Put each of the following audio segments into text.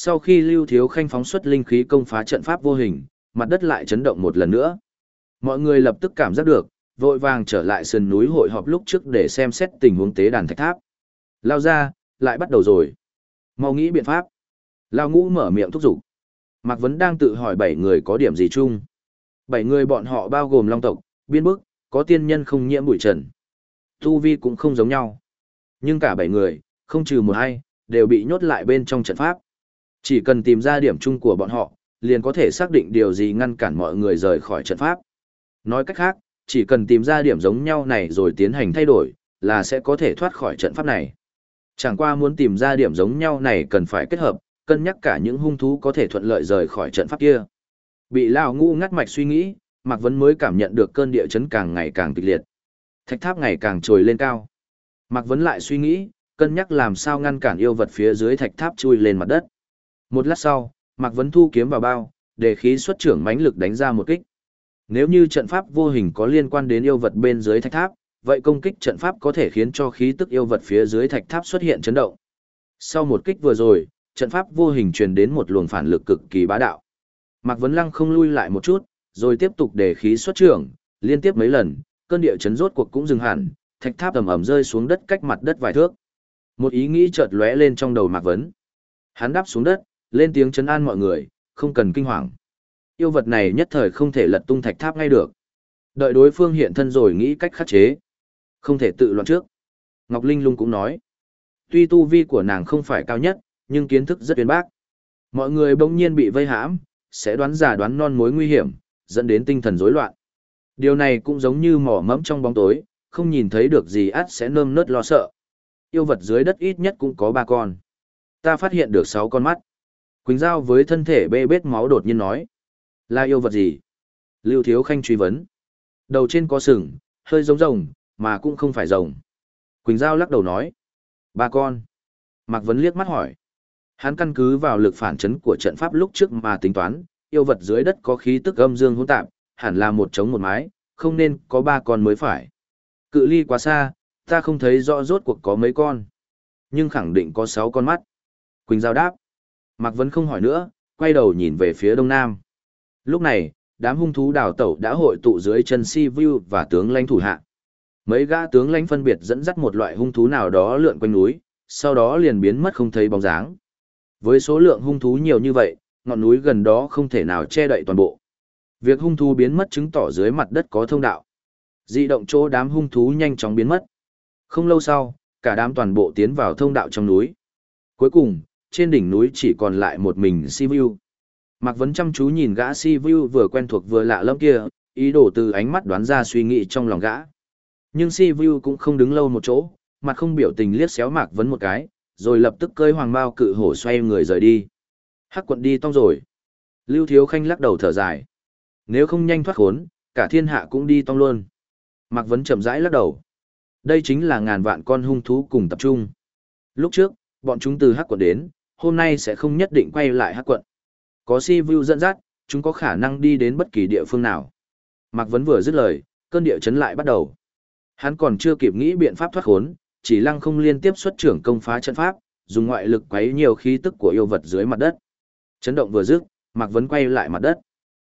Sau khi Lưu Thiếu Khanh phóng xuất linh khí công phá trận pháp vô hình, mặt đất lại chấn động một lần nữa. Mọi người lập tức cảm giác được, vội vàng trở lại sườn núi hội họp lúc trước để xem xét tình huống tế đàn thạch tháp. Lao ra, lại bắt đầu rồi. Mau nghĩ biện pháp. Lao ngũ mở miệng thúc giục. Mạc Vấn đang tự hỏi bảy người có điểm gì chung. Bảy người bọn họ bao gồm long tộc, biên bức, có tiên nhân không nhiễm bụi trần. Tu vi cũng không giống nhau. Nhưng cả bảy người, không trừ một hai, đều bị nhốt lại bên trong trận pháp. Chỉ cần tìm ra điểm chung của bọn họ, liền có thể xác định điều gì ngăn cản mọi người rời khỏi trận pháp. Nói cách khác, chỉ cần tìm ra điểm giống nhau này rồi tiến hành thay đổi, là sẽ có thể thoát khỏi trận pháp này. Chẳng qua muốn tìm ra điểm giống nhau này cần phải kết hợp, cân nhắc cả những hung thú có thể thuận lợi rời khỏi trận pháp kia. Bị Lão ngu ngắt mạch suy nghĩ, Mạc Vấn mới cảm nhận được cơn địa chấn càng ngày càng kịch liệt. Thạch tháp ngày càng trồi lên cao. Mạc Vấn lại suy nghĩ, cân nhắc làm sao ngăn cản yêu vật phía dưới thạch tháp chui lên mặt đất. Một lát sau, Mạc Vấn thu kiếm vào bao, để khí xuất trưởng mãnh lực đánh ra một kích. Nếu như trận pháp vô hình có liên quan đến yêu vật bên dưới thạch tháp, vậy công kích trận pháp có thể khiến cho khí tức yêu vật phía dưới thạch tháp xuất hiện chấn động. Sau một kích vừa rồi, trận pháp vô hình truyền đến một luồng phản lực cực kỳ bá đạo. Mạc Vấn Lăng không lui lại một chút, rồi tiếp tục để khí xuất trưởng, liên tiếp mấy lần, cơn địa chấn rốt cuộc cũng dừng hẳn, thạch tháp ầm ầm rơi xuống đất cách mặt đất vài thước. Một ý nghĩ chợt lóe lên trong đầu Mạc Vấn. Hắn đáp xuống đất, lên tiếng chấn an mọi người, không cần kinh hoàng. Yêu vật này nhất thời không thể lật tung thạch tháp ngay được. Đợi đối phương hiện thân rồi nghĩ cách khắc chế. Không thể tự loạn trước. Ngọc Linh lung cũng nói. Tuy tu vi của nàng không phải cao nhất, nhưng kiến thức rất uyên bác. Mọi người bỗng nhiên bị vây hãm, sẽ đoán giả đoán non mối nguy hiểm, dẫn đến tinh thần rối loạn. Điều này cũng giống như mỏ mẫm trong bóng tối, không nhìn thấy được gì át sẽ nơm nớt lo sợ. Yêu vật dưới đất ít nhất cũng có ba con. Ta phát hiện được sáu con mắt. Quỳnh Giao với thân thể bê bết máu đột nhiên nói. Là yêu vật gì? Lưu Thiếu Khanh truy vấn. Đầu trên có sừng, hơi giống rồng, mà cũng không phải rồng. Quỳnh Giao lắc đầu nói. Ba con. Mạc Vấn liếc mắt hỏi. Hắn căn cứ vào lực phản chấn của trận pháp lúc trước mà tính toán, yêu vật dưới đất có khí tức âm dương hỗn tạp, hẳn là một trống một mái, không nên có ba con mới phải. Cự ly quá xa, ta không thấy rõ rốt cuộc có mấy con. Nhưng khẳng định có sáu con mắt. Quỳnh Giao đáp. Mạc Vấn không hỏi nữa, quay đầu nhìn về phía đông nam. Lúc này, đám hung thú đào tẩu đã hội tụ dưới chân si view và tướng lãnh thủ hạ. Mấy gã tướng lãnh phân biệt dẫn dắt một loại hung thú nào đó lượn quanh núi, sau đó liền biến mất không thấy bóng dáng. Với số lượng hung thú nhiều như vậy, ngọn núi gần đó không thể nào che đậy toàn bộ. Việc hung thú biến mất chứng tỏ dưới mặt đất có thông đạo. Di động chỗ đám hung thú nhanh chóng biến mất. Không lâu sau, cả đám toàn bộ tiến vào thông đạo trong núi. Cuối cùng, trên đỉnh núi chỉ còn lại một mình Si Vu. Mạc Vấn chăm chú nhìn gã Si Vu vừa quen thuộc vừa lạ lẫm kia, ý đồ từ ánh mắt đoán ra suy nghĩ trong lòng gã. Nhưng Si Vu cũng không đứng lâu một chỗ, mặt không biểu tình liếc xéo Mạc Vấn một cái, rồi lập tức cơi hoàng bao cự hổ xoay người rời đi. Hắc quận đi tong rồi. Lưu Thiếu Khanh lắc đầu thở dài. Nếu không nhanh thoát khốn, cả thiên hạ cũng đi tong luôn. Mạc Vấn chậm rãi lắc đầu. Đây chính là ngàn vạn con hung thú cùng tập trung. Lúc trước, bọn chúng từ Hắc quận đến, hôm nay sẽ không nhất định quay lại Hắc quận. Có si view dẫn dắt, chúng có khả năng đi đến bất kỳ địa phương nào. Mạc Vấn vừa dứt lời, cơn địa chấn lại bắt đầu. Hắn còn chưa kịp nghĩ biện pháp thoát khốn, chỉ lăng không liên tiếp xuất trưởng công phá trận pháp, dùng ngoại lực quấy nhiều khí tức của yêu vật dưới mặt đất. Chấn động vừa dứt, Mạc Vấn quay lại mặt đất.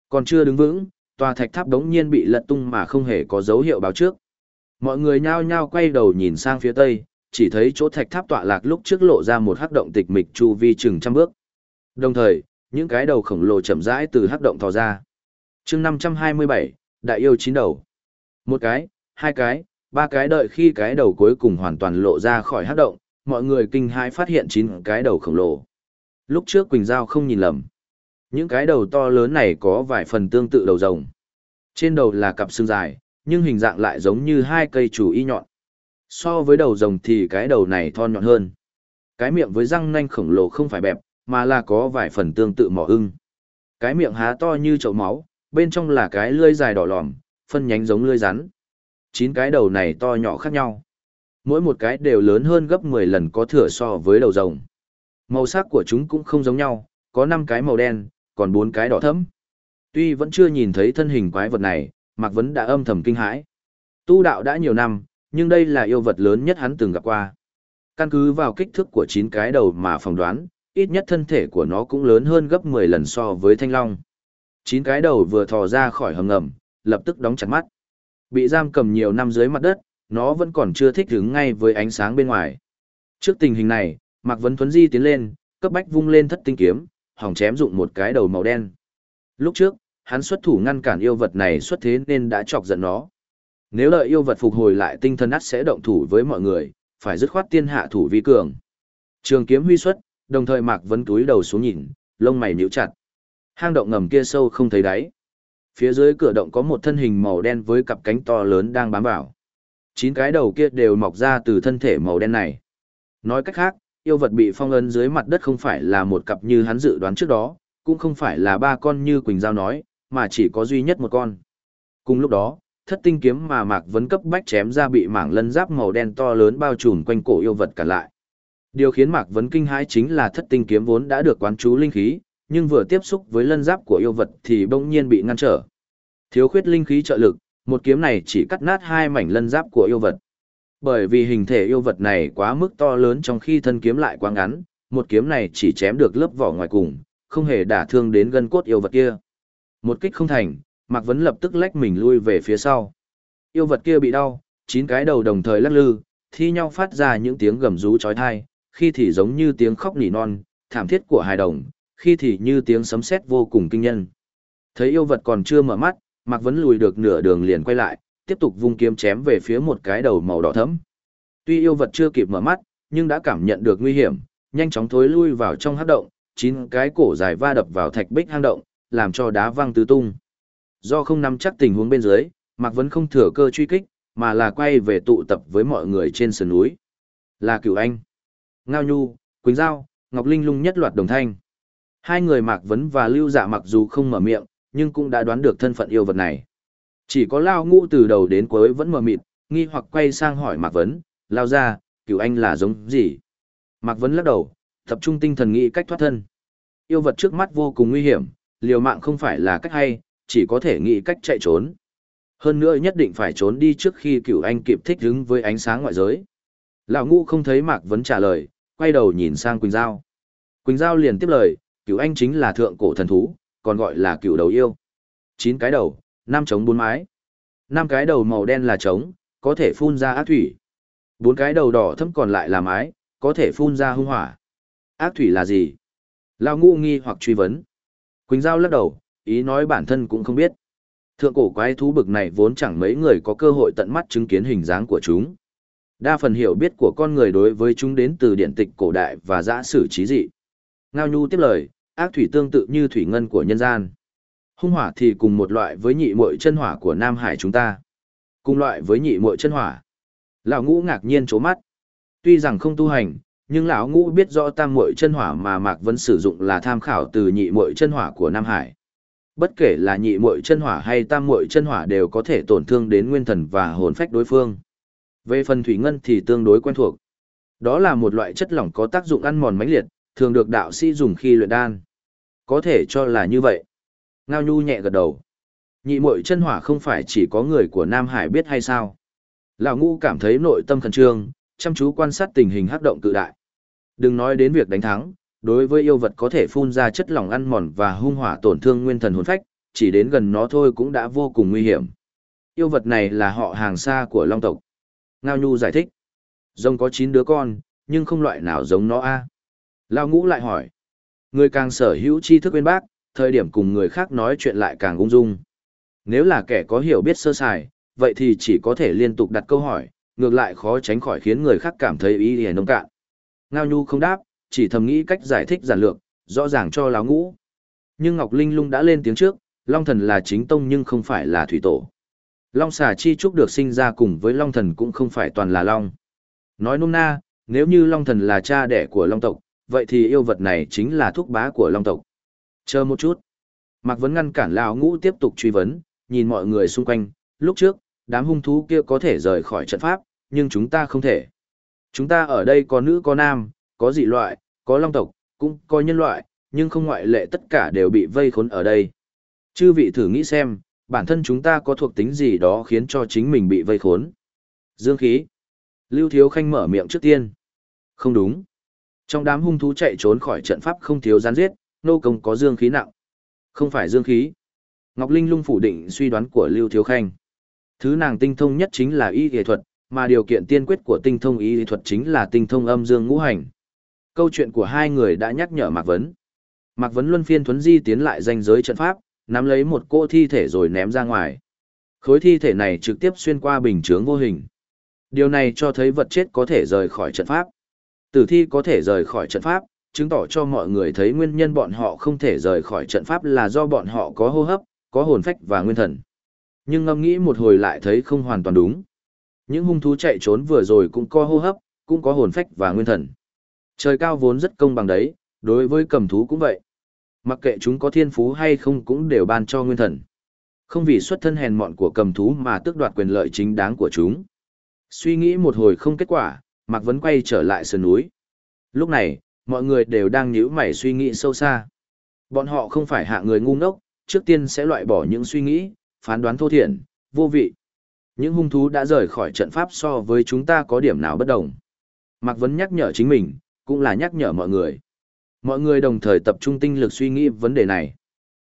Còn chưa đứng vững, tòa thạch tháp đống nhiên bị lật tung mà không hề có dấu hiệu báo trước. Mọi người nhao nhao quay đầu nhìn sang phía tây, chỉ thấy chỗ thạch tháp tọa lạc lúc trước lộ ra một hắc động tịch mịch chu vi chừng trăm bước. Đồng thời, những cái đầu khổng lồ chậm rãi từ hắc động thò ra. chương 527, đại yêu chín đầu. Một cái, hai cái, ba cái đợi khi cái đầu cuối cùng hoàn toàn lộ ra khỏi hắc động, mọi người kinh hãi phát hiện chín cái đầu khổng lồ. Lúc trước Quỳnh Giao không nhìn lầm. Những cái đầu to lớn này có vài phần tương tự đầu rồng. Trên đầu là cặp xương dài, nhưng hình dạng lại giống như hai cây chủ y nhọn. So với đầu rồng thì cái đầu này thon nhọn hơn. Cái miệng với răng nanh khổng lồ không phải bẹp, mà là có vài phần tương tự mỏ ưng. Cái miệng há to như chậu máu, bên trong là cái lưỡi dài đỏ lòm, phân nhánh giống lưỡi rắn. Chín cái đầu này to nhỏ khác nhau. Mỗi một cái đều lớn hơn gấp 10 lần có thừa so với đầu rồng. Màu sắc của chúng cũng không giống nhau, có 5 cái màu đen, còn 4 cái đỏ thẫm. Tuy vẫn chưa nhìn thấy thân hình quái vật này, Mạc Vấn đã âm thầm kinh hãi. Tu đạo đã nhiều năm, nhưng đây là yêu vật lớn nhất hắn từng gặp qua. Căn cứ vào kích thước của 9 cái đầu mà phỏng đoán, ít nhất thân thể của nó cũng lớn hơn gấp 10 lần so với thanh long. Chín cái đầu vừa thò ra khỏi hầm ngầm, lập tức đóng chặt mắt. Bị giam cầm nhiều năm dưới mặt đất, nó vẫn còn chưa thích ứng ngay với ánh sáng bên ngoài. Trước tình hình này, Mạc Vấn Thuấn Di tiến lên, cấp bách vung lên thất tinh kiếm, hòng chém dụng một cái đầu màu đen. Lúc trước, hắn xuất thủ ngăn cản yêu vật này xuất thế nên đã chọc giận nó. Nếu lợi yêu vật phục hồi lại tinh thần ắt sẽ động thủ với mọi người, phải dứt khoát tiên hạ thủ vi cường. Trường kiếm huy xuất, đồng thời Mạc Vấn túi đầu xuống nhìn, lông mày nhíu chặt. Hang động ngầm kia sâu không thấy đáy. Phía dưới cửa động có một thân hình màu đen với cặp cánh to lớn đang bám vào. Chín cái đầu kia đều mọc ra từ thân thể màu đen này. Nói cách khác, yêu vật bị phong ấn dưới mặt đất không phải là một cặp như hắn dự đoán trước đó, cũng không phải là ba con như Quỳnh Giao nói, mà chỉ có duy nhất một con. Cùng lúc đó, thất tinh kiếm mà Mạc Vấn cấp bách chém ra bị mảng lân giáp màu đen to lớn bao trùm quanh cổ yêu vật cả lại. Điều khiến Mạc Vấn kinh hãi chính là thất tinh kiếm vốn đã được quán chú linh khí, nhưng vừa tiếp xúc với lân giáp của yêu vật thì bỗng nhiên bị ngăn trở. Thiếu khuyết linh khí trợ lực, một kiếm này chỉ cắt nát hai mảnh lân giáp của yêu vật. Bởi vì hình thể yêu vật này quá mức to lớn trong khi thân kiếm lại quá ngắn, một kiếm này chỉ chém được lớp vỏ ngoài cùng, không hề đả thương đến gân cốt yêu vật kia. Một kích không thành, Mạc Vấn lập tức lách mình lui về phía sau. Yêu vật kia bị đau, chín cái đầu đồng thời lắc lư, thi nhau phát ra những tiếng gầm rú chói tai, khi thì giống như tiếng khóc nỉ non, thảm thiết của hài đồng, khi thì như tiếng sấm sét vô cùng kinh nhân. Thấy yêu vật còn chưa mở mắt, Mạc Vấn lùi được nửa đường liền quay lại, tiếp tục vung kiếm chém về phía một cái đầu màu đỏ thẫm. Tuy yêu vật chưa kịp mở mắt, nhưng đã cảm nhận được nguy hiểm, nhanh chóng thối lui vào trong hắc động, chín cái cổ dài va đập vào thạch bích hang động, làm cho đá văng tứ tung. Do không nắm chắc tình huống bên dưới, Mạc Vấn không thừa cơ truy kích, mà là quay về tụ tập với mọi người trên sườn núi. Là cửu anh, Ngao Nhu, Quỳnh Giao, Ngọc Linh lung nhất loạt đồng thanh. Hai người Mạc Vấn và Lưu Dạ mặc dù không mở miệng, nhưng cũng đã đoán được thân phận yêu vật này. Chỉ có Lao Ngũ từ đầu đến cuối vẫn mờ mịt, nghi hoặc quay sang hỏi Mạc Vấn, Lao ra, cửu anh là giống gì? Mạc Vấn lắc đầu, tập trung tinh thần nghĩ cách thoát thân. Yêu vật trước mắt vô cùng nguy hiểm, liều mạng không phải là cách hay, chỉ có thể nghĩ cách chạy trốn. Hơn nữa nhất định phải trốn đi trước khi cửu anh kịp thích ứng với ánh sáng ngoại giới. Lão ngũ không thấy Mạc Vấn trả lời, quay đầu nhìn sang Quỳnh Giao. Quỳnh Giao liền tiếp lời, cửu anh chính là thượng cổ thần thú, còn gọi là cửu đầu yêu. Chín cái đầu, năm trống bốn mái. năm cái đầu màu đen là trống, có thể phun ra ác thủy. bốn cái đầu đỏ thâm còn lại là mái, có thể phun ra hung hỏa. Ác thủy là gì? Lão ngu nghi hoặc truy vấn. Quỳnh Giao lắc đầu, ý nói bản thân cũng không biết. Thượng cổ quái thú bực này vốn chẳng mấy người có cơ hội tận mắt chứng kiến hình dáng của chúng. Đa phần hiểu biết của con người đối với chúng đến từ điện tịch cổ đại và giã sử trí dị. Ngao Nhu tiếp lời, ác thủy tương tự như thủy ngân của nhân gian. Hung hỏa thì cùng một loại với nhị muội chân hỏa của Nam Hải chúng ta. Cùng loại với nhị muội chân hỏa. Lão ngũ ngạc nhiên chố mắt. Tuy rằng không tu hành, nhưng lão ngũ biết rõ tam muội chân hỏa mà Mạc Vân sử dụng là tham khảo từ nhị muội chân hỏa của Nam Hải. Bất kể là nhị muội chân hỏa hay tam muội chân hỏa đều có thể tổn thương đến nguyên thần và hồn phách đối phương. Về phần thủy ngân thì tương đối quen thuộc. Đó là một loại chất lỏng có tác dụng ăn mòn mãnh liệt, thường được đạo sĩ dùng khi luyện đan. Có thể cho là như vậy. Ngao Nhu nhẹ gật đầu. Nhị muội chân hỏa không phải chỉ có người của Nam Hải biết hay sao? Lão Ngũ cảm thấy nội tâm khẩn trương, chăm chú quan sát tình hình hắc động cự đại. Đừng nói đến việc đánh thắng, đối với yêu vật có thể phun ra chất lỏng ăn mòn và hung hỏa tổn thương nguyên thần hồn phách, chỉ đến gần nó thôi cũng đã vô cùng nguy hiểm. Yêu vật này là họ hàng xa của Long tộc. Ngao Nhu giải thích. Rồng có 9 đứa con, nhưng không loại nào giống nó a. lao Ngũ lại hỏi. Người càng sở hữu tri thức bên bác, thời điểm cùng người khác nói chuyện lại càng ung dung. Nếu là kẻ có hiểu biết sơ sài, vậy thì chỉ có thể liên tục đặt câu hỏi, ngược lại khó tránh khỏi khiến người khác cảm thấy ý hề nông cạn. Ngao Nhu không đáp, chỉ thầm nghĩ cách giải thích giản lược, rõ ràng cho láo ngũ. Nhưng Ngọc Linh lung đã lên tiếng trước, Long Thần là chính tông nhưng không phải là thủy tổ. Long xà chi trúc được sinh ra cùng với Long Thần cũng không phải toàn là Long. Nói nôm na, nếu như Long Thần là cha đẻ của Long tộc, vậy thì yêu vật này chính là thúc bá của Long tộc. Chờ một chút. Mạc Vấn ngăn cản lão ngũ tiếp tục truy vấn, nhìn mọi người xung quanh, lúc trước, đám hung thú kia có thể rời khỏi trận pháp, nhưng chúng ta không thể. Chúng ta ở đây có nữ có nam, có dị loại, có long tộc, cũng có nhân loại, nhưng không ngoại lệ tất cả đều bị vây khốn ở đây. Chư vị thử nghĩ xem, bản thân chúng ta có thuộc tính gì đó khiến cho chính mình bị vây khốn. Dương khí. Lưu Thiếu Khanh mở miệng trước tiên. Không đúng. Trong đám hung thú chạy trốn khỏi trận pháp không thiếu gián giết, nô công có dương khí nặng. Không phải dương khí. Ngọc Linh lung phủ định suy đoán của Lưu Thiếu Khanh. Thứ nàng tinh thông nhất chính là y y thuật, mà điều kiện tiên quyết của tinh thông y y thuật chính là tinh thông âm dương ngũ hành. Câu chuyện của hai người đã nhắc nhở Mạc Vấn. Mạc Vấn luân phiên thuấn di tiến lại danh giới trận pháp, nắm lấy một cô thi thể rồi ném ra ngoài. Khối thi thể này trực tiếp xuyên qua bình chướng vô hình. Điều này cho thấy vật chết có thể rời khỏi trận pháp. Tử thi có thể rời khỏi trận pháp, chứng tỏ cho mọi người thấy nguyên nhân bọn họ không thể rời khỏi trận pháp là do bọn họ có hô hấp, có hồn phách và nguyên thần. Nhưng ngâm nghĩ một hồi lại thấy không hoàn toàn đúng. Những hung thú chạy trốn vừa rồi cũng có hô hấp, cũng có hồn phách và nguyên thần. Trời cao vốn rất công bằng đấy, đối với cầm thú cũng vậy. Mặc kệ chúng có thiên phú hay không cũng đều ban cho nguyên thần. Không vì xuất thân hèn mọn của cầm thú mà tước đoạt quyền lợi chính đáng của chúng. Suy nghĩ một hồi không kết quả, Mạc Vấn quay trở lại sườn núi. Lúc này, mọi người đều đang nhíu mày suy nghĩ sâu xa. Bọn họ không phải hạ người ngu ngốc, trước tiên sẽ loại bỏ những suy nghĩ, phán đoán thô thiển, vô vị. Những hung thú đã rời khỏi trận pháp so với chúng ta có điểm nào bất đồng. Mạc Vấn nhắc nhở chính mình, cũng là nhắc nhở mọi người. Mọi người đồng thời tập trung tinh lực suy nghĩ vấn đề này.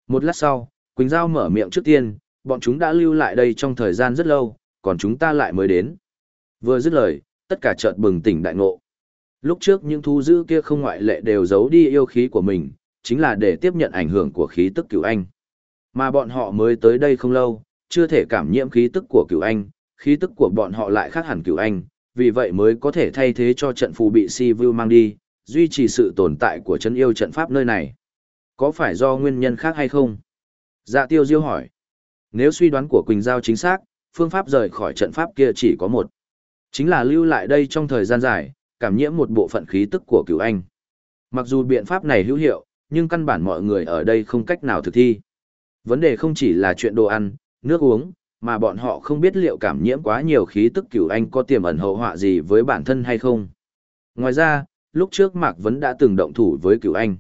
Một lát sau, Quỳnh Giao mở miệng trước tiên, bọn chúng đã lưu lại đây trong thời gian rất lâu, còn chúng ta lại mới đến. Vừa dứt lời, tất cả chợt bừng tỉnh đại ngộ. Lúc trước những thú dữ kia không ngoại lệ đều giấu đi yêu khí của mình, chính là để tiếp nhận ảnh hưởng của khí tức cửu anh. Mà bọn họ mới tới đây không lâu, chưa thể cảm nhiễm khí tức của cửu anh, khí tức của bọn họ lại khác hẳn cửu anh, vì vậy mới có thể thay thế cho trận phù bị Si Vu mang đi, duy trì sự tồn tại của chân yêu trận pháp nơi này. Có phải do nguyên nhân khác hay không? Dạ tiêu diêu hỏi. Nếu suy đoán của Quỳnh Giao chính xác, phương pháp rời khỏi trận pháp kia chỉ có một. Chính là lưu lại đây trong thời gian dài, cảm nhiễm một bộ phận khí tức của cửu anh. Mặc dù biện pháp này hữu hiệu, nhưng căn bản mọi người ở đây không cách nào thực thi. Vấn đề không chỉ là chuyện đồ ăn, nước uống, mà bọn họ không biết liệu cảm nhiễm quá nhiều khí tức cửu anh có tiềm ẩn hậu họa gì với bản thân hay không. Ngoài ra, lúc trước Mạc Vấn đã từng động thủ với cửu anh.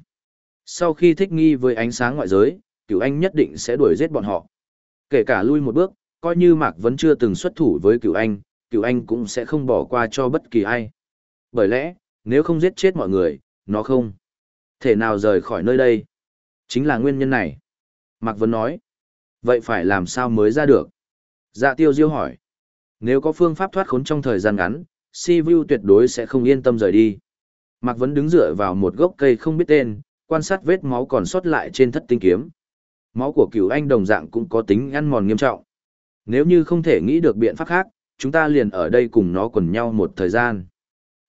Sau khi thích nghi với ánh sáng ngoại giới, cửu anh nhất định sẽ đuổi giết bọn họ. Kể cả lui một bước, coi như Mạc Vấn chưa từng xuất thủ với cửu anh, cửu anh cũng sẽ không bỏ qua cho bất kỳ ai. Bởi lẽ, nếu không giết chết mọi người, nó không thể nào rời khỏi nơi đây. Chính là nguyên nhân này. Mạc Vấn nói. Vậy phải làm sao mới ra được? Dạ tiêu diêu hỏi. Nếu có phương pháp thoát khốn trong thời gian ngắn, Si Vu tuyệt đối sẽ không yên tâm rời đi. Mạc Vấn đứng dựa vào một gốc cây không biết tên, quan sát vết máu còn sót lại trên thất tinh kiếm. Máu của cửu anh đồng dạng cũng có tính ăn mòn nghiêm trọng. Nếu như không thể nghĩ được biện pháp khác, chúng ta liền ở đây cùng nó quần nhau một thời gian.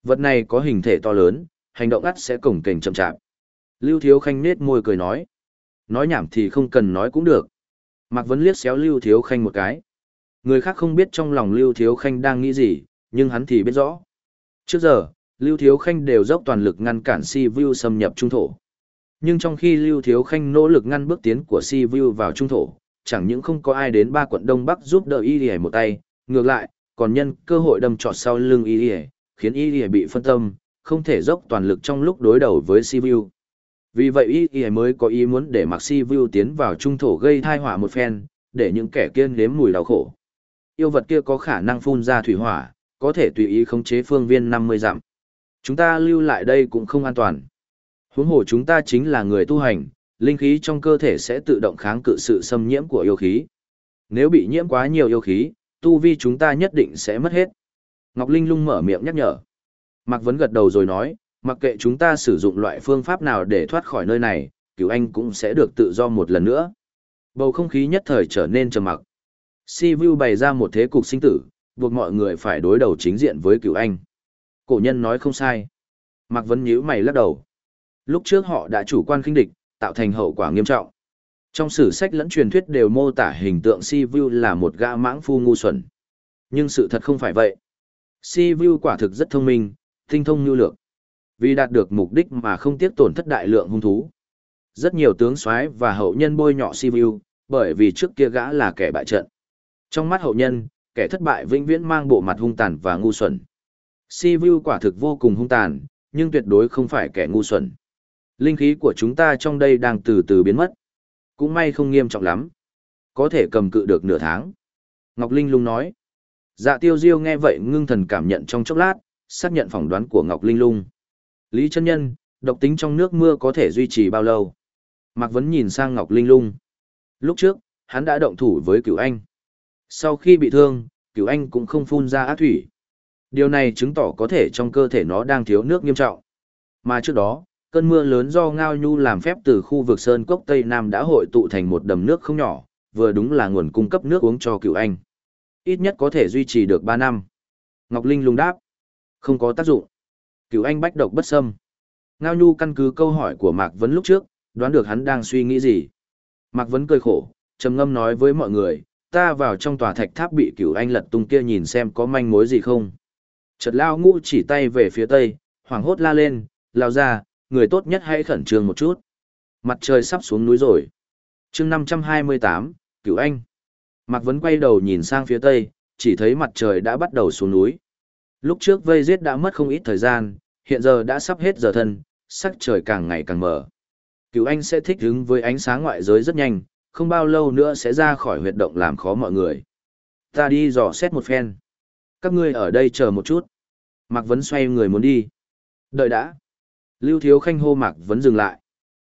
Vật này có hình thể to lớn, hành động ắt sẽ cổng kềnh chậm chạp. Lưu Thiếu Khanh nết môi cười nói. Nói nhảm thì không cần nói cũng được. Mạc Vấn liếc xéo Lưu Thiếu Khanh một cái. Người khác không biết trong lòng Lưu Thiếu Khanh đang nghĩ gì, nhưng hắn thì biết rõ. Trước giờ, Lưu Thiếu Khanh đều dốc toàn lực ngăn cản Si Vu xâm nhập trung thổ. Nhưng trong khi Lưu Thiếu Khanh nỗ lực ngăn bước tiến của Si Vu vào trung thổ, chẳng những không có ai đến ba quận Đông Bắc giúp đỡ y lìa một tay, ngược lại, còn nhân cơ hội đâm trọt sau lưng y lìa, khiến y lìa bị phân tâm, không thể dốc toàn lực trong lúc đối đầu với Si Vu. Vì vậy y lìa mới có ý muốn để mặc Si Vu tiến vào trung thổ gây thai họa một phen, để những kẻ kiên nếm mùi đau khổ. Yêu vật kia có khả năng phun ra thủy hỏa, có thể tùy ý khống chế phương viên 50 dặm. Chúng ta lưu lại đây cũng không an toàn. Huống hồ chúng ta chính là người tu hành, linh khí trong cơ thể sẽ tự động kháng cự sự xâm nhiễm của yêu khí. Nếu bị nhiễm quá nhiều yêu khí, tu vi chúng ta nhất định sẽ mất hết. Ngọc Linh lung mở miệng nhắc nhở. Mạc Vấn gật đầu rồi nói, mặc kệ chúng ta sử dụng loại phương pháp nào để thoát khỏi nơi này, cửu anh cũng sẽ được tự do một lần nữa. Bầu không khí nhất thời trở nên trầm mặc. Si Vu bày ra một thế cục sinh tử, buộc mọi người phải đối đầu chính diện với cựu anh. Cổ nhân nói không sai. Mạc Vấn nhíu mày lắc đầu. Lúc trước họ đã chủ quan khinh địch, tạo thành hậu quả nghiêm trọng. Trong sử sách lẫn truyền thuyết đều mô tả hình tượng Si Vu là một gã mãng phu ngu xuẩn. Nhưng sự thật không phải vậy. Si Vu quả thực rất thông minh, tinh thông nhu lược. Vì đạt được mục đích mà không tiếc tổn thất đại lượng hung thú. Rất nhiều tướng soái và hậu nhân bôi nhọ Si Vu, bởi vì trước kia gã là kẻ bại trận. Trong mắt hậu nhân, kẻ thất bại vĩnh viễn mang bộ mặt hung tàn và ngu xuẩn. Si Vu quả thực vô cùng hung tàn, nhưng tuyệt đối không phải kẻ ngu xuẩn. Linh khí của chúng ta trong đây đang từ từ biến mất. Cũng may không nghiêm trọng lắm. Có thể cầm cự được nửa tháng. Ngọc Linh lung nói. Dạ tiêu diêu nghe vậy ngưng thần cảm nhận trong chốc lát, xác nhận phỏng đoán của Ngọc Linh lung. Lý chân nhân, độc tính trong nước mưa có thể duy trì bao lâu? Mạc Vấn nhìn sang Ngọc Linh lung. Lúc trước, hắn đã động thủ với cửu anh. Sau khi bị thương, cửu anh cũng không phun ra ác thủy. Điều này chứng tỏ có thể trong cơ thể nó đang thiếu nước nghiêm trọng. Mà trước đó, cơn mưa lớn do ngao nhu làm phép từ khu vực Sơn Cốc Tây Nam đã hội tụ thành một đầm nước không nhỏ, vừa đúng là nguồn cung cấp nước uống cho cửu anh. Ít nhất có thể duy trì được 3 năm. Ngọc Linh lung đáp. Không có tác dụng. Cửu anh bách độc bất xâm. Ngao nhu căn cứ câu hỏi của Mạc Vấn lúc trước, đoán được hắn đang suy nghĩ gì. Mạc Vấn cười khổ, trầm ngâm nói với mọi người, ta vào trong tòa thạch tháp bị cửu anh lật tung kia nhìn xem có manh mối gì không. Chợt lao ngũ chỉ tay về phía tây, hoảng hốt la lên, lao ra, người tốt nhất hãy khẩn trương một chút. Mặt trời sắp xuống núi rồi. chương 528, cửu anh. Mạc Vấn quay đầu nhìn sang phía tây, chỉ thấy mặt trời đã bắt đầu xuống núi. Lúc trước vây giết đã mất không ít thời gian, hiện giờ đã sắp hết giờ thân, sắc trời càng ngày càng mở. Cửu anh sẽ thích ứng với ánh sáng ngoại giới rất nhanh, không bao lâu nữa sẽ ra khỏi huyệt động làm khó mọi người. Ta đi dò xét một phen. Các ngươi ở đây chờ một chút. Mạc Vấn xoay người muốn đi. Đợi đã. Lưu Thiếu Khanh hô Mạc Vấn dừng lại.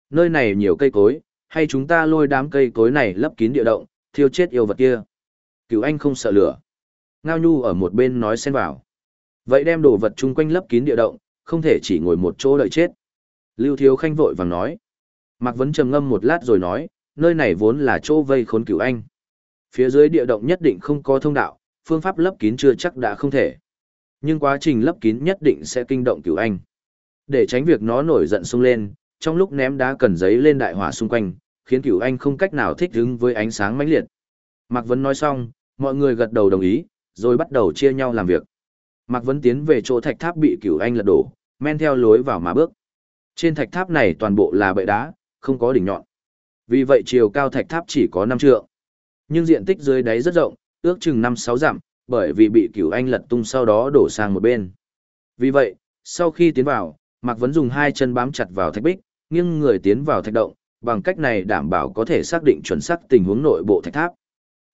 Nơi này nhiều cây cối, hay chúng ta lôi đám cây cối này lấp kín địa động, thiêu chết yêu vật kia. Cửu anh không sợ lửa. Ngao Nhu ở một bên nói xen vào. Vậy đem đồ vật chung quanh lấp kín địa động, không thể chỉ ngồi một chỗ đợi chết. Lưu Thiếu Khanh vội vàng nói. Mạc Vấn trầm ngâm một lát rồi nói, nơi này vốn là chỗ vây khốn cửu anh. Phía dưới địa động nhất định không có thông đạo, phương pháp lấp kín chưa chắc đã không thể. Nhưng quá trình lấp kín nhất định sẽ kinh động cửu anh. Để tránh việc nó nổi giận xung lên, trong lúc ném đá cần giấy lên đại hỏa xung quanh, khiến cửu anh không cách nào thích ứng với ánh sáng mãnh liệt. Mạc Vấn nói xong, mọi người gật đầu đồng ý, rồi bắt đầu chia nhau làm việc. Mạc Vấn tiến về chỗ thạch tháp bị cửu anh lật đổ, men theo lối vào mà bước. Trên thạch tháp này toàn bộ là bệ đá, không có đỉnh nhọn. Vì vậy chiều cao thạch tháp chỉ có 5 trượng. Nhưng diện tích dưới đáy rất rộng, ước chừng 5-6 dặm, bởi vì bị cửu anh lật tung sau đó đổ sang một bên. Vì vậy, sau khi tiến vào, Mạc Vấn dùng hai chân bám chặt vào thạch bích, nghiêng người tiến vào thạch động, bằng cách này đảm bảo có thể xác định chuẩn xác tình huống nội bộ thạch tháp.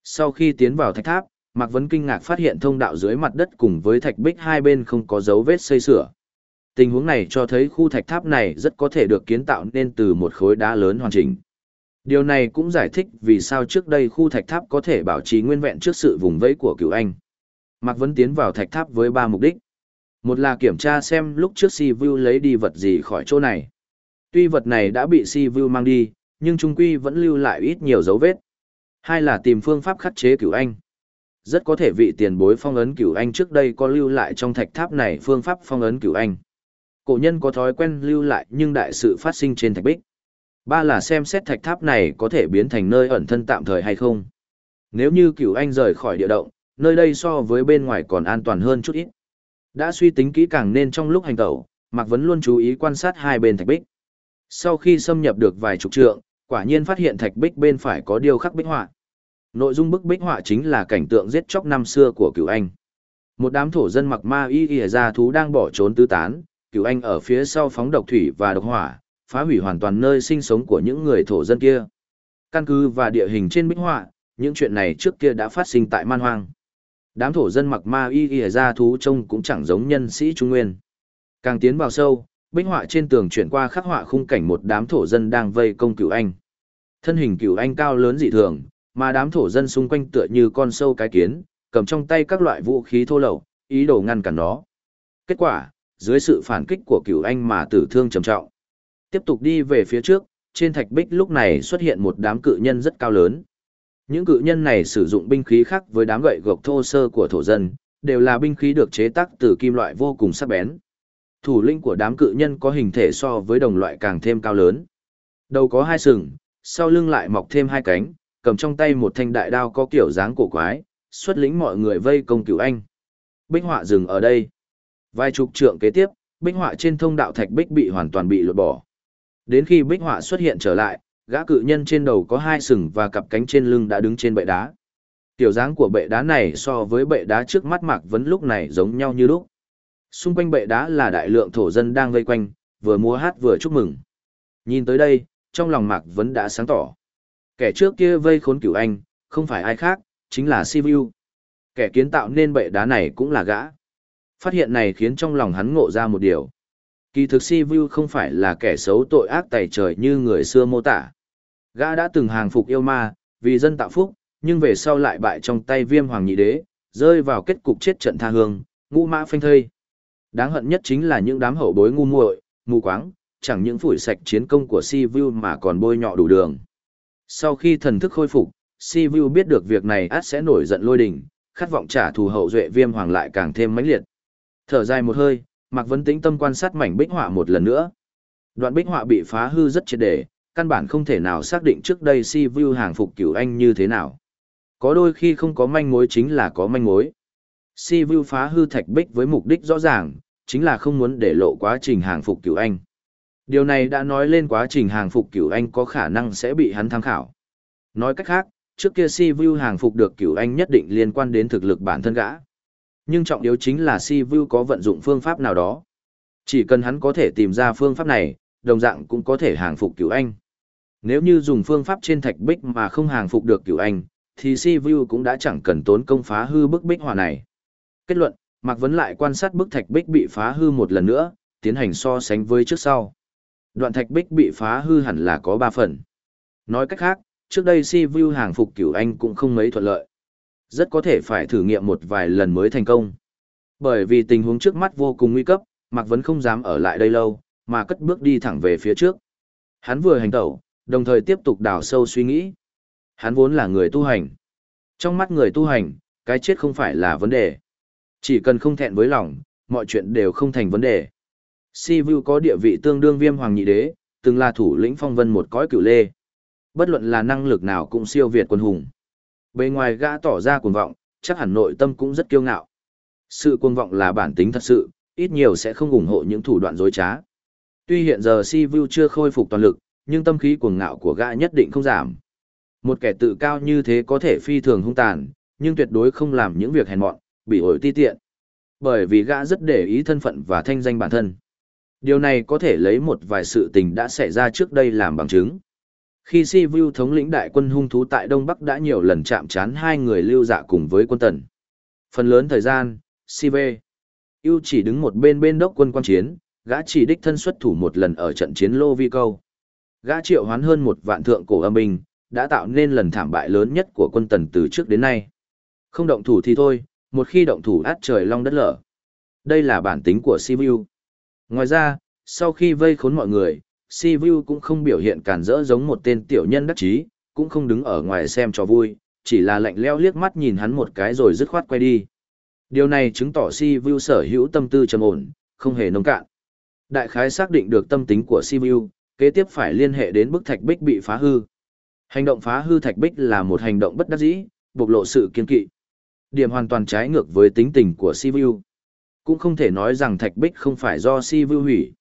Sau khi tiến vào thạch tháp, Mạc Vấn kinh ngạc phát hiện thông đạo dưới mặt đất cùng với thạch bích hai bên không có dấu vết xây sửa. Tình huống này cho thấy khu thạch tháp này rất có thể được kiến tạo nên từ một khối đá lớn hoàn chỉnh. Điều này cũng giải thích vì sao trước đây khu thạch tháp có thể bảo trì nguyên vẹn trước sự vùng vẫy của cựu anh. Mạc Vấn tiến vào thạch tháp với ba mục đích. Một là kiểm tra xem lúc trước Si Vu lấy đi vật gì khỏi chỗ này. Tuy vật này đã bị Si Vu mang đi, nhưng trung quy vẫn lưu lại ít nhiều dấu vết. Hai là tìm phương pháp khắc chế cửu anh. Rất có thể vị tiền bối phong ấn cửu anh trước đây có lưu lại trong thạch tháp này phương pháp phong ấn cửu anh. Cổ nhân có thói quen lưu lại nhưng đại sự phát sinh trên thạch bích. Ba là xem xét thạch tháp này có thể biến thành nơi ẩn thân tạm thời hay không. Nếu như cửu anh rời khỏi địa động, nơi đây so với bên ngoài còn an toàn hơn chút ít. Đã suy tính kỹ càng nên trong lúc hành tẩu, Mạc Vấn luôn chú ý quan sát hai bên thạch bích. Sau khi xâm nhập được vài chục trượng, quả nhiên phát hiện thạch bích bên phải có điêu khắc bích họa. Nội dung bức bích họa chính là cảnh tượng giết chóc năm xưa của cửu anh. Một đám thổ dân mặc ma y ỉa ra thú đang bỏ trốn tứ tán, cửu anh ở phía sau phóng độc thủy và độc hỏa, phá hủy hoàn toàn nơi sinh sống của những người thổ dân kia. Căn cứ và địa hình trên bích họa, những chuyện này trước kia đã phát sinh tại man hoang. Đám thổ dân mặc ma y y ra thú trông cũng chẳng giống nhân sĩ trung nguyên. Càng tiến vào sâu, bích họa trên tường chuyển qua khắc họa khung cảnh một đám thổ dân đang vây công cửu anh. Thân hình cửu anh cao lớn dị thường, mà đám thổ dân xung quanh tựa như con sâu cái kiến, cầm trong tay các loại vũ khí thô lậu, ý đồ ngăn cản nó. Kết quả, dưới sự phản kích của cửu anh mà tử thương trầm trọng. Tiếp tục đi về phía trước, trên thạch bích lúc này xuất hiện một đám cự nhân rất cao lớn. Những cự nhân này sử dụng binh khí khác với đám gậy gộc thô sơ của thổ dân, đều là binh khí được chế tác từ kim loại vô cùng sắc bén. Thủ lĩnh của đám cự nhân có hình thể so với đồng loại càng thêm cao lớn. Đầu có hai sừng, sau lưng lại mọc thêm hai cánh, cầm trong tay một thanh đại đao có kiểu dáng cổ quái, xuất lĩnh mọi người vây công cửu anh. Bích họa dừng ở đây. Vài chục trượng kế tiếp, bích họa trên thông đạo thạch bích bị hoàn toàn bị lột bỏ. Đến khi bích họa xuất hiện trở lại, gã cự nhân trên đầu có hai sừng và cặp cánh trên lưng đã đứng trên bệ đá. Tiểu dáng của bệ đá này so với bệ đá trước mắt Mạc Vấn lúc này giống nhau như lúc. Xung quanh bệ đá là đại lượng thổ dân đang vây quanh, vừa múa hát vừa chúc mừng. Nhìn tới đây, trong lòng Mạc Vấn đã sáng tỏ. Kẻ trước kia vây khốn cửu anh, không phải ai khác, chính là Sivu. Kẻ kiến tạo nên bệ đá này cũng là gã. Phát hiện này khiến trong lòng hắn ngộ ra một điều. Kỳ thực si vu không phải là kẻ xấu tội ác tày trời như người xưa mô tả. Gã đã từng hàng phục yêu ma, vì dân tạo phúc, nhưng về sau lại bại trong tay viêm hoàng nhị đế, rơi vào kết cục chết trận tha hương, ngũ mã phanh thây. Đáng hận nhất chính là những đám hậu bối ngu muội, mù quáng, chẳng những phủi sạch chiến công của Si Vu mà còn bôi nhọ đủ đường. Sau khi thần thức khôi phục, Si Vu biết được việc này át sẽ nổi giận lôi đình, khát vọng trả thù hậu duệ viêm hoàng lại càng thêm mãnh liệt. Thở dài một hơi, Mạc Vấn tĩnh tâm quan sát mảnh bích họa một lần nữa. Đoạn bích họa bị phá hư rất triệt để, căn bản không thể nào xác định trước đây Si Vu hàng phục cửu anh như thế nào. Có đôi khi không có manh mối chính là có manh mối. Si Vu phá hư thạch bích với mục đích rõ ràng, chính là không muốn để lộ quá trình hàng phục cửu anh. Điều này đã nói lên quá trình hàng phục cửu anh có khả năng sẽ bị hắn tham khảo. Nói cách khác, trước kia Si Vu hàng phục được cửu anh nhất định liên quan đến thực lực bản thân gã. Nhưng trọng yếu chính là Si Vu có vận dụng phương pháp nào đó. Chỉ cần hắn có thể tìm ra phương pháp này, đồng dạng cũng có thể hàng phục cửu anh. Nếu như dùng phương pháp trên thạch bích mà không hàng phục được cửu anh, thì Si Vu cũng đã chẳng cần tốn công phá hư bức bích hỏa này. Kết luận, Mạc Vấn lại quan sát bức thạch bích bị phá hư một lần nữa, tiến hành so sánh với trước sau. Đoạn thạch bích bị phá hư hẳn là có 3 phần. Nói cách khác, trước đây Si Vu hàng phục cửu anh cũng không mấy thuận lợi. Rất có thể phải thử nghiệm một vài lần mới thành công. Bởi vì tình huống trước mắt vô cùng nguy cấp, Mạc Vấn không dám ở lại đây lâu, mà cất bước đi thẳng về phía trước. Hắn vừa hành tẩu, đồng thời tiếp tục đào sâu suy nghĩ. Hắn vốn là người tu hành. Trong mắt người tu hành, cái chết không phải là vấn đề. Chỉ cần không thẹn với lòng, mọi chuyện đều không thành vấn đề. Si Vu có địa vị tương đương viêm hoàng nhị đế, từng là thủ lĩnh phong vân một cõi cửu lê. Bất luận là năng lực nào cũng siêu việt quân hùng. Bề ngoài gã tỏ ra cuồng vọng, chắc hẳn nội tâm cũng rất kiêu ngạo. Sự cuồng vọng là bản tính thật sự, ít nhiều sẽ không ủng hộ những thủ đoạn dối trá. Tuy hiện giờ Si Vu chưa khôi phục toàn lực, nhưng tâm khí cuồng ngạo của gã nhất định không giảm. Một kẻ tự cao như thế có thể phi thường hung tàn, nhưng tuyệt đối không làm những việc hèn mọn, bị ổi ti tiện. Bởi vì gã rất để ý thân phận và thanh danh bản thân. Điều này có thể lấy một vài sự tình đã xảy ra trước đây làm bằng chứng. Khi Si Vu thống lĩnh đại quân hung thú tại Đông Bắc đã nhiều lần chạm trán hai người lưu dạ cùng với quân tần. Phần lớn thời gian, Si V. Yêu chỉ đứng một bên bên đốc quân quan chiến, gã chỉ đích thân xuất thủ một lần ở trận chiến Lô Vi Câu. Gã triệu hoán hơn một vạn thượng cổ âm binh, đã tạo nên lần thảm bại lớn nhất của quân tần từ trước đến nay. Không động thủ thì thôi, một khi động thủ át trời long đất lở. Đây là bản tính của Sivu. Ngoài ra, sau khi vây khốn mọi người, Sivu cũng không biểu hiện cản rỡ giống một tên tiểu nhân đắc chí, cũng không đứng ở ngoài xem cho vui, chỉ là lạnh leo liếc mắt nhìn hắn một cái rồi dứt khoát quay đi. Điều này chứng tỏ Sivu sở hữu tâm tư trầm ổn, không hề nông cạn. Đại khái xác định được tâm tính của Sivu, kế tiếp phải liên hệ đến bức thạch bích bị phá hư. Hành động phá hư thạch bích là một hành động bất đắc dĩ, bộc lộ sự kiên kỵ. Điểm hoàn toàn trái ngược với tính tình của Sivu. Cũng không thể nói rằng thạch bích không phải do Sivu hủy.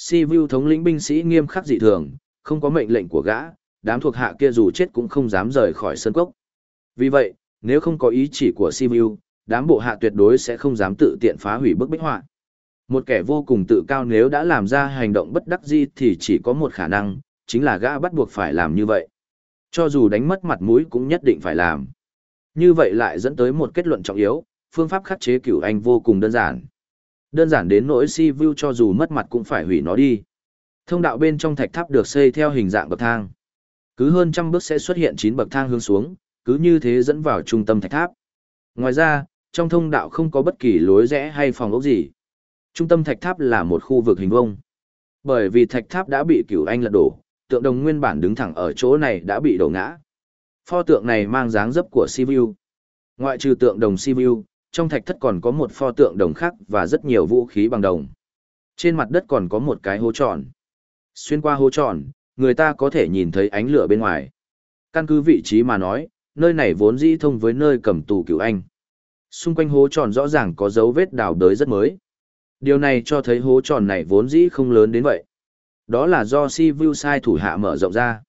Si Vu thống lĩnh binh sĩ nghiêm khắc dị thường, không có mệnh lệnh của gã, đám thuộc hạ kia dù chết cũng không dám rời khỏi sân cốc. Vì vậy, nếu không có ý chỉ của Si Vu, đám bộ hạ tuyệt đối sẽ không dám tự tiện phá hủy bức bích họa. Một kẻ vô cùng tự cao nếu đã làm ra hành động bất đắc dĩ thì chỉ có một khả năng, chính là gã bắt buộc phải làm như vậy. Cho dù đánh mất mặt mũi cũng nhất định phải làm. Như vậy lại dẫn tới một kết luận trọng yếu, phương pháp khắc chế cửu anh vô cùng đơn giản. Đơn giản đến nỗi si view cho dù mất mặt cũng phải hủy nó đi. Thông đạo bên trong thạch tháp được xây theo hình dạng bậc thang. Cứ hơn trăm bước sẽ xuất hiện chín bậc thang hướng xuống, cứ như thế dẫn vào trung tâm thạch tháp. Ngoài ra, trong thông đạo không có bất kỳ lối rẽ hay phòng ốc gì. Trung tâm thạch tháp là một khu vực hình vông. Bởi vì thạch tháp đã bị cửu anh lật đổ, tượng đồng nguyên bản đứng thẳng ở chỗ này đã bị đổ ngã. Pho tượng này mang dáng dấp của Sivu. Ngoại trừ tượng đồng Sivu, trong thạch thất còn có một pho tượng đồng khác và rất nhiều vũ khí bằng đồng. Trên mặt đất còn có một cái hố tròn. Xuyên qua hố tròn, người ta có thể nhìn thấy ánh lửa bên ngoài. Căn cứ vị trí mà nói, nơi này vốn dĩ thông với nơi cầm tù cửu anh. Xung quanh hố tròn rõ ràng có dấu vết đào đới rất mới. Điều này cho thấy hố tròn này vốn dĩ không lớn đến vậy. Đó là do si vu sai thủ hạ mở rộng ra.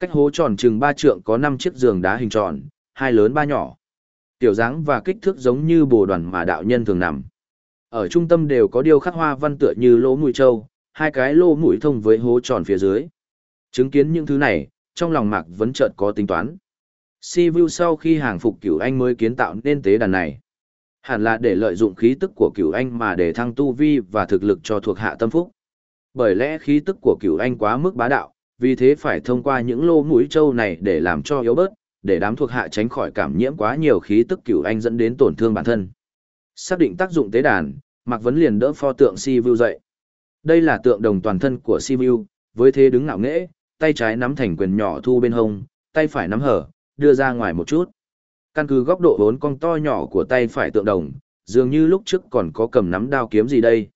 Cách hố tròn chừng ba trượng có năm chiếc giường đá hình tròn, hai lớn ba nhỏ. Tiểu dáng và kích thước giống như bồ đoàn mà đạo nhân thường nằm. Ở trung tâm đều có điêu khắc hoa văn tựa như lỗ mũi trâu, hai cái lỗ mũi thông với hố tròn phía dưới. Chứng kiến những thứ này, trong lòng Mạc vẫn chợt có tính toán. Si Vu sau khi hàng phục cửu anh mới kiến tạo nên tế đàn này. Hẳn là để lợi dụng khí tức của cửu anh mà để thăng tu vi và thực lực cho thuộc hạ tâm phúc. Bởi lẽ khí tức của cửu anh quá mức bá đạo, vì thế phải thông qua những lô mũi trâu này để làm cho yếu bớt, để đám thuộc hạ tránh khỏi cảm nhiễm quá nhiều khí tức cửu anh dẫn đến tổn thương bản thân. Xác định tác dụng tế đàn, Mạc Vấn liền đỡ pho tượng Si Vu dậy. Đây là tượng đồng toàn thân của Si Vu, với thế đứng ngạo nghễ, tay trái nắm thành quyền nhỏ thu bên hông, tay phải nắm hở, đưa ra ngoài một chút. Căn cứ góc độ vốn cong to nhỏ của tay phải tượng đồng, dường như lúc trước còn có cầm nắm đao kiếm gì đây.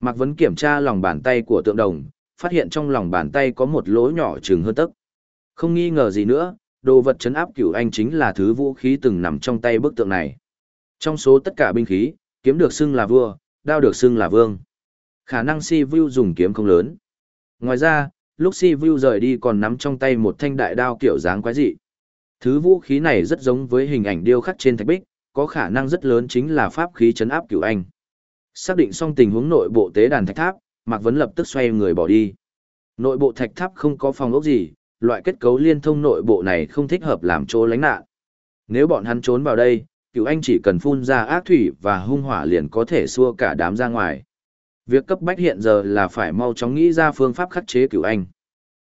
Mạc Vấn kiểm tra lòng bàn tay của tượng đồng, phát hiện trong lòng bàn tay có một lỗ nhỏ chừng hơn tấc. Không nghi ngờ gì nữa, đồ vật chấn áp cửu anh chính là thứ vũ khí từng nằm trong tay bức tượng này. Trong số tất cả binh khí, kiếm được xưng là vua, đao được xưng là vương. Khả năng si vu dùng kiếm không lớn. Ngoài ra, lúc si vu rời đi còn nắm trong tay một thanh đại đao kiểu dáng quái dị. Thứ vũ khí này rất giống với hình ảnh điêu khắc trên thạch bích, có khả năng rất lớn chính là pháp khí chấn áp cửu anh. Xác định xong tình huống nội bộ tế đàn thạch tháp, Mạc Vấn lập tức xoay người bỏ đi. Nội bộ thạch tháp không có phòng ốc gì, loại kết cấu liên thông nội bộ này không thích hợp làm chỗ lánh nạn. Nếu bọn hắn trốn vào đây, cựu anh chỉ cần phun ra ác thủy và hung hỏa liền có thể xua cả đám ra ngoài. Việc cấp bách hiện giờ là phải mau chóng nghĩ ra phương pháp khắc chế cựu anh.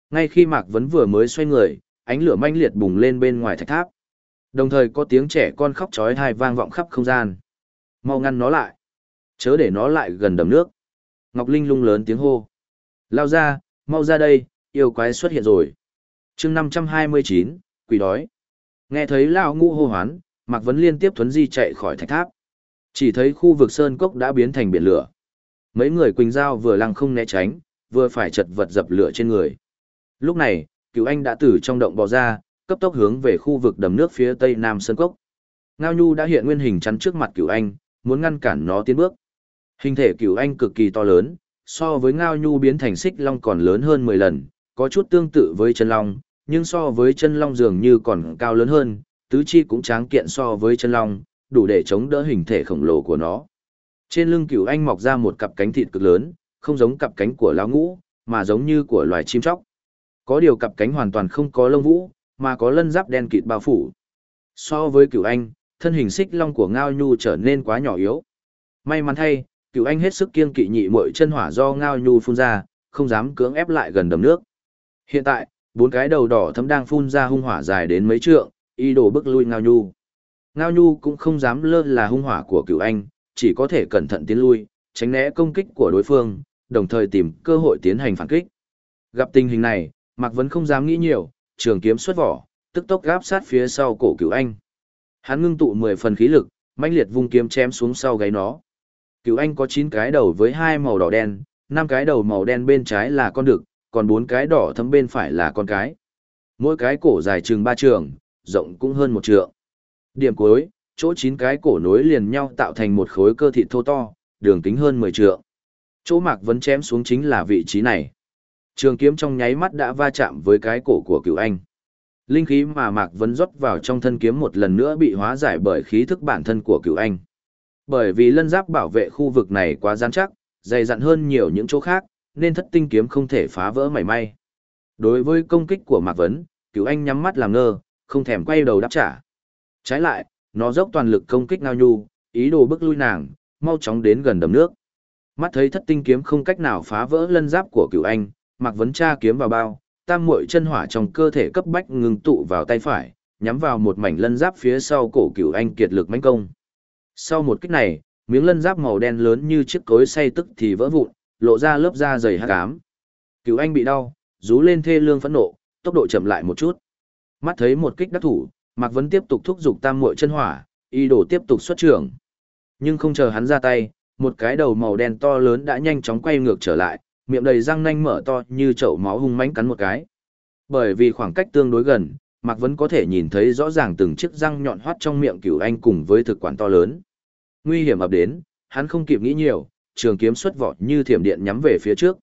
Ngay khi Mạc Vấn vừa mới xoay người, ánh lửa manh liệt bùng lên bên ngoài thạch tháp. Đồng thời có tiếng trẻ con khóc chói thai vang vọng khắp không gian. Mau ngăn nó lại. Chớ để nó lại gần đầm nước. Ngọc Linh lung lớn tiếng hô. Lao ra, mau ra đây, yêu quái xuất hiện rồi chương 529, quỷ đói. Nghe thấy Lao ngũ hô hoán, Mạc Vấn liên tiếp thuấn di chạy khỏi thạch tháp. Chỉ thấy khu vực sơn cốc đã biến thành biển lửa. Mấy người Quỳnh Giao vừa lăng không né tránh, vừa phải chật vật dập lửa trên người. Lúc này, cựu anh đã từ trong động bò ra, cấp tốc hướng về khu vực đầm nước phía tây nam sơn cốc. Ngao Nhu đã hiện nguyên hình chắn trước mặt cựu anh, muốn ngăn cản nó tiến bước. Hình thể cửu anh cực kỳ to lớn, so với ngao nhu biến thành xích long còn lớn hơn 10 lần, có chút tương tự với chân long, nhưng so với chân long dường như còn cao lớn hơn, tứ chi cũng tráng kiện so với chân long, đủ để chống đỡ hình thể khổng lồ của nó. Trên lưng cửu anh mọc ra một cặp cánh thịt cực lớn, không giống cặp cánh của lão ngũ, mà giống như của loài chim chóc. Có điều cặp cánh hoàn toàn không có lông vũ, mà có lân giáp đen kịt bao phủ. So với cửu anh, thân hình xích long của ngao nhu trở nên quá nhỏ yếu. May mắn thay, cựu anh hết sức kiên kỵ nhị muội chân hỏa do ngao nhu phun ra, không dám cưỡng ép lại gần đầm nước. Hiện tại, bốn cái đầu đỏ thấm đang phun ra hung hỏa dài đến mấy trượng, y đồ bức lui ngao nhu. Ngao nhu cũng không dám lơ là hung hỏa của cựu anh, chỉ có thể cẩn thận tiến lui, tránh né công kích của đối phương, đồng thời tìm cơ hội tiến hành phản kích. Gặp tình hình này, Mạc Vấn không dám nghĩ nhiều, trường kiếm xuất vỏ, tức tốc gáp sát phía sau cổ cựu anh. Hắn ngưng tụ 10 phần khí lực, mãnh liệt vung kiếm chém xuống sau gáy nó. cựu anh có 9 cái đầu với hai màu đỏ đen, 5 cái đầu màu đen bên trái là con đực, còn bốn cái đỏ thấm bên phải là con cái. Mỗi cái cổ dài chừng 3 trường, rộng cũng hơn một trượng. Điểm cuối, chỗ 9 cái cổ nối liền nhau tạo thành một khối cơ thịt thô to, đường kính hơn 10 trượng. Chỗ Mạc Vấn chém xuống chính là vị trí này. Trường kiếm trong nháy mắt đã va chạm với cái cổ của cựu anh. Linh khí mà Mạc Vấn rót vào trong thân kiếm một lần nữa bị hóa giải bởi khí thức bản thân của cựu anh. Bởi vì lân giáp bảo vệ khu vực này quá gian chắc, dày dặn hơn nhiều những chỗ khác, nên thất tinh kiếm không thể phá vỡ mảy may. Đối với công kích của Mạc Vấn, cửu anh nhắm mắt làm ngơ, không thèm quay đầu đáp trả. Trái lại, nó dốc toàn lực công kích Ngao Nhu, ý đồ bức lui nàng, mau chóng đến gần đầm nước. Mắt thấy thất tinh kiếm không cách nào phá vỡ lân giáp của cửu anh, Mạc Vấn tra kiếm vào bao, tam muội chân hỏa trong cơ thể cấp bách ngừng tụ vào tay phải, nhắm vào một mảnh lân giáp phía sau cổ cửu anh kiệt lực mãnh công. Sau một kích này, miếng lân giáp màu đen lớn như chiếc cối xay tức thì vỡ vụn, lộ ra lớp da dày hắc ám. Cửu anh bị đau, rú lên thê lương phẫn nộ, tốc độ chậm lại một chút. Mắt thấy một kích đắc thủ, Mạc Vấn tiếp tục thúc giục tam muội chân hỏa, y đồ tiếp tục xuất trưởng. Nhưng không chờ hắn ra tay, một cái đầu màu đen to lớn đã nhanh chóng quay ngược trở lại, miệng đầy răng nanh mở to như chậu máu hung mãnh cắn một cái. Bởi vì khoảng cách tương đối gần, Mạc Vấn có thể nhìn thấy rõ ràng từng chiếc răng nhọn hoắt trong miệng cửu anh cùng với thực quản to lớn. Nguy hiểm ập đến, hắn không kịp nghĩ nhiều, trường kiếm xuất vỏ như thiểm điện nhắm về phía trước.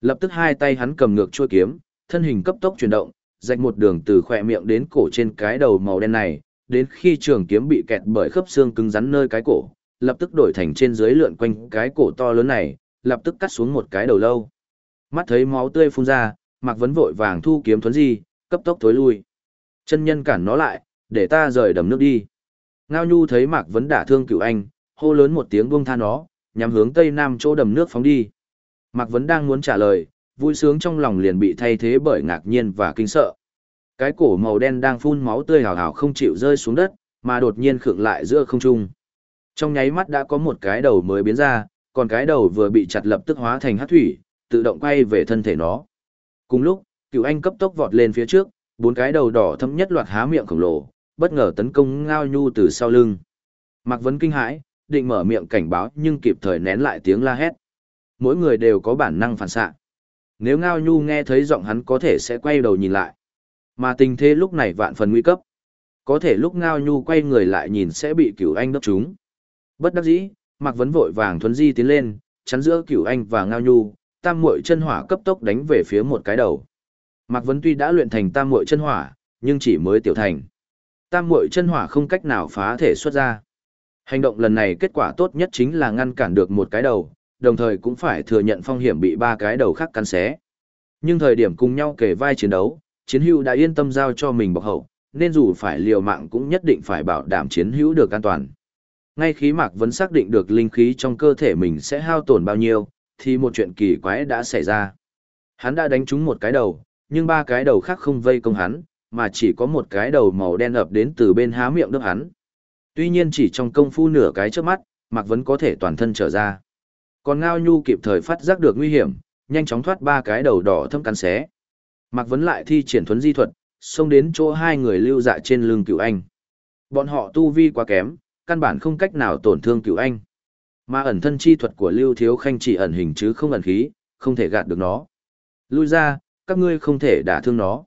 Lập tức hai tay hắn cầm ngược chuôi kiếm, thân hình cấp tốc chuyển động, rạch một đường từ khỏe miệng đến cổ trên cái đầu màu đen này, đến khi trường kiếm bị kẹt bởi khớp xương cứng rắn nơi cái cổ, lập tức đổi thành trên dưới lượn quanh cái cổ to lớn này, lập tức cắt xuống một cái đầu lâu. Mắt thấy máu tươi phun ra, Mạc Vấn vội vàng thu kiếm thuấn di, cấp tốc tối lui. Chân nhân cản nó lại, để ta rời đầm nước đi. Ngao Nhu thấy Mạc Vấn đả thương cửu anh, hô lớn một tiếng buông tha nó, nhằm hướng tây nam chỗ đầm nước phóng đi. Mạc Vấn đang muốn trả lời, vui sướng trong lòng liền bị thay thế bởi ngạc nhiên và kinh sợ. Cái cổ màu đen đang phun máu tươi hào hào không chịu rơi xuống đất, mà đột nhiên khựng lại giữa không trung. Trong nháy mắt đã có một cái đầu mới biến ra, còn cái đầu vừa bị chặt lập tức hóa thành hắc thủy, tự động quay về thân thể nó. Cùng lúc, cựu anh cấp tốc vọt lên phía trước, bốn cái đầu đỏ thâm nhất loạt há miệng khổng lồ, bất ngờ tấn công ngao nhu từ sau lưng. Mạc Vấn kinh hãi, định mở miệng cảnh báo nhưng kịp thời nén lại tiếng la hét. Mỗi người đều có bản năng phản xạ. Nếu ngao nhu nghe thấy giọng hắn có thể sẽ quay đầu nhìn lại. Mà tình thế lúc này vạn phần nguy cấp. Có thể lúc ngao nhu quay người lại nhìn sẽ bị cửu anh đốc trúng. Bất đắc dĩ, Mạc Vấn vội vàng thuấn di tiến lên, chắn giữa cửu anh và ngao nhu, tam muội chân hỏa cấp tốc đánh về phía một cái đầu. Mạc Vấn tuy đã luyện thành tam muội chân hỏa, nhưng chỉ mới tiểu thành. Tam muội chân hỏa không cách nào phá thể xuất ra. Hành động lần này kết quả tốt nhất chính là ngăn cản được một cái đầu, đồng thời cũng phải thừa nhận phong hiểm bị ba cái đầu khác cắn xé. Nhưng thời điểm cùng nhau kể vai chiến đấu, chiến hữu đã yên tâm giao cho mình bọc hậu, nên dù phải liều mạng cũng nhất định phải bảo đảm chiến hữu được an toàn. Ngay khi Mạc vẫn xác định được linh khí trong cơ thể mình sẽ hao tổn bao nhiêu, thì một chuyện kỳ quái đã xảy ra. Hắn đã đánh trúng một cái đầu, nhưng ba cái đầu khác không vây công hắn, mà chỉ có một cái đầu màu đen ập đến từ bên há miệng đớp hắn. Tuy nhiên chỉ trong công phu nửa cái trước mắt, Mạc Vấn có thể toàn thân trở ra. Còn Ngao Nhu kịp thời phát giác được nguy hiểm, nhanh chóng thoát ba cái đầu đỏ thâm cắn xé. Mạc Vấn lại thi triển thuấn di thuật, xông đến chỗ hai người lưu dạ trên lưng cựu anh. Bọn họ tu vi quá kém, căn bản không cách nào tổn thương cựu anh. Mà ẩn thân chi thuật của Lưu Thiếu Khanh chỉ ẩn hình chứ không ẩn khí, không thể gạt được nó. Lui ra, các ngươi không thể đả thương nó.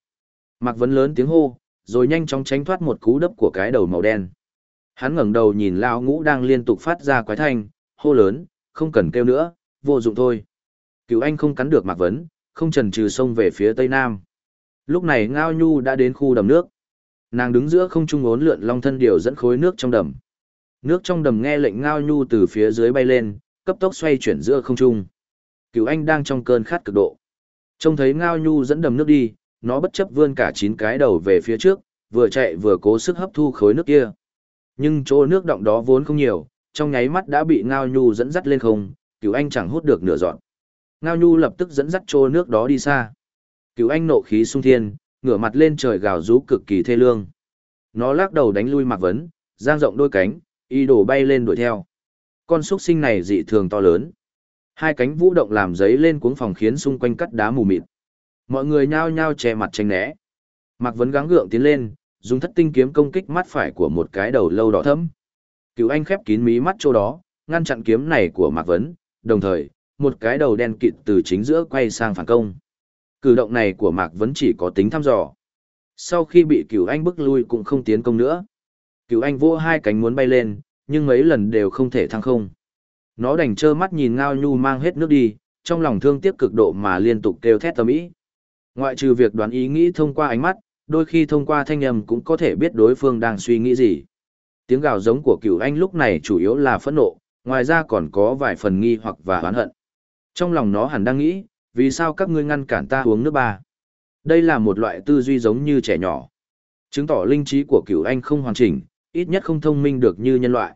Mạc Vấn lớn tiếng hô, rồi nhanh chóng tránh thoát một cú đấp của cái đầu màu đen. Hắn ngẩng đầu nhìn Lao Ngũ đang liên tục phát ra quái thanh, hô lớn, không cần kêu nữa, vô dụng thôi. Cựu anh không cắn được Mạc Vấn, không chần trừ sông về phía tây nam. Lúc này Ngao Nhu đã đến khu đầm nước. Nàng đứng giữa không trung ốn lượn long thân điều dẫn khối nước trong đầm. Nước trong đầm nghe lệnh Ngao Nhu từ phía dưới bay lên, cấp tốc xoay chuyển giữa không trung. Cựu anh đang trong cơn khát cực độ. Trông thấy Ngao Nhu dẫn đầm nước đi, nó bất chấp vươn cả chín cái đầu về phía trước, vừa chạy vừa cố sức hấp thu khối nước kia. Nhưng chỗ nước động đó vốn không nhiều, trong nháy mắt đã bị Ngao Nhu dẫn dắt lên không, cửu anh chẳng hút được nửa dọn. Ngao Nhu lập tức dẫn dắt chỗ nước đó đi xa. Cửu anh nộ khí sung thiên, ngửa mặt lên trời gào rú cực kỳ thê lương. Nó lắc đầu đánh lui Mạc Vấn, giang rộng đôi cánh, y đổ bay lên đuổi theo. Con xuất sinh này dị thường to lớn. Hai cánh vũ động làm giấy lên cuống phòng khiến xung quanh cắt đá mù mịt. Mọi người nhao nhao che mặt tranh né. Mạc Vấn gắng gượng tiến lên, dùng thất tinh kiếm công kích mắt phải của một cái đầu lâu đỏ thẫm. Cửu anh khép kín mí mắt chỗ đó, ngăn chặn kiếm này của Mạc Vấn, đồng thời, một cái đầu đen kịt từ chính giữa quay sang phản công. Cử động này của Mạc Vấn chỉ có tính thăm dò. Sau khi bị Cửu anh bức lui cũng không tiến công nữa. Cửu anh vỗ hai cánh muốn bay lên, nhưng mấy lần đều không thể thăng không. Nó đành trơ mắt nhìn Ngao Nhu mang hết nước đi, trong lòng thương tiếc cực độ mà liên tục kêu thét tầm ý. Ngoại trừ việc đoán ý nghĩ thông qua ánh mắt, đôi khi thông qua thanh âm cũng có thể biết đối phương đang suy nghĩ gì. Tiếng gào giống của cửu anh lúc này chủ yếu là phẫn nộ, ngoài ra còn có vài phần nghi hoặc và oán hận. Trong lòng nó hẳn đang nghĩ, vì sao các ngươi ngăn cản ta uống nước ba? Đây là một loại tư duy giống như trẻ nhỏ. Chứng tỏ linh trí của cửu anh không hoàn chỉnh, ít nhất không thông minh được như nhân loại.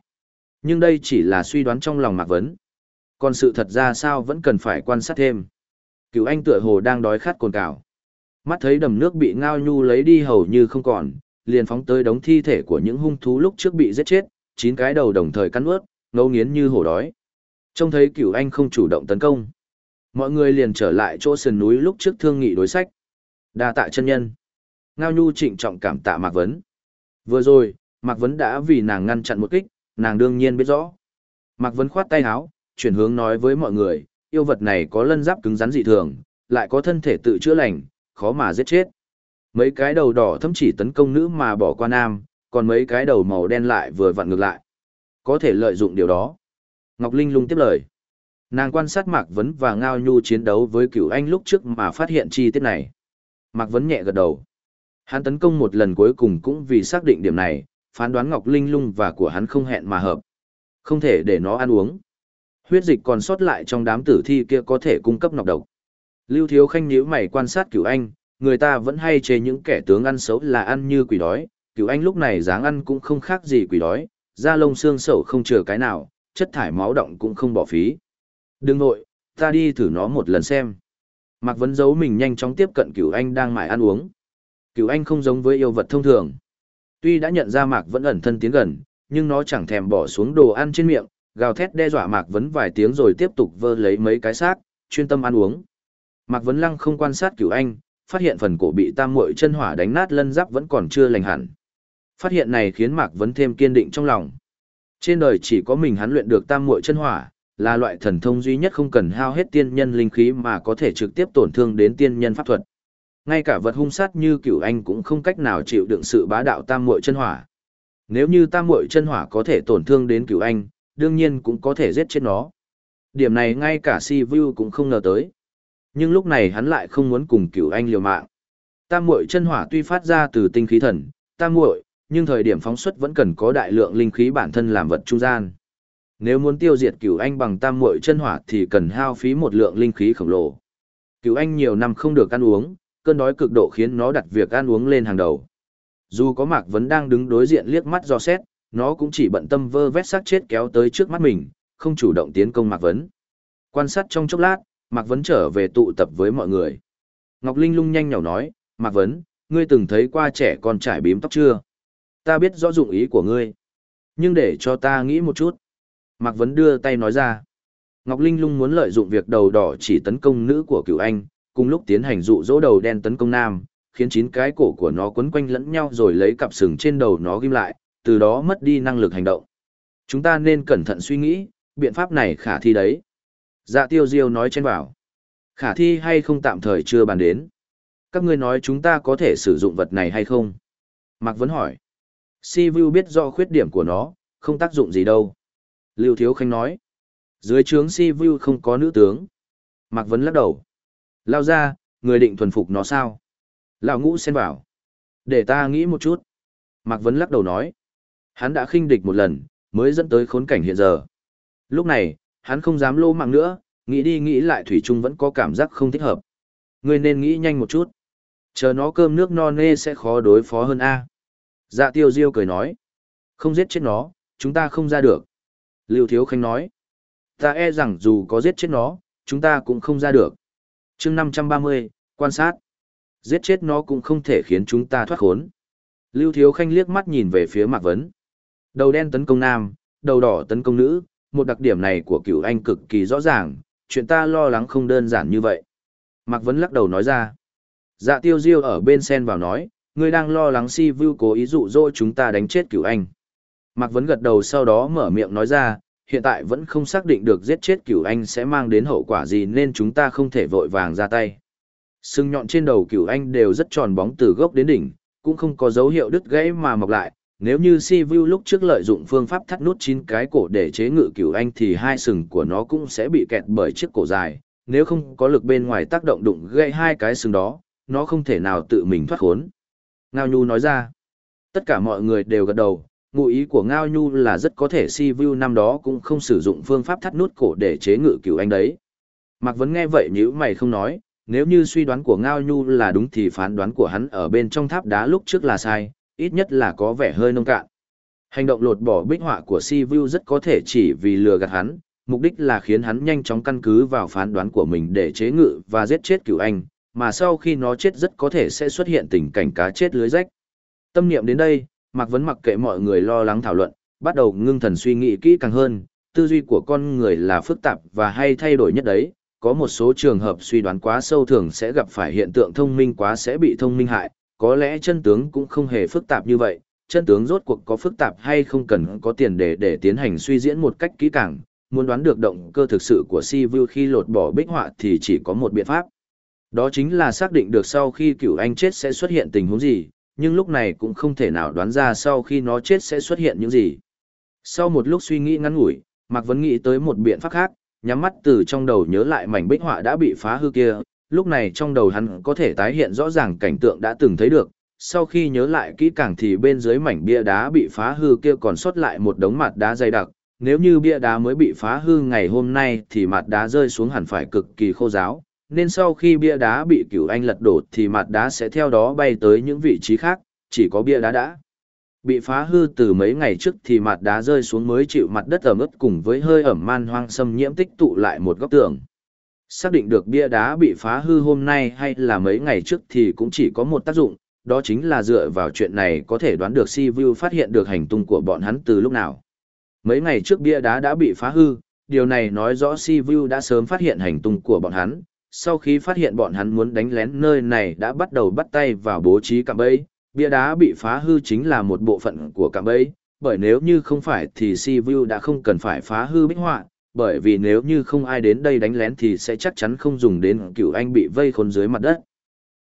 Nhưng đây chỉ là suy đoán trong lòng Mạc Vấn. Còn sự thật ra sao vẫn cần phải quan sát thêm. Cửu anh tựa hồ đang đói khát cồn cào. Mắt thấy đầm nước bị ngao nhu lấy đi hầu như không còn, liền phóng tới đống thi thể của những hung thú lúc trước bị giết chết, chín cái đầu đồng thời cắn ướt, ngấu nghiến như hổ đói. Trông thấy cửu anh không chủ động tấn công. Mọi người liền trở lại chỗ sườn núi lúc trước thương nghị đối sách. đa tạ chân nhân. Ngao nhu trịnh trọng cảm tạ Mạc Vấn. Vừa rồi, Mạc Vấn đã vì nàng ngăn chặn một kích, nàng đương nhiên biết rõ. Mạc Vấn khoát tay háo, chuyển hướng nói với mọi người, yêu vật này có lân giáp cứng rắn dị thường, lại có thân thể tự chữa lành, khó mà giết chết. Mấy cái đầu đỏ thấm chỉ tấn công nữ mà bỏ qua nam, còn mấy cái đầu màu đen lại vừa vặn ngược lại. Có thể lợi dụng điều đó. Ngọc Linh lung tiếp lời. Nàng quan sát Mạc Vấn và Ngao Nhu chiến đấu với cửu anh lúc trước mà phát hiện chi tiết này. Mạc Vấn nhẹ gật đầu. Hắn tấn công một lần cuối cùng cũng vì xác định điểm này, phán đoán Ngọc Linh lung và của hắn không hẹn mà hợp. Không thể để nó ăn uống. Huyết dịch còn sót lại trong đám tử thi kia có thể cung cấp nọc độc. Lưu Thiếu Khanh nhíu mày quan sát cửu anh, người ta vẫn hay chê những kẻ tướng ăn xấu là ăn như quỷ đói, cửu anh lúc này dáng ăn cũng không khác gì quỷ đói, da lông xương sẩu không chừa cái nào, chất thải máu động cũng không bỏ phí. Đừng nội, ta đi thử nó một lần xem. Mạc Vấn giấu mình nhanh chóng tiếp cận cửu anh đang mải ăn uống. Cửu anh không giống với yêu vật thông thường. Tuy đã nhận ra Mạc Vẫn ẩn thân tiến gần, nhưng nó chẳng thèm bỏ xuống đồ ăn trên miệng, gào thét đe dọa Mạc Vấn vài tiếng rồi tiếp tục vơ lấy mấy cái xác, chuyên tâm ăn uống. Mạc Vấn Lăng không quan sát cửu anh, phát hiện phần cổ bị tam muội chân hỏa đánh nát lân giáp vẫn còn chưa lành hẳn. Phát hiện này khiến Mạc Vấn thêm kiên định trong lòng. Trên đời chỉ có mình hắn luyện được tam muội chân hỏa, là loại thần thông duy nhất không cần hao hết tiên nhân linh khí mà có thể trực tiếp tổn thương đến tiên nhân pháp thuật. Ngay cả vật hung sát như cửu anh cũng không cách nào chịu đựng sự bá đạo tam muội chân hỏa. Nếu như tam muội chân hỏa có thể tổn thương đến cửu anh, đương nhiên cũng có thể giết chết nó. Điểm này ngay cả Si Vu cũng không ngờ tới. Nhưng lúc này hắn lại không muốn cùng cửu anh liều mạng. Tam muội chân hỏa tuy phát ra từ tinh khí thần, tam muội, nhưng thời điểm phóng xuất vẫn cần có đại lượng linh khí bản thân làm vật trung gian. Nếu muốn tiêu diệt cửu anh bằng tam muội chân hỏa thì cần hao phí một lượng linh khí khổng lồ. Cửu anh nhiều năm không được ăn uống, cơn đói cực độ khiến nó đặt việc ăn uống lên hàng đầu. Dù có Mạc Vấn đang đứng đối diện liếc mắt do xét, nó cũng chỉ bận tâm vơ vét xác chết kéo tới trước mắt mình, không chủ động tiến công Mạc Vấn. Quan sát trong chốc lát, Mạc Vấn trở về tụ tập với mọi người. Ngọc Linh lung nhanh nhỏ nói, Mạc Vấn, ngươi từng thấy qua trẻ con trải bím tóc chưa? Ta biết rõ dụng ý của ngươi. Nhưng để cho ta nghĩ một chút. Mạc Vấn đưa tay nói ra. Ngọc Linh lung muốn lợi dụng việc đầu đỏ chỉ tấn công nữ của cựu anh, cùng lúc tiến hành dụ dỗ đầu đen tấn công nam, khiến chín cái cổ của nó quấn quanh lẫn nhau rồi lấy cặp sừng trên đầu nó ghim lại, từ đó mất đi năng lực hành động. Chúng ta nên cẩn thận suy nghĩ, biện pháp này khả thi đấy. Dạ tiêu diêu nói trên bảo. Khả thi hay không tạm thời chưa bàn đến. Các ngươi nói chúng ta có thể sử dụng vật này hay không? Mạc Vấn hỏi. Si Vu biết rõ khuyết điểm của nó, không tác dụng gì đâu. Lưu Thiếu Khanh nói. Dưới trướng Si Vu không có nữ tướng. Mạc Vấn lắc đầu. Lao ra, người định thuần phục nó sao? Lão ngũ xen vào. Để ta nghĩ một chút. Mạc Vấn lắc đầu nói. Hắn đã khinh địch một lần, mới dẫn tới khốn cảnh hiện giờ. Lúc này, hắn không dám lô mạng nữa, nghĩ đi nghĩ lại Thủy Trung vẫn có cảm giác không thích hợp. Ngươi nên nghĩ nhanh một chút. Chờ nó cơm nước no nê sẽ khó đối phó hơn A. Dạ tiêu diêu cười nói. Không giết chết nó, chúng ta không ra được. Lưu Thiếu Khanh nói. Ta e rằng dù có giết chết nó, chúng ta cũng không ra được. chương 530, quan sát. Giết chết nó cũng không thể khiến chúng ta thoát khốn. Lưu Thiếu Khanh liếc mắt nhìn về phía Mạc Vấn. Đầu đen tấn công nam, đầu đỏ tấn công nữ, một đặc điểm này của cựu anh cực kỳ rõ ràng, chuyện ta lo lắng không đơn giản như vậy. Mạc Vấn lắc đầu nói ra. Dạ tiêu diêu ở bên sen vào nói, ngươi đang lo lắng si vu cố ý dụ dỗ chúng ta đánh chết cựu anh. Mạc Vấn gật đầu sau đó mở miệng nói ra, hiện tại vẫn không xác định được giết chết cửu anh sẽ mang đến hậu quả gì nên chúng ta không thể vội vàng ra tay. Sừng nhọn trên đầu cửu anh đều rất tròn bóng từ gốc đến đỉnh, cũng không có dấu hiệu đứt gãy mà mọc lại. Nếu như Si Vu lúc trước lợi dụng phương pháp thắt nút chín cái cổ để chế ngự cửu anh thì hai sừng của nó cũng sẽ bị kẹt bởi chiếc cổ dài. Nếu không có lực bên ngoài tác động đụng gãy hai cái sừng đó, nó không thể nào tự mình thoát khốn. Ngao Nhu nói ra. Tất cả mọi người đều gật đầu, ngụ ý của Ngao Nhu là rất có thể Si Vu năm đó cũng không sử dụng phương pháp thắt nút cổ để chế ngự cửu anh đấy. Mạc Vấn nghe vậy nhữ mày không nói, nếu như suy đoán của Ngao Nhu là đúng thì phán đoán của hắn ở bên trong tháp đá lúc trước là sai, ít nhất là có vẻ hơi nông cạn. Hành động lột bỏ bích họa của Si Vu rất có thể chỉ vì lừa gạt hắn, mục đích là khiến hắn nhanh chóng căn cứ vào phán đoán của mình để chế ngự và giết chết cửu anh, mà sau khi nó chết rất có thể sẽ xuất hiện tình cảnh cá chết lưới rách. Tâm niệm đến đây, Mạc Vấn mặc kệ mọi người lo lắng thảo luận, bắt đầu ngưng thần suy nghĩ kỹ càng hơn, tư duy của con người là phức tạp và hay thay đổi nhất đấy, có một số trường hợp suy đoán quá sâu thường sẽ gặp phải hiện tượng thông minh quá sẽ bị thông minh hại, có lẽ chân tướng cũng không hề phức tạp như vậy, chân tướng rốt cuộc có phức tạp hay không cần có tiền để để tiến hành suy diễn một cách kỹ càng, muốn đoán được động cơ thực sự của Si Vu khi lột bỏ bích họa thì chỉ có một biện pháp. Đó chính là xác định được sau khi cửu anh chết sẽ xuất hiện tình huống gì, nhưng lúc này cũng không thể nào đoán ra sau khi nó chết sẽ xuất hiện những gì. Sau một lúc suy nghĩ ngắn ngủi, Mạc Vấn nghĩ tới một biện pháp khác, nhắm mắt từ trong đầu nhớ lại mảnh bích họa đã bị phá hư kia, lúc này trong đầu hắn có thể tái hiện rõ ràng cảnh tượng đã từng thấy được. Sau khi nhớ lại kỹ càng thì bên dưới mảnh bia đá bị phá hư kia còn sót lại một đống mặt đá dày đặc, nếu như bia đá mới bị phá hư ngày hôm nay thì mặt đá rơi xuống hẳn phải cực kỳ khô giáo, nên sau khi bia đá bị cửu anh lật đổ thì mặt đá sẽ theo đó bay tới những vị trí khác, chỉ có bia đá đã Bị phá hư từ mấy ngày trước thì mặt đá rơi xuống mới chịu mặt đất ẩm ướt cùng với hơi ẩm man hoang xâm nhiễm tích tụ lại một góc tường. Xác định được bia đá bị phá hư hôm nay hay là mấy ngày trước thì cũng chỉ có một tác dụng, đó chính là dựa vào chuyện này có thể đoán được Si Vu phát hiện được hành tung của bọn hắn từ lúc nào. Mấy ngày trước bia đá đã bị phá hư, điều này nói rõ Si Vu đã sớm phát hiện hành tung của bọn hắn, sau khi phát hiện bọn hắn muốn đánh lén nơi này đã bắt đầu bắt tay vào bố trí cạm bẫy, bia đá bị phá hư chính là một bộ phận của cạm bẫy, bởi nếu như không phải thì Si Vu đã không cần phải phá hư bích họa, bởi vì nếu như không ai đến đây đánh lén thì sẽ chắc chắn không dùng đến cựu anh bị vây khốn dưới mặt đất.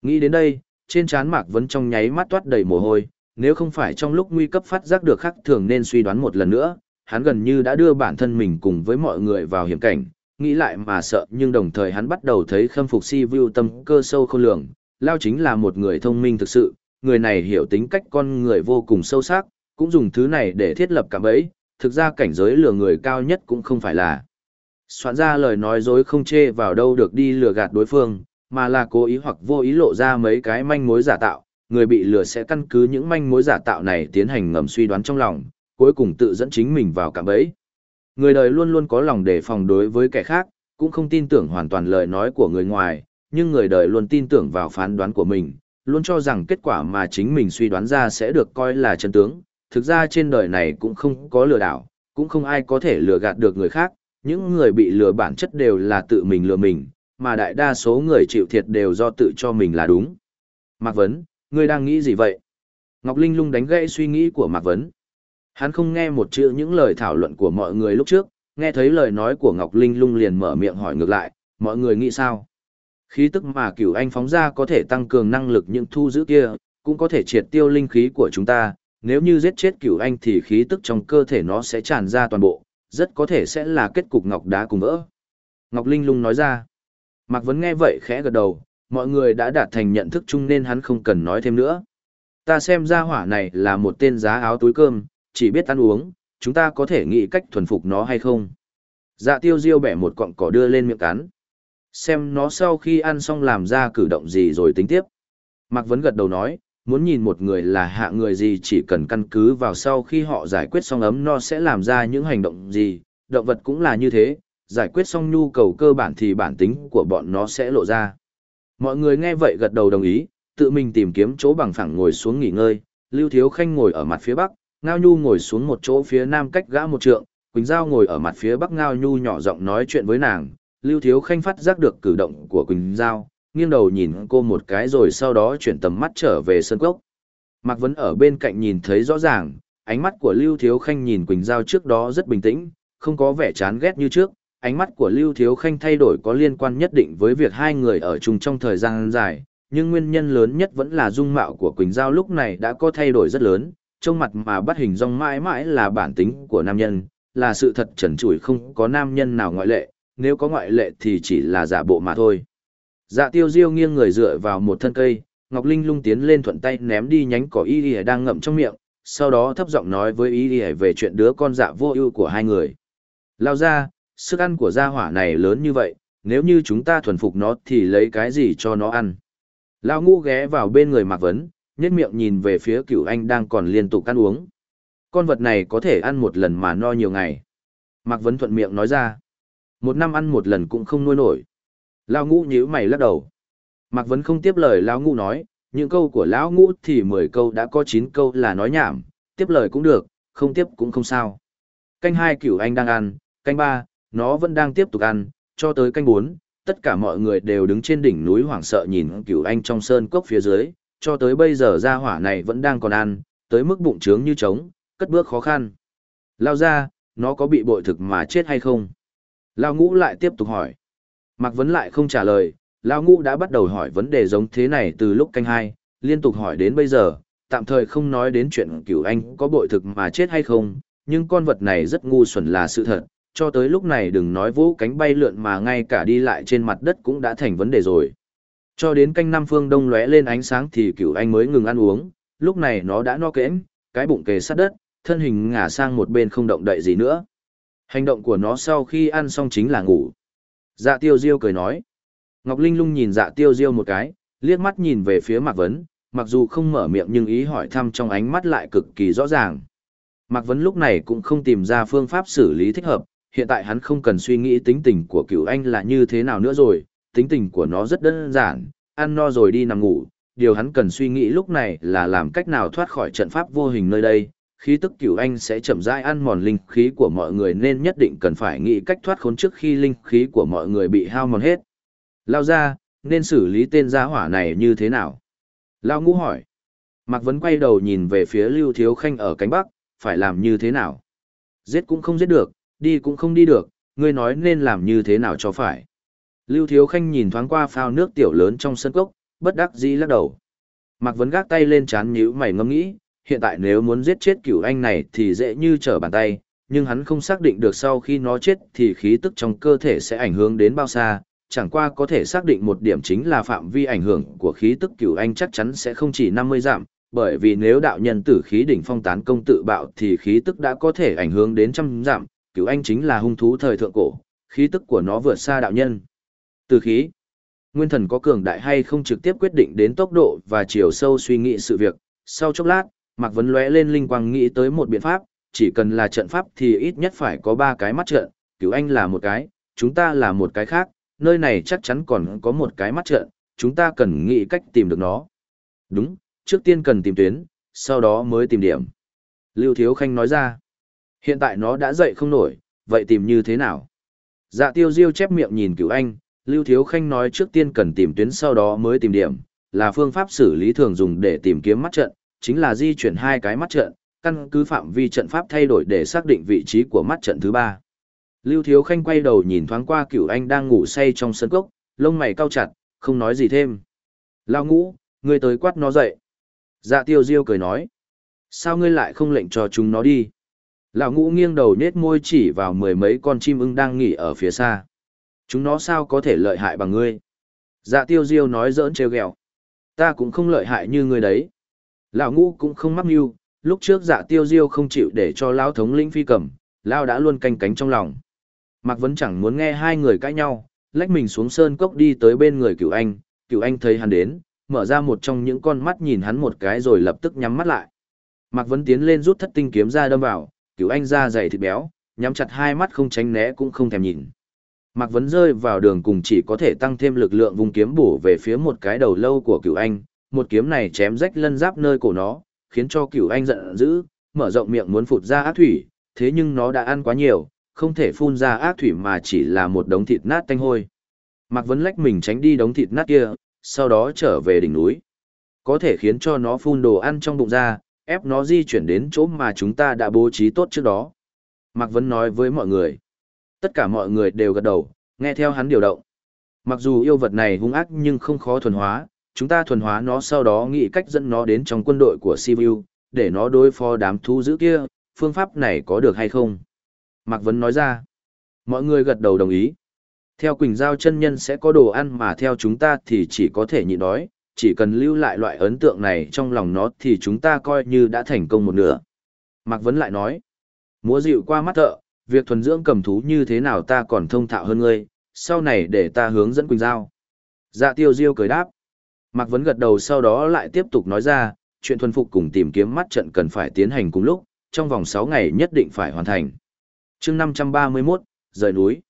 Nghĩ đến đây, trên trán Mạc Vấn trong nháy mắt toát đầy mồ hôi, nếu không phải trong lúc nguy cấp phát giác được khắc thường nên suy đoán một lần nữa, hắn gần như đã đưa bản thân mình cùng với mọi người vào hiểm cảnh, nghĩ lại mà sợ nhưng đồng thời hắn bắt đầu thấy khâm phục si view tâm cơ sâu khôn lường, Lao chính là một người thông minh thực sự, người này hiểu tính cách con người vô cùng sâu sắc, cũng dùng thứ này để thiết lập cảm ấy, thực ra cảnh giới lừa người cao nhất cũng không phải là soạn ra lời nói dối không chê vào đâu được đi lừa gạt đối phương, mà là cố ý hoặc vô ý lộ ra mấy cái manh mối giả tạo, người bị lừa sẽ căn cứ những manh mối giả tạo này tiến hành ngầm suy đoán trong lòng, cuối cùng tự dẫn chính mình vào cạm bẫy. Người đời luôn luôn có lòng đề phòng đối với kẻ khác, cũng không tin tưởng hoàn toàn lời nói của người ngoài, nhưng người đời luôn tin tưởng vào phán đoán của mình, luôn cho rằng kết quả mà chính mình suy đoán ra sẽ được coi là chân tướng. Thực ra trên đời này cũng không có lừa đảo, cũng không ai có thể lừa gạt được người khác, những người bị lừa bản chất đều là tự mình lừa mình, mà đại đa số người chịu thiệt đều do tự cho mình là đúng. Mạc Vấn, ngươi đang nghĩ gì vậy? Ngọc Linh lung đánh gãy suy nghĩ của Mạc Vấn. Hắn không nghe một chữ những lời thảo luận của mọi người lúc trước, nghe thấy lời nói của Ngọc Linh lung liền mở miệng hỏi ngược lại, mọi người nghĩ sao? Khí tức mà cửu anh phóng ra có thể tăng cường năng lực những thu giữ kia, cũng có thể triệt tiêu linh khí của chúng ta, nếu như giết chết cửu anh thì khí tức trong cơ thể nó sẽ tràn ra toàn bộ, rất có thể sẽ là kết cục ngọc đá cùng vỡ. Ngọc Linh lung nói ra. Mạc Vấn nghe vậy khẽ gật đầu, mọi người đã đạt thành nhận thức chung nên hắn không cần nói thêm nữa. Ta xem ra hỏa này là một tên giá áo túi cơm, chỉ biết ăn uống, chúng ta có thể nghĩ cách thuần phục nó hay không. Dạ tiêu diêu bẻ một cọng cỏ đưa lên miệng cắn. Xem nó sau khi ăn xong làm ra cử động gì rồi tính tiếp. Mạc Vấn gật đầu nói, muốn nhìn một người là hạ người gì chỉ cần căn cứ vào sau khi họ giải quyết xong ấm no sẽ làm ra những hành động gì, động vật cũng là như thế, giải quyết xong nhu cầu cơ bản thì bản tính của bọn nó sẽ lộ ra. Mọi người nghe vậy gật đầu đồng ý, tự mình tìm kiếm chỗ bằng phẳng ngồi xuống nghỉ ngơi, Lưu Thiếu Khanh ngồi ở mặt phía bắc, Ngao Nhu ngồi xuống một chỗ phía nam cách gã một trượng, Quỳnh Giao ngồi ở mặt phía bắc Ngao Nhu nhỏ giọng nói chuyện với nàng, Lưu Thiếu Khanh phát giác được cử động của Quỳnh Giao, nghiêng đầu nhìn cô một cái rồi sau đó chuyển tầm mắt trở về sân cốc. Mạc Vấn ở bên cạnh nhìn thấy rõ ràng, ánh mắt của Lưu Thiếu Khanh nhìn Quỳnh Giao trước đó rất bình tĩnh, không có vẻ chán ghét như trước. Ánh mắt của Lưu Thiếu Khanh thay đổi có liên quan nhất định với việc hai người ở chung trong thời gian dài, nhưng nguyên nhân lớn nhất vẫn là dung mạo của Quỳnh Giao lúc này đã có thay đổi rất lớn, trong mặt mà bắt hình dong mãi mãi là bản tính của nam nhân, là sự thật trần trụi không có nam nhân nào ngoại lệ, nếu có ngoại lệ thì chỉ là giả bộ mà thôi. Dạ tiêu diêu nghiêng người dựa vào một thân cây, Ngọc Linh lung tiến lên thuận tay ném đi nhánh cỏ y y đang ngậm trong miệng, sau đó thấp giọng nói với y y về chuyện đứa con dạ vô ưu của hai người. Lao ra, sức ăn của gia hỏa này lớn như vậy, nếu như chúng ta thuần phục nó thì lấy cái gì cho nó ăn. Lao ngũ ghé vào bên người Mạc Vấn, nhét miệng nhìn về phía cửu anh đang còn liên tục ăn uống. Con vật này có thể ăn một lần mà no nhiều ngày. Mạc Vấn thuận miệng nói ra. Một năm ăn một lần cũng không nuôi nổi. Lão ngũ nhíu mày lắc đầu. Mạc Vấn không tiếp lời Lão ngũ nói, những câu của Lão ngũ thì 10 câu đã có 9 câu là nói nhảm, tiếp lời cũng được, không tiếp cũng không sao. Canh hai cửu anh đang ăn, canh ba, nó vẫn đang tiếp tục ăn, cho tới canh bốn, tất cả mọi người đều đứng trên đỉnh núi hoảng sợ nhìn cửu anh trong sơn cốc phía dưới, cho tới bây giờ ra hỏa này vẫn đang còn ăn, tới mức bụng trướng như trống, cất bước khó khăn. Lao ra, nó có bị bội thực mà chết hay không? Lao ngũ lại tiếp tục hỏi. Mạc Vấn lại không trả lời, Lao Ngũ đã bắt đầu hỏi vấn đề giống thế này từ lúc canh hai, liên tục hỏi đến bây giờ, tạm thời không nói đến chuyện cửu anh có bội thực mà chết hay không, nhưng con vật này rất ngu xuẩn là sự thật, cho tới lúc này đừng nói vũ cánh bay lượn mà ngay cả đi lại trên mặt đất cũng đã thành vấn đề rồi. Cho đến canh năm phương đông lóe lên ánh sáng thì cửu anh mới ngừng ăn uống, lúc này nó đã no kẽn, cái bụng kề sát đất, thân hình ngả sang một bên không động đậy gì nữa. Hành động của nó sau khi ăn xong chính là ngủ. Dạ tiêu diêu cười nói. Ngọc Linh lung nhìn dạ tiêu diêu một cái, liếc mắt nhìn về phía Mạc Vấn, mặc dù không mở miệng nhưng ý hỏi thăm trong ánh mắt lại cực kỳ rõ ràng. Mạc Vấn lúc này cũng không tìm ra phương pháp xử lý thích hợp, hiện tại hắn không cần suy nghĩ tính tình của cựu anh là như thế nào nữa rồi, tính tình của nó rất đơn giản, ăn no rồi đi nằm ngủ, điều hắn cần suy nghĩ lúc này là làm cách nào thoát khỏi trận pháp vô hình nơi đây, khí tức cửu anh sẽ chậm rãi ăn mòn linh khí của mọi người nên nhất định cần phải nghĩ cách thoát khốn trước khi linh khí của mọi người bị hao mòn hết. Lao ra, nên xử lý tên gia hỏa này như thế nào? Lao ngũ hỏi. Mạc Vấn quay đầu nhìn về phía Lưu Thiếu Khanh ở cánh bắc, phải làm như thế nào? Giết cũng không giết được, đi cũng không đi được, ngươi nói nên làm như thế nào cho phải. Lưu Thiếu Khanh nhìn thoáng qua phao nước tiểu lớn trong sân cốc, bất đắc dĩ lắc đầu. Mạc Vấn gác tay lên chán nhíu mày ngâm nghĩ, hiện tại nếu muốn giết chết cửu anh này thì dễ như trở bàn tay, nhưng hắn không xác định được sau khi nó chết thì khí tức trong cơ thể sẽ ảnh hưởng đến bao xa, chẳng qua có thể xác định một điểm chính là phạm vi ảnh hưởng của khí tức cửu anh chắc chắn sẽ không chỉ 50 giảm, bởi vì nếu đạo nhân tử khí đỉnh phong tán công tự bạo thì khí tức đã có thể ảnh hưởng đến trăm giảm, cửu anh chính là hung thú thời thượng cổ, khí tức của nó vượt xa đạo nhân. Tử khí Nguyên thần có cường đại hay không trực tiếp quyết định đến tốc độ và chiều sâu suy nghĩ sự việc. Sau chốc lát, Mạc Vấn lóe lên linh quang nghĩ tới một biện pháp, chỉ cần là trận pháp thì ít nhất phải có ba cái mắt trận, cứu anh là một cái, chúng ta là một cái khác, nơi này chắc chắn còn có một cái mắt trận, chúng ta cần nghĩ cách tìm được nó. Đúng, trước tiên cần tìm tuyến, sau đó mới tìm điểm. Lưu Thiếu Khanh nói ra, hiện tại nó đã dậy không nổi, vậy tìm như thế nào? Dạ tiêu diêu chép miệng nhìn cứu anh, Lưu Thiếu Khanh nói trước tiên cần tìm tuyến sau đó mới tìm điểm, là phương pháp xử lý thường dùng để tìm kiếm mắt trận, chính là di chuyển hai cái mắt trận, căn cứ phạm vi trận pháp thay đổi để xác định vị trí của mắt trận thứ ba. Lưu Thiếu Khanh quay đầu nhìn thoáng qua cửu anh đang ngủ say trong sân cốc, lông mày cau chặt, không nói gì thêm. Lao ngũ, ngươi tới quát nó dậy. Dạ tiêu diêu cười nói. Sao ngươi lại không lệnh cho chúng nó đi? Lão ngũ nghiêng đầu nết môi chỉ vào mười mấy con chim ưng đang nghỉ ở phía xa. Chúng nó sao có thể lợi hại bằng ngươi? Dạ tiêu diêu nói giỡn trêu ghẹo. Ta cũng không lợi hại như ngươi đấy. Lão ngũ cũng không mắc mưu, lúc trước dạ tiêu diêu không chịu để cho lão thống lĩnh phi cầm, lão đã luôn canh cánh trong lòng. Mạc Vấn chẳng muốn nghe hai người cãi nhau, lách mình xuống sơn cốc đi tới bên người cựu anh, cựu anh thấy hắn đến, mở ra một trong những con mắt nhìn hắn một cái rồi lập tức nhắm mắt lại. Mạc Vấn tiến lên rút thất tinh kiếm ra đâm vào, cựu anh ra dày thịt béo, nhắm chặt hai mắt không tránh né cũng không thèm nhìn. Mạc Vấn rơi vào đường cùng chỉ có thể tăng thêm lực lượng vùng kiếm bổ về phía một cái đầu lâu của cựu anh, một kiếm này chém rách lân giáp nơi cổ nó, khiến cho cửu anh giận dữ, mở rộng miệng muốn phụt ra ác thủy, thế nhưng nó đã ăn quá nhiều, không thể phun ra ác thủy mà chỉ là một đống thịt nát tanh hôi. Mạc Vấn lách mình tránh đi đống thịt nát kia, sau đó trở về đỉnh núi. Có thể khiến cho nó phun đồ ăn trong bụng ra, ép nó di chuyển đến chỗ mà chúng ta đã bố trí tốt trước đó. Mạc Vấn nói với mọi người. Tất cả mọi người đều gật đầu, nghe theo hắn điều động. Mặc dù yêu vật này hung ác nhưng không khó thuần hóa, chúng ta thuần hóa nó sau đó nghĩ cách dẫn nó đến trong quân đội của Sivu, để nó đối phó đám thú dữ kia, phương pháp này có được hay không? Mạc Vấn nói ra. Mọi người gật đầu đồng ý. Theo Quỳnh Giao chân nhân sẽ có đồ ăn mà theo chúng ta thì chỉ có thể nhịn đói, chỉ cần lưu lại loại ấn tượng này trong lòng nó thì chúng ta coi như đã thành công một nửa. Mạc Vấn lại nói. Múa dịu qua mắt thợ, việc thuần dưỡng cầm thú như thế nào ta còn thông thạo hơn ngươi, sau này để ta hướng dẫn Quỳnh Giao. Dạ tiêu diêu cười đáp. Mạc Vấn gật đầu sau đó lại tiếp tục nói ra, chuyện thuần phục cùng tìm kiếm mắt trận cần phải tiến hành cùng lúc, trong vòng 6 ngày nhất định phải hoàn thành. chương 531, rời núi.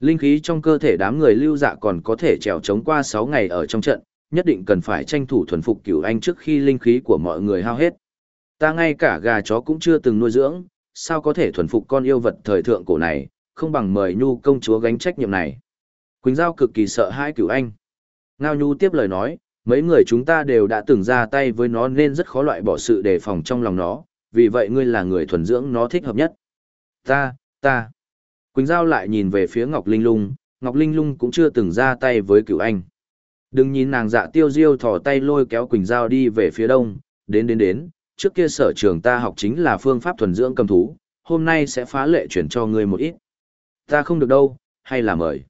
Linh khí trong cơ thể đám người lưu dạ còn có thể trèo chống qua 6 ngày ở trong trận, nhất định cần phải tranh thủ thuần phục cửu anh trước khi linh khí của mọi người hao hết. Ta ngay cả gà chó cũng chưa từng nuôi dưỡng, sao có thể thuần phục con yêu vật thời thượng cổ này, không bằng mời Nhu công chúa gánh trách nhiệm này. Quỳnh Giao cực kỳ sợ hai cửu anh. Ngao Nhu tiếp lời nói, mấy người chúng ta đều đã từng ra tay với nó nên rất khó loại bỏ sự đề phòng trong lòng nó, vì vậy ngươi là người thuần dưỡng nó thích hợp nhất. Ta, ta. Quỳnh Giao lại nhìn về phía Ngọc Linh Lung, Ngọc Linh Lung cũng chưa từng ra tay với cửu anh. Đừng nhìn nàng dạ tiêu diêu thò tay lôi kéo Quỳnh Giao đi về phía đông, đến đến đến, trước kia sở trường ta học chính là phương pháp thuần dưỡng cầm thú, hôm nay sẽ phá lệ chuyển cho ngươi một ít. Ta không được đâu, hay là mời.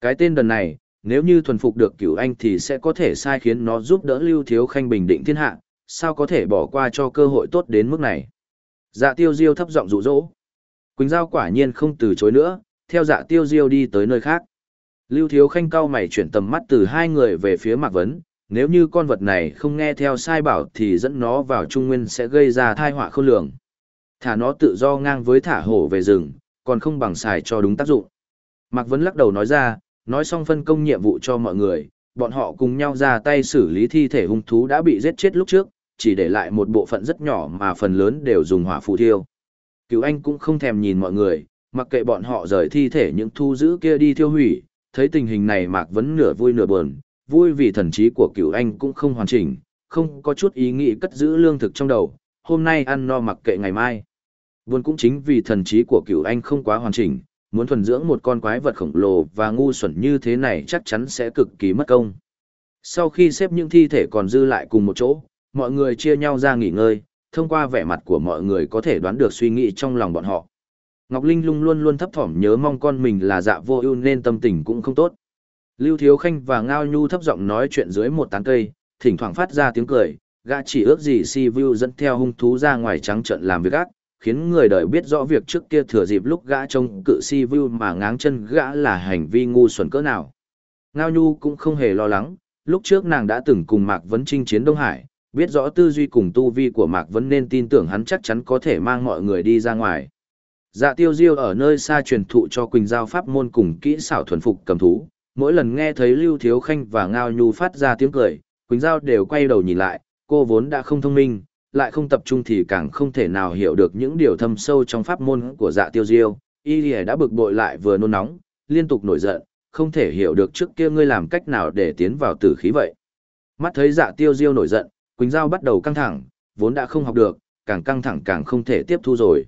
Cái tên đần này, nếu như thuần phục được cửu anh thì sẽ có thể sai khiến nó giúp đỡ Lưu Thiếu Khanh bình định thiên hạ, sao có thể bỏ qua cho cơ hội tốt đến mức này. Dạ tiêu diêu thấp giọng rụ rỗ. Quỳnh Giao quả nhiên không từ chối nữa, theo dạ tiêu diêu đi tới nơi khác. Lưu Thiếu Khanh cau mày chuyển tầm mắt từ hai người về phía Mạc Vấn, nếu như con vật này không nghe theo sai bảo thì dẫn nó vào trung nguyên sẽ gây ra thai họa khôn lường. Thả nó tự do ngang với thả hổ về rừng, còn không bằng xài cho đúng tác dụng. Mạc Vấn lắc đầu nói ra, nói xong phân công nhiệm vụ cho mọi người, bọn họ cùng nhau ra tay xử lý thi thể hung thú đã bị giết chết lúc trước, chỉ để lại một bộ phận rất nhỏ mà phần lớn đều dùng hỏa phù thiêu. Cứu anh cũng không thèm nhìn mọi người, mặc kệ bọn họ rời thi thể những thu giữ kia đi thiêu hủy, thấy tình hình này Mạc vẫn nửa vui nửa buồn, vui vì thần trí của cửu anh cũng không hoàn chỉnh, không có chút ý nghĩ cất giữ lương thực trong đầu, hôm nay ăn no mặc kệ ngày mai. Buồn cũng chính vì thần trí của cửu anh không quá hoàn chỉnh, muốn thuần dưỡng một con quái vật khổng lồ và ngu xuẩn như thế này chắc chắn sẽ cực kỳ mất công. Sau khi xếp những thi thể còn dư lại cùng một chỗ, mọi người chia nhau ra nghỉ ngơi, thông qua vẻ mặt của mọi người có thể đoán được suy nghĩ trong lòng bọn họ. Ngọc Linh lung luôn luôn thấp thỏm nhớ mong con mình là dạ vô ưu nên tâm tình cũng không tốt. Lưu Thiếu Khanh và Ngao Nhu thấp giọng nói chuyện dưới một tán cây, thỉnh thoảng phát ra tiếng cười, gã chỉ ước gì Si Vu dẫn theo hung thú ra ngoài trắng trận làm việc ác, khiến người đời biết rõ việc trước kia thừa dịp lúc gã trông cự Si Vu mà ngáng chân gã là hành vi ngu xuẩn cỡ nào. Ngao Nhu cũng không hề lo lắng, lúc trước nàng đã từng cùng Mạc Vấn chinh chiến Đông Hải, biết rõ tư duy cùng tu vi của Mạc Vấn nên tin tưởng hắn chắc chắn có thể mang mọi người đi ra ngoài. Dạ tiêu diêu ở nơi xa truyền thụ cho Quỳnh Giao Pháp môn cùng kỹ xảo thuần phục cầm thú, mỗi lần nghe thấy Lưu Thiếu Khanh và Ngao Nhu phát ra tiếng cười, Quỳnh Giao đều quay đầu nhìn lại, cô vốn đã không thông minh, lại không tập trung thì càng không thể nào hiểu được những điều thâm sâu trong pháp môn của dạ tiêu diêu. Y Lì đã bực bội lại vừa nôn nóng, liên tục nổi giận, không thể hiểu được trước kia ngươi làm cách nào để tiến vào tử khí vậy. Mắt thấy dạ tiêu diêu nổi giận, Quỳnh Giao bắt đầu căng thẳng, vốn đã không học được, càng căng thẳng càng không thể tiếp thu rồi.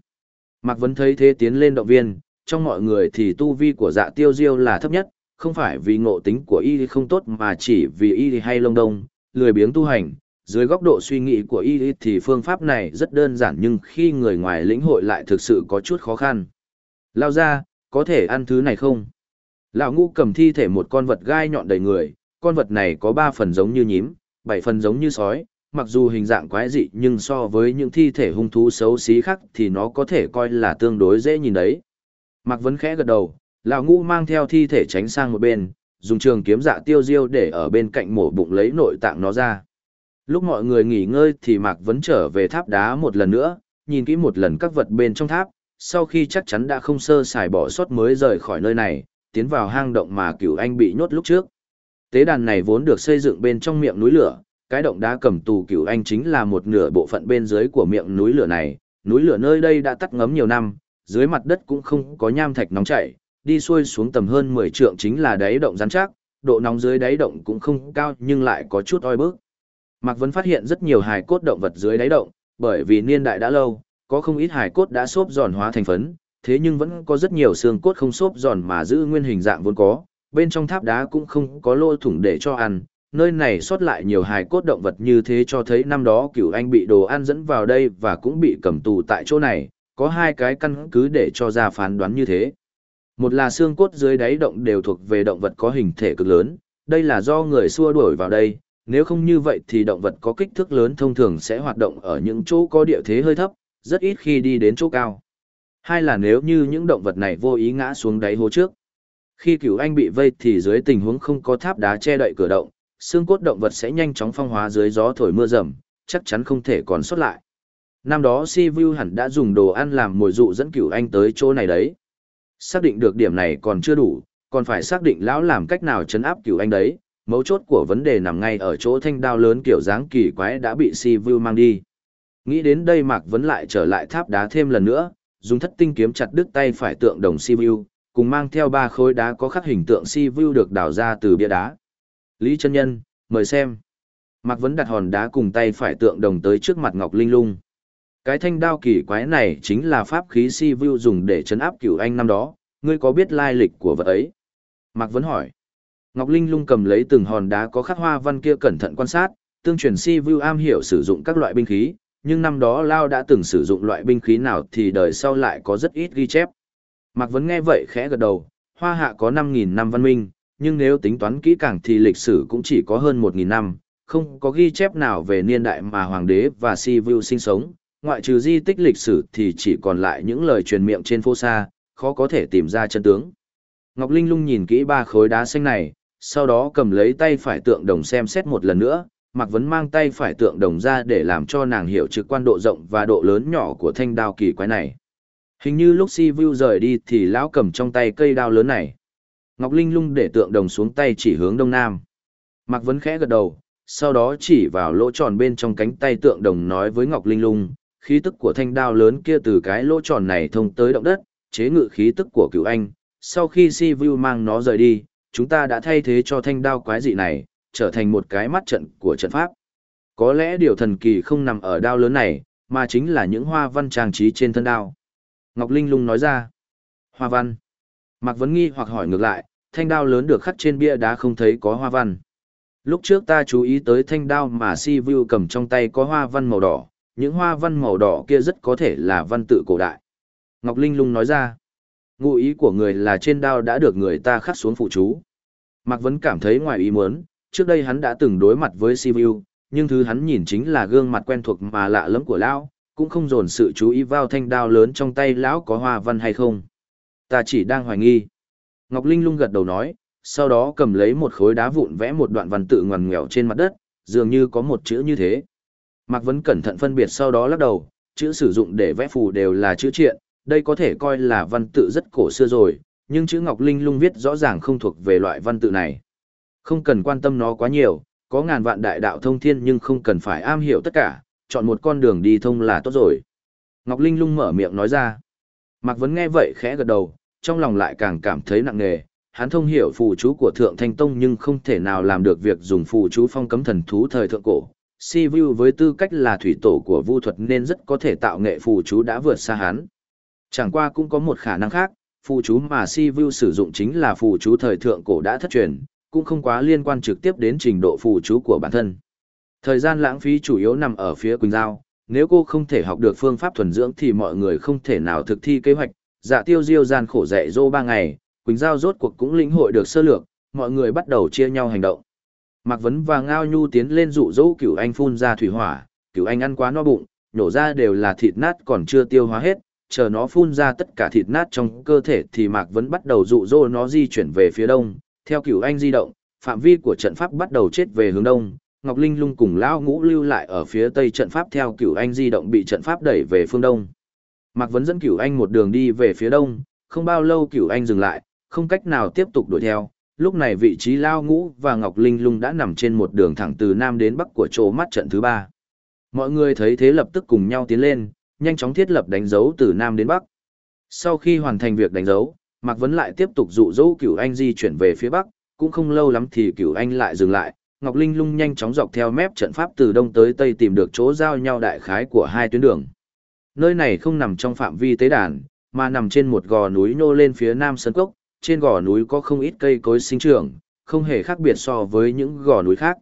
Mạc Vấn thấy thế tiến lên động viên, trong mọi người thì tu vi của dạ tiêu diêu là thấp nhất, không phải vì ngộ tính của y không tốt mà chỉ vì y hay lông đông, lười biếng tu hành. Dưới góc độ suy nghĩ của y thì phương pháp này rất đơn giản nhưng khi người ngoài lĩnh hội lại thực sự có chút khó khăn. Lao ra, có thể ăn thứ này không? Lão ngu cầm thi thể một con vật gai nhọn đầy người, con vật này có ba phần giống như nhím, bảy phần giống như sói, mặc dù hình dạng quái dị nhưng so với những thi thể hung thú xấu xí khác thì nó có thể coi là tương đối dễ nhìn đấy. Mạc Vấn khẽ gật đầu, lão ngũ mang theo thi thể tránh sang một bên, dùng trường kiếm dạ tiêu diêu để ở bên cạnh mổ bụng lấy nội tạng nó ra. Lúc mọi người nghỉ ngơi thì Mạc Vấn trở về tháp đá một lần nữa, nhìn kỹ một lần các vật bên trong tháp, sau khi chắc chắn đã không sơ xài bỏ sót mới rời khỏi nơi này, tiến vào hang động mà cửu anh bị nhốt lúc trước. Tế đàn này vốn được xây dựng bên trong miệng núi lửa, cái động đá cầm tù cửu anh chính là một nửa bộ phận bên dưới của miệng núi lửa này, núi lửa nơi đây đã tắt ngấm nhiều năm, dưới mặt đất cũng không có nham thạch nóng chảy, đi xuôi xuống tầm hơn 10 trượng chính là đáy động rắn chắc, độ nóng dưới đáy động cũng không cao nhưng lại có chút oi bức. Mạc Vân phát hiện rất nhiều hài cốt động vật dưới đáy động, bởi vì niên đại đã lâu, có không ít hài cốt đã xốp giòn hóa thành phấn, thế nhưng vẫn có rất nhiều xương cốt không xốp giòn mà giữ nguyên hình dạng vốn có, bên trong tháp đá cũng không có lỗ thủng để cho ăn, nơi này sót lại nhiều hài cốt động vật như thế cho thấy năm đó cửu anh bị đồ ăn dẫn vào đây và cũng bị cầm tù tại chỗ này, có hai cái căn cứ để cho ra phán đoán như thế. Một là xương cốt dưới đáy động đều thuộc về động vật có hình thể cực lớn, đây là do người xua đuổi vào đây, nếu không như vậy thì động vật có kích thước lớn thông thường sẽ hoạt động ở những chỗ có địa thế hơi thấp, rất ít khi đi đến chỗ cao. Hai là nếu như những động vật này vô ý ngã xuống đáy hố trước. Khi cửu anh bị vây thì dưới tình huống không có tháp đá che đậy cửa động, xương cốt động vật sẽ nhanh chóng phong hóa dưới gió thổi mưa rầm, chắc chắn không thể còn sót lại. Năm đó Si Vu hẳn đã dùng đồ ăn làm mồi dụ dẫn cửu anh tới chỗ này đấy. Xác định được điểm này còn chưa đủ, còn phải xác định lão làm cách nào chấn áp cửu anh đấy. Mấu chốt của vấn đề nằm ngay ở chỗ thanh đao lớn kiểu dáng kỳ quái đã bị Si Vu mang đi. Nghĩ đến đây Mạc Vấn lại trở lại tháp đá thêm lần nữa, dùng thất tinh kiếm chặt đứt tay phải tượng đồng Si Vu, cùng mang theo ba khối đá có khắc hình tượng Si Vu được đào ra từ bia đá. Lý chân nhân, mời xem. Mạc Vấn đặt hòn đá cùng tay phải tượng đồng tới trước mặt Ngọc Linh Lung. Cái thanh đao kỳ quái này chính là pháp khí si vu dùng để chấn áp cửu anh năm đó, ngươi có biết lai lịch của vật ấy? Mạc Vấn hỏi. Ngọc Linh lung cầm lấy từng hòn đá có khắc hoa văn kia cẩn thận quan sát, tương truyền si vu am hiểu sử dụng các loại binh khí, nhưng năm đó Lao đã từng sử dụng loại binh khí nào thì đời sau lại có rất ít ghi chép. Mạc Vấn nghe vậy khẽ gật đầu, hoa hạ có 5.000 năm văn minh, nhưng nếu tính toán kỹ càng thì lịch sử cũng chỉ có hơn 1.000 năm, không có ghi chép nào về niên đại mà hoàng đế và si vu sinh sống, ngoại trừ di tích lịch sử thì chỉ còn lại những lời truyền miệng trên phố xa, khó có thể tìm ra chân tướng. Ngọc Linh lung nhìn kỹ ba khối đá xanh này, sau đó cầm lấy tay phải tượng đồng xem xét một lần nữa, Mạc Vấn mang tay phải tượng đồng ra để làm cho nàng hiểu trực quan độ rộng và độ lớn nhỏ của thanh đao kỳ quái này. Hình như lúc Si Vu rời đi thì lão cầm trong tay cây đao lớn này. Ngọc Linh lung để tượng đồng xuống tay chỉ hướng đông nam. Mạc Vấn khẽ gật đầu, sau đó chỉ vào lỗ tròn bên trong cánh tay tượng đồng nói với Ngọc Linh lung, khí tức của thanh đao lớn kia từ cái lỗ tròn này thông tới động đất, chế ngự khí tức của cựu anh. Sau khi Si Vu mang nó rời đi, chúng ta đã thay thế cho thanh đao quái dị này, trở thành một cái mắt trận của trận pháp. Có lẽ điều thần kỳ không nằm ở đao lớn này, mà chính là những hoa văn trang trí trên thân đao. Ngọc Linh lung nói ra. Hoa văn. Mạc Vấn nghi hoặc hỏi ngược lại, thanh đao lớn được khắc trên bia đá không thấy có hoa văn. Lúc trước ta chú ý tới thanh đao mà Si Vu cầm trong tay có hoa văn màu đỏ, những hoa văn màu đỏ kia rất có thể là văn tự cổ đại. Ngọc Linh lung nói ra. Ngụ ý của người là trên đao đã được người ta khắc xuống phụ chú. Mạc Vấn cảm thấy ngoài ý muốn, trước đây hắn đã từng đối mặt với Sivu, nhưng thứ hắn nhìn chính là gương mặt quen thuộc mà lạ lẫm của lão, cũng không dồn sự chú ý vào thanh đao lớn trong tay lão có hoa văn hay không. Ta chỉ đang hoài nghi. Ngọc Linh lung gật đầu nói, sau đó cầm lấy một khối đá vụn vẽ một đoạn văn tự ngoằn ngoèo trên mặt đất, dường như có một chữ như thế. Mạc Vấn cẩn thận phân biệt sau đó lắc đầu, chữ sử dụng để vẽ phù đều là chữ triện, đây có thể coi là văn tự rất cổ xưa rồi, nhưng chữ Ngọc Linh lung viết rõ ràng không thuộc về loại văn tự này. Không cần quan tâm nó quá nhiều, có ngàn vạn đại đạo thông thiên nhưng không cần phải am hiểu tất cả, chọn một con đường đi thông là tốt rồi. Ngọc Linh lung mở miệng nói ra. Mạc Vấn nghe vậy khẽ gật đầu, trong lòng lại càng cảm thấy nặng nề. Hắn thông hiểu phù chú của Thượng Thanh Tông nhưng không thể nào làm được việc dùng phù chú phong cấm thần thú thời thượng cổ. Si Vu với tư cách là thủy tổ của vu thuật nên rất có thể tạo nghệ phù chú đã vượt xa hắn. Chẳng qua cũng có một khả năng khác, phù chú mà Si Vu sử dụng chính là phù chú thời thượng cổ đã thất truyền, cũng không quá liên quan trực tiếp đến trình độ phù chú của bản thân. Thời gian lãng phí chủ yếu nằm ở phía Quỳnh Giao, nếu cô không thể học được phương pháp thuần dưỡng thì mọi người không thể nào thực thi kế hoạch, dạ tiêu diêu gian khổ dạy dô ba ngày, Quỳnh Giao rốt cuộc cũng lĩnh hội được sơ lược, mọi người bắt đầu chia nhau hành động. Mạc Vấn và Ngao Nhu tiến lên dụ dỗ cửu anh phun ra thủy hỏa, cửu anh ăn quá no bụng, nổ ra đều là thịt nát còn chưa tiêu hóa hết, chờ nó phun ra tất cả thịt nát trong cơ thể thì Mạc Vấn bắt đầu dụ dỗ nó di chuyển về phía đông, theo cửu anh di động, phạm vi của trận pháp bắt đầu chết về hướng đông, Ngọc Linh lung cùng Lão Ngũ lưu lại ở phía tây trận pháp theo cửu anh di động bị trận pháp đẩy về phương đông. Mạc Vấn dẫn cửu anh một đường đi về phía đông, không bao lâu cửu anh dừng lại, không cách nào tiếp tục đuổi theo. Lúc này vị trí Lao Ngũ và Ngọc Linh lung đã nằm trên một đường thẳng từ nam đến bắc của chỗ mắt trận thứ ba. Mọi người thấy thế lập tức cùng nhau tiến lên, nhanh chóng thiết lập đánh dấu từ nam đến bắc. Sau khi hoàn thành việc đánh dấu, Mạc Vấn lại tiếp tục dụ dỗ cửu anh di chuyển về phía bắc, cũng không lâu lắm thì cửu anh lại dừng lại, Ngọc Linh lung nhanh chóng dọc theo mép trận pháp từ đông tới tây tìm được chỗ giao nhau đại khái của hai tuyến đường. Nơi này không nằm trong phạm vi tế đàn, mà nằm trên một gò núi nô lên phía nam sân cốc, trên gò núi có không ít cây cối sinh trưởng, không hề khác biệt so với những gò núi khác.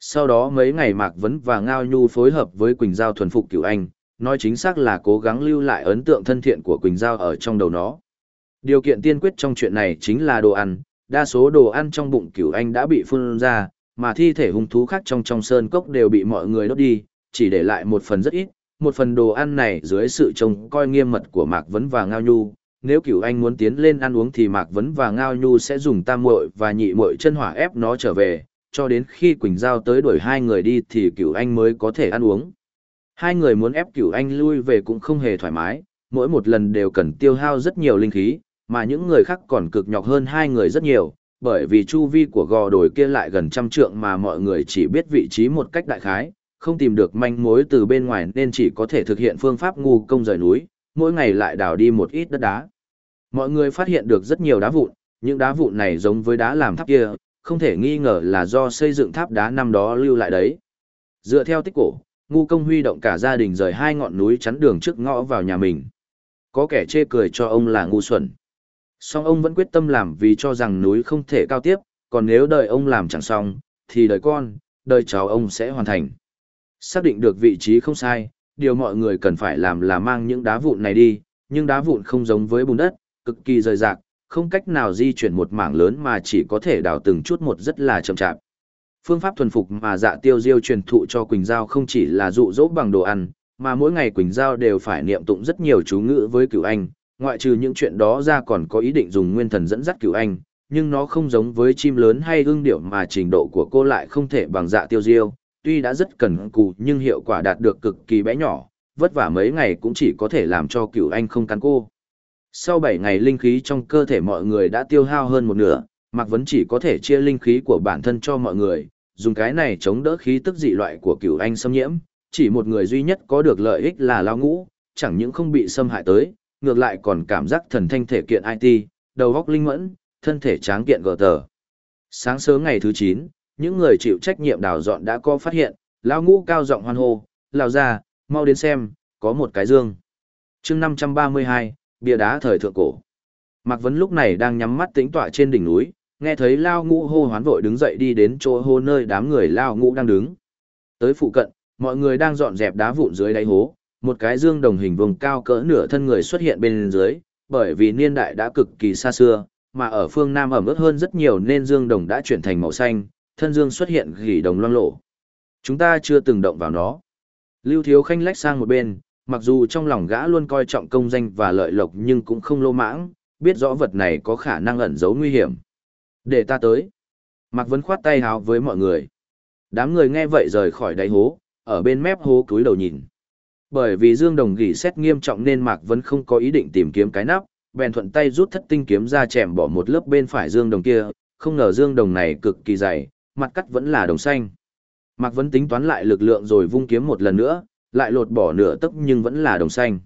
Sau đó mấy ngày Mạc Vấn và Ngao Nhu phối hợp với Quỳnh Giao thuần phục cửu anh, nói chính xác là cố gắng lưu lại ấn tượng thân thiện của Quỳnh Giao ở trong đầu nó. Điều kiện tiên quyết trong chuyện này chính là đồ ăn, đa số đồ ăn trong bụng cửu anh đã bị phun ra, mà thi thể hung thú khác trong trong sơn cốc đều bị mọi người đốt đi, chỉ để lại một phần rất ít, một phần đồ ăn này dưới sự trông coi nghiêm mật của Mạc Vấn và Ngao Nhu. Nếu cửu anh muốn tiến lên ăn uống thì Mạc Vấn và Ngao Nhu sẽ dùng tam muội và nhị muội chân hỏa ép nó trở về, cho đến khi Quỳnh Giao tới đuổi hai người đi thì cửu anh mới có thể ăn uống. Hai người muốn ép cửu anh lui về cũng không hề thoải mái, mỗi một lần đều cần tiêu hao rất nhiều linh khí, mà những người khác còn cực nhọc hơn hai người rất nhiều, bởi vì chu vi của gò đồi kia lại gần trăm trượng mà mọi người chỉ biết vị trí một cách đại khái, không tìm được manh mối từ bên ngoài nên chỉ có thể thực hiện phương pháp ngu công rời núi, mỗi ngày lại đào đi một ít đất đá. Mọi người phát hiện được rất nhiều đá vụn, những đá vụn này giống với đá làm tháp kia, không thể nghi ngờ là do xây dựng tháp đá năm đó lưu lại đấy. Dựa theo tích cổ, ngu công huy động cả gia đình rời hai ngọn núi chắn đường trước ngõ vào nhà mình. Có kẻ chê cười cho ông là ngu xuẩn. Song ông vẫn quyết tâm làm vì cho rằng núi không thể cao tiếp, còn nếu đợi ông làm chẳng xong, thì đời con, đời cháu ông sẽ hoàn thành. Xác định được vị trí không sai, điều mọi người cần phải làm là mang những đá vụn này đi, nhưng đá vụn không giống với bùn đất, cực kỳ rời rạc, không cách nào di chuyển một mảng lớn mà chỉ có thể đào từng chút một rất là chậm chạp. Phương pháp thuần phục mà dạ tiêu diêu truyền thụ cho Quỳnh Giao không chỉ là dụ dỗ bằng đồ ăn, mà mỗi ngày Quỳnh Giao đều phải niệm tụng rất nhiều chú ngữ với cửu anh, ngoại trừ những chuyện đó ra còn có ý định dùng nguyên thần dẫn dắt cửu anh, nhưng nó không giống với chim lớn hay ưng điệu mà trình độ của cô lại không thể bằng dạ tiêu diêu, tuy đã rất cần cù nhưng hiệu quả đạt được cực kỳ bé nhỏ, vất vả mấy ngày cũng chỉ có thể làm cho cửu anh không cắn cô. Sau 7 ngày linh khí trong cơ thể mọi người đã tiêu hao hơn một nửa, Mạc Vấn chỉ có thể chia linh khí của bản thân cho mọi người, dùng cái này chống đỡ khí tức dị loại của cửu anh xâm nhiễm, chỉ một người duy nhất có được lợi ích là lao ngũ, chẳng những không bị xâm hại tới, ngược lại còn cảm giác thần thanh thể kiện IT, đầu góc linh mẫn, thân thể tráng kiện gờ tờ. Sáng sớm ngày thứ 9, những người chịu trách nhiệm đào dọn đã có phát hiện, lao ngũ cao giọng hoan hô, lao ra, mau đến xem, có một cái dương. chương 532, bia đá thời thượng cổ. Mạc Vấn lúc này đang nhắm mắt tĩnh tọa trên đỉnh núi, nghe thấy lao ngũ hô hoán vội đứng dậy đi đến chỗ hô nơi đám người lao ngũ đang đứng. Tới phụ cận, mọi người đang dọn dẹp đá vụn dưới đáy hố, một cái dương đồng hình vùng cao cỡ nửa thân người xuất hiện bên dưới, bởi vì niên đại đã cực kỳ xa xưa, mà ở phương Nam ẩm ướt hơn rất nhiều nên dương đồng đã chuyển thành màu xanh, thân dương xuất hiện gỉ đồng loang lộ. Chúng ta chưa từng động vào nó. Lưu Thiếu Khanh lách sang một bên, mặc dù trong lòng gã luôn coi trọng công danh và lợi lộc nhưng cũng không lô mãng, biết rõ vật này có khả năng ẩn giấu nguy hiểm. Để ta tới. Mạc Vấn khoát tay hào với mọi người. Đám người nghe vậy rời khỏi đáy hố, ở bên mép hố cúi đầu nhìn. Bởi vì Dương Đồng gỉ xét nghiêm trọng nên Mạc Vấn không có ý định tìm kiếm cái nắp, bèn thuận tay rút thất tinh kiếm ra chèm bỏ một lớp bên phải Dương Đồng kia, không ngờ Dương Đồng này cực kỳ dày, mặt cắt vẫn là đồng xanh. Mạc Vấn tính toán lại lực lượng rồi vung kiếm một lần nữa, lại lột bỏ nửa tấc nhưng vẫn là đồng xanh.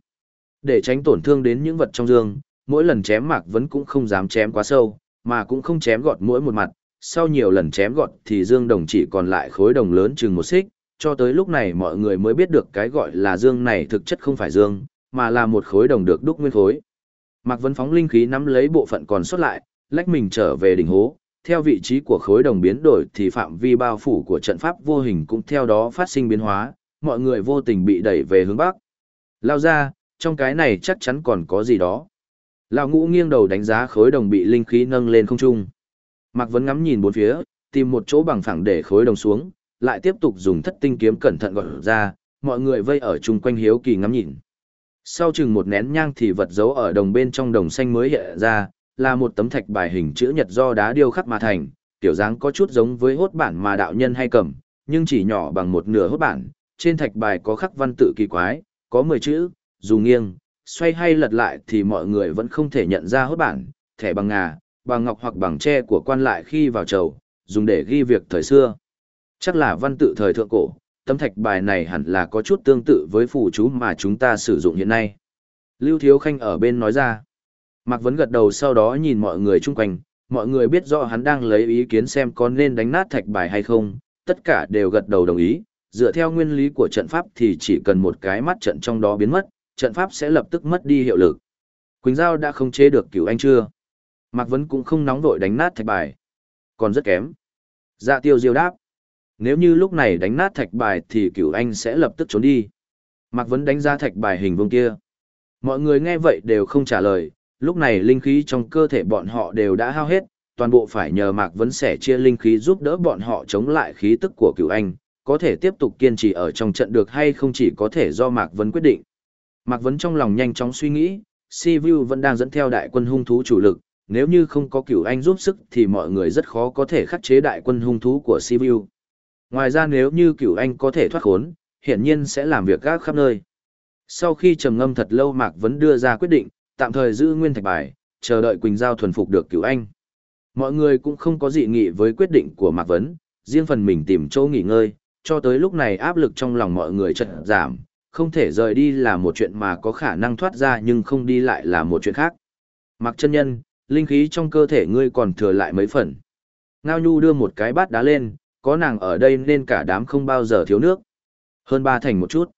Để tránh tổn thương đến những vật trong dương, mỗi lần chém Mạc Vấn cũng không dám chém quá sâu, mà cũng không chém gọt mỗi một mặt. Sau nhiều lần chém gọt thì dương đồng chỉ còn lại khối đồng lớn chừng một xích, cho tới lúc này mọi người mới biết được cái gọi là dương này thực chất không phải dương, mà là một khối đồng được đúc nguyên khối. Mạc Vân phóng linh khí nắm lấy bộ phận còn sót lại, lách mình trở về đỉnh hố, theo vị trí của khối đồng biến đổi thì phạm vi bao phủ của trận pháp vô hình cũng theo đó phát sinh biến hóa, mọi người vô tình bị đẩy về hướng bắc. Lao ra, trong cái này chắc chắn còn có gì đó. Lão ngũ nghiêng đầu đánh giá khối đồng bị linh khí nâng lên không trung. Mạc Vấn ngắm nhìn bốn phía, tìm một chỗ bằng phẳng để khối đồng xuống, lại tiếp tục dùng thất tinh kiếm cẩn thận gọt ra, mọi người vây ở chung quanh hiếu kỳ ngắm nhìn. Sau chừng một nén nhang thì vật giấu ở đồng bên trong đồng xanh mới hiện ra, là một tấm thạch bài hình chữ nhật do đá điêu khắc mà thành, tiểu dáng có chút giống với hốt bản mà đạo nhân hay cầm, nhưng chỉ nhỏ bằng một nửa hốt bản, trên thạch bài có khắc văn tự kỳ quái, có 10 chữ, dù nghiêng, xoay hay lật lại thì mọi người vẫn không thể nhận ra hốt bản, thẻ bằng ngà, bằng ngọc hoặc bằng tre của quan lại khi vào chầu, dùng để ghi việc thời xưa. Chắc là văn tự thời thượng cổ, tấm thạch bài này hẳn là có chút tương tự với phù chú mà chúng ta sử dụng hiện nay. Lưu Thiếu Khanh ở bên nói ra. Mạc Vấn gật đầu sau đó nhìn mọi người chung quanh, mọi người biết rõ hắn đang lấy ý kiến xem có nên đánh nát thạch bài hay không, tất cả đều gật đầu đồng ý, dựa theo nguyên lý của trận pháp thì chỉ cần một cái mắt trận trong đó biến mất, trận pháp sẽ lập tức mất đi hiệu lực. Quỳnh Giao đã không chế được cửu anh chưa? Mạc Vấn cũng không nóng vội đánh nát thạch bài. Còn rất kém. Dạ tiêu diêu đáp. Nếu như lúc này đánh nát thạch bài thì cửu anh sẽ lập tức trốn đi. Mạc Vấn đánh ra thạch bài hình vuông kia. Mọi người nghe vậy đều không trả lời, lúc này linh khí trong cơ thể bọn họ đều đã hao hết, toàn bộ phải nhờ Mạc Vấn sẻ chia linh khí giúp đỡ bọn họ chống lại khí tức của cửu anh, có thể tiếp tục kiên trì ở trong trận được hay không chỉ có thể do Mạc Vấn quyết định. Mạc Vấn trong lòng nhanh chóng suy nghĩ, Sivu vẫn đang dẫn theo đại quân hung thú chủ lực, nếu như không có cửu anh giúp sức thì mọi người rất khó có thể khắc chế đại quân hung thú của Sivu. Ngoài ra nếu như cửu anh có thể thoát khốn, hiển nhiên sẽ làm việc gác khắp nơi. Sau khi trầm ngâm thật lâu Mạc Vấn đưa ra quyết định, tạm thời giữ nguyên thạch bài, chờ đợi Quỳnh Giao thuần phục được cửu anh. Mọi người cũng không có dị nghị với quyết định của Mạc Vấn, riêng phần mình tìm chỗ nghỉ ngơi, cho tới lúc này áp lực trong lòng mọi người chật giảm, không thể rời đi là một chuyện mà có khả năng thoát ra nhưng không đi lại là một chuyện khác. Mặc chân nhân, linh khí trong cơ thể ngươi còn thừa lại mấy phần. Ngao Nhu đưa một cái bát đá lên, có nàng ở đây nên cả đám không bao giờ thiếu nước. Hơn ba thành một chút.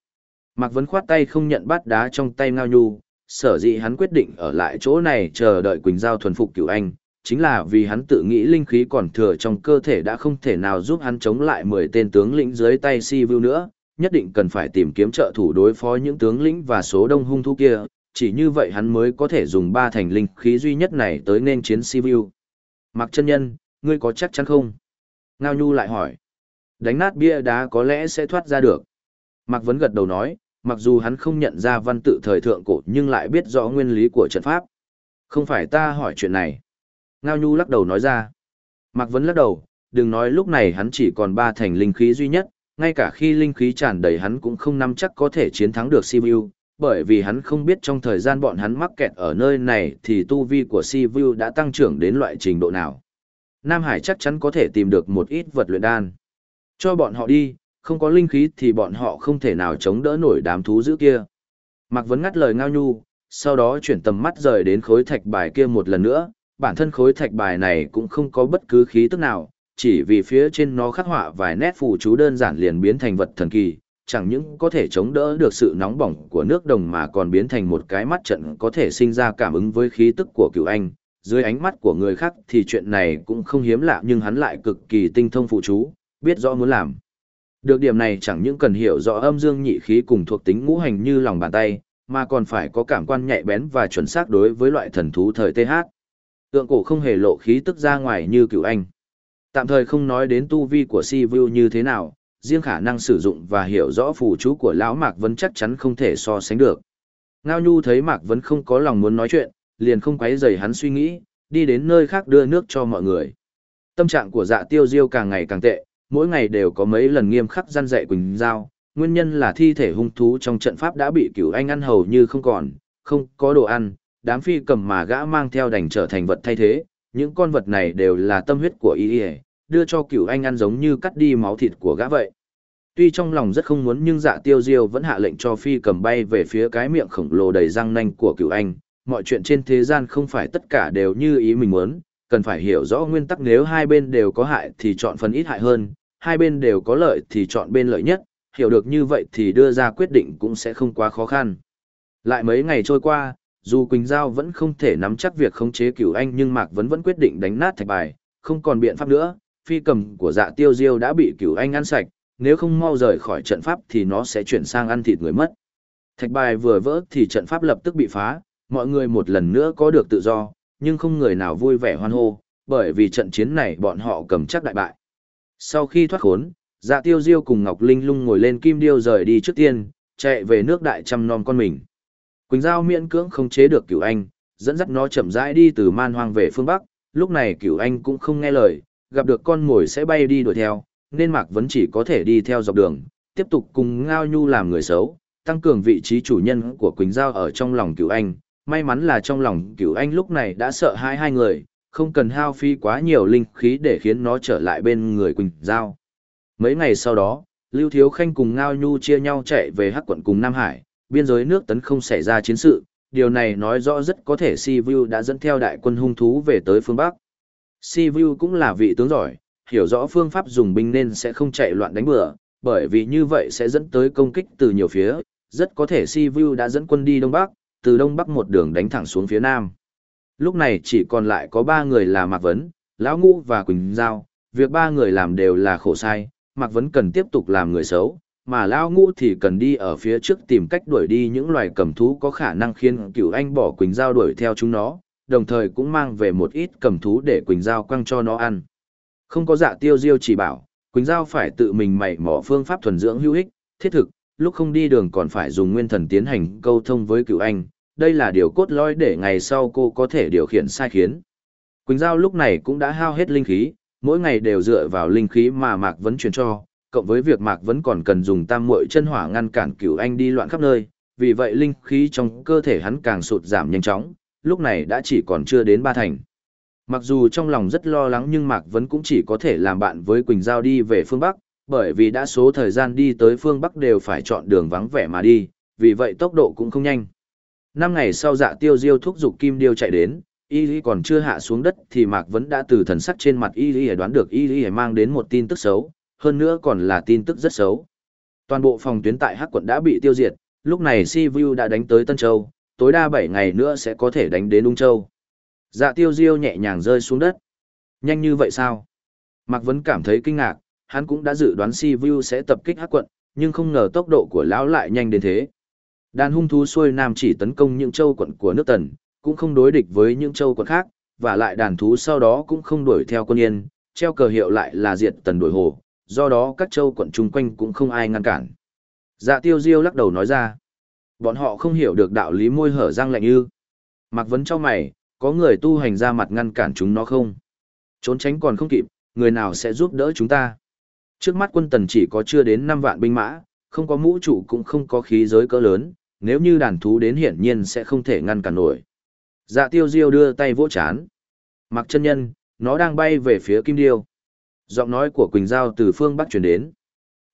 Mạc Vấn khoát tay không nhận bát đá trong tay Ngao Nhu, sở dĩ hắn quyết định ở lại chỗ này chờ đợi Quỳnh Giao thuần phục cửu anh, chính là vì hắn tự nghĩ linh khí còn thừa trong cơ thể đã không thể nào giúp hắn chống lại 10 tên tướng lĩnh dưới tay Si Vưu nữa, nhất định cần phải tìm kiếm trợ thủ đối phó những tướng lĩnh và số đông hung thú kia, chỉ như vậy hắn mới có thể dùng ba thành linh khí duy nhất này tới nên chiến Si Mặc chân nhân, ngươi có chắc chắn không? Ngao Nhu lại hỏi. Đánh nát bia đá có lẽ sẽ thoát ra được. Mạc Vấn gật đầu nói, mặc dù hắn không nhận ra văn tự thời thượng cổ nhưng lại biết rõ nguyên lý của trận pháp. Không phải ta hỏi chuyện này. Ngao Nhu lắc đầu nói ra. Mạc Vấn lắc đầu, đừng nói lúc này hắn chỉ còn ba thành linh khí duy nhất, ngay cả khi linh khí tràn đầy hắn cũng không nắm chắc có thể chiến thắng được Sivu, bởi vì hắn không biết trong thời gian bọn hắn mắc kẹt ở nơi này thì tu vi của Sivu đã tăng trưởng đến loại trình độ nào. Nam Hải chắc chắn có thể tìm được một ít vật luyện đan. Cho bọn họ đi, không có linh khí thì bọn họ không thể nào chống đỡ nổi đám thú dữ kia. Mạc Vấn ngắt lời ngao nhu, sau đó chuyển tầm mắt rời đến khối thạch bài kia một lần nữa, bản thân khối thạch bài này cũng không có bất cứ khí tức nào, chỉ vì phía trên nó khắc họa vài nét phù chú đơn giản liền biến thành vật thần kỳ, chẳng những có thể chống đỡ được sự nóng bỏng của nước đồng mà còn biến thành một cái mắt trận có thể sinh ra cảm ứng với khí tức của cựu anh. Dưới ánh mắt của người khác thì chuyện này cũng không hiếm lạ nhưng hắn lại cực kỳ tinh thông phụ chú, biết rõ muốn làm. Được điểm này chẳng những cần hiểu rõ âm dương nhị khí cùng thuộc tính ngũ hành như lòng bàn tay, mà còn phải có cảm quan nhạy bén và chuẩn xác đối với loại thần thú thời TH. Tượng cổ không hề lộ khí tức ra ngoài như cựu anh. Tạm thời không nói đến tu vi của Si Vu như thế nào, riêng khả năng sử dụng và hiểu rõ phù chú của lão Mạc Vân chắc chắn không thể so sánh được. Ngao Nhu thấy Mạc Vân không có lòng muốn nói chuyện, liền không quấy rầy hắn suy nghĩ, đi đến nơi khác đưa nước cho mọi người. Tâm trạng của dạ tiêu diêu càng ngày càng tệ, mỗi ngày đều có mấy lần nghiêm khắc gian dạy Quỳnh Giao, nguyên nhân là thi thể hung thú trong trận pháp đã bị cửu anh ăn hầu như không còn, không có đồ ăn, đám phi cầm mà gã mang theo đành trở thành vật thay thế, những con vật này đều là tâm huyết của y đưa cho Cựu anh ăn giống như cắt đi máu thịt của gã vậy. Tuy trong lòng rất không muốn nhưng dạ tiêu diêu vẫn hạ lệnh cho phi cầm bay về phía cái miệng khổng lồ đầy răng nanh của Cựu anh. Mọi chuyện trên thế gian không phải tất cả đều như ý mình muốn, cần phải hiểu rõ nguyên tắc nếu hai bên đều có hại thì chọn phần ít hại hơn, hai bên đều có lợi thì chọn bên lợi nhất, hiểu được như vậy thì đưa ra quyết định cũng sẽ không quá khó khăn. Lại mấy ngày trôi qua, dù Quỳnh Giao vẫn không thể nắm chắc việc khống chế cửu anh nhưng Mạc Vấn vẫn quyết định đánh nát thạch bài, không còn biện pháp nữa, phi cầm của dạ tiêu diêu đã bị cửu anh ăn sạch, nếu không mau rời khỏi trận pháp thì nó sẽ chuyển sang ăn thịt người mất. Thạch bài vừa vỡ thì trận pháp lập tức bị phá, mọi người một lần nữa có được tự do, nhưng không người nào vui vẻ hoan hô, bởi vì trận chiến này bọn họ cầm chắc đại bại. Sau khi thoát khốn, dạ tiêu diêu cùng Ngọc Linh lung ngồi lên kim điêu rời đi trước tiên, chạy về nước đại chăm nom con mình. Quỳnh Giao miễn cưỡng không chế được cửu anh, dẫn dắt nó chậm rãi đi từ man hoang về phương Bắc, lúc này cửu anh cũng không nghe lời, gặp được con mồi sẽ bay đi đuổi theo, nên Mạc Vấn chỉ có thể đi theo dọc đường, tiếp tục cùng Ngao Nhu làm người xấu, tăng cường vị trí chủ nhân của Quỳnh Giao ở trong lòng cửu anh. May mắn là trong lòng cửu anh lúc này đã sợ hai hai người, không cần hao phi quá nhiều linh khí để khiến nó trở lại bên người Quỳnh Giao. Mấy ngày sau đó, Lưu Thiếu Khanh cùng Ngao Nhu chia nhau chạy về Hắc quận cùng Nam Hải, biên giới nước tấn không xảy ra chiến sự, điều này nói rõ rất có thể Si Vu đã dẫn theo đại quân hung thú về tới phương Bắc. Si Vu cũng là vị tướng giỏi, hiểu rõ phương pháp dùng binh nên sẽ không chạy loạn đánh bừa, bởi vì như vậy sẽ dẫn tới công kích từ nhiều phía, rất có thể Si Vu đã dẫn quân đi Đông Bắc, từ Đông Bắc một đường đánh thẳng xuống phía Nam. Lúc này chỉ còn lại có ba người là Mạc Vấn, Lão Ngũ và Quỳnh Giao, việc ba người làm đều là khổ sai, Mạc Vấn cần tiếp tục làm người xấu, mà Lão Ngũ thì cần đi ở phía trước tìm cách đuổi đi những loài cầm thú có khả năng khiến cửu anh bỏ Quỳnh Giao đuổi theo chúng nó, đồng thời cũng mang về một ít cầm thú để Quỳnh Giao quăng cho nó ăn. Không có dạ tiêu diêu chỉ bảo, Quỳnh Giao phải tự mình mày mỏ phương pháp thuần dưỡng hữu ích, thiết thực, lúc không đi đường còn phải dùng nguyên thần tiến hành câu thông với cựu anh, đây là điều cốt lõi để ngày sau cô có thể điều khiển sai khiến. Quỳnh Giao lúc này cũng đã hao hết linh khí, mỗi ngày đều dựa vào linh khí mà Mạc Vấn truyền cho, cộng với việc Mạc Vấn còn cần dùng tam muội chân hỏa ngăn cản cửu anh đi loạn khắp nơi, vì vậy linh khí trong cơ thể hắn càng sụt giảm nhanh chóng, lúc này đã chỉ còn chưa đến ba thành. Mặc dù trong lòng rất lo lắng nhưng Mạc Vấn cũng chỉ có thể làm bạn với Quỳnh Giao đi về phương Bắc, bởi vì đã số thời gian đi tới phương Bắc đều phải chọn đường vắng vẻ mà đi, vì vậy tốc độ cũng không nhanh. Năm ngày sau dạ tiêu diêu thúc giục Kim Điêu chạy đến, Y Lý còn chưa hạ xuống đất thì Mạc Vấn đã từ thần sắc trên mặt Y Lý đoán được Y Lý mang đến một tin tức xấu, hơn nữa còn là tin tức rất xấu. Toàn bộ phòng tuyến tại Hắc quận đã bị tiêu diệt, lúc này Si Vu đã đánh tới Tân Châu, tối đa 7 ngày nữa sẽ có thể đánh đến Ung Châu. Dạ tiêu diêu nhẹ nhàng rơi xuống đất. Nhanh như vậy sao? Mạc Vấn cảm thấy kinh ngạc, hắn cũng đã dự đoán Si Vu sẽ tập kích hắc quận, nhưng không ngờ tốc độ của lão lại nhanh đến thế. Đàn hung thú xuôi nam chỉ tấn công những châu quận của nước Tần, cũng không đối địch với những châu quận khác, và lại đàn thú sau đó cũng không đuổi theo quân yên, treo cờ hiệu lại là diệt tần đuổi hồ, do đó các châu quận chung quanh cũng không ai ngăn cản. Dạ tiêu diêu lắc đầu nói ra, bọn họ không hiểu được đạo lý môi hở răng lạnh ư. Mạc Vấn cho mày, có người tu hành ra mặt ngăn cản chúng nó không? Trốn tránh còn không kịp, người nào sẽ giúp đỡ chúng ta? Trước mắt quân tần chỉ có chưa đến 5 vạn binh mã, không có mũ trụ cũng không có khí giới cỡ lớn, nếu như đàn thú đến hiển nhiên sẽ không thể ngăn cản nổi. Dạ tiêu diêu đưa tay vỗ chán. Mặc chân nhân, nó đang bay về phía kim điêu. Giọng nói của Quỳnh Giao từ phương Bắc truyền đến.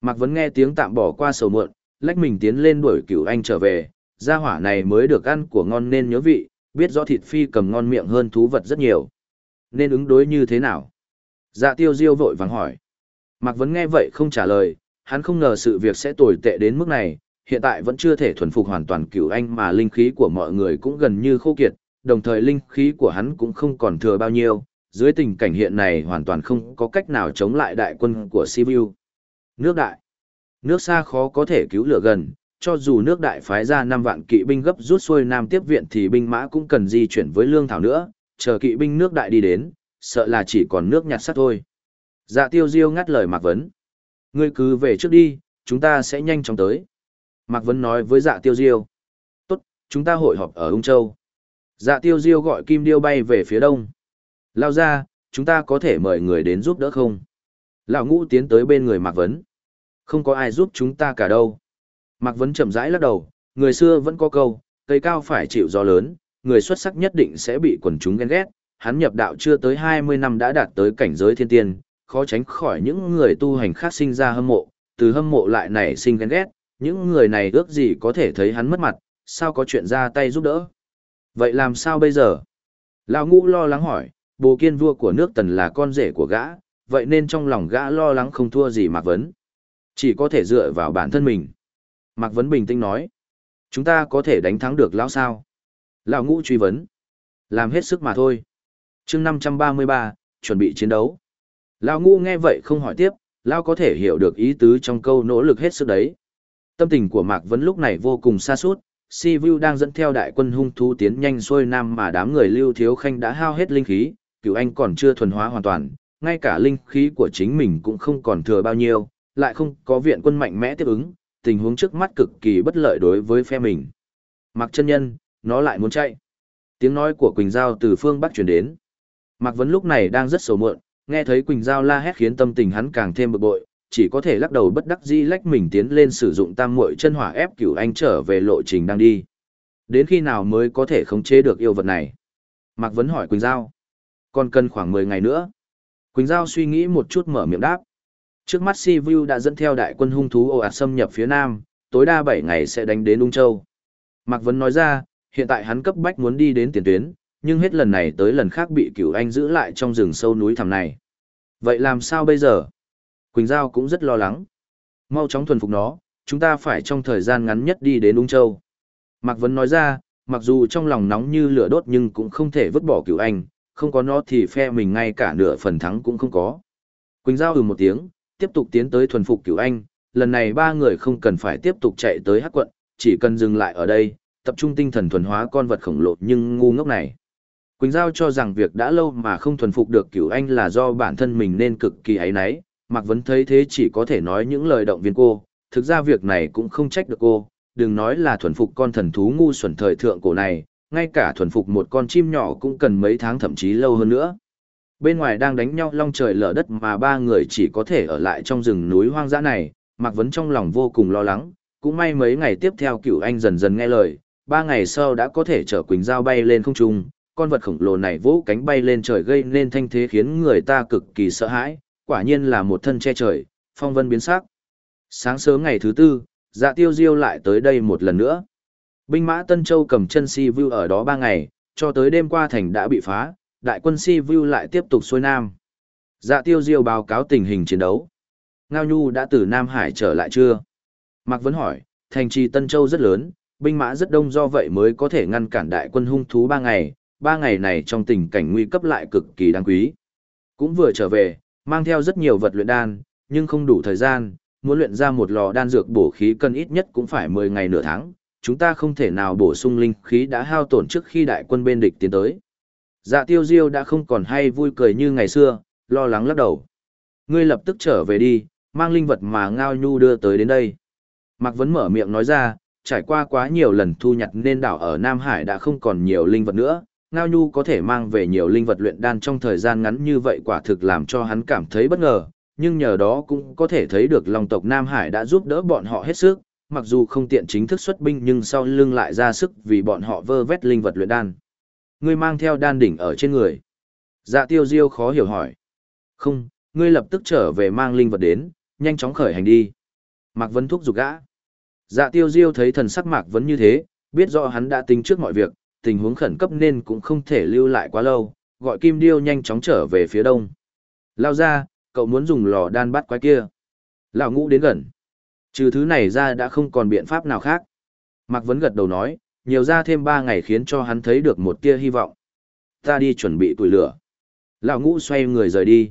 Mạc Vấn nghe tiếng tạm bỏ qua sầu muộn, lách mình tiến lên đuổi cửu anh trở về, gia hỏa này mới được ăn của ngon nên nhớ vị, biết rõ thịt phi cầm ngon miệng hơn thú vật rất nhiều. Nên ứng đối như thế nào? Dạ tiêu diêu vội vàng hỏi. Mạc Vấn nghe vậy không trả lời, hắn không ngờ sự việc sẽ tồi tệ đến mức này, hiện tại vẫn chưa thể thuần phục hoàn toàn cửu anh mà linh khí của mọi người cũng gần như khô kiệt, đồng thời linh khí của hắn cũng không còn thừa bao nhiêu, dưới tình cảnh hiện này hoàn toàn không có cách nào chống lại đại quân của Sibiu. Nước đại. Nước xa khó có thể cứu lửa gần, cho dù nước đại phái ra 5 vạn kỵ binh gấp rút xuôi nam tiếp viện thì binh mã cũng cần di chuyển với lương thảo nữa, chờ kỵ binh nước đại đi đến, sợ là chỉ còn nước nhặt sắt thôi. Dạ tiêu diêu ngắt lời Mạc Vấn. Ngươi cứ về trước đi, chúng ta sẽ nhanh chóng tới. Mạc Vấn nói với dạ tiêu diêu. Tốt, chúng ta hội họp ở Ung Châu. Dạ tiêu diêu gọi Kim Điêu bay về phía đông. Lao ra, chúng ta có thể mời người đến giúp đỡ không? Lão ngũ tiến tới bên người Mạc Vấn. Không có ai giúp chúng ta cả đâu. Mạc Vấn chậm rãi lắc đầu, người xưa vẫn có câu, cây cao phải chịu gió lớn, người xuất sắc nhất định sẽ bị quần chúng ghen ghét. Hắn nhập đạo chưa tới 20 năm đã đạt tới cảnh giới thiên tiên, khó tránh khỏi những người tu hành khác sinh ra hâm mộ, từ hâm mộ lại nảy sinh ghen ghét, những người này ước gì có thể thấy hắn mất mặt, sao có chuyện ra tay giúp đỡ. Vậy làm sao bây giờ? Lão ngũ lo lắng hỏi, bồ kiên vua của nước tần là con rể của gã, vậy nên trong lòng gã lo lắng không thua gì Mạc Vấn. Chỉ có thể dựa vào bản thân mình. Mạc Vấn bình tĩnh nói, chúng ta có thể đánh thắng được lão sao? Lão ngũ truy vấn, làm hết sức mà thôi. chương 533, chuẩn bị chiến đấu. Lão ngũ nghe vậy không hỏi tiếp, Lão có thể hiểu được ý tứ trong câu nỗ lực hết sức đấy. Tâm tình của Mạc Vấn lúc này vô cùng xa suốt, Si Vu đang dẫn theo đại quân hung thú tiến nhanh xuôi nam mà đám người Lưu Thiếu Khanh đã hao hết linh khí, Cựu anh còn chưa thuần hóa hoàn toàn, ngay cả linh khí của chính mình cũng không còn thừa bao nhiêu, lại không có viện quân mạnh mẽ tiếp ứng, tình huống trước mắt cực kỳ bất lợi đối với phe mình. Mặc chân nhân, nó lại muốn chạy. Tiếng nói của Quỳnh Giao từ phương Bắc truyền đến. Mạc Vấn lúc này đang rất sầu muộn, nghe thấy Quỳnh Giao la hét khiến tâm tình hắn càng thêm bực bội, chỉ có thể lắc đầu bất đắc dĩ lách mình tiến lên sử dụng tam muội chân hỏa ép cửu anh trở về lộ trình đang đi. Đến khi nào mới có thể khống chế được yêu vật này? Mạc Vấn hỏi Quỳnh Giao. Còn cần khoảng 10 ngày nữa. Quỳnh Giao suy nghĩ một chút mở miệng đáp. Trước mắt Si Vu đã dẫn theo đại quân hung thú ồ ạt xâm nhập phía nam, tối đa 7 ngày sẽ đánh đến Ung Châu. Mạc Vấn nói ra, hiện tại hắn cấp bách muốn đi đến tiền tuyến, nhưng hết lần này tới lần khác bị cửu anh giữ lại trong rừng sâu núi thẳm này. Vậy làm sao bây giờ? Quỳnh Giao cũng rất lo lắng. Mau chóng thuần phục nó, chúng ta phải trong thời gian ngắn nhất đi đến Ung Châu. Mạc Vấn nói ra, mặc dù trong lòng nóng như lửa đốt nhưng cũng không thể vứt bỏ cửu anh, không có nó thì phe mình ngay cả nửa phần thắng cũng không có. Quỳnh Giao ừ một tiếng, tiếp tục tiến tới thuần phục cửu anh, lần này ba người không cần phải tiếp tục chạy tới hắc quận, chỉ cần dừng lại ở đây, tập trung tinh thần thuần hóa con vật khổng lồ nhưng ngu ngốc này. Quỳnh Giao cho rằng việc đã lâu mà không thuần phục được cửu anh là do bản thân mình nên cực kỳ ấy náy, Mạc Vấn thấy thế chỉ có thể nói những lời động viên cô, thực ra việc này cũng không trách được cô, đừng nói là thuần phục con thần thú ngu xuẩn thời thượng cổ này, ngay cả thuần phục một con chim nhỏ cũng cần mấy tháng thậm chí lâu hơn nữa. Bên ngoài đang đánh nhau long trời lở đất mà ba người chỉ có thể ở lại trong rừng núi hoang dã này, Mạc Vấn trong lòng vô cùng lo lắng, cũng may mấy ngày tiếp theo cựu anh dần dần nghe lời, ba ngày sau đã có thể chở Quỳnh Giao bay lên không trung, con vật khổng lồ này vỗ cánh bay lên trời gây nên thanh thế khiến người ta cực kỳ sợ hãi, quả nhiên là một thân che trời, phong vân biến sắc. Sáng sớm ngày thứ tư, dạ tiêu diêu lại tới đây một lần nữa. Binh mã Tân Châu cầm chân si view ở đó ba ngày, cho tới đêm qua thành đã bị phá, đại quân si view lại tiếp tục xuôi nam. Dạ tiêu diêu báo cáo tình hình chiến đấu. Ngao Nhu đã từ Nam Hải trở lại chưa? Mạc Vấn hỏi, thành trì Tân Châu rất lớn, binh mã rất đông do vậy mới có thể ngăn cản đại quân hung thú ba ngày, ba ngày này trong tình cảnh nguy cấp lại cực kỳ đáng quý. Cũng vừa trở về, mang theo rất nhiều vật luyện đan, nhưng không đủ thời gian, muốn luyện ra một lò đan dược bổ khí cần ít nhất cũng phải 10 ngày nửa tháng, chúng ta không thể nào bổ sung linh khí đã hao tổn trước khi đại quân bên địch tiến tới. Dạ tiêu diêu đã không còn hay vui cười như ngày xưa, lo lắng lắc đầu. Ngươi lập tức trở về đi, mang linh vật mà Ngao Nhu đưa tới đến đây. Mạc Vấn mở miệng nói ra, trải qua quá nhiều lần thu nhặt nên đảo ở Nam Hải đã không còn nhiều linh vật nữa, Ngao Nhu có thể mang về nhiều linh vật luyện đan trong thời gian ngắn như vậy quả thực làm cho hắn cảm thấy bất ngờ, nhưng nhờ đó cũng có thể thấy được lòng tộc Nam Hải đã giúp đỡ bọn họ hết sức, mặc dù không tiện chính thức xuất binh nhưng sau lưng lại ra sức vì bọn họ vơ vét linh vật luyện đan. Ngươi mang theo đan đỉnh ở trên người. Dạ tiêu diêu khó hiểu hỏi. Không, ngươi lập tức trở về mang linh vật đến, nhanh chóng khởi hành đi. Mạc Vấn thúc giục gã. Dạ tiêu diêu thấy thần sắc Mạc Vấn như thế, biết rõ hắn đã tính trước mọi việc, tình huống khẩn cấp nên cũng không thể lưu lại quá lâu, gọi Kim Điêu nhanh chóng trở về phía đông. Lao ra, cậu muốn dùng lò đan bắt quái kia. Lão ngũ đến gần. Trừ thứ này ra đã không còn biện pháp nào khác. Mạc Vấn gật đầu nói, nhiều ra thêm ba ngày khiến cho hắn thấy được một tia hy vọng. Ta đi chuẩn bị tuổi lửa. Lão ngũ xoay người rời đi.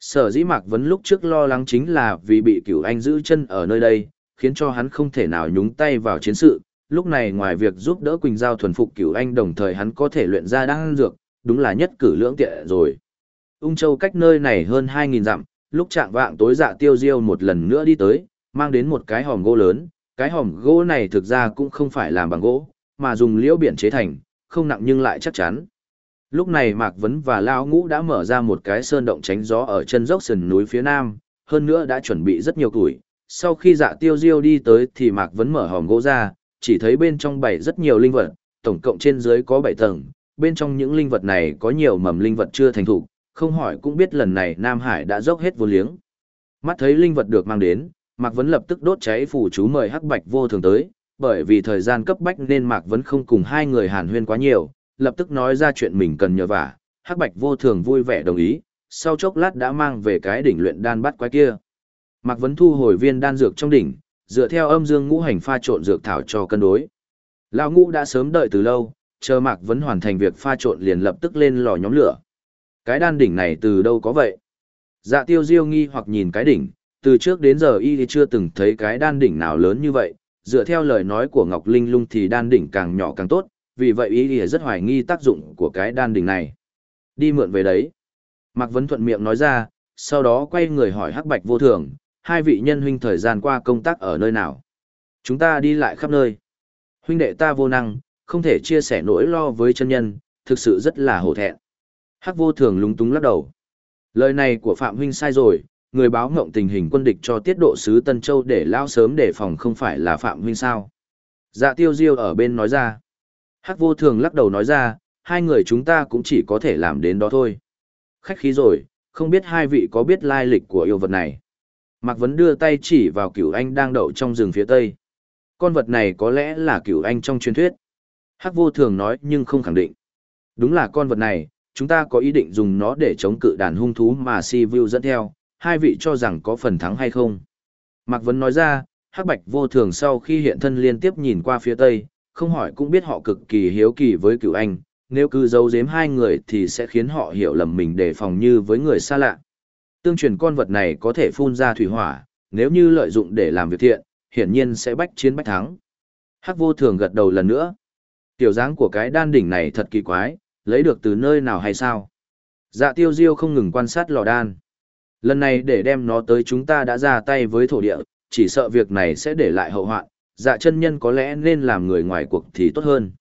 Sở dĩ Mạc Vấn lúc trước lo lắng chính là vì bị cửu anh giữ chân ở nơi đây, khiến cho hắn không thể nào nhúng tay vào chiến sự. Lúc này ngoài việc giúp đỡ Quỳnh Giao thuần phục cửu anh đồng thời hắn có thể luyện ra đan dược, đúng là nhất cử lưỡng tiện rồi. Ung Châu cách nơi này hơn 2.000 dặm, lúc trạng vạng tối dạ tiêu diêu một lần nữa đi tới, mang đến một cái hòm gỗ lớn, cái hòm gỗ này thực ra cũng không phải làm bằng gỗ, mà dùng liễu biển chế thành, không nặng nhưng lại chắc chắn. Lúc này Mạc Vấn và Lao Ngũ đã mở ra một cái sơn động tránh gió ở chân dốc sườn núi phía nam, hơn nữa đã chuẩn bị rất nhiều củi. Sau khi dạ tiêu diêu đi tới thì Mạc Vấn mở hòm gỗ ra, chỉ thấy bên trong bày rất nhiều linh vật, tổng cộng trên dưới có 7 tầng, bên trong những linh vật này có nhiều mầm linh vật chưa thành thủ, không hỏi cũng biết lần này Nam Hải đã dốc hết vô liếng. Mắt thấy linh vật được mang đến, Mạc Vấn lập tức đốt cháy phủ chú mời Hắc Bạch vô thường tới, bởi vì thời gian cấp bách nên Mạc Vấn không cùng hai người hàn huyên quá nhiều, lập tức nói ra chuyện mình cần nhờ vả, Hắc Bạch vô thường vui vẻ đồng ý, sau chốc lát đã mang về cái đỉnh luyện đan bắt quái kia. Mạc Vấn thu hồi viên đan dược trong đỉnh, dựa theo âm dương ngũ hành pha trộn dược thảo cho cân đối. Lão ngũ đã sớm đợi từ lâu, chờ Mạc Vấn hoàn thành việc pha trộn liền lập tức lên lò nhóm lửa. Cái đan đỉnh này từ đâu có vậy? Dạ tiêu diêu nghi hoặc nhìn cái đỉnh, từ trước đến giờ y thì chưa từng thấy cái đan đỉnh nào lớn như vậy, dựa theo lời nói của Ngọc Linh Lung thì đan đỉnh càng nhỏ càng tốt, vì vậy y thì rất hoài nghi tác dụng của cái đan đỉnh này. Đi mượn về đấy. Mạc Vấn thuận miệng nói ra, sau đó quay người hỏi Hắc Bạch vô thường, hai vị nhân huynh thời gian qua công tác ở nơi nào. Chúng ta đi lại khắp nơi. Huynh đệ ta vô năng, không thể chia sẻ nỗi lo với chân nhân, thực sự rất là hổ thẹn. Hắc vô thường lúng túng lắc đầu. Lời này của Phạm Huynh sai rồi, người báo ngộng tình hình quân địch cho tiết độ sứ Tân Châu để lao sớm để phòng không phải là Phạm Huynh sao. Dạ tiêu diêu ở bên nói ra. Hắc vô thường lắc đầu nói ra, hai người chúng ta cũng chỉ có thể làm đến đó thôi. Khách khí rồi, không biết hai vị có biết lai lịch của yêu vật này. Mạc Vấn đưa tay chỉ vào cửu anh đang đậu trong rừng phía tây. Con vật này có lẽ là cửu anh trong truyền thuyết. Hắc vô thường nói nhưng không khẳng định. Đúng là con vật này, chúng ta có ý định dùng nó để chống cự đàn hung thú mà si vu dẫn theo, hai vị cho rằng có phần thắng hay không. Mạc Vấn nói ra, Hắc Bạch vô thường sau khi hiện thân liên tiếp nhìn qua phía tây, không hỏi cũng biết họ cực kỳ hiếu kỳ với cửu anh, nếu cứ giấu giếm hai người thì sẽ khiến họ hiểu lầm mình đề phòng như với người xa lạ. Tương truyền con vật này có thể phun ra thủy hỏa, nếu như lợi dụng để làm việc thiện, hiển nhiên sẽ bách chiến bách thắng. Hắc vô thường gật đầu lần nữa. Tiểu dáng của cái đan đỉnh này thật kỳ quái, lấy được từ nơi nào hay sao? Dạ tiêu diêu không ngừng quan sát lò đan. Lần này để đem nó tới chúng ta đã ra tay với thổ địa, chỉ sợ việc này sẽ để lại hậu hoạn, dạ chân nhân có lẽ nên làm người ngoài cuộc thì tốt hơn.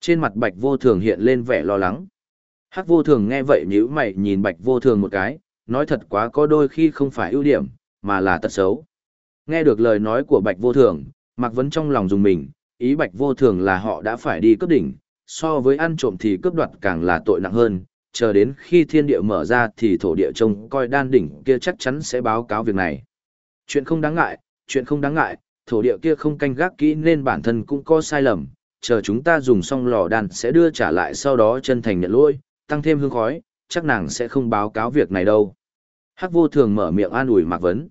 Trên mặt bạch vô thường hiện lên vẻ lo lắng. Hắc vô thường nghe vậy nhíu mày nhìn bạch vô thường một cái, nói thật quá có đôi khi không phải ưu điểm, mà là tật xấu. Nghe được lời nói của bạch vô thường, mặc vấn trong lòng dùng mình, ý bạch vô thường là họ đã phải đi cướp đỉnh, so với ăn trộm thì cướp đoạt càng là tội nặng hơn, chờ đến khi thiên địa mở ra thì thổ địa trông coi đan đỉnh kia chắc chắn sẽ báo cáo việc này. Chuyện không đáng ngại, chuyện không đáng ngại, thổ địa kia không canh gác kỹ nên bản thân cũng có sai lầm, chờ chúng ta dùng xong lò đan sẽ đưa trả lại sau đó chân thành nhận lỗi, tăng thêm hương khói, chắc nàng sẽ không báo cáo việc này đâu. Hắc vô thường mở miệng an ủi Mạc Vấn.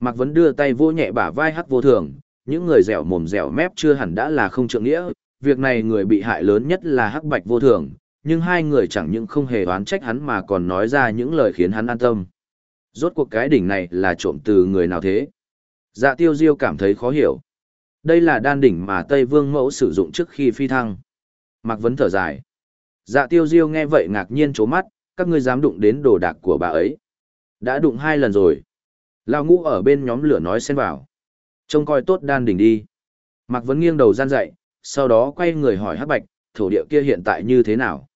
Mạc Vấn đưa tay vô nhẹ bả vai Hắc vô thường, những người dẻo mồm dẻo mép chưa hẳn đã là không trượng nghĩa, việc này người bị hại lớn nhất là Hắc Bạch vô thường, nhưng hai người chẳng những không hề oán trách hắn mà còn nói ra những lời khiến hắn an tâm. Rốt cuộc cái đỉnh này là trộm từ người nào thế? Dạ tiêu diêu cảm thấy khó hiểu. Đây là đan đỉnh mà Tây Vương Mẫu sử dụng trước khi phi thăng. Mạc Vấn thở dài. Dạ tiêu diêu nghe vậy ngạc nhiên chố mắt, các ngươi dám đụng đến đồ đạc của bà ấy. Đã đụng hai lần rồi. Lao ngũ ở bên nhóm lửa nói xen vào. Trông coi tốt đan đỉnh đi. Mạc Vấn nghiêng đầu gian dậy, sau đó quay người hỏi Hắc Bạch, thổ địa kia hiện tại như thế nào?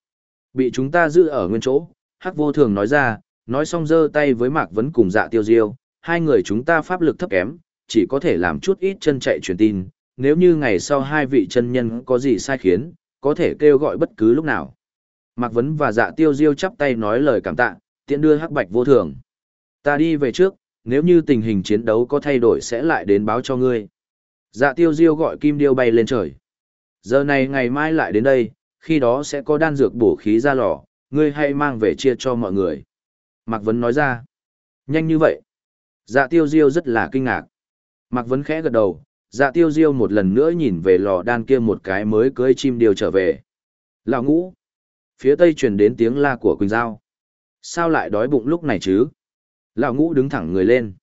Bị chúng ta giữ ở nguyên chỗ, Hắc vô thường nói ra, nói xong giơ tay với Mạc Vấn cùng dạ tiêu diêu, hai người chúng ta pháp lực thấp kém, chỉ có thể làm chút ít chân chạy truyền tin, nếu như ngày sau hai vị chân nhân có gì sai khiến, có thể kêu gọi bất cứ lúc nào. Mạc Vấn và dạ tiêu diêu chắp tay nói lời cảm tạ, tiện đưa Hắc Bạch vô thường. Ta đi về trước, nếu như tình hình chiến đấu có thay đổi sẽ lại đến báo cho ngươi. Dạ tiêu diêu gọi kim điêu bay lên trời. Giờ này ngày mai lại đến đây, khi đó sẽ có đan dược bổ khí ra lò, ngươi hãy mang về chia cho mọi người. Mạc Vấn nói ra. Nhanh như vậy. Dạ tiêu diêu rất là kinh ngạc. Mạc Vấn khẽ gật đầu, dạ tiêu diêu một lần nữa nhìn về lò đan kia một cái mới cưới chim điều trở về. Lão ngũ. Phía tây truyền đến tiếng la của Quỳnh Giao. Sao lại đói bụng lúc này chứ? Lão ngũ đứng thẳng người lên.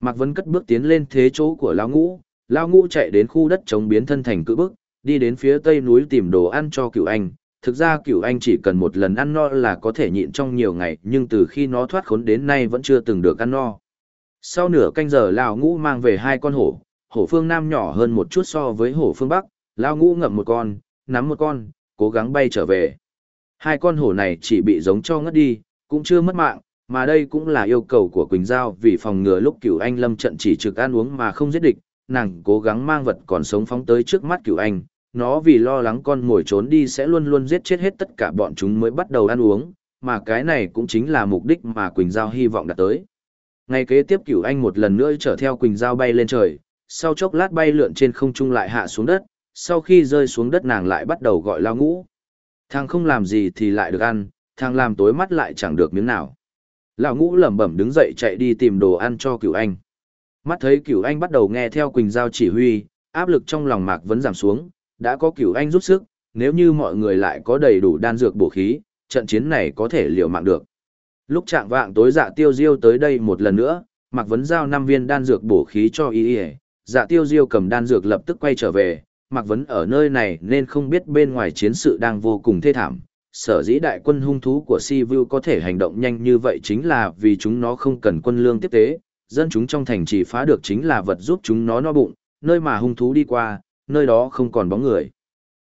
Mạc Vấn cất bước tiến lên thế chỗ của lão ngũ. Lão ngũ chạy đến khu đất chống biến thân thành cự bức, đi đến phía tây núi tìm đồ ăn cho cựu anh. Thực ra cựu anh chỉ cần một lần ăn no là có thể nhịn trong nhiều ngày, nhưng từ khi nó thoát khốn đến nay vẫn chưa từng được ăn no. Sau nửa canh giờ lão ngũ mang về hai con hổ, hổ phương nam nhỏ hơn một chút so với hổ phương bắc, lão ngũ ngậm một con, nắm một con, cố gắng bay trở về. Hai con hổ này chỉ bị giống cho ngất đi, cũng chưa mất mạng, mà đây cũng là yêu cầu của Quỳnh Giao vì phòng ngừa lúc cửu anh lâm trận chỉ trực ăn uống mà không giết địch, nàng cố gắng mang vật còn sống phóng tới trước mắt cửu anh. Nó vì lo lắng con ngồi trốn đi sẽ luôn luôn giết chết hết tất cả bọn chúng mới bắt đầu ăn uống, mà cái này cũng chính là mục đích mà Quỳnh Giao hy vọng đạt tới. Ngày kế tiếp cửu anh một lần nữa chở theo Quỳnh Giao bay lên trời, sau chốc lát bay lượn trên không trung lại hạ xuống đất, sau khi rơi xuống đất nàng lại bắt đầu gọi lao ngũ. Thằng không làm gì thì lại được ăn, thằng làm tối mắt lại chẳng được miếng nào. Lão ngũ lẩm bẩm đứng dậy chạy đi tìm đồ ăn cho cửu anh. Mắt thấy cửu anh bắt đầu nghe theo Quỳnh Giao chỉ huy, áp lực trong lòng mạc vẫn giảm xuống, đã có cửu anh rút sức, nếu như mọi người lại có đầy đủ đan dược bổ khí, trận chiến này có thể liều mạng được. Lúc trạng vạng tối dạ tiêu diêu tới đây một lần nữa, Mạc Vấn giao 5 viên đan dược bổ khí cho y y, dạ tiêu diêu cầm đan dược lập tức quay trở về, Mạc Vấn ở nơi này nên không biết bên ngoài chiến sự đang vô cùng thê thảm. Sở dĩ đại quân hung thú của Si Vu có thể hành động nhanh như vậy chính là vì chúng nó không cần quân lương tiếp tế, dân chúng trong thành chỉ phá được chính là vật giúp chúng nó no bụng, nơi mà hung thú đi qua, nơi đó không còn bóng người.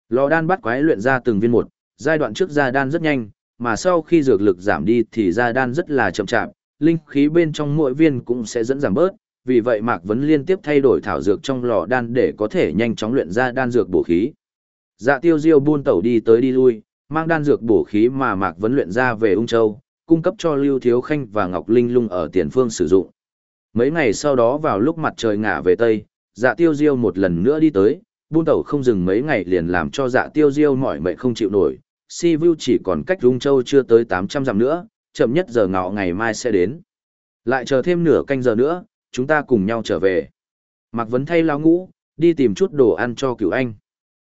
Lò đan bắt quái luyện ra từng viên một, giai đoạn trước ra đan rất nhanh, mà sau khi dược lực giảm đi thì ra đan rất là chậm chạp, linh khí bên trong mỗi viên cũng sẽ dẫn giảm bớt, vì vậy Mạc Vấn liên tiếp thay đổi thảo dược trong lò đan để có thể nhanh chóng luyện ra đan dược bổ khí. Dạ tiêu diêu buôn tẩu đi tới đi lui, mang đan dược bổ khí mà Mạc Vấn luyện ra về ung châu, cung cấp cho Lưu Thiếu Khanh và Ngọc Linh Lung ở tiền phương sử dụng. Mấy ngày sau đó vào lúc mặt trời ngả về Tây, dạ tiêu diêu một lần nữa đi tới, buôn tẩu không dừng mấy ngày liền làm cho dạ tiêu diêu mỏi mệt không chịu nổi. Si Vu chỉ còn cách ung châu chưa tới 800 dặm nữa, chậm nhất giờ ngọ ngày mai sẽ đến. Lại chờ thêm nửa canh giờ nữa, chúng ta cùng nhau trở về. Mạc Vấn thay lão ngũ, đi tìm chút đồ ăn cho cửu anh.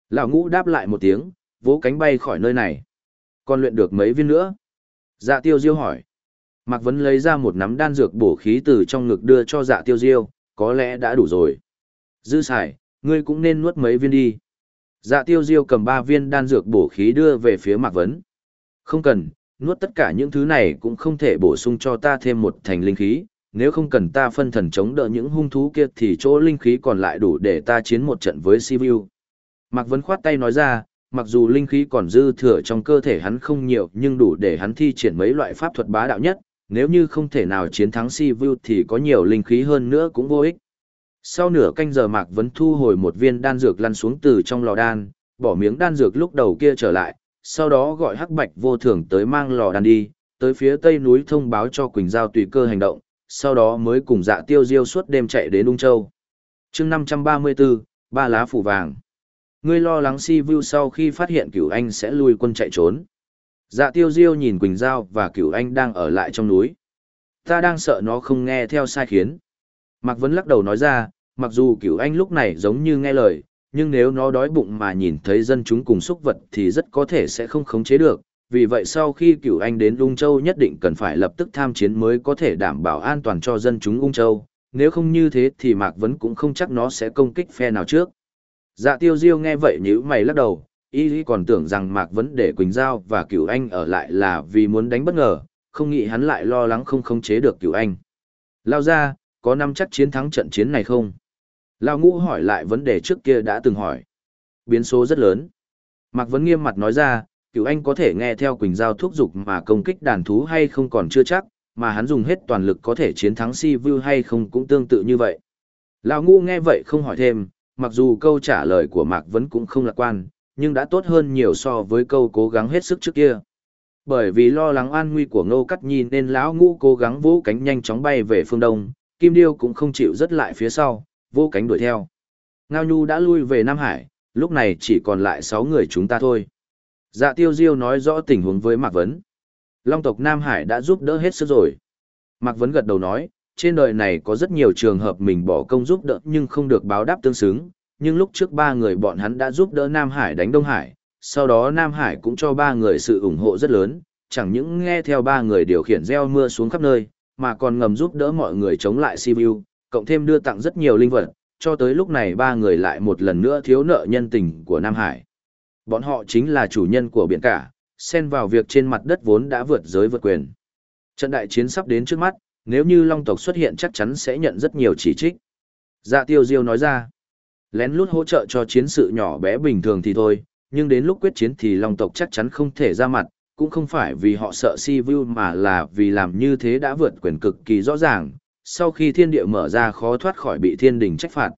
Lão ngũ đáp lại một tiếng, vỗ cánh bay khỏi nơi này. Còn luyện được mấy viên nữa? Dạ tiêu diêu hỏi. Mạc Vấn lấy ra một nắm đan dược bổ khí từ trong ngực đưa cho dạ tiêu diêu, có lẽ đã đủ rồi. Dư xài, ngươi cũng nên nuốt mấy viên đi. Dạ tiêu diêu cầm ba viên đan dược bổ khí đưa về phía Mạc Vấn. Không cần, nuốt tất cả những thứ này cũng không thể bổ sung cho ta thêm một thành linh khí, nếu không cần ta phân thần chống đỡ những hung thú kia thì chỗ linh khí còn lại đủ để ta chiến một trận với Sivu. Mạc Vấn khoát tay nói ra, mặc dù linh khí còn dư thừa trong cơ thể hắn không nhiều nhưng đủ để hắn thi triển mấy loại pháp thuật bá đạo nhất, nếu như không thể nào chiến thắng Sivu thì có nhiều linh khí hơn nữa cũng vô ích. Sau nửa canh giờ Mạc Vấn thu hồi một viên đan dược lăn xuống từ trong lò đan, bỏ miếng đan dược lúc đầu kia trở lại, sau đó gọi Hắc Bạch vô thường tới mang lò đan đi, tới phía tây núi thông báo cho Quỳnh Giao tùy cơ hành động, sau đó mới cùng dạ tiêu diêu suốt đêm chạy đến Ung Châu. chương 534, ba lá phủ vàng. Ngươi lo lắng si vu sau khi phát hiện cửu anh sẽ lui quân chạy trốn. Dạ tiêu diêu nhìn Quỳnh Giao và cửu anh đang ở lại trong núi. Ta đang sợ nó không nghe theo sai khiến. Mạc Vấn lắc đầu nói ra, mặc dù cửu anh lúc này giống như nghe lời, nhưng nếu nó đói bụng mà nhìn thấy dân chúng cùng súc vật thì rất có thể sẽ không khống chế được, vì vậy sau khi cửu anh đến Ung Châu nhất định cần phải lập tức tham chiến mới có thể đảm bảo an toàn cho dân chúng Ung Châu, nếu không như thế thì Mạc Vấn cũng không chắc nó sẽ công kích phe nào trước. Dạ tiêu diêu nghe vậy nhíu mày lắc đầu, y còn tưởng rằng Mạc Vấn để Quỳnh Giao và cửu anh ở lại là vì muốn đánh bất ngờ, không nghĩ hắn lại lo lắng không khống chế được cửu anh. Lao ra, có năm chắc chiến thắng trận chiến này không? Lão ngũ hỏi lại vấn đề trước kia đã từng hỏi. Biến số rất lớn. Mạc Vấn nghiêm mặt nói ra, cựu anh có thể nghe theo Quỳnh Giao thúc giục mà công kích đàn thú hay không còn chưa chắc, mà hắn dùng hết toàn lực có thể chiến thắng si vu hay không cũng tương tự như vậy. Lão Ngũ nghe vậy không hỏi thêm, mặc dù câu trả lời của Mạc Vấn cũng không lạc quan, nhưng đã tốt hơn nhiều so với câu cố gắng hết sức trước kia. Bởi vì lo lắng an nguy của Ngô Cắt Nhi nên lão ngũ cố gắng vỗ cánh nhanh chóng bay về phương đông, Kim Điêu cũng không chịu rất lại phía sau, vô cánh đuổi theo. Ngao Nhu đã lui về Nam Hải, lúc này chỉ còn lại 6 người chúng ta thôi. Dạ tiêu diêu nói rõ tình huống với Mạc Vấn. Long tộc Nam Hải đã giúp đỡ hết sức rồi. Mạc Vấn gật đầu nói, trên đời này có rất nhiều trường hợp mình bỏ công giúp đỡ nhưng không được báo đáp tương xứng, nhưng lúc trước ba người bọn hắn đã giúp đỡ Nam Hải đánh Đông Hải, sau đó Nam Hải cũng cho ba người sự ủng hộ rất lớn, chẳng những nghe theo ba người điều khiển gieo mưa xuống khắp nơi, mà còn ngầm giúp đỡ mọi người chống lại Sibiu, cộng thêm đưa tặng rất nhiều linh vật, cho tới lúc này ba người lại một lần nữa thiếu nợ nhân tình của Nam Hải. Bọn họ chính là chủ nhân của biển cả, xen vào việc trên mặt đất vốn đã vượt giới vượt quyền. Trận đại chiến sắp đến trước mắt, nếu như Long tộc xuất hiện chắc chắn sẽ nhận rất nhiều chỉ trích. Dạ tiêu diêu nói ra, lén lút hỗ trợ cho chiến sự nhỏ bé bình thường thì thôi, nhưng đến lúc quyết chiến thì Long tộc chắc chắn không thể ra mặt, cũng không phải vì họ sợ si vu mà là vì làm như thế đã vượt quyền cực kỳ rõ ràng, sau khi thiên địa mở ra khó thoát khỏi bị thiên đình trách phạt.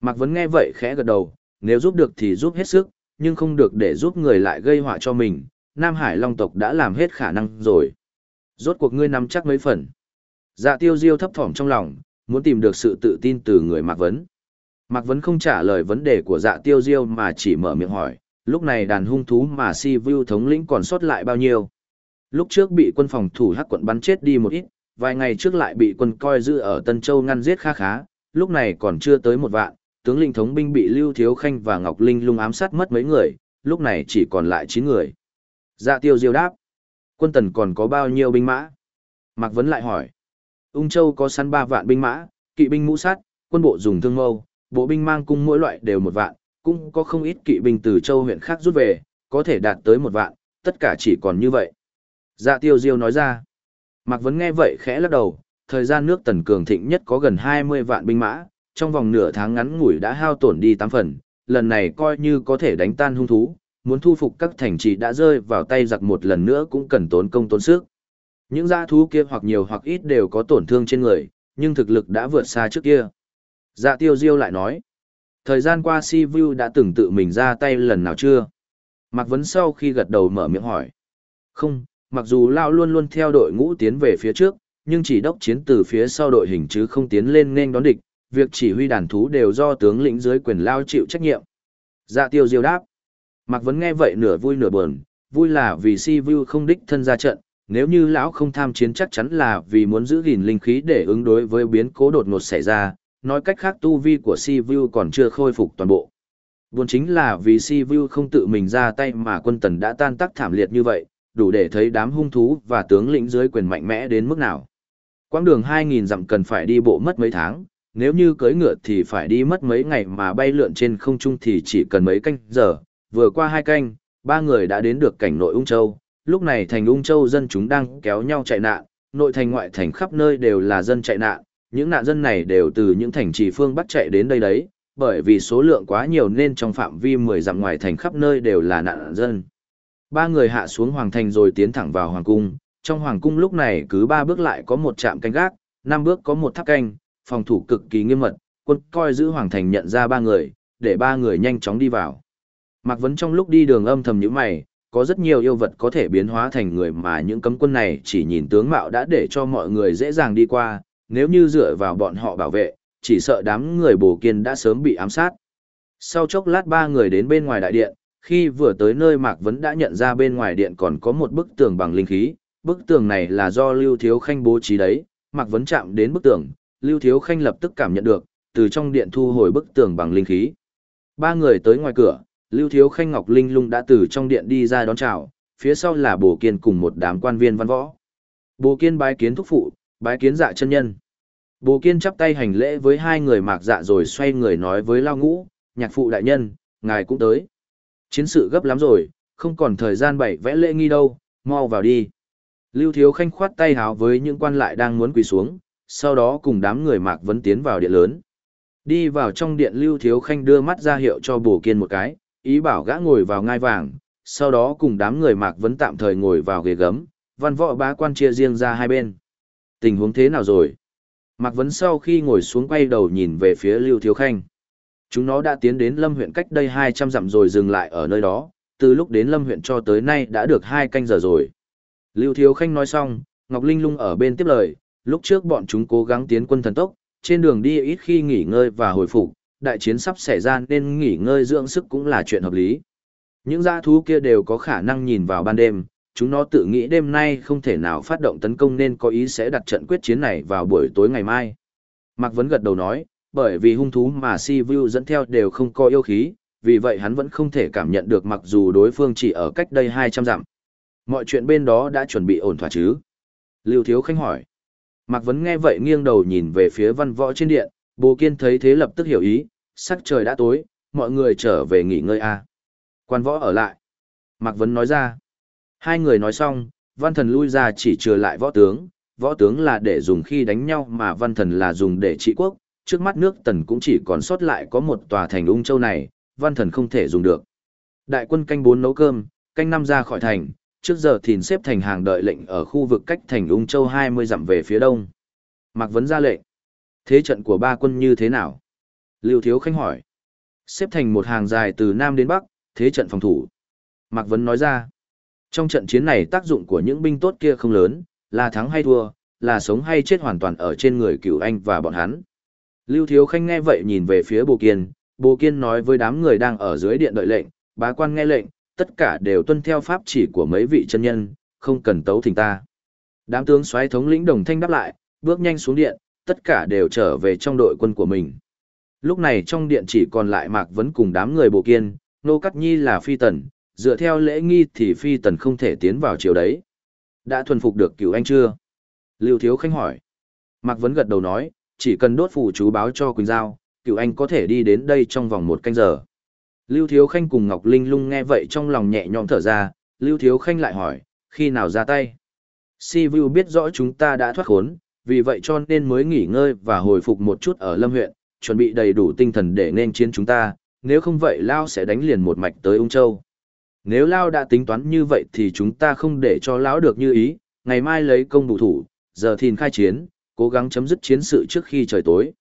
Mạc Vấn nghe vậy khẽ gật đầu, nếu giúp được thì giúp hết sức, nhưng không được để giúp người lại gây họa cho mình, Nam Hải Long tộc đã làm hết khả năng rồi. Rốt cuộc ngươi nắm chắc mấy phần. Dạ tiêu diêu thấp thỏm trong lòng, muốn tìm được sự tự tin từ người Mạc Vấn. Mạc Vấn không trả lời vấn đề của dạ tiêu diêu mà chỉ mở miệng hỏi, lúc này đàn hung thú mà si vu thống lĩnh còn sót lại bao nhiêu. Lúc trước bị quân phòng thủ hắc quận bắn chết đi một ít, vài ngày trước lại bị quân coi giữ ở Tân Châu ngăn giết khá khá, lúc này còn chưa tới một vạn, tướng linh thống binh bị Lưu Thiếu Khanh và Ngọc Linh lung ám sát mất mấy người, lúc này chỉ còn lại 9 người. Dạ tiêu diêu đáp. Quân tần còn có bao nhiêu binh mã? Mạc Vấn lại hỏi. Ung Châu có săn 3 vạn binh mã, kỵ binh mũ sát, quân bộ dùng thương mâu, bộ binh mang cung mỗi loại đều một vạn, cũng có không ít kỵ binh từ châu huyện khác rút về, có thể đạt tới một vạn, tất cả chỉ còn như vậy. Dạ tiêu diêu nói ra. Mạc Vấn nghe vậy khẽ lắc đầu, thời gian nước tần cường thịnh nhất có gần 20 vạn binh mã, trong vòng nửa tháng ngắn ngủi đã hao tổn đi 8 phần, lần này coi như có thể đánh tan hung thú, muốn thu phục các thành trì đã rơi vào tay giặc một lần nữa cũng cần tốn công tốn sức. Những dã thú kia hoặc nhiều hoặc ít đều có tổn thương trên người, nhưng thực lực đã vượt xa trước kia. Dạ tiêu diêu lại nói, thời gian qua Si Vu đã từng tự mình ra tay lần nào chưa? Mạc Vấn sau khi gật đầu mở miệng hỏi. Không, mặc dù Lao luôn luôn theo đội ngũ tiến về phía trước, nhưng chỉ đốc chiến từ phía sau đội hình chứ không tiến lên nên đón địch, việc chỉ huy đàn thú đều do tướng lĩnh dưới quyền Lao chịu trách nhiệm. Dạ tiêu diêu đáp. Mạc Vấn nghe vậy nửa vui nửa buồn, vui là vì Si Vu không đích thân ra trận, nếu như lão không tham chiến chắc chắn là vì muốn giữ gìn linh khí để ứng đối với biến cố đột ngột xảy ra, nói cách khác tu vi của Si Vu còn chưa khôi phục toàn bộ. Buồn chính là vì Si Vu không tự mình ra tay mà quân tần đã tan tác thảm liệt như vậy, đủ để thấy đám hung thú và tướng lĩnh dưới quyền mạnh mẽ đến mức nào. Quãng đường 2.000 dặm cần phải đi bộ mất mấy tháng, nếu như cưỡi ngựa thì phải đi mất mấy ngày mà bay lượn trên không trung thì chỉ cần mấy canh giờ, vừa qua hai canh, ba người đã đến được cảnh nội Ung Châu, lúc này thành Ung Châu dân chúng đang kéo nhau chạy nạn, nội thành ngoại thành khắp nơi đều là dân chạy nạn, những nạn dân này đều từ những thành trì phương Bắc chạy đến đây đấy, bởi vì số lượng quá nhiều nên trong phạm vi 10 dặm ngoài thành khắp nơi đều là nạn dân. Ba người hạ xuống hoàng thành rồi tiến thẳng vào hoàng cung, trong hoàng cung lúc này cứ ba bước lại có một trạm canh gác, năm bước có một tháp canh, phòng thủ cực kỳ nghiêm mật, quân coi giữ hoàng thành nhận ra ba người, để ba người nhanh chóng đi vào. Mạc Vấn trong lúc đi đường âm thầm như mày, có rất nhiều yêu vật có thể biến hóa thành người mà những cấm quân này chỉ nhìn tướng mạo đã để cho mọi người dễ dàng đi qua, nếu như dựa vào bọn họ bảo vệ, chỉ sợ đám người bổ kiên đã sớm bị ám sát. Sau chốc lát ba người đến bên ngoài đại điện, khi vừa tới nơi Mạc Vấn đã nhận ra bên ngoài điện còn có một bức tường bằng linh khí, bức tường này là do Lưu Thiếu Khanh bố trí đấy, Mạc Vấn chạm đến bức tường, Lưu Thiếu Khanh lập tức cảm nhận được, từ trong điện thu hồi bức tường bằng linh khí. Ba người tới ngoài cửa, Lưu Thiếu Khanh Ngọc Linh lung đã từ trong điện đi ra đón chào, phía sau là Bồ Kiên cùng một đám quan viên văn võ. Bồ Kiên bái kiến thúc phụ, bái kiến dạ chân nhân. Bồ Kiên chắp tay hành lễ với hai người mạc dạ rồi xoay người nói với Lao Ngũ, nhạc phụ đại nhân, ngài cũng tới. Chiến sự gấp lắm rồi, không còn thời gian bày vẽ lễ nghi đâu, mau vào đi. Lưu Thiếu Khanh khoát tay háo với những quan lại đang muốn quỳ xuống, sau đó cùng đám người mạc vấn tiến vào điện lớn. Đi vào trong điện Lưu Thiếu Khanh đưa mắt ra hiệu cho Bồ Kiên một cái, ý bảo gã ngồi vào ngai vàng, sau đó cùng đám người Mạc Vấn tạm thời ngồi vào ghế gấm, văn võ bá quan chia riêng ra hai bên. Tình huống thế nào rồi? Mạc Vấn sau khi ngồi xuống quay đầu nhìn về phía Lưu Thiếu Khanh. Chúng nó đã tiến đến Lâm huyện cách đây 200 dặm rồi dừng lại ở nơi đó, từ lúc đến Lâm huyện cho tới nay đã được hai canh giờ rồi. Lưu Thiếu Khanh nói xong, Ngọc Linh lung ở bên tiếp lời, lúc trước bọn chúng cố gắng tiến quân thần tốc, trên đường đi ít khi nghỉ ngơi và hồi phục, đại chiến sắp xảy ra nên nghỉ ngơi dưỡng sức cũng là chuyện hợp lý. Những dã thú kia đều có khả năng nhìn vào ban đêm, chúng nó tự nghĩ đêm nay không thể nào phát động tấn công nên có ý sẽ đặt trận quyết chiến này vào buổi tối ngày mai. Mạc Vấn gật đầu nói, bởi vì hung thú mà Si Vu dẫn theo đều không có yêu khí, vì vậy hắn vẫn không thể cảm nhận được mặc dù đối phương chỉ ở cách đây 200 dặm. Mọi chuyện bên đó đã chuẩn bị ổn thỏa chứ? Lưu Thiếu Khanh hỏi. Mạc Vấn nghe vậy nghiêng đầu nhìn về phía văn võ trên điện, Bồ Kiên thấy thế lập tức hiểu ý, sắc trời đã tối, mọi người trở về nghỉ ngơi a. À. Quan võ ở lại. Mạc Vấn nói ra. Hai người nói xong, văn thần lui ra chỉ trừ lại võ tướng, võ tướng là để dùng khi đánh nhau mà văn thần là dùng để trị quốc, trước mắt nước tần cũng chỉ còn sót lại có một tòa thành ung châu này, văn thần không thể dùng được. Đại quân canh bốn nấu cơm, canh năm ra khỏi thành, trước giờ thìn xếp thành hàng đợi lệnh ở khu vực cách thành ung châu 20 dặm về phía đông. Mạc Vấn ra lệnh. Thế trận của ba quân như thế nào? Lưu Thiếu Khanh hỏi. Xếp thành một hàng dài từ Nam đến Bắc, thế trận phòng thủ. Mạc Vấn nói ra. Trong trận chiến này tác dụng của những binh tốt kia không lớn, là thắng hay thua, là sống hay chết hoàn toàn ở trên người cửu anh và bọn hắn. Lưu Thiếu Khanh nghe vậy nhìn về phía Bồ Kiên, Bồ Kiên nói với đám người đang ở dưới điện đợi lệnh, bá quan nghe lệnh, tất cả đều tuân theo pháp chỉ của mấy vị chân nhân, không cần tấu thỉnh ta. Đám tướng xoáy thống lĩnh đồng thanh đáp lại, bước nhanh xuống điện, tất cả đều trở về trong đội quân của mình. Lúc này trong điện chỉ còn lại Mạc Vấn cùng đám người Bồ Kiên, Nô Cắt Nhi là phi tần, dựa theo lễ nghi thì phi tần không thể tiến vào chiều đấy. Đã thuần phục được cửu anh chưa? Lưu Thiếu Khanh hỏi. Mạc Vấn gật đầu nói, chỉ cần đốt phủ chú báo cho Quỳnh Giao, cựu anh có thể đi đến đây trong vòng một canh giờ. Lưu Thiếu Khanh cùng Ngọc Linh lung nghe vậy trong lòng nhẹ nhõm thở ra, Lưu Thiếu Khanh lại hỏi, khi nào ra tay? Si Vu biết rõ chúng ta đã thoát khốn, vì vậy cho nên mới nghỉ ngơi và hồi phục một chút ở Lâm huyện, chuẩn bị đầy đủ tinh thần để nên chiến chúng ta, nếu không vậy Lao sẽ đánh liền một mạch tới Ung Châu. Nếu Lao đã tính toán như vậy thì chúng ta không để cho Lão được như ý, ngày mai lấy công đủ thủ, giờ thìn khai chiến, cố gắng chấm dứt chiến sự trước khi trời tối.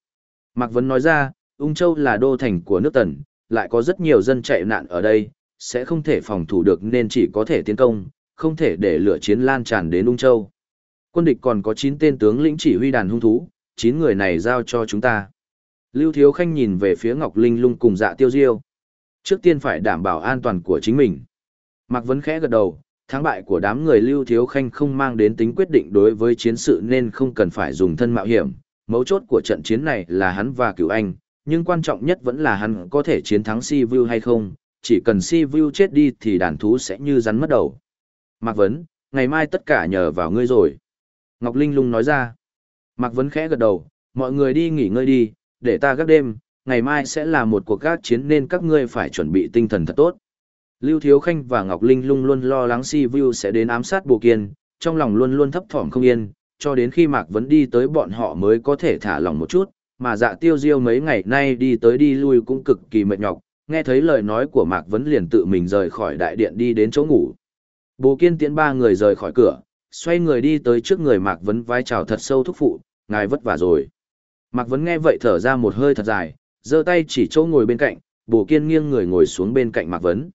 Mạc Vấn nói ra, Ung Châu là đô thành của nước Tần, lại có rất nhiều dân chạy nạn ở đây, sẽ không thể phòng thủ được nên chỉ có thể tiến công, không thể để lửa chiến lan tràn đến Ung Châu. Quân địch còn có 9 tên tướng lĩnh chỉ huy đàn hung thú, 9 người này giao cho chúng ta. Lưu Thiếu Khanh nhìn về phía Ngọc Linh lung cùng dạ tiêu diêu. Trước tiên phải đảm bảo an toàn của chính mình. Mạc Vấn khẽ gật đầu, thắng bại của đám người Lưu Thiếu Khanh không mang đến tính quyết định đối với chiến sự nên không cần phải dùng thân mạo hiểm. Mấu chốt của trận chiến này là hắn và cửu anh, nhưng quan trọng nhất vẫn là hắn có thể chiến thắng Si Vu hay không, chỉ cần Si Vu chết đi thì đàn thú sẽ như rắn mất đầu. Mạc Vấn, ngày mai tất cả nhờ vào ngươi rồi. Ngọc Linh lung nói ra. Mạc Vấn khẽ gật đầu, mọi người đi nghỉ ngơi đi, để ta gác đêm, ngày mai sẽ là một cuộc gác chiến nên các ngươi phải chuẩn bị tinh thần thật tốt. Lưu Thiếu Khanh và Ngọc Linh lung luôn lo lắng Si Vu sẽ đến ám sát Bồ Kiên, trong lòng luôn luôn thấp thỏm không yên, cho đến khi Mạc Vấn đi tới bọn họ mới có thể thả lòng một chút, mà dạ tiêu diêu mấy ngày nay đi tới đi lui cũng cực kỳ mệt nhọc, nghe thấy lời nói của Mạc Vấn liền tự mình rời khỏi đại điện đi đến chỗ ngủ. Bồ Kiên tiễn ba người rời khỏi cửa, xoay người đi tới trước người Mạc Vấn vai chào thật sâu thúc phụ, ngài vất vả rồi. Mạc Vấn nghe vậy thở ra một hơi thật dài, giơ tay chỉ chỗ ngồi bên cạnh, Bồ Kiên nghiêng người ngồi xuống bên cạnh Mạc Vấn.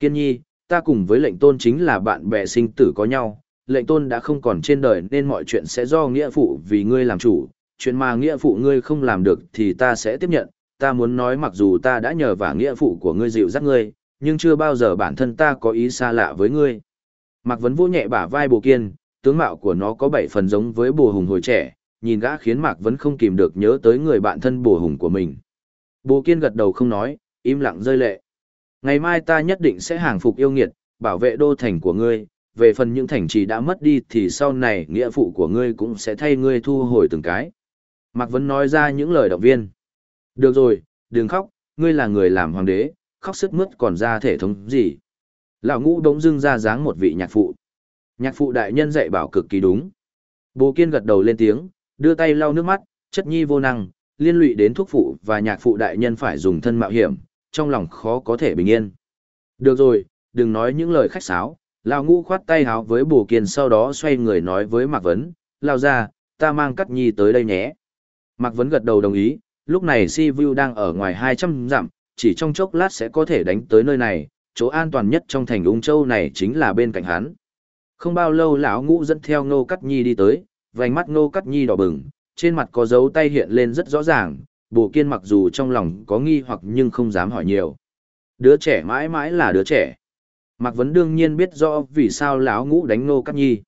Kiên nhi, ta cùng với lệnh tôn chính là bạn bè sinh tử có nhau, lệnh tôn đã không còn trên đời nên mọi chuyện sẽ do nghĩa phụ vì ngươi làm chủ, chuyện mà nghĩa phụ ngươi không làm được thì ta sẽ tiếp nhận, ta muốn nói mặc dù ta đã nhờ vả nghĩa phụ của ngươi dịu dắt ngươi, nhưng chưa bao giờ bản thân ta có ý xa lạ với ngươi. Mạc Vấn vô nhẹ bả vai Bồ Kiên, tướng mạo của nó có bảy phần giống với Bồ Hùng hồi trẻ, nhìn gã khiến Mạc Vấn không kìm được nhớ tới người bạn thân Bồ Hùng của mình. Bồ Kiên gật đầu không nói, im lặng rơi lệ. Ngày mai ta nhất định sẽ hàng phục yêu nghiệt, bảo vệ đô thành của ngươi, về phần những thành trì đã mất đi thì sau này nghĩa phụ của ngươi cũng sẽ thay ngươi thu hồi từng cái. Mạc Vấn nói ra những lời động viên. Được rồi, đừng khóc, ngươi là người làm hoàng đế, khóc sức mướt còn ra thể thống gì. Lão ngũ đống dưng ra dáng một vị nhạc phụ. Nhạc phụ đại nhân dạy bảo cực kỳ đúng. Bồ Kiên gật đầu lên tiếng, đưa tay lau nước mắt, chất nhi vô năng, liên lụy đến thuốc phụ và nhạc phụ đại nhân phải dùng thân mạo hiểm, trong lòng khó có thể bình yên. Được rồi, đừng nói những lời khách sáo. Lão ngũ khoát tay háo với bổ kiên sau đó xoay người nói với Mạc Vấn, Lão ra, ta mang cắt nhi tới đây nhé. Mạc Vấn gật đầu đồng ý, lúc này Si Vu đang ở ngoài 200 dặm, chỉ trong chốc lát sẽ có thể đánh tới nơi này, chỗ an toàn nhất trong thành ung châu này chính là bên cạnh hắn. Không bao lâu lão ngũ dẫn theo Ngô Cắt Nhi đi tới, vành mắt Ngô Cắt Nhi đỏ bừng, trên mặt có dấu tay hiện lên rất rõ ràng, Bồ Kiên mặc dù trong lòng có nghi hoặc nhưng không dám hỏi nhiều. Đứa trẻ mãi mãi là đứa trẻ. Mạc Vấn đương nhiên biết rõ vì sao lão ngũ đánh Ngô Cắt Nhi.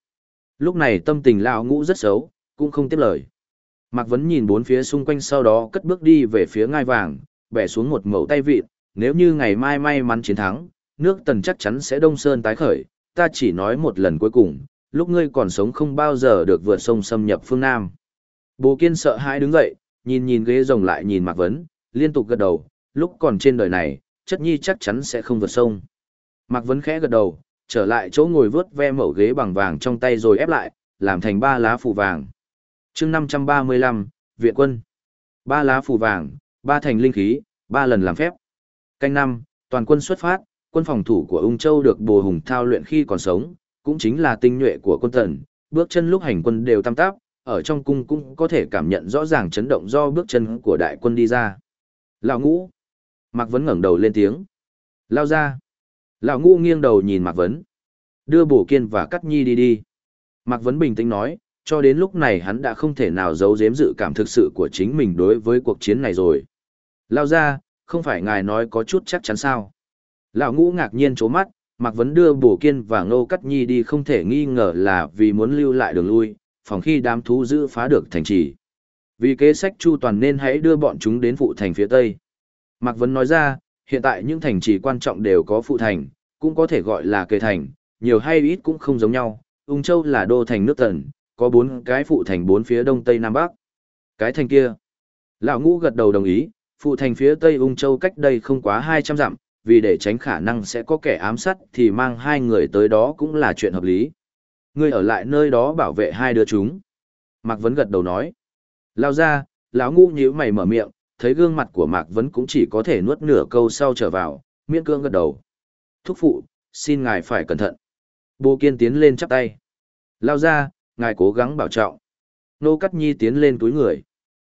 Lúc này tâm tình lão ngũ rất xấu, cũng không tiếp lời. Mạc Vấn nhìn bốn phía xung quanh sau đó cất bước đi về phía ngai vàng, bẻ xuống một mẩu tay vịt, nếu như ngày mai may mắn chiến thắng, nước tần chắc chắn sẽ đông sơn tái khởi, ta chỉ nói một lần cuối cùng, lúc ngươi còn sống không bao giờ được vượt sông xâm nhập phương Nam. Bồ Kiên sợ hãi đứng dậy, nhìn nhìn ghế rồng lại nhìn Mạc Vấn, liên tục gật đầu, lúc còn trên đời này, chất nhi chắc chắn sẽ không vượt sông. Mạc Vấn khẽ gật đầu, trở lại chỗ ngồi vớt ve mẩu ghế bằng vàng trong tay rồi ép lại, làm thành ba lá phù vàng. chương 535, Viện quân. Ba lá phù vàng, ba thành linh khí, ba lần làm phép. Canh năm, toàn quân xuất phát, quân phòng thủ của ung châu được bồ hùng thao luyện khi còn sống, cũng chính là tinh nhuệ của quân tần, bước chân lúc hành quân đều tam táp, ở trong cung cũng có thể cảm nhận rõ ràng chấn động do bước chân của đại quân đi ra. Lão ngũ. Mạc Vấn ngẩng đầu lên tiếng. Lao ra. Lão ngũ nghiêng đầu nhìn Mạc Vấn. Đưa bổ kiên và cắt nhi đi đi. Mạc Vấn bình tĩnh nói, cho đến lúc này hắn đã không thể nào giấu giếm dự cảm thực sự của chính mình đối với cuộc chiến này rồi. Lao ra, không phải ngài nói có chút chắc chắn sao. Lão ngũ ngạc nhiên chố mắt, Mạc Vấn đưa bổ kiên và ngô cắt nhi đi không thể nghi ngờ là vì muốn lưu lại đường lui, phòng khi đám thú giữ phá được thành trì. Vì kế sách chu toàn nên hãy đưa bọn chúng đến phụ thành phía tây. Mạc Vấn nói ra, hiện tại những thành trì quan trọng đều có phụ thành, cũng có thể gọi là kề thành, nhiều hay ít cũng không giống nhau. Ung Châu là đô thành nước tần, có bốn cái phụ thành bốn phía đông tây nam bắc. Cái thành kia. Lão ngũ gật đầu đồng ý, phụ thành phía tây Ung Châu cách đây không quá 200 dặm, vì để tránh khả năng sẽ có kẻ ám sát thì mang hai người tới đó cũng là chuyện hợp lý. Ngươi ở lại nơi đó bảo vệ hai đứa chúng. Mạc Vấn gật đầu nói. Lao ra, lão ngu nhíu mày mở miệng, thấy gương mặt của Mạc Vấn cũng chỉ có thể nuốt nửa câu sau trở vào, miễn cương gật đầu. Thúc phụ, xin ngài phải cẩn thận. Bồ Kiên tiến lên chắp tay. Lao ra, ngài cố gắng bảo trọng. Nô Cắt Nhi tiến lên túi người.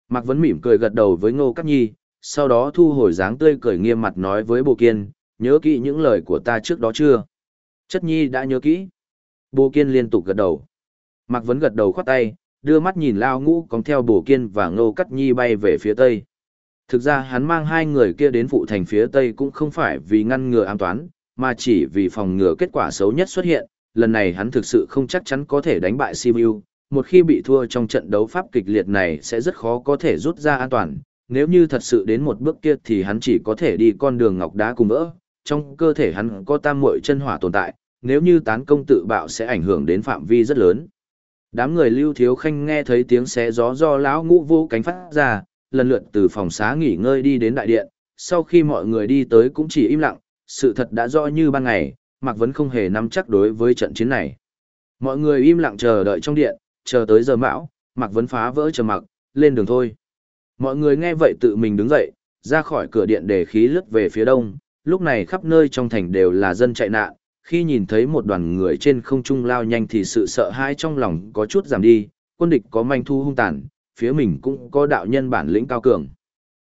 Mạc Vấn mỉm cười gật đầu với Ngô Cắt Nhi, sau đó thu hồi dáng tươi cười nghiêm mặt nói với Bồ Kiên, nhớ kỹ những lời của ta trước đó chưa? Chất Nhi đã nhớ kỹ. Bồ Kiên liên tục gật đầu. Mạc Vấn gật đầu khoát tay, đưa mắt nhìn Lao Ngũ cóng theo Bồ Kiên và Ngô Cắt Nhi bay về phía tây. Thực ra hắn mang hai người kia đến phụ thành phía tây cũng không phải vì ngăn ngừa an toán, mà chỉ vì phòng ngừa kết quả xấu nhất xuất hiện. Lần này hắn thực sự không chắc chắn có thể đánh bại Sibiu, một khi bị thua trong trận đấu pháp kịch liệt này sẽ rất khó có thể rút ra an toàn. Nếu như thật sự đến một bước kia thì hắn chỉ có thể đi con đường ngọc đá cùng vỡ. Trong cơ thể hắn có tam muội chân hỏa tồn tại, nếu như tán công tự bạo sẽ ảnh hưởng đến phạm vi rất lớn. Đám người lưu thiếu khanh nghe thấy tiếng xé gió do lão ngũ vô cánh phát ra, lần lượt từ phòng xá nghỉ ngơi đi đến đại điện, sau khi mọi người đi tới cũng chỉ im lặng, sự thật đã rõ như ban ngày, Mạc Vấn không hề nắm chắc đối với trận chiến này. Mọi người im lặng chờ đợi trong điện, chờ tới giờ mão, Mạc Vấn phá vỡ chờ mặc, lên đường thôi. Mọi người nghe vậy tự mình đứng dậy, ra khỏi cửa điện để khí lướt về phía đông, lúc này khắp nơi trong thành đều là dân chạy nạn, khi nhìn thấy một đoàn người trên không trung lao nhanh thì sự sợ hãi trong lòng có chút giảm đi, quân địch có manh thu hung tàn, phía mình cũng có đạo nhân bản lĩnh cao cường.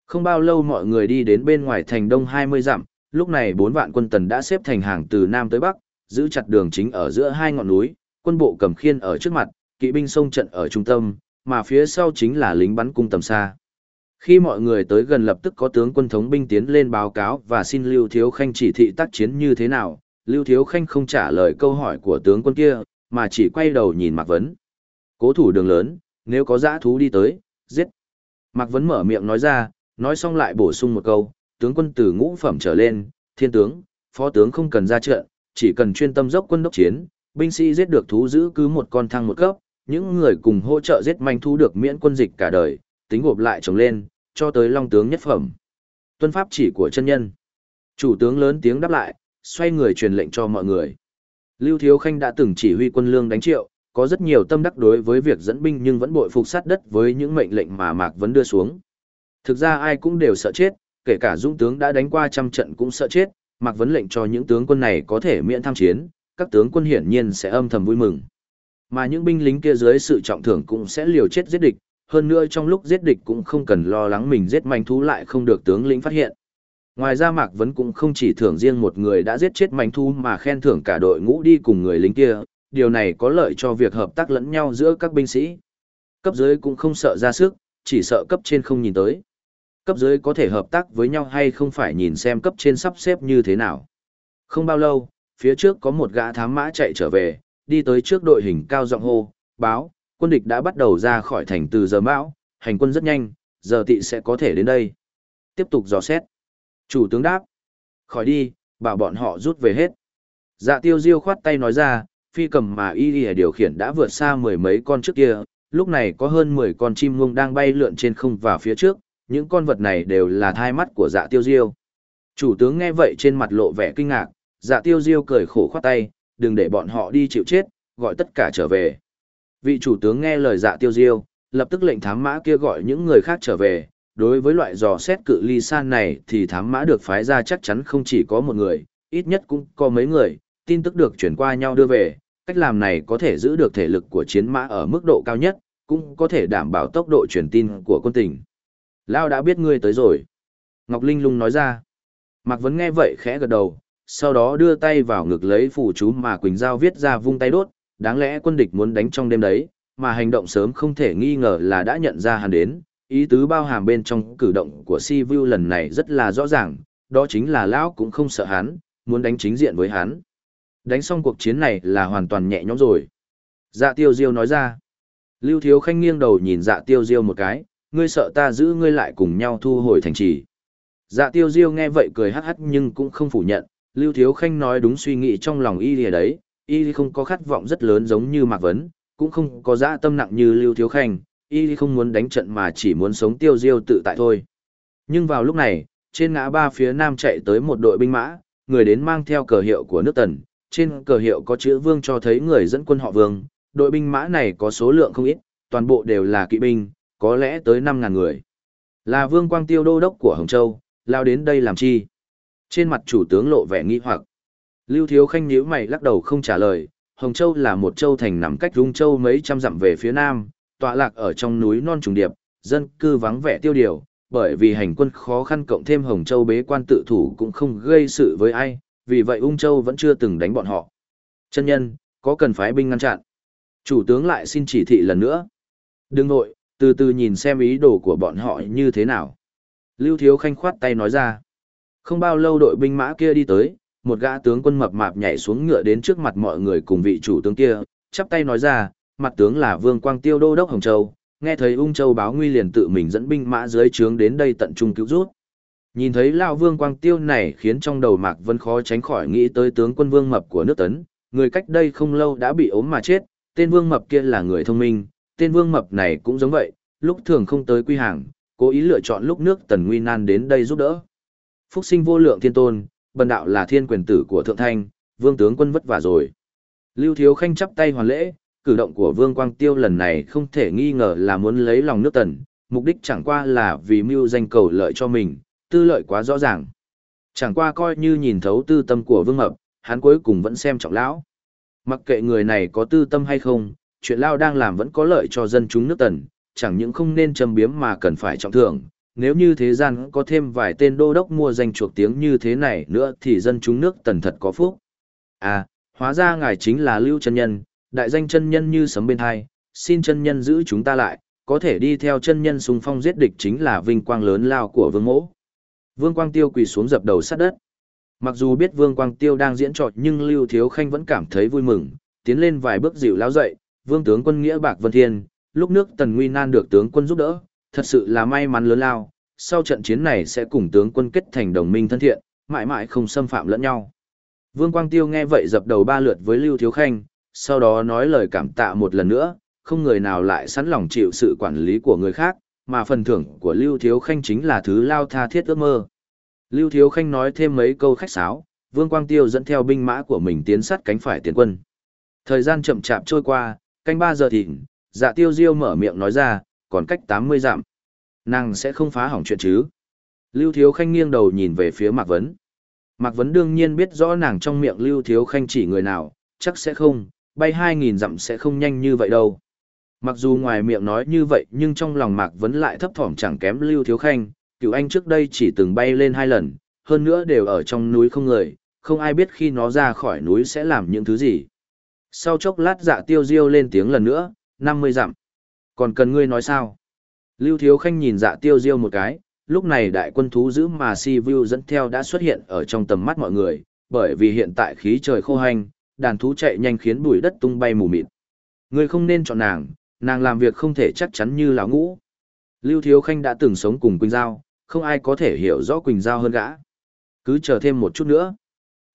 Không bao lâu mọi người đi đến bên ngoài thành đông 20 dặm, lúc này bốn vạn quân tần đã xếp thành hàng từ Nam tới Bắc, giữ chặt đường chính ở giữa hai ngọn núi, quân bộ cầm khiên ở trước mặt, kỵ binh sông trận ở trung tâm, mà phía sau chính là lính bắn cung tầm xa. Khi mọi người tới gần lập tức có tướng quân thống binh tiến lên báo cáo và xin Lưu Thiếu Khanh chỉ thị tác chiến như thế nào, Lưu Thiếu Khanh không trả lời câu hỏi của tướng quân kia, mà chỉ quay đầu nhìn Mạc Vấn. Cố thủ đường lớn, nếu có dã thú đi tới, giết. Mạc Vấn mở miệng nói ra, nói xong lại bổ sung một câu, tướng quân từ ngũ phẩm trở lên, thiên tướng, phó tướng không cần ra trận, chỉ cần chuyên tâm dốc quân đốc chiến, binh sĩ giết được thú giữ cứ một con thăng một cấp, những người cùng hỗ trợ giết manh thú được miễn quân dịch cả đời, tính gộp lại trồng lên, cho tới long tướng nhất phẩm. Tuân pháp chỉ của chân nhân. Chủ tướng lớn tiếng đáp lại, xoay người truyền lệnh cho mọi người. Lưu Thiếu Khanh đã từng chỉ huy quân lương đánh triệu, có rất nhiều tâm đắc đối với việc dẫn binh nhưng vẫn bội phục sát đất với những mệnh lệnh mà Mạc Vấn đưa xuống. Thực ra ai cũng đều sợ chết, kể cả dũng tướng đã đánh qua trăm trận cũng sợ chết, Mạc Vấn lệnh cho những tướng quân này có thể miễn tham chiến, các tướng quân hiển nhiên sẽ âm thầm vui mừng. Mà những binh lính kia dưới sự trọng thưởng cũng sẽ liều chết giết địch, hơn nữa trong lúc giết địch cũng không cần lo lắng mình giết manh thú lại không được tướng lĩnh phát hiện. Ngoài ra Mạc Vấn cũng không chỉ thưởng riêng một người đã giết chết manh thú mà khen thưởng cả đội ngũ đi cùng người lính kia, điều này có lợi cho việc hợp tác lẫn nhau giữa các binh sĩ. Cấp dưới cũng không sợ ra sức, chỉ sợ cấp trên không nhìn tới. Cấp dưới có thể hợp tác với nhau hay không phải nhìn xem cấp trên sắp xếp như thế nào. Không bao lâu, phía trước có một gã thám mã chạy trở về, đi tới trước đội hình cao giọng hô, báo, quân địch đã bắt đầu ra khỏi thành từ giờ mão, hành quân rất nhanh, giờ tị sẽ có thể đến đây. Tiếp tục dò xét. Chủ tướng đáp, khỏi đi, bảo bọn họ rút về hết. Dạ tiêu diêu khoát tay nói ra, phi cầm mà y y điều khiển đã vượt xa mười mấy con trước kia, lúc này có hơn mười con chim ngông đang bay lượn trên không và phía trước, những con vật này đều là thai mắt của dạ tiêu diêu. Chủ tướng nghe vậy trên mặt lộ vẻ kinh ngạc, dạ tiêu diêu cười khổ khoát tay, đừng để bọn họ đi chịu chết, gọi tất cả trở về. Vị chủ tướng nghe lời dạ tiêu diêu, lập tức lệnh thám mã kia gọi những người khác trở về. Đối với loại dò xét cự ly xa này thì thám mã được phái ra chắc chắn không chỉ có một người, ít nhất cũng có mấy người, tin tức được chuyển qua nhau đưa về. Cách làm này có thể giữ được thể lực của chiến mã ở mức độ cao nhất, cũng có thể đảm bảo tốc độ truyền tin của quân tình. Lao đã biết ngươi tới rồi. Ngọc Linh lung nói ra. Mạc Vấn nghe vậy khẽ gật đầu, sau đó đưa tay vào ngực lấy phù chú mà Quỳnh Giao viết ra vung tay đốt, đáng lẽ quân địch muốn đánh trong đêm đấy, mà hành động sớm không thể nghi ngờ là đã nhận ra hắn đến, ý tứ bao hàm bên trong cử động của Si Vu lần này rất là rõ ràng, đó chính là lão cũng không sợ hắn, muốn đánh chính diện với hắn. Đánh xong cuộc chiến này là hoàn toàn nhẹ nhõm rồi. Dạ tiêu diêu nói ra. Lưu Thiếu Khanh nghiêng đầu nhìn dạ tiêu diêu một cái, ngươi sợ ta giữ ngươi lại cùng nhau thu hồi thành trì. Dạ tiêu diêu nghe vậy cười hắc hắc nhưng cũng không phủ nhận, Lưu Thiếu Khanh nói đúng suy nghĩ trong lòng y lìa đấy, y không có khát vọng rất lớn giống như Mạc Vấn, cũng không có dã tâm nặng như Lưu Thiếu Khanh, y không muốn đánh trận mà chỉ muốn sống tiêu diêu tự tại thôi. Nhưng vào lúc này, trên ngã ba phía nam chạy tới một đội binh mã, người đến mang theo cờ hiệu của nước tần, trên cờ hiệu có chữ vương cho thấy người dẫn quân họ vương, đội binh mã này có số lượng không ít, toàn bộ đều là kỵ binh, có lẽ tới 5.000 người. Là vương quang tiêu đô đốc của Hồng Châu, lao đến đây làm chi? Trên mặt chủ tướng lộ vẻ nghi hoặc. Lưu Thiếu Khanh nhíu mày lắc đầu không trả lời, Hồng Châu là một châu thành nằm cách Dung Châu mấy trăm dặm về phía nam, tọa lạc ở trong núi non trùng điệp, dân cư vắng vẻ tiêu điều, bởi vì hành quân khó khăn cộng thêm Hồng Châu bế quan tự thủ cũng không gây sự với ai, vì vậy Ung Châu vẫn chưa từng đánh bọn họ. Chân nhân, có cần phái binh ngăn chặn? Chủ tướng lại xin chỉ thị lần nữa. Đừng nội, từ từ nhìn xem ý đồ của bọn họ như thế nào. Lưu Thiếu Khanh khoát tay nói ra. Không bao lâu đội binh mã kia đi tới, một gã tướng quân mập mạp nhảy xuống ngựa đến trước mặt mọi người cùng vị chủ tướng kia, chắp tay nói ra, mặt tướng là Vương Quang Tiêu Đô đốc Hồng Châu, nghe thấy Ung Châu báo nguy liền tự mình dẫn binh mã dưới trướng đến đây tận trung cứu rút. Nhìn thấy lão Vương Quang Tiêu này khiến trong đầu Mạc Vân khó tránh khỏi nghĩ tới tướng quân Vương Mập của nước Tấn, người cách đây không lâu đã bị ốm mà chết, tên Vương Mập kia là người thông minh, tên Vương Mập này cũng giống vậy, lúc thường không tới quy hàng, cố ý lựa chọn lúc nước Tần nguy nan đến đây giúp đỡ. Phúc sinh vô lượng thiên tôn, bần đạo là thiên quyền tử của thượng thanh, vương tướng quân vất vả rồi. Lưu Thiếu Khanh chắp tay hoàn lễ, cử động của vương quang tiêu lần này không thể nghi ngờ là muốn lấy lòng nước tần, mục đích chẳng qua là vì mưu danh cầu lợi cho mình, tư lợi quá rõ ràng. Chẳng qua coi như nhìn thấu tư tâm của vương mập, hắn cuối cùng vẫn xem trọng lão. Mặc kệ người này có tư tâm hay không, chuyện lao đang làm vẫn có lợi cho dân chúng nước tần, chẳng những không nên châm biếm mà cần phải trọng thưởng, nếu như thế gian có thêm vài tên đô đốc mua danh chuộc tiếng như thế này nữa thì dân chúng nước tần thật có phúc. À, hóa ra ngài chính là Lưu Trân Nhân, đại danh chân nhân như sấm bên hai, xin chân nhân giữ chúng ta lại, có thể đi theo chân nhân xung phong giết địch chính là vinh quang lớn lao của vương mỗ. Vương Quang Tiêu quỳ xuống dập đầu sát đất. Mặc dù biết Vương Quang Tiêu đang diễn trò nhưng Lưu Thiếu Khanh vẫn cảm thấy vui mừng, tiến lên vài bước dịu lao dậy, Vương tướng quân nghĩa Bạc Vân Thiên, lúc nước Tần Nguy nan được tướng quân giúp đỡ, thật sự là may mắn lớn lao, sau trận chiến này sẽ cùng tướng quân kết thành đồng minh thân thiện, mãi mãi không xâm phạm lẫn nhau. Vương Quang Tiêu nghe vậy dập đầu ba lượt với Lưu Thiếu Khanh, sau đó nói lời cảm tạ một lần nữa, không người nào lại sẵn lòng chịu sự quản lý của người khác, mà phần thưởng của Lưu Thiếu Khanh chính là thứ lao tha thiết ước mơ. Lưu Thiếu Khanh nói thêm mấy câu khách sáo, Vương Quang Tiêu dẫn theo binh mã của mình tiến sát cánh phải tiến quân. Thời gian chậm chạp trôi qua, canh ba giờ thịnh, dạ tiêu diêu mở miệng nói ra, còn cách 80 dặm. Nàng sẽ không phá hỏng chuyện chứ. Lưu Thiếu Khanh nghiêng đầu nhìn về phía Mạc Vấn. Mạc Vấn đương nhiên biết rõ nàng trong miệng Lưu Thiếu Khanh chỉ người nào, chắc sẽ không, bay 2.000 dặm sẽ không nhanh như vậy đâu. Mặc dù ngoài miệng nói như vậy nhưng trong lòng Mạc Vấn lại thấp thỏm chẳng kém Lưu Thiếu Khanh, cựu anh trước đây chỉ từng bay lên hai lần, hơn nữa đều ở trong núi không người, không ai biết khi nó ra khỏi núi sẽ làm những thứ gì. Sau chốc lát dạ tiêu diêu lên tiếng lần nữa, 50 dặm. Còn cần ngươi nói sao? Lưu Thiếu Khanh nhìn dạ tiêu diêu một cái, lúc này đại quân thú giữ mà si vu dẫn theo đã xuất hiện ở trong tầm mắt mọi người, bởi vì hiện tại khí trời khô hành, đàn thú chạy nhanh khiến bụi đất tung bay mù mịt. Ngươi không nên chọn nàng, nàng làm việc không thể chắc chắn như lão ngũ. Lưu Thiếu Khanh đã từng sống cùng Quỳnh Giao, không ai có thể hiểu rõ Quỳnh Giao hơn gã. Cứ chờ thêm một chút nữa.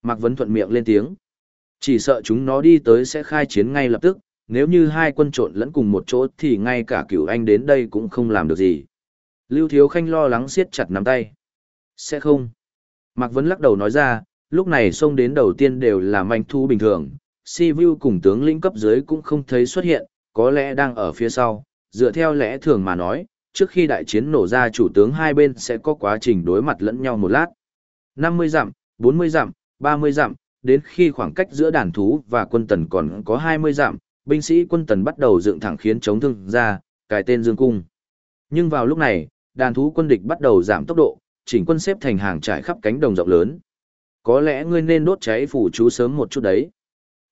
Mạc Vấn thuận miệng lên tiếng. Chỉ sợ chúng nó đi tới sẽ khai chiến ngay lập tức, nếu như hai quân trộn lẫn cùng một chỗ thì ngay cả cửu anh đến đây cũng không làm được gì. Lưu Thiếu Khanh lo lắng siết chặt nắm tay. Sẽ không. Mạc Vấn lắc đầu nói ra, lúc này xông đến đầu tiên đều là manh thu bình thường, si vu cùng tướng lĩnh cấp dưới cũng không thấy xuất hiện, có lẽ đang ở phía sau, dựa theo lẽ thường mà nói, trước khi đại chiến nổ ra chủ tướng hai bên sẽ có quá trình đối mặt lẫn nhau một lát. 50 dặm, 40 dặm, 30 dặm, đến khi khoảng cách giữa đàn thú và quân tần còn có 20 dặm, binh sĩ quân tần bắt đầu dựng thẳng khiến chống thương ra, cài tên dương cung. Nhưng vào lúc này, đàn thú quân địch bắt đầu giảm tốc độ, chỉnh quân xếp thành hàng trải khắp cánh đồng rộng lớn. Có lẽ ngươi nên đốt cháy phủ chú sớm một chút đấy.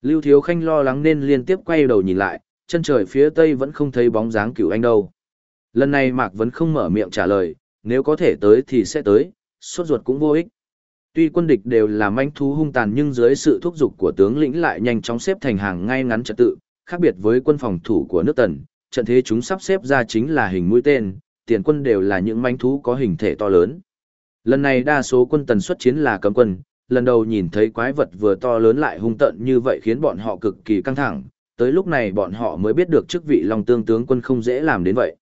Lưu Thiếu Khanh lo lắng nên liên tiếp quay đầu nhìn lại, chân trời phía tây vẫn không thấy bóng dáng cửu anh đâu. Lần này Mạc vẫn không mở miệng trả lời, nếu có thể tới thì sẽ tới, suốt ruột cũng vô ích. Tuy quân địch đều là manh thú hung tàn nhưng dưới sự thúc giục của tướng lĩnh lại nhanh chóng xếp thành hàng ngay ngắn trật tự, khác biệt với quân phòng thủ của nước tần, trận thế chúng sắp xếp ra chính là hình mũi tên, tiền quân đều là những manh thú có hình thể to lớn. Lần này đa số quân tần xuất chiến là cấm quân, lần đầu nhìn thấy quái vật vừa to lớn lại hung tận như vậy khiến bọn họ cực kỳ căng thẳng, tới lúc này bọn họ mới biết được chức vị Long Tương tướng quân không dễ làm đến vậy.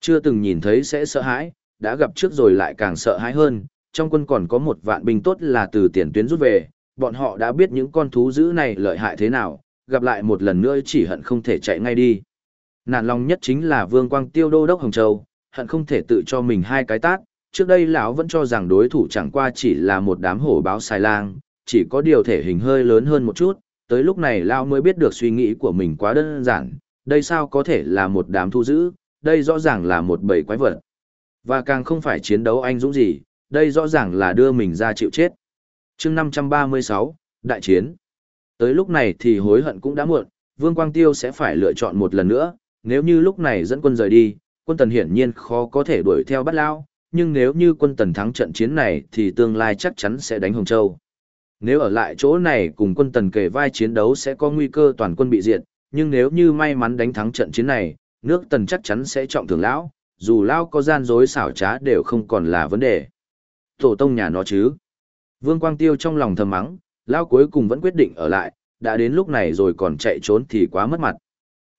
Chưa từng nhìn thấy sẽ sợ hãi, đã gặp trước rồi lại càng sợ hãi hơn, trong quân còn có một vạn binh tốt là từ tiền tuyến rút về, bọn họ đã biết những con thú dữ này lợi hại thế nào, gặp lại một lần nữa chỉ hận không thể chạy ngay đi. Nản lòng nhất chính là Vương Quang Tiêu Đô đốc Hồng Châu, hận không thể tự cho mình hai cái tát, trước đây lão vẫn cho rằng đối thủ chẳng qua chỉ là một đám hổ báo xài lang, chỉ có điều thể hình hơi lớn hơn một chút, tới lúc này lão mới biết được suy nghĩ của mình quá đơn giản, đây sao có thể là một đám thu dữ, đây rõ ràng là một bầy quái vật. Và càng không phải chiến đấu anh dũng gì, đây rõ ràng là đưa mình ra chịu chết. chương 536, Đại chiến. Tới lúc này thì hối hận cũng đã muộn, Vương Quang Tiêu sẽ phải lựa chọn một lần nữa, nếu như lúc này dẫn quân rời đi, quân tần hiển nhiên khó có thể đuổi theo bắt lao, nhưng nếu như quân tần thắng trận chiến này thì tương lai chắc chắn sẽ đánh Hồng Châu. Nếu ở lại chỗ này cùng quân tần kề vai chiến đấu sẽ có nguy cơ toàn quân bị diệt, nhưng nếu như may mắn đánh thắng trận chiến này, nước tần chắc chắn sẽ trọng thưởng lão, dù lão có gian dối xảo trá đều không còn là vấn đề. Tổ tông nhà nó chứ. Vương Quang Tiêu trong lòng thầm mắng, lão cuối cùng vẫn quyết định ở lại, đã đến lúc này rồi còn chạy trốn thì quá mất mặt.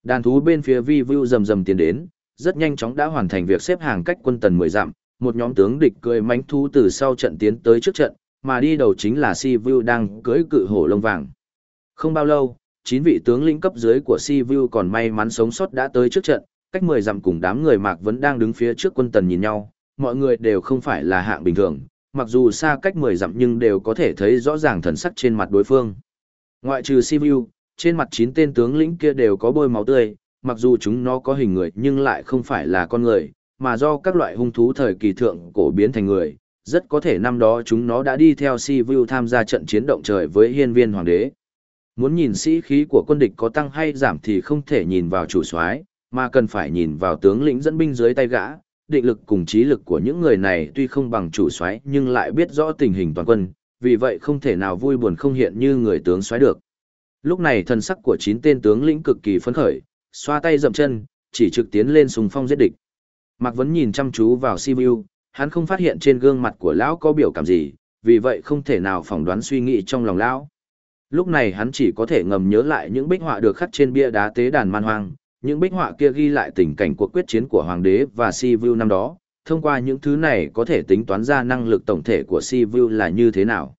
Đàn thú bên phía Vi Vu rầm rầm tiến đến, rất nhanh chóng đã hoàn thành việc xếp hàng cách quân tần 10 dặm, một nhóm tướng địch cười mánh thú từ sau trận tiến tới trước trận, mà đi đầu chính là Si Vu đang cưỡi cự hổ lông vàng. Không bao lâu, chín vị tướng lĩnh cấp dưới của Si Vu còn may mắn sống sót đã tới trước trận, cách 10 dặm cùng đám người Mạc vẫn đang đứng phía trước quân tần nhìn nhau, mọi người đều không phải là hạng bình thường, mặc dù xa cách 10 dặm nhưng đều có thể thấy rõ ràng thần sắc trên mặt đối phương. Ngoại trừ Si Vu, trên mặt chín tên tướng lĩnh kia đều có bôi máu tươi, mặc dù chúng nó có hình người nhưng lại không phải là con người, mà do các loại hung thú thời kỳ thượng cổ biến thành người, rất có thể năm đó chúng nó đã đi theo Si Vu tham gia trận chiến động trời với hiên viên hoàng đế. Muốn nhìn sĩ khí của quân địch có tăng hay giảm thì không thể nhìn vào chủ soái, mà cần phải nhìn vào tướng lĩnh dẫn binh dưới tay gã, định lực cùng trí lực của những người này tuy không bằng chủ soái nhưng lại biết rõ tình hình toàn quân, vì vậy không thể nào vui buồn không hiện như người tướng soái được. Lúc này thần sắc của chín tên tướng lĩnh cực kỳ phấn khởi, xoa tay dậm chân, chỉ trực tiến lên sùng phong giết địch. Mạc Vấn nhìn chăm chú vào Sibiu, hắn không phát hiện trên gương mặt của lão có biểu cảm gì, vì vậy không thể nào phỏng đoán suy nghĩ trong lòng lão. Lúc này hắn chỉ có thể ngầm nhớ lại những bích họa được khắc trên bia đá tế đàn man hoang, những bích họa kia ghi lại tình cảnh cuộc quyết chiến của hoàng đế và Sibiu năm đó, thông qua những thứ này có thể tính toán ra năng lực tổng thể của Sibiu là như thế nào.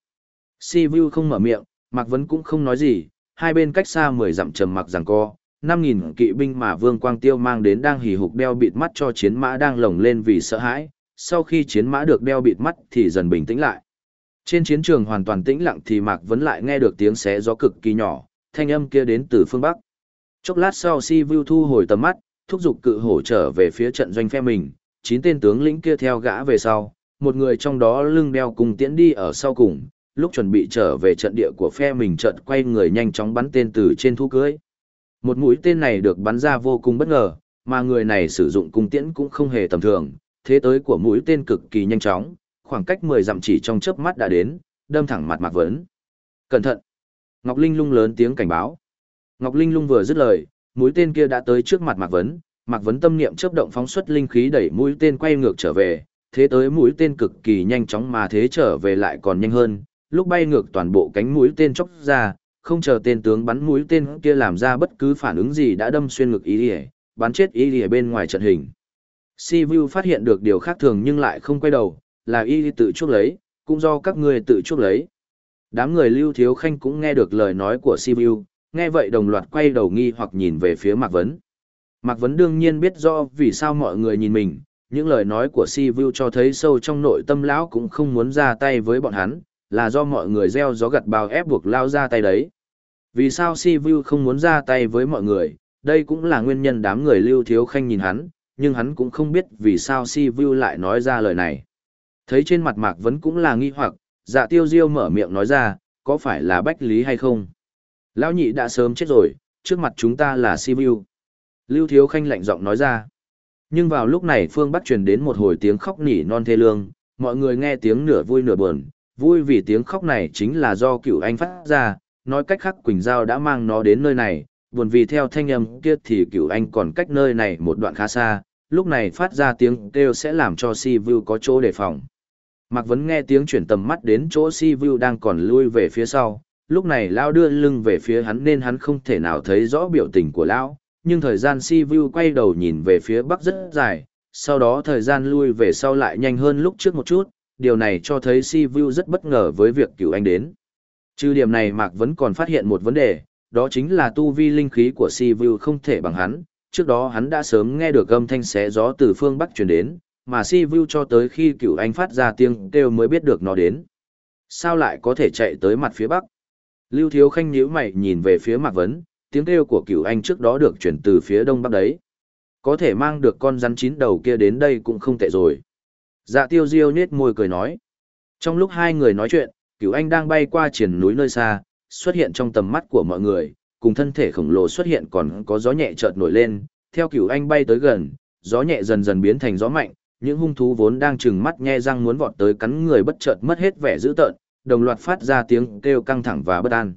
Sibiu không mở miệng, Mạc Vấn cũng không nói gì, hai bên cách xa mười dặm trầm mặc rằng co, năm nghìn kỵ binh mà Vương Quang Tiêu mang đến đang hì hục đeo bịt mắt cho chiến mã đang lồng lên vì sợ hãi, sau khi chiến mã được đeo bịt mắt thì dần bình tĩnh lại. Trên chiến trường hoàn toàn tĩnh lặng thì Mạc Vấn lại nghe được tiếng xé gió cực kỳ nhỏ, thanh âm kia đến từ phương Bắc. Chốc lát sau Si Vu thu hồi tầm mắt, thúc giục cự hổ trở về phía trận doanh phe mình, chín tên tướng lĩnh kia theo gã về sau, một người trong đó lưng đeo cùng tiễn đi ở sau cùng, lúc chuẩn bị trở về trận địa của phe mình trận quay người nhanh chóng bắn tên từ trên thu cưới. Một mũi tên này được bắn ra vô cùng bất ngờ, mà người này sử dụng cung tiễn cũng không hề tầm thường, thế tới của mũi tên cực kỳ nhanh chóng, khoảng cách 10 dặm chỉ trong chớp mắt đã đến, đâm thẳng mặt Mạc Vấn. Cẩn thận! Ngọc Linh lung lớn tiếng cảnh báo. Ngọc Linh lung vừa dứt lời, mũi tên kia đã tới trước mặt Mạc Vấn, Mạc Vấn tâm niệm chớp động phóng xuất linh khí đẩy mũi tên quay ngược trở về, thế tới mũi tên cực kỳ nhanh chóng mà thế trở về lại còn nhanh hơn, lúc bay ngược toàn bộ cánh mũi tên chóc ra, không chờ tên tướng bắn mũi tên kia làm ra bất cứ phản ứng gì đã đâm xuyên ngực ý ỉa bắn chết ý ỉa bên ngoài trận hình. Si Vu phát hiện được điều khác thường nhưng lại không quay đầu, là y tự chuốc lấy, cũng do các người tự chuốc lấy. Đám người lưu thiếu khanh cũng nghe được lời nói của Si Vu, nghe vậy đồng loạt quay đầu nghi hoặc nhìn về phía Mạc Vấn. Mạc Vấn đương nhiên biết do vì sao mọi người nhìn mình, những lời nói của Si Vu cho thấy sâu trong nội tâm lão cũng không muốn ra tay với bọn hắn, là do mọi người gieo gió gặt bao ép buộc lao ra tay đấy. Vì sao Si Vu không muốn ra tay với mọi người, đây cũng là nguyên nhân đám người lưu thiếu khanh nhìn hắn, nhưng hắn cũng không biết vì sao Si Vu lại nói ra lời này. Thấy trên mặt Mạc Vấn cũng là nghi hoặc, dạ tiêu diêu mở miệng nói ra, có phải là Bách Lý hay không? Lão nhị đã sớm chết rồi, trước mặt chúng ta là Si Vu. Lưu Thiếu Khanh lạnh giọng nói ra. Nhưng vào lúc này phương Bắc truyền đến một hồi tiếng khóc nỉ non thê lương, mọi người nghe tiếng nửa vui nửa buồn, vui vì tiếng khóc này chính là do cựu anh phát ra, nói cách khác Quỳnh Giao đã mang nó đến nơi này, buồn vì theo thanh âm kia thì cựu anh còn cách nơi này một đoạn khá xa, lúc này phát ra tiếng kêu sẽ làm cho Si Vu có chỗ đề phòng. Mạc Vấn nghe tiếng chuyển tầm mắt đến chỗ Si Vu đang còn lui về phía sau, lúc này Lao đưa lưng về phía hắn nên hắn không thể nào thấy rõ biểu tình của Lão, nhưng thời gian Si Vu quay đầu nhìn về phía bắc rất dài, sau đó thời gian lui về sau lại nhanh hơn lúc trước một chút, điều này cho thấy Si Vu rất bất ngờ với việc cửu anh đến. Trừ điểm này Mạc vẫn còn phát hiện một vấn đề, đó chính là tu vi linh khí của Si Vu không thể bằng hắn, trước đó hắn đã sớm nghe được âm thanh xé gió từ phương bắc truyền đến, mà Si Vu cho tới khi cửu anh phát ra tiếng kêu mới biết được nó đến. Sao lại có thể chạy tới mặt phía bắc? Lưu Thiếu Khanh nhíu mày nhìn về phía Mạc Vấn, tiếng kêu của cửu anh trước đó được chuyển từ phía đông bắc đấy. Có thể mang được con rắn chín đầu kia đến đây cũng không tệ rồi. Dạ tiêu diêu nhết môi cười nói. Trong lúc hai người nói chuyện, cửu anh đang bay qua triển núi nơi xa, xuất hiện trong tầm mắt của mọi người, cùng thân thể khổng lồ xuất hiện còn có gió nhẹ chợt nổi lên, theo cửu anh bay tới gần, gió nhẹ dần dần biến thành gió mạnh, những hung thú vốn đang trừng mắt nhe răng muốn vọt tới cắn người bất chợt mất hết vẻ dữ tợn, đồng loạt phát ra tiếng kêu căng thẳng và bất an.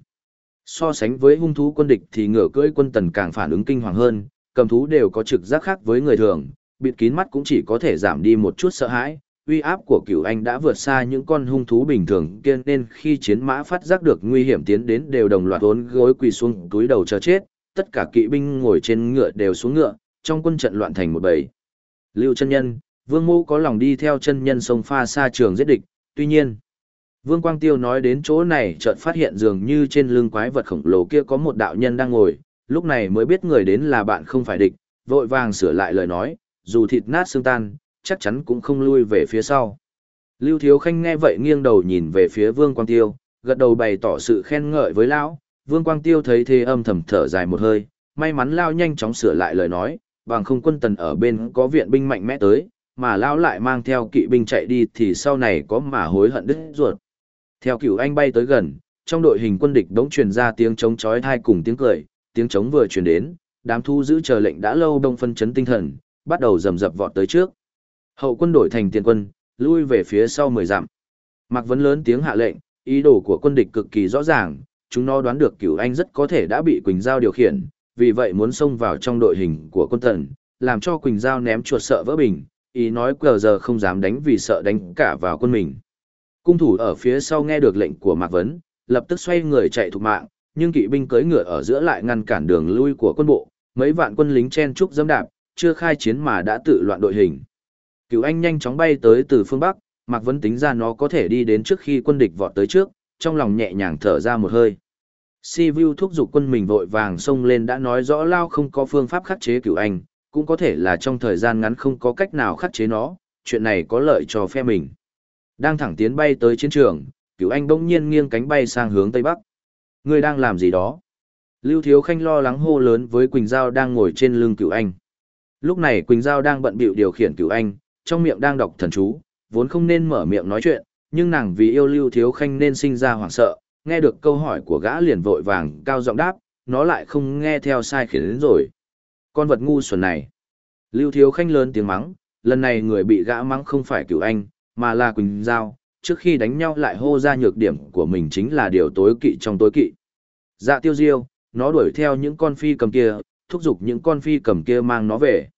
So sánh với hung thú quân địch thì ngựa cưỡi quân tần càng phản ứng kinh hoàng hơn, cầm thú đều có trực giác khác với người thường, bịt kín mắt cũng chỉ có thể giảm đi một chút sợ hãi. Uy áp của cửu anh đã vượt xa những con hung thú bình thường kia nên khi chiến mã phát giác được nguy hiểm tiến đến đều đồng loạt vốn gối quỳ xuống túi đầu chờ chết, tất cả kỵ binh ngồi trên ngựa đều xuống ngựa, trong quân trận loạn thành một bầy. Lưu chân nhân, vương mô có lòng đi theo chân nhân sông pha xa trường giết địch, tuy nhiên, Vương Quang Tiêu nói đến chỗ này chợt phát hiện dường như trên lưng quái vật khổng lồ kia có một đạo nhân đang ngồi, lúc này mới biết người đến là bạn không phải địch, vội vàng sửa lại lời nói, dù thịt nát xương tan, chắc chắn cũng không lui về phía sau. Lưu Thiếu Khanh nghe vậy nghiêng đầu nhìn về phía Vương Quang Tiêu, gật đầu bày tỏ sự khen ngợi với lão. Vương Quang Tiêu thấy thế âm thầm thở dài một hơi, may mắn lão nhanh chóng sửa lại lời nói, bằng không quân tần ở bên có viện binh mạnh mẽ tới, mà lão lại mang theo kỵ binh chạy đi thì sau này có mà hối hận đứt ruột. Theo cửu anh bay tới gần, trong đội hình quân địch đống truyền ra tiếng trống chói thai cùng tiếng cười, tiếng trống vừa truyền đến, đám thu giữ chờ lệnh đã lâu đông phân chấn tinh thần, bắt đầu rầm rập vọt tới trước. Hậu quân đổi thành tiền quân, lui về phía sau mười dặm. Mạc Vấn lớn tiếng hạ lệnh, ý đồ của quân địch cực kỳ rõ ràng, chúng nó đoán được cửu anh rất có thể đã bị Quỳnh Giao điều khiển, vì vậy muốn xông vào trong đội hình của quân tần, làm cho Quỳnh Giao ném chuột sợ vỡ bình, ý nói cờ giờ không dám đánh vì sợ đánh cả vào quân mình. Cung thủ ở phía sau nghe được lệnh của Mạc Vấn, lập tức xoay người chạy thục mạng, nhưng kỵ binh cưỡi ngựa ở giữa lại ngăn cản đường lui của quân bộ, mấy vạn quân lính chen trúc dẫm đạp, chưa khai chiến mà đã tự loạn đội hình. Cửu Anh nhanh chóng bay tới từ phương bắc, Mạc Vấn tính ra nó có thể đi đến trước khi quân địch vọt tới trước, trong lòng nhẹ nhàng thở ra một hơi. Si Vu thúc giục quân mình vội vàng xông lên đã nói rõ Lao không có phương pháp khắc chế Cửu Anh, cũng có thể là trong thời gian ngắn không có cách nào khắc chế nó, chuyện này có lợi cho phe mình. Đang thẳng tiến bay tới chiến trường, cửu anh bỗng nhiên nghiêng cánh bay sang hướng tây bắc. Ngươi đang làm gì đó? Lưu Thiếu Khanh lo lắng hô lớn với Quỳnh Giao đang ngồi trên lưng cửu anh. Lúc này Quỳnh Giao đang bận bịu điều khiển cửu anh, trong miệng đang đọc thần chú, vốn không nên mở miệng nói chuyện, nhưng nàng vì yêu Lưu Thiếu Khanh nên sinh ra hoảng sợ, nghe được câu hỏi của gã liền vội vàng cao giọng đáp, nó lại không nghe theo sai khiến đến rồi. Con vật ngu xuẩn này. Lưu Thiếu Khanh lớn tiếng mắng, lần này người bị gã mắng không phải cửu anh, mà là Quỳnh Giao, trước khi đánh nhau lại hô ra nhược điểm của mình chính là điều tối kỵ trong tối kỵ. Dạ tiêu diêu, nó đuổi theo những con phi cầm kia, thúc giục những con phi cầm kia mang nó về.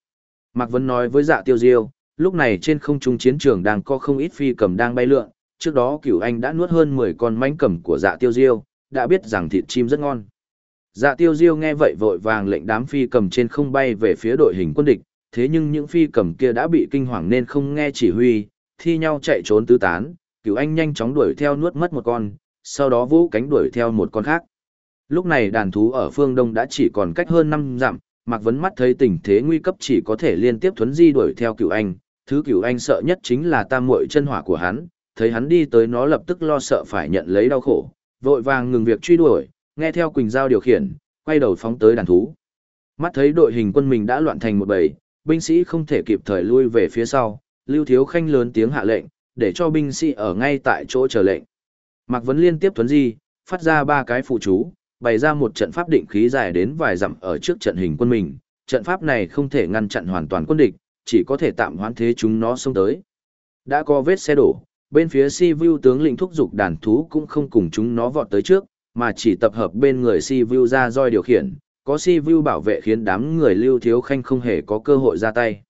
Mạc Vấn nói với dạ tiêu diêu, lúc này trên không trung chiến trường đang có không ít phi cầm đang bay lượn, trước đó cửu anh đã nuốt hơn 10 con mánh cầm của dạ tiêu diêu, đã biết rằng thịt chim rất ngon. Dạ tiêu diêu nghe vậy vội vàng lệnh đám phi cầm trên không bay về phía đội hình quân địch, thế nhưng những phi cầm kia đã bị kinh hoàng nên không nghe chỉ huy, thi nhau chạy trốn tứ tán, cửu anh nhanh chóng đuổi theo nuốt mất một con, sau đó vũ cánh đuổi theo một con khác. Lúc này đàn thú ở phương đông đã chỉ còn cách hơn 5 dặm, Mạc Vấn mắt thấy tình thế nguy cấp chỉ có thể liên tiếp thuấn di đuổi theo cửu anh, thứ cửu anh sợ nhất chính là tam muội chân hỏa của hắn, thấy hắn đi tới nó lập tức lo sợ phải nhận lấy đau khổ, vội vàng ngừng việc truy đuổi, nghe theo Quỳnh Giao điều khiển, quay đầu phóng tới đàn thú. Mắt thấy đội hình quân mình đã loạn thành một bầy, binh sĩ không thể kịp thời lui về phía sau, Lưu Thiếu Khanh lớn tiếng hạ lệnh, để cho binh sĩ ở ngay tại chỗ chờ lệnh. Mạc Vấn liên tiếp thuấn di, phát ra ba cái phụ chú, bày ra một trận pháp định khí dài đến vài dặm ở trước trận hình quân mình. Trận pháp này không thể ngăn chặn hoàn toàn quân địch, chỉ có thể tạm hoãn thế chúng nó xông tới. Đã có vết xe đổ, bên phía si vu tướng lĩnh thúc dục đàn thú cũng không cùng chúng nó vọt tới trước, mà chỉ tập hợp bên người si vu ra roi điều khiển, có si vu bảo vệ khiến đám người lưu thiếu khanh không hề có cơ hội ra tay.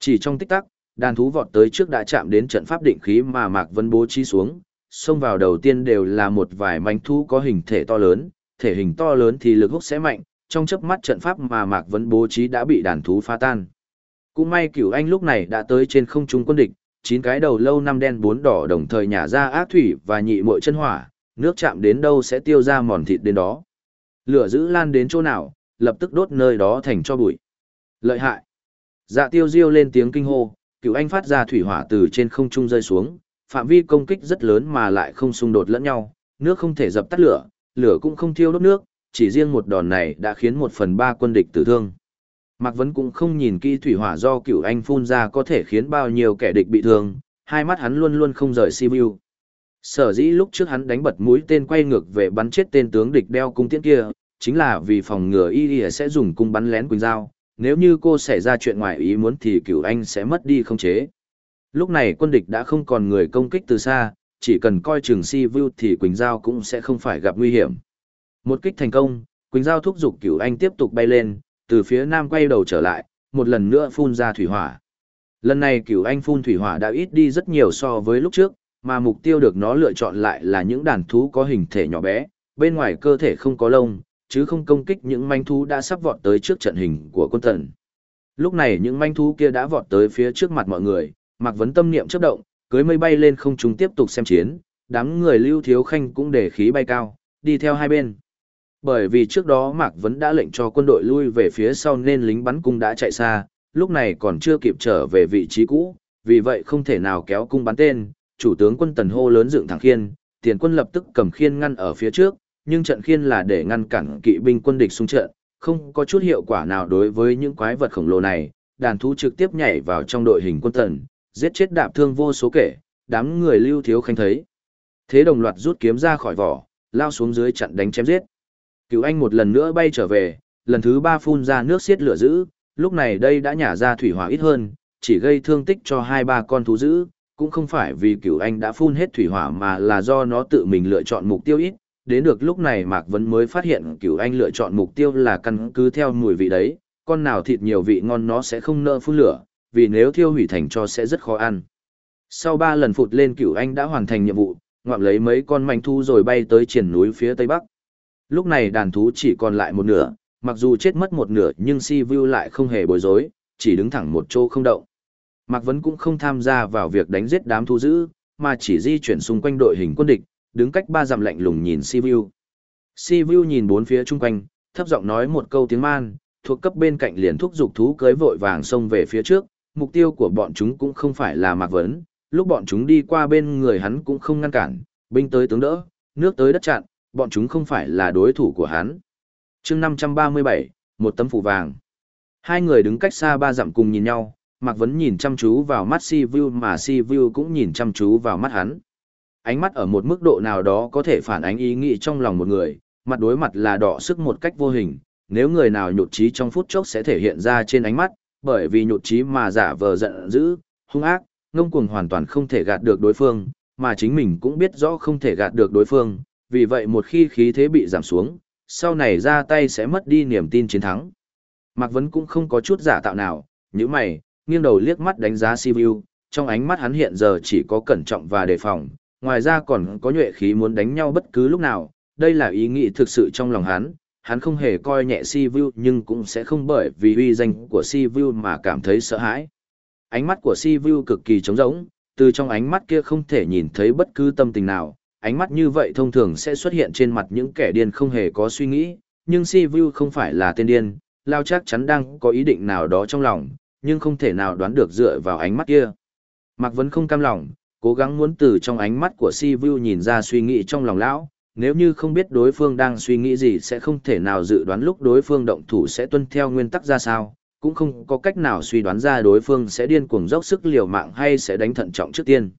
Chỉ trong tích tắc, đàn thú vọt tới trước đã chạm đến trận pháp định khí mà Mạc Vân bố trí xuống, xông vào đầu tiên đều là một vài manh thú có hình thể to lớn, thể hình to lớn thì lực hút sẽ mạnh, trong chớp mắt trận pháp mà Mạc Vân bố trí đã bị đàn thú phá tan. Cũng may cửu anh lúc này đã tới trên không trung quân địch, chín cái đầu lâu năm đen bốn đỏ đồng thời nhả ra ác thủy và nhị muội chân hỏa, nước chạm đến đâu sẽ tiêu ra mòn thịt đến đó. Lửa giữ lan đến chỗ nào, lập tức đốt nơi đó thành cho bụi. Lợi hại. Dạ tiêu diêu lên tiếng kinh hô, cựu anh phát ra thủy hỏa từ trên không trung rơi xuống, phạm vi công kích rất lớn mà lại không xung đột lẫn nhau, nước không thể dập tắt lửa, lửa cũng không thiêu đốt nước, chỉ riêng một đòn này đã khiến một phần ba quân địch tử thương. Mạc Vấn cũng không nhìn kỹ thủy hỏa do cựu anh phun ra có thể khiến bao nhiêu kẻ địch bị thương, hai mắt hắn luôn luôn không rời si. Sở dĩ lúc trước hắn đánh bật mũi tên quay ngược về bắn chết tên tướng địch đeo cung tiễn kia, chính là vì phòng ngừa y y sẽ dùng cung bắn lén quỳnh dao, nếu như cô xảy ra chuyện ngoài ý muốn thì cửu anh sẽ mất đi không chế. Lúc này quân địch đã không còn người công kích từ xa, chỉ cần coi chừng si view thì Quỳnh Giao cũng sẽ không phải gặp nguy hiểm. Một kích thành công, Quỳnh Giao thúc giục cửu anh tiếp tục bay lên, từ phía nam quay đầu trở lại, một lần nữa phun ra thủy hỏa. Lần này cửu anh phun thủy hỏa đã ít đi rất nhiều so với lúc trước, mà mục tiêu được nó lựa chọn lại là những đàn thú có hình thể nhỏ bé, bên ngoài cơ thể không có lông, chứ không công kích những manh thú đã sắp vọt tới trước trận hình của quân tần. Lúc này những manh thú kia đã vọt tới phía trước mặt mọi người, Mạc Vấn tâm niệm chấp động, cưới mây bay lên không trung tiếp tục xem chiến, đám người Lưu Thiếu Khanh cũng để khí bay cao, đi theo hai bên. Bởi vì trước đó Mạc Vấn đã lệnh cho quân đội lui về phía sau nên lính bắn cung đã chạy xa, lúc này còn chưa kịp trở về vị trí cũ, vì vậy không thể nào kéo cung bắn tên, chủ tướng quân tần hô lớn dựng thẳng khiên, tiền quân lập tức cầm khiên ngăn ở phía trước, nhưng trận khiên là để ngăn cản kỵ binh quân địch xung trận, không có chút hiệu quả nào đối với những quái vật khổng lồ này, đàn thú trực tiếp nhảy vào trong đội hình quân tần, giết chết đạp thương vô số kể, đám người lưu thiếu khanh thấy. Thế đồng loạt rút kiếm ra khỏi vỏ, lao xuống dưới chặn đánh chém giết. Cứu anh một lần nữa bay trở về, lần thứ ba phun ra nước xiết lửa dữ, lúc này đây đã nhả ra thủy hỏa ít hơn, chỉ gây thương tích cho hai ba con thú dữ, cũng không phải vì cửu anh đã phun hết thủy hỏa mà là do nó tự mình lựa chọn mục tiêu ít, đến được lúc này Mạc Vấn mới phát hiện cửu anh lựa chọn mục tiêu là căn cứ theo mùi vị đấy, con nào thịt nhiều vị ngon nó sẽ không nỡ phun lửa, vì nếu thiêu hủy thành cho sẽ rất khó ăn. Sau ba lần phụt lên cửu anh đã hoàn thành nhiệm vụ, ngoạm lấy mấy con manh thu rồi bay tới triển núi phía tây bắc. Lúc này đàn thú chỉ còn lại một nửa, mặc dù chết mất một nửa nhưng Si Vu lại không hề bối rối, chỉ đứng thẳng một chỗ không động. Mạc Vấn cũng không tham gia vào việc đánh giết đám thú dữ, mà chỉ di chuyển xung quanh đội hình quân địch, đứng cách ba dặm lạnh lùng nhìn Si Vu. Si Vu nhìn bốn phía chung quanh, thấp giọng nói một câu tiếng man, thuộc cấp bên cạnh liền thúc giục thú cưới vội vàng xông về phía trước, mục tiêu của bọn chúng cũng không phải là Mạc Vấn, lúc bọn chúng đi qua bên người hắn cũng không ngăn cản, binh tới tướng đỡ, nước tới đất chặn, bọn chúng không phải là đối thủ của hắn. chương 537, một tấm phủ vàng. Hai người đứng cách xa ba dặm cùng nhìn nhau, Mạc Vấn nhìn chăm chú vào mắt Si Vu mà Si Vu cũng nhìn chăm chú vào mắt hắn. Ánh mắt ở một mức độ nào đó có thể phản ánh ý nghĩ trong lòng một người, mặt đối mặt là đỏ sức một cách vô hình, nếu người nào nhột trí trong phút chốc sẽ thể hiện ra trên ánh mắt, bởi vì nhột trí mà giả vờ giận dữ, hung ác, ngông cuồng hoàn toàn không thể gạt được đối phương, mà chính mình cũng biết rõ không thể gạt được đối phương, vì vậy một khi khí thế bị giảm xuống, sau này ra tay sẽ mất đi niềm tin chiến thắng. Mạc Vấn cũng không có chút giả tạo nào, như mày, nghiêng đầu liếc mắt đánh giá Sivu, trong ánh mắt hắn hiện giờ chỉ có cẩn trọng và đề phòng, ngoài ra còn có nhuệ khí muốn đánh nhau bất cứ lúc nào, đây là ý nghĩ thực sự trong lòng hắn, hắn không hề coi nhẹ Sivu nhưng cũng sẽ không bởi vì uy danh của Sivu mà cảm thấy sợ hãi. Ánh mắt của Sivu cực kỳ trống rỗng, từ trong ánh mắt kia không thể nhìn thấy bất cứ tâm tình nào, ánh mắt như vậy thông thường sẽ xuất hiện trên mặt những kẻ điên không hề có suy nghĩ, nhưng Si Vu không phải là tên điên, Lao chắc chắn đang có ý định nào đó trong lòng, nhưng không thể nào đoán được dựa vào ánh mắt kia. Mạc Vấn không cam lòng, cố gắng muốn từ trong ánh mắt của Si Vu nhìn ra suy nghĩ trong lòng lão, nếu như không biết đối phương đang suy nghĩ gì sẽ không thể nào dự đoán lúc đối phương động thủ sẽ tuân theo nguyên tắc ra sao, cũng không có cách nào suy đoán ra đối phương sẽ điên cuồng dốc sức liều mạng hay sẽ đánh thận trọng trước tiên.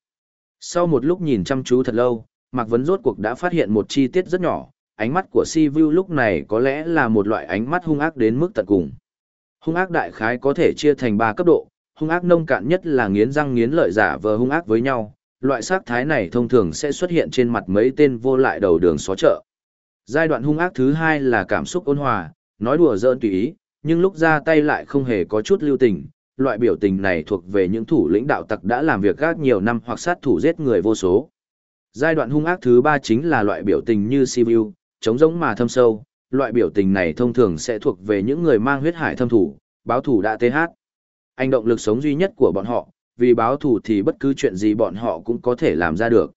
Sau một lúc nhìn chăm chú thật lâu, Mạc Vấn rốt cuộc đã phát hiện một chi tiết rất nhỏ, ánh mắt của Si Vu lúc này có lẽ là một loại ánh mắt hung ác đến mức tận cùng. Hung ác đại khái có thể chia thành ba cấp độ, hung ác nông cạn nhất là nghiến răng nghiến lợi giả vờ hung ác với nhau, loại sắc thái này thông thường sẽ xuất hiện trên mặt mấy tên vô lại đầu đường xó chợ. Giai đoạn hung ác thứ hai là cảm xúc ôn hòa, nói đùa giỡn tùy ý, nhưng lúc ra tay lại không hề có chút lưu tình. Loại biểu tình này thuộc về những thủ lĩnh đạo tặc đã làm việc gác nhiều năm hoặc sát thủ giết người vô số. Giai đoạn hung ác thứ ba chính là loại biểu tình như Sibiu, chống giống mà thâm sâu, loại biểu tình này thông thường sẽ thuộc về những người mang huyết hải thâm thủ, báo thủ đã TH. Anh động lực sống duy nhất của bọn họ, vì báo thủ thì bất cứ chuyện gì bọn họ cũng có thể làm ra được.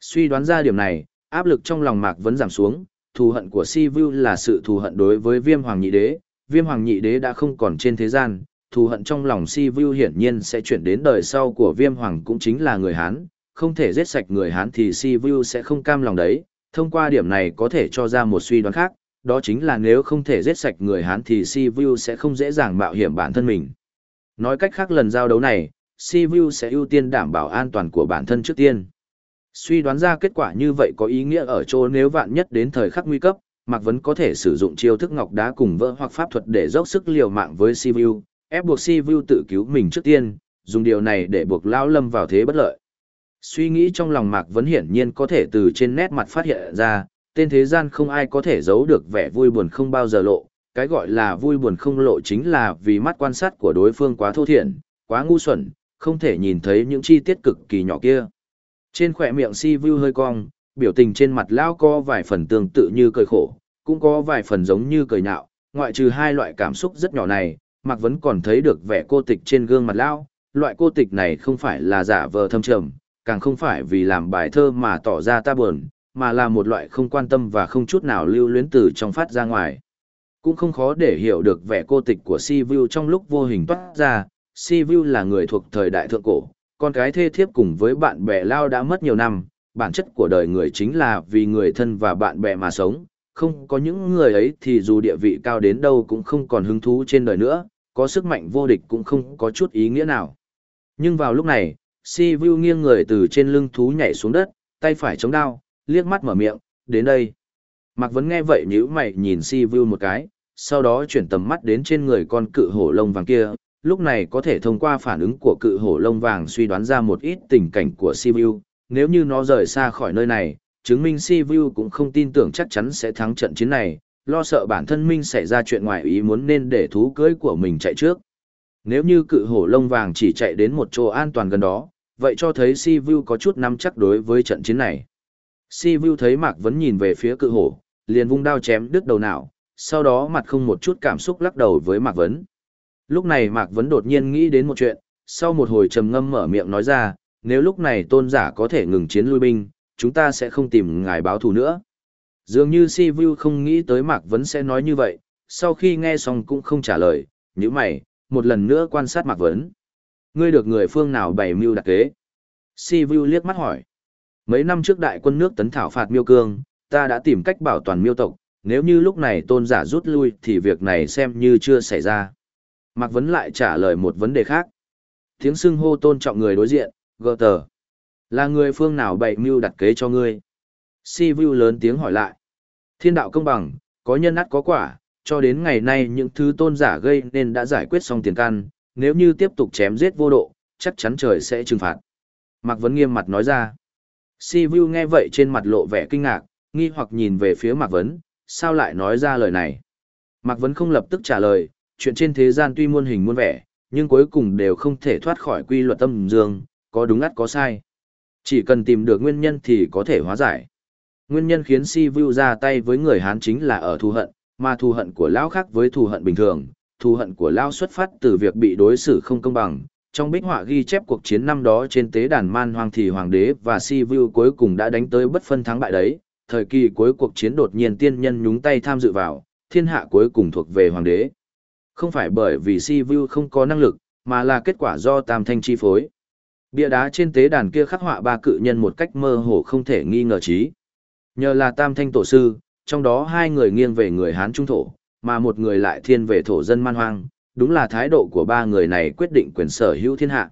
Suy đoán ra điểm này, áp lực trong lòng Mạc vẫn giảm xuống, thù hận của Si Vu là sự thù hận đối với Viêm Hoàng Nhị Đế, Viêm Hoàng Nhị Đế đã không còn trên thế gian, thù hận trong lòng Si Vu hiển nhiên sẽ chuyển đến đời sau của Viêm Hoàng cũng chính là người Hán, không thể giết sạch người Hán thì Si Vu sẽ không cam lòng đấy, thông qua điểm này có thể cho ra một suy đoán khác, đó chính là nếu không thể giết sạch người Hán thì Si Vu sẽ không dễ dàng mạo hiểm bản thân mình. Nói cách khác lần giao đấu này, Si Vu sẽ ưu tiên đảm bảo an toàn của bản thân trước tiên. Suy đoán ra kết quả như vậy có ý nghĩa ở chỗ nếu vạn nhất đến thời khắc nguy cấp, Mạc Vấn có thể sử dụng chiêu thức ngọc đá cùng vỡ hoặc pháp thuật để dốc sức liều mạng với Si Vu, ép buộc Si Vu tự cứu mình trước tiên, dùng điều này để buộc Lão Lâm vào thế bất lợi. Suy nghĩ trong lòng Mạc Vấn hiển nhiên có thể từ trên nét mặt phát hiện ra, tên thế gian không ai có thể giấu được vẻ vui buồn không bao giờ lộ, cái gọi là vui buồn không lộ chính là vì mắt quan sát của đối phương quá thô thiển, quá ngu xuẩn, không thể nhìn thấy những chi tiết cực kỳ nhỏ kia. Trên khỏe miệng si vu hơi cong, biểu tình trên mặt lão có vài phần tương tự như cười khổ, cũng có vài phần giống như cười nhạo, ngoại trừ hai loại cảm xúc rất nhỏ này, Mạc vẫn còn thấy được vẻ cô tịch trên gương mặt lão, loại cô tịch này không phải là giả vờ thâm trầm, càng không phải vì làm bài thơ mà tỏ ra ta buồn, mà là một loại không quan tâm và không chút nào lưu luyến từ trong phát ra ngoài. Cũng không khó để hiểu được vẻ cô tịch của Si Vu trong lúc vô hình toát ra, Si Vu là người thuộc thời đại thượng cổ, con cái thê thiếp cùng với bạn bè lao đã mất nhiều năm, bản chất của đời người chính là vì người thân và bạn bè mà sống, không có những người ấy thì dù địa vị cao đến đâu cũng không còn hứng thú trên đời nữa, có sức mạnh vô địch cũng không có chút ý nghĩa nào. Nhưng vào lúc này, Si Vu nghiêng người từ trên lưng thú nhảy xuống đất, tay phải chống đao, liếc mắt mở miệng, đến đây. Mạc Vấn nghe vậy nhíu mày nhìn Si Vu một cái, sau đó chuyển tầm mắt đến trên người con cự hổ lông vàng kia, lúc này có thể thông qua phản ứng của cự hổ lông vàng suy đoán ra một ít tình cảnh của Si Vu, nếu như nó rời xa khỏi nơi này, chứng minh Si Vu cũng không tin tưởng chắc chắn sẽ thắng trận chiến này, lo sợ bản thân Minh xảy ra chuyện ngoài ý muốn nên để thú cưới của mình chạy trước. Nếu như cự hổ lông vàng chỉ chạy đến một chỗ an toàn gần đó, vậy cho thấy Si Vu có chút nắm chắc đối với trận chiến này. Si Vu thấy Mạc Vấn nhìn về phía cự hổ, liền vung đao chém đứt đầu não, sau đó mặt không một chút cảm xúc lắc đầu với Mạc Vấn. Lúc này Mạc Vấn đột nhiên nghĩ đến một chuyện, sau một hồi trầm ngâm mở miệng nói ra, nếu lúc này tôn giả có thể ngừng chiến lui binh, chúng ta sẽ không tìm ngài báo thù nữa. Dường như Si Vu không nghĩ tới Mạc Vấn sẽ nói như vậy, sau khi nghe xong cũng không trả lời, nhữ mày, một lần nữa quan sát Mạc Vấn. Ngươi được người phương nào bày mưu đặc kế? Si Vu liếc mắt hỏi. Mấy năm trước đại quân nước tấn thảo phạt miêu cương, ta đã tìm cách bảo toàn miêu tộc, nếu như lúc này tôn giả rút lui thì việc này xem như chưa xảy ra. Mạc Vấn lại trả lời một vấn đề khác. Tiếng xưng hô tôn trọng người đối diện, gờ tờ. Là người phương nào bày mưu đặt kế cho ngươi? Si Vu lớn tiếng hỏi lại. Thiên đạo công bằng, có nhân ắt có quả, cho đến ngày nay những thứ tôn giả gây nên đã giải quyết xong tiền căn, nếu như tiếp tục chém giết vô độ, chắc chắn trời sẽ trừng phạt. Mạc Vấn nghiêm mặt nói ra. Si Vu nghe vậy trên mặt lộ vẻ kinh ngạc, nghi hoặc nhìn về phía Mạc Vấn, sao lại nói ra lời này? Mạc Vấn không lập tức trả lời, chuyện trên thế gian tuy muôn hình muôn vẻ, nhưng cuối cùng đều không thể thoát khỏi quy luật tâm dương, có đúng ắt có sai. Chỉ cần tìm được nguyên nhân thì có thể hóa giải. Nguyên nhân khiến Si Vu ra tay với người Hán chính là ở thù hận, mà thù hận của lão khác với thù hận bình thường, thù hận của lão xuất phát từ việc bị đối xử không công bằng. Trong bích họa ghi chép cuộc chiến năm đó trên tế đàn man hoang thì hoàng đế và Si Vu cuối cùng đã đánh tới bất phân thắng bại đấy, thời kỳ cuối cuộc chiến đột nhiên tiên nhân nhúng tay tham dự vào, thiên hạ cuối cùng thuộc về hoàng đế. Không phải bởi vì Si Vu không có năng lực, mà là kết quả do tam thanh chi phối. Bia đá trên tế đàn kia khắc họa ba cự nhân một cách mơ hồ không thể nghi ngờ trí. Nhờ là tam thanh tổ sư, trong đó hai người nghiêng về người Hán Trung Thổ, mà một người lại thiên về thổ dân man hoang, đúng là thái độ của ba người này quyết định quyền sở hữu thiên hạ.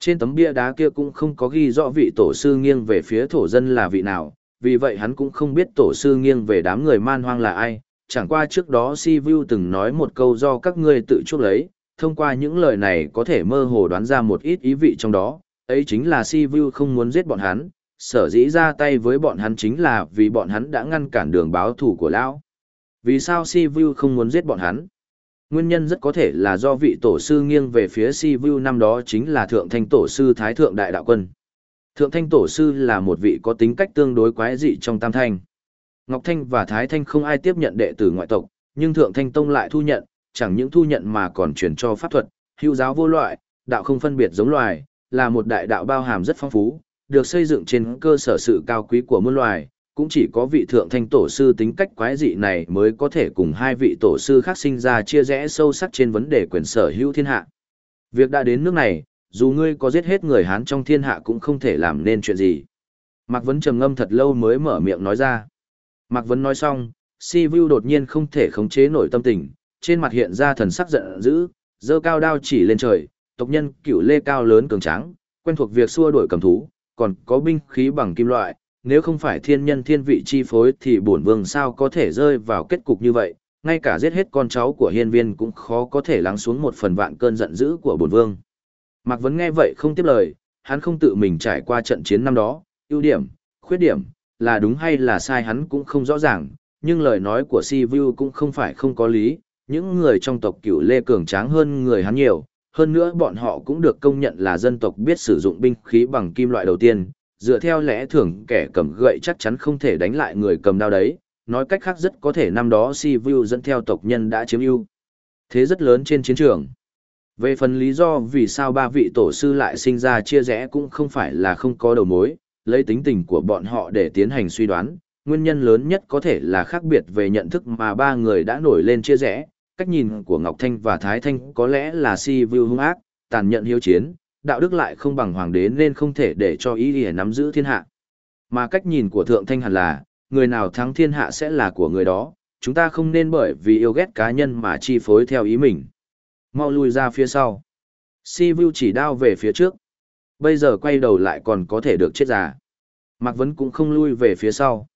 Trên tấm bia đá kia cũng không có ghi rõ vị tổ sư nghiêng về phía thổ dân là vị nào, vì vậy hắn cũng không biết tổ sư nghiêng về đám người man hoang là ai, chẳng qua trước đó Si Vu từng nói một câu do các ngươi tự chuốc lấy, thông qua những lời này có thể mơ hồ đoán ra một ít ý vị trong đó, ấy chính là Si Vu không muốn giết bọn hắn, sở dĩ ra tay với bọn hắn chính là vì bọn hắn đã ngăn cản đường báo thù của lão. Vì sao Si Vu không muốn giết bọn hắn? Nguyên nhân rất có thể là do vị tổ sư nghiêng về phía Si Vu năm đó chính là thượng thanh tổ sư Thái Thượng Đại Đạo Quân. Thượng thanh tổ sư là một vị có tính cách tương đối quái dị trong tam thanh. Ngọc Thanh và Thái Thanh không ai tiếp nhận đệ tử ngoại tộc, nhưng Thượng Thanh Tông lại thu nhận, chẳng những thu nhận mà còn truyền cho pháp thuật, hữu giáo vô loại, đạo không phân biệt giống loài, là một đại đạo bao hàm rất phong phú, được xây dựng trên cơ sở sự cao quý của muôn loài, cũng chỉ có vị thượng thanh tổ sư tính cách quái dị này mới có thể cùng hai vị tổ sư khác sinh ra chia rẽ sâu sắc trên vấn đề quyền sở hữu thiên hạ. Việc đã đến nước này, dù ngươi có giết hết người Hán trong thiên hạ cũng không thể làm nên chuyện gì. Mạc Vấn trầm ngâm thật lâu mới mở miệng nói ra. Mạc Vấn nói xong, Si Vu đột nhiên không thể khống chế nổi tâm tình, trên mặt hiện ra thần sắc giận dữ, giơ cao đao chỉ lên trời, tộc nhân cựu lê cao lớn cường tráng, quen thuộc việc xua đuổi cầm thú, còn có binh khí bằng kim loại, nếu không phải thiên nhân thiên vị chi phối thì bổn vương sao có thể rơi vào kết cục như vậy, ngay cả giết hết con cháu của hiên viên cũng khó có thể lắng xuống một phần vạn cơn giận dữ của bổn vương. Mạc Vấn nghe vậy không tiếp lời, hắn không tự mình trải qua trận chiến năm đó, ưu điểm, khuyết điểm, là đúng hay là sai hắn cũng không rõ ràng, nhưng lời nói của Si Vu cũng không phải không có lý, những người trong tộc cửu lê cường tráng hơn người hắn nhiều, hơn nữa bọn họ cũng được công nhận là dân tộc biết sử dụng binh khí bằng kim loại đầu tiên, dựa theo lẽ thường kẻ cầm gậy chắc chắn không thể đánh lại người cầm đao đấy, nói cách khác rất có thể năm đó Si Vu dẫn theo tộc nhân đã chiếm ưu thế rất lớn trên chiến trường. Về phần lý do vì sao ba vị tổ sư lại sinh ra chia rẽ cũng không phải là không có đầu mối, lấy tính tình của bọn họ để tiến hành suy đoán, nguyên nhân lớn nhất có thể là khác biệt về nhận thức mà ba người đã nổi lên chia rẽ, cách nhìn của Ngọc Thanh và Thái Thanh có lẽ là si view hung ác, tàn nhẫn hiếu chiến, đạo đức lại không bằng hoàng đế nên không thể để cho ý ỉa nắm giữ thiên hạ. Mà cách nhìn của Thượng Thanh hẳn là, người nào thắng thiên hạ sẽ là của người đó, chúng ta không nên bởi vì yêu ghét cá nhân mà chi phối theo ý mình. Mau lui ra phía sau. Si Vu chỉ đao về phía trước. Bây giờ quay đầu lại còn có thể được chết già. Mạc Vấn cũng không lui về phía sau.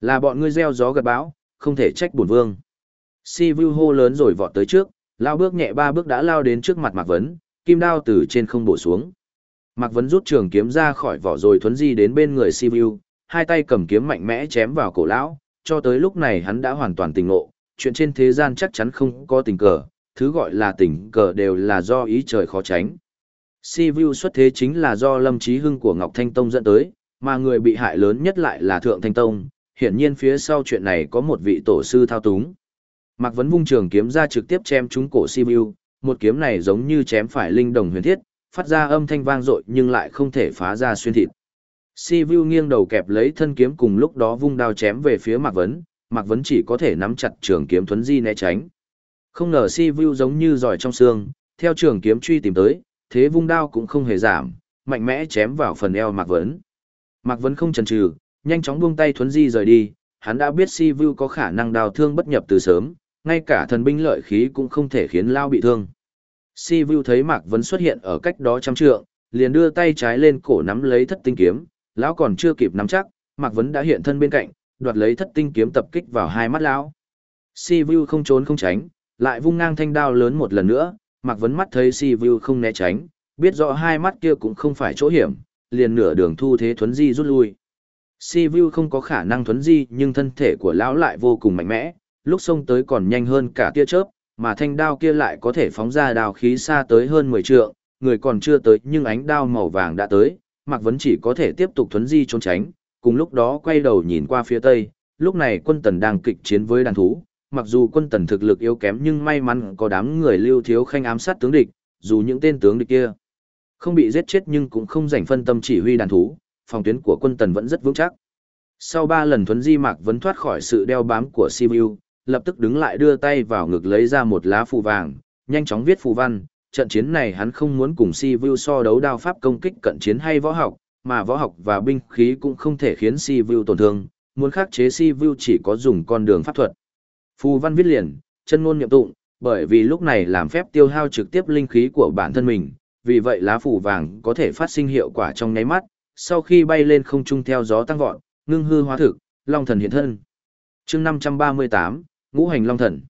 Là bọn ngươi gieo gió gật bão, không thể trách bổn vương. Si Vu hô lớn rồi vọt tới trước, lao bước nhẹ ba bước đã lao đến trước mặt Mạc Vấn, kim đao từ trên không bổ xuống. Mạc Vấn rút trường kiếm ra khỏi vỏ rồi thuấn di đến bên người Si hai tay cầm kiếm mạnh mẽ chém vào cổ lão, cho tới lúc này hắn đã hoàn toàn tỉnh ngộ, chuyện trên thế gian chắc chắn không có tình cờ, thứ gọi là tình cờ đều là do ý trời khó tránh. Si xuất thế chính là do Lâm Chí Hưng của Ngọc Thanh Tông dẫn tới, mà người bị hại lớn nhất lại là Thượng Thanh Tông, hiển nhiên phía sau chuyện này có một vị tổ sư thao túng. Mạc Vấn vung trường kiếm ra trực tiếp chém trúng cổ Sibiu, một kiếm này giống như chém phải linh đồng huyền thiết, phát ra âm thanh vang dội nhưng lại không thể phá ra xuyên thịt. Vu nghiêng đầu kẹp lấy thân kiếm cùng lúc đó vung đao chém về phía Mạc Vấn, Mạc Vấn chỉ có thể nắm chặt trường kiếm thuấn di né tránh. Không ngờ Sibiu giống như giỏi trong xương, theo trường kiếm truy tìm tới, thế vung đao cũng không hề giảm, mạnh mẽ chém vào phần eo Mạc Vấn. Mạc Vấn không chần chừ, nhanh chóng buông tay thuấn di rời đi, hắn đã biết Si Vu có khả năng đào thương bất nhập từ sớm, ngay cả thần binh lợi khí cũng không thể khiến Lao bị thương. Si Vu thấy Mạc Vấn xuất hiện ở cách đó trăm trượng, liền đưa tay trái lên cổ nắm lấy thất tinh kiếm, lão còn chưa kịp nắm chắc, Mạc Vấn đã hiện thân bên cạnh, đoạt lấy thất tinh kiếm tập kích vào hai mắt lão. Si Vu không trốn không tránh, lại vung ngang thanh đao lớn một lần nữa, Mạc Vấn mắt thấy Si Vu không né tránh, biết rõ hai mắt kia cũng không phải chỗ hiểm, liền nửa đường thu thế thuấn di rút lui. Si Vu không có khả năng thuấn di nhưng thân thể của lão lại vô cùng mạnh mẽ, lúc xông tới còn nhanh hơn cả tia chớp, mà thanh đao kia lại có thể phóng ra đao khí xa tới hơn 10 trượng, người còn chưa tới nhưng ánh đao màu vàng đã tới, Mạc Vấn chỉ có thể tiếp tục thuấn di trốn tránh, cùng lúc đó quay đầu nhìn qua phía tây, lúc này quân tần đang kịch chiến với đàn thú, mặc dù quân tần thực lực yếu kém nhưng may mắn có đám người lưu thiếu khanh ám sát tướng địch, dù những tên tướng địch kia không bị giết chết nhưng cũng không rảnh phân tâm chỉ huy đàn thú, phòng tuyến của quân tần vẫn rất vững chắc. Sau ba lần thuấn di Mạc Vấn thoát khỏi sự đeo bám của Sibiu, lập tức đứng lại đưa tay vào ngực lấy ra một lá phù vàng, nhanh chóng viết phù văn. Trận chiến này hắn không muốn cùng si vu so đấu đao pháp công kích cận chiến hay võ học, mà võ học và binh khí cũng không thể khiến si vu tổn thương, muốn khắc chế si vu chỉ có dùng con đường pháp thuật. Phù văn viết liền, chân ngôn niệm tụng, bởi vì lúc này làm phép tiêu hao trực tiếp linh khí của bản thân mình, vì vậy lá phù vàng có thể phát sinh hiệu quả trong nháy mắt, sau khi bay lên không trung theo gió tăng vọt, ngưng hư hóa thực, long thần hiện thân. Chương 538, Ngũ hành long thần.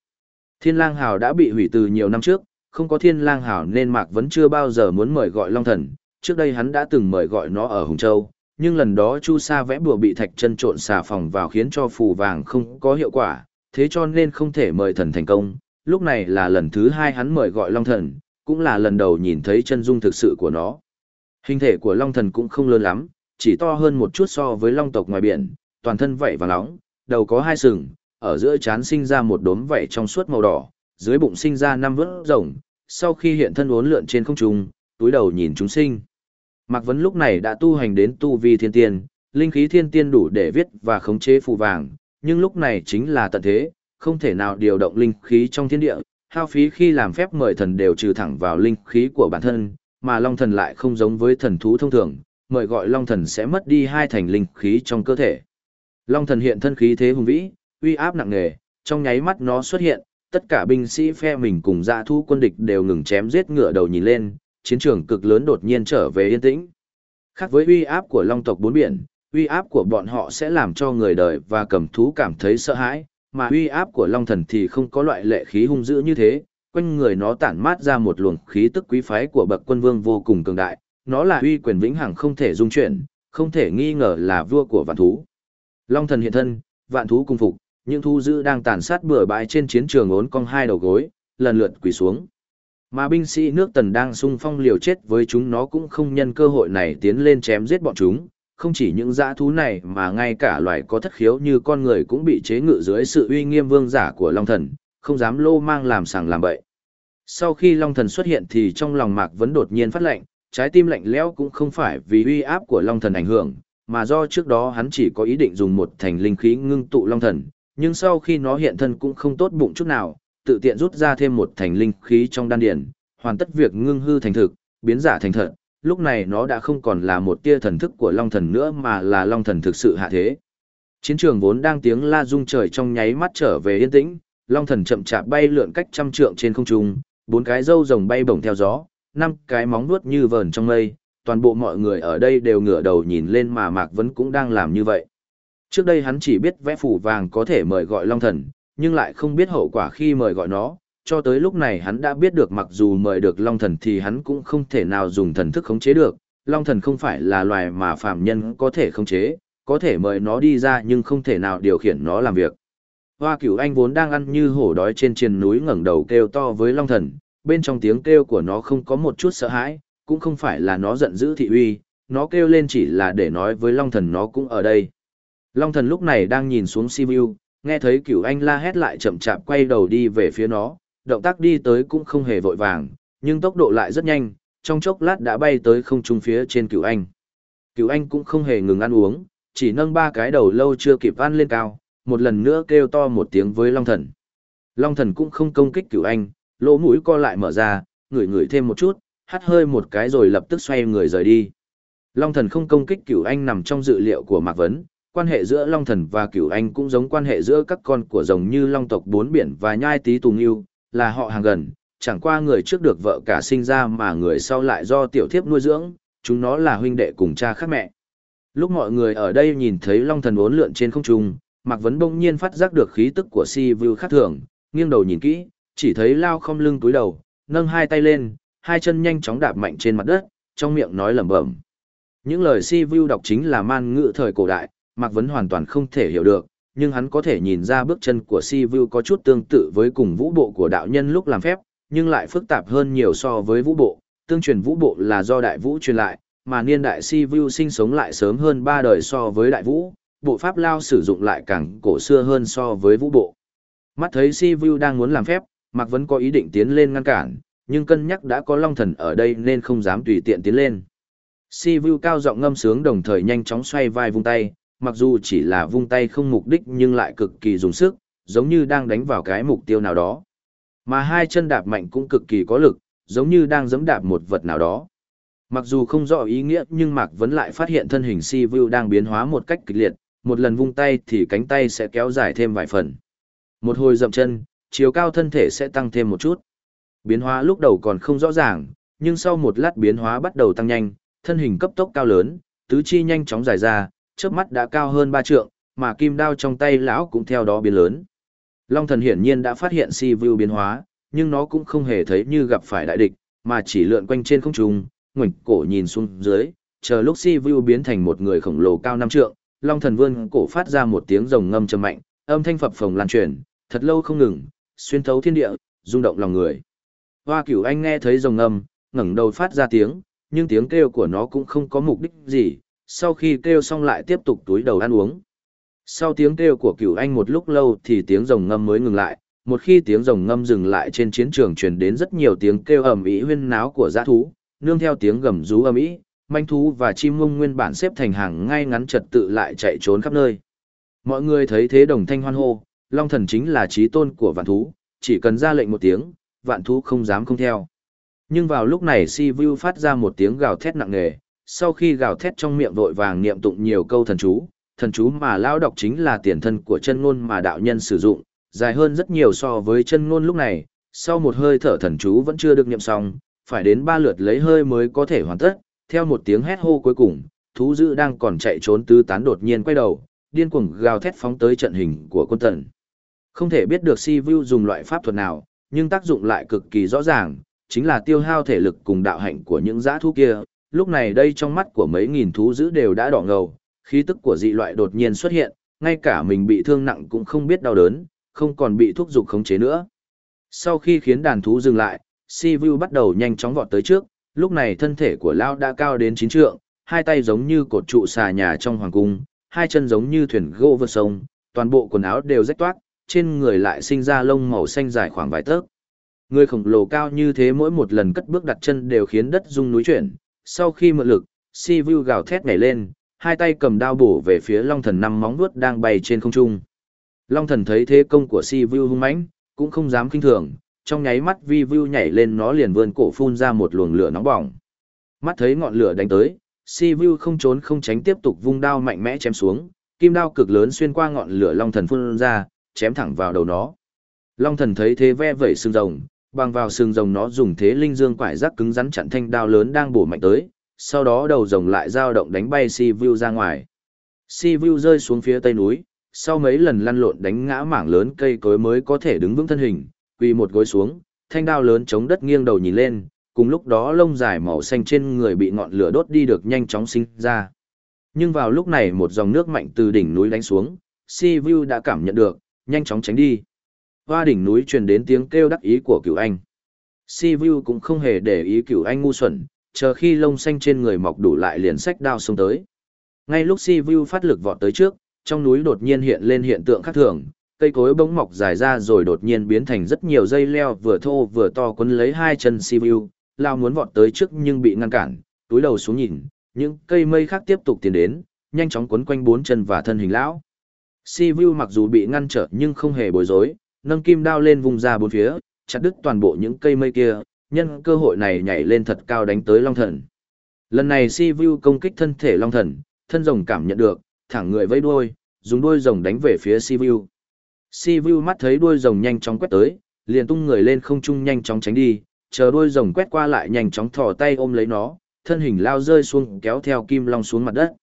Thiên Lang Hào đã bị hủy từ nhiều năm trước, không có Thiên Lang Hào nên Mạc vẫn chưa bao giờ muốn mời gọi long thần, trước đây hắn đã từng mời gọi nó ở Hùng Châu, nhưng lần đó Chu Sa vẽ bùa bị thạch chân trộn xà phòng vào khiến cho phù vàng không có hiệu quả, thế cho nên không thể mời thần thành công. Lúc này là lần thứ hai hắn mời gọi long thần, cũng là lần đầu nhìn thấy chân dung thực sự của nó. Hình thể của long thần cũng không lớn lắm, chỉ to hơn một chút so với long tộc ngoài biển, toàn thân vảy và nóng, đầu có hai sừng, ở giữa trán sinh ra một đốm vảy trong suốt màu đỏ, dưới bụng sinh ra năm vớt rồng, sau khi hiện thân uốn lượn trên không trung, túi đầu nhìn chúng sinh. Mạc Vấn lúc này đã tu hành đến tu vi thiên tiên, linh khí thiên tiên đủ để viết và khống chế phù vàng, nhưng lúc này chính là tận thế, không thể nào điều động linh khí trong thiên địa, hao phí khi làm phép mời thần đều trừ thẳng vào linh khí của bản thân, mà long thần lại không giống với thần thú thông thường, mời gọi long thần sẽ mất đi hai thành linh khí trong cơ thể. Long thần hiện thân khí thế hùng vĩ, uy áp nặng nề, trong nháy mắt nó xuất hiện, tất cả binh sĩ phe mình cùng dạ thu quân địch đều ngừng chém giết ngựa đầu nhìn lên, chiến trường cực lớn đột nhiên trở về yên tĩnh. Khác với uy áp của long tộc bốn biển, uy áp của bọn họ sẽ làm cho người đời và cầm thú cảm thấy sợ hãi, mà uy áp của long thần thì không có loại lệ khí hung dữ như thế, quanh người nó tản mát ra một luồng khí tức quý phái của bậc quân vương vô cùng cường đại, nó là uy quyền vĩnh hằng không thể dung chuyển, không thể nghi ngờ là vua của vạn thú. Long thần hiện thân, vạn thú cung phục, những thu dữ đang tàn sát bừa bãi trên chiến trường ốn cong hai đầu gối, lần lượt quỳ xuống. Mà binh sĩ nước tần đang sung phong liều chết với chúng nó cũng không nhân cơ hội này tiến lên chém giết bọn chúng, không chỉ những dã thú này mà ngay cả loài có thất khiếu như con người cũng bị chế ngự dưới sự uy nghiêm vương giả của Long Thần, không dám lô mang làm sàng làm bậy. Sau khi Long Thần xuất hiện thì trong lòng Mạc vẫn đột nhiên phát lệnh, trái tim lạnh lẽo cũng không phải vì uy áp của Long Thần ảnh hưởng, mà do trước đó hắn chỉ có ý định dùng một thành linh khí ngưng tụ Long Thần, nhưng sau khi nó hiện thân cũng không tốt bụng chút nào, tự tiện rút ra thêm một thành linh khí trong đan điển, hoàn tất việc ngưng hư thành thực, biến giả thành thật, lúc này nó đã không còn là một tia thần thức của Long Thần nữa mà là Long Thần thực sự hạ thế. Chiến trường vốn đang tiếng la rung trời trong nháy mắt trở về yên tĩnh, Long Thần chậm chạp bay lượn cách trăm trượng trên không trung, bốn cái râu rồng bay bổng theo gió, năm cái móng vuốt như vờn trong mây, toàn bộ mọi người ở đây đều ngửa đầu nhìn lên mà Mạc Vấn cũng đang làm như vậy. Trước đây hắn chỉ biết vẽ phủ vàng có thể mời gọi Long Thần, nhưng lại không biết hậu quả khi mời gọi nó, cho tới lúc này hắn đã biết được mặc dù mời được Long Thần thì hắn cũng không thể nào dùng thần thức khống chế được, Long Thần không phải là loài mà phàm nhân có thể khống chế, có thể mời nó đi ra nhưng không thể nào điều khiển nó làm việc. Hoa cửu anh vốn đang ăn như hổ đói trên trên núi ngẩng đầu kêu to với Long Thần, bên trong tiếng kêu của nó không có một chút sợ hãi, cũng không phải là nó giận dữ thị uy, nó kêu lên chỉ là để nói với Long Thần nó cũng ở đây. Long Thần lúc này đang nhìn xuống Sivu, nghe thấy cửu anh la hét lại chậm chạp quay đầu đi về phía nó, động tác đi tới cũng không hề vội vàng, nhưng tốc độ lại rất nhanh, trong chốc lát đã bay tới không trung phía trên cửu anh. Cửu anh cũng không hề ngừng ăn uống, chỉ nâng ba cái đầu lâu chưa kịp ăn lên cao, một lần nữa kêu to một tiếng với Long Thần. Long Thần cũng không công kích cửu anh, lỗ mũi co lại mở ra, ngửi ngửi thêm một chút, hắt hơi một cái rồi lập tức xoay người rời đi. Long thần không công kích cửu anh nằm trong dự liệu của Mạc Vấn, quan hệ giữa Long thần và cửu anh cũng giống quan hệ giữa các con của rồng như Long tộc bốn biển và nhai tí tùng yêu, là họ hàng gần, chẳng qua người trước được vợ cả sinh ra mà người sau lại do tiểu thiếp nuôi dưỡng, chúng nó là huynh đệ cùng cha khác mẹ. Lúc mọi người ở đây nhìn thấy Long thần uốn lượn trên không trung, Mạc Vấn bỗng nhiên phát giác được khí tức của Si Vu khác thường, nghiêng đầu nhìn kỹ, chỉ thấy Lao không lưng túi đầu, nâng hai tay lên, hai chân nhanh chóng đạp mạnh trên mặt đất, trong miệng nói lẩm bẩm. Những lời Si Vu đọc chính là man ngữ thời cổ đại, Mạc Vấn hoàn toàn không thể hiểu được, nhưng hắn có thể nhìn ra bước chân của Si Vu có chút tương tự với cùng vũ bộ của đạo nhân lúc làm phép, nhưng lại phức tạp hơn nhiều so với vũ bộ. Tương truyền vũ bộ là do đại vũ truyền lại, mà niên đại Si Vu sinh sống lại sớm hơn ba đời so với đại vũ, bộ pháp lao sử dụng lại càng cổ xưa hơn so với vũ bộ. Mắt thấy Si Vu đang muốn làm phép, Mạc Vấn có ý định tiến lên ngăn cản, nhưng cân nhắc đã có Long Thần ở đây nên không dám tùy tiện tiến lên. Si Vu cao giọng ngâm sướng đồng thời nhanh chóng xoay vai vung tay, mặc dù chỉ là vung tay không mục đích nhưng lại cực kỳ dùng sức, giống như đang đánh vào cái mục tiêu nào đó. Mà hai chân đạp mạnh cũng cực kỳ có lực, giống như đang giẫm đạp một vật nào đó. Mặc dù không rõ ý nghĩa nhưng Mạc Vấn lại phát hiện thân hình Si Vu đang biến hóa một cách kịch liệt, một lần vung tay thì cánh tay sẽ kéo dài thêm vài phần. Một hồi dậm chân, chiều cao thân thể sẽ tăng thêm một chút. Biến hóa lúc đầu còn không rõ ràng, nhưng sau một lát biến hóa bắt đầu tăng nhanh, thân hình cấp tốc cao lớn, tứ chi nhanh chóng dài ra, trước mắt đã cao hơn ba trượng, mà kim đao trong tay lão cũng theo đó biến lớn. Long thần hiển nhiên đã phát hiện si view biến hóa, nhưng nó cũng không hề thấy như gặp phải đại địch, mà chỉ lượn quanh trên không trung, ngoảnh cổ nhìn xuống dưới, chờ lúc si view biến thành một người khổng lồ cao năm trượng, long thần vươn cổ phát ra một tiếng rồng ngâm trầm mạnh, âm thanh phập phồng lan truyền, thật lâu không ngừng, xuyên thấu thiên địa, rung động lòng người. Hoa cửu anh nghe thấy rồng ngâm, ngẩng đầu phát ra tiếng, nhưng tiếng kêu của nó cũng không có mục đích gì, sau khi kêu xong lại tiếp tục túi đầu ăn uống. Sau tiếng kêu của cửu anh một lúc lâu thì tiếng rồng ngâm mới ngừng lại, một khi tiếng rồng ngâm dừng lại trên chiến trường truyền đến rất nhiều tiếng kêu ầm ĩ huyên náo của dã thú, nương theo tiếng gầm rú ầm ĩ, manh thú và chim mông nguyên bản xếp thành hàng ngay ngắn trật tự lại chạy trốn khắp nơi. Mọi người thấy thế đồng thanh hoan hô, Long thần chính là trí tôn của vạn thú, chỉ cần ra lệnh một tiếng, vạn thú không dám không theo. Nhưng vào lúc này Si Vu phát ra một tiếng gào thét nặng nề, sau khi gào thét trong miệng vội vàng niệm tụng nhiều câu thần chú, thần chú mà lão đọc chính là tiền thân của chân ngôn mà đạo nhân sử dụng, dài hơn rất nhiều so với chân ngôn lúc này, sau một hơi thở thần chú vẫn chưa được niệm xong, phải đến ba lượt lấy hơi mới có thể hoàn tất, theo một tiếng hét hô cuối cùng, thú dữ đang còn chạy trốn tứ tán đột nhiên quay đầu, điên cuồng gào thét phóng tới trận hình của quân tần. Không thể biết được Si Vu dùng loại pháp thuật nào, nhưng tác dụng lại cực kỳ rõ ràng, chính là tiêu hao thể lực cùng đạo hạnh của những giã thú kia. Lúc này đây trong mắt của mấy nghìn thú dữ đều đã đỏ ngầu, khí tức của dị loại đột nhiên xuất hiện, ngay cả mình bị thương nặng cũng không biết đau đớn, không còn bị thuốc dục khống chế nữa. Sau khi khiến đàn thú dừng lại, Si Vu bắt đầu nhanh chóng vọt tới trước, lúc này thân thể của Lao đã cao đến chín trượng, hai tay giống như cột trụ xà nhà trong hoàng cung, hai chân giống như thuyền gỗ vượt sông, toàn bộ quần áo đều rách toát, trên người lại sinh ra lông màu xanh dài khoảng vài tấc. Người khổng lồ cao như thế mỗi một lần cất bước đặt chân đều khiến đất rung núi chuyển. Sau khi mượn lực, Si Vu gào thét nhảy lên, hai tay cầm đao bổ về phía Long Thần năm móng vuốt đang bay trên không trung. Long Thần thấy thế công của Si Vu hung mãnh, cũng không dám kinh thường, trong nháy mắt Vi Vu nhảy lên nó liền vươn cổ phun ra một luồng lửa nóng bỏng. Mắt thấy ngọn lửa đánh tới, Si Vu không trốn không tránh tiếp tục vung đao mạnh mẽ chém xuống, kim đao cực lớn xuyên qua ngọn lửa Long Thần phun ra, chém thẳng vào đầu nó. Long thần thấy thế ve vẩy xương rồng, bằng vào sừng rồng nó dùng thế linh dương quải rắc cứng rắn chặn thanh đao lớn đang bổ mạnh tới, sau đó đầu rồng lại dao động đánh bay Si Vu ra ngoài. Si Vu rơi xuống phía tây núi, sau mấy lần lăn lộn đánh ngã mảng lớn cây cối mới có thể đứng vững thân hình, quỳ một gối xuống, thanh đao lớn chống đất nghiêng đầu nhìn lên, cùng lúc đó lông dài màu xanh trên người bị ngọn lửa đốt đi được nhanh chóng sinh ra. Nhưng vào lúc này một dòng nước mạnh từ đỉnh núi đánh xuống, Si Vu đã cảm nhận được, nhanh chóng tránh đi. Hoa đỉnh núi truyền đến tiếng kêu đắc ý của cửu anh. Si Vu cũng không hề để ý cửu anh ngu xuẩn, chờ khi lông xanh trên người mọc đủ lại liền sách đao xông tới. Ngay lúc Si Vu phát lực vọt tới trước, trong núi đột nhiên hiện lên hiện tượng khác thường, cây cối bỗng mọc dài ra rồi đột nhiên biến thành rất nhiều dây leo vừa thô vừa to quấn lấy hai chân Si Vu, lao muốn vọt tới trước nhưng bị ngăn cản, túi đầu xuống nhìn, những cây mây khác tiếp tục tiến đến, nhanh chóng quấn quanh bốn chân và thân hình lão. Si Vu mặc dù bị ngăn trở nhưng không hề bối rối, nâng kim đao lên vùng ra bốn phía, chặt đứt toàn bộ những cây mây kia, nhân cơ hội này nhảy lên thật cao đánh tới Long Thần. Lần này Si Vu công kích thân thể Long Thần, thân rồng cảm nhận được, thẳng người vẫy đuôi, dùng đuôi rồng đánh về phía Si Vu. Si Vu mắt thấy đuôi rồng nhanh chóng quét tới, liền tung người lên không trung nhanh chóng tránh đi, chờ đuôi rồng quét qua lại nhanh chóng thò tay ôm lấy nó, thân hình lao rơi xuống kéo theo kim long xuống mặt đất.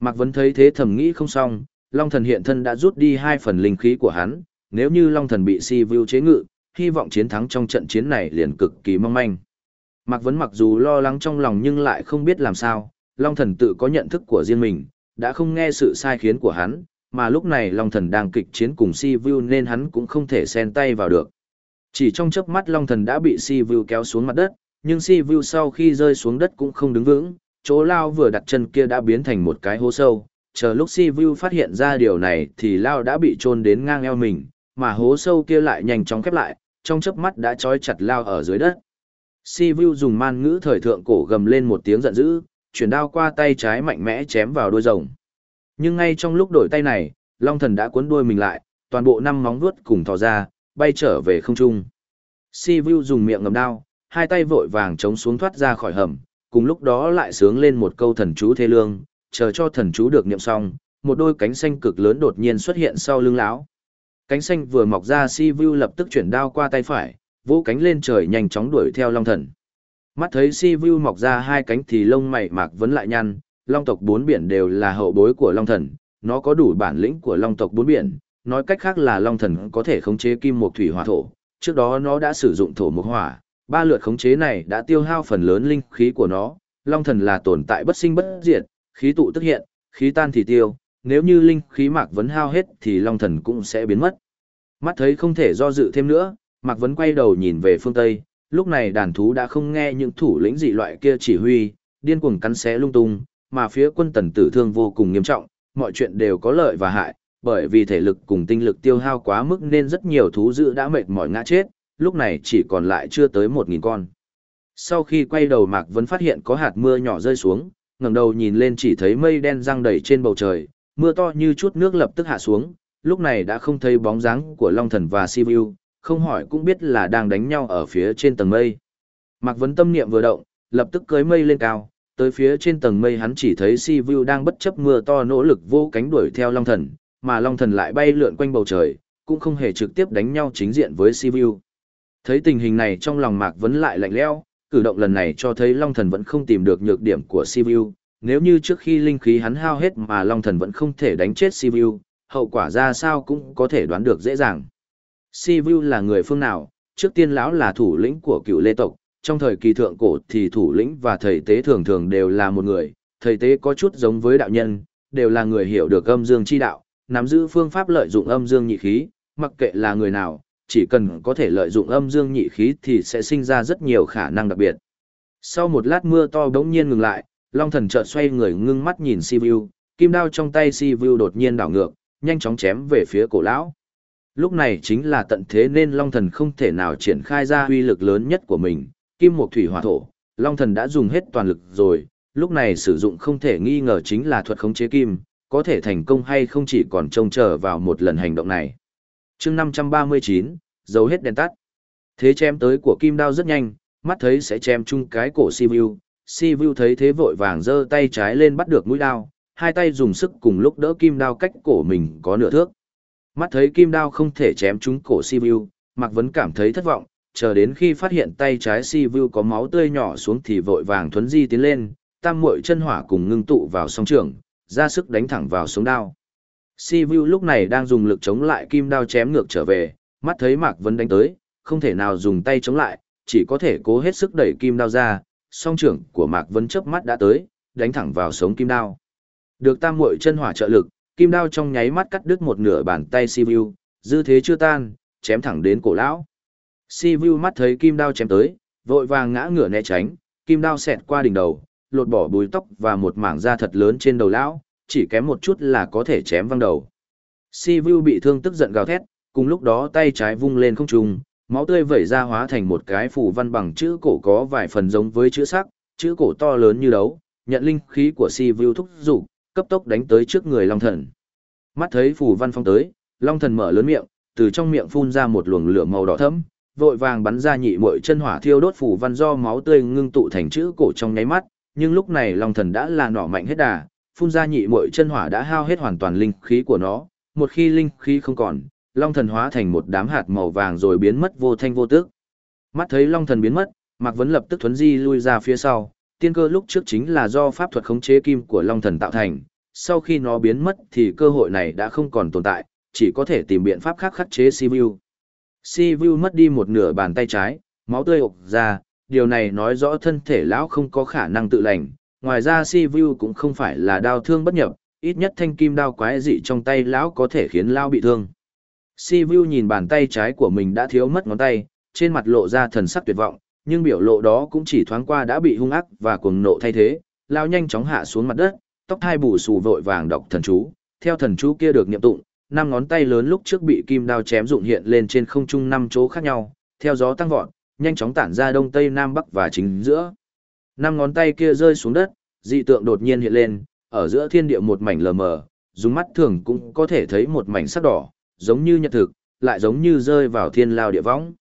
Mạc Vân thấy thế thầm nghĩ không xong, Long Thần hiện thân đã rút đi hai phần linh khí của hắn, nếu như Long Thần bị Si Vu chế ngự, hy vọng chiến thắng trong trận chiến này liền cực kỳ mong manh. Mạc Vấn mặc dù lo lắng trong lòng nhưng lại không biết làm sao, Long Thần tự có nhận thức của riêng mình, đã không nghe sự sai khiến của hắn, mà lúc này Long Thần đang kịch chiến cùng Si Vu nên hắn cũng không thể xen tay vào được. Chỉ trong chớp mắt Long Thần đã bị Si Vu kéo xuống mặt đất, nhưng Si Vu sau khi rơi xuống đất cũng không đứng vững, chỗ lao vừa đặt chân kia đã biến thành một cái hố sâu. Chờ lúc Si Vu phát hiện ra điều này thì lao đã bị trôn đến ngang eo mình, mà hố sâu kia lại nhanh chóng khép lại, trong chớp mắt đã trói chặt lao ở dưới đất. Si Vu dùng man ngữ thời thượng cổ gầm lên một tiếng giận dữ, chuyển đao qua tay trái mạnh mẽ chém vào đuôi rồng. Nhưng ngay trong lúc đổi tay này, Long Thần đã cuốn đuôi mình lại, toàn bộ năm móng vuốt cùng thò ra, bay trở về không trung. Si Vu dùng miệng ngầm đao, hai tay vội vàng chống xuống thoát ra khỏi hầm, cùng lúc đó lại sướng lên một câu thần chú thê lương, chờ cho thần chú được niệm xong, một đôi cánh xanh cực lớn đột nhiên xuất hiện sau lưng lão. Cánh xanh vừa mọc ra Si Vu lập tức chuyển đao qua tay phải, vỗ cánh lên trời nhanh chóng đuổi theo Long Thần. Mắt thấy Si Vu mọc ra hai cánh thì lông mày mạc vấn lại nhăn, Long tộc bốn biển đều là hậu bối của Long Thần, nó có đủ bản lĩnh của Long tộc bốn biển, nói cách khác là Long Thần có thể khống chế kim một thủy hỏa thổ. Trước đó nó đã sử dụng thổ mộc hỏa, ba lượt khống chế này đã tiêu hao phần lớn linh khí của nó. Long Thần là tồn tại bất sinh bất diệt, khí tụ tức hiện, khí tan thì tiêu, nếu như linh khí Mạc Vấn hao hết thì Long Thần cũng sẽ biến mất. Mắt thấy không thể do dự thêm nữa, Mạc Vấn quay đầu nhìn về phương Tây, lúc này đàn thú đã không nghe những thủ lĩnh dị loại kia chỉ huy, điên cuồng cắn xé lung tung, mà phía quân tần tử thương vô cùng nghiêm trọng, mọi chuyện đều có lợi và hại, bởi vì thể lực cùng tinh lực tiêu hao quá mức nên rất nhiều thú dữ đã mệt mỏi ngã chết, lúc này chỉ còn lại chưa tới 1.000 con. Sau khi quay đầu Mạc Vấn phát hiện có hạt mưa nhỏ rơi xuống, ngẩng đầu nhìn lên chỉ thấy mây đen răng đầy trên bầu trời, mưa to như chút nước lập tức hạ xuống, lúc này đã không thấy bóng dáng của Long Thần và Sivu, không hỏi cũng biết là đang đánh nhau ở phía trên tầng mây. Mạc Vấn tâm niệm vừa động, lập tức cưới mây lên cao, tới phía trên tầng mây hắn chỉ thấy Sivu đang bất chấp mưa to nỗ lực vô cánh đuổi theo Long Thần, mà Long Thần lại bay lượn quanh bầu trời, cũng không hề trực tiếp đánh nhau chính diện với Sivu. Thấy tình hình này trong lòng Mạc Vấn lại lạnh lẽo, cử động lần này cho thấy Long Thần vẫn không tìm được nhược điểm của Sivu. Nếu như trước khi linh khí hắn hao hết mà Long Thần vẫn không thể đánh chết Sivu, hậu quả ra sao cũng có thể đoán được dễ dàng. Sivu là người phương nào? Trước tiên lão là thủ lĩnh của cựu lê tộc, trong thời kỳ thượng cổ thì thủ lĩnh và thầy tế thường thường đều là một người, thầy tế có chút giống với đạo nhân, đều là người hiểu được âm dương chi đạo, nắm giữ phương pháp lợi dụng âm dương nhị khí, mặc kệ là người nào, chỉ cần có thể lợi dụng âm dương nhị khí thì sẽ sinh ra rất nhiều khả năng đặc biệt. Sau một lát mưa to bỗng nhiên ngừng lại, Long Thần chợt xoay người ngưng mắt nhìn Sivu, kim đao trong tay Sivu đột nhiên đảo ngược, nhanh chóng chém về phía cổ lão. Lúc này chính là tận thế nên Long Thần không thể nào triển khai ra uy lực lớn nhất của mình, kim một thủy hỏa thổ, Long Thần đã dùng hết toàn lực rồi, lúc này sử dụng không thể nghi ngờ chính là thuật khống chế kim, có thể thành công hay không chỉ còn trông chờ vào một lần hành động này. chương 539, dấu hết đèn tắt. Thế chém tới của kim đao rất nhanh, mắt thấy sẽ chém chung cái cổ Sivu. Sivu thấy thế vội vàng giơ tay trái lên bắt được mũi đao, hai tay dùng sức cùng lúc đỡ kim đao cách cổ mình có nửa thước. Mắt thấy kim đao không thể chém trúng cổ Sivu, Mạc Vấn cảm thấy thất vọng, chờ đến khi phát hiện tay trái Sivu có máu tươi nhỏ xuống thì vội vàng thuấn di tiến lên, tam muội chân hỏa cùng ngưng tụ vào song trường, ra sức đánh thẳng vào sống đao. Si Vu lúc này đang dùng lực chống lại kim đao chém ngược trở về, mắt thấy Mạc Vấn đánh tới, không thể nào dùng tay chống lại, chỉ có thể cố hết sức đẩy kim đao ra, song trưởng của Mạc Vân chớp mắt đã tới, đánh thẳng vào sống kim đao. Được tam muội chân hỏa trợ lực, kim đao trong nháy mắt cắt đứt một nửa bàn tay Si Vu, dư thế chưa tan, chém thẳng đến cổ lão. Si Vu mắt thấy kim đao chém tới, vội vàng ngã ngửa né tránh, kim đao xẹt qua đỉnh đầu, lột bỏ bùi tóc và một mảng da thật lớn trên đầu lão, chỉ kém một chút là có thể chém văng đầu. Si Vu bị thương tức giận gào thét, cùng lúc đó tay trái vung lên không trung, máu tươi vẩy ra hóa thành một cái phù văn bằng chữ cổ có vài phần giống với chữ sắc, chữ cổ to lớn như đấu, nhận linh khí của Si Vu thúc dục, cấp tốc đánh tới trước người Long Thần. Mắt thấy phù văn phong tới, Long Thần mở lớn miệng, từ trong miệng phun ra một luồng lửa màu đỏ thẫm, vội vàng bắn ra nhị muội chân hỏa thiêu đốt phù văn do máu tươi ngưng tụ thành chữ cổ trong nháy mắt, nhưng lúc này Long Thần đã là nỏ mạnh hết đà, phun ra nhị muội chân hỏa đã hao hết hoàn toàn linh khí của nó, một khi linh khí không còn, Long Thần hóa thành một đám hạt màu vàng rồi biến mất vô thanh vô tức. Mắt thấy Long Thần biến mất, Mạc Vấn lập tức thuấn di lui ra phía sau, tiên cơ lúc trước chính là do pháp thuật khống chế kim của Long Thần tạo thành, sau khi nó biến mất thì cơ hội này đã không còn tồn tại, chỉ có thể tìm biện pháp khác khắc chế Sivu. Sivu mất đi một nửa bàn tay trái, máu tươi ộc ra, điều này nói rõ thân thể lão không có khả năng tự lành, ngoài ra Sivu cũng không phải là đau thương bất nhập, ít nhất thanh kim đao quái dị trong tay lão có thể khiến lão bị thương. Sivu nhìn bàn tay trái của mình đã thiếu mất ngón tay, trên mặt lộ ra thần sắc tuyệt vọng, nhưng biểu lộ đó cũng chỉ thoáng qua đã bị hung ác và cuồng nộ thay thế, lao nhanh chóng hạ xuống mặt đất, tóc hai bù xù vội vàng đọc thần chú, theo thần chú kia được niệm tụng, năm ngón tay lớn lúc trước bị kim đao chém dụng hiện lên trên không trung năm chỗ khác nhau, theo gió tăng vọt, nhanh chóng tản ra đông tây nam bắc và chính giữa. Năm ngón tay kia rơi xuống đất, dị tượng đột nhiên hiện lên, ở giữa thiên địa một mảnh lờ mờ, dùng mắt thường cũng có thể thấy một mảnh sắc đỏ, giống như nhật thực, lại giống như rơi vào thiên lao địa võng.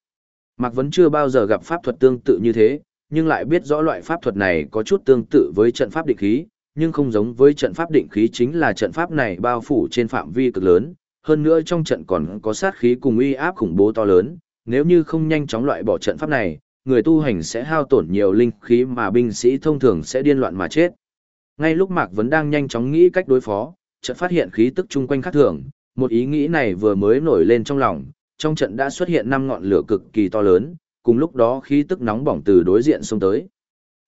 Mạc vẫn chưa bao giờ gặp pháp thuật tương tự như thế, nhưng lại biết rõ loại pháp thuật này có chút tương tự với trận pháp định khí, nhưng không giống với trận pháp định khí chính là trận pháp này bao phủ trên phạm vi cực lớn, hơn nữa trong trận còn có sát khí cùng uy áp khủng bố to lớn, nếu như không nhanh chóng loại bỏ trận pháp này, người tu hành sẽ hao tổn nhiều linh khí mà binh sĩ thông thường sẽ điên loạn mà chết. Ngay lúc Mạc Vấn đang nhanh chóng nghĩ cách đối phó, trận phát hiện khí tức chung quanh khác thường, một ý nghĩ này vừa mới nổi lên trong lòng, trong trận đã xuất hiện năm ngọn lửa cực kỳ to lớn, cùng lúc đó khí tức nóng bỏng từ đối diện xông tới.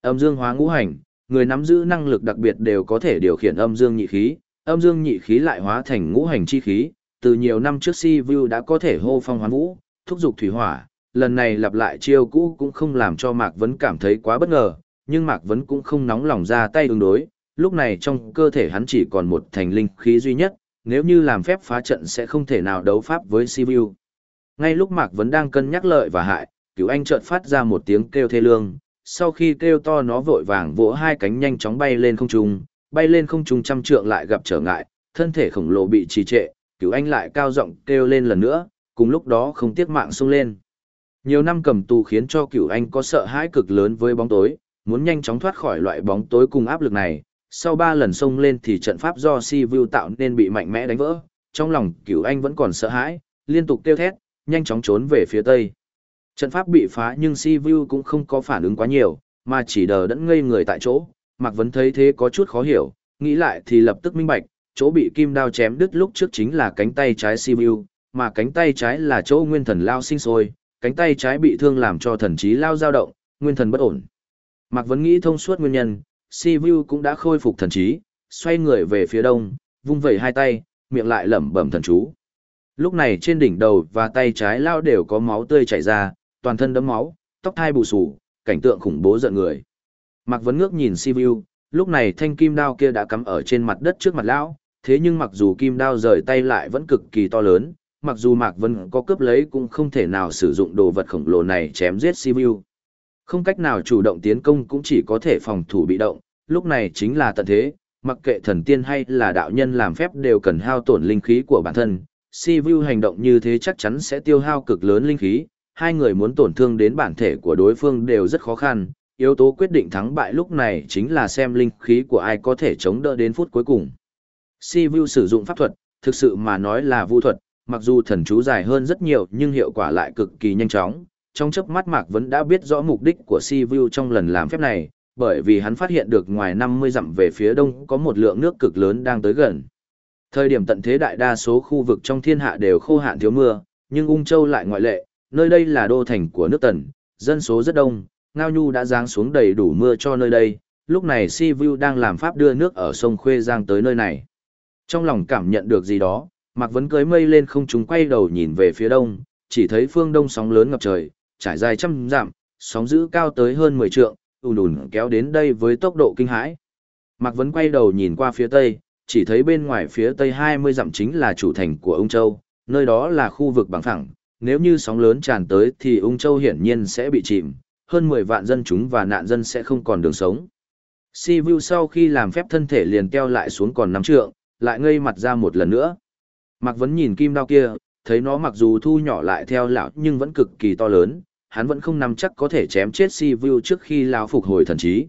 Âm dương hóa ngũ hành, người nắm giữ năng lực đặc biệt đều có thể điều khiển âm dương nhị khí, âm dương nhị khí lại hóa thành ngũ hành chi khí, từ nhiều năm trước Si Vu đã có thể hô phong hoán vũ, thúc dục thủy hỏa, lần này lặp lại chiêu cũ cũng không làm cho Mạc Vấn cảm thấy quá bất ngờ, nhưng Mạc Vấn cũng không nóng lòng ra tay ứng đối, lúc này trong cơ thể hắn chỉ còn một thành linh khí duy nhất, nếu như làm phép phá trận sẽ không thể nào đấu pháp với Sivu. Ngay lúc Mạc Vấn đang cân nhắc lợi và hại, cứu anh chợt phát ra một tiếng kêu thê lương, sau khi kêu to nó vội vàng vỗ hai cánh nhanh chóng bay lên không trung, bay lên không trung trăm trượng lại gặp trở ngại, thân thể khổng lồ bị trì trệ, cứu anh lại cao giọng kêu lên lần nữa, cùng lúc đó không tiếc mạng xông lên. Nhiều năm cầm tù khiến cho cửu anh có sợ hãi cực lớn với bóng tối, muốn nhanh chóng thoát khỏi loại bóng tối cùng áp lực này. Sau ba lần xông lên thì trận pháp do Si Vu tạo nên bị mạnh mẽ đánh vỡ, trong lòng cửu anh vẫn còn sợ hãi, liên tục kêu thét, nhanh chóng trốn về phía tây. Trận pháp bị phá nhưng Si Vu cũng không có phản ứng quá nhiều, mà chỉ đờ đẫn ngây người tại chỗ. Mạc Vấn thấy thế có chút khó hiểu, nghĩ lại thì lập tức minh bạch, chỗ bị kim đao chém đứt lúc trước chính là cánh tay trái Si Vu, mà cánh tay trái là chỗ nguyên thần lao sinh sôi, cánh tay trái bị thương làm cho thần trí lao dao động, nguyên thần bất ổn. Mạc Vấn nghĩ thông suốt nguyên nhân, Si Vu cũng đã khôi phục thần trí, xoay người về phía đông, vung vẩy hai tay, miệng lại lẩm bẩm thần chú. Lúc này trên đỉnh đầu và tay trái lao đều có máu tươi chảy ra, toàn thân đấm máu, tóc thai bù sù, cảnh tượng khủng bố giận người. Mạc Vấn ngước nhìn Si Vu, lúc này thanh kim đao kia đã cắm ở trên mặt đất trước mặt lão, thế nhưng mặc dù kim đao rời tay lại vẫn cực kỳ to lớn, mặc dù Mạc Vân có cướp lấy cũng không thể nào sử dụng đồ vật khổng lồ này chém giết Sibiu. Không cách nào chủ động tiến công cũng chỉ có thể phòng thủ bị động, lúc này chính là tận thế, mặc kệ thần tiên hay là đạo nhân làm phép đều cần hao tổn linh khí của bản thân. Sibiu hành động như thế chắc chắn sẽ tiêu hao cực lớn linh khí, hai người muốn tổn thương đến bản thể của đối phương đều rất khó khăn. Yếu tố quyết định thắng bại lúc này chính là xem linh khí của ai có thể chống đỡ đến phút cuối cùng. Sivu sử dụng pháp thuật, thực sự mà nói là vu thuật, mặc dù thần chú dài hơn rất nhiều nhưng hiệu quả lại cực kỳ nhanh chóng. Trong chớp mắt Mạc vẫn đã biết rõ mục đích của Si Vu trong lần làm phép này, bởi vì hắn phát hiện được ngoài 50 dặm về phía đông có một lượng nước cực lớn đang tới gần. Thời điểm tận thế đại đa số khu vực trong thiên hạ đều khô hạn thiếu mưa, nhưng Ung Châu lại ngoại lệ, nơi đây là đô thành của nước Tần, dân số rất đông, Ngao Nhu đã giáng xuống đầy đủ mưa cho nơi đây, lúc này Si Vu đang làm pháp đưa nước ở sông Khuê Giang tới nơi này. Trong lòng cảm nhận được gì đó, Mạc Vấn cưới mây lên không trung quay đầu nhìn về phía đông, chỉ thấy phương đông sóng lớn ngập trời, trải dài trăm dặm, sóng dữ cao tới hơn 10 trượng, ùn ùn kéo đến đây với tốc độ kinh hãi. Mạc Vấn quay đầu nhìn qua phía tây, chỉ thấy bên ngoài phía tây 20 dặm chính là chủ thành của Ung Châu, nơi đó là khu vực bằng phẳng, nếu như sóng lớn tràn tới thì Ung Châu hiển nhiên sẽ bị chìm, hơn 10 vạn dân chúng và nạn dân sẽ không còn đường sống. Si Vu sau khi làm phép thân thể liền keo lại xuống còn 5 trượng, lại ngây mặt ra một lần nữa. Mạc Vấn nhìn kim đao kia, thấy nó mặc dù thu nhỏ lại theo lão nhưng vẫn cực kỳ to lớn, hắn vẫn không nắm chắc có thể chém chết si vu trước khi lao phục hồi thần trí.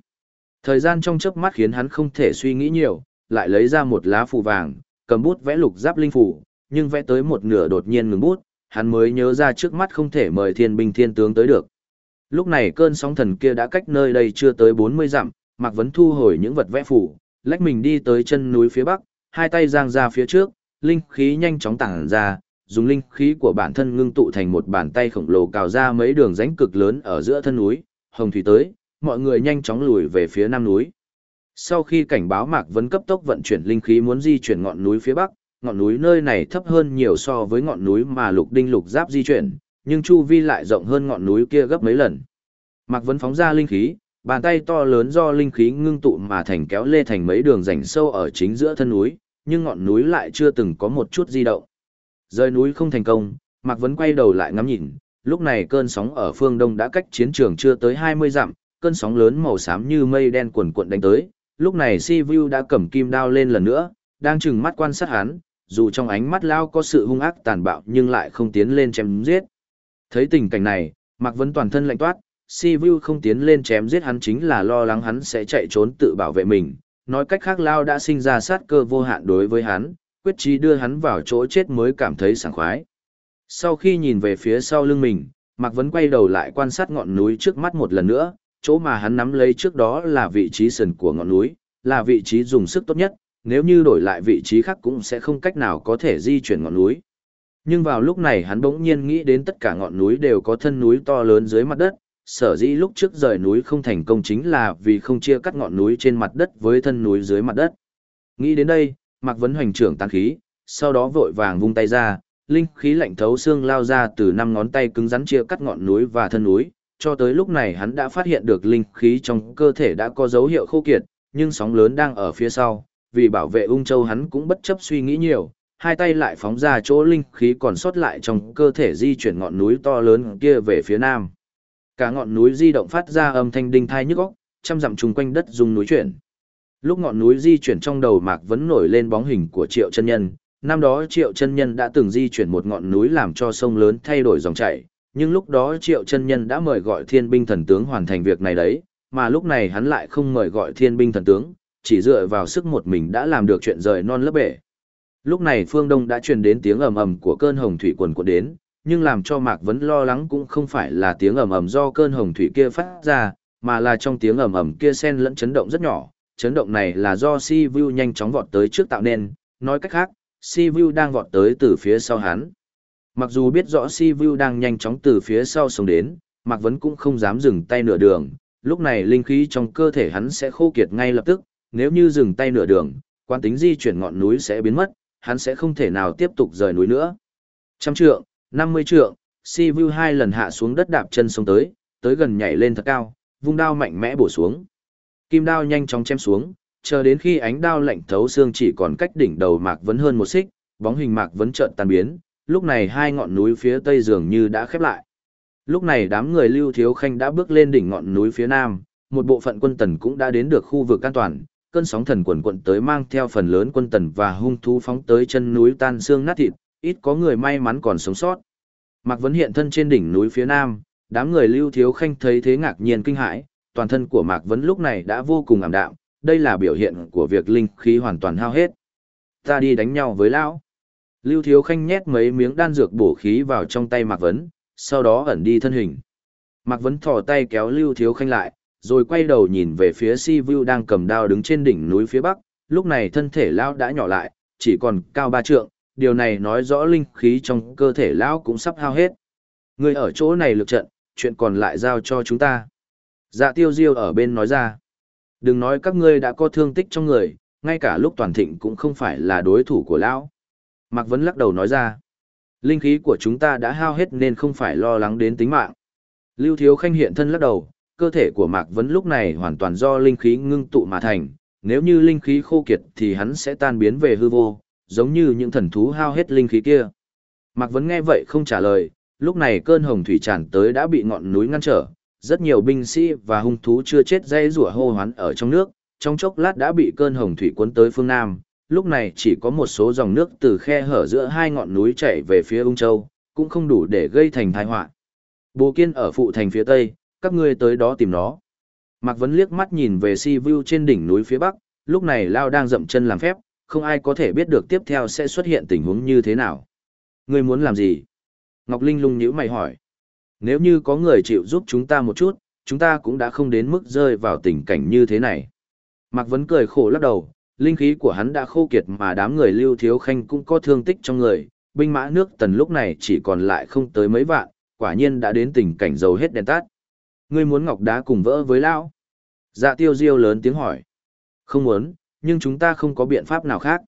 Thời gian trong chớp mắt khiến hắn không thể suy nghĩ nhiều, lại lấy ra một lá phù vàng, cầm bút vẽ lục giáp linh phủ, nhưng vẽ tới một nửa đột nhiên ngừng bút, hắn mới nhớ ra trước mắt không thể mời thiên binh thiên tướng tới được. Lúc này cơn sóng thần kia đã cách nơi đây chưa tới 40 dặm, Mạc Vấn thu hồi những vật vẽ phủ, lách mình đi tới chân núi phía bắc, hai tay giang ra phía trước, linh khí nhanh chóng tản ra, dùng linh khí của bản thân ngưng tụ thành một bàn tay khổng lồ cào ra mấy đường rãnh cực lớn ở giữa thân núi, hồng thủy tới, mọi người nhanh chóng lùi về phía nam núi. Sau khi cảnh báo Mạc Vân cấp tốc vận chuyển linh khí muốn di chuyển ngọn núi phía bắc, ngọn núi nơi này thấp hơn nhiều so với ngọn núi mà Lục Đinh Lục Giáp di chuyển, nhưng chu vi lại rộng hơn ngọn núi kia gấp mấy lần. Mạc Vân phóng ra linh khí, bàn tay to lớn do linh khí ngưng tụ mà thành kéo lê thành mấy đường rãnh sâu ở chính giữa thân núi, nhưng ngọn núi lại chưa từng có một chút di động. Rơi núi không thành công, Mạc Vấn quay đầu lại ngắm nhìn, lúc này cơn sóng ở phương đông đã cách chiến trường chưa tới 20 dặm, cơn sóng lớn màu xám như mây đen cuồn cuộn đánh tới, lúc này Si Vu đã cầm kim đao lên lần nữa, đang chừng mắt quan sát hắn, dù trong ánh mắt lao có sự hung ác tàn bạo nhưng lại không tiến lên chém giết. Thấy tình cảnh này, Mạc Vấn toàn thân lạnh toát, Si Vu không tiến lên chém giết hắn chính là lo lắng hắn sẽ chạy trốn tự bảo vệ mình, nói cách khác Lao đã sinh ra sát cơ vô hạn đối với hắn, quyết chí đưa hắn vào chỗ chết mới cảm thấy sảng khoái. Sau khi nhìn về phía sau lưng mình, Mạc Vấn quay đầu lại quan sát ngọn núi trước mắt một lần nữa, chỗ mà hắn nắm lấy trước đó là vị trí sườn của ngọn núi, là vị trí dùng sức tốt nhất, nếu như đổi lại vị trí khác cũng sẽ không cách nào có thể di chuyển ngọn núi. Nhưng vào lúc này hắn bỗng nhiên nghĩ đến tất cả ngọn núi đều có thân núi to lớn dưới mặt đất, sở dĩ lúc trước rời núi không thành công chính là vì không chia cắt ngọn núi trên mặt đất với thân núi dưới mặt đất. Nghĩ đến đây, Mạc Vấn hoành trưởng tăng khí, sau đó vội vàng vung tay ra, linh khí lạnh thấu xương lao ra từ năm ngón tay cứng rắn chia cắt ngọn núi và thân núi, cho tới lúc này hắn đã phát hiện được linh khí trong cơ thể đã có dấu hiệu khô kiệt, nhưng sóng lớn đang ở phía sau, vì bảo vệ ung châu hắn cũng bất chấp suy nghĩ nhiều, hai tay lại phóng ra chỗ linh khí còn sót lại trong cơ thể di chuyển ngọn núi to lớn kia về phía nam. Cả ngọn núi di động phát ra âm thanh đinh thai nhức óc, trăm dặm chung quanh đất rung núi chuyển. Lúc ngọn núi di chuyển trong đầu Mạc vẫn nổi lên bóng hình của Triệu chân nhân, năm đó Triệu chân nhân đã từng di chuyển một ngọn núi làm cho sông lớn thay đổi dòng chảy, nhưng lúc đó Triệu chân nhân đã mời gọi Thiên binh thần tướng hoàn thành việc này đấy, mà lúc này hắn lại không mời gọi Thiên binh thần tướng, chỉ dựa vào sức một mình đã làm được chuyện rời non lấp bể. Lúc này phương Đông đã truyền đến tiếng ầm ầm của cơn hồng thủy quần cuộn đến, nhưng làm cho Mạc Vấn lo lắng cũng không phải là tiếng ầm ầm do cơn hồng thủy kia phát ra, mà là trong tiếng ầm ầm kia xen lẫn chấn động rất nhỏ. Chấn động này là do Si Vu nhanh chóng vọt tới trước tạo nên, nói cách khác, Si Vu đang vọt tới từ phía sau hắn. Mặc dù biết rõ Si Vu đang nhanh chóng từ phía sau sống đến, Mạc Vấn cũng không dám dừng tay nửa đường, lúc này linh khí trong cơ thể hắn sẽ khô kiệt ngay lập tức, nếu như dừng tay nửa đường, quan tính di chuyển ngọn núi sẽ biến mất, hắn sẽ không thể nào tiếp tục rời núi nữa. Trăm trượng, 50 trượng, si vu hai lần hạ xuống đất đạp chân sông tới, tới gần nhảy lên thật cao, vung đao mạnh mẽ bổ xuống. Kim đao nhanh chóng chém xuống, chờ đến khi ánh đao lạnh thấu xương chỉ còn cách đỉnh đầu Mạc Vấn hơn một xích, bóng hình Mạc Vấn chợt tan biến, lúc này hai ngọn núi phía tây dường như đã khép lại. Lúc này đám người Lưu Thiếu Khanh đã bước lên đỉnh ngọn núi phía nam, một bộ phận quân tần cũng đã đến được khu vực an toàn, cơn sóng thần quần quận tới mang theo phần lớn quân tần và hung thú phóng tới chân núi tan xương nát thịt, ít có người may mắn còn sống sót. Mạc Vấn hiện thân trên đỉnh núi phía nam, đám người lưu thiếu khanh thấy thế ngạc nhiên kinh hãi, toàn thân của Mạc Vấn lúc này đã vô cùng ảm đạm, đây là biểu hiện của việc linh khí hoàn toàn hao hết. Ta đi đánh nhau với lão. Lưu thiếu khanh nhét mấy miếng đan dược bổ khí vào trong tay Mạc Vấn, sau đó ẩn đi thân hình. Mạc Vấn thò tay kéo Lưu thiếu khanh lại, rồi quay đầu nhìn về phía Si Vu đang cầm đao đứng trên đỉnh núi phía bắc, lúc này thân thể lão đã nhỏ lại, chỉ còn cao ba trượng, điều này nói rõ linh khí trong cơ thể lão cũng sắp hao hết. Người ở chỗ này lực trận, chuyện còn lại giao cho chúng ta. Dạ tiêu diêu ở bên nói ra. Đừng nói các ngươi đã có thương tích trong người, ngay cả lúc toàn thịnh cũng không phải là đối thủ của lão. Mạc Vấn lắc đầu nói ra. Linh khí của chúng ta đã hao hết nên không phải lo lắng đến tính mạng. Lưu Thiếu Khanh hiện thân lắc đầu, cơ thể của Mạc Vấn lúc này hoàn toàn do linh khí ngưng tụ mà thành, nếu như linh khí khô kiệt thì hắn sẽ tan biến về hư vô, giống như những thần thú hao hết linh khí kia. Mạc Vấn nghe vậy không trả lời, lúc này cơn hồng thủy tràn tới đã bị ngọn núi ngăn trở, rất nhiều binh sĩ và hung thú chưa chết dây rủa hô hoán ở trong nước, trong chốc lát đã bị cơn hồng thủy cuốn tới phương Nam, lúc này chỉ có một số dòng nước từ khe hở giữa hai ngọn núi chảy về phía Ung Châu, cũng không đủ để gây thành tai họa. Bồ Kiên ở phụ thành phía Tây, các ngươi tới đó tìm nó. Mạc Vấn liếc mắt nhìn về si view trên đỉnh núi phía bắc, lúc này Lao đang dậm chân làm phép, không ai có thể biết được tiếp theo sẽ xuất hiện tình huống như thế nào. Ngươi muốn làm gì? Ngọc Linh lung nhíu mày hỏi. Nếu như có người chịu giúp chúng ta một chút, chúng ta cũng đã không đến mức rơi vào tình cảnh như thế này. Mạc Vấn cười khổ lắc đầu, linh khí của hắn đã khô kiệt mà đám người lưu thiếu khanh cũng có thương tích trong người, binh mã nước tần lúc này chỉ còn lại không tới mấy vạn, quả nhiên đã đến tình cảnh dầu hết đèn tắt. Ngươi muốn ngọc đá cùng vỡ với lão? Dạ tiêu diêu lớn tiếng hỏi. Không muốn, nhưng chúng ta không có biện pháp nào khác.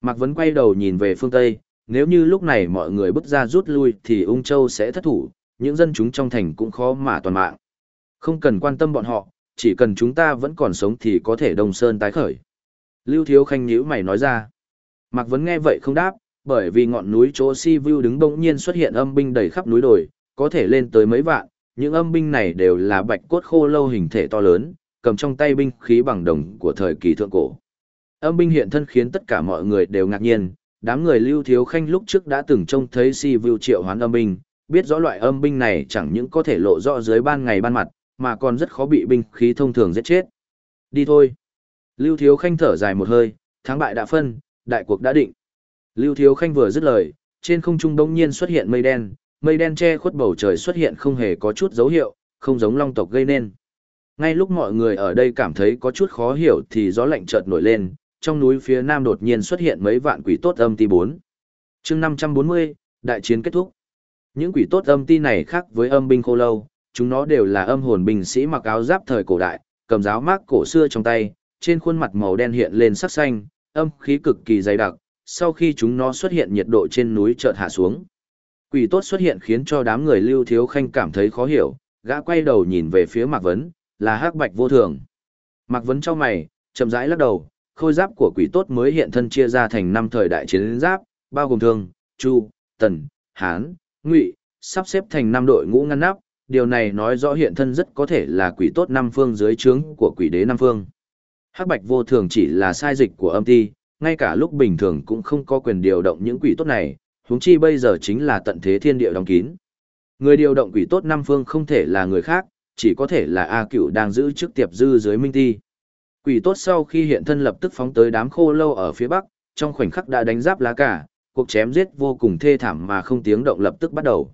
Mạc Vấn quay đầu nhìn về phương Tây, nếu như lúc này mọi người bước ra rút lui thì ung châu sẽ thất thủ, những dân chúng trong thành cũng khó mà toàn mạng. Không cần quan tâm bọn họ, chỉ cần chúng ta vẫn còn sống thì có thể đồng sơn tái khởi. Lưu Thiếu Khanh nhíu mày nói ra. Mạc Vấn nghe vậy không đáp, bởi vì ngọn núi chỗ Si Vu đứng bỗng nhiên xuất hiện âm binh đầy khắp núi đồi, có thể lên tới mấy vạn, những âm binh này đều là bạch cốt khô lâu hình thể to lớn, cầm trong tay binh khí bằng đồng của thời kỳ thượng cổ. Âm binh hiện thân khiến tất cả mọi người đều ngạc nhiên, đám người Lưu Thiếu Khanh lúc trước đã từng trông thấy Si Vu triệu hoán âm binh, biết rõ loại âm binh này chẳng những có thể lộ rõ dưới ban ngày ban mặt, mà còn rất khó bị binh khí thông thường giết chết. Đi thôi. Lưu Thiếu Khanh thở dài một hơi, thắng bại đã phân, đại cuộc đã định. Lưu Thiếu Khanh vừa dứt lời, trên không trung đông nhiên xuất hiện mây đen, mây đen che khuất bầu trời xuất hiện không hề có chút dấu hiệu, không giống long tộc gây nên. Ngay lúc mọi người ở đây cảm thấy có chút khó hiểu thì gió lạnh chợt nổi lên, trong núi phía nam đột nhiên xuất hiện mấy vạn quỷ tốt âm ti 4. chương 540, đại chiến kết thúc. Những quỷ tốt âm ti này khác với âm binh khô lâu, chúng nó đều là âm hồn binh sĩ mặc áo giáp thời cổ đại, cầm giáo mác cổ xưa trong tay, trên khuôn mặt màu đen hiện lên sắc xanh, âm khí cực kỳ dày đặc, sau khi chúng nó xuất hiện nhiệt độ trên núi chợt hạ xuống. Quỷ tốt xuất hiện khiến cho đám người Lưu Thiếu Khanh cảm thấy khó hiểu, gã quay đầu nhìn về phía Mạc Vấn, là hắc bạch vô thường. Mạc Vấn cho mày, chậm rãi lắc đầu, khôi giáp của quỷ tốt mới hiện thân chia ra thành năm thời đại chiến giáp, bao gồm thương, chu, tần, hán, ngụy, sắp xếp thành năm đội ngũ ngăn nắp, điều này nói rõ hiện thân rất có thể là quỷ tốt năm phương dưới trướng của quỷ đế năm phương. Hắc bạch vô thường chỉ là sai dịch của âm ti, ngay cả lúc bình thường cũng không có quyền điều động những quỷ tốt này, huống chi bây giờ chính là tận thế thiên địa đóng kín. Người điều động quỷ tốt năm phương không thể là người khác, chỉ có thể là A Cựu đang giữ chức tiệp dư dưới Minh Ti. Quỷ tốt sau khi hiện thân lập tức phóng tới đám khô lâu ở phía bắc, trong khoảnh khắc đã đánh giáp lá cả, cuộc chém giết vô cùng thê thảm mà không tiếng động lập tức bắt đầu.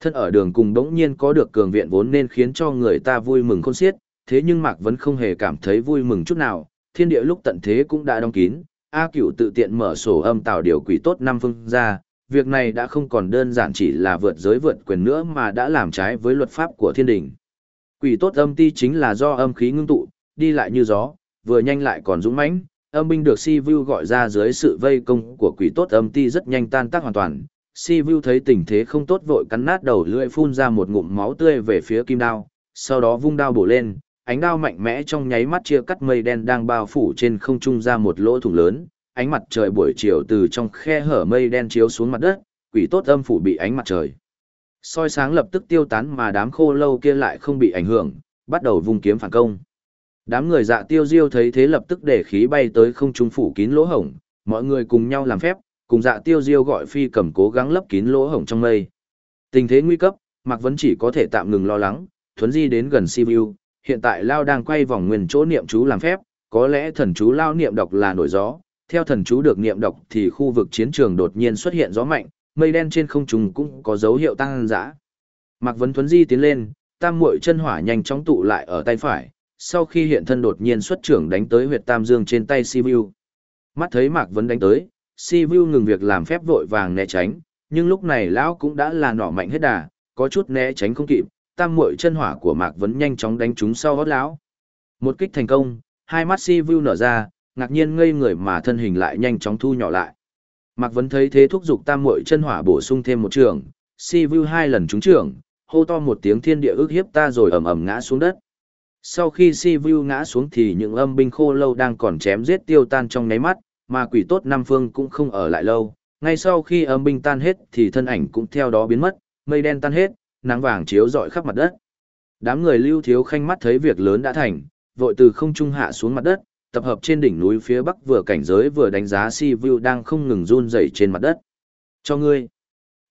Thân ở đường cùng đống nhiên có được cường viện vốn nên khiến cho người ta vui mừng khôn xiết, thế nhưng Mạc vẫn không hề cảm thấy vui mừng chút nào, thiên địa lúc tận thế cũng đã đóng kín, A cửu tự tiện mở sổ âm tạo điều quỷ tốt năm phương ra, việc này đã không còn đơn giản chỉ là vượt giới vượt quyền nữa mà đã làm trái với luật pháp của thiên đình. Quỷ tốt âm ti chính là do âm khí ngưng tụ, đi lại như gió, vừa nhanh lại còn dũng mãnh, âm binh được Si Vu gọi ra dưới sự vây công của quỷ tốt âm ti rất nhanh tan tác hoàn toàn. Si Vu thấy tình thế không tốt vội cắn nát đầu lưỡi phun ra một ngụm máu tươi về phía kim đao, sau đó vung đao bổ lên, ánh đao mạnh mẽ trong nháy mắt chia cắt mây đen đang bao phủ trên không trung ra một lỗ thủng lớn, ánh mặt trời buổi chiều từ trong khe hở mây đen chiếu xuống mặt đất, quỷ tốt âm phủ bị ánh mặt trời. soi sáng lập tức tiêu tán mà đám khô lâu kia lại không bị ảnh hưởng, bắt đầu vung kiếm phản công. Đám người dạ tiêu diêu thấy thế lập tức để khí bay tới không trung phủ kín lỗ hổng, mọi người cùng nhau làm phép, cùng dạ tiêu diêu gọi phi cầm cố gắng lấp kín lỗ hổng trong mây. Tình thế nguy cấp, Mạc Vấn chỉ có thể tạm ngừng lo lắng, thuấn di đến gần Sibiu, hiện tại Lao đang quay vòng nguyên chỗ niệm chú làm phép, có lẽ thần chú Lao niệm đọc là nổi gió, theo thần chú được niệm đọc thì khu vực chiến trường đột nhiên xuất hiện gió mạnh, mây đen trên không trung cũng có dấu hiệu tăng dã. Mạc Vấn thuấn di tiến lên, tam muội chân hỏa nhanh chóng tụ lại ở tay phải, sau khi hiện thân đột nhiên xuất trưởng đánh tới huyệt tam dương trên tay Sivu. Mắt thấy Mạc Vấn đánh tới, Sivu ngừng việc làm phép vội vàng né tránh, nhưng lúc này lão cũng đã là nỏ mạnh hết đà, có chút né tránh không kịp, tam muội chân hỏa của Mạc Vấn nhanh chóng đánh trúng sau hót lão. Một kích thành công, hai mắt Sivu nở ra, ngạc nhiên ngây người mà thân hình lại nhanh chóng thu nhỏ lại. Mạc Vấn thấy thế thúc giục tam muội chân hỏa bổ sung thêm một trường, Sivu hai lần trúng trưởng, hô to một tiếng thiên địa ước hiếp ta rồi ầm ầm ngã xuống đất. Sau khi si vu ngã xuống thì những âm binh khô lâu đang còn chém giết tiêu tan trong nháy mắt, mà quỷ tốt Nam Phương cũng không ở lại lâu. Ngay sau khi âm binh tan hết thì thân ảnh cũng theo đó biến mất, mây đen tan hết, nắng vàng chiếu rọi khắp mặt đất. Đám người lưu thiếu khanh mắt thấy việc lớn đã thành, vội từ không trung hạ xuống mặt đất, tập hợp trên đỉnh núi phía bắc vừa cảnh giới vừa đánh giá si vu đang không ngừng run rẩy trên mặt đất. Cho ngươi.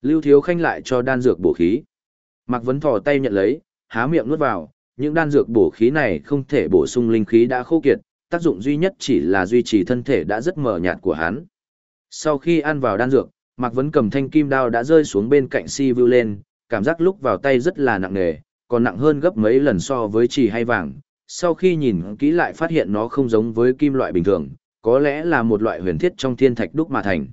Lưu thiếu khanh lại cho đan dược bổ khí. Mạc Vấn thò tay nhận lấy, há miệng nuốt vào, những đan dược bổ khí này không thể bổ sung linh khí đã khô kiệt, tác dụng duy nhất chỉ là duy trì thân thể đã rất mờ nhạt của hắn. Sau khi ăn vào đan dược, Mạc Vấn cầm thanh kim đao đã rơi xuống bên cạnh si view lên, cảm giác lúc vào tay rất là nặng nề, còn nặng hơn gấp mấy lần so với chỉ hay vàng. Sau khi nhìn kỹ lại phát hiện nó không giống với kim loại bình thường, có lẽ là một loại huyền thiết trong thiên thạch đúc mà thành.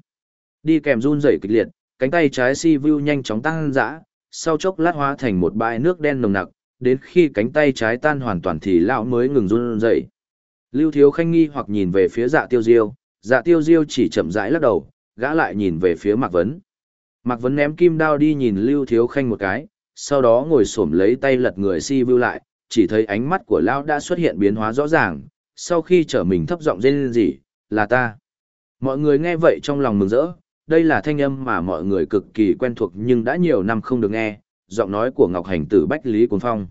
Đi kèm run rẩy kịch liệt, cánh tay trái si view nhanh chóng tăng dã, sau chốc lát hóa thành một bãi nước đen nồng nặc, đến khi cánh tay trái tan hoàn toàn thì lão mới ngừng run rẩy. Lưu Thiếu Khanh nghi hoặc nhìn về phía Dạ Tiêu Diêu, Dạ Tiêu Diêu chỉ chậm rãi lắc đầu, gã lại nhìn về phía Mạc Vấn. Mạc Vấn ném kim đao đi nhìn Lưu Thiếu Khanh một cái, sau đó ngồi xổm lấy tay lật người si vưu lại, chỉ thấy ánh mắt của lão đã xuất hiện biến hóa rõ ràng, sau khi trở mình thấp giọng rên rỉ, là ta. Mọi người nghe vậy trong lòng mừng rỡ, đây là thanh âm mà mọi người cực kỳ quen thuộc nhưng đã nhiều năm không được nghe, giọng nói của Ngọc Hành tử Bách Lý Cuồng Phong.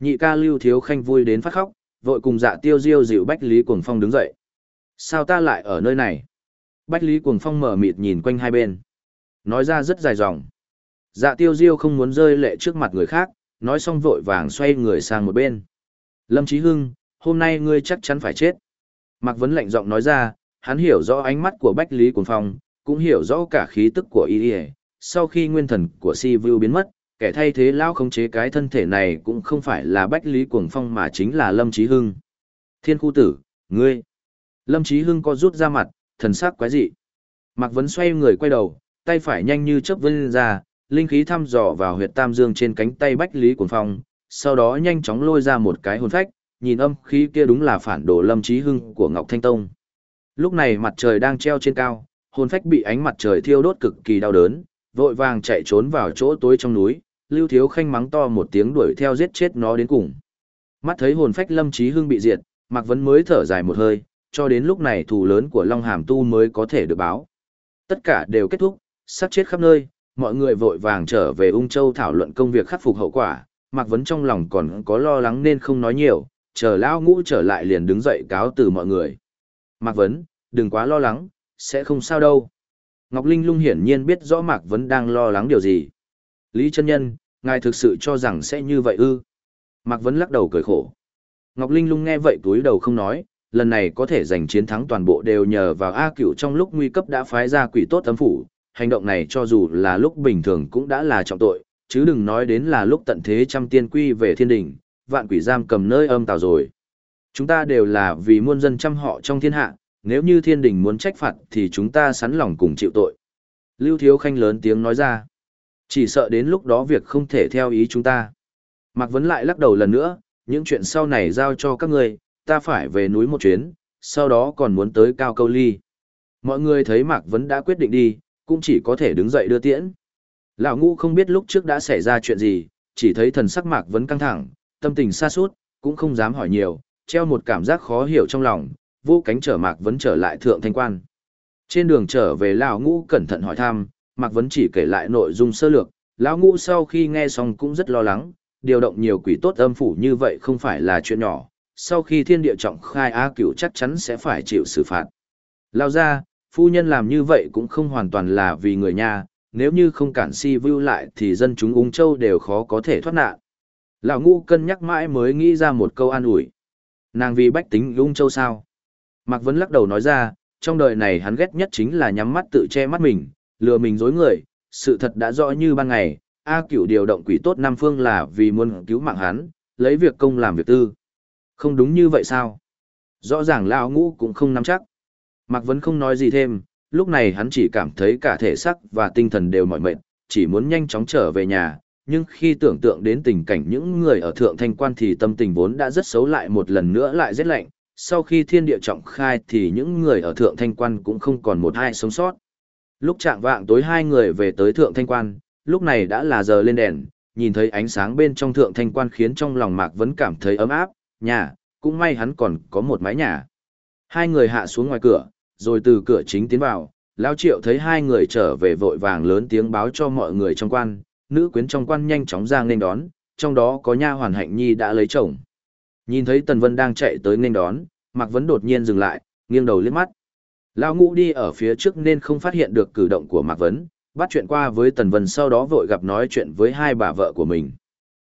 Nhị ca Lưu Thiếu Khanh vui đến phát khóc, vội cùng dạ tiêu diêu dịu Bách Lý Cuồng Phong đứng dậy. Sao ta lại ở nơi này? Bách Lý Cuồng Phong mở mịt nhìn quanh hai bên. Nói ra rất dài dòng. Dạ tiêu diêu không muốn rơi lệ trước mặt người khác, nói xong vội vàng xoay người sang một bên. Lâm Chí Hưng, hôm nay ngươi chắc chắn phải chết. Mạc Vấn lạnh giọng nói ra, hắn hiểu rõ ánh mắt của Bách Lý Cuồng Phong, cũng hiểu rõ cả khí tức của y sau khi nguyên thần của si vu biến mất kẻ thay thế lao khống chế cái thân thể này cũng không phải là bách lý cuồng phong mà chính là lâm trí hưng. Thiên khu tử ngươi. Lâm trí hưng có rút ra mặt thần sắc quái dị. Mạc vấn xoay người quay đầu tay phải nhanh như chớp vân ra linh khí thăm dò vào huyệt tam dương trên cánh tay bách lý cuồng phong sau đó nhanh chóng lôi ra một cái hồn phách nhìn âm khí kia đúng là phản đồ lâm trí hưng của ngọc thanh tông. Lúc này mặt trời đang treo trên cao hồn phách bị ánh mặt trời thiêu đốt cực kỳ đau đớn, vội vàng chạy trốn vào chỗ tối trong núi, Lưu Thiếu Khanh mắng to một tiếng đuổi theo giết chết nó đến cùng. Mắt thấy hồn phách Lâm Chí Hưng bị diệt, Mạc Vấn mới thở dài một hơi, cho đến lúc này thù lớn của Long Hàm Tu mới có thể được báo. Tất cả đều kết thúc, sát chết khắp nơi, mọi người vội vàng trở về Ung Châu thảo luận công việc khắc phục hậu quả, Mạc Vấn trong lòng còn có lo lắng nên không nói nhiều, chờ Lão Ngũ trở lại liền đứng dậy cáo từ mọi người. Mạc Vấn, đừng quá lo lắng, sẽ không sao đâu. Ngọc Linh lung hiển nhiên biết rõ Mạc Vấn đang lo lắng điều gì. Lý chân nhân, ngài thực sự cho rằng sẽ như vậy ư. Mạc Vấn lắc đầu cười khổ. Ngọc Linh lung nghe vậy túi đầu không nói, lần này có thể giành chiến thắng toàn bộ đều nhờ vào A cửu trong lúc nguy cấp đã phái ra quỷ tốt tấm phủ. Hành động này cho dù là lúc bình thường cũng đã là trọng tội, chứ đừng nói đến là lúc tận thế trăm tiên quy về thiên đình, vạn quỷ giam cầm nơi âm tào rồi. Chúng ta đều là vì muôn dân trăm họ trong thiên hạ, nếu như thiên đình muốn trách phạt thì chúng ta sẵn lòng cùng chịu tội. Lưu Thiếu Khanh lớn tiếng nói ra. Chỉ sợ đến lúc đó việc không thể theo ý chúng ta. Mạc Vấn lại lắc đầu lần nữa, những chuyện sau này giao cho các người, ta phải về núi một chuyến, sau đó còn muốn tới Cao Câu Ly. Mọi người thấy Mạc Vấn đã quyết định đi, cũng chỉ có thể đứng dậy đưa tiễn. Lão ngũ không biết lúc trước đã xảy ra chuyện gì, chỉ thấy thần sắc Mạc Vấn căng thẳng, tâm tình xa suốt, cũng không dám hỏi nhiều, treo một cảm giác khó hiểu trong lòng, vô cánh trở Mạc Vấn trở lại thượng thanh quan. Trên đường trở về Lão Ngũ cẩn thận hỏi thăm, Mạc Vấn chỉ kể lại nội dung sơ lược, Lão Ngũ sau khi nghe xong cũng rất lo lắng, điều động nhiều quỷ tốt âm phủ như vậy không phải là chuyện nhỏ, sau khi thiên địa trọng khai á cửu chắc chắn sẽ phải chịu xử phạt. Lao ra, phu nhân làm như vậy cũng không hoàn toàn là vì người nhà, nếu như không cản si vưu lại thì dân chúng ung châu đều khó có thể thoát nạn. Lão Ngũ cân nhắc mãi mới nghĩ ra một câu an ủi. Nàng vì bách tính ung châu sao? Mạc Vấn lắc đầu nói ra, trong đời này hắn ghét nhất chính là nhắm mắt tự che mắt mình, lừa mình dối người, sự thật đã rõ như ban ngày, A cửu điều động quỷ tốt Nam Phương là vì muốn cứu mạng hắn, lấy việc công làm việc tư. Không đúng như vậy sao? Rõ ràng Lão Ngũ cũng không nắm chắc. Mạc Vấn không nói gì thêm, lúc này hắn chỉ cảm thấy cả thể xác và tinh thần đều mỏi mệt, chỉ muốn nhanh chóng trở về nhà, nhưng khi tưởng tượng đến tình cảnh những người ở thượng thanh quan thì tâm tình vốn đã rất xấu lại một lần nữa lại rất lạnh, sau khi thiên địa trọng khai thì những người ở thượng thanh quan cũng không còn một ai sống sót. Lúc trạng vạng tối hai người về tới thượng thanh quan, lúc này đã là giờ lên đèn, nhìn thấy ánh sáng bên trong thượng thanh quan khiến trong lòng Mạc vẫn cảm thấy ấm áp, nhà, cũng may hắn còn có một mái nhà. Hai người hạ xuống ngoài cửa, rồi từ cửa chính tiến vào, Lao Triệu thấy hai người trở về vội vàng lớn tiếng báo cho mọi người trong quan, nữ quyến trong quan nhanh chóng ra nên đón, trong đó có nha hoàn hạnh nhi đã lấy chồng. Nhìn thấy Tần Vân đang chạy tới nên đón, Mạc Vấn đột nhiên dừng lại, nghiêng đầu liếc mắt. Lão ngũ đi ở phía trước nên không phát hiện được cử động của Mạc Vấn, bắt chuyện qua với Tần Vân sau đó vội gặp nói chuyện với hai bà vợ của mình.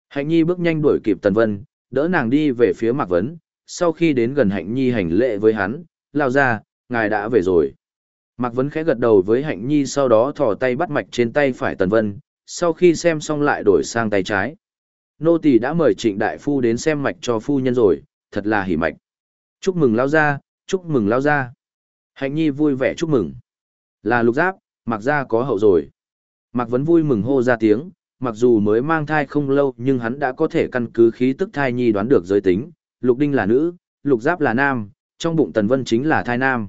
Hạnh Nhi bước nhanh đuổi kịp Tần Vân, đỡ nàng đi về phía Mạc Vấn, sau khi đến gần Hạnh Nhi hành lễ với hắn, lao ra, ngài đã về rồi. Mạc Vấn khẽ gật đầu với Hạnh Nhi sau đó thò tay bắt mạch trên tay phải Tần Vân, sau khi xem xong lại đổi sang tay trái. Nô tỳ đã mời Trịnh Đại Phu đến xem mạch cho phu nhân rồi, thật là hỉ mạch. Chúc mừng lao ra, chúc mừng lao ra. Hạnh Nhi vui vẻ chúc mừng. Là lục giáp, mặc ra có hậu rồi. Mạc Vấn vui mừng hô ra tiếng, mặc dù mới mang thai không lâu nhưng hắn đã có thể căn cứ khí tức thai nhi đoán được giới tính, lục đinh là nữ, lục giáp là nam, trong bụng Tần Vân chính là thai nam.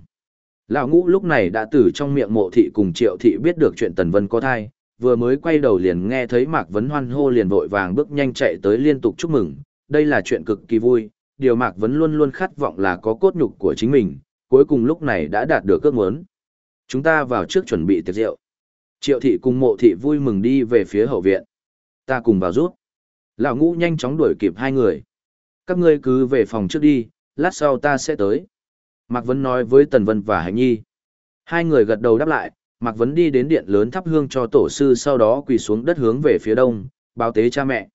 Lão ngũ lúc này đã từ trong miệng mộ thị cùng triệu thị biết được chuyện Tần Vân có thai, vừa mới quay đầu liền nghe thấy Mạc Vấn hoan hô liền vội vàng bước nhanh chạy tới liên tục chúc mừng, đây là chuyện cực kỳ vui, điều Mạc Vấn luôn luôn khát vọng là có cốt nhục của chính mình, cuối cùng lúc này đã đạt được ước muốn. Chúng ta vào trước chuẩn bị tiệc rượu. Triệu thị cùng mộ thị vui mừng đi về phía hậu viện. Ta cùng vào rút. Lão ngũ nhanh chóng đuổi kịp hai người. Các ngươi cứ về phòng trước đi, lát sau ta sẽ tới. Mạc Vấn nói với Tần Vân và Hạnh Nhi. Hai người gật đầu đáp lại, Mạc Vấn đi đến điện lớn thắp hương cho tổ sư sau đó quỳ xuống đất hướng về phía đông, báo tế cha mẹ.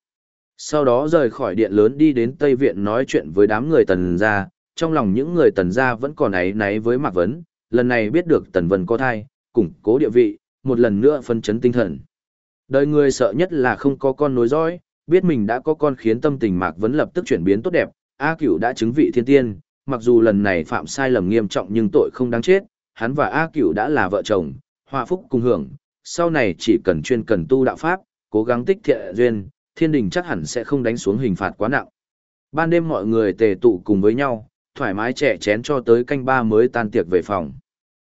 Sau đó rời khỏi điện lớn đi đến Tây Viện nói chuyện với đám người Tần gia, trong lòng những người Tần gia vẫn còn áy náy với Mạc Vấn, lần này biết được Tần Vân có thai, củng cố địa vị, một lần nữa phân chấn tinh thần. Đời người sợ nhất là không có con nối dõi, biết mình đã có con khiến tâm tình Mạc Vấn lập tức chuyển biến tốt đẹp, A Cửu đã chứng vị thiên tiên, mặc dù lần này phạm sai lầm nghiêm trọng nhưng tội không đáng chết, hắn và A Cửu đã là vợ chồng, hòa phúc cùng hưởng, sau này chỉ cần chuyên cần tu đạo pháp, cố gắng tích thiện duyên, thiên đình chắc hẳn sẽ không đánh xuống hình phạt quá nặng. Ban đêm mọi người tề tụ cùng với nhau, thoải mái trẻ chén cho tới canh ba mới tan tiệc về phòng.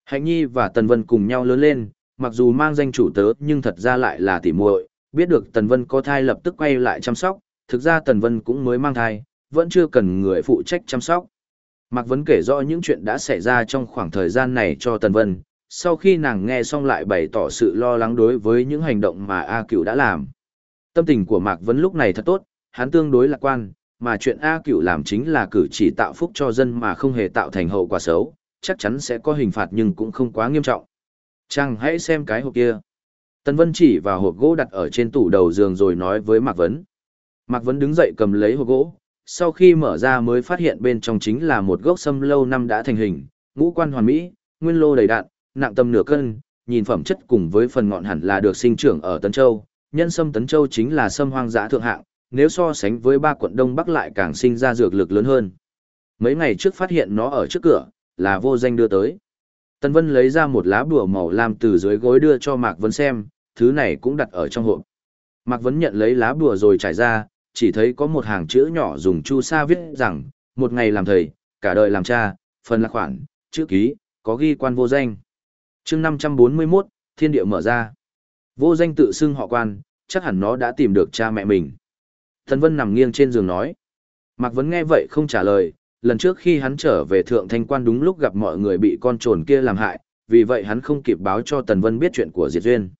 Hạnh Nhi và Tần Vân cùng nhau lớn lên, mặc dù mang danh chủ tớ nhưng thật ra lại là tỉ muội, biết được Tần Vân có thai lập tức quay lại chăm sóc, thực ra Tần Vân cũng mới mang thai, vẫn chưa cần người phụ trách chăm sóc. Mạc Vấn kể rõ những chuyện đã xảy ra trong khoảng thời gian này cho Tần Vân, sau khi nàng nghe xong lại bày tỏ sự lo lắng đối với những hành động mà A Cửu đã làm. Tâm tình của Mạc Vấn lúc này thật tốt, hắn tương đối lạc quan, mà chuyện A Cửu làm chính là cử chỉ tạo phúc cho dân mà không hề tạo thành hậu quả xấu, chắc chắn sẽ có hình phạt nhưng cũng không quá nghiêm trọng. Chàng hãy xem cái hộp kia. Tần Vân chỉ vào hộp gỗ đặt ở trên tủ đầu giường rồi nói với Mạc Vấn. Mạc Vấn đứng dậy cầm lấy hộp gỗ, sau khi mở ra mới phát hiện bên trong chính là một gốc sâm lâu năm đã thành hình, ngũ quan hoàn mỹ, nguyên lô đầy đạn, nặng tầm nửa cân, nhìn phẩm chất cùng với phần ngọn hẳn là được sinh trưởng ở Tấn Châu. Nhân sâm Tấn Châu chính là sâm hoang dã thượng hạng, nếu so sánh với ba quận Đông Bắc lại càng sinh ra dược lực lớn hơn. Mấy ngày trước phát hiện nó ở trước cửa, là vô danh đưa tới. Tân Vân lấy ra một lá bùa màu lam từ dưới gối đưa cho Mạc Vân xem, thứ này cũng đặt ở trong hộp. Mạc Vân nhận lấy lá bùa rồi trải ra, chỉ thấy có một hàng chữ nhỏ dùng chu sa viết rằng, một ngày làm thầy, cả đời làm cha, phần là khoản, chữ ký, có ghi quan vô danh. chương 541, thiên địa mở ra. Vô danh tự xưng họ quan, chắc hẳn nó đã tìm được cha mẹ mình. Tần Vân nằm nghiêng trên giường nói. Mạc Vấn nghe vậy không trả lời, lần trước khi hắn trở về thượng thanh quan đúng lúc gặp mọi người bị con trồn kia làm hại, vì vậy hắn không kịp báo cho Tần Vân biết chuyện của Diệt Duyên.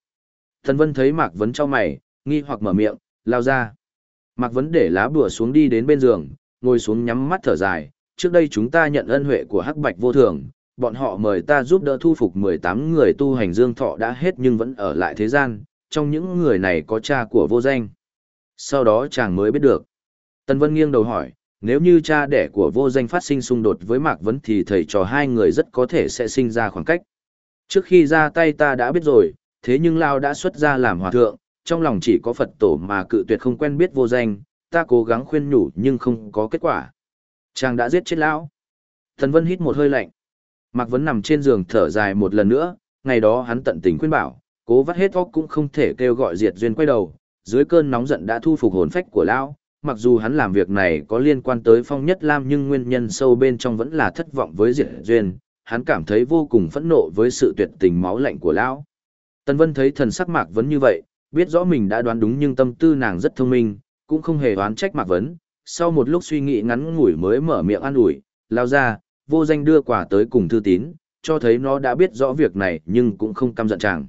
Tần Vân thấy Mạc Vấn cho mày, nghi hoặc mở miệng, lao ra. Mạc Vấn để lá bùa xuống đi đến bên giường, ngồi xuống nhắm mắt thở dài, trước đây chúng ta nhận ân huệ của Hắc Bạch vô thường, bọn họ mời ta giúp đỡ thu phục 18 người tu hành dương thọ đã hết nhưng vẫn ở lại thế gian, trong những người này có cha của vô danh. Sau đó chàng mới biết được. Tần Vân nghiêng đầu hỏi, nếu như cha đẻ của vô danh phát sinh xung đột với Mạc Vấn thì thầy trò hai người rất có thể sẽ sinh ra khoảng cách. Trước khi ra tay ta đã biết rồi, thế nhưng Lao đã xuất ra làm hòa thượng, trong lòng chỉ có Phật tổ mà cự tuyệt không quen biết vô danh, ta cố gắng khuyên nhủ nhưng không có kết quả. Chàng đã giết chết Lão. Tần Vân hít một hơi lạnh. Mạc Vấn nằm trên giường thở dài một lần nữa, ngày đó hắn tận tình khuyên bảo, cố vắt hết óc cũng không thể kêu gọi diệt duyên quay đầu, dưới cơn nóng giận đã thu phục hồn phách của Lão, mặc dù hắn làm việc này có liên quan tới phong nhất lam nhưng nguyên nhân sâu bên trong vẫn là thất vọng với diệt duyên, hắn cảm thấy vô cùng phẫn nộ với sự tuyệt tình máu lạnh của lão. Tân Vân thấy thần sắc Mạc Vấn như vậy, biết rõ mình đã đoán đúng nhưng tâm tư nàng rất thông minh, cũng không hề oán trách Mạc Vấn. Sau một lúc suy nghĩ ngắn ngủi mới mở miệng an ủi, lao ra, vô danh đưa quà tới cùng thư tín, cho thấy nó đã biết rõ việc này nhưng cũng không căm giận chàng.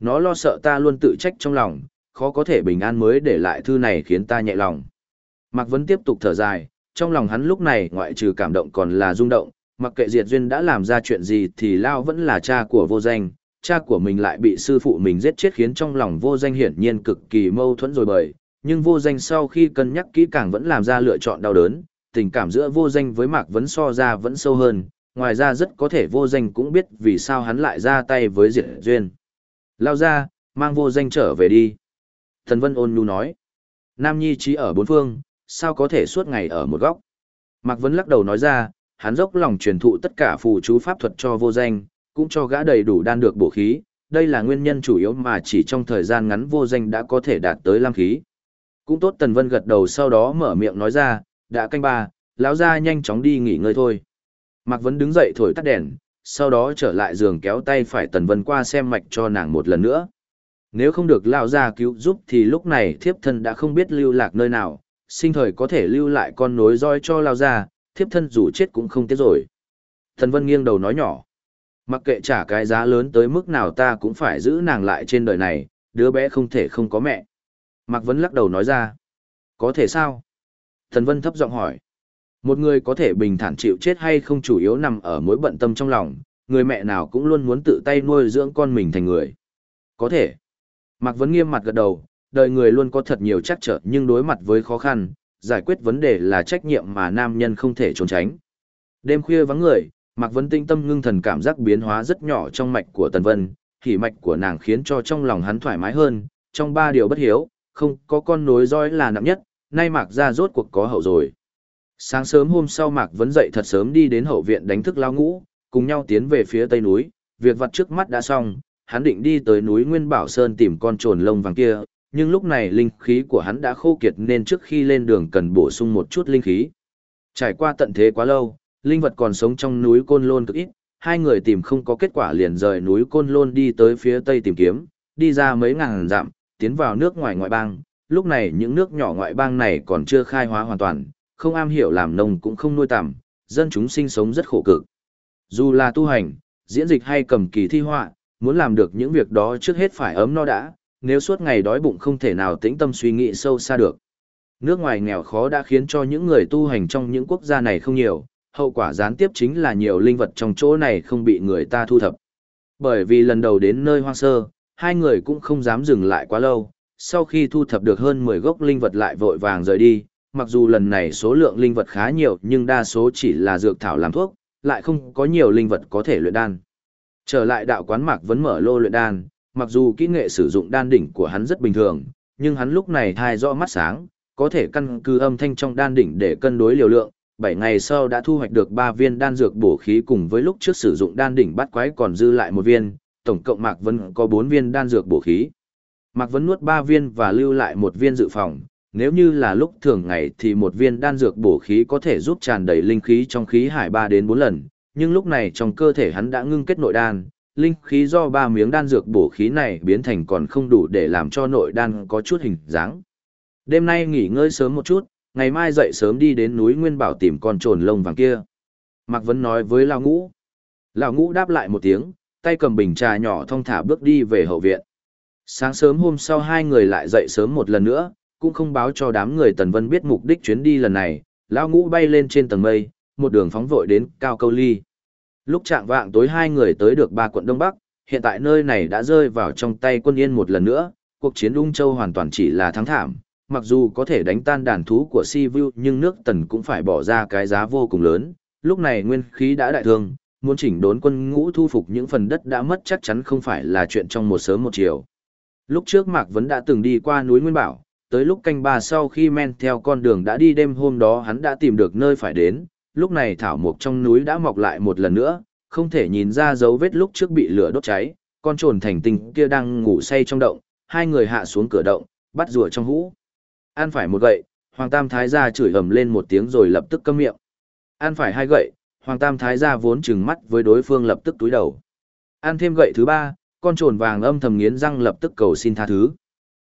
Nó lo sợ ta luôn tự trách trong lòng, khó có thể bình an mới để lại thư này khiến ta nhẹ lòng. Mạc Vấn tiếp tục thở dài, trong lòng hắn lúc này ngoại trừ cảm động còn là rung động, mặc kệ Diệt Duyên đã làm ra chuyện gì thì Lao vẫn là cha của vô danh, cha của mình lại bị sư phụ mình giết chết khiến trong lòng vô danh hiển nhiên cực kỳ mâu thuẫn rồi bởi, nhưng vô danh sau khi cân nhắc kỹ càng vẫn làm ra lựa chọn đau đớn, tình cảm giữa vô danh với Mạc Vấn so ra vẫn sâu hơn, ngoài ra rất có thể vô danh cũng biết vì sao hắn lại ra tay với Diệt Duyên. Lao ra, mang vô danh trở về đi. Thần Vân ôn nhu nói. Nam Nhi trí ở bốn phương, sao có thể suốt ngày ở một góc. Mạc Vấn lắc đầu nói ra, hắn dốc lòng truyền thụ tất cả phù chú pháp thuật cho vô danh, cũng cho gã đầy đủ đan được bổ khí, đây là nguyên nhân chủ yếu mà chỉ trong thời gian ngắn vô danh đã có thể đạt tới lam khí. Cũng tốt Tần Vân gật đầu sau đó mở miệng nói ra, đã canh ba, lão ra nhanh chóng đi nghỉ ngơi thôi. Mạc Vấn đứng dậy thổi tắt đèn, sau đó trở lại giường kéo tay phải Tần Vân qua xem mạch cho nàng một lần nữa. Nếu không được lão ra cứu giúp thì lúc này thiếp thân đã không biết lưu lạc nơi nào, sinh thời có thể lưu lại con nối roi cho lão ra, thiếp thân dù chết cũng không tiếc rồi. Thần Vân nghiêng đầu nói nhỏ. Mặc kệ trả cái giá lớn tới mức nào ta cũng phải giữ nàng lại trên đời này, đứa bé không thể không có mẹ. Mạc Vấn lắc đầu nói ra. Có thể sao? Thần Vân thấp giọng hỏi. Một người có thể bình thản chịu chết hay không chủ yếu nằm ở mối bận tâm trong lòng, người mẹ nào cũng luôn muốn tự tay nuôi dưỡng con mình thành người. Có thể. Mạc Vấn nghiêm mặt gật đầu, đời người luôn có thật nhiều trắc trở nhưng đối mặt với khó khăn, giải quyết vấn đề là trách nhiệm mà nam nhân không thể trốn tránh. Đêm khuya vắng người, Mạc Vấn tinh tâm ngưng thần cảm giác biến hóa rất nhỏ trong mạch của Tần Vân, hỉ mạch của nàng khiến cho trong lòng hắn thoải mái hơn, trong ba điều bất hiếu, không có con nối roi là nặng nhất, nay Mạc ra rốt cuộc có hậu rồi. Sáng sớm hôm sau Mạc Vấn dậy thật sớm đi đến hậu viện đánh thức lao ngũ, cùng nhau tiến về phía tây núi, việc vặt trước mắt đã xong, hắn định đi tới núi Nguyên Bảo Sơn tìm con trồn lông vàng kia, nhưng lúc này linh khí của hắn đã khô kiệt nên trước khi lên đường cần bổ sung một chút linh khí. Trải qua tận thế quá lâu, linh vật còn sống trong núi Côn Lôn cực ít, hai người tìm không có kết quả liền rời núi Côn Lôn đi tới phía tây tìm kiếm, đi ra mấy ngàn dặm, tiến vào nước ngoài ngoại bang, lúc này những nước nhỏ ngoại bang này còn chưa khai hóa hoàn toàn, không am hiểu làm nông cũng không nuôi tầm, dân chúng sinh sống rất khổ cực. Dù là tu hành, diễn dịch hay cầm kỳ thi họa, muốn làm được những việc đó trước hết phải ấm no đã, nếu suốt ngày đói bụng không thể nào tĩnh tâm suy nghĩ sâu xa được. Nước ngoài nghèo khó đã khiến cho những người tu hành trong những quốc gia này không nhiều, hậu quả gián tiếp chính là nhiều linh vật trong chỗ này không bị người ta thu thập. Bởi vì lần đầu đến nơi hoang sơ, hai người cũng không dám dừng lại quá lâu, sau khi thu thập được hơn 10 gốc linh vật lại vội vàng rời đi, mặc dù lần này số lượng linh vật khá nhiều nhưng đa số chỉ là dược thảo làm thuốc, lại không có nhiều linh vật có thể luyện đan. Trở lại đạo quán mạc vẫn mở lô luyện đan, mặc dù kỹ nghệ sử dụng đan đỉnh của hắn rất bình thường, nhưng hắn lúc này thai rõ mắt sáng, có thể căn cứ âm thanh trong đan đỉnh để cân đối liều lượng, 7 ngày sau đã thu hoạch được 3 viên đan dược bổ khí cùng với lúc trước sử dụng đan đỉnh bắt quái còn dư lại một viên, tổng cộng Mạc Vân có 4 viên đan dược bổ khí. Mạc Vân nuốt 3 viên và lưu lại một viên dự phòng, nếu như là lúc thường ngày thì một viên đan dược bổ khí có thể giúp tràn đầy linh khí trong khí hải 3 đến 4 lần, nhưng lúc này trong cơ thể hắn đã ngưng kết nội đan, linh khí do ba miếng đan dược bổ khí này biến thành còn không đủ để làm cho nội đan có chút hình dáng. Đêm nay nghỉ ngơi sớm một chút, ngày mai dậy sớm đi đến núi Nguyên Bảo tìm con trồn lông vàng kia. Mạc Vấn nói với Lão Ngũ. Lão Ngũ đáp lại một tiếng, tay cầm bình trà nhỏ thong thả bước đi về hậu viện. Sáng sớm hôm sau hai người lại dậy sớm một lần nữa, cũng không báo cho đám người Tần Vân biết mục đích chuyến đi lần này, Lão Ngũ bay lên trên tầng mây, một đường phóng vội đến Cao Câu Ly. Lúc trạng vạng tối hai người tới được ba quận Đông Bắc, hiện tại nơi này đã rơi vào trong tay quân yên một lần nữa, cuộc chiến Ung Châu hoàn toàn chỉ là thắng thảm, mặc dù có thể đánh tan đàn thú của si vu nhưng nước tần cũng phải bỏ ra cái giá vô cùng lớn lúc này nguyên khí đã đại thương muốn chỉnh đốn quân ngũ thu phục những phần đất đã mất chắc chắn không phải là chuyện trong một sớm một chiều lúc trước mạc vấn đã từng đi qua núi nguyên bảo tới lúc canh ba sau khi men theo con đường đã đi đêm hôm đó hắn đã tìm được nơi phải đến lúc này thảo mộc trong núi đã mọc lại một lần nữa không thể nhìn ra dấu vết lúc trước bị lửa đốt cháy con trồn thành tinh kia đang ngủ say trong động hai người hạ xuống cửa động bắt rùa trong hũ An phải một gậy, Hoàng Tam Thái gia chửi ầm lên một tiếng rồi lập tức câm miệng. An phải hai gậy, Hoàng Tam Thái gia vốn trừng mắt với đối phương lập tức túi đầu. An thêm gậy thứ ba, con trồn vàng âm thầm nghiến răng lập tức cầu xin tha thứ.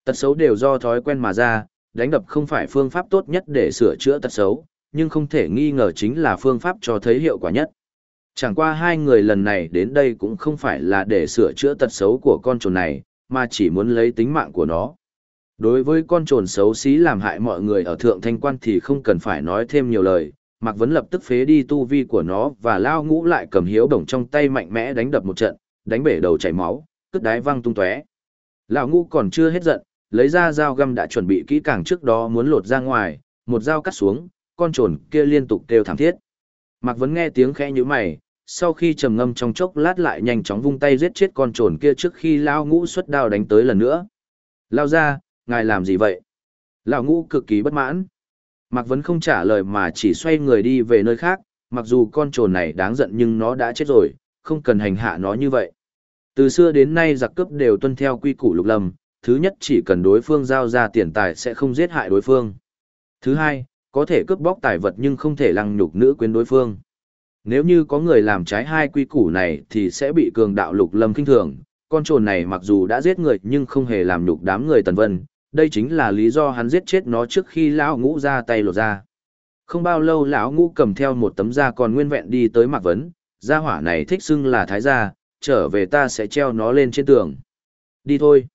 Tật xấu đều do thói quen mà ra, đánh đập không phải phương pháp tốt nhất để sửa chữa tật xấu, nhưng không thể nghi ngờ chính là phương pháp cho thấy hiệu quả nhất. Chẳng qua hai người lần này đến đây cũng không phải là để sửa chữa tật xấu của con trồn này, mà chỉ muốn lấy tính mạng của nó. Đối với con trồn xấu xí làm hại mọi người ở thượng thanh quan thì không cần phải nói thêm nhiều lời, Mạc Vấn lập tức phế đi tu vi của nó và lao ngũ lại cầm hiếu đồng trong tay mạnh mẽ đánh đập một trận, đánh bể đầu chảy máu, cất đái văng tung tóe. Lão ngũ còn chưa hết giận, lấy ra dao găm đã chuẩn bị kỹ càng trước đó muốn lột ra ngoài, một dao cắt xuống, con trồn kia liên tục kêu thảm thiết. Mạc Vấn nghe tiếng khẽ như mày, sau khi trầm ngâm trong chốc lát lại nhanh chóng vung tay giết chết con trồn kia trước khi lao ngũ xuất đao đánh tới lần nữa. Lao ra, ngài làm gì vậy? Lão ngũ cực kỳ bất mãn. Mạc Vấn không trả lời mà chỉ xoay người đi về nơi khác, mặc dù con trồn này đáng giận nhưng nó đã chết rồi, không cần hành hạ nó như vậy. Từ xưa đến nay giặc cướp đều tuân theo quy củ lục lâm, thứ nhất chỉ cần đối phương giao ra tiền tài sẽ không giết hại đối phương. Thứ hai, có thể cướp bóc tài vật nhưng không thể lăng nhục nữ quyến đối phương. Nếu như có người làm trái hai quy củ này thì sẽ bị cường đạo lục lâm kinh thường, con trồn này mặc dù đã giết người nhưng không hề làm nhục đám người tần vân, đây chính là lý do hắn giết chết nó trước khi lão ngũ ra tay lột ra. Không bao lâu lão ngũ cầm theo một tấm da còn nguyên vẹn đi tới Mạc Vấn, gia hỏa này thích xưng là thái gia, trở về ta sẽ treo nó lên trên tường. Đi thôi.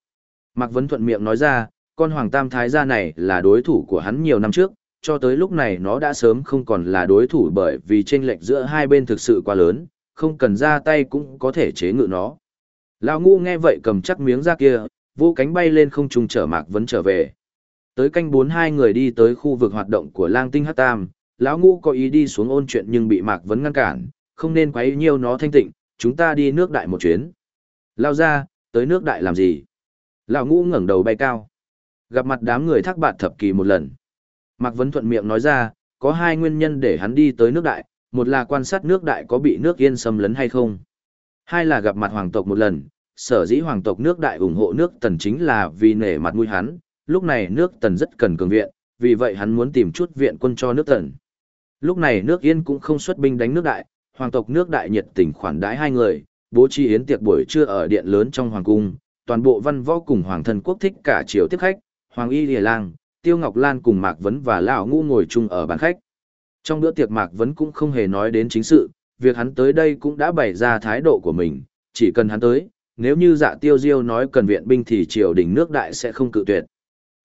Mạc Vấn thuận miệng nói ra, con hoàng tam thái gia này là đối thủ của hắn nhiều năm trước, cho tới lúc này nó đã sớm không còn là đối thủ bởi vì chênh lệch giữa hai bên thực sự quá lớn, không cần ra tay cũng có thể chế ngự nó. Lão ngu nghe vậy cầm chắc miếng ra kia, vô cánh bay lên không trung trở Mạc Vấn trở về. Tới canh bốn hai người đi tới khu vực hoạt động của lang tinh hát tam, lão ngu có ý đi xuống ôn chuyện nhưng bị Mạc Vấn ngăn cản, không nên quấy nhiều nó thanh tịnh, chúng ta đi nước đại một chuyến. Lao ra, tới nước đại làm gì? Lão ngu ngẩng đầu bay cao. Gặp mặt đám người thác bạt thập kỳ một lần. Mạc Vấn thuận miệng nói ra, có hai nguyên nhân để hắn đi tới nước đại, một là quan sát nước đại có bị nước yên xâm lấn hay không. Hai là gặp mặt hoàng tộc một lần, sở dĩ hoàng tộc nước đại ủng hộ nước tần chính là vì nể mặt mũi hắn, lúc này nước tần rất cần cường viện, vì vậy hắn muốn tìm chút viện quân cho nước tần. Lúc này nước yên cũng không xuất binh đánh nước đại, hoàng tộc nước đại nhiệt tình khoản đãi hai người, bố trí yến tiệc buổi trưa ở điện lớn trong hoàng cung, toàn bộ văn võ cùng hoàng thân quốc thích cả triều tiếp khách, hoàng y lìa lang, tiêu ngọc lan cùng mạc vấn và lão ngũ ngồi chung ở bàn khách. Trong bữa tiệc mạc vấn cũng không hề nói đến chính sự, việc hắn tới đây cũng đã bày ra thái độ của mình, chỉ cần hắn tới, nếu như dạ tiêu diêu nói cần viện binh thì triều đình nước đại sẽ không cự tuyệt.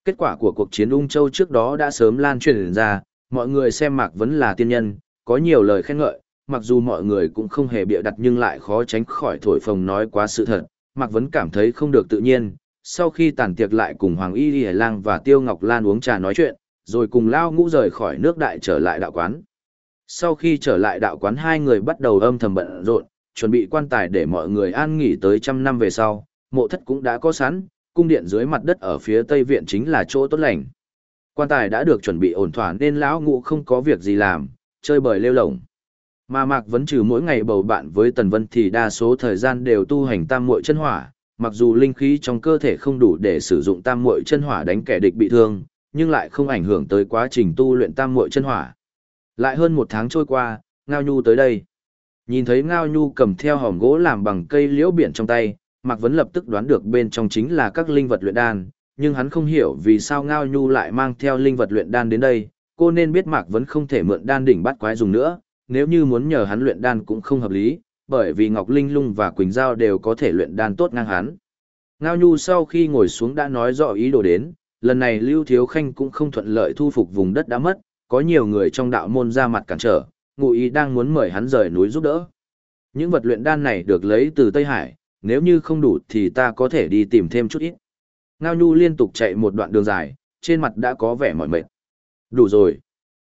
Kết quả của cuộc chiến ung châu trước đó đã sớm lan truyền ra, mọi người xem mạc vấn là tiên nhân, có nhiều lời khen ngợi, mặc dù mọi người cũng không hề bịa đặt nhưng lại khó tránh khỏi thổi phồng nói quá sự thật, Mạc Vấn cảm thấy không được tự nhiên, sau khi tàn tiệc lại cùng Hoàng Y Lì Lang và Tiêu Ngọc Lan uống trà nói chuyện, rồi cùng Lao Ngũ rời khỏi nước đại trở lại đạo quán. Sau khi trở lại đạo quán hai người bắt đầu âm thầm bận rộn, chuẩn bị quan tài để mọi người an nghỉ tới trăm năm về sau, mộ thất cũng đã có sẵn, cung điện dưới mặt đất ở phía tây viện chính là chỗ tốt lành. Quan tài đã được chuẩn bị ổn thỏa nên lão ngũ không có việc gì làm, chơi bời lêu lổng. Mà Mạc Vấn trừ mỗi ngày bầu bạn với Tần Vân thì đa số thời gian đều tu hành tam muội chân hỏa, mặc dù linh khí trong cơ thể không đủ để sử dụng tam muội chân hỏa đánh kẻ địch bị thương, nhưng lại không ảnh hưởng tới quá trình tu luyện tam muội chân hỏa. Lại hơn một tháng trôi qua, Ngao Nhu tới đây. Nhìn thấy Ngao Nhu cầm theo hòm gỗ làm bằng cây liễu biển trong tay, Mạc Vấn lập tức đoán được bên trong chính là các linh vật luyện đan, nhưng hắn không hiểu vì sao Ngao Nhu lại mang theo linh vật luyện đan đến đây, cô nên biết Mạc Vấn không thể mượn đan đỉnh bắt quái dùng nữa, nếu như muốn nhờ hắn luyện đan cũng không hợp lý, bởi vì Ngọc Linh Lung và Quỳnh Giao đều có thể luyện đan tốt ngang hắn. Ngao Nhu sau khi ngồi xuống đã nói rõ ý đồ đến, lần này Lưu Thiếu Khanh cũng không thuận lợi thu phục vùng đất đã mất, có nhiều người trong đạo môn ra mặt cản trở, ngụ ý đang muốn mời hắn rời núi giúp đỡ. Những vật luyện đan này được lấy từ Tây Hải, nếu như không đủ thì ta có thể đi tìm thêm chút ít. Ngao Nhu liên tục chạy một đoạn đường dài, trên mặt đã có vẻ mỏi mệt. Đủ rồi.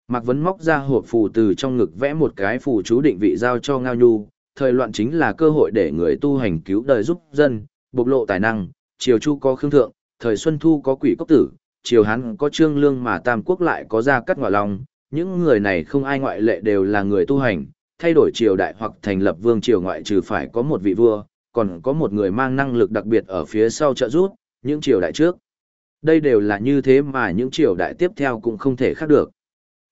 Mạc Vấn móc ra hộp phù từ trong ngực vẽ một cái phù chú định vị giao cho Ngao Nhu, thời loạn chính là cơ hội để người tu hành cứu đời giúp dân, bộc lộ tài năng, triều chu có khương thượng, thời xuân thu có quỷ cốc tử, triều hán có trương lương mà tam quốc lại có ra cắt ngọa lòng, những người này không ai ngoại lệ đều là người tu hành, thay đổi triều đại hoặc thành lập vương triều ngoại trừ phải có một vị vua, còn có một người mang năng lực đặc biệt ở phía sau trợ giúp, những triều đại trước. Đây đều là như thế mà những triều đại tiếp theo cũng không thể khác được.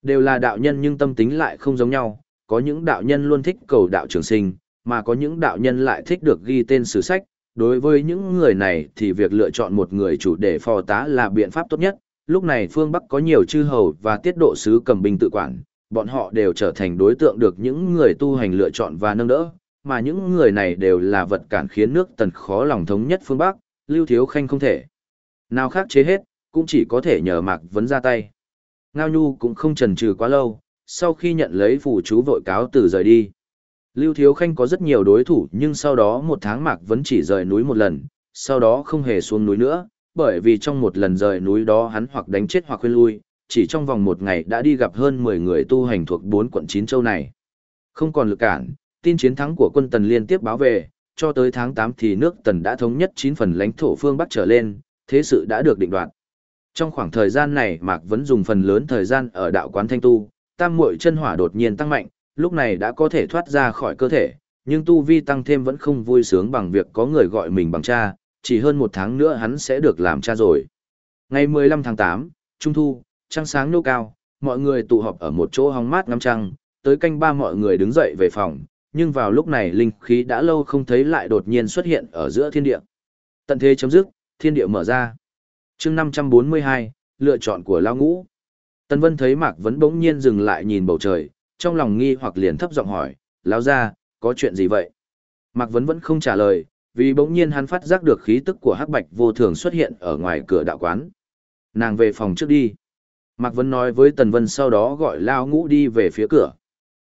Đều là đạo nhân nhưng tâm tính lại không giống nhau, có những đạo nhân luôn thích cầu đạo trường sinh, mà có những đạo nhân lại thích được ghi tên sử sách. Đối với những người này thì việc lựa chọn một người chủ để phò tá là biện pháp tốt nhất. Lúc này phương Bắc có nhiều chư hầu và tiết độ sứ cầm binh tự quản, bọn họ đều trở thành đối tượng được những người tu hành lựa chọn và nâng đỡ, mà những người này đều là vật cản khiến nước tần khó lòng thống nhất phương Bắc, Lưu Thiếu Khanh không thể. Nào khác chế hết, cũng chỉ có thể nhờ Mạc Vấn ra tay. Ngao Nhu cũng không chần chừ quá lâu, sau khi nhận lấy phù chú vội cáo từ rời đi. Lưu Thiếu Khanh có rất nhiều đối thủ nhưng sau đó một tháng Mạc vẫn chỉ rời núi một lần, sau đó không hề xuống núi nữa, bởi vì trong một lần rời núi đó hắn hoặc đánh chết hoặc khuyên lui, chỉ trong vòng một ngày đã đi gặp hơn 10 người tu hành thuộc bốn quận chín châu này. Không còn lực cản, tin chiến thắng của quân Tần liên tiếp báo về, cho tới tháng 8 thì nước Tần đã thống nhất 9 phần lãnh thổ phương Bắc trở lên, thế sự đã được định đoạt. Trong khoảng thời gian này Mạc vẫn dùng phần lớn thời gian ở đạo quán thanh tu, tam muội chân hỏa đột nhiên tăng mạnh, lúc này đã có thể thoát ra khỏi cơ thể, nhưng tu vi tăng thêm vẫn không vui sướng bằng việc có người gọi mình bằng cha, chỉ hơn một tháng nữa hắn sẽ được làm cha rồi. Ngày 15 tháng 8, Trung Thu, trăng sáng nô cao, mọi người tụ họp ở một chỗ hóng mát ngắm trăng, tới canh ba mọi người đứng dậy về phòng, nhưng vào lúc này linh khí đã lâu không thấy lại đột nhiên xuất hiện ở giữa thiên địa. Tận thế chấm dứt, thiên địa mở ra. chương 542, lựa chọn của Lao Ngũ. Tân Vân thấy Mạc Vấn bỗng nhiên dừng lại nhìn bầu trời, trong lòng nghi hoặc liền thấp giọng hỏi, Lão ra, có chuyện gì vậy? Mạc Vấn vẫn không trả lời, vì bỗng nhiên hắn phát giác được khí tức của hắc bạch vô thường xuất hiện ở ngoài cửa đạo quán. Nàng về phòng trước đi. Mạc Vấn nói với Tần Vân sau đó gọi Lao Ngũ đi về phía cửa.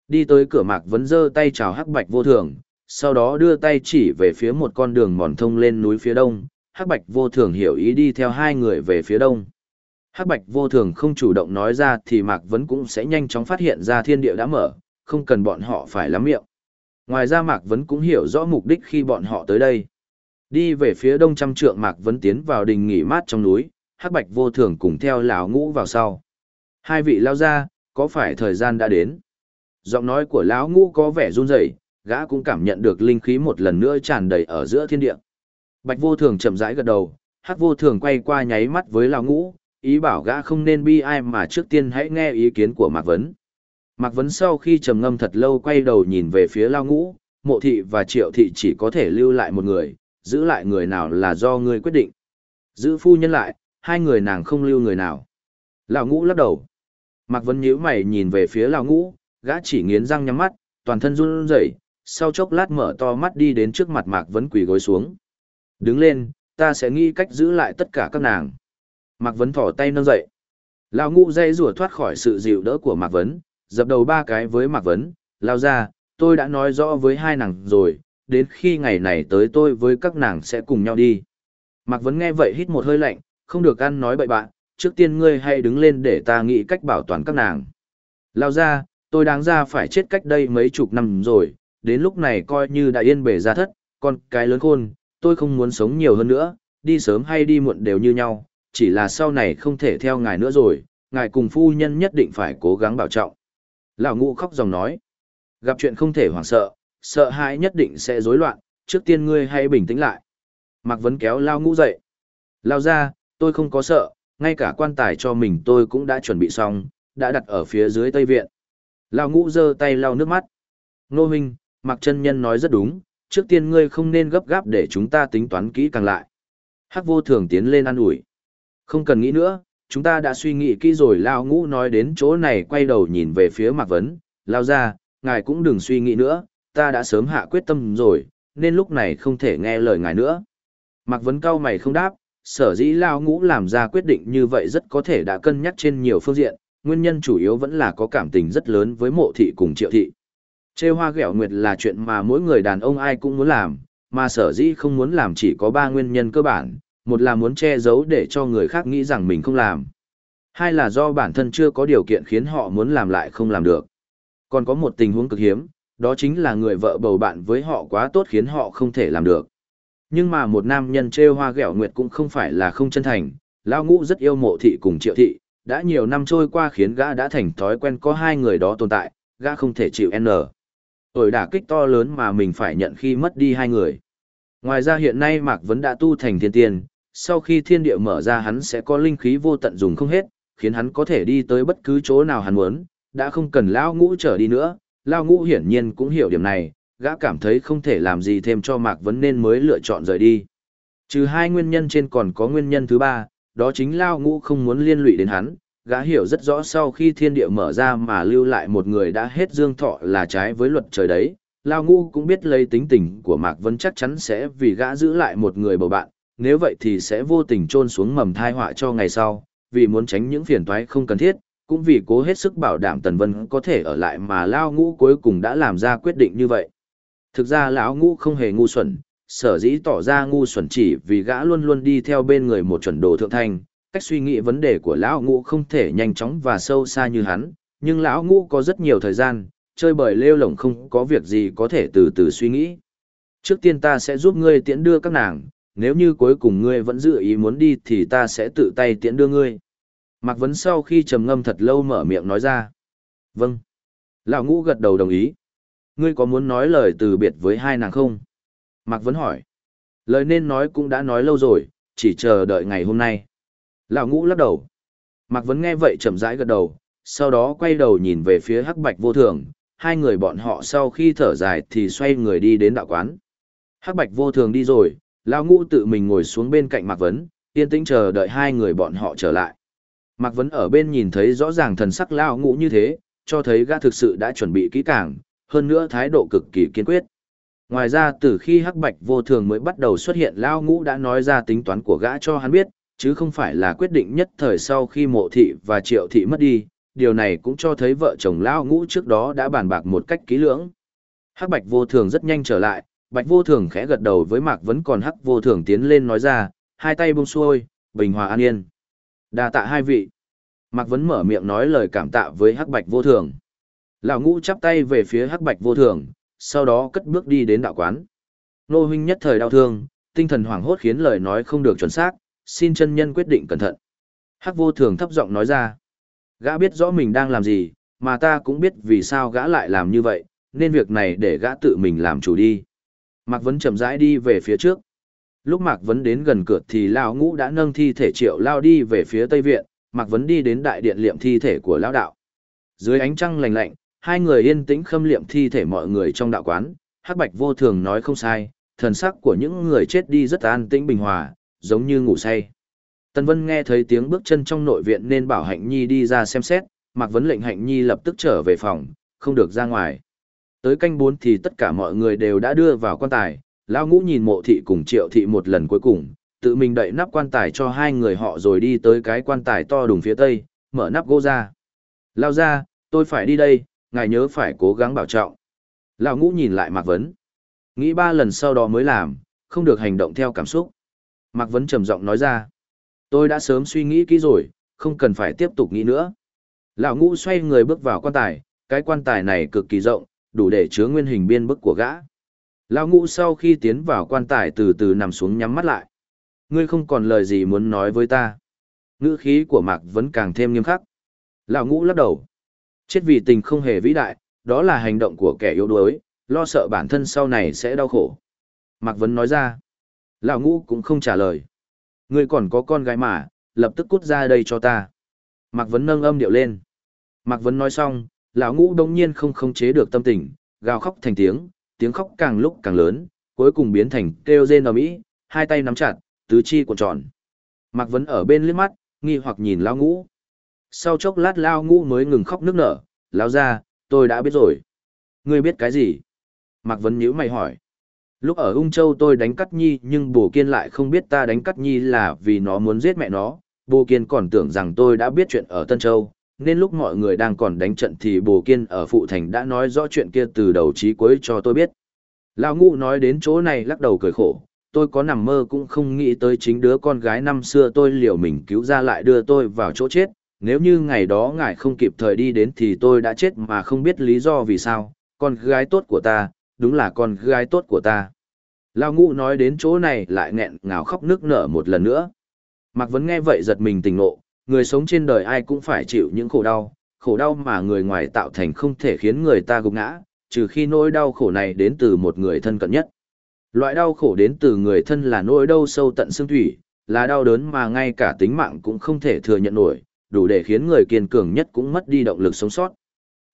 Đi tới cửa Mạc Vấn giơ tay chào hắc bạch vô thường, sau đó đưa tay chỉ về phía một con đường mòn thông lên núi phía đông. Hắc bạch vô thường hiểu ý đi theo hai người về phía đông. Hắc bạch vô thường không chủ động nói ra thì Mạc Vấn cũng sẽ nhanh chóng phát hiện ra thiên địa đã mở, không cần bọn họ phải lắm miệng. Ngoài ra Mạc Vấn cũng hiểu rõ mục đích khi bọn họ tới đây. Đi về phía đông trăm trượng Mạc Vấn tiến vào đình nghỉ mát trong núi, Hắc Bạch vô thường cùng theo lão ngũ vào sau. Hai vị lao ra, có phải thời gian đã đến? Giọng nói của lão ngũ có vẻ run rẩy, gã cũng cảm nhận được linh khí một lần nữa tràn đầy ở giữa thiên địa. Bạch vô thường chậm rãi gật đầu, Hắc vô thường quay qua nháy mắt với lão ngũ, ý bảo gã không nên bi ai mà trước tiên hãy nghe ý kiến của Mạc Vấn. Mạc Vấn sau khi trầm ngâm thật lâu quay đầu nhìn về phía Lao Ngũ, mộ thị và triệu thị chỉ có thể lưu lại một người, giữ lại người nào là do ngươi quyết định. Giữ phu nhân lại, hai người nàng không lưu người nào. Lão Ngũ lắc đầu. Mạc Vấn nhíu mày nhìn về phía Lão Ngũ, gã chỉ nghiến răng nhắm mắt, toàn thân run rẩy, sau chốc lát mở to mắt đi đến trước mặt Mạc Vấn quỳ gối xuống. Đứng lên, ta sẽ nghĩ cách giữ lại tất cả các nàng. Mạc Vấn thỏ tay nâng dậy. Lão Ngũ dây rủa thoát khỏi sự dịu đỡ của Mạc Vấn, dập đầu ba cái với Mạc Vấn, lao ra, tôi đã nói rõ với hai nàng rồi, đến khi ngày này tới tôi với các nàng sẽ cùng nhau đi. Mạc Vấn nghe vậy hít một hơi lạnh, không được ăn nói bậy bạn, trước tiên ngươi hãy đứng lên để ta nghĩ cách bảo toàn các nàng. Lao ra, tôi đáng ra phải chết cách đây mấy chục năm rồi, đến lúc này coi như đã yên bề ra thất, còn cái lớn khôn, tôi không muốn sống nhiều hơn nữa, đi sớm hay đi muộn đều như nhau, chỉ là sau này không thể theo ngài nữa rồi, ngài cùng phu nhân nhất định phải cố gắng bảo trọng. Lão ngũ khóc dòng nói. Gặp chuyện không thể hoảng sợ, sợ hãi nhất định sẽ rối loạn, trước tiên ngươi hãy bình tĩnh lại. Mạc Vấn kéo Lao ngũ dậy. Lao ra, tôi không có sợ, ngay cả quan tài cho mình tôi cũng đã chuẩn bị xong, đã đặt ở phía dưới Tây Viện. Lao ngũ giơ tay lau nước mắt. Nô minh Mạc chân Nhân nói rất đúng, trước tiên ngươi không nên gấp gáp để chúng ta tính toán kỹ càng lại. Hắc vô thường tiến lên ăn ủi. Không cần nghĩ nữa, chúng ta đã suy nghĩ kỹ rồi lao ngũ nói đến chỗ này quay đầu nhìn về phía mạc vấn. Lao ra ngài cũng đừng suy nghĩ nữa ta đã sớm hạ quyết tâm rồi nên lúc này không thể nghe lời ngài nữa. Mạc vấn cao mày không đáp sở dĩ lao ngũ làm ra quyết định như vậy rất có thể đã cân nhắc trên nhiều phương diện nguyên nhân chủ yếu vẫn là có cảm tình rất lớn với mộ thị cùng triệu thị. Chê hoa ghẹo nguyệt là chuyện mà mỗi người đàn ông ai cũng muốn làm mà sở dĩ không muốn làm chỉ có ba nguyên nhân cơ bản một là muốn che giấu để cho người khác nghĩ rằng mình không làm. Hai là do bản thân chưa có điều kiện khiến họ muốn làm lại không làm được. Còn có một tình huống cực hiếm, đó chính là người vợ bầu bạn với họ quá tốt khiến họ không thể làm được. Nhưng mà một nam nhân trêu hoa ghẹo nguyệt cũng không phải là không chân thành, Lao Ngũ rất yêu mộ thị cùng triệu thị, đã nhiều năm trôi qua khiến gã đã thành thói quen có hai người đó tồn tại, gã không thể chịu n. Ổi đả kích to lớn mà mình phải nhận khi mất đi hai người. Ngoài ra hiện nay Mạc Vấn đã tu thành thiên tiên sau khi thiên địa mở ra hắn sẽ có linh khí vô tận dùng không hết, khiến hắn có thể đi tới bất cứ chỗ nào hắn muốn, đã không cần Lão Ngũ trở đi nữa, Lão Ngũ hiển nhiên cũng hiểu điểm này, gã cảm thấy không thể làm gì thêm cho Mạc Vấn nên mới lựa chọn rời đi. Trừ hai nguyên nhân trên còn có nguyên nhân thứ ba, đó chính Lao Ngũ không muốn liên lụy đến hắn, gã hiểu rất rõ sau khi thiên địa mở ra mà lưu lại một người đã hết dương thọ là trái với luật trời đấy. Lao Ngũ cũng biết lấy tính tình của Mạc Vân chắc chắn sẽ vì gã giữ lại một người bầu bạn, nếu vậy thì sẽ vô tình trôn xuống mầm thai họa cho ngày sau, vì muốn tránh những phiền toái không cần thiết, cũng vì cố hết sức bảo đảm Tần Vân có thể ở lại mà Lao Ngũ cuối cùng đã làm ra quyết định như vậy. Thực ra lão Ngũ không hề ngu xuẩn, sở dĩ tỏ ra ngu xuẩn chỉ vì gã luôn luôn đi theo bên người một chuẩn đồ thượng thành, cách suy nghĩ vấn đề của lão ngũ không thể nhanh chóng và sâu xa như hắn, nhưng lão ngũ có rất nhiều thời gian, chơi bời lêu lổng không có việc gì có thể từ từ suy nghĩ. Trước tiên ta sẽ giúp ngươi tiễn đưa các nàng, nếu như cuối cùng ngươi vẫn dự ý muốn đi thì ta sẽ tự tay tiễn đưa ngươi. Mạc Vấn sau khi trầm ngâm thật lâu mở miệng nói ra. Vâng. Lão ngũ gật đầu đồng ý. Ngươi có muốn nói lời từ biệt với hai nàng không? Mạc Vấn hỏi. Lời nên nói cũng đã nói lâu rồi, chỉ chờ đợi ngày hôm nay. Lão ngũ lắc đầu. Mạc Vấn nghe vậy chậm rãi gật đầu, sau đó quay đầu nhìn về phía hắc bạch vô thường. Hai người bọn họ sau khi thở dài thì xoay người đi đến đạo quán. Hắc bạch vô thường đi rồi, Lão ngũ tự mình ngồi xuống bên cạnh Mạc Vấn, yên tĩnh chờ đợi hai người bọn họ trở lại. Mạc Vấn ở bên nhìn thấy rõ ràng thần sắc Lão ngũ như thế, cho thấy gã thực sự đã chuẩn bị kỹ càng, hơn nữa thái độ cực kỳ kiên quyết. Ngoài ra từ khi hắc bạch vô thường mới bắt đầu xuất hiện Lao Ngũ đã nói ra tính toán của gã cho hắn biết, chứ không phải là quyết định nhất thời sau khi mộ thị và triệu thị mất đi, điều này cũng cho thấy vợ chồng Lao Ngũ trước đó đã bàn bạc một cách kỹ lưỡng. Hắc bạch vô thường rất nhanh trở lại, bạch vô thường khẽ gật đầu với mạc vẫn còn hắc vô thường tiến lên nói ra, hai tay buông xuôi, bình hòa an yên. đa tạ hai vị. Mạc Vấn mở miệng nói lời cảm tạ với Hắc Bạch Vô Thường. Lão ngũ chắp tay về phía Hắc Bạch Vô Thường, sau đó cất bước đi đến đạo quán. Nô huynh nhất thời đau thương, tinh thần hoảng hốt khiến lời nói không được chuẩn xác, xin chân nhân quyết định cẩn thận. Hắc Vô Thường thấp giọng nói ra. Gã biết rõ mình đang làm gì, mà ta cũng biết vì sao gã lại làm như vậy, nên việc này để gã tự mình làm chủ đi. Mạc Vấn chậm rãi đi về phía trước. Lúc Mạc Vấn đến gần cửa thì Lão Ngũ đã nâng thi thể triệu lao đi về phía Tây Viện, Mạc Vấn đi đến đại điện liệm thi thể của lão đạo. Dưới ánh trăng lạnh lạnh, hai người yên tĩnh khâm liệm thi thể mọi người trong đạo quán, Hắc Bạch vô thường nói không sai, thần sắc của những người chết đi rất an tĩnh bình hòa, giống như ngủ say. Tân Vân nghe thấy tiếng bước chân trong nội viện nên bảo Hạnh Nhi đi ra xem xét, Mạc Vấn lệnh Hạnh Nhi lập tức trở về phòng, không được ra ngoài. Tới canh bốn thì tất cả mọi người đều đã đưa vào quan tài, lão ngũ nhìn mộ thị cùng triệu thị một lần cuối cùng, tự mình đậy nắp quan tài cho hai người họ rồi đi tới cái quan tài to đùng phía tây, mở nắp gỗ ra. Lao ra, tôi phải đi đây, ngài nhớ phải cố gắng bảo trọng. Lão ngũ nhìn lại Mạc Vấn. Nghĩ ba lần sau đó mới làm, không được hành động theo cảm xúc. Mạc Vấn trầm giọng nói ra. Tôi đã sớm suy nghĩ kỹ rồi, không cần phải tiếp tục nghĩ nữa. Lão ngũ xoay người bước vào quan tài, cái quan tài này cực kỳ rộng, đủ để chứa nguyên hình biên bức của gã. Lão ngũ sau khi tiến vào quan tài từ từ nằm xuống nhắm mắt lại ngươi không còn lời gì muốn nói với ta. Ngữ khí của Mạc vẫn càng thêm nghiêm khắc. Lão ngũ lắc đầu. Chết vì tình không hề vĩ đại, đó là hành động của kẻ yếu đuối, lo sợ bản thân sau này sẽ đau khổ. Mạc Vấn nói ra. Lão ngũ cũng không trả lời. Ngươi còn có con gái mà, lập tức cút ra đây cho ta. Mạc Vấn nâng âm điệu lên. Mạc Vấn nói xong, lão ngũ đông nhiên không khống chế được tâm tình, gào khóc thành tiếng, tiếng khóc càng lúc càng lớn, cuối cùng biến thành kêu rên ầm ĩ, hai tay nắm chặt, tứ chi cuộn tròn. Mạc Vấn ở bên liếc mắt, nghi hoặc nhìn Lão Ngũ. Sau chốc lát Lão Ngũ mới ngừng khóc nức nở, lão ra, tôi đã biết rồi. Ngươi biết cái gì? Mạc Vấn nhíu mày hỏi. Lúc ở Ung Châu tôi đánh Cắt Nhi nhưng Bồ Kiên lại không biết ta đánh Cắt Nhi là vì nó muốn giết mẹ nó. Bồ Kiên còn tưởng rằng tôi đã biết chuyện ở Tân Châu, nên lúc mọi người đang còn đánh trận thì Bồ Kiên ở Phụ Thành đã nói rõ chuyện kia từ đầu chí cuối cho tôi biết. Lão Ngũ nói đến chỗ này lắc đầu cười khổ, tôi có nằm mơ cũng không nghĩ tới chính đứa con gái năm xưa tôi liều mình cứu ra lại đưa tôi vào chỗ chết. Nếu như ngày đó ngài không kịp thời đi đến thì tôi đã chết mà không biết lý do vì sao, con gái tốt của ta, đúng là con gái tốt của ta. Lão ngũ nói đến chỗ này lại nghẹn ngào khóc nước nở một lần nữa. Mạc Vấn nghe vậy giật mình tỉnh ngộ, người sống trên đời ai cũng phải chịu những khổ đau, khổ đau mà người ngoài tạo thành không thể khiến người ta gục ngã, trừ khi nỗi đau khổ này đến từ một người thân cận nhất. Loại đau khổ đến từ người thân là nỗi đau sâu tận xương thủy, là đau đớn mà ngay cả tính mạng cũng không thể thừa nhận nổi, đủ để khiến người kiên cường nhất cũng mất đi động lực sống sót.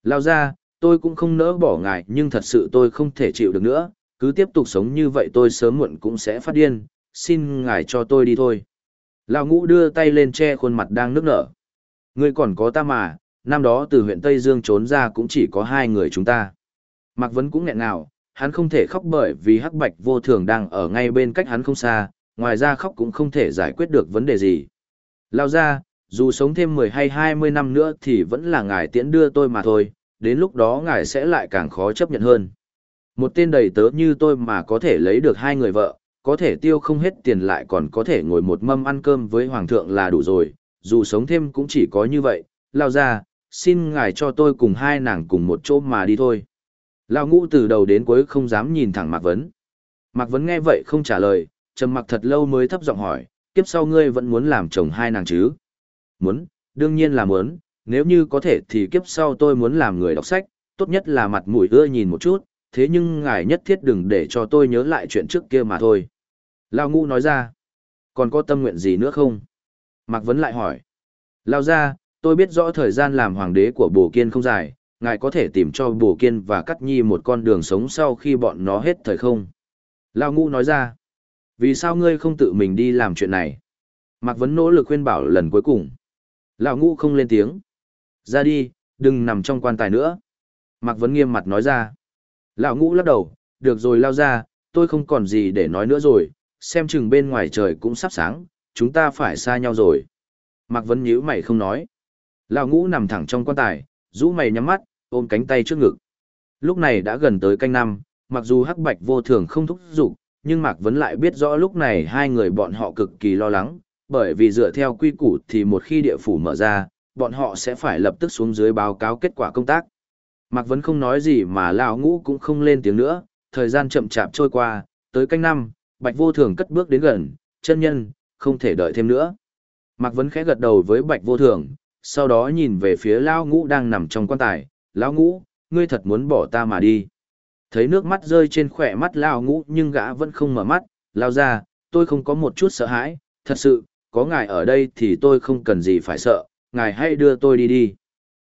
Lao ra, tôi cũng không nỡ bỏ ngài nhưng thật sự tôi không thể chịu được nữa, cứ tiếp tục sống như vậy tôi sớm muộn cũng sẽ phát điên, xin ngài cho tôi đi thôi. Lao ngũ đưa tay lên che khuôn mặt đang nước nở. Ngươi còn có ta mà, năm đó từ huyện Tây Dương trốn ra cũng chỉ có hai người chúng ta. Mạc Vấn cũng nghẹn ngào, hắn không thể khóc bởi vì hắc bạch vô thường đang ở ngay bên cách hắn không xa, ngoài ra khóc cũng không thể giải quyết được vấn đề gì. Lao ra, dù sống thêm 10 hay 20 năm nữa thì vẫn là ngài tiễn đưa tôi mà thôi, đến lúc đó ngài sẽ lại càng khó chấp nhận hơn. Một tên đầy tớ như tôi mà có thể lấy được hai người vợ, có thể tiêu không hết tiền lại còn có thể ngồi một mâm ăn cơm với hoàng thượng là đủ rồi, dù sống thêm cũng chỉ có như vậy, lao ra, xin ngài cho tôi cùng hai nàng cùng một chỗ mà đi thôi. Lao ngũ từ đầu đến cuối không dám nhìn thẳng Mạc Vấn. Mạc Vấn nghe vậy không trả lời, trầm mặc thật lâu mới thấp giọng hỏi, kiếp sau ngươi vẫn muốn làm chồng hai nàng chứ? Muốn, đương nhiên là muốn, nếu như có thể thì kiếp sau tôi muốn làm người đọc sách, tốt nhất là mặt mũi ưa nhìn một chút, thế nhưng ngài nhất thiết đừng để cho tôi nhớ lại chuyện trước kia mà thôi. Lao ngũ nói ra, còn có tâm nguyện gì nữa không? Mạc Vấn lại hỏi, Lao ra, tôi biết rõ thời gian làm hoàng đế của bồ kiên không dài, ngài có thể tìm cho bồ kiên và cắt nhi một con đường sống sau khi bọn nó hết thời không? Lao ngũ nói ra, vì sao ngươi không tự mình đi làm chuyện này? Mạc Vấn nỗ lực khuyên bảo lần cuối cùng. Lão ngũ không lên tiếng. Ra đi, đừng nằm trong quan tài nữa. Mạc Vấn nghiêm mặt nói ra. Lão ngũ lắc đầu, được rồi lao ra, tôi không còn gì để nói nữa rồi, xem chừng bên ngoài trời cũng sắp sáng, chúng ta phải xa nhau rồi. Mạc Vấn nhíu mày không nói. Lão ngũ nằm thẳng trong quan tài, rũ mày nhắm mắt, ôm cánh tay trước ngực. Lúc này đã gần tới canh năm, mặc dù hắc bạch vô thường không thúc giục, nhưng Mạc Vấn lại biết rõ lúc này hai người bọn họ cực kỳ lo lắng, bởi vì dựa theo quy củ thì một khi địa phủ mở ra, bọn họ sẽ phải lập tức xuống dưới báo cáo kết quả công tác. Mạc Vấn không nói gì mà lão ngũ cũng không lên tiếng nữa, thời gian chậm chạp trôi qua, tới canh năm, Bạch Vô Thường cất bước đến gần, chân nhân, không thể đợi thêm nữa. Mạc Vấn khẽ gật đầu với Bạch Vô Thường, sau đó nhìn về phía lão ngũ đang nằm trong quan tài, lão ngũ, ngươi thật muốn bỏ ta mà đi. Thấy nước mắt rơi trên khỏe mắt lão ngũ nhưng gã vẫn không mở mắt, lao ra, tôi không có một chút sợ hãi, thật sự, có ngài ở đây thì tôi không cần gì phải sợ, ngài hãy đưa tôi đi đi.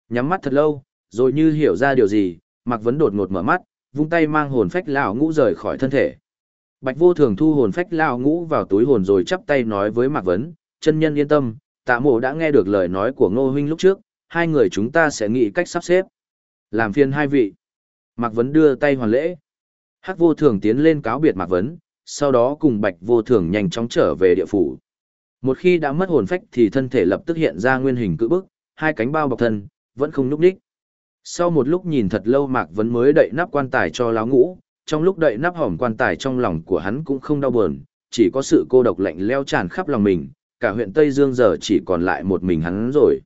Nhắm mắt thật lâu, rồi như hiểu ra điều gì, Mạc Vấn đột ngột mở mắt, vung tay mang hồn phách lão ngũ rời khỏi thân thể. Bạch Vô Thường thu hồn phách lão ngũ vào túi hồn rồi chắp tay nói với Mạc Vấn, chân nhân yên tâm, tạ mộ đã nghe được lời nói của Ngô Huynh lúc trước, hai người chúng ta sẽ nghĩ cách sắp xếp. Làm phiền hai vị. Mạc Vấn đưa tay hoàn lễ. Hắc Vô Thường tiến lên cáo biệt Mạc Vấn, sau đó cùng Bạch Vô Thường nhanh chóng trở về địa phủ. Một khi đã mất hồn phách thì thân thể lập tức hiện ra nguyên hình cự bức, hai cánh bao bọc thân, vẫn không nhúc đích. Sau một lúc nhìn thật lâu Mạc Vấn mới đậy nắp quan tài cho láo ngũ, trong lúc đậy nắp hỏng quan tài trong lòng của hắn cũng không đau buồn, chỉ có sự cô độc lạnh leo tràn khắp lòng mình, cả huyện Tây Dương giờ chỉ còn lại một mình hắn rồi.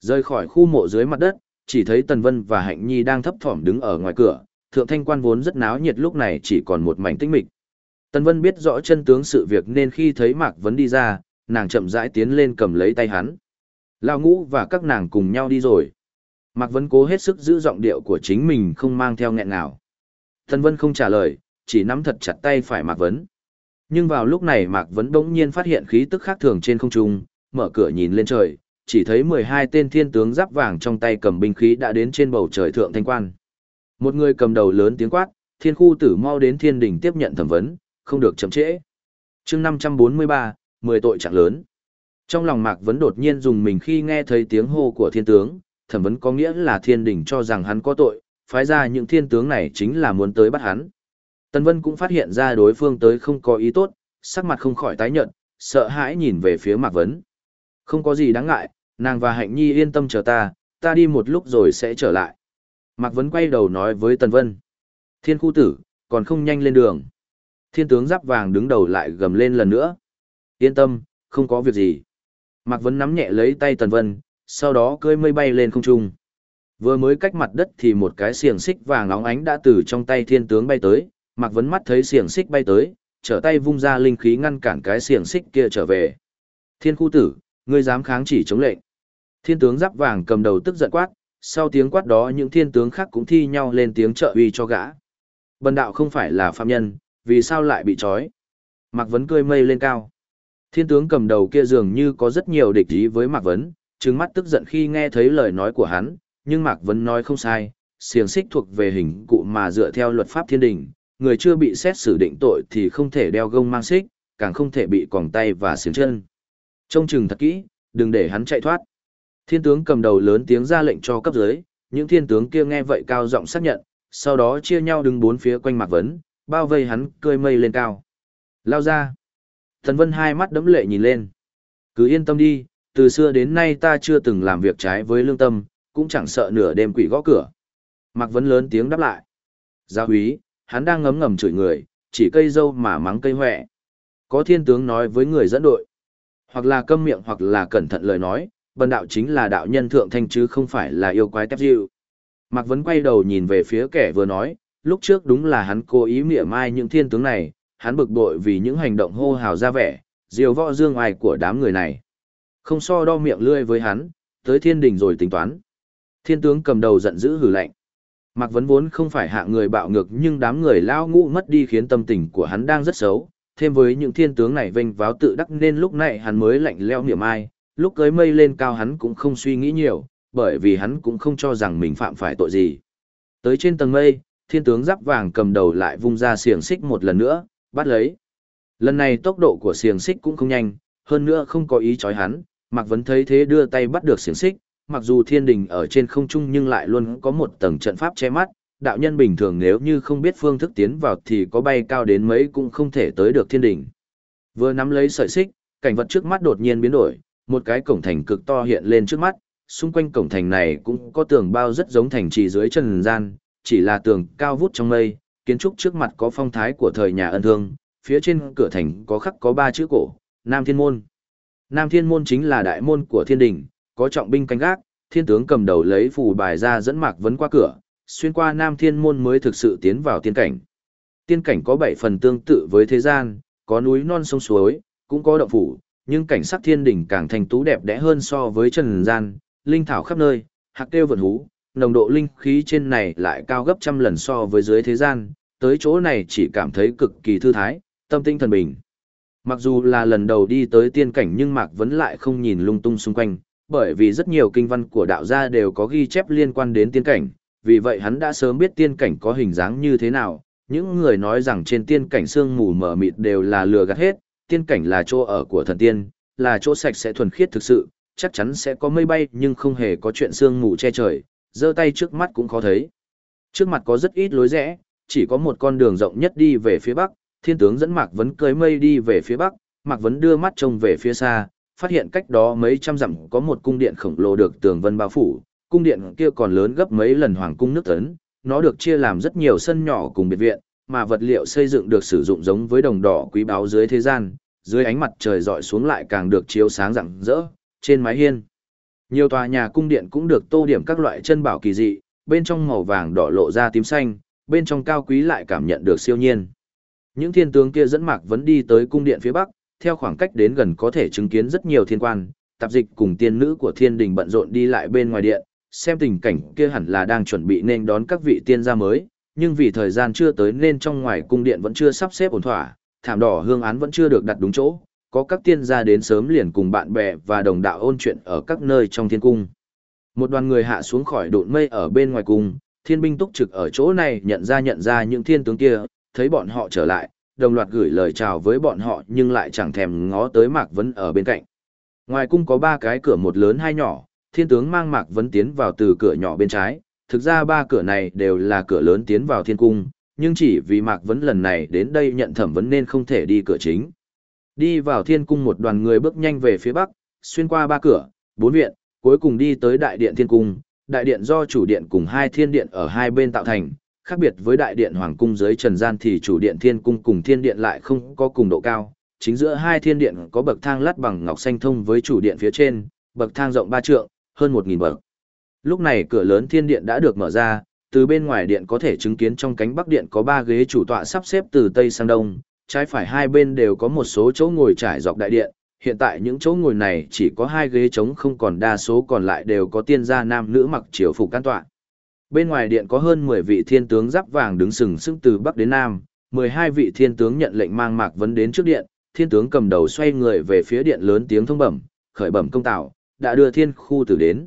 Rời khỏi khu mộ dưới mặt đất, chỉ thấy Tần Vân và Hạnh Nhi đang thấp thỏm đứng ở ngoài cửa, thượng thanh quan vốn rất náo nhiệt lúc này chỉ còn một mảnh tĩnh mịch. Tần Vân biết rõ chân tướng sự việc nên khi thấy Mạc Vấn đi ra, nàng chậm rãi tiến lên cầm lấy tay hắn. Lao ngũ và các nàng cùng nhau đi rồi. Mạc Vân cố hết sức giữ giọng điệu của chính mình không mang theo nghẹn nào. Tần Vân không trả lời, chỉ nắm thật chặt tay phải Mạc Vấn. Nhưng vào lúc này Mạc Vấn bỗng nhiên phát hiện khí tức khác thường trên không trung, mở cửa nhìn lên trời, chỉ thấy 12 tên thiên tướng giáp vàng trong tay cầm binh khí đã đến trên bầu trời thượng thanh quan. Một người cầm đầu lớn tiếng quát, thiên khu tử mau đến thiên đỉnh tiếp nhận thẩm vấn, không được chậm trễ. chương 543, mười tội trạng lớn. Trong lòng Mạc Vấn đột nhiên dùng mình khi nghe thấy tiếng hô của thiên tướng, thẩm vấn có nghĩa là thiên đình cho rằng hắn có tội, phái ra những thiên tướng này chính là muốn tới bắt hắn. Tần Vân cũng phát hiện ra đối phương tới không có ý tốt, sắc mặt không khỏi tái nhợt, sợ hãi nhìn về phía Mạc Vấn. Không có gì đáng ngại, nàng và Hạnh Nhi yên tâm chờ ta, ta đi một lúc rồi sẽ trở lại. Mạc Vấn quay đầu nói với Tần Vân. Thiên khu tử, còn không nhanh lên đường. Thiên tướng giáp vàng đứng đầu lại gầm lên lần nữa. Yên tâm, không có việc gì. Mạc Vấn nắm nhẹ lấy tay Tần Vân, sau đó cưỡi mây bay lên không trung. Vừa mới cách mặt đất thì một cái xiềng xích vàng óng ánh đã từ trong tay thiên tướng bay tới, Mạc Vấn mắt thấy xiềng xích bay tới, trở tay vung ra linh khí ngăn cản cái xiềng xích kia trở về. Thiên khu tử, ngươi dám kháng chỉ chống lệnh. Thiên tướng giáp vàng cầm đầu tức giận quát, sau tiếng quát đó những thiên tướng khác cũng thi nhau lên tiếng trợ uy cho gã. Bần đạo không phải là phạm nhân, vì sao lại bị trói? Mạc Vấn cười mây lên cao. Thiên tướng cầm đầu kia dường như có rất nhiều địch ý với Mạc Vấn, trừng mắt tức giận khi nghe thấy lời nói của hắn, nhưng Mạc Vấn nói không sai, xiềng xích thuộc về hình cụ mà dựa theo luật pháp thiên đình, người chưa bị xét xử định tội thì không thể đeo gông mang xích, càng không thể bị còng tay và xiềng chân. Trông chừng thật kỹ, đừng để hắn chạy thoát. Thiên tướng cầm đầu lớn tiếng ra lệnh cho cấp dưới, những thiên tướng kia nghe vậy cao giọng xác nhận, sau đó chia nhau đứng bốn phía quanh Mạc Vấn, bao vây hắn cơi mây lên cao. Lao ra. Thần Vân hai mắt đấm lệ nhìn lên. Cứ yên tâm đi, từ xưa đến nay ta chưa từng làm việc trái với lương tâm, cũng chẳng sợ nửa đêm quỷ gõ cửa. Mạc Vấn lớn tiếng đáp lại. Gia húy, hắn đang ngấm ngầm chửi người, chỉ cây dâu mà mắng cây hoẹ. Có thiên tướng nói với người dẫn đội, hoặc là câm miệng hoặc là cẩn thận lời nói, bần đạo chính là đạo nhân thượng thanh chứ không phải là yêu quái tép dịu. Mạc Vấn quay đầu nhìn về phía kẻ vừa nói, lúc trước đúng là hắn cố ý mỉa mai những thiên tướng này, hắn bực bội vì những hành động hô hào ra vẻ, diều võ dương ai của đám người này. Không so đo miệng lươi với hắn, tới thiên đình rồi tính toán. Thiên tướng cầm đầu giận dữ hử lạnh. Mạc Vấn vốn không phải hạ người bạo ngược nhưng đám người lao ngũ mất đi khiến tâm tình của hắn đang rất xấu. Thêm với những thiên tướng này vênh váo tự đắc nên lúc này hắn mới lạnh leo niệm ai, lúc cưới mây lên cao hắn cũng không suy nghĩ nhiều, bởi vì hắn cũng không cho rằng mình phạm phải tội gì. Tới trên tầng mây, thiên tướng giáp vàng cầm đầu lại vung ra xiềng xích một lần nữa, bắt lấy. Lần này tốc độ của xiềng xích cũng không nhanh, hơn nữa không có ý chói hắn, Mạc Vấn thấy thế đưa tay bắt được xiềng xích, mặc dù thiên đình ở trên không trung nhưng lại luôn có một tầng trận pháp che mắt, đạo nhân bình thường nếu như không biết phương thức tiến vào thì có bay cao đến mấy cũng không thể tới được thiên đình. Vừa nắm lấy sợi xích, cảnh vật trước mắt đột nhiên biến đổi, một cái cổng thành cực to hiện lên trước mắt, xung quanh cổng thành này cũng có tường bao rất giống thành trì dưới trần gian, chỉ là tường cao vút trong mây, kiến trúc trước mặt có phong thái của thời nhà ân thương, phía trên cửa thành có khắc có ba chữ cổ, Nam Thiên Môn. Nam Thiên Môn chính là đại môn của thiên đình, có trọng binh canh gác, thiên tướng cầm đầu lấy phù bài ra dẫn mạc vấn qua cửa, xuyên qua Nam Thiên Môn mới thực sự tiến vào tiên cảnh. Tiên cảnh có bảy phần tương tự với thế gian, có núi non sông suối, cũng có động phủ, nhưng cảnh sắc thiên đỉnh càng thành tú đẹp đẽ hơn so với trần gian, linh thảo khắp nơi, hạc kêu vượt hú, nồng độ linh khí trên này lại cao gấp trăm lần so với dưới thế gian, tới chỗ này chỉ cảm thấy cực kỳ thư thái, tâm tinh thần bình. Mặc dù là lần đầu đi tới tiên cảnh nhưng Mạc Vấn lại không nhìn lung tung xung quanh, bởi vì rất nhiều kinh văn của đạo gia đều có ghi chép liên quan đến tiên cảnh, vì vậy hắn đã sớm biết tiên cảnh có hình dáng như thế nào. Những người nói rằng trên tiên cảnh sương mù mờ mịt đều là lừa gạt hết, tiên cảnh là chỗ ở của thần tiên, là chỗ sạch sẽ thuần khiết thực sự, chắc chắn sẽ có mây bay nhưng không hề có chuyện sương mù che trời, giơ tay trước mắt cũng khó thấy. Trước mặt có rất ít lối rẽ, chỉ có một con đường rộng nhất đi về phía bắc, thiên tướng dẫn Mạc Vấn cưới mây đi về phía bắc, Mạc Vấn đưa mắt trông về phía xa, phát hiện cách đó mấy trăm dặm có một cung điện khổng lồ được tường vân bao phủ, cung điện kia còn lớn gấp mấy lần hoàng cung nước tấn, nó được chia làm rất nhiều sân nhỏ cùng biệt viện, mà vật liệu xây dựng được sử dụng giống với đồng đỏ quý báu dưới thế gian, dưới ánh mặt trời dọi xuống lại càng được chiếu sáng rạng rỡ, trên mái hiên. Nhiều tòa nhà cung điện cũng được tô điểm các loại chân bảo kỳ dị, bên trong màu vàng đỏ lộ ra tím xanh, bên trong cao quý lại cảm nhận được siêu nhiên. Những thiên tướng kia dẫn Mạc Vấn đi tới cung điện phía bắc, theo khoảng cách đến gần có thể chứng kiến rất nhiều thiên quan, tạp dịch cùng tiên nữ của thiên đình bận rộn đi lại bên ngoài điện, xem tình cảnh kia hẳn là đang chuẩn bị nên đón các vị tiên gia mới, nhưng vì thời gian chưa tới nên trong ngoài cung điện vẫn chưa sắp xếp ổn thỏa, thảm đỏ hương án vẫn chưa được đặt đúng chỗ, có các tiên gia đến sớm liền cùng bạn bè và đồng đạo ôn chuyện ở các nơi trong thiên cung. Một đoàn người hạ xuống khỏi độn mây ở bên ngoài cung, thiên binh túc trực ở chỗ này nhận ra nhận ra những thiên tướng kia, thấy bọn họ trở lại, đồng loạt gửi lời chào với bọn họ nhưng lại chẳng thèm ngó tới Mạc Vấn ở bên cạnh. Ngoài cung có ba cái cửa một lớn hai nhỏ, thiên tướng mang Mạc Vấn tiến vào từ cửa nhỏ bên trái, thực ra ba cửa này đều là cửa lớn tiến vào thiên cung, nhưng chỉ vì Mạc Vấn lần này đến đây nhận thẩm vấn nên không thể đi cửa chính. Đi vào thiên cung một đoàn người bước nhanh về phía bắc, xuyên qua ba cửa, bốn viện, cuối cùng đi tới đại điện thiên cung, đại điện do chủ điện cùng hai thiên điện ở hai bên tạo thành, khác biệt với đại điện hoàng cung dưới trần gian thì chủ điện thiên cung cùng thiên điện lại không có cùng độ cao, chính giữa hai thiên điện có bậc thang lát bằng ngọc xanh thông với chủ điện phía trên, bậc thang rộng ba trượng, hơn một nghìn bậc. Lúc này cửa lớn thiên điện đã được mở ra, từ bên ngoài điện có thể chứng kiến trong cánh bắc điện có ba ghế chủ tọa sắp xếp từ tây sang đông, trái phải hai bên đều có một số chỗ ngồi trải dọc đại điện. Hiện tại những chỗ ngồi này chỉ có hai ghế trống không còn đa số còn lại đều có tiên gia nam nữ mặc triều phục can tọa. Bên ngoài điện có hơn 10 vị thiên tướng giáp vàng đứng sừng sững từ bắc đến nam, 12 vị thiên tướng nhận lệnh mang mạc vấn đến trước điện, thiên tướng cầm đầu xoay người về phía điện lớn tiếng thông bẩm, khởi bẩm công tạo, đã đưa thiên khu tử đến.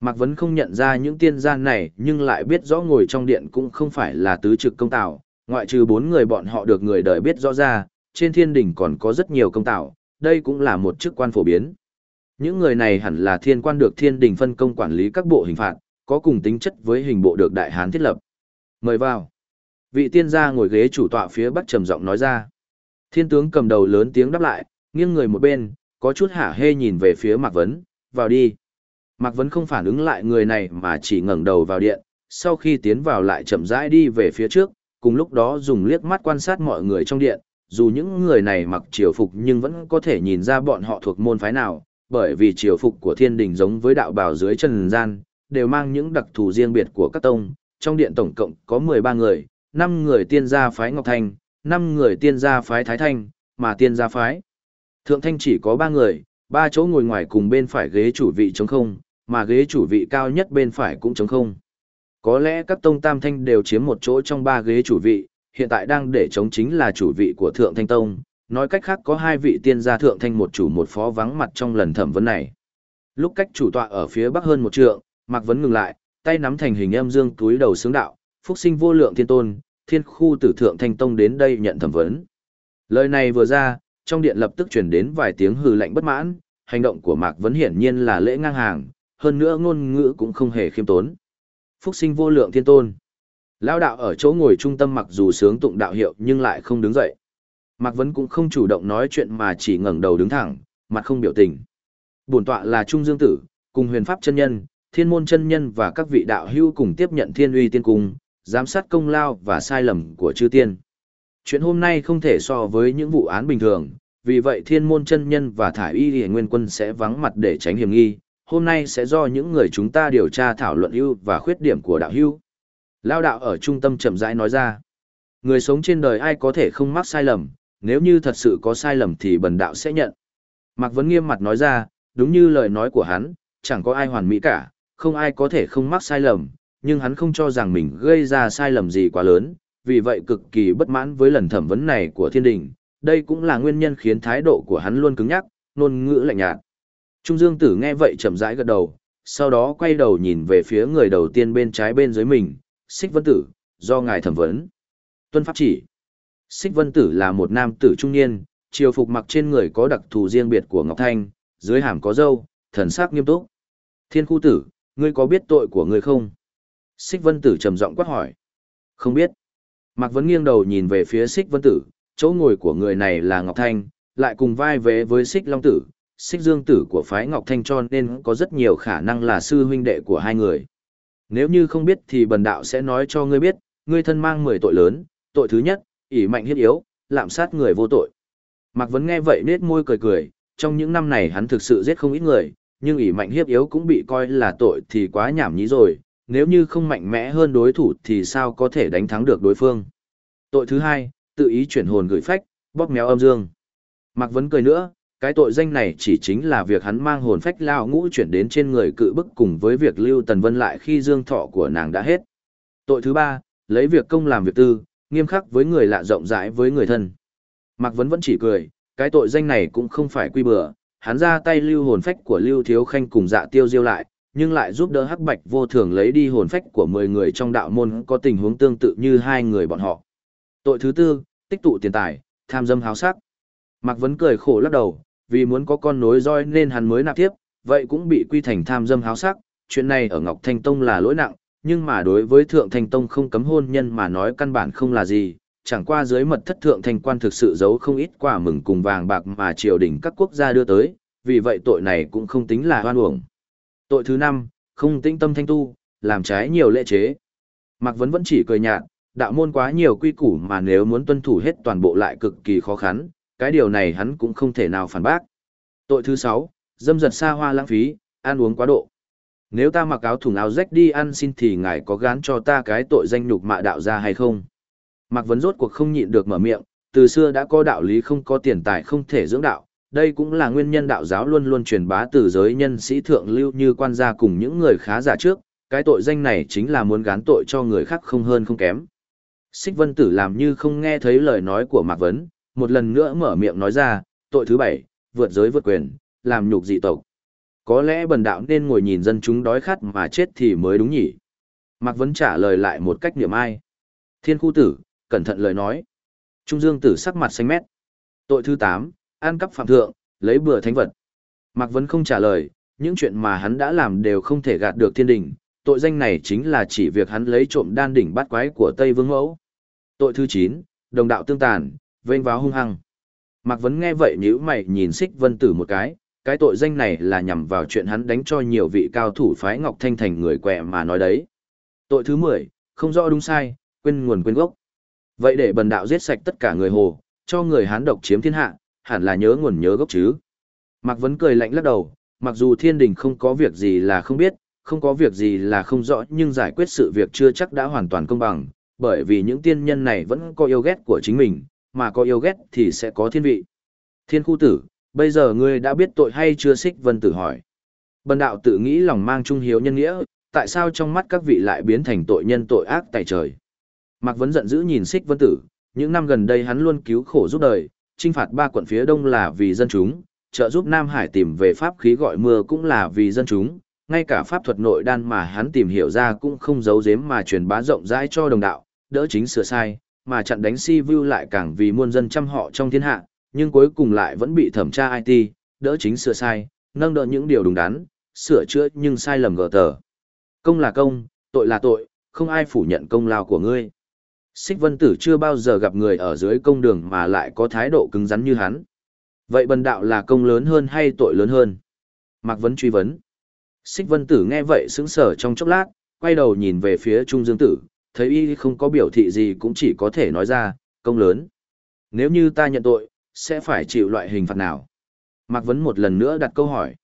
Mạc Vấn không nhận ra những tiên gian này nhưng lại biết rõ ngồi trong điện cũng không phải là tứ trực công tạo, ngoại trừ bốn người bọn họ được người đời biết rõ ra, trên thiên đỉnh còn có rất nhiều công tạo, đây cũng là một chức quan phổ biến. Những người này hẳn là thiên quan được thiên đình phân công quản lý các bộ hình phạt, có cùng tính chất với hình bộ được đại hán thiết lập. Mời vào. Vị tiên gia ngồi ghế chủ tọa phía bắc trầm giọng nói ra. Thiên tướng cầm đầu lớn tiếng đáp lại, nghiêng người một bên, có chút hả hê nhìn về phía Mạc Vấn, vào đi. Mạc Vấn không phản ứng lại người này mà chỉ ngẩng đầu vào điện, sau khi tiến vào lại chậm rãi đi về phía trước, cùng lúc đó dùng liếc mắt quan sát mọi người trong điện, dù những người này mặc triều phục nhưng vẫn có thể nhìn ra bọn họ thuộc môn phái nào, bởi vì triều phục của thiên đình giống với đạo bào dưới trần gian, đều mang những đặc thù riêng biệt của các tông. Trong điện tổng cộng có 13 người, 5 người tiên gia phái Ngọc Thanh, 5 người tiên gia phái Thái Thanh, mà tiên gia phái. Thượng Thanh chỉ có 3 người, ba chỗ ngồi ngoài cùng bên phải ghế chủ vị trống không, mà ghế chủ vị cao nhất bên phải cũng trống không. Có lẽ các tông tam thanh đều chiếm một chỗ trong ba ghế chủ vị, hiện tại đang để chống chính là chủ vị của Thượng Thanh Tông, nói cách khác có hai vị tiên gia Thượng Thanh một chủ một phó vắng mặt trong lần thẩm vấn này. Lúc cách chủ tọa ở phía bắc hơn một trượng, Mạc Vấn ngừng lại, tay nắm thành hình âm dương túi đầu sướng đạo, phúc sinh vô lượng thiên tôn, thiên khu tử Thượng Thanh Tông đến đây nhận thẩm vấn. Lời này vừa ra, trong điện lập tức chuyển đến vài tiếng hừ lạnh bất mãn, hành động của Mạc Vấn hiển nhiên là lễ ngang hàng, hơn nữa ngôn ngữ cũng không hề khiêm tốn. Phúc sinh vô lượng thiên tôn. Lao đạo ở chỗ ngồi trung tâm mặc dù sướng tụng đạo hiệu nhưng lại không đứng dậy. Mạc Vấn cũng không chủ động nói chuyện mà chỉ ngẩng đầu đứng thẳng, mặt không biểu tình. Bổn tọa là Trung Dương Tử, cùng huyền pháp chân nhân, thiên môn chân nhân và các vị đạo hữu cùng tiếp nhận thiên uy tiên cung, giám sát công lao và sai lầm của chư tiên. Chuyện hôm nay không thể so với những vụ án bình thường, vì vậy thiên môn chân nhân và thải y hề nguyên quân sẽ vắng mặt để tránh hiểm nghi. Hôm nay sẽ do những người chúng ta điều tra thảo luận ưu và khuyết điểm của đạo hữu. Lao đạo ở trung tâm chậm rãi nói ra. Người sống trên đời ai có thể không mắc sai lầm, nếu như thật sự có sai lầm thì bần đạo sẽ nhận. Mạc Vấn nghiêm mặt nói ra, đúng như lời nói của hắn, chẳng có ai hoàn mỹ cả, không ai có thể không mắc sai lầm, nhưng hắn không cho rằng mình gây ra sai lầm gì quá lớn, vì vậy cực kỳ bất mãn với lần thẩm vấn này của thiên đình, đây cũng là nguyên nhân khiến thái độ của hắn luôn cứng nhắc, nôn ngữ lạnh nhạt. Trung Dương Tử nghe vậy chậm rãi gật đầu, sau đó quay đầu nhìn về phía người đầu tiên bên trái bên dưới mình, Xích Vân Tử, do ngài thẩm vấn. Tuân pháp chỉ. Xích Vân Tử là một nam tử trung niên, triều phục mặc trên người có đặc thù riêng biệt của Ngọc Thanh, dưới hàm có râu, thần sắc nghiêm túc. Thiên khu tử, ngươi có biết tội của ngươi không? Xích Vân Tử trầm giọng quát hỏi. Không biết. Mạc Vấn nghiêng đầu nhìn về phía Xích Vân Tử, chỗ ngồi của người này là Ngọc Thanh, lại cùng vai vế với Xích Long Tử, Xích Dương Tử của phái Ngọc Thanh cho nên có rất nhiều khả năng là sư huynh đệ của hai người. Nếu như không biết thì bần đạo sẽ nói cho ngươi biết, ngươi thân mang 10 tội lớn, tội thứ nhất, ỷ mạnh hiếp yếu, lạm sát người vô tội. Mạc Vấn nghe vậy nết môi cười cười, trong những năm này hắn thực sự giết không ít người, nhưng ỷ mạnh hiếp yếu cũng bị coi là tội thì quá nhảm nhí rồi, nếu như không mạnh mẽ hơn đối thủ thì sao có thể đánh thắng được đối phương. Tội thứ hai, tự ý chuyển hồn gửi phách, bóp méo âm dương. Mạc Vấn cười nữa, cái tội danh này chỉ chính là việc hắn mang hồn phách lao ngũ chuyển đến trên người cự bức cùng với việc lưu tần vân lại khi dương thọ của nàng đã hết. Tội thứ ba, lấy việc công làm việc tư, nghiêm khắc với người lạ rộng rãi với người thân. Mạc Vấn vẫn chỉ cười, cái tội danh này cũng không phải quy bừa, hắn ra tay lưu hồn phách của Lưu Thiếu Khanh cùng dạ tiêu diêu lại, nhưng lại giúp đỡ Hắc Bạch vô thường lấy đi hồn phách của 10 người trong đạo môn có tình huống tương tự như hai người bọn họ. Tội thứ tư, tích tụ tiền tài, tham dâm háo sắc. Mạc Vấn cười khổ lắc đầu, vì muốn có con nối roi nên hắn mới nạp tiếp, vậy cũng bị quy thành tham dâm háo sắc, chuyện này ở Ngọc Thanh Tông là lỗi nặng, nhưng mà đối với Thượng Thanh Tông không cấm hôn nhân mà nói căn bản không là gì, chẳng qua dưới mật thất Thượng Thanh quan thực sự giấu không ít quả mừng cùng vàng bạc mà triều đình các quốc gia đưa tới, vì vậy tội này cũng không tính là hoan uổng. Tội thứ năm, không tĩnh tâm thanh tu, làm trái nhiều lễ chế. Mạc Vấn vẫn chỉ cười nhạt, đạo môn quá nhiều quy củ mà nếu muốn tuân thủ hết toàn bộ lại cực kỳ khó khăn, cái điều này hắn cũng không thể nào phản bác. Tội thứ sáu, dâm giật xa hoa lãng phí, ăn uống quá độ. Nếu ta mặc áo thùng áo rách đi ăn xin thì ngài có gán cho ta cái tội danh nhục mạ đạo ra hay không? Mạc Vấn rốt cuộc không nhịn được mở miệng, từ xưa đã có đạo lý không có tiền tài không thể dưỡng đạo, đây cũng là nguyên nhân đạo giáo luôn luôn truyền bá từ giới nhân sĩ thượng lưu như quan gia cùng những người khá giả trước, cái tội danh này chính là muốn gán tội cho người khác không hơn không kém. Xích Vân Tử làm như không nghe thấy lời nói của Mạc Vấn, một lần nữa mở miệng nói ra, tội thứ bảy, vượt giới vượt quyền, làm nhục dị tộc. Có lẽ bần đạo nên ngồi nhìn dân chúng đói khát mà chết thì mới đúng nhỉ. Mạc Vấn trả lời lại một cách niệm ai. Thiên khu tử, cẩn thận lời nói. Trung Dương tử sắc mặt xanh mét. Tội thứ 8, ăn cắp phạm thượng, lấy bừa thánh vật. Mạc Vân không trả lời, những chuyện mà hắn đã làm đều không thể gạt được thiên đình. Tội danh này chính là chỉ việc hắn lấy trộm đan đỉnh bát quái của Tây Vương Mẫu. Tội thứ 9, đồng đạo tương tàn, vênh váo hung hăng. Mạc Vấn nghe vậy nhíu mày nhìn Xích Vân Tử một cái, cái tội danh này là nhằm vào chuyện hắn đánh cho nhiều vị cao thủ phái Ngọc Thanh thành người quẹ mà nói đấy. Tội thứ 10, không rõ đúng sai, quên nguồn quên gốc. Vậy để bần đạo giết sạch tất cả người hồ, cho người Hán độc chiếm thiên hạ, hẳn là nhớ nguồn nhớ gốc chứ. Mạc Vấn cười lạnh lắc đầu, mặc dù thiên đình không có việc gì là không biết, không có việc gì là không rõ nhưng giải quyết sự việc chưa chắc đã hoàn toàn công bằng, bởi vì những tiên nhân này vẫn có yêu ghét của chính mình, mà có yêu ghét thì sẽ có thiên vị. Thiên khu tử, bây giờ ngươi đã biết tội hay chưa xích vân tử hỏi. Bần đạo tự nghĩ lòng mang trung hiếu nhân nghĩa, tại sao trong mắt các vị lại biến thành tội nhân tội ác tại trời. Mạc Vấn giận dữ nhìn xích vân tử, những năm gần đây hắn luôn cứu khổ giúp đời, trinh phạt ba quận phía đông là vì dân chúng, trợ giúp Nam Hải tìm về pháp khí gọi mưa cũng là vì dân chúng, ngay cả pháp thuật nội đan mà hắn tìm hiểu ra cũng không giấu giếm mà truyền bá rộng rãi cho đồng đạo, đỡ chính sửa sai, mà chặn đánh si view lại càng vì muôn dân chăm họ trong thiên hạ, nhưng cuối cùng lại vẫn bị thẩm tra IT, đỡ chính sửa sai, nâng đỡ những điều đúng đắn, sửa chữa nhưng sai lầm gỡ tờ. Công là công, tội là tội, không ai phủ nhận công lao của ngươi. Xích vân tử chưa bao giờ gặp người ở dưới công đường mà lại có thái độ cứng rắn như hắn. Vậy bần đạo là công lớn hơn hay tội lớn hơn? Mạc Vấn truy vấn. Xích vân tử nghe vậy sững sờ trong chốc lát, quay đầu nhìn về phía Trung Dương tử, thấy y không có biểu thị gì cũng chỉ có thể nói ra, công lớn. Nếu như ta nhận tội, sẽ phải chịu loại hình phạt nào? Mạc Vấn một lần nữa đặt câu hỏi.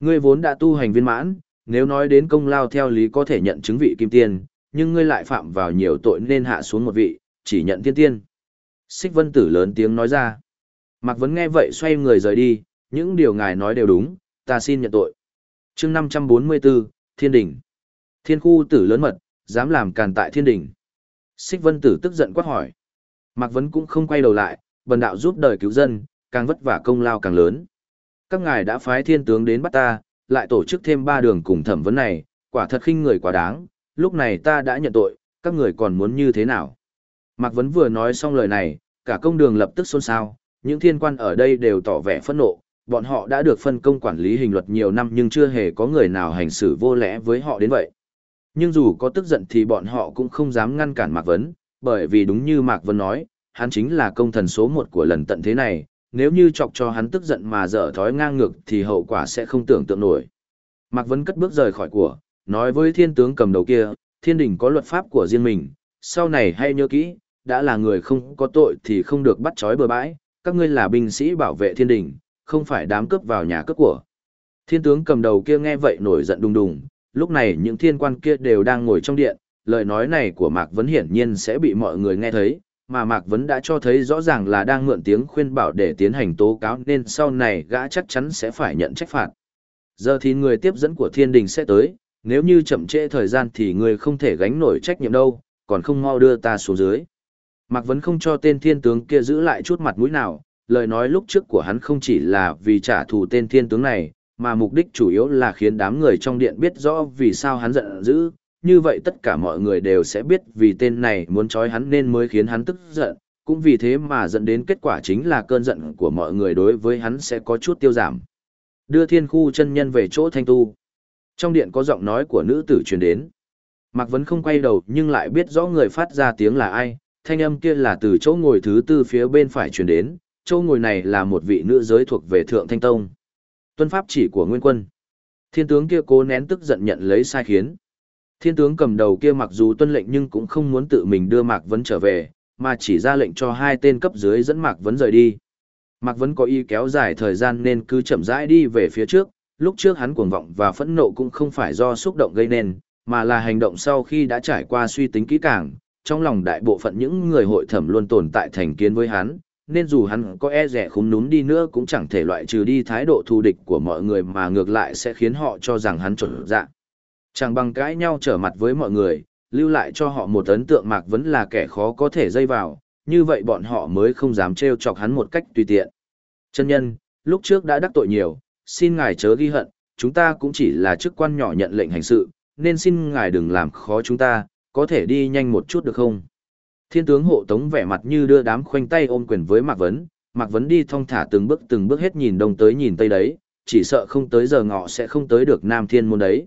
Ngươi vốn đã tu hành viên mãn, nếu nói đến công lao theo lý có thể nhận chứng vị kim Tiền nhưng ngươi lại phạm vào nhiều tội nên hạ xuống một vị, chỉ nhận tiên tiên. Xích vân tử lớn tiếng nói ra. Mạc Vấn nghe vậy xoay người rời đi, những điều ngài nói đều đúng, ta xin nhận tội. chương 544, Thiên Đình. Thiên khu tử lớn mật, dám làm càn tại Thiên Đình. Xích vân tử tức giận quát hỏi. Mạc Vấn cũng không quay đầu lại, bần đạo giúp đời cứu dân, càng vất vả công lao càng lớn. Các ngài đã phái thiên tướng đến bắt ta, lại tổ chức thêm ba đường cùng thẩm vấn này, quả thật khinh người quá đáng, lúc này ta đã nhận tội, các người còn muốn như thế nào? Mạc Vấn vừa nói xong lời này, cả công đường lập tức xôn xao, những thiên quan ở đây đều tỏ vẻ phẫn nộ, bọn họ đã được phân công quản lý hình luật nhiều năm nhưng chưa hề có người nào hành xử vô lẽ với họ đến vậy. Nhưng dù có tức giận thì bọn họ cũng không dám ngăn cản Mạc Vấn, bởi vì đúng như Mạc Vấn nói, hắn chính là công thần số một của lần tận thế này, nếu như chọc cho hắn tức giận mà dở thói ngang ngược thì hậu quả sẽ không tưởng tượng nổi. Mạc Vấn cất bước rời khỏi của, nói với thiên tướng cầm đầu kia, thiên đình có luật pháp của riêng mình, sau này hay nhớ kỹ, đã là người không có tội thì không được bắt trói bừa bãi, các ngươi là binh sĩ bảo vệ thiên đình, không phải đám cướp vào nhà cướp của. Thiên tướng cầm đầu kia nghe vậy nổi giận đùng đùng, lúc này những thiên quan kia đều đang ngồi trong điện, lời nói này của Mạc Vấn hiển nhiên sẽ bị mọi người nghe thấy, mà Mạc Vấn đã cho thấy rõ ràng là đang mượn tiếng khuyên bảo để tiến hành tố cáo nên sau này gã chắc chắn sẽ phải nhận trách phạt. Giờ thì người tiếp dẫn của thiên đình sẽ tới, nếu như chậm trễ thời gian thì người không thể gánh nổi trách nhiệm đâu, còn không mau đưa ta xuống dưới. Mạc Vấn không cho tên thiên tướng kia giữ lại chút mặt mũi nào, lời nói lúc trước của hắn không chỉ là vì trả thù tên thiên tướng này, mà mục đích chủ yếu là khiến đám người trong điện biết rõ vì sao hắn giận dữ, như vậy tất cả mọi người đều sẽ biết vì tên này muốn trói hắn nên mới khiến hắn tức giận, cũng vì thế mà dẫn đến kết quả chính là cơn giận của mọi người đối với hắn sẽ có chút tiêu giảm. Đưa thiên khu chân nhân về chỗ thanh tu. Trong điện có giọng nói của nữ tử truyền đến. Mạc Vấn không quay đầu nhưng lại biết rõ người phát ra tiếng là ai, thanh âm kia là từ chỗ ngồi thứ tư phía bên phải truyền đến, chỗ ngồi này là một vị nữ giới thuộc về Thượng Thanh Tông. Tuân pháp chỉ của Nguyên Quân. Thiên tướng kia cố nén tức giận nhận lấy sai khiến. Thiên tướng cầm đầu kia mặc dù tuân lệnh nhưng cũng không muốn tự mình đưa Mạc Vấn trở về, mà chỉ ra lệnh cho hai tên cấp dưới dẫn Mạc Vấn rời đi. Mạc Vấn có ý kéo dài thời gian nên cứ chậm rãi đi về phía trước, lúc trước hắn cuồng vọng và phẫn nộ cũng không phải do xúc động gây nên, mà là hành động sau khi đã trải qua suy tính kỹ càng, trong lòng đại bộ phận những người hội thẩm luôn tồn tại thành kiến với hắn, nên dù hắn có e rẻ khúng núm đi nữa cũng chẳng thể loại trừ đi thái độ thù địch của mọi người mà ngược lại sẽ khiến họ cho rằng hắn chuẩn dạ. Chẳng bằng cãi nhau trở mặt với mọi người, lưu lại cho họ một ấn tượng Mạc Vấn là kẻ khó có thể dây vào, như vậy bọn họ mới không dám trêu chọc hắn một cách tùy tiện. Chân nhân, lúc trước đã đắc tội nhiều, xin ngài chớ ghi hận, chúng ta cũng chỉ là chức quan nhỏ nhận lệnh hành sự, nên xin ngài đừng làm khó chúng ta, có thể đi nhanh một chút được không? Thiên tướng hộ tống vẻ mặt như đưa đám khoanh tay ôm quyền với Mạc Vấn, Mạc Vấn đi thong thả từng bước từng bước hết nhìn đông tới nhìn tây đấy, chỉ sợ không tới giờ ngọ sẽ không tới được Nam Thiên môn đấy.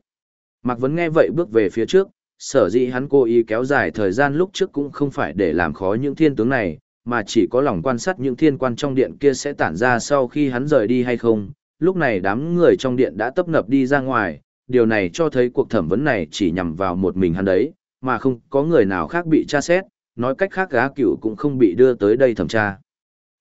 Mạc Vấn nghe vậy bước về phía trước, sở dĩ hắn cố ý kéo dài thời gian lúc trước cũng không phải để làm khó những thiên tướng này, mà chỉ có lòng quan sát những thiên quan trong điện kia sẽ tản ra sau khi hắn rời đi hay không. Lúc này đám người trong điện đã tấp nập đi ra ngoài, điều này cho thấy cuộc thẩm vấn này chỉ nhằm vào một mình hắn đấy, mà không có người nào khác bị tra xét, nói cách khác gá cửu cũng không bị đưa tới đây thẩm tra.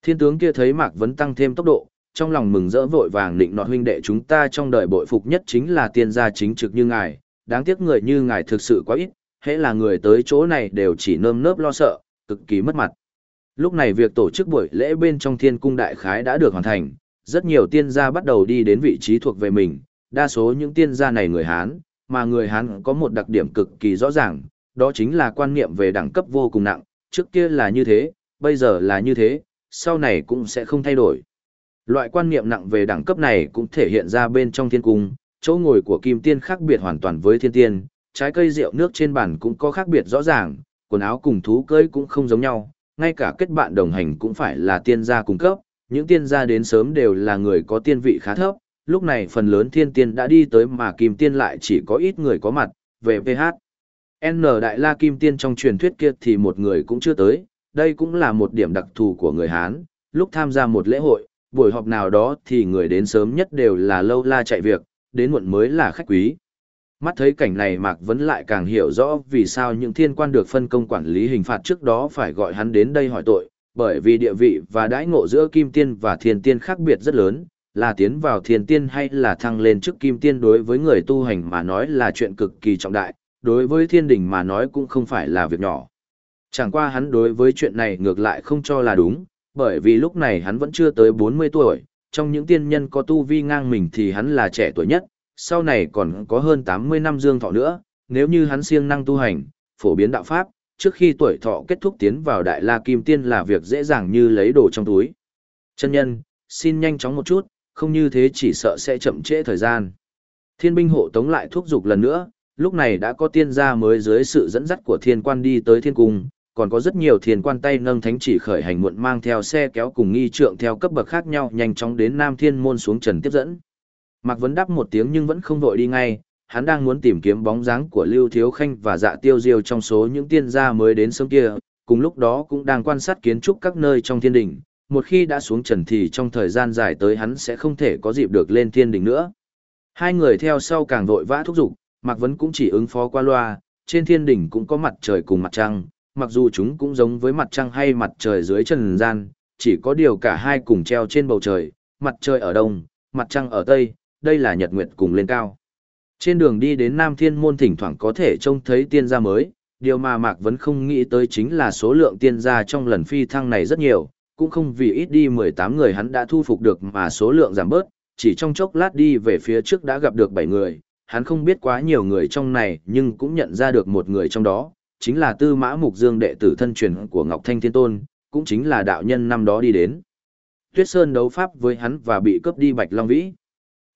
Thiên tướng kia thấy Mạc Vấn tăng thêm tốc độ, trong lòng mừng rỡ vội vàng định nọt huynh đệ chúng ta trong đời bội phục nhất chính là tiên gia chính trực như ngài, đáng tiếc người như ngài thực sự quá ít, hễ là người tới chỗ này đều chỉ nơm nớp lo sợ, cực kỳ mất mặt. Lúc này việc tổ chức buổi lễ bên trong thiên cung đại khái đã được hoàn thành, rất nhiều tiên gia bắt đầu đi đến vị trí thuộc về mình, đa số những tiên gia này người Hán, mà người Hán có một đặc điểm cực kỳ rõ ràng, đó chính là quan niệm về đẳng cấp vô cùng nặng, trước kia là như thế, bây giờ là như thế, sau này cũng sẽ không thay đổi. Loại quan niệm nặng về đẳng cấp này cũng thể hiện ra bên trong thiên cung, chỗ ngồi của kim tiên khác biệt hoàn toàn với thiên tiên, trái cây rượu nước trên bàn cũng có khác biệt rõ ràng, quần áo cùng thú cưỡi cũng không giống nhau, ngay cả kết bạn đồng hành cũng phải là tiên gia cung cấp, những tiên gia đến sớm đều là người có tiên vị khá thấp, lúc này phần lớn thiên tiên đã đi tới mà kim tiên lại chỉ có ít người có mặt, về PH. N Đại La Kim Tiên trong truyền thuyết kia thì một người cũng chưa tới, đây cũng là một điểm đặc thù của người Hán, lúc tham gia một lễ hội, buổi họp nào đó thì người đến sớm nhất đều là lâu la chạy việc, đến muộn mới là khách quý. Mắt thấy cảnh này Mạc Vấn lại càng hiểu rõ vì sao những thiên quan được phân công quản lý hình phạt trước đó phải gọi hắn đến đây hỏi tội, bởi vì địa vị và đãi ngộ giữa kim tiên và thiên tiên khác biệt rất lớn, là tiến vào thiên tiên hay là thăng lên trước kim tiên đối với người tu hành mà nói là chuyện cực kỳ trọng đại, đối với thiên đình mà nói cũng không phải là việc nhỏ. Chẳng qua hắn đối với chuyện này ngược lại không cho là đúng, bởi vì lúc này hắn vẫn chưa tới 40 tuổi, trong những tiên nhân có tu vi ngang mình thì hắn là trẻ tuổi nhất, sau này còn có hơn 80 năm dương thọ nữa, nếu như hắn siêng năng tu hành, phổ biến đạo pháp, trước khi tuổi thọ kết thúc tiến vào đại la kim tiên là việc dễ dàng như lấy đồ trong túi. Chân nhân, xin nhanh chóng một chút, không như thế chỉ sợ sẽ chậm trễ thời gian. Thiên binh hộ tống lại thúc giục lần nữa, lúc này đã có tiên gia mới dưới sự dẫn dắt của thiên quan đi tới thiên cung, còn có rất nhiều thiên quan tay nâng thánh chỉ khởi hành muộn mang theo xe kéo cùng nghi trượng theo cấp bậc khác nhau nhanh chóng đến Nam Thiên môn xuống trần tiếp dẫn. Mạc Vấn đáp một tiếng nhưng vẫn không vội đi ngay, hắn đang muốn tìm kiếm bóng dáng của Lưu Thiếu Khanh và Dạ Tiêu Diêu trong số những tiên gia mới đến sớm kia, cùng lúc đó cũng đang quan sát kiến trúc các nơi trong thiên đỉnh. Một khi đã xuống trần thì trong thời gian dài tới hắn sẽ không thể có dịp được lên thiên đỉnh nữa. Hai người theo sau càng vội vã thúc giục, Mạc Vấn cũng chỉ ứng phó qua loa, trên thiên đỉnh cũng có mặt trời cùng mặt trăng, mặc dù chúng cũng giống với mặt trăng hay mặt trời dưới trần gian, chỉ có điều cả hai cùng treo trên bầu trời, mặt trời ở đông, mặt trăng ở tây, đây là nhật nguyệt cùng lên cao. Trên đường đi đến Nam Thiên Môn thỉnh thoảng có thể trông thấy tiên gia mới, điều mà Mạc Vấn không nghĩ tới chính là số lượng tiên gia trong lần phi thăng này rất nhiều, cũng không vì ít đi 18 người hắn đã thu phục được mà số lượng giảm bớt, chỉ trong chốc lát đi về phía trước đã gặp được 7 người, hắn không biết quá nhiều người trong này nhưng cũng nhận ra được một người trong đó, chính là Tư Mã Mục Dương đệ tử thân truyền của Ngọc Thanh Thiên Tôn, cũng chính là đạo nhân năm đó đi đến. Tuyết Sơn đấu pháp với hắn và bị cướp đi Bạch Long Vĩ.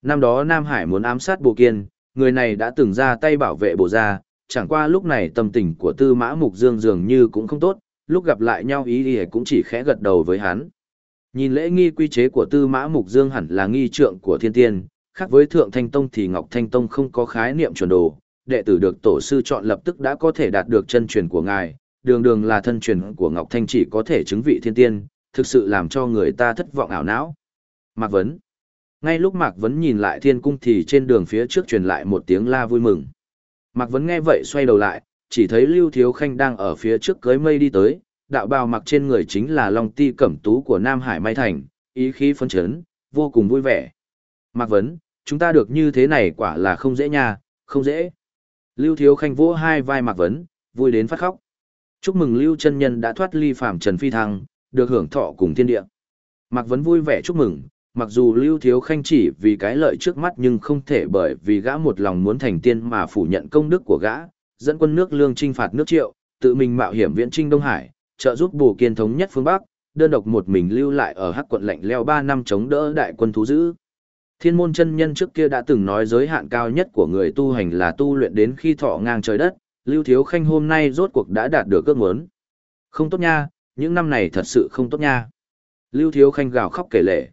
Năm đó Nam Hải muốn ám sát Bồ Kiên, người này đã từng ra tay bảo vệ bộ Gia, chẳng qua lúc này tâm tình của Tư Mã Mục Dương dường như cũng không tốt, lúc gặp lại nhau ý thì cũng chỉ khẽ gật đầu với hắn. Nhìn lễ nghi quy chế của Tư Mã Mục Dương hẳn là nghi trượng của thiên tiên, khác với Thượng Thanh Tông thì Ngọc Thanh Tông không có khái niệm chuẩn đồ, đệ tử được tổ sư chọn lập tức đã có thể đạt được chân truyền của ngài, đường đường là thân truyền của Ngọc Thanh chỉ có thể chứng vị thiên tiên, thực sự làm cho người ta thất vọng ảo não. Mạc Vấn ngay lúc Mạc Vấn nhìn lại thiên cung thì trên đường phía trước truyền lại một tiếng la vui mừng. Mạc Vấn nghe vậy xoay đầu lại, chỉ thấy Lưu Thiếu Khanh đang ở phía trước cưới mây đi tới, đạo bào mặc trên người chính là Long Ti Cẩm Tú của Nam Hải Mai Thành, ý khí phấn chấn, vô cùng vui vẻ. Mạc Vấn, chúng ta được như thế này quả là không dễ nha, không dễ. Lưu Thiếu Khanh vỗ hai vai Mạc Vấn, vui đến phát khóc. Chúc mừng Lưu chân nhân đã thoát ly phàm trần phi thăng, được hưởng thọ cùng thiên địa. Mạc Vấn vui vẻ chúc mừng, mặc dù Lưu Thiếu Khanh chỉ vì cái lợi trước mắt nhưng không thể bởi vì gã một lòng muốn thành tiên mà phủ nhận công đức của gã, dẫn quân nước lương trinh phạt nước triệu, tự mình mạo hiểm viễn trinh Đông Hải, trợ giúp bù kiên thống nhất phương Bắc, đơn độc một mình lưu lại ở hắc quận lạnh leo 3 năm chống đỡ đại quân thú dữ. Thiên môn chân nhân trước kia đã từng nói giới hạn cao nhất của người tu hành là tu luyện đến khi thọ ngang trời đất, Lưu Thiếu Khanh hôm nay rốt cuộc đã đạt được ước muốn. Không tốt nha, những năm này thật sự không tốt nha. Lưu Thiếu Khanh gào khóc kể lệ.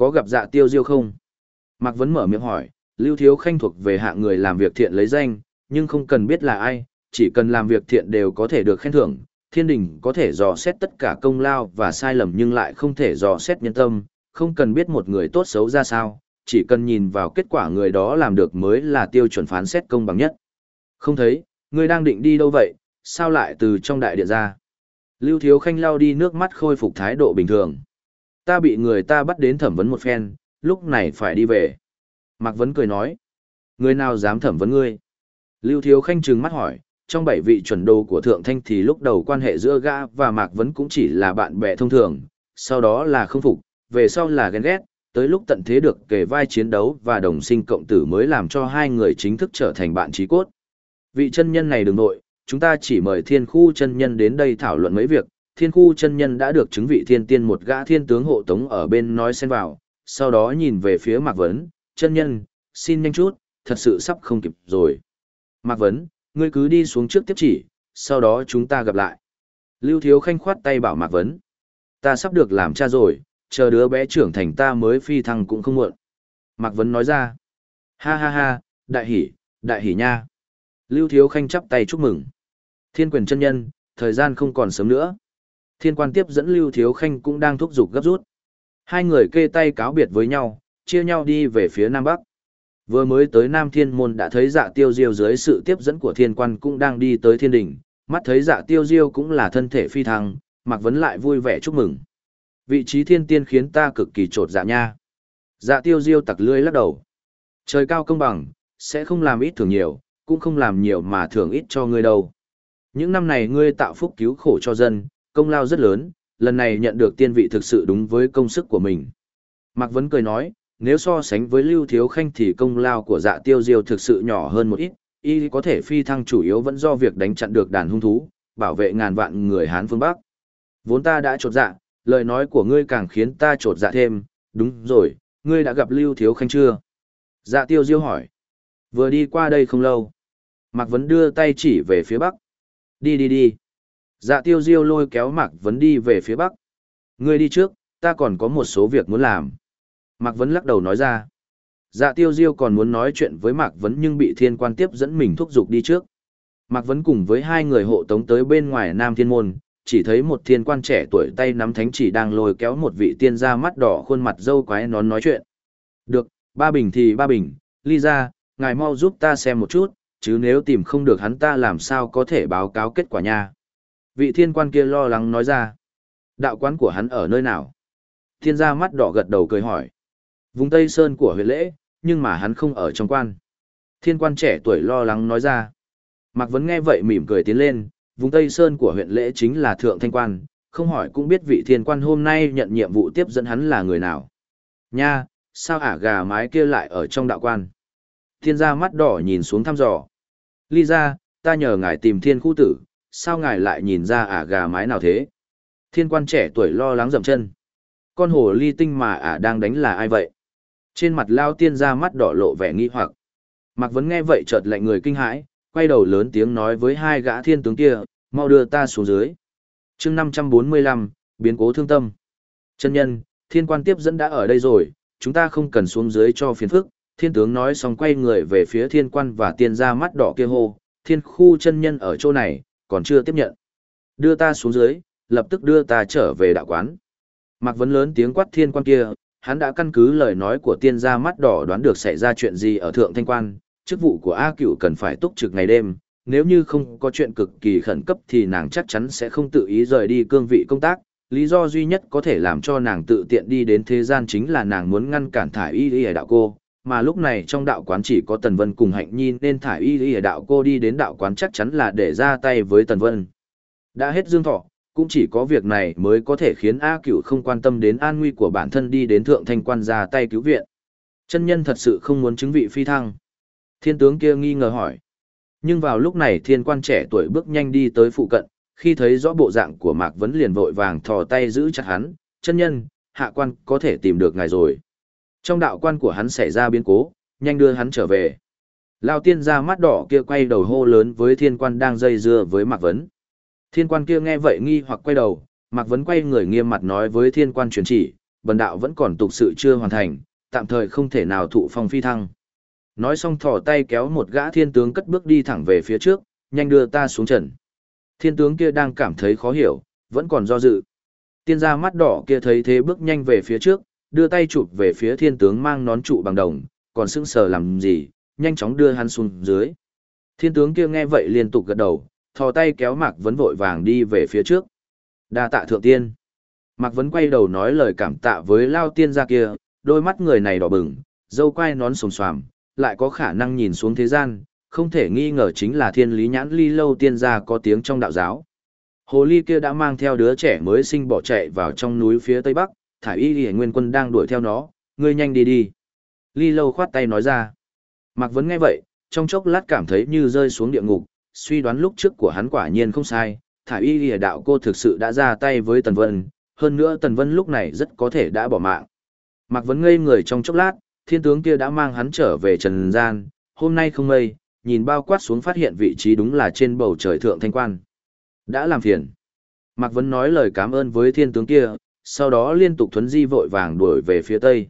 Có gặp dạ tiêu diêu không? Mạc Vấn mở miệng hỏi, Lưu Thiếu Khanh thuộc về hạng người làm việc thiện lấy danh, nhưng không cần biết là ai, chỉ cần làm việc thiện đều có thể được khen thưởng. Thiên đình có thể dò xét tất cả công lao và sai lầm nhưng lại không thể dò xét nhân tâm, không cần biết một người tốt xấu ra sao, chỉ cần nhìn vào kết quả người đó làm được mới là tiêu chuẩn phán xét công bằng nhất. Không thấy, ngươi đang định đi đâu vậy, sao lại từ trong đại điện ra? Lưu Thiếu Khanh lao đi nước mắt khôi phục thái độ bình thường. Ta bị người ta bắt đến thẩm vấn một phen, lúc này phải đi về. Mạc Vấn cười nói. Người nào dám thẩm vấn ngươi? Lưu Thiếu Khanh trừng mắt hỏi, trong bảy vị chuẩn đồ của Thượng Thanh thì lúc đầu quan hệ giữa gã và Mạc Vấn cũng chỉ là bạn bè thông thường, sau đó là không phục, về sau là ghen ghét, tới lúc tận thế được kể vai chiến đấu và đồng sinh cộng tử mới làm cho hai người chính thức trở thành bạn trí cốt. Vị chân nhân này đừng nội, chúng ta chỉ mời thiên khu chân nhân đến đây thảo luận mấy việc, thiên khu chân nhân đã được chứng vị thiên tiên một gã thiên tướng hộ tống ở bên nói xen vào, sau đó nhìn về phía Mạc Vấn, chân nhân, xin nhanh chút, thật sự sắp không kịp rồi. Mạc Vấn, ngươi cứ đi xuống trước tiếp chỉ, sau đó chúng ta gặp lại. Lưu Thiếu Khanh khoát tay bảo Mạc Vấn. Ta sắp được làm cha rồi, chờ đứa bé trưởng thành ta mới phi thăng cũng không muộn. Mạc Vấn nói ra. Ha ha ha, đại hỷ, đại hỷ nha. Lưu Thiếu Khanh chắp tay chúc mừng. Thiên quyền chân nhân, thời gian không còn sớm nữa. Thiên quan tiếp dẫn Lưu Thiếu Khanh cũng đang thúc giục gấp rút. Hai người kê tay cáo biệt với nhau, chia nhau đi về phía Nam Bắc. Vừa mới tới Nam Thiên Môn đã thấy dạ tiêu diêu dưới sự tiếp dẫn của thiên quan cũng đang đi tới thiên đỉnh, mắt thấy dạ tiêu diêu cũng là thân thể phi thăng, Mạc Vấn lại vui vẻ chúc mừng. Vị trí thiên tiên khiến ta cực kỳ trột dạ nha. Dạ tiêu diêu tặc lưỡi lắc đầu. Trời cao công bằng, sẽ không làm ít thường nhiều, cũng không làm nhiều mà thường ít cho ngươi đâu. Những năm này ngươi tạo phúc cứu khổ cho dân, công lao rất lớn, lần này nhận được tiên vị thực sự đúng với công sức của mình. Mạc Vấn cười nói, nếu so sánh với Lưu Thiếu Khanh thì công lao của dạ tiêu diêu thực sự nhỏ hơn một ít, y có thể phi thăng chủ yếu vẫn do việc đánh chặn được đàn hung thú, bảo vệ ngàn vạn người Hán phương Bắc. Vốn ta đã trột dạ, lời nói của ngươi càng khiến ta trột dạ thêm, đúng rồi, ngươi đã gặp Lưu Thiếu Khanh chưa? Dạ tiêu diêu hỏi. Vừa đi qua đây không lâu. Mạc Vấn đưa tay chỉ về phía bắc. Đi đi đi. Dạ tiêu diêu lôi kéo Mạc Vấn đi về phía bắc. Ngươi đi trước, ta còn có một số việc muốn làm. Mạc Vấn lắc đầu nói ra. Dạ tiêu diêu còn muốn nói chuyện với Mạc Vấn nhưng bị thiên quan tiếp dẫn mình thúc giục đi trước. Mạc Vấn cùng với hai người hộ tống tới bên ngoài Nam Thiên Môn, chỉ thấy một thiên quan trẻ tuổi tay nắm thánh chỉ đang lôi kéo một vị tiên ra mắt đỏ khuôn mặt dâu quái nón nói chuyện. Được, ba bình thì ba bình, ly ra, ngài mau giúp ta xem một chút, chứ nếu tìm không được hắn ta làm sao có thể báo cáo kết quả nha. Vị thiên quan kia lo lắng nói ra. Đạo quán của hắn ở nơi nào? Thiên gia mắt đỏ gật đầu cười hỏi. Vùng Tây Sơn của huyện lễ, nhưng mà hắn không ở trong quan. Thiên quan trẻ tuổi lo lắng nói ra. Mạc Vấn nghe vậy mỉm cười tiến lên, vùng Tây Sơn của huyện lễ chính là Thượng Thanh Quan, không hỏi cũng biết vị thiên quan hôm nay nhận nhiệm vụ tiếp dẫn hắn là người nào. Nha, sao ả gà mái kia lại ở trong đạo quan? Thiên gia mắt đỏ nhìn xuống thăm dò. Ly ra, ta nhờ ngài tìm thiên khu tử, sao ngài lại nhìn ra ả gà mái nào thế? Thiên quan trẻ tuổi lo lắng dậm chân. Con hồ ly tinh mà ả đang đánh là ai vậy? Trên mặt lao tiên ra mắt đỏ lộ vẻ nghi hoặc. Mạc Vấn nghe vậy chợt lạnh người kinh hãi, quay đầu lớn tiếng nói với hai gã thiên tướng kia, mau đưa ta xuống dưới. chương 545, biến cố thương tâm. Chân nhân, thiên quan tiếp dẫn đã ở đây rồi, chúng ta không cần xuống dưới cho phiền phức. Thiên tướng nói xong quay người về phía thiên quan và tiên ra mắt đỏ kia hô, thiên khu chân nhân ở chỗ này, còn chưa tiếp nhận. Đưa ta xuống dưới, lập tức đưa ta trở về đạo quán. Mạc Vấn lớn tiếng quát thiên quan kia, hắn đã căn cứ lời nói của tiên gia mắt đỏ đoán được xảy ra chuyện gì ở thượng thanh quan, chức vụ của A cửu cần phải túc trực ngày đêm, nếu như không có chuyện cực kỳ khẩn cấp thì nàng chắc chắn sẽ không tự ý rời đi cương vị công tác. Lý do duy nhất có thể làm cho nàng tự tiện đi đến thế gian chính là nàng muốn ngăn cản thải y y đạo cô, mà lúc này trong đạo quán chỉ có Tần Vân cùng Hạnh Nhi nên thải y y đạo cô đi đến đạo quán chắc chắn là để ra tay với Tần Vân. Đã hết dương thọ, cũng chỉ có việc này mới có thể khiến A Cửu không quan tâm đến an nguy của bản thân đi đến thượng thanh quan ra tay cứu viện. Chân nhân thật sự không muốn chứng vị phi thăng. Thiên tướng kia nghi ngờ hỏi. Nhưng vào lúc này thiên quan trẻ tuổi bước nhanh đi tới phụ cận, khi thấy rõ bộ dạng của Mạc Vấn liền vội vàng thò tay giữ chặt hắn, chân nhân, hạ quan có thể tìm được ngài rồi. Trong đạo quan của hắn xảy ra biến cố, nhanh đưa hắn trở về. Lao tiên ra mắt đỏ kia quay đầu hô lớn với thiên quan đang dây dưa với Mạc Vấn. Thiên quan kia nghe vậy nghi hoặc quay đầu, Mạc Vấn quay người nghiêm mặt nói với thiên quan truyền chỉ, bần đạo vẫn còn tục sự chưa hoàn thành, tạm thời không thể nào thụ phong phi thăng. Nói xong thò tay kéo một gã thiên tướng cất bước đi thẳng về phía trước, nhanh đưa ta xuống trần. Thiên tướng kia đang cảm thấy khó hiểu, vẫn còn do dự. Tiên gia mắt đỏ kia thấy thế bước nhanh về phía trước, đưa tay chụp về phía thiên tướng mang nón trụ bằng đồng, còn sững sờ làm gì, nhanh chóng đưa hắn xuống dưới. Thiên tướng kia nghe vậy liên tục gật đầu, thò tay kéo Mạc Vấn vội vàng đi về phía trước. Đa tạ thượng tiên. Mạc Vấn quay đầu nói lời cảm tạ với Lao tiên gia kia, đôi mắt người này đỏ bừng, dâu quai nón sồm xoàm, lại có khả năng nhìn xuống thế gian, không thể nghi ngờ chính là thiên lý nhãn ly lâu tiên gia có tiếng trong đạo giáo. Hồ ly kia đã mang theo đứa trẻ mới sinh bỏ chạy vào trong núi phía tây bắc, thải y ghi nguyên quân đang đuổi theo nó, ngươi nhanh đi đi. Ly lâu khoát tay nói ra. Mạc Vấn nghe vậy, trong chốc lát cảm thấy như rơi xuống địa ngục, suy đoán lúc trước của hắn quả nhiên không sai, thải y ghi đạo cô thực sự đã ra tay với Tần Vân, hơn nữa Tần Vân lúc này rất có thể đã bỏ mạng. Mạc Vấn ngây người trong chốc lát, thiên tướng kia đã mang hắn trở về trần gian, hôm nay không mây, nhìn bao quát xuống phát hiện vị trí đúng là trên bầu trời thượng thanh quan. Đã làm phiền. Mạc Vấn nói lời cảm ơn với thiên tướng kia, sau đó liên tục thuấn di vội vàng đuổi về phía tây.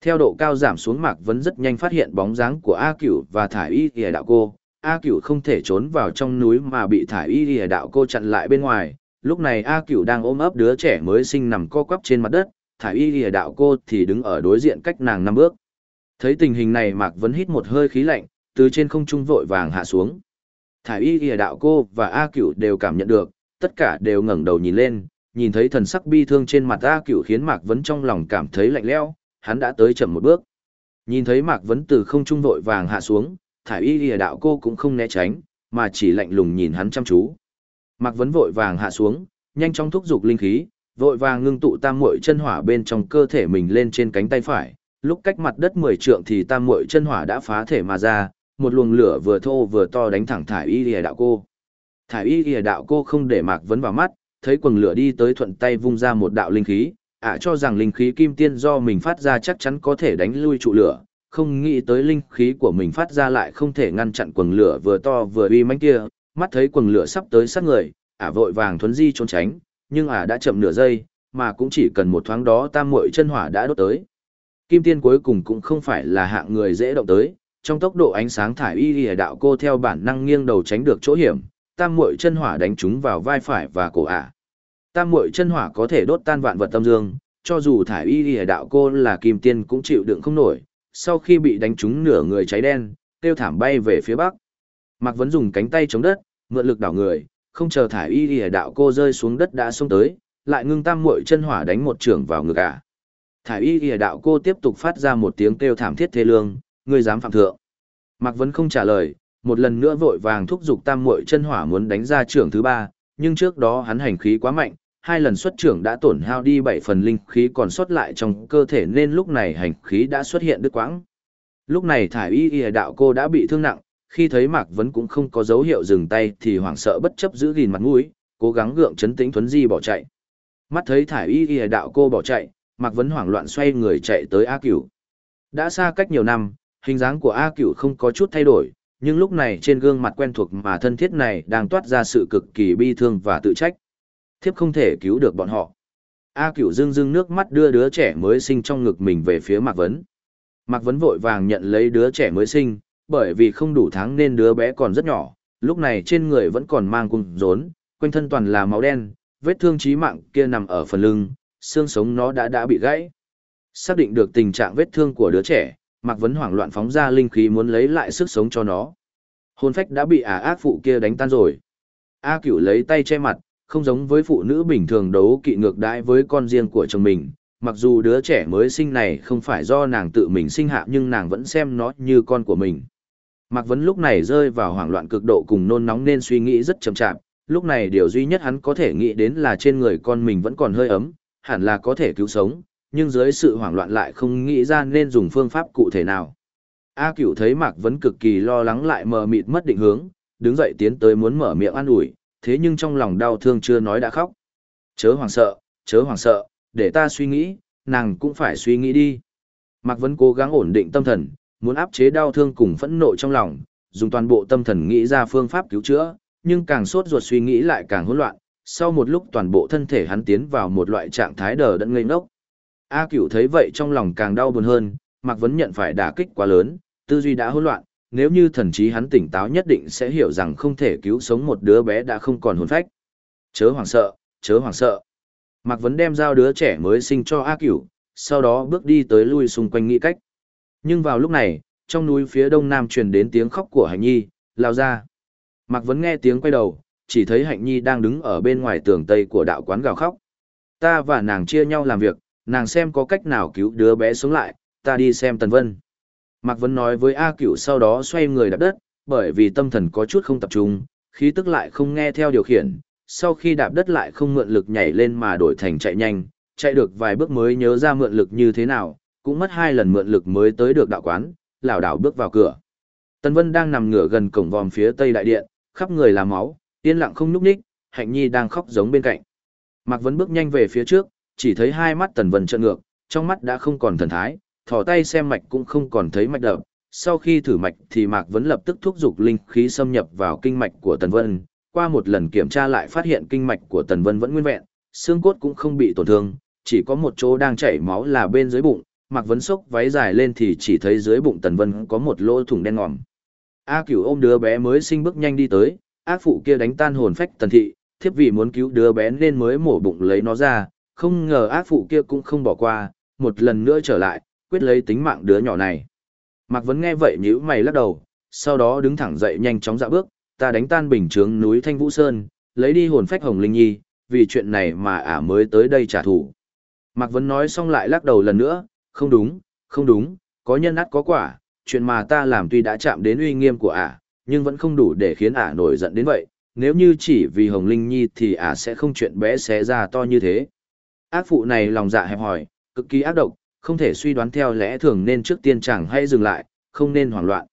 Theo độ cao giảm xuống Mạc Vấn rất nhanh phát hiện bóng dáng của A Cửu và Thải Y Lìa Đạo Cô. A Cửu không thể trốn vào trong núi mà bị Thải Y Lìa Đạo Cô chặn lại bên ngoài. Lúc này A Cửu đang ôm ấp đứa trẻ mới sinh nằm co quắp trên mặt đất, Thải Y Lìa Đạo Cô thì đứng ở đối diện cách nàng năm bước. Thấy tình hình này Mạc Vấn hít một hơi khí lạnh, từ trên không trung vội vàng hạ xuống. Thải Y Lìa Đạo Cô và A Cửu đều cảm nhận được, tất cả đều ngẩng đầu nhìn lên, nhìn thấy thần sắc bi thương trên mặt A Cửu khiến Mạc Vấn trong lòng cảm thấy lạnh lẽo, hắn đã tới chậm một bước. Nhìn thấy Mạc Vấn từ không trung vội vàng hạ xuống, thải y lìa đạo cô cũng không né tránh, mà chỉ lạnh lùng nhìn hắn chăm chú. Mạc Vấn vội vàng hạ xuống, nhanh chóng thúc giục linh khí, vội vàng ngưng tụ tam muội chân hỏa bên trong cơ thể mình lên trên cánh tay phải. Lúc cách mặt đất 10 trượng thì tam muội chân hỏa đã phá thể mà ra, một luồng lửa vừa thô vừa to đánh thẳng thải y lìa đạo cô. Thải y lìa đạo cô không để Mạc Vấn vào mắt, thấy quần lửa đi tới thuận tay vung ra một đạo linh khí, ạ cho rằng linh khí kim tiên do mình phát ra chắc chắn có thể đánh lui trụ lửa, không nghĩ tới linh khí của mình phát ra lại không thể ngăn chặn quần lửa vừa to vừa uy mãnh kia, mắt thấy quần lửa sắp tới sát người, ả vội vàng thuấn di trốn tránh, nhưng ả đã chậm nửa giây, mà cũng chỉ cần một thoáng đó tam muội chân hỏa đã đốt tới. Kim tiên cuối cùng cũng không phải là hạng người dễ động tới, trong tốc độ ánh sáng thải y lìa đạo cô theo bản năng nghiêng đầu tránh được chỗ hiểm, tam muội chân hỏa đánh chúng vào vai phải và cổ ả. Tam muội chân hỏa có thể đốt tan vạn vật tâm dương, cho dù thải y lìa đạo cô là kim tiên cũng chịu đựng không nổi, sau khi bị đánh trúng nửa người cháy đen, tiêu thảm bay về phía bắc. Mạc Vấn dùng cánh tay chống đất, mượn lực đảo người, không chờ thải y lìa đạo cô rơi xuống đất đã xông tới, lại ngưng tam muội chân hỏa đánh một trưởng vào ngực ả. Thải y lìa đạo cô tiếp tục phát ra một tiếng kêu thảm thiết thê lương, ngươi dám phạm thượng. Mạc Vấn không trả lời, một lần nữa vội vàng thúc giục tam muội chân hỏa muốn đánh ra trưởng thứ ba, nhưng trước đó hắn hành khí quá mạnh, hai lần xuất trưởng đã tổn hao đi bảy phần linh khí còn sót lại trong cơ thể nên lúc này hành khí đã xuất hiện đứt quãng. Lúc này thải y y đạo cô đã bị thương nặng, khi thấy Mạc Vấn cũng không có dấu hiệu dừng tay thì hoảng sợ bất chấp giữ gìn mặt mũi, cố gắng gượng chấn tĩnh thuấn di bỏ chạy. Mắt thấy thải y y đạo cô bỏ chạy, Mạc Vấn hoảng loạn xoay người chạy tới A Cửu. Đã xa cách nhiều năm, hình dáng của A Cửu không có chút thay đổi, nhưng lúc này trên gương mặt quen thuộc mà thân thiết này đang toát ra sự cực kỳ bi thương và tự trách. Thiếp không thể cứu được bọn họ. A cửu dưng dưng nước mắt đưa đứa trẻ mới sinh trong ngực mình về phía Mạc Vấn. Mạc Vấn vội vàng nhận lấy đứa trẻ mới sinh, bởi vì không đủ tháng nên đứa bé còn rất nhỏ, lúc này trên người vẫn còn mang cung rốn, quanh thân toàn là máu đen, vết thương chí mạng kia nằm ở phần lưng, xương sống nó đã đã bị gãy. Xác định được tình trạng vết thương của đứa trẻ, Mạc Vấn hoảng loạn phóng ra linh khí muốn lấy lại sức sống cho nó. Hồn phách đã bị ả ác phụ kia đánh tan rồi. A cửu lấy tay che mặt, không giống với phụ nữ bình thường đấu kỵ ngược đãi với con riêng của chồng mình. Mặc dù đứa trẻ mới sinh này không phải do nàng tự mình sinh hạ nhưng nàng vẫn xem nó như con của mình. Mạc Vấn lúc này rơi vào hoảng loạn cực độ cùng nôn nóng nên suy nghĩ rất chậm chạp, lúc này điều duy nhất hắn có thể nghĩ đến là trên người con mình vẫn còn hơi ấm, hẳn là có thể cứu sống, nhưng dưới sự hoảng loạn lại không nghĩ ra nên dùng phương pháp cụ thể nào. A Cửu thấy Mạc Vấn cực kỳ lo lắng lại mờ mịt mất định hướng, đứng dậy tiến tới muốn mở miệng an ủi, thế nhưng trong lòng đau thương chưa nói đã khóc. Chớ hoàng sợ, chớ hoàng sợ, để ta suy nghĩ, nàng cũng phải suy nghĩ đi. Mạc Vấn cố gắng ổn định tâm thần, muốn áp chế đau thương cùng phẫn nộ trong lòng, dùng toàn bộ tâm thần nghĩ ra phương pháp cứu chữa, nhưng càng sốt ruột suy nghĩ lại càng hỗn loạn. Sau một lúc toàn bộ thân thể hắn tiến vào một loại trạng thái đờ đẫn ngây ngốc. A Cửu thấy vậy trong lòng càng đau buồn hơn, Mạc Vấn nhận phải đả kích quá lớn, tư duy đã hỗn loạn, nếu như thần trí hắn tỉnh táo nhất định sẽ hiểu rằng không thể cứu sống một đứa bé đã không còn hồn phách. Chớ hoảng sợ, chớ hoảng sợ. Mạc Vấn đem giao đứa trẻ mới sinh cho A Cửu, sau đó bước đi tới lui xung quanh nghĩ cách. Nhưng vào lúc này, trong núi phía đông nam truyền đến tiếng khóc của hạnh Nhi, lao ra. Mạc Vấn nghe tiếng quay đầu, chỉ thấy Hạnh Nhi đang đứng ở bên ngoài tường tây của đạo quán gào khóc. Ta và nàng chia nhau làm việc, nàng xem có cách nào cứu đứa bé sống lại, ta đi xem Tần Vân. Mạc Vân nói với A Cửu sau đó xoay người đạp đất, bởi vì tâm thần có chút không tập trung, khí tức lại không nghe theo điều khiển, sau khi đạp đất lại không mượn lực nhảy lên mà đổi thành chạy nhanh, chạy được vài bước mới nhớ ra mượn lực như thế nào, cũng mất hai lần mượn lực mới tới được đạo quán, lảo đảo bước vào cửa. Tần Vân đang nằm ngửa gần cổng vòm phía tây đại điện, khắp người là máu, yên lặng không nhúc nhích, Hạnh Nhi đang khóc giống bên cạnh. Mạc Vân bước nhanh về phía trước, chỉ thấy hai mắt Tần Vân trợn ngược, trong mắt đã không còn thần thái, thò tay xem mạch cũng không còn thấy mạch đập. Sau khi thử mạch thì Mạc Vấn lập tức thúc giục linh khí xâm nhập vào kinh mạch của Tần Vân. Qua một lần kiểm tra lại phát hiện kinh mạch của Tần Vân vẫn nguyên vẹn, xương cốt cũng không bị tổn thương, chỉ có một chỗ đang chảy máu là bên dưới bụng. Mạc Vấn sốc váy dài lên thì chỉ thấy dưới bụng Tần Vân có một lỗ thủng đen ngòm. A Cửu ôm đứa bé mới sinh bước nhanh đi tới, ác phụ kia đánh tan hồn phách Tần Thị, thiếp vì muốn cứu đứa bé nên mới mổ bụng lấy nó ra, không ngờ ác phụ kia cũng không bỏ qua, một lần nữa trở lại, quyết lấy tính mạng đứa nhỏ này. Mạc Vấn nghe vậy nhíu mày lắc đầu, sau đó đứng thẳng dậy nhanh chóng dạ bước, ta đánh tan bình trướng núi Thanh Vũ Sơn, lấy đi hồn phách Hồng Linh Nhi, vì chuyện này mà ả mới tới đây trả thù. Mạc Vấn nói xong lại lắc đầu lần nữa, không đúng, không đúng, có nhân át có quả, chuyện mà ta làm tuy đã chạm đến uy nghiêm của ả, nhưng vẫn không đủ để khiến ả nổi giận đến vậy, nếu như chỉ vì Hồng Linh Nhi thì ả sẽ không chuyện bé xé ra to như thế. Ác phụ này lòng dạ hẹp hòi, cực kỳ ác độc, không thể suy đoán theo lẽ thường nên trước tiên chẳng hay dừng lại, không nên hoảng loạn.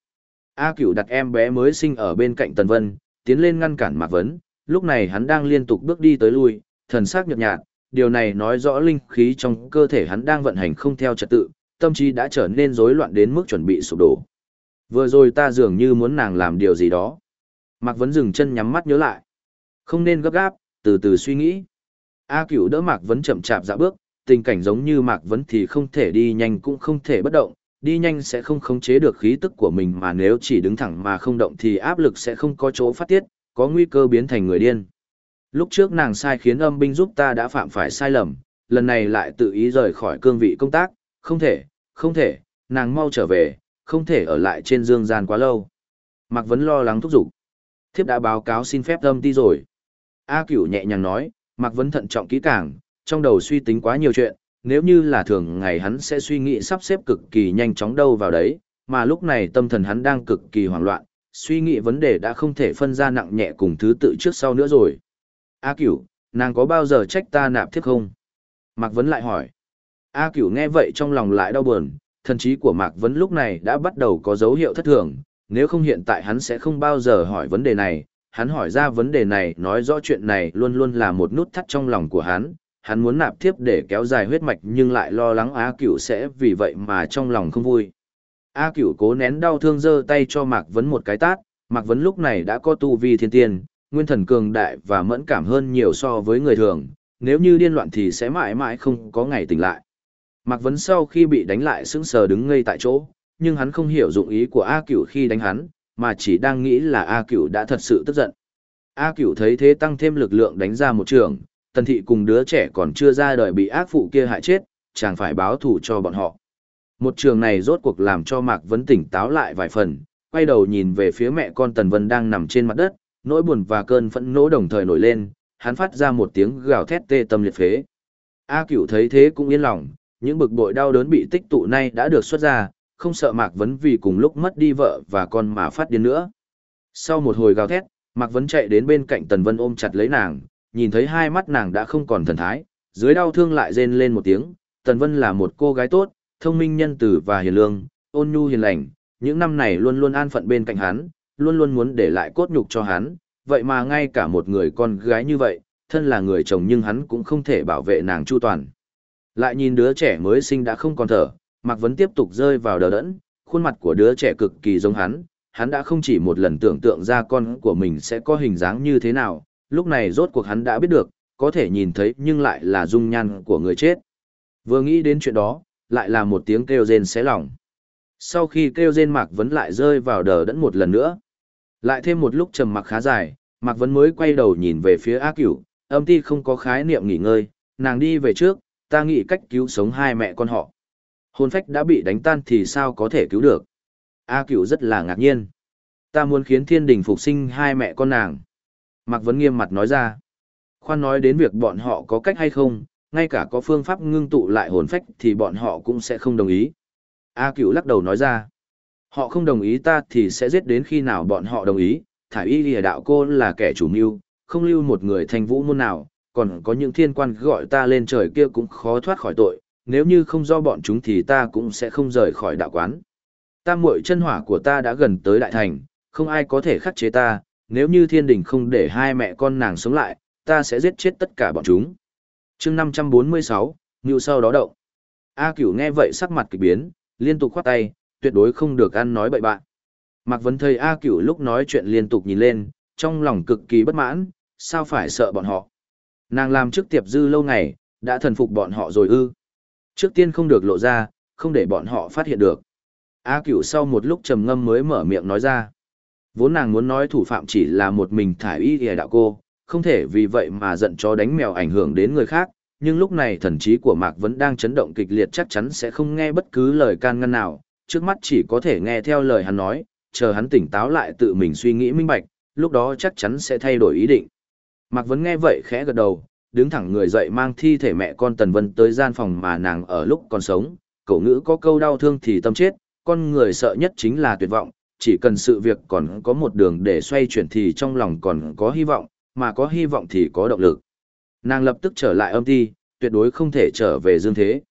A Cửu đặt em bé mới sinh ở bên cạnh Tần Vân, tiến lên ngăn cản Mạc Vấn, lúc này hắn đang liên tục bước đi tới lui, thần sắc nhợt nhạt, điều này nói rõ linh khí trong cơ thể hắn đang vận hành không theo trật tự, tâm trí đã trở nên rối loạn đến mức chuẩn bị sụp đổ. Vừa rồi ta dường như muốn nàng làm điều gì đó. Mạc Vấn dừng chân nhắm mắt nhớ lại. Không nên gấp gáp, từ từ suy nghĩ. A Cửu đỡ Mạc Vấn chậm chạp dạ bước, tình cảnh giống như Mạc Vấn thì không thể đi nhanh cũng không thể bất động, đi nhanh sẽ không khống chế được khí tức của mình mà nếu chỉ đứng thẳng mà không động thì áp lực sẽ không có chỗ phát tiết, có nguy cơ biến thành người điên. Lúc trước nàng sai khiến âm binh giúp ta đã phạm phải sai lầm, lần này lại tự ý rời khỏi cương vị công tác, không thể, không thể, nàng mau trở về, không thể ở lại trên dương gian quá lâu. Mạc Vấn lo lắng thúc giục. Thiếp đã báo cáo xin phép âm ti rồi. A Cửu nhẹ nhàng nói, Mạc Vấn thận trọng kỹ càng, trong đầu suy tính quá nhiều chuyện, nếu như là thường ngày hắn sẽ suy nghĩ sắp xếp cực kỳ nhanh chóng đâu vào đấy, mà lúc này tâm thần hắn đang cực kỳ hoảng loạn, suy nghĩ vấn đề đã không thể phân ra nặng nhẹ cùng thứ tự trước sau nữa rồi. A cửu, nàng có bao giờ trách ta nạp thiếp không? Mạc Vấn lại hỏi. A cửu nghe vậy trong lòng lại đau buồn, thần trí của Mạc Vấn lúc này đã bắt đầu có dấu hiệu thất thường, nếu không hiện tại hắn sẽ không bao giờ hỏi vấn đề này, hắn hỏi ra vấn đề này nói rõ chuyện này luôn luôn là một nút thắt trong lòng của hắn, hắn muốn nạp thiếp để kéo dài huyết mạch nhưng lại lo lắng A Cửu sẽ vì vậy mà trong lòng không vui. A Cửu cố nén đau thương giơ tay cho Mạc Vấn một cái tát, Mạc Vấn lúc này đã có tu vi thiên tiên, nguyên thần cường đại và mẫn cảm hơn nhiều so với người thường, nếu như điên loạn thì sẽ mãi mãi không có ngày tỉnh lại. Mạc Vấn sau khi bị đánh lại sững sờ đứng ngây tại chỗ, nhưng hắn không hiểu dụng ý của A Cửu khi đánh hắn, mà chỉ đang nghĩ là A Cửu đã thật sự tức giận. A Cửu thấy thế tăng thêm lực lượng đánh ra một trường, tần thị cùng đứa trẻ còn chưa ra đời bị ác phụ kia hại chết, chẳng phải báo thù cho bọn họ. Một trường này rốt cuộc làm cho Mạc Vấn tỉnh táo lại vài phần, quay đầu nhìn về phía mẹ con Tần Vân đang nằm trên mặt đất, nỗi buồn và cơn phẫn nộ đồng thời nổi lên, hắn phát ra một tiếng gào thét tê tâm liệt phế. A Cửu thấy thế cũng yên lòng, những bực bội đau đớn bị tích tụ nay đã được xuất ra, không sợ Mạc Vấn vì cùng lúc mất đi vợ và con mà phát điên nữa. Sau một hồi gào thét, Mạc Vấn chạy đến bên cạnh Tần Vân ôm chặt lấy nàng, nhìn thấy hai mắt nàng đã không còn thần thái, dưới đau thương lại rên lên một tiếng, Tần Vân là một cô gái tốt, thông minh nhân tử và hiền lương, ôn nhu hiền lành, những năm này luôn luôn an phận bên cạnh hắn, luôn luôn muốn để lại cốt nhục cho hắn, vậy mà ngay cả một người con gái như vậy, thân là người chồng nhưng hắn cũng không thể bảo vệ nàng chu toàn. Lại nhìn đứa trẻ mới sinh đã không còn thở, Mạc Vấn tiếp tục rơi vào đờ đẫn, khuôn mặt của đứa trẻ cực kỳ giống hắn, hắn đã không chỉ một lần tưởng tượng ra con của mình sẽ có hình dáng như thế nào, lúc này rốt cuộc hắn đã biết được, có thể nhìn thấy nhưng lại là dung nhan của người chết. Vừa nghĩ đến chuyện đó, lại là một tiếng kêu rên xé lòng. Sau khi kêu rên Mạc Vấn lại rơi vào đờ đẫn một lần nữa. Lại thêm một lúc trầm mặc khá dài, Mạc Vấn mới quay đầu nhìn về phía A Cửu, âm ti không có khái niệm nghỉ ngơi, nàng đi về trước, ta nghĩ cách cứu sống hai mẹ con họ. Hồn phách đã bị đánh tan thì sao có thể cứu được? A Cửu rất là ngạc nhiên. Ta muốn khiến thiên đình phục sinh hai mẹ con nàng. Mạc Vấn nghiêm mặt nói ra. Khoan nói đến việc bọn họ có cách hay không, ngay cả có phương pháp ngưng tụ lại hồn phách thì bọn họ cũng sẽ không đồng ý. A cửu lắc đầu nói ra. Họ không đồng ý ta thì sẽ giết đến khi nào bọn họ đồng ý, Thả y lìa đạo cô là kẻ chủ mưu, không lưu một người thành vũ môn nào, còn có những thiên quan gọi ta lên trời kia cũng khó thoát khỏi tội, nếu như không do bọn chúng thì ta cũng sẽ không rời khỏi đạo quán. Tam muội chân hỏa của ta đã gần tới đại thành, không ai có thể khắc chế ta, nếu như thiên đình không để hai mẹ con nàng sống lại, ta sẽ giết chết tất cả bọn chúng. chương 546, Ngưu sau đó động. A cửu nghe vậy sắc mặt kỳ biến, liên tục khoát tay, tuyệt đối không được ăn nói bậy bạn. Mạc Vấn thầy A cửu lúc nói chuyện liên tục nhìn lên, trong lòng cực kỳ bất mãn, sao phải sợ bọn họ. Nàng làm trước tiệp dư lâu ngày, đã thần phục bọn họ rồi ư. Trước tiên không được lộ ra, không để bọn họ phát hiện được. A cửu sau một lúc trầm ngâm mới mở miệng nói ra. Vốn nàng muốn nói thủ phạm chỉ là một mình thải y hề đạo cô, không thể vì vậy mà giận chó đánh mèo ảnh hưởng đến người khác, nhưng lúc này thần trí của Mạc vẫn đang chấn động kịch liệt chắc chắn sẽ không nghe bất cứ lời can ngăn nào, trước mắt chỉ có thể nghe theo lời hắn nói, chờ hắn tỉnh táo lại tự mình suy nghĩ minh bạch, lúc đó chắc chắn sẽ thay đổi ý định. Mạc vẫn nghe vậy khẽ gật đầu, đứng thẳng người dậy mang thi thể mẹ con Tần Vân tới gian phòng mà nàng ở lúc còn sống, cậu ngữ có câu đau thương thì tâm chết, con người sợ nhất chính là tuyệt vọng, chỉ cần sự việc còn có một đường để xoay chuyển thì trong lòng còn có hy vọng, mà có hy vọng thì có động lực. Nàng lập tức trở lại âm ti, tuyệt đối không thể trở về dương thế.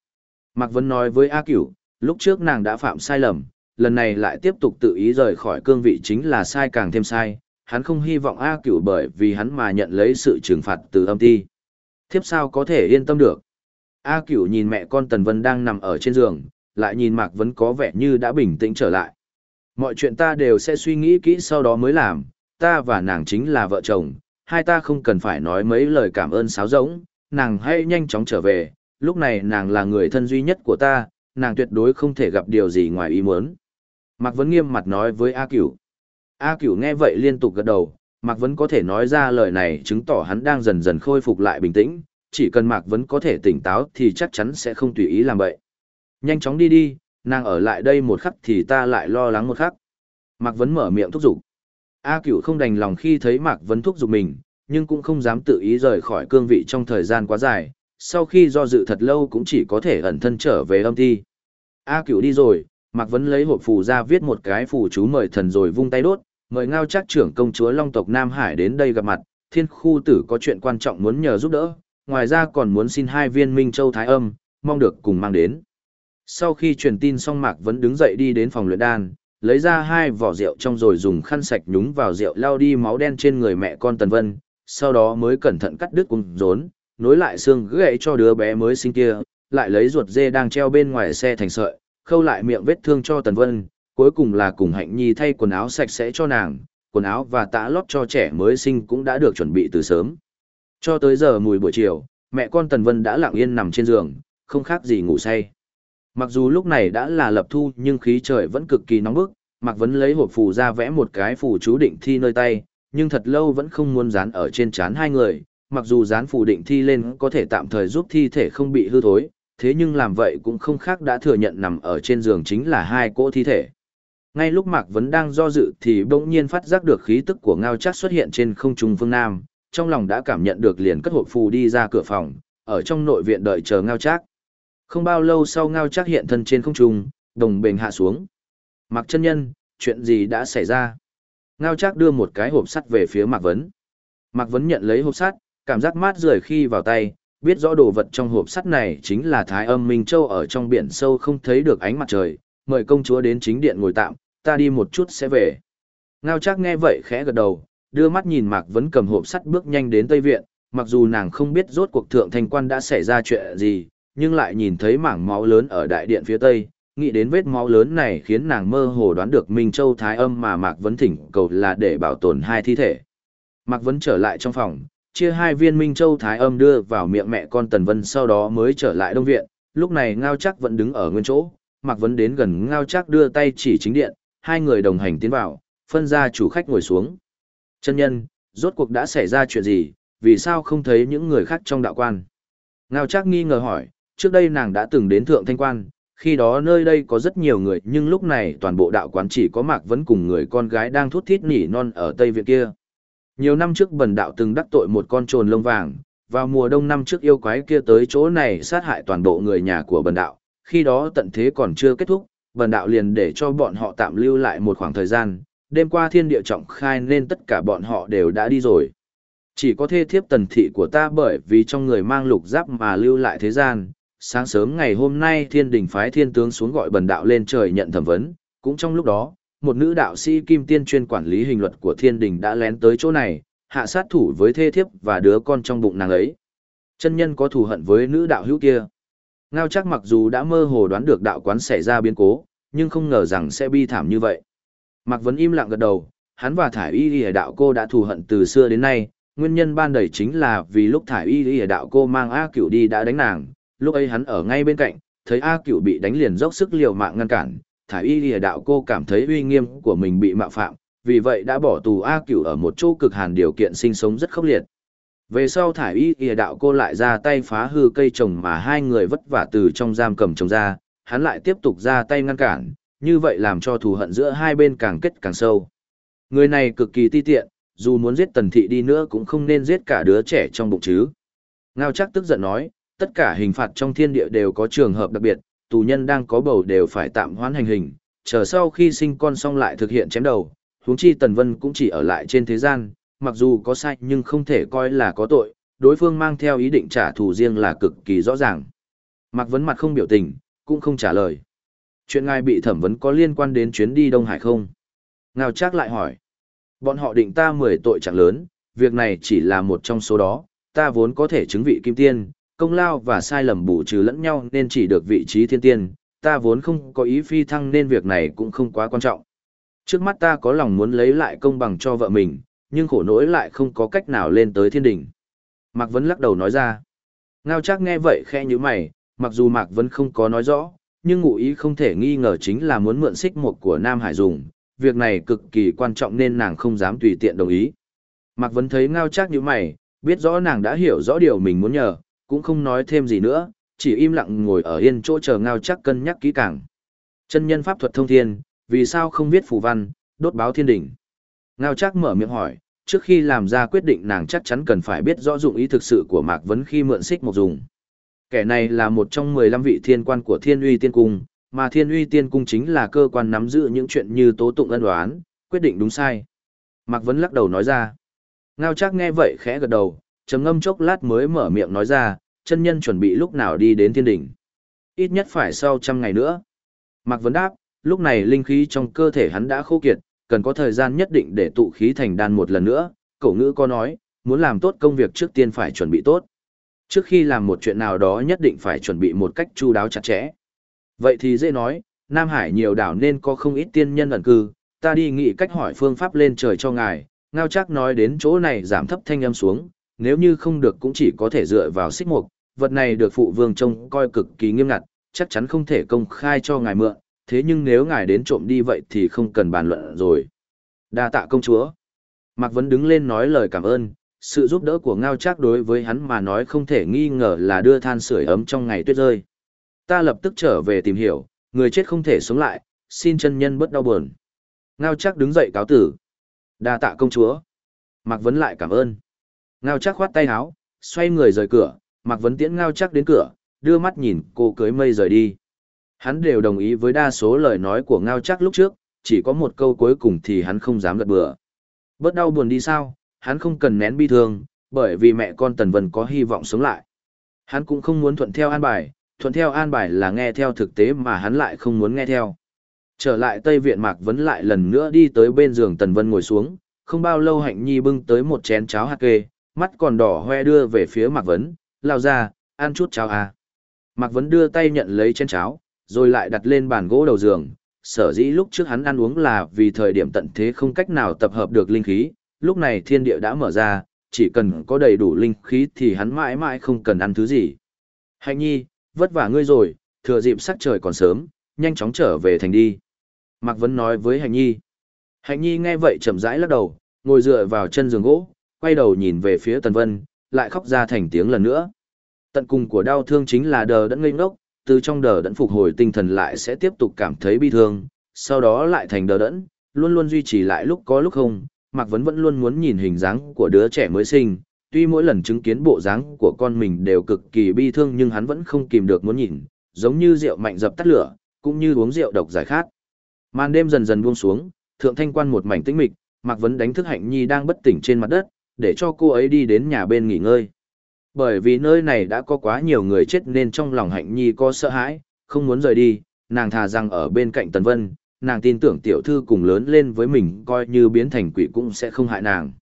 Mạc Vân nói với A Cửu, lúc trước nàng đã phạm sai lầm, lần này lại tiếp tục tự ý rời khỏi cương vị chính là sai càng thêm sai, hắn không hy vọng A Cửu bởi vì hắn mà nhận lấy sự trừng phạt từ âm ti. Thiếp sao có thể yên tâm được. A Cửu nhìn mẹ con Tần Vân đang nằm ở trên giường, lại nhìn Mạc Vấn có vẻ như đã bình tĩnh trở lại. Mọi chuyện ta đều sẽ suy nghĩ kỹ sau đó mới làm, ta và nàng chính là vợ chồng, hai ta không cần phải nói mấy lời cảm ơn sáo rỗng, nàng hãy nhanh chóng trở về, lúc này nàng là người thân duy nhất của ta, nàng tuyệt đối không thể gặp điều gì ngoài ý muốn. Mạc Vấn nghiêm mặt nói với A Cửu. A Cửu nghe vậy liên tục gật đầu, Mạc Vấn có thể nói ra lời này chứng tỏ hắn đang dần dần khôi phục lại bình tĩnh, chỉ cần Mạc Vấn có thể tỉnh táo thì chắc chắn sẽ không tùy ý làm vậy. Nhanh chóng đi đi, nàng ở lại đây một khắc thì ta lại lo lắng một khắc. Mạc Vấn mở miệng thúc giục. A Cửu không đành lòng khi thấy Mạc Vấn thúc giục mình, nhưng cũng không dám tự ý rời khỏi cương vị trong thời gian quá dài, sau khi do dự thật lâu cũng chỉ có thể ẩn thân trở về âm thi. A Cửu đi rồi, Mạc Vấn lấy hộp phù ra viết một cái phù chú mời thần rồi vung tay đốt, mời ngao chắc trưởng công chúa Long tộc Nam Hải đến đây gặp mặt, thiên khu tử có chuyện quan trọng muốn nhờ giúp đỡ, ngoài ra còn muốn xin hai viên Minh Châu Thái Âm, mong được cùng mang đến. Sau khi truyền tin xong Mạc vẫn đứng dậy đi đến phòng luyện đan, lấy ra hai vỏ rượu trong rồi dùng khăn sạch nhúng vào rượu lao đi máu đen trên người mẹ con Tần Vân, sau đó mới cẩn thận cắt đứt cung rốn, nối lại xương gãy cho đứa bé mới sinh kia, lại lấy ruột dê đang treo bên ngoài xe thành sợi, khâu lại miệng vết thương cho Tần Vân, cuối cùng là cùng Hạnh Nhi thay quần áo sạch sẽ cho nàng, quần áo và tã lót cho trẻ mới sinh cũng đã được chuẩn bị từ sớm. Cho tới giờ mùi buổi chiều, mẹ con Tần Vân đã lặng yên nằm trên giường, không khác gì ngủ say. Mặc dù lúc này đã là lập thu nhưng khí trời vẫn cực kỳ nóng bức, Mạc Vấn lấy hộp phù ra vẽ một cái phù chú định thi nơi tay, nhưng thật lâu vẫn không muốn dán ở trên trán hai người, mặc dù dán phù định thi lên có thể tạm thời giúp thi thể không bị hư thối, thế nhưng làm vậy cũng không khác đã thừa nhận nằm ở trên giường chính là hai cỗ thi thể. Ngay lúc Mạc Vấn đang do dự thì bỗng nhiên phát giác được khí tức của ngao chắc xuất hiện trên không trung phương Nam, trong lòng đã cảm nhận được liền cất hộp phù đi ra cửa phòng, ở trong nội viện đợi chờ ngao chắc. Không bao lâu sau ngao chắc hiện thân trên không trung, đồng bền hạ xuống. Mạc chân nhân, chuyện gì đã xảy ra? Ngao chắc đưa một cái hộp sắt về phía Mạc Vấn. Mạc Vấn nhận lấy hộp sắt, cảm giác mát rượi khi vào tay, biết rõ đồ vật trong hộp sắt này chính là Thái Âm Minh Châu ở trong biển sâu không thấy được ánh mặt trời, mời công chúa đến chính điện ngồi tạm, ta đi một chút sẽ về. Ngao chắc nghe vậy khẽ gật đầu, đưa mắt nhìn Mạc Vấn cầm hộp sắt bước nhanh đến Tây Viện, mặc dù nàng không biết rốt cuộc thượng thành quan đã xảy ra chuyện gì, nhưng lại nhìn thấy mảng máu lớn ở đại điện phía tây, nghĩ đến vết máu lớn này khiến nàng mơ hồ đoán được Minh Châu Thái Âm mà Mạc Vấn thỉnh cầu là để bảo tồn hai thi thể. Mạc Vấn trở lại trong phòng, chia hai viên Minh Châu Thái Âm đưa vào miệng mẹ con Tần Vân sau đó mới trở lại Đông Viện, lúc này Ngao Chắc vẫn đứng ở nguyên chỗ, Mạc Vấn đến gần Ngao Chắc đưa tay chỉ chính điện, hai người đồng hành tiến vào, phân ra chủ khách ngồi xuống. Chân nhân, rốt cuộc đã xảy ra chuyện gì, vì sao không thấy những người khác trong đạo quan? Ngao Chắc nghi ngờ hỏi, trước đây nàng đã từng đến thượng thanh quan, khi đó nơi đây có rất nhiều người nhưng lúc này toàn bộ đạo quán chỉ có Mạc Vấn cùng người con gái đang thút thít nỉ non ở Tây Viện kia. Nhiều năm trước bần đạo từng đắc tội một con trồn lông vàng, vào mùa đông năm trước yêu quái kia tới chỗ này sát hại toàn bộ người nhà của bần đạo, khi đó tận thế còn chưa kết thúc, bần đạo liền để cho bọn họ tạm lưu lại một khoảng thời gian, đêm qua thiên địa trọng khai nên tất cả bọn họ đều đã đi rồi. Chỉ có thê thiếp tần thị của ta bởi vì trong người mang lục giáp mà lưu lại thế gian, sáng sớm ngày hôm nay thiên đình phái thiên tướng xuống gọi bần đạo lên trời nhận thẩm vấn, cũng trong lúc đó, một nữ đạo sĩ kim tiên chuyên quản lý hình luật của thiên đình đã lén tới chỗ này, hạ sát thủ với thê thiếp và đứa con trong bụng nàng ấy. Chân nhân có thù hận với nữ đạo hữu kia. Ngao chắc mặc dù đã mơ hồ đoán được đạo quán xảy ra biến cố, nhưng không ngờ rằng sẽ bi thảm như vậy. Mạc Vấn im lặng gật đầu, hắn và Thải Y Y đạo cô đã thù hận từ xưa đến nay, nguyên nhân ban đầu chính là vì lúc Thải Y Y đạo cô mang A Cửu đi đã đánh nàng, lúc ấy hắn ở ngay bên cạnh, thấy A Cửu bị đánh liền dốc sức liều mạng ngăn cản, Thải Y Y đạo cô cảm thấy uy nghiêm của mình bị mạo phạm, vì vậy đã bỏ tù A Cửu ở một chỗ cực hàn điều kiện sinh sống rất khốc liệt. Về sau Thải Y ỉa đạo cô lại ra tay phá hư cây trồng mà hai người vất vả từ trong giam cầm trồng ra, hắn lại tiếp tục ra tay ngăn cản, như vậy làm cho thù hận giữa hai bên càng kết càng sâu. Người này cực kỳ ti tiện, dù muốn giết tần thị đi nữa cũng không nên giết cả đứa trẻ trong bụng chứ. Ngao chắc tức giận nói, tất cả hình phạt trong thiên địa đều có trường hợp đặc biệt, tù nhân đang có bầu đều phải tạm hoãn hành hình, chờ sau khi sinh con xong lại thực hiện chém đầu, huống chi Tần Vân cũng chỉ ở lại trên thế gian, mặc dù có sai nhưng không thể coi là có tội, đối phương mang theo ý định trả thù riêng là cực kỳ rõ ràng. Mạc Vấn mặt không biểu tình, cũng không trả lời. Chuyện ngài bị thẩm vấn có liên quan đến chuyến đi Đông Hải không? Ngao Trác lại hỏi. Bọn họ định ta 10 tội chẳng lớn, việc này chỉ là một trong số đó, ta vốn có thể chứng vị kim tiên, công lao và sai lầm bù trừ lẫn nhau nên chỉ được vị trí thiên tiên, ta vốn không có ý phi thăng nên việc này cũng không quá quan trọng. Trước mắt ta có lòng muốn lấy lại công bằng cho vợ mình, nhưng khổ nỗi lại không có cách nào lên tới thiên đình. Mạc Vấn lắc đầu nói ra. Ngao chắc nghe vậy khẽ như mày, mặc dù Mạc Vấn không có nói rõ, nhưng ngụ ý không thể nghi ngờ chính là muốn mượn xích một của Nam Hải dùng, việc này cực kỳ quan trọng nên nàng không dám tùy tiện đồng ý. Mạc Vấn thấy ngao chắc như mày, biết rõ nàng đã hiểu rõ điều mình muốn nhờ, cũng không nói thêm gì nữa, chỉ im lặng ngồi ở yên chỗ chờ ngao chắc cân nhắc kỹ càng. Chân nhân pháp thuật thông thiên, vì sao không viết phù văn, đốt báo thiên đỉnh. Ngao chắc mở miệng hỏi, trước khi làm ra quyết định nàng chắc chắn cần phải biết rõ dụng ý thực sự của Mạc Vấn khi mượn xích một dùng. Kẻ này là một trong 15 vị thiên quan của thiên uy tiên cung, mà thiên uy tiên cung chính là cơ quan nắm giữ những chuyện như tố tụng ân đoán, quyết định đúng sai. Mạc Vấn lắc đầu nói ra. Ngao chắc nghe vậy khẽ gật đầu, trầm ngâm chốc lát mới mở miệng nói ra, chân nhân chuẩn bị lúc nào đi đến thiên đỉnh. Ít nhất phải sau trăm ngày nữa. Mạc Vấn đáp, lúc này linh khí trong cơ thể hắn đã khô kiệt, cần có thời gian nhất định để tụ khí thành đan một lần nữa. Cậu ngữ có nói, muốn làm tốt công việc trước tiên phải chuẩn bị tốt. Trước khi làm một chuyện nào đó nhất định phải chuẩn bị một cách chu đáo chặt chẽ. Vậy thì dễ nói, Nam Hải nhiều đảo nên có không ít tiên nhân ẩn cư, ta đi nghĩ cách hỏi phương pháp lên trời cho ngài, ngao chắc nói đến chỗ này giảm thấp thanh âm xuống, nếu như không được cũng chỉ có thể dựa vào xích mục, vật này được phụ vương trông coi cực kỳ nghiêm ngặt, chắc chắn không thể công khai cho ngài mượn, thế nhưng nếu ngài đến trộm đi vậy thì không cần bàn luận rồi. Đa tạ công chúa. Mạc Vấn đứng lên nói lời cảm ơn, sự giúp đỡ của ngao trác đối với hắn mà nói không thể nghi ngờ là đưa than sưởi ấm trong ngày tuyết rơi. Ta lập tức trở về tìm hiểu, người chết không thể sống lại, xin chân nhân bớt đau buồn. Ngao trác đứng dậy cáo tử. đa tạ công chúa. Mạc Vấn lại cảm ơn. Ngao trác khoát tay áo, xoay người rời cửa, Mạc Vấn tiễn Ngao trác đến cửa, đưa mắt nhìn cô cưới mây rời đi. Hắn đều đồng ý với đa số lời nói của Ngao chắc lúc trước, chỉ có một câu cuối cùng thì hắn không dám gật bừa. Bớt đau buồn đi sao, hắn không cần nén bi thương, bởi vì mẹ con Tần Vân có hy vọng sống lại. Hắn cũng không muốn thuận theo an bài, thuận theo an bài là nghe theo thực tế mà hắn lại không muốn nghe theo. Trở lại Tây Viện Mạc Vấn lại lần nữa đi tới bên giường Tần Vân ngồi xuống, không bao lâu Hạnh Nhi bưng tới một chén cháo hạt kê, mắt còn đỏ hoe đưa về phía Mạc Vấn, lao ra, ăn chút cháo à. Mạc Vấn đưa tay nhận lấy chén cháo, rồi lại đặt lên bàn gỗ đầu giường. Sở dĩ lúc trước hắn ăn uống là vì thời điểm tận thế không cách nào tập hợp được linh khí, lúc này thiên địa đã mở ra, chỉ cần có đầy đủ linh khí thì hắn mãi mãi không cần ăn thứ gì. Hạnh nhi, vất vả ngươi rồi, thừa dịp sắc trời còn sớm, nhanh chóng trở về thành đi. Mạc Vấn nói với Hạnh nhi. Hạnh nhi nghe vậy chậm rãi lắc đầu, ngồi dựa vào chân giường gỗ, quay đầu nhìn về phía Tần Vân, lại khóc ra thành tiếng lần nữa. Tận cùng của đau thương chính là đờ đẫn ngây ngốc, từ trong đờ đẫn phục hồi tinh thần lại sẽ tiếp tục cảm thấy bi thương, sau đó lại thành đờ đẫn, luôn luôn duy trì lại lúc có lúc không, Mạc Vấn vẫn luôn muốn nhìn hình dáng của đứa trẻ mới sinh, tuy mỗi lần chứng kiến bộ dáng của con mình đều cực kỳ bi thương nhưng hắn vẫn không kìm được muốn nhìn, giống như rượu mạnh dập tắt lửa, cũng như uống rượu độc giải khát. Màn đêm dần dần buông xuống, thượng thanh quan một mảnh tĩnh mịch, Mạc Vấn đánh thức Hạnh Nhi đang bất tỉnh trên mặt đất, để cho cô ấy đi đến nhà bên nghỉ ngơi. Bởi vì nơi này đã có quá nhiều người chết nên trong lòng Hạnh Nhi có sợ hãi, không muốn rời đi, nàng thà rằng ở bên cạnh Tần Vân, nàng tin tưởng tiểu thư cùng lớn lên với mình coi như biến thành quỷ cũng sẽ không hại nàng.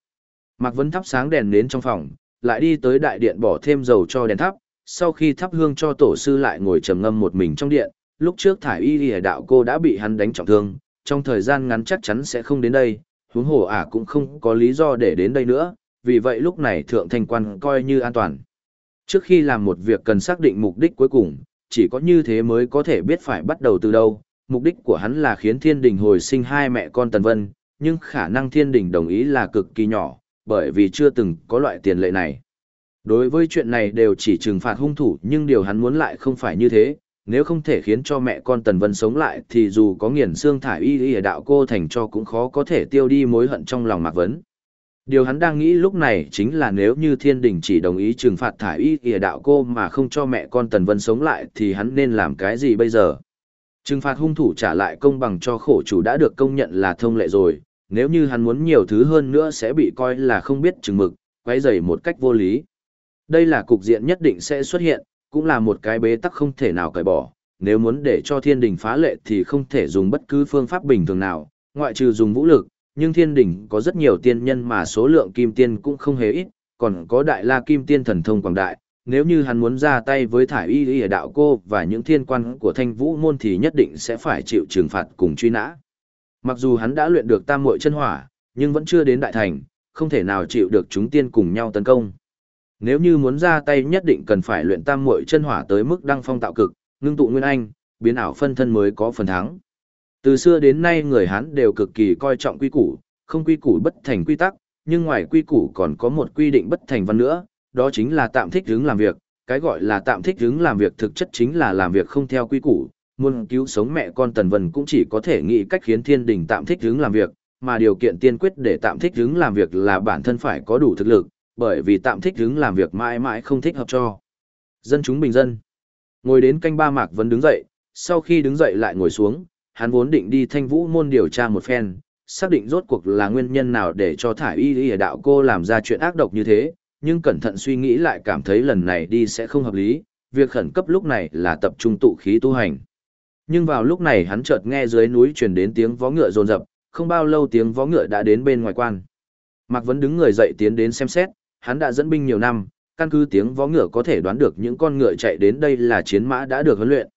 Mạc Vấn thắp sáng đèn nến trong phòng, lại đi tới đại điện bỏ thêm dầu cho đèn thắp, sau khi thắp hương cho tổ sư lại ngồi trầm ngâm một mình trong điện, lúc trước thải y lìa đạo cô đã bị hắn đánh trọng thương, trong thời gian ngắn chắc chắn sẽ không đến đây, huống hồ ả cũng không có lý do để đến đây nữa, vì vậy lúc này thượng thanh quan coi như an toàn. Trước khi làm một việc cần xác định mục đích cuối cùng, chỉ có như thế mới có thể biết phải bắt đầu từ đâu, mục đích của hắn là khiến thiên đình hồi sinh hai mẹ con Tần Vân, nhưng khả năng thiên đình đồng ý là cực kỳ nhỏ, bởi vì chưa từng có loại tiền lệ này. Đối với chuyện này đều chỉ trừng phạt hung thủ nhưng điều hắn muốn lại không phải như thế, nếu không thể khiến cho mẹ con Tần Vân sống lại thì dù có nghiền xương thải y y đạo cô thành cho cũng khó có thể tiêu đi mối hận trong lòng Mạc Vấn. Điều hắn đang nghĩ lúc này chính là nếu như thiên đình chỉ đồng ý trừng phạt thải y kìa đạo cô mà không cho mẹ con Tần Vân sống lại thì hắn nên làm cái gì bây giờ? Trừng phạt hung thủ trả lại công bằng cho khổ chủ đã được công nhận là thông lệ rồi, nếu như hắn muốn nhiều thứ hơn nữa sẽ bị coi là không biết chừng mực, quấy rầy một cách vô lý. Đây là cục diện nhất định sẽ xuất hiện, cũng là một cái bế tắc không thể nào cởi bỏ, nếu muốn để cho thiên đình phá lệ thì không thể dùng bất cứ phương pháp bình thường nào, ngoại trừ dùng vũ lực, nhưng thiên đình có rất nhiều tiên nhân mà số lượng kim tiên cũng không hề ít, còn có đại la kim tiên thần thông quảng đại, nếu như hắn muốn ra tay với thải y y đạo cô và những thiên quan của thanh vũ môn thì nhất định sẽ phải chịu trừng phạt cùng truy nã. Mặc dù hắn đã luyện được tam muội chân hỏa, nhưng vẫn chưa đến đại thành, không thể nào chịu được chúng tiên cùng nhau tấn công. Nếu như muốn ra tay nhất định cần phải luyện tam muội chân hỏa tới mức đăng phong tạo cực, ngưng tụ nguyên anh, biến ảo phân thân mới có phần thắng. Từ xưa đến nay người Hán đều cực kỳ coi trọng quy củ, không quy củ bất thành quy tắc, nhưng ngoài quy củ còn có một quy định bất thành văn nữa, đó chính là tạm thích hướng làm việc, cái gọi là tạm thích hướng làm việc thực chất chính là làm việc không theo quy củ, muốn cứu sống mẹ con Tần Vân cũng chỉ có thể nghĩ cách khiến thiên đình tạm thích hướng làm việc, mà điều kiện tiên quyết để tạm thích hướng làm việc là bản thân phải có đủ thực lực, bởi vì tạm thích hướng làm việc mãi mãi không thích hợp cho. Dân chúng bình dân. Ngồi đến canh ba Mạc vẫn đứng dậy, sau khi đứng dậy lại ngồi xuống, hắn vốn định đi thanh vũ môn điều tra một phen, xác định rốt cuộc là nguyên nhân nào để cho thải y y đạo cô làm ra chuyện ác độc như thế, nhưng cẩn thận suy nghĩ lại cảm thấy lần này đi sẽ không hợp lý, việc khẩn cấp lúc này là tập trung tụ khí tu hành. Nhưng vào lúc này hắn chợt nghe dưới núi truyền đến tiếng vó ngựa rồn rập, không bao lâu tiếng vó ngựa đã đến bên ngoài quan. Mạc Vấn đứng người dậy tiến đến xem xét, hắn đã dẫn binh nhiều năm, căn cứ tiếng vó ngựa có thể đoán được những con ngựa chạy đến đây là chiến mã đã được huấn luyện.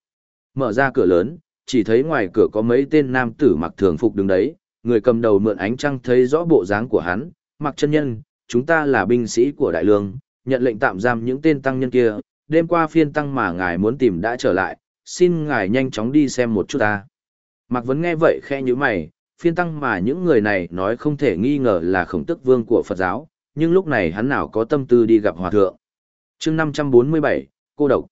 Mở ra cửa lớn, chỉ thấy ngoài cửa có mấy tên nam tử mặc thường phục đứng đấy, người cầm đầu mượn ánh trăng thấy rõ bộ dáng của hắn, mặc chân nhân, chúng ta là binh sĩ của đại lương, nhận lệnh tạm giam những tên tăng nhân kia, đêm qua phiên tăng mà ngài muốn tìm đã trở lại, xin ngài nhanh chóng đi xem một chút ta. Mạc Vấn nghe vậy khe như mày, phiên tăng mà những người này nói không thể nghi ngờ là khổng tức vương của Phật giáo, nhưng lúc này hắn nào có tâm tư đi gặp hòa thượng. chương 547, cô độc.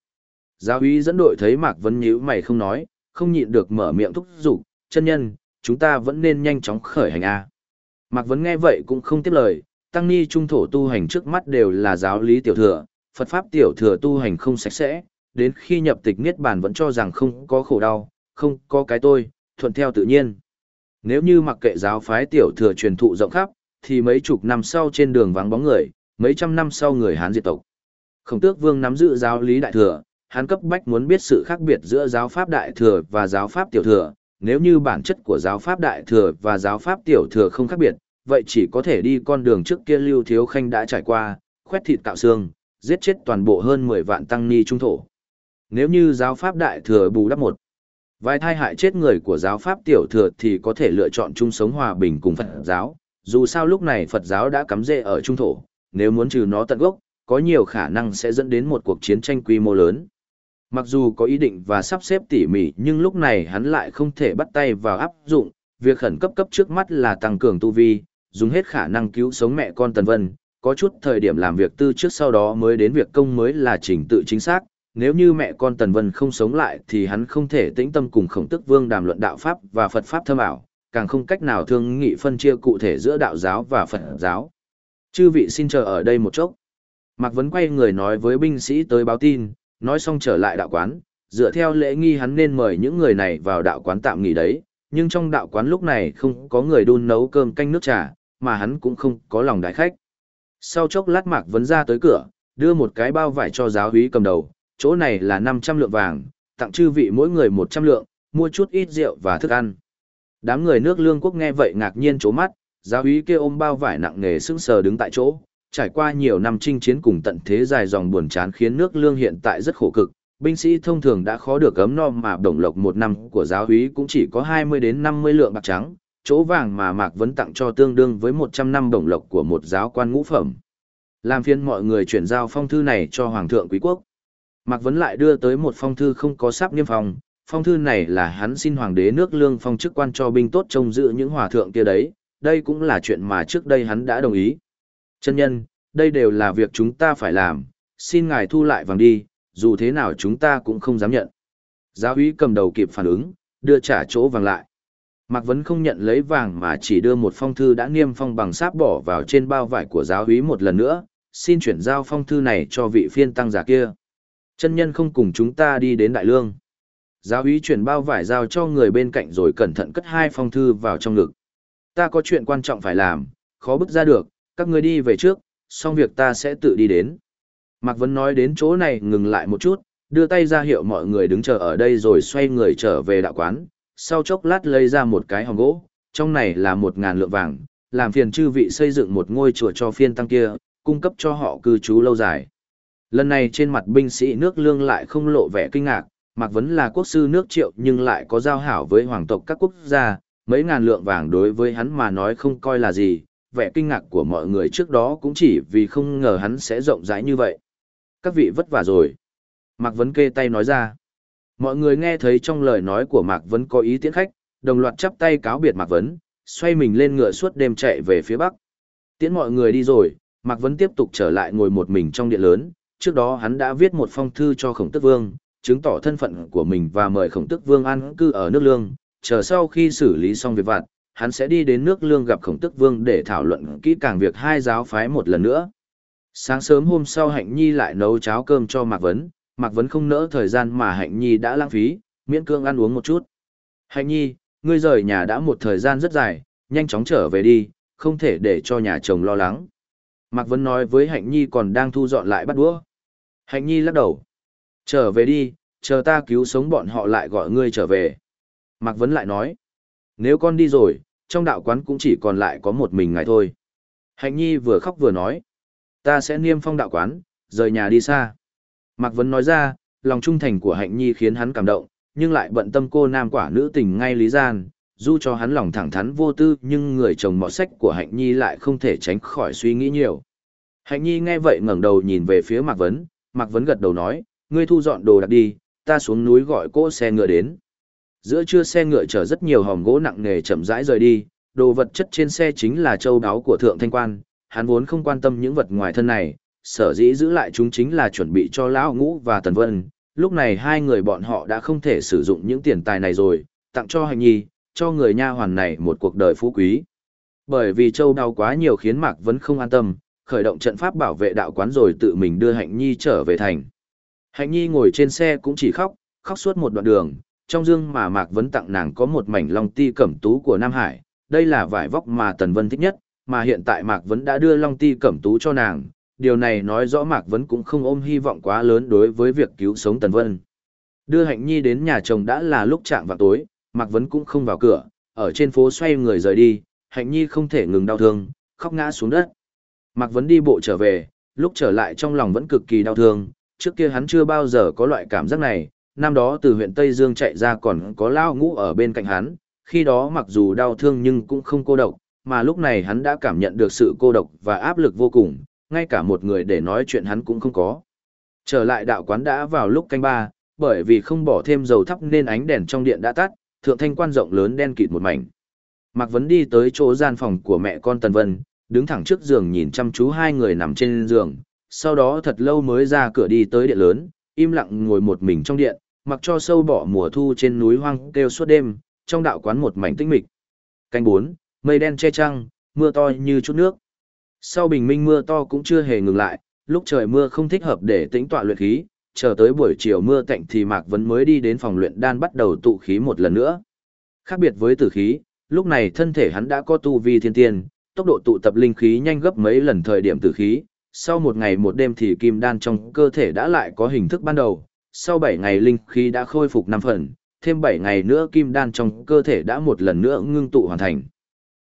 Giáo úy dẫn đội thấy Mạc Vấn nhíu mày không nói, không nhịn được mở miệng thúc giục, chân nhân, chúng ta vẫn nên nhanh chóng khởi hành A. Mạc Vấn nghe vậy cũng không tiếp lời, tăng ni trung thổ tu hành trước mắt đều là giáo lý tiểu thừa, Phật pháp tiểu thừa tu hành không sạch sẽ, đến khi nhập tịch niết bàn vẫn cho rằng không có khổ đau, không có cái tôi, thuận theo tự nhiên. Nếu như mặc kệ giáo phái tiểu thừa truyền thụ rộng khắp, thì mấy chục năm sau trên đường vắng bóng người, mấy trăm năm sau người Hán diệt tộc. Khổng tước vương nắm giữ giáo lý đại thừa, hắn cấp bách muốn biết sự khác biệt giữa giáo pháp đại thừa và giáo pháp tiểu thừa, nếu như bản chất của giáo pháp đại thừa và giáo pháp tiểu thừa không khác biệt, vậy chỉ có thể đi con đường trước kia Lưu Thiếu Khanh đã trải qua, khoét thịt tạo xương, giết chết toàn bộ hơn 10 vạn tăng ni trung thổ. Nếu như giáo pháp đại thừa bù đắp một, vài thai hại chết người của giáo pháp tiểu thừa thì có thể lựa chọn chung sống hòa bình cùng Phật giáo, dù sao lúc này Phật giáo đã cắm rễ ở trung thổ, nếu muốn trừ nó tận gốc, có nhiều khả năng sẽ dẫn đến một cuộc chiến tranh quy mô lớn. Mặc dù có ý định và sắp xếp tỉ mỉ nhưng lúc này hắn lại không thể bắt tay vào áp dụng, việc khẩn cấp cấp trước mắt là tăng cường tu vi, dùng hết khả năng cứu sống mẹ con Tần Vân, có chút thời điểm làm việc tư trước sau đó mới đến việc công mới là trình tự chính xác. Nếu như mẹ con Tần Vân không sống lại thì hắn không thể tĩnh tâm cùng khổng tức vương đàm luận đạo Pháp và Phật Pháp thâm ảo, càng không cách nào thương nghị phân chia cụ thể giữa đạo giáo và Phật giáo. Chư vị xin chờ ở đây một chốc. Mạc Vấn quay người nói với binh sĩ tới báo tin, nói xong trở lại đạo quán, dựa theo lễ nghi hắn nên mời những người này vào đạo quán tạm nghỉ đấy, nhưng trong đạo quán lúc này không có người đun nấu cơm canh nước trà, mà hắn cũng không có lòng đái khách. Sau chốc lát Mạc Vấn ra tới cửa, đưa một cái bao vải cho giáo úy cầm đầu, chỗ này là 500 lượng vàng, tặng chư vị mỗi người 100 lượng, mua chút ít rượu và thức ăn. Đám người nước lương quốc nghe vậy ngạc nhiên chố mắt, giáo úy kia ôm bao vải nặng nghề sững sờ đứng tại chỗ, trải qua nhiều năm chinh chiến cùng tận thế dài dòng buồn chán khiến nước lương hiện tại rất khổ cực. Binh sĩ thông thường đã khó được ấm no mà đồng lộc một năm của giáo úy cũng chỉ có 20 đến 50 lượng bạc trắng, chỗ vàng mà Mạc Vấn tặng cho tương đương với 100 năm đồng lộc của một giáo quan ngũ phẩm. Làm phiên mọi người chuyển giao phong thư này cho Hoàng thượng quý quốc. Mạc Vấn lại đưa tới một phong thư không có sáp niêm phong, phong thư này là hắn xin hoàng đế nước lương phong chức quan cho binh tốt trông giữ những hòa thượng kia đấy, đây cũng là chuyện mà trước đây hắn đã đồng ý. Chân nhân, đây đều là việc chúng ta phải làm, xin ngài thu lại vàng đi, dù thế nào chúng ta cũng không dám nhận. Giáo úy cầm đầu kịp phản ứng, đưa trả chỗ vàng lại. Mạc Vấn không nhận lấy vàng mà chỉ đưa một phong thư đã niêm phong bằng sáp bỏ vào trên bao vải của giáo úy một lần nữa, xin chuyển giao phong thư này cho vị phiên tăng giả kia. Chân nhân không cùng chúng ta đi đến Đại Lương. Giáo úy chuyển bao vải giao cho người bên cạnh rồi cẩn thận cất hai phong thư vào trong ngực. Ta có chuyện quan trọng phải làm, khó bức ra được, các người đi về trước, xong việc ta sẽ tự đi đến. Mạc Vấn nói đến chỗ này ngừng lại một chút, đưa tay ra hiệu mọi người đứng chờ ở đây rồi xoay người trở về đạo quán, sau chốc lát lấy ra một cái hòm gỗ, trong này là một ngàn lượng vàng, làm phiền chư vị xây dựng một ngôi chùa cho phiên tăng kia, cung cấp cho họ cư trú lâu dài. Lần này trên mặt binh sĩ nước lương lại không lộ vẻ kinh ngạc, Mạc Vấn là quốc sư nước triệu nhưng lại có giao hảo với hoàng tộc các quốc gia, mấy ngàn lượng vàng đối với hắn mà nói không coi là gì, vẻ kinh ngạc của mọi người trước đó cũng chỉ vì không ngờ hắn sẽ rộng rãi như vậy. Các vị vất vả rồi. Mạc Vấn kê tay nói ra. Mọi người nghe thấy trong lời nói của Mạc Vấn có ý tiễn khách, đồng loạt chắp tay cáo biệt Mạc Vấn, xoay mình lên ngựa suốt đêm chạy về phía bắc. Tiễn mọi người đi rồi, Mạc Vấn tiếp tục trở lại ngồi một mình trong điện lớn, trước đó hắn đã viết một phong thư cho Khổng Tức Vương, chứng tỏ thân phận của mình và mời Khổng Tức Vương an cư ở nước Lương, chờ sau khi xử lý xong việc vặt, hắn sẽ đi đến nước Lương gặp Khổng Tức Vương để thảo luận kỹ càng việc hai giáo phái một lần nữa. Sáng sớm hôm sau Hạnh Nhi lại nấu cháo cơm cho Mạc Vấn, Mạc Vấn không nỡ thời gian mà Hạnh Nhi đã lãng phí, miễn cương ăn uống một chút. Hạnh Nhi, ngươi rời nhà đã một thời gian rất dài, nhanh chóng trở về đi, không thể để cho nhà chồng lo lắng. Mạc Vấn nói với Hạnh Nhi còn đang thu dọn lại bắt đũa. Hạnh Nhi lắc đầu. Trở về đi, chờ ta cứu sống bọn họ lại gọi ngươi trở về. Mạc Vấn lại nói. Nếu con đi rồi, trong đạo quán cũng chỉ còn lại có một mình ngài thôi. Hạnh Nhi vừa khóc vừa nói. Ta sẽ niêm phong đạo quán, rời nhà đi xa. Mạc Vấn nói ra, lòng trung thành của Hạnh Nhi khiến hắn cảm động, nhưng lại bận tâm cô nam quả nữ tình ngay lý gian, dù cho hắn lòng thẳng thắn vô tư nhưng người chồng mọ sách của Hạnh Nhi lại không thể tránh khỏi suy nghĩ nhiều. Hạnh Nhi nghe vậy ngẩng đầu nhìn về phía Mạc Vấn, Mạc Vấn gật đầu nói, ngươi thu dọn đồ đặt đi, ta xuống núi gọi cỗ xe ngựa đến. Giữa trưa xe ngựa chở rất nhiều hòm gỗ nặng nề chậm rãi rời đi, đồ vật chất trên xe chính là châu đáo của thượng thanh quan, hắn vốn không quan tâm những vật ngoài thân này, sở dĩ giữ lại chúng chính là chuẩn bị cho lão ngũ và tần vân. Lúc này hai người bọn họ đã không thể sử dụng những tiền tài này rồi, tặng cho hành nhi, cho người nha hoàn này một cuộc đời phú quý. Bởi vì châu đau quá nhiều khiến Mạc vẫn không an tâm, khởi động trận pháp bảo vệ đạo quán rồi tự mình đưa Hạnh Nhi trở về thành. Hạnh Nhi ngồi trên xe cũng chỉ khóc, khóc suốt một đoạn đường, trong dương mà Mạc Vấn tặng nàng có một mảnh long ti cẩm tú của Nam Hải, đây là vải vóc mà Tần Vân thích nhất, mà hiện tại Mạc Vấn đã đưa long ti cẩm tú cho nàng, điều này nói rõ Mạc Vấn cũng không ôm hy vọng quá lớn đối với việc cứu sống Tần Vân. Đưa Hạnh Nhi đến nhà chồng đã là lúc chạm vào tối, Mạc Vấn cũng không vào cửa, ở trên phố xoay người rời đi, Hạnh Nhi không thể ngừng đau thương, khóc ngã xuống đất. Mạc Vấn đi bộ trở về, lúc trở lại trong lòng vẫn cực kỳ đau thương, trước kia hắn chưa bao giờ có loại cảm giác này, năm đó từ huyện Tây Dương chạy ra còn có lao ngũ ở bên cạnh hắn, khi đó mặc dù đau thương nhưng cũng không cô độc, mà lúc này hắn đã cảm nhận được sự cô độc và áp lực vô cùng, ngay cả một người để nói chuyện hắn cũng không có. Trở lại đạo quán đã vào lúc canh ba, bởi vì không bỏ thêm dầu thắp nên ánh đèn trong điện đã tắt, thượng thanh quan rộng lớn đen kịt một mảnh. Mạc Vấn đi tới chỗ gian phòng của mẹ con Tần Vân, đứng thẳng trước giường nhìn chăm chú hai người nằm trên giường, sau đó thật lâu mới ra cửa đi tới điện lớn, im lặng ngồi một mình trong điện, mặc cho sâu bỏ mùa thu trên núi hoang kêu suốt đêm, trong đạo quán một mảnh tĩnh mịch. Canh 4, mây đen che trăng, mưa to như chút nước. Sau bình minh mưa to cũng chưa hề ngừng lại, lúc trời mưa không thích hợp để tĩnh tọa luyện khí, chờ tới buổi chiều mưa tạnh thì Mạc Vấn mới đi đến phòng luyện đan bắt đầu tụ khí một lần nữa. Khác biệt với tử khí, lúc này thân thể hắn đã có tu vi thiên tiên, tốc độ tụ tập linh khí nhanh gấp mấy lần thời điểm tử khí, sau một ngày một đêm thì kim đan trong cơ thể đã lại có hình thức ban đầu, sau 7 ngày linh khí đã khôi phục 5 phần, thêm 7 ngày nữa kim đan trong cơ thể đã một lần nữa ngưng tụ hoàn thành.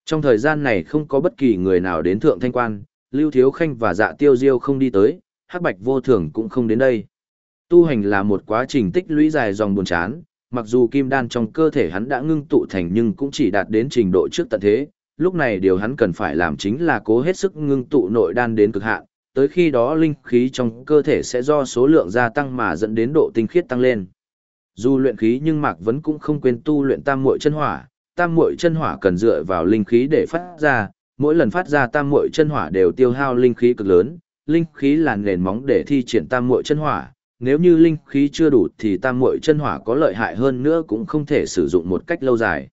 Trong thời gian này không có bất kỳ người nào đến thượng thanh quan, Lưu Thiếu Khanh và Dạ Tiêu Diêu không đi tới, Hắc Bạch Vô Thường cũng không đến đây. Tu hành là một quá trình tích lũy dài dòng buồn chán, mặc dù kim đan trong cơ thể hắn đã ngưng tụ thành nhưng cũng chỉ đạt đến trình độ trước tận thế, lúc này điều hắn cần phải làm chính là cố hết sức ngưng tụ nội đan đến cực hạn, tới khi đó linh khí trong cơ thể sẽ do số lượng gia tăng mà dẫn đến độ tinh khiết tăng lên. Dù luyện khí nhưng Mạc Vấn cũng không quên tu luyện tam muội chân hỏa, tam muội chân hỏa cần dựa vào linh khí để phát ra, mỗi lần phát ra tam muội chân hỏa đều tiêu hao linh khí cực lớn, linh khí là nền móng để thi triển tam muội chân hỏa, nếu như linh khí chưa đủ thì tam muội chân hỏa có lợi hại hơn nữa cũng không thể sử dụng một cách lâu dài.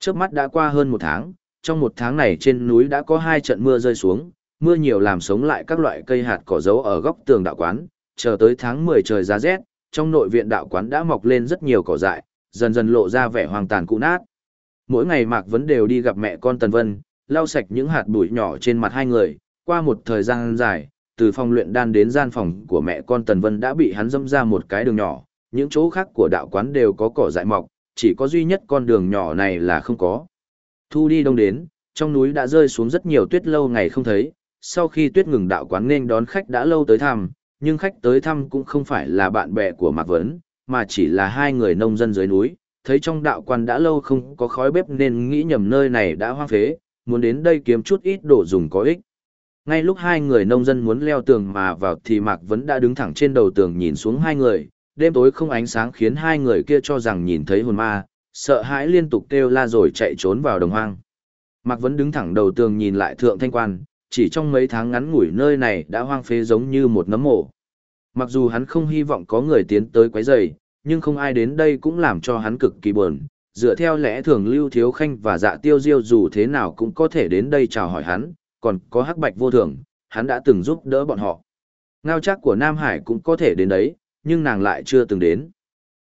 Trước mắt đã qua hơn một tháng, trong một tháng này trên núi đã có hai trận mưa rơi xuống, mưa nhiều làm sống lại các loại cây hạt cỏ dấu ở góc tường đạo quán, chờ tới tháng 10 trời giá rét, trong nội viện đạo quán đã mọc lên rất nhiều cỏ dại, dần dần lộ ra vẻ hoang tàn cũ nát. Mỗi ngày Mạc Vấn đều đi gặp mẹ con Tần Vân, lau sạch những hạt bụi nhỏ trên mặt hai người, qua một thời gian dài, từ phòng luyện đan đến gian phòng của mẹ con Tần Vân đã bị hắn dâm ra một cái đường nhỏ, những chỗ khác của đạo quán đều có cỏ dại mọc, chỉ có duy nhất con đường nhỏ này là không có. Thu đi đông đến, trong núi đã rơi xuống rất nhiều tuyết lâu ngày không thấy, sau khi tuyết ngừng đạo quán nên đón khách đã lâu tới thăm, nhưng khách tới thăm cũng không phải là bạn bè của Mạc Vấn, mà chỉ là hai người nông dân dưới núi, thấy trong đạo quan đã lâu không có khói bếp nên nghĩ nhầm nơi này đã hoang phế, muốn đến đây kiếm chút ít đồ dùng có ích. Ngay lúc hai người nông dân muốn leo tường mà vào thì Mạc Vấn đã đứng thẳng trên đầu tường nhìn xuống hai người, đêm tối không ánh sáng khiến hai người kia cho rằng nhìn thấy hồn ma, sợ hãi liên tục kêu la rồi chạy trốn vào đồng hoang. Mạc Vấn đứng thẳng đầu tường nhìn lại thượng thanh quan, chỉ trong mấy tháng ngắn ngủi nơi này đã hoang phế giống như một nấm mộ. Mặc dù hắn không hy vọng có người tiến tới quấy rầy, nhưng không ai đến đây cũng làm cho hắn cực kỳ buồn. Dựa theo lẽ thường Lưu Thiếu Khanh và Dạ Tiêu Diêu dù thế nào cũng có thể đến đây chào hỏi hắn, còn có Hắc Bạch vô thường, hắn đã từng giúp đỡ bọn họ. Ngao chắc của Nam Hải cũng có thể đến đấy, nhưng nàng lại chưa từng đến.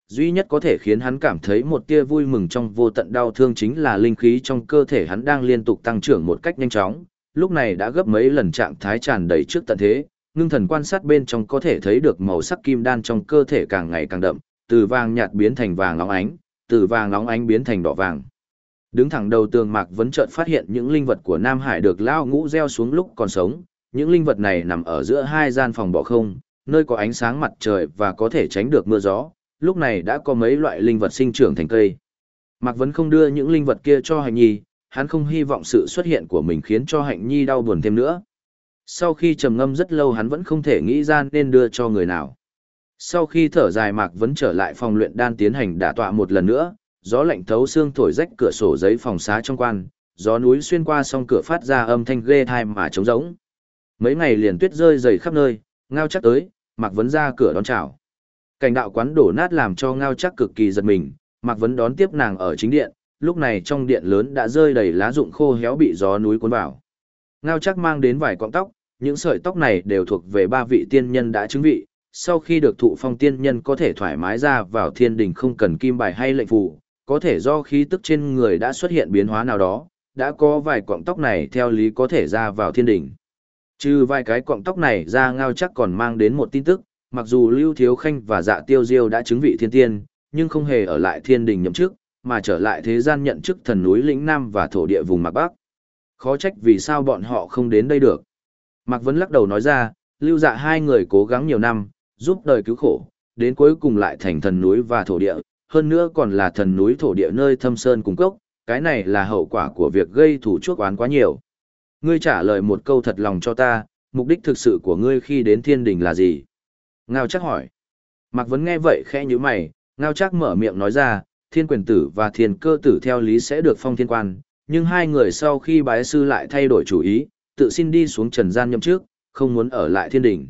Duy nhất có thể khiến hắn cảm thấy một tia vui mừng trong vô tận đau thương chính là linh khí trong cơ thể hắn đang liên tục tăng trưởng một cách nhanh chóng, lúc này đã gấp mấy lần trạng thái tràn đầy trước tận thế, ngưng thần quan sát bên trong có thể thấy được màu sắc kim đan trong cơ thể càng ngày càng đậm, từ vàng nhạt biến thành vàng óng ánh, từ vàng óng ánh biến thành đỏ vàng. Đứng thẳng đầu tường Mạc Vấn chợt phát hiện những linh vật của Nam Hải được lao ngũ gieo xuống lúc còn sống, những linh vật này nằm ở giữa hai gian phòng bỏ không, nơi có ánh sáng mặt trời và có thể tránh được mưa gió, lúc này đã có mấy loại linh vật sinh trưởng thành cây. Mạc Vấn không đưa những linh vật kia cho Hạnh Nhi, hắn không hy vọng sự xuất hiện của mình khiến cho Hạnh Nhi đau buồn thêm nữa. Sau khi trầm ngâm rất lâu hắn vẫn không thể nghĩ ra nên đưa cho người nào. Sau khi thở dài Mạc vẫn trở lại phòng luyện đan tiến hành đả tọa một lần nữa, gió lạnh thấu xương thổi rách cửa sổ giấy phòng xá trong quan, gió núi xuyên qua song cửa phát ra âm thanh ghê thai mà trống rỗng. Mấy ngày liền tuyết rơi dày khắp nơi, ngao chắc tới, Mạc Vấn ra cửa đón chào. Cảnh đạo quán đổ nát làm cho ngao chắc cực kỳ giật mình, Mạc Vấn đón tiếp nàng ở chính điện, lúc này trong điện lớn đã rơi đầy lá rụng khô héo bị gió núi cuốn vào. Ngao chắc mang đến vài cọng tóc, những sợi tóc này đều thuộc về ba vị tiên nhân đã chứng vị, sau khi được thụ phong tiên nhân có thể thoải mái ra vào thiên đình không cần kim bài hay lệnh phù, có thể do khí tức trên người đã xuất hiện biến hóa nào đó, đã có vài cọng tóc này theo lý có thể ra vào thiên đình. Trừ vài cái cọng tóc này ra ngao chắc còn mang đến một tin tức, mặc dù Lưu Thiếu Khanh và Dạ Tiêu Diêu đã chứng vị thiên tiên, nhưng không hề ở lại thiên đình nhậm chức, mà trở lại thế gian nhận chức thần núi lĩnh Nam và thổ địa vùng Mạc Bắc. Khó trách vì sao bọn họ không đến đây được. Mạc Vấn lắc đầu nói ra, lưu dạ hai người cố gắng nhiều năm, giúp đời cứu khổ, đến cuối cùng lại thành thần núi và thổ địa, hơn nữa còn là thần núi thổ địa nơi thâm sơn cung cốc, cái này là hậu quả của việc gây thủ chuốc oán quá nhiều. Ngươi trả lời một câu thật lòng cho ta, mục đích thực sự của ngươi khi đến thiên đình là gì? Ngao chắc hỏi. Mạc Vấn nghe vậy khẽ như mày, Ngao chắc mở miệng nói ra, thiên quyền tử và thiên cơ tử theo lý sẽ được phong thiên quan, nhưng hai người sau khi bái sư lại thay đổi chủ ý, tự xin đi xuống trần gian nhậm trước, không muốn ở lại thiên đình.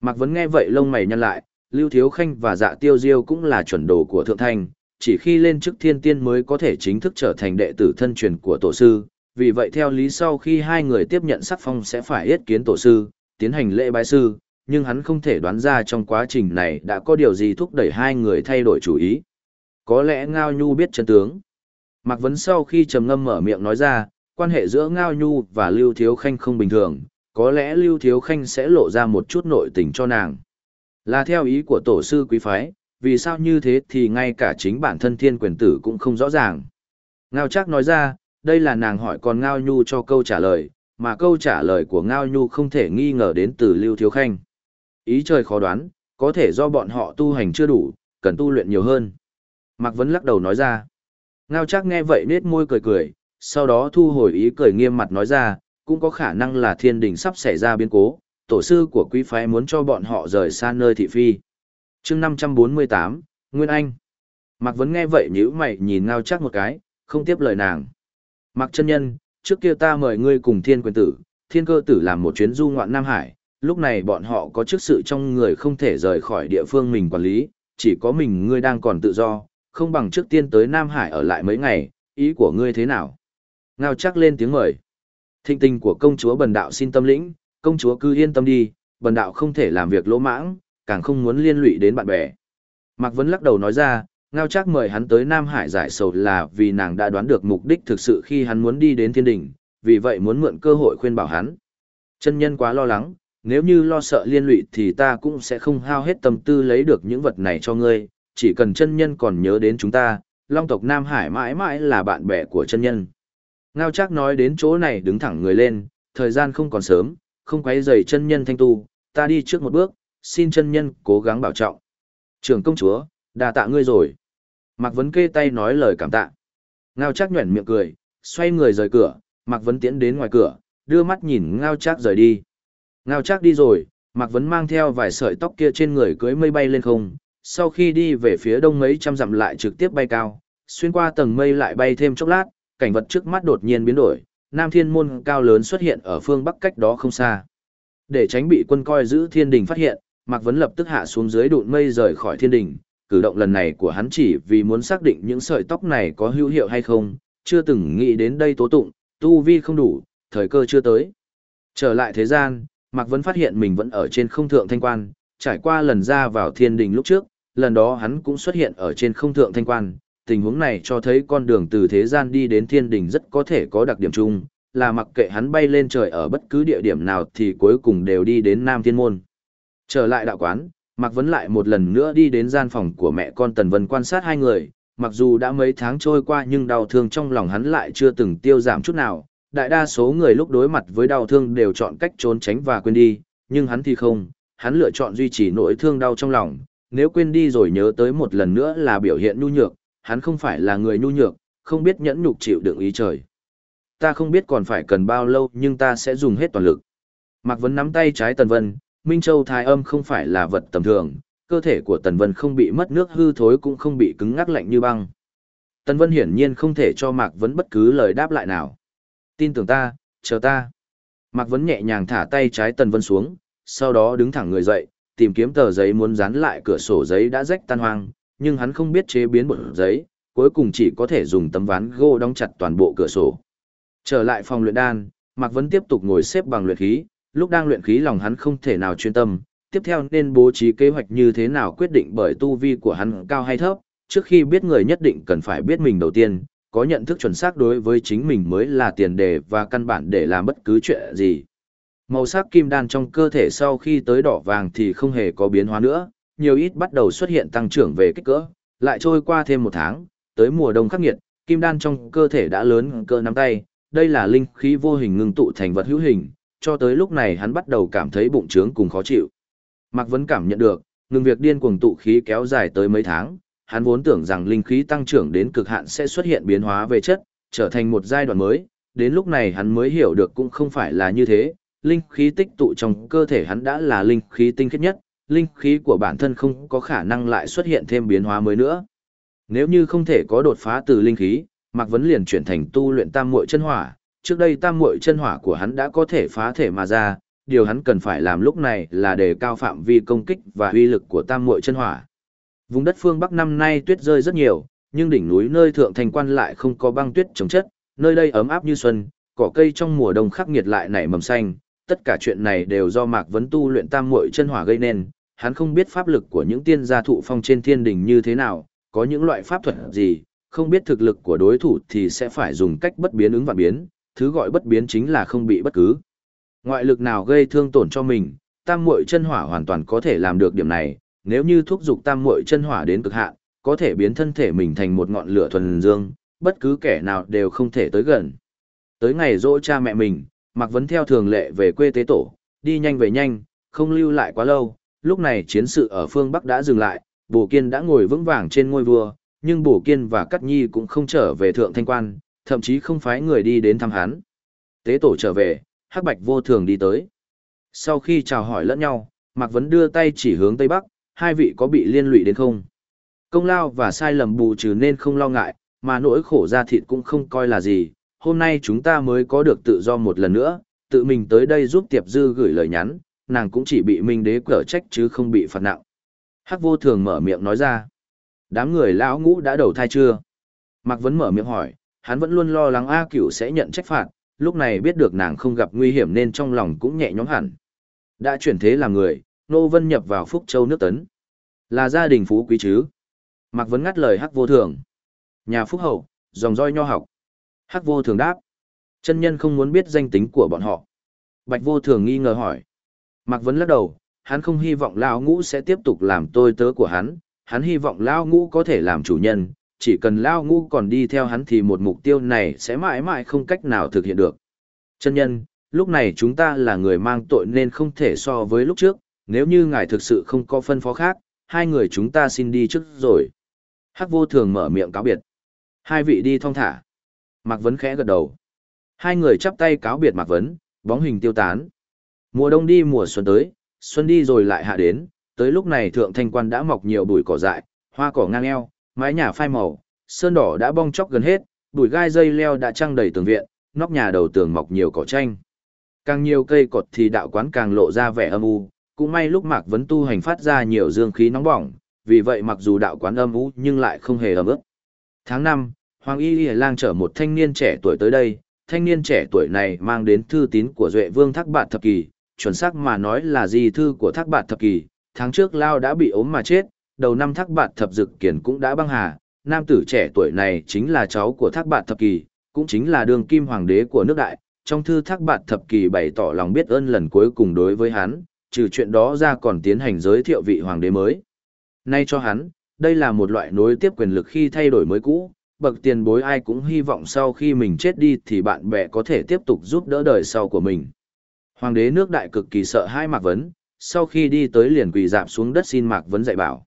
Mạc Vấn nghe vậy lông mày nhăn lại, Lưu Thiếu Khanh và Dạ Tiêu Diêu cũng là chuẩn đồ của Thượng Thanh, chỉ khi lên chức thiên tiên mới có thể chính thức trở thành đệ tử thân truyền của tổ sư, vì vậy theo lý sau khi hai người tiếp nhận sắc phong sẽ phải yết kiến tổ sư, tiến hành lễ bái sư, nhưng hắn không thể đoán ra trong quá trình này đã có điều gì thúc đẩy hai người thay đổi chủ ý. Có lẽ Ngao Nhu biết chân tướng. Mạc Vấn sau khi trầm ngâm mở miệng nói ra, quan hệ giữa Ngao Nhu và Lưu Thiếu Khanh không bình thường, có lẽ Lưu Thiếu Khanh sẽ lộ ra một chút nội tình cho nàng. Là theo ý của tổ sư quý phái, vì sao như thế thì ngay cả chính bản thân thiên quyền tử cũng không rõ ràng. Ngao chắc nói ra, đây là nàng hỏi còn Ngao Nhu cho câu trả lời, mà câu trả lời của Ngao Nhu không thể nghi ngờ đến từ Lưu Thiếu Khanh. Ý trời khó đoán, có thể do bọn họ tu hành chưa đủ, cần tu luyện nhiều hơn. Mạc Vấn lắc đầu nói ra. Ngao chắc nghe vậy nết môi cười cười, sau đó thu hồi ý cười nghiêm mặt nói ra, cũng có khả năng là thiên đình sắp xảy ra biến cố, tổ sư của quý phái muốn cho bọn họ rời xa nơi thị phi. chương 548, Nguyên Anh. Mạc Vấn nghe vậy nhíu mày nhìn ngao chắc một cái, không tiếp lời nàng. Mạc chân nhân, trước kia ta mời ngươi cùng thiên quyền tử, thiên cơ tử làm một chuyến du ngoạn Nam Hải, lúc này bọn họ có chức sự trong người không thể rời khỏi địa phương mình quản lý, chỉ có mình ngươi đang còn tự do, không bằng trước tiên tới Nam Hải ở lại mấy ngày, ý của ngươi thế nào? Ngao chắc lên tiếng mời. Thịnh tình của công chúa bần đạo xin tâm lĩnh, công chúa cứ yên tâm đi, bần đạo không thể làm việc lỗ mãng, càng không muốn liên lụy đến bạn bè. Mạc Vấn lắc đầu nói ra, Ngao chắc mời hắn tới Nam Hải giải sầu là vì nàng đã đoán được mục đích thực sự khi hắn muốn đi đến thiên đình, vì vậy muốn mượn cơ hội khuyên bảo hắn. Chân nhân quá lo lắng, nếu như lo sợ liên lụy thì ta cũng sẽ không hao hết tâm tư lấy được những vật này cho ngươi, chỉ cần chân nhân còn nhớ đến chúng ta, Long tộc Nam Hải mãi mãi là bạn bè của chân nhân. Ngao chắc nói đến chỗ này đứng thẳng người lên, thời gian không còn sớm, không quấy rầy chân nhân thanh tu, ta đi trước một bước, xin chân nhân cố gắng bảo trọng. Trưởng công chúa, đà tạ ngươi rồi. Mạc Vấn kê tay nói lời cảm tạ. Ngao chắc nhuẩn miệng cười, xoay người rời cửa, Mạc Vấn tiến đến ngoài cửa, đưa mắt nhìn Ngao chắc rời đi. Ngao chắc đi rồi, Mạc Vấn mang theo vài sợi tóc kia trên người cưới mây bay lên không, sau khi đi về phía đông mấy trăm dặm lại trực tiếp bay cao, xuyên qua tầng mây lại bay thêm chốc lát, cảnh vật trước mắt đột nhiên biến đổi, Nam Thiên môn cao lớn xuất hiện ở phương bắc cách đó không xa. Để tránh bị quân coi giữ thiên đình phát hiện, Mạc Vấn lập tức hạ xuống dưới đụn mây rời khỏi thiên đình. Cử động lần này của hắn chỉ vì muốn xác định những sợi tóc này có hữu hiệu hay không, chưa từng nghĩ đến đây tố tụng, tu vi không đủ, thời cơ chưa tới. Trở lại thế gian, Mạc Vấn phát hiện mình vẫn ở trên không thượng thanh quan, trải qua lần ra vào thiên đình lúc trước, lần đó hắn cũng xuất hiện ở trên không thượng thanh quan, tình huống này cho thấy con đường từ thế gian đi đến thiên đình rất có thể có đặc điểm chung, là mặc kệ hắn bay lên trời ở bất cứ địa điểm nào thì cuối cùng đều đi đến Nam Thiên Môn. Trở lại đạo quán, Mạc Vấn lại một lần nữa đi đến gian phòng của mẹ con Tần Vân quan sát hai người, mặc dù đã mấy tháng trôi qua nhưng đau thương trong lòng hắn lại chưa từng tiêu giảm chút nào. Đại đa số người lúc đối mặt với đau thương đều chọn cách trốn tránh và quên đi, nhưng hắn thì không, hắn lựa chọn duy trì nỗi thương đau trong lòng, nếu quên đi rồi nhớ tới một lần nữa là biểu hiện nhu nhược, hắn không phải là người nhu nhược, không biết nhẫn nhục chịu đựng ý trời. Ta không biết còn phải cần bao lâu nhưng ta sẽ dùng hết toàn lực. Mạc Vấn nắm tay trái Tần Vân, Minh Châu thái âm không phải là vật tầm thường, cơ thể của Tần Vân không bị mất nước hư thối cũng không bị cứng ngắc lạnh như băng. Tần Vân hiển nhiên không thể cho Mạc Vấn bất cứ lời đáp lại nào. Tin tưởng ta, chờ ta. Mạc Vấn nhẹ nhàng thả tay trái Tần Vân xuống, sau đó đứng thẳng người dậy, tìm kiếm tờ giấy muốn dán lại cửa sổ giấy đã rách tan hoang, nhưng hắn không biết chế biến bột giấy, cuối cùng chỉ có thể dùng tấm ván gỗ đóng chặt toàn bộ cửa sổ. Trở lại phòng luyện đan, Mạc Vấn tiếp tục ngồi xếp bằng luyện khí, lúc đang luyện khí lòng hắn không thể nào chuyên tâm, tiếp theo nên bố trí kế hoạch như thế nào quyết định bởi tu vi của hắn cao hay thấp, trước khi biết người nhất định cần phải biết mình đầu tiên, có nhận thức chuẩn xác đối với chính mình mới là tiền đề và căn bản để làm bất cứ chuyện gì. Màu sắc kim đan trong cơ thể sau khi tới đỏ vàng thì không hề có biến hóa nữa, nhiều ít bắt đầu xuất hiện tăng trưởng về kích cỡ, lại trôi qua thêm một tháng, tới mùa đông khắc nghiệt, kim đan trong cơ thể đã lớn cỡ nắm tay, đây là linh khí vô hình ngưng tụ thành vật hữu hình, cho tới lúc này hắn bắt đầu cảm thấy bụng trướng cùng khó chịu. Mạc Vấn cảm nhận được, ngừng việc điên cuồng tụ khí kéo dài tới mấy tháng, hắn vốn tưởng rằng linh khí tăng trưởng đến cực hạn sẽ xuất hiện biến hóa về chất, trở thành một giai đoạn mới, đến lúc này hắn mới hiểu được cũng không phải là như thế, linh khí tích tụ trong cơ thể hắn đã là linh khí tinh khiết nhất, linh khí của bản thân không có khả năng lại xuất hiện thêm biến hóa mới nữa. Nếu như không thể có đột phá từ linh khí, Mạc Vấn liền chuyển thành tu luyện tam muội chân hỏa, trước đây tam muội chân hỏa của hắn đã có thể phá thể mà ra, điều hắn cần phải làm lúc này là đề cao phạm vi công kích và uy lực của tam muội chân hỏa. Vùng đất phương Bắc năm nay tuyết rơi rất nhiều, nhưng đỉnh núi nơi thượng thành quan lại không có băng tuyết chống chất, nơi đây ấm áp như xuân, cỏ cây trong mùa đông khắc nghiệt lại nảy mầm xanh, tất cả chuyện này đều do Mạc Vấn tu luyện tam muội chân hỏa gây nên, hắn không biết pháp lực của những tiên gia thụ phong trên thiên đình như thế nào, có những loại pháp thuật gì, không biết thực lực của đối thủ thì sẽ phải dùng cách bất biến ứng và biến, thứ gọi bất biến chính là không bị bất cứ. Ngoại lực nào gây thương tổn cho mình, tam muội chân hỏa hoàn toàn có thể làm được điểm này, nếu như thúc dục tam muội chân hỏa đến cực hạn, có thể biến thân thể mình thành một ngọn lửa thuần dương, bất cứ kẻ nào đều không thể tới gần. Tới ngày dỗ cha mẹ mình, Mạc Vấn theo thường lệ về quê tế tổ, đi nhanh về nhanh, không lưu lại quá lâu, lúc này chiến sự ở phương Bắc đã dừng lại, Bổ Kiên đã ngồi vững vàng trên ngôi vua, nhưng Bổ Kiên và Cát Nhi cũng không trở về Thượng Thanh Quan, thậm chí không phái người đi đến thăm hắn. Tế tổ trở về, Hắc Bạch vô thường đi tới. Sau khi chào hỏi lẫn nhau, Mạc Vấn đưa tay chỉ hướng Tây Bắc, hai vị có bị liên lụy đến không? Công lao và sai lầm bù trừ nên không lo ngại, mà nỗi khổ ra thịt cũng không coi là gì. Hôm nay chúng ta mới có được tự do một lần nữa, tự mình tới đây giúp Tiệp Dư gửi lời nhắn, nàng cũng chỉ bị Minh Đế cở trách chứ không bị phạt nặng. Hắc vô thường mở miệng nói ra. Đám người lão ngũ đã đầu thai chưa? Mạc Vấn mở miệng hỏi, hắn vẫn luôn lo lắng A Cửu sẽ nhận trách phạt, lúc này biết được nàng không gặp nguy hiểm nên trong lòng cũng nhẹ nhõm hẳn. Đã chuyển thế làm người, Nô Vân nhập vào Phúc Châu nước tấn. Là gia đình phú quý chứ? Mạc Vấn ngắt lời Hắc vô thường. Nhà Phúc Hậu, dòng roi nho học. Hắc vô thường đáp. Chân nhân không muốn biết danh tính của bọn họ. Bạch vô thường nghi ngờ hỏi. Mạc Vấn lắc đầu, hắn không hy vọng Lao Ngũ sẽ tiếp tục làm tôi tớ của hắn, hắn hy vọng Lao Ngũ có thể làm chủ nhân, chỉ cần Lao Ngũ còn đi theo hắn thì một mục tiêu này sẽ mãi mãi không cách nào thực hiện được. Chân nhân, lúc này chúng ta là người mang tội nên không thể so với lúc trước, nếu như ngài thực sự không có phân phó khác, hai người chúng ta xin đi trước rồi. Hắc vô thường mở miệng cáo biệt. Hai vị đi thong thả. Mạc Vấn khẽ gật đầu. Hai người chắp tay cáo biệt Mạc Vấn, bóng hình tiêu tán. Mùa đông đi mùa xuân tới, xuân đi rồi lại hạ đến, tới lúc này thượng thanh quan đã mọc nhiều bụi cỏ dại, hoa cỏ ngang eo, mái nhà phai màu, sơn đỏ đã bong chóc gần hết, bụi gai dây leo đã trăng đầy tường viện, nóc nhà đầu tường mọc nhiều cỏ tranh. Càng nhiều cây cột thì đạo quán càng lộ ra vẻ âm u, cũng may lúc Mạc Vấn tu hành phát ra nhiều dương khí nóng bỏng, vì vậy mặc dù đạo quán âm u nhưng lại không hề ấm ức. Tháng 5, Hoàng Y Y Lang chở một thanh niên trẻ tuổi tới đây, thanh niên trẻ tuổi này mang đến thư tín của Duệ Vương Thác Bạt Thập Kỳ, chuẩn xác mà nói là di thư của Thác Bạt Thập Kỳ, tháng trước Lao đã bị ốm mà chết, đầu năm Thác Bạt Thập Dực Kiển cũng đã băng hà, nam tử trẻ tuổi này chính là cháu của Thác Bạt Thập Kỳ, cũng chính là đường kim hoàng đế của nước đại, trong thư Thác Bạt Thập Kỳ bày tỏ lòng biết ơn lần cuối cùng đối với hắn, trừ chuyện đó ra còn tiến hành giới thiệu vị hoàng đế mới. Nay cho hắn, đây là một loại nối tiếp quyền lực khi thay đổi mới cũ, bậc tiền bối ai cũng hy vọng sau khi mình chết đi thì bạn bè có thể tiếp tục giúp đỡ đời sau của mình. Hoàng đế nước đại cực kỳ sợ hai Mạc Vấn, sau khi đi tới liền quỳ dạp xuống đất xin Mạc Vấn dạy bảo.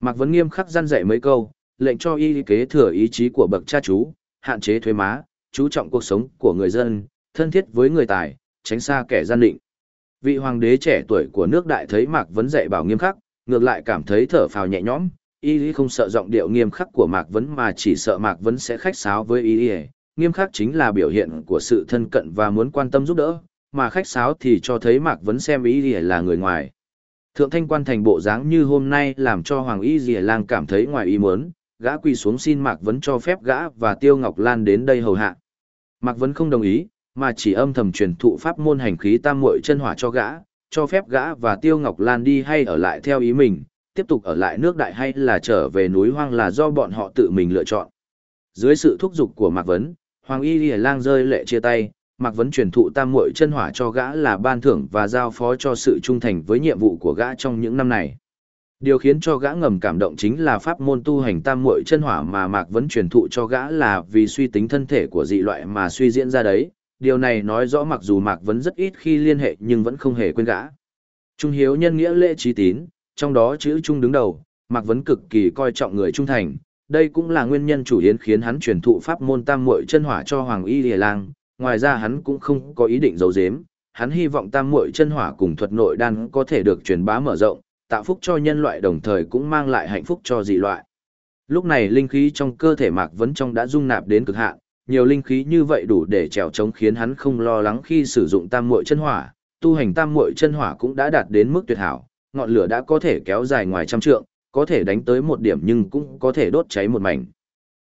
Mạc Vấn nghiêm khắc gian dạy mấy câu, lệnh cho y kế thừa ý chí của bậc cha chú, hạn chế thuế má, chú trọng cuộc sống của người dân, thân thiết với người tài, tránh xa kẻ gian định. Vị hoàng đế trẻ tuổi của nước đại thấy Mạc Vấn dạy bảo nghiêm khắc, ngược lại cảm thấy thở phào nhẹ nhõm, y lý không sợ giọng điệu nghiêm khắc của Mạc Vấn mà chỉ sợ Mạc Vấn sẽ khách sáo với y lý. Nghiêm khắc chính là biểu hiện của sự thân cận và muốn quan tâm giúp đỡ, mà khách sáo thì cho thấy Mạc Vấn xem y lý là người ngoài. Thượng thanh quan thành bộ dáng như hôm nay làm cho Hoàng Y Dì Lang cảm thấy ngoài ý muốn, gã quỳ xuống xin Mạc Vấn cho phép gã và Tiêu Ngọc Lan đến đây hầu hạ. Mạc Vấn không đồng ý, mà chỉ âm thầm truyền thụ pháp môn hành khí tam muội chân hỏa cho gã, cho phép gã và Tiêu Ngọc Lan đi hay ở lại theo ý mình, tiếp tục ở lại nước đại hay là trở về núi hoang là do bọn họ tự mình lựa chọn. Dưới sự thúc giục của Mạc Vấn, Hoàng Y Lìa Lang rơi lệ chia tay, Mạc Vấn truyền thụ tam muội chân hỏa cho gã là ban thưởng và giao phó cho sự trung thành với nhiệm vụ của gã trong những năm này. Điều khiến cho gã ngầm cảm động chính là pháp môn tu hành tam muội chân hỏa mà Mạc Vấn truyền thụ cho gã là vì suy tính thân thể của dị loại mà suy diễn ra đấy, điều này nói rõ mặc dù Mạc Vấn rất ít khi liên hệ nhưng vẫn không hề quên gã. Trung hiếu nhân nghĩa lễ trí tín, trong đó chữ Trung đứng đầu, Mạc Vấn cực kỳ coi trọng người trung thành, đây cũng là nguyên nhân chủ yếu khiến hắn truyền thụ pháp môn tam muội chân hỏa cho Hoàng Y Lìa Lang, ngoài ra hắn cũng không có ý định giấu giếm, hắn hy vọng tam muội chân hỏa cùng thuật nội đan có thể được truyền bá mở rộng, tạo phúc cho nhân loại đồng thời cũng mang lại hạnh phúc cho dị loại. Lúc này linh khí trong cơ thể Mạc Vấn trong đã dung nạp đến cực hạn, nhiều linh khí như vậy đủ để trèo chống khiến hắn không lo lắng khi sử dụng tam muội chân hỏa, tu hành tam muội chân hỏa cũng đã đạt đến mức tuyệt hảo, ngọn lửa đã có thể kéo dài ngoài trăm trượng, có thể đánh tới một điểm nhưng cũng có thể đốt cháy một mảnh.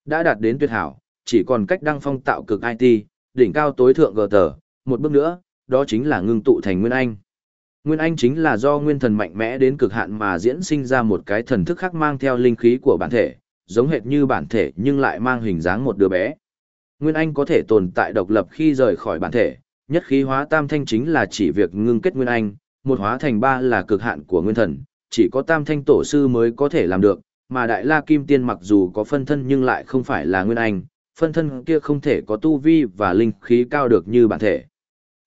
Đã đạt đến tuyệt hảo, chỉ còn cách đăng phong tạo cực IT, đỉnh cao tối thượng gờ tờ, một bước nữa, đó chính là ngưng tụ thành Nguyên Anh. Nguyên Anh chính là do nguyên thần mạnh mẽ đến cực hạn mà diễn sinh ra một cái thần thức khác mang theo linh khí của bản thể, giống hệt như bản thể nhưng lại mang hình dáng một đứa bé. Nguyên Anh có thể tồn tại độc lập khi rời khỏi bản thể, nhất khí hóa tam thanh chính là chỉ việc ngưng kết Nguyên Anh, một hóa thành ba là cực hạn của nguyên thần, chỉ có tam thanh tổ sư mới có thể làm được, mà Đại La Kim Tiên mặc dù có phân thân nhưng lại không phải là Nguyên Anh, phân thân kia không thể có tu vi và linh khí cao được như bản thể.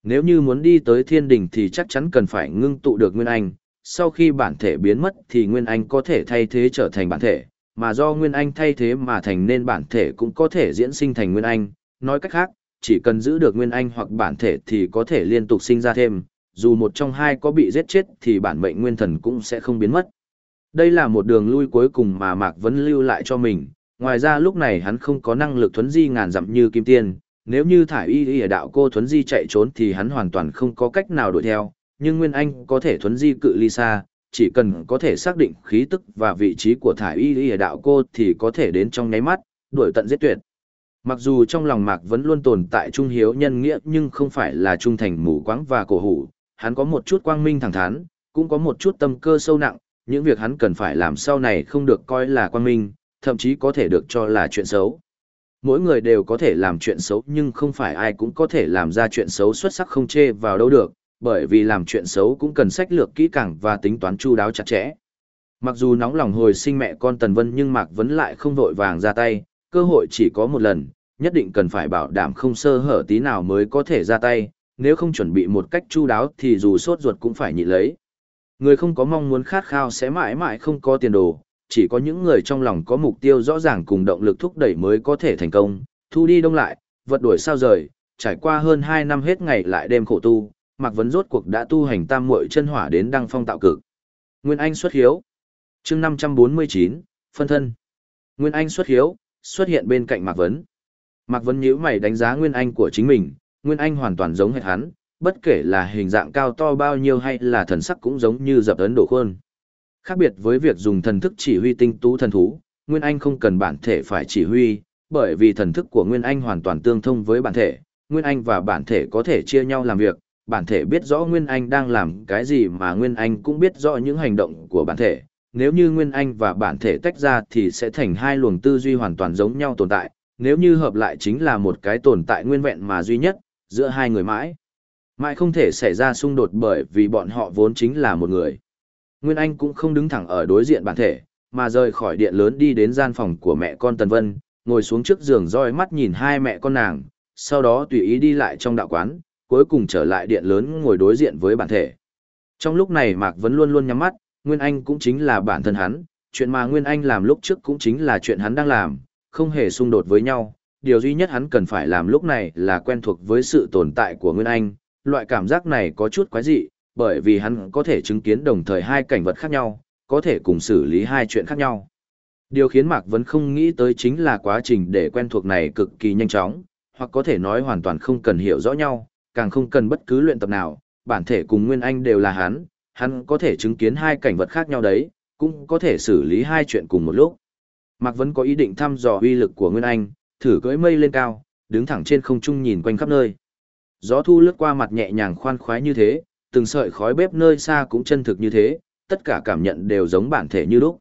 Nếu như muốn đi tới thiên đình thì chắc chắn cần phải ngưng tụ được Nguyên Anh, sau khi bản thể biến mất thì Nguyên Anh có thể thay thế trở thành bản thể, mà do Nguyên Anh thay thế mà thành nên bản thể cũng có thể diễn sinh thành Nguyên Anh, nói cách khác, chỉ cần giữ được Nguyên Anh hoặc bản thể thì có thể liên tục sinh ra thêm, dù một trong hai có bị giết chết thì bản mệnh Nguyên Thần cũng sẽ không biến mất. Đây là một đường lui cuối cùng mà Mạc Vấn lưu lại cho mình, ngoài ra lúc này hắn không có năng lực thuấn di ngàn dặm như Kim Tiên, nếu như thải y y đạo cô thuấn di chạy trốn thì hắn hoàn toàn không có cách nào đuổi theo, nhưng Nguyên Anh có thể thuấn di cự ly xa, chỉ cần có thể xác định khí tức và vị trí của thải y y đạo cô thì có thể đến trong nháy mắt, đuổi tận giết tuyệt. Mặc dù trong lòng Mạc vẫn luôn tồn tại trung hiếu nhân nghĩa nhưng không phải là trung thành mù quáng và cổ hủ, hắn có một chút quang minh thẳng thắn, cũng có một chút tâm cơ sâu nặng, những việc hắn cần phải làm sau này không được coi là quang minh, thậm chí có thể được cho là chuyện xấu. Mỗi người đều có thể làm chuyện xấu nhưng không phải ai cũng có thể làm ra chuyện xấu xuất sắc không chê vào đâu được, bởi vì làm chuyện xấu cũng cần sách lược kỹ càng và tính toán chu đáo chặt chẽ. Mặc dù nóng lòng hồi sinh mẹ con Tần Vân nhưng Mạc Vấn lại không vội vàng ra tay, cơ hội chỉ có một lần, nhất định cần phải bảo đảm không sơ hở tí nào mới có thể ra tay, nếu không chuẩn bị một cách chu đáo thì dù sốt ruột cũng phải nhịn lấy. Người không có mong muốn khát khao sẽ mãi mãi không có tiền đồ, chỉ có những người trong lòng có mục tiêu rõ ràng cùng động lực thúc đẩy mới có thể thành công, thu đi đông lại, vật đuổi sao rời, trải qua hơn 2 năm hết ngày lại đêm khổ tu, Mạc Vấn rốt cuộc đã tu hành tam muội chân hỏa đến đăng phong tạo cực. Nguyên Anh xuất hiếu. chương 549, phân thân. Nguyên Anh xuất hiếu, xuất hiện bên cạnh Mạc Vấn. Mạc Vấn nhíu mày đánh giá Nguyên Anh của chính mình, Nguyên Anh hoàn toàn giống hệt hắn, bất kể là hình dạng cao to bao nhiêu hay là thần sắc cũng giống như dập ấn đổ khuôn. Khác biệt với việc dùng thần thức chỉ huy tinh tú thần thú, Nguyên Anh không cần bản thể phải chỉ huy, bởi vì thần thức của Nguyên Anh hoàn toàn tương thông với bản thể, Nguyên Anh và bản thể có thể chia nhau làm việc, bản thể biết rõ Nguyên Anh đang làm cái gì mà Nguyên Anh cũng biết rõ những hành động của bản thể. Nếu như Nguyên Anh và bản thể tách ra thì sẽ thành hai luồng tư duy hoàn toàn giống nhau tồn tại, nếu như hợp lại chính là một cái tồn tại nguyên vẹn mà duy nhất, giữa hai người mãi. Mãi không thể xảy ra xung đột bởi vì bọn họ vốn chính là một người. Nguyên Anh cũng không đứng thẳng ở đối diện bản thể, mà rời khỏi điện lớn đi đến gian phòng của mẹ con Tần Vân, ngồi xuống trước giường roi mắt nhìn hai mẹ con nàng, sau đó tùy ý đi lại trong đạo quán, cuối cùng trở lại điện lớn ngồi đối diện với bản thể. Trong lúc này Mạc vẫn luôn luôn nhắm mắt, Nguyên Anh cũng chính là bản thân hắn, chuyện mà Nguyên Anh làm lúc trước cũng chính là chuyện hắn đang làm, không hề xung đột với nhau. Điều duy nhất hắn cần phải làm lúc này là quen thuộc với sự tồn tại của Nguyên Anh, loại cảm giác này có chút quái dị, bởi vì hắn có thể chứng kiến đồng thời hai cảnh vật khác nhau, có thể cùng xử lý hai chuyện khác nhau. Điều khiến Mạc Vấn không nghĩ tới chính là quá trình để quen thuộc này cực kỳ nhanh chóng, hoặc có thể nói hoàn toàn không cần hiểu rõ nhau, càng không cần bất cứ luyện tập nào, bản thể cùng Nguyên Anh đều là hắn, hắn có thể chứng kiến hai cảnh vật khác nhau đấy, cũng có thể xử lý hai chuyện cùng một lúc. Mạc Vấn có ý định thăm dò uy lực của Nguyên Anh, thử cưỡi mây lên cao, đứng thẳng trên không trung nhìn quanh khắp nơi. Gió thu lướt qua mặt nhẹ nhàng khoan khoái như thế, từng sợi khói bếp nơi xa cũng chân thực như thế, tất cả cảm nhận đều giống bản thể như lúc.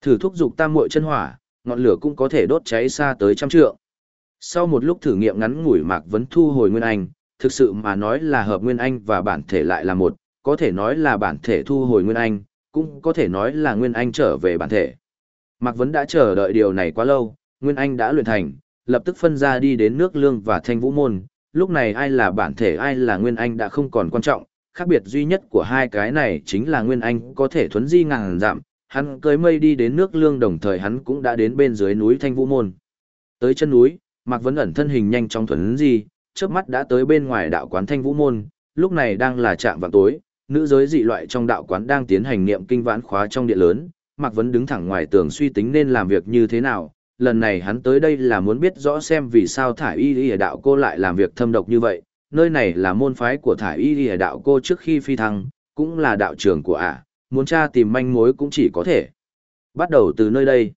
Thử thúc dục tam muội chân hỏa, ngọn lửa cũng có thể đốt cháy xa tới trăm trượng. Sau một lúc thử nghiệm ngắn ngủi Mạc Vấn thu hồi Nguyên Anh, thực sự mà nói là hợp Nguyên Anh và bản thể lại là một, có thể nói là bản thể thu hồi Nguyên Anh, cũng có thể nói là Nguyên Anh trở về bản thể. Mạc Vấn đã chờ đợi điều này quá lâu, Nguyên Anh đã luyện thành, lập tức phân ra đi đến nước lương và thanh vũ môn, lúc này ai là bản thể ai là Nguyên Anh đã không còn quan trọng, khác biệt duy nhất của hai cái này chính là Nguyên Anh có thể thuấn di ngàn dặm, hắn cưới mây đi đến nước lương đồng thời hắn cũng đã đến bên dưới núi Thanh Vũ Môn. Tới chân núi, Mạc Vấn ẩn thân hình nhanh chóng thuấn di, chớp mắt đã tới bên ngoài đạo quán Thanh Vũ Môn, lúc này đang là trạm vào tối, nữ giới dị loại trong đạo quán đang tiến hành niệm kinh vãn khóa trong điện lớn, Mạc Vấn đứng thẳng ngoài tường suy tính nên làm việc như thế nào. Lần này hắn tới đây là muốn biết rõ xem vì sao thải y y đạo cô lại làm việc thâm độc như vậy, nơi này là môn phái của thải y y đạo cô trước khi phi thăng, cũng là đạo trường của ả, muốn tra tìm manh mối cũng chỉ có thể. Bắt đầu từ nơi đây.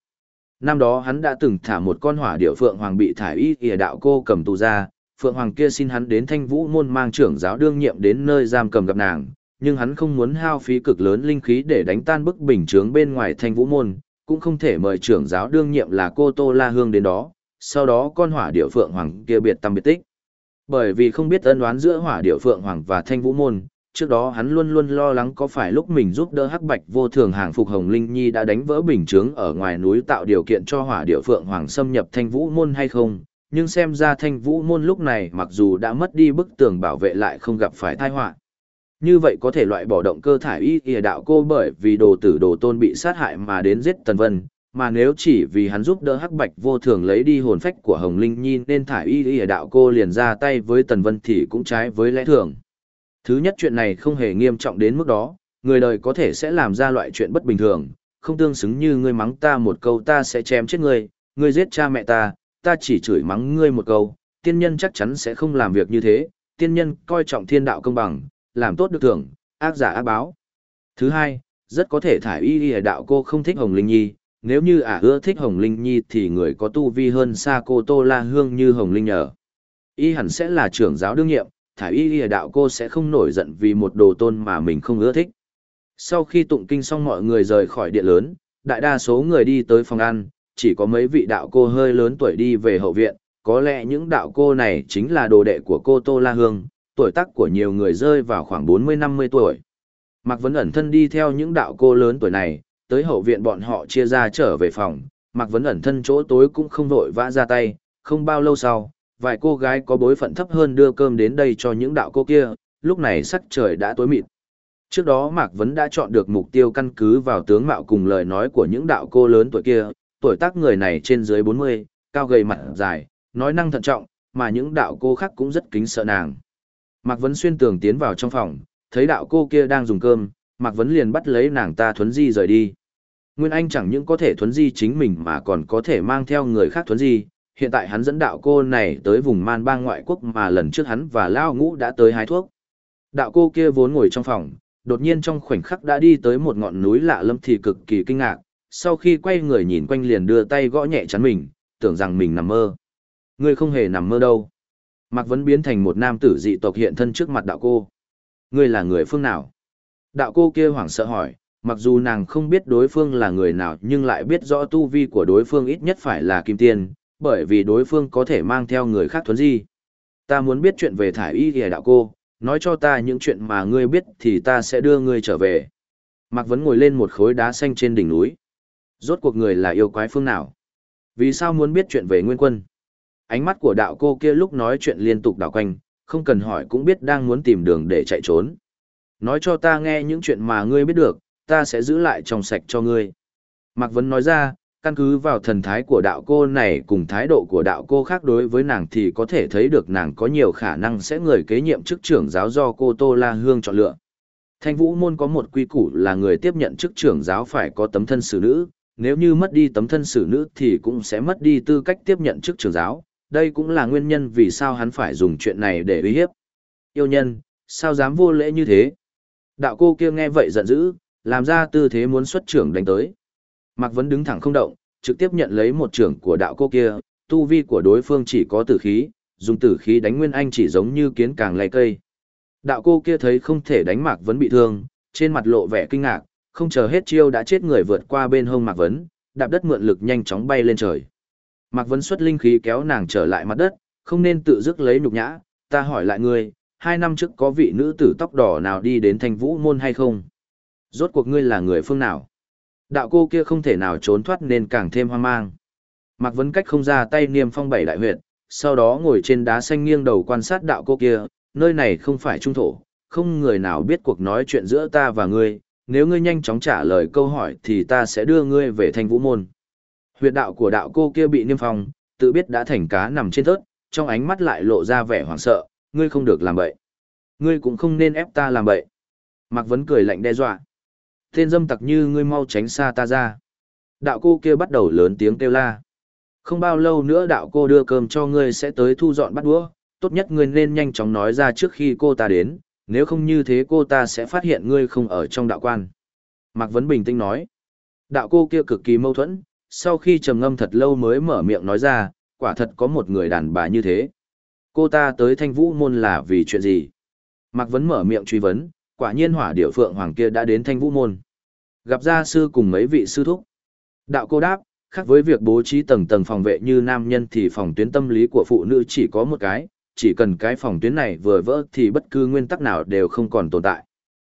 Năm đó hắn đã từng thả một con hỏa điệu phượng hoàng bị thải y ỉa đạo cô cầm tù ra, phượng hoàng kia xin hắn đến thanh vũ môn mang trưởng giáo đương nhiệm đến nơi giam cầm gặp nàng, nhưng hắn không muốn hao phí cực lớn linh khí để đánh tan bức bình chướng bên ngoài thanh vũ môn, cũng không thể mời trưởng giáo đương nhiệm là cô Tô La Hương đến đó, sau đó con hỏa điệu phượng hoàng kia biệt tâm biệt tích. Bởi vì không biết ân đoán giữa hỏa điệu phượng hoàng và thanh vũ môn, trước đó hắn luôn luôn lo lắng có phải lúc mình giúp đỡ hắc bạch vô thường hàng phục hồng linh nhi đã đánh vỡ bình chướng ở ngoài núi tạo điều kiện cho hỏa điệu phượng hoàng xâm nhập thanh vũ môn hay không nhưng xem ra thanh vũ môn lúc này mặc dù đã mất đi bức tường bảo vệ lại không gặp phải tai họa như vậy có thể loại bỏ động cơ thải y ỉa đạo cô bởi vì đồ tử đồ tôn bị sát hại mà đến giết tần vân mà nếu chỉ vì hắn giúp đỡ hắc bạch vô thường lấy đi hồn phách của hồng linh nhi nên thải y ỉa đạo cô liền ra tay với tần vân thì cũng trái với lẽ thường. Thứ nhất chuyện này không hề nghiêm trọng đến mức đó, người đời có thể sẽ làm ra loại chuyện bất bình thường, không tương xứng như ngươi mắng ta một câu ta sẽ chém chết ngươi, ngươi giết cha mẹ ta, ta chỉ chửi mắng ngươi một câu, tiên nhân chắc chắn sẽ không làm việc như thế, tiên nhân coi trọng thiên đạo công bằng, làm tốt được thưởng, ác giả ác báo. Thứ hai, rất có thể thải y y đạo cô không thích Hồng Linh Nhi, nếu như ả ưa thích Hồng Linh Nhi thì người có tu vi hơn xa cô Tô La Hương như Hồng Linh nhờ. Y hẳn sẽ là trưởng giáo đương nhiệm, thải y y đạo cô sẽ không nổi giận vì một đồ tôn mà mình không ưa thích. Sau khi tụng kinh xong mọi người rời khỏi điện lớn, đại đa số người đi tới phòng ăn, chỉ có mấy vị đạo cô hơi lớn tuổi đi về hậu viện, có lẽ những đạo cô này chính là đồ đệ của cô Tô La Hương, tuổi tác của nhiều người rơi vào khoảng 40-50 tuổi. Mạc Vấn ẩn thân đi theo những đạo cô lớn tuổi này, tới hậu viện bọn họ chia ra trở về phòng, Mạc Vấn ẩn thân chỗ tối cũng không vội vã ra tay, không bao lâu sau, vài cô gái có bối phận thấp hơn đưa cơm đến đây cho những đạo cô kia, lúc này sắc trời đã tối mịt. Trước đó Mạc Vấn đã chọn được mục tiêu căn cứ vào tướng mạo cùng lời nói của những đạo cô lớn tuổi kia, tuổi tác người này trên dưới 40, cao gầy mặt dài, nói năng thận trọng, mà những đạo cô khác cũng rất kính sợ nàng. Mạc Vấn xuyên tường tiến vào trong phòng, thấy đạo cô kia đang dùng cơm, Mạc Vấn liền bắt lấy nàng ta thuấn di rời đi. Nguyên Anh chẳng những có thể thuấn di chính mình mà còn có thể mang theo người khác thuấn di, hiện tại hắn dẫn đạo cô này tới vùng man bang ngoại quốc mà lần trước hắn và Lao Ngũ đã tới hái thuốc. Đạo cô kia vốn ngồi trong phòng, đột nhiên trong khoảnh khắc đã đi tới một ngọn núi lạ lâm thì cực kỳ kinh ngạc, sau khi quay người nhìn quanh liền đưa tay gõ nhẹ chắn mình, tưởng rằng mình nằm mơ. Ngươi không hề nằm mơ đâu. Mạc Vấn biến thành một nam tử dị tộc hiện thân trước mặt đạo cô. Ngươi là người phương nào? Đạo cô kia hoảng sợ hỏi, mặc dù nàng không biết đối phương là người nào nhưng lại biết rõ tu vi của đối phương ít nhất phải là kim tiên, bởi vì đối phương có thể mang theo người khác thuấn di. Ta muốn biết chuyện về thải y kìa đạo cô, nói cho ta những chuyện mà ngươi biết thì ta sẽ đưa ngươi trở về. Mạc Vấn ngồi lên một khối đá xanh trên đỉnh núi. Rốt cuộc người là yêu quái phương nào? Vì sao muốn biết chuyện về nguyên quân? Ánh mắt của đạo cô kia lúc nói chuyện liên tục đảo quanh, không cần hỏi cũng biết đang muốn tìm đường để chạy trốn. Nói cho ta nghe những chuyện mà ngươi biết được, ta sẽ giữ lại trong sạch cho ngươi. Mạc Vấn nói ra, căn cứ vào thần thái của đạo cô này cùng thái độ của đạo cô khác đối với nàng thì có thể thấy được nàng có nhiều khả năng sẽ người kế nhiệm chức trưởng giáo do cô Tô La Hương chọn lựa. Thanh vũ môn có một quy củ là người tiếp nhận chức trưởng giáo phải có tấm thân xử nữ, nếu như mất đi tấm thân xử nữ thì cũng sẽ mất đi tư cách tiếp nhận chức trưởng giáo, đây cũng là nguyên nhân vì sao hắn phải dùng chuyện này để uy hiếp. Yêu nhân, sao dám vô lễ như thế? Đạo cô kia nghe vậy giận dữ, làm ra tư thế muốn xuất trưởng đánh tới. Mạc Vấn đứng thẳng không động, trực tiếp nhận lấy một trưởng của đạo cô kia, tu vi của đối phương chỉ có tử khí, dùng tử khí đánh Nguyên Anh chỉ giống như kiến càng lay cây. Đạo cô kia thấy không thể đánh Mạc Vấn bị thương, trên mặt lộ vẻ kinh ngạc, không chờ hết chiêu đã chết người vượt qua bên hông Mạc Vấn, đạp đất mượn lực nhanh chóng bay lên trời. Mạc Vấn xuất linh khí kéo nàng trở lại mặt đất, không nên tự dứt lấy nhục nhã, ta hỏi lại ngươi, hai năm trước có vị nữ tử tóc đỏ nào đi đến thanh vũ môn hay không? Rốt cuộc ngươi là người phương nào? Đạo cô kia không thể nào trốn thoát nên càng thêm hoang mang. Mạc Vấn cách không ra tay niêm phong bảy đại huyệt, sau đó ngồi trên đá xanh nghiêng đầu quan sát đạo cô kia, nơi này không phải trung thổ, không người nào biết cuộc nói chuyện giữa ta và ngươi, nếu ngươi nhanh chóng trả lời câu hỏi thì ta sẽ đưa ngươi về Thanh vũ môn. Huyệt đạo của đạo cô kia bị niêm phong, tự biết đã thành cá nằm trên thớt, trong ánh mắt lại lộ ra vẻ hoảng sợ, ngươi không được làm bậy. Ngươi cũng không nên ép ta làm bậy. Mạc Vấn cười lạnh đe dọa. Tên dâm tặc như ngươi mau tránh xa ta ra. Đạo cô kia bắt đầu lớn tiếng kêu la. Không bao lâu nữa đạo cô đưa cơm cho ngươi sẽ tới thu dọn bắt đũa, tốt nhất ngươi nên nhanh chóng nói ra trước khi cô ta đến, nếu không như thế cô ta sẽ phát hiện ngươi không ở trong đạo quan. Mạc Vấn bình tĩnh nói. Đạo cô kia cực kỳ mâu thuẫn, sau khi trầm ngâm thật lâu mới mở miệng nói ra, quả thật có một người đàn bà như thế. Cô ta tới thanh vũ môn là vì chuyện gì? Mạc Vấn mở miệng truy vấn, quả nhiên hỏa điệu phượng hoàng kia đã đến thanh vũ môn. Gặp gia sư cùng mấy vị sư thúc. Đạo cô đáp, khác với việc bố trí tầng tầng phòng vệ như nam nhân thì phòng tuyến tâm lý của phụ nữ chỉ có một cái, chỉ cần cái phòng tuyến này vừa vỡ thì bất cứ nguyên tắc nào đều không còn tồn tại.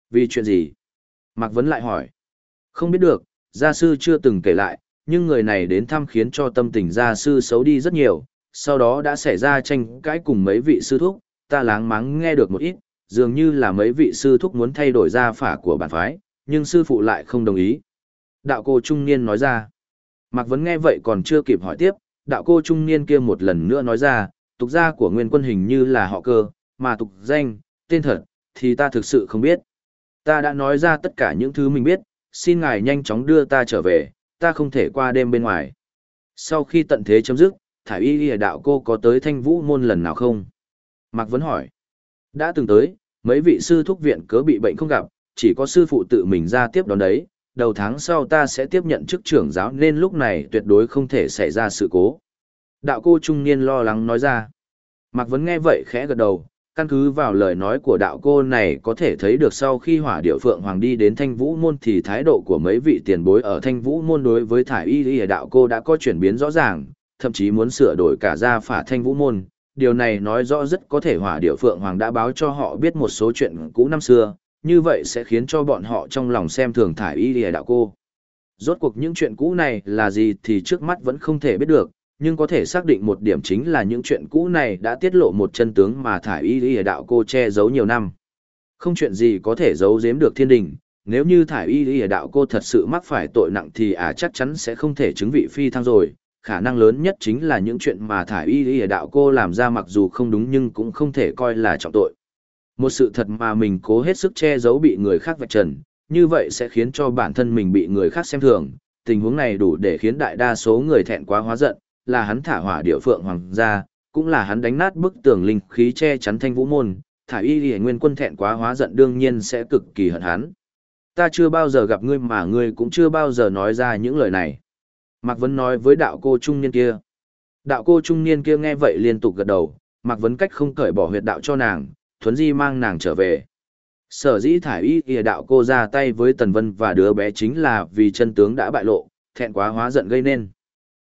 Vì chuyện gì? Mạc Vấn lại hỏi. Không biết được, gia sư chưa từng kể lại, nhưng người này đến thăm khiến cho tâm tình gia sư xấu đi rất nhiều, sau đó đã xảy ra tranh cãi cùng mấy vị sư thúc, ta láng máng nghe được một ít, dường như là mấy vị sư thúc muốn thay đổi gia phả của bản phái, nhưng sư phụ lại không đồng ý. Đạo cô trung niên nói ra. Mạc Vấn nghe vậy còn chưa kịp hỏi tiếp, đạo cô trung niên kia một lần nữa nói ra, tục gia của nguyên quân hình như là họ cơ, mà tục danh, tên thật, thì ta thực sự không biết. Ta đã nói ra tất cả những thứ mình biết, xin ngài nhanh chóng đưa ta trở về, ta không thể qua đêm bên ngoài. Sau khi tận thế chấm dứt, thải y lìa đạo cô có tới thanh vũ môn lần nào không? Mạc Vấn hỏi. Đã từng tới, mấy vị sư thúc viện cớ bị bệnh không gặp, chỉ có sư phụ tự mình ra tiếp đón đấy, đầu tháng sau ta sẽ tiếp nhận chức trưởng giáo nên lúc này tuyệt đối không thể xảy ra sự cố. Đạo cô trung niên lo lắng nói ra. Mạc Vấn nghe vậy khẽ gật đầu, căn cứ vào lời nói của đạo cô này có thể thấy được sau khi hỏa điệu phượng hoàng đi đến thanh vũ môn thì thái độ của mấy vị tiền bối ở thanh vũ môn đối với thải y y đạo cô đã có chuyển biến rõ ràng, thậm chí muốn sửa đổi cả gia phả thanh vũ môn. Điều này nói rõ rất có thể hỏa điệu phượng hoàng đã báo cho họ biết một số chuyện cũ năm xưa, như vậy sẽ khiến cho bọn họ trong lòng xem thường thải y y đạo cô. Rốt cuộc những chuyện cũ này là gì thì trước mắt vẫn không thể biết được, nhưng có thể xác định một điểm chính là những chuyện cũ này đã tiết lộ một chân tướng mà thải y y đạo cô che giấu nhiều năm. Không chuyện gì có thể giấu giếm được thiên đình, nếu như thải y y đạo cô thật sự mắc phải tội nặng thì à chắc chắn sẽ không thể chứng vị phi thăng rồi. Khả năng lớn nhất chính là những chuyện mà thải y y đạo cô làm ra mặc dù không đúng nhưng cũng không thể coi là trọng tội. Một sự thật mà mình cố hết sức che giấu bị người khác vạch trần, như vậy sẽ khiến cho bản thân mình bị người khác xem thường. Tình huống này đủ để khiến đại đa số người thẹn quá hóa giận, là hắn thả hỏa địa phượng hoàng ra, cũng là hắn đánh nát bức tường linh khí che chắn thanh vũ môn, thả y lìa nguyên quân thẹn quá hóa giận đương nhiên sẽ cực kỳ hận hắn. Ta chưa bao giờ gặp ngươi mà ngươi cũng chưa bao giờ nói ra những lời này. Mạc Vấn nói với đạo cô trung niên kia. Đạo cô trung niên kia nghe vậy liên tục gật đầu, Mạc Vấn cách không cởi bỏ huyệt đạo cho nàng, thuấn di mang nàng trở về. Sở dĩ thải y kìa đạo cô ra tay với Tần Vân và đứa bé chính là vì chân tướng đã bại lộ, thẹn quá hóa giận gây nên.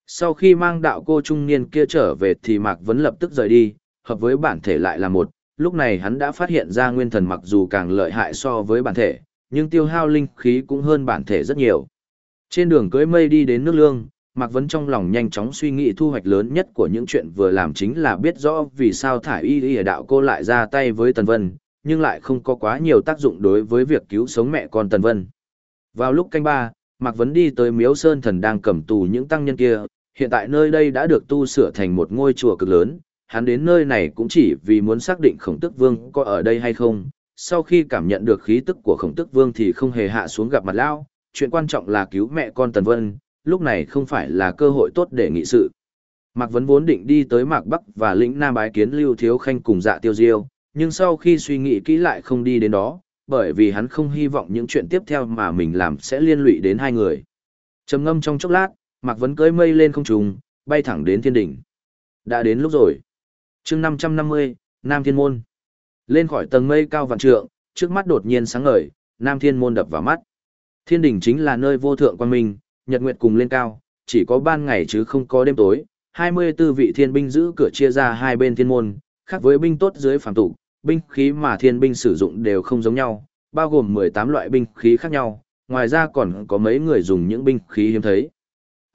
Sau khi mang đạo cô trung niên kia trở về thì Mạc Vấn lập tức rời đi, hợp với bản thể lại là một, lúc này hắn đã phát hiện ra nguyên thần mặc dù càng lợi hại so với bản thể, nhưng tiêu hao linh khí cũng hơn bản thể rất nhiều. Trên đường cưới mây đi đến nước lương, Mạc Vấn trong lòng nhanh chóng suy nghĩ thu hoạch lớn nhất của những chuyện vừa làm chính là biết rõ vì sao thải y y đạo cô lại ra tay với Tần Vân, nhưng lại không có quá nhiều tác dụng đối với việc cứu sống mẹ con Tần Vân. Vào lúc canh ba, Mạc Vấn đi tới Miếu Sơn Thần đang cầm tù những tăng nhân kia, hiện tại nơi đây đã được tu sửa thành một ngôi chùa cực lớn, hắn đến nơi này cũng chỉ vì muốn xác định khổng tức vương có ở đây hay không. Sau khi cảm nhận được khí tức của khổng tức vương thì không hề hạ xuống gặp mặt lao, chuyện quan trọng là cứu mẹ con Tần Vân, lúc này không phải là cơ hội tốt để nghị sự. Mạc Vấn vốn định đi tới Mạc Bắc và lĩnh Nam bái kiến Lưu Thiếu Khanh cùng dạ tiêu diêu, nhưng sau khi suy nghĩ kỹ lại không đi đến đó, bởi vì hắn không hy vọng những chuyện tiếp theo mà mình làm sẽ liên lụy đến hai người. trầm ngâm trong chốc lát, Mạc Vấn cưỡi mây lên không trùng, bay thẳng đến thiên đỉnh. Đã đến lúc rồi. chương 550, Nam Thiên Môn. Lên khỏi tầng mây cao vạn trượng, trước mắt đột nhiên sáng ngời, Nam Thiên Môn đập vào mắt. Thiên đỉnh chính là nơi vô thượng quan minh, nhật nguyệt cùng lên cao, chỉ có ban ngày chứ không có đêm tối. 24 vị thiên binh giữ cửa chia ra hai bên thiên môn, khác với binh tốt dưới phàm tục, binh khí mà thiên binh sử dụng đều không giống nhau, bao gồm 18 loại binh khí khác nhau, ngoài ra còn có mấy người dùng những binh khí hiếm thấy.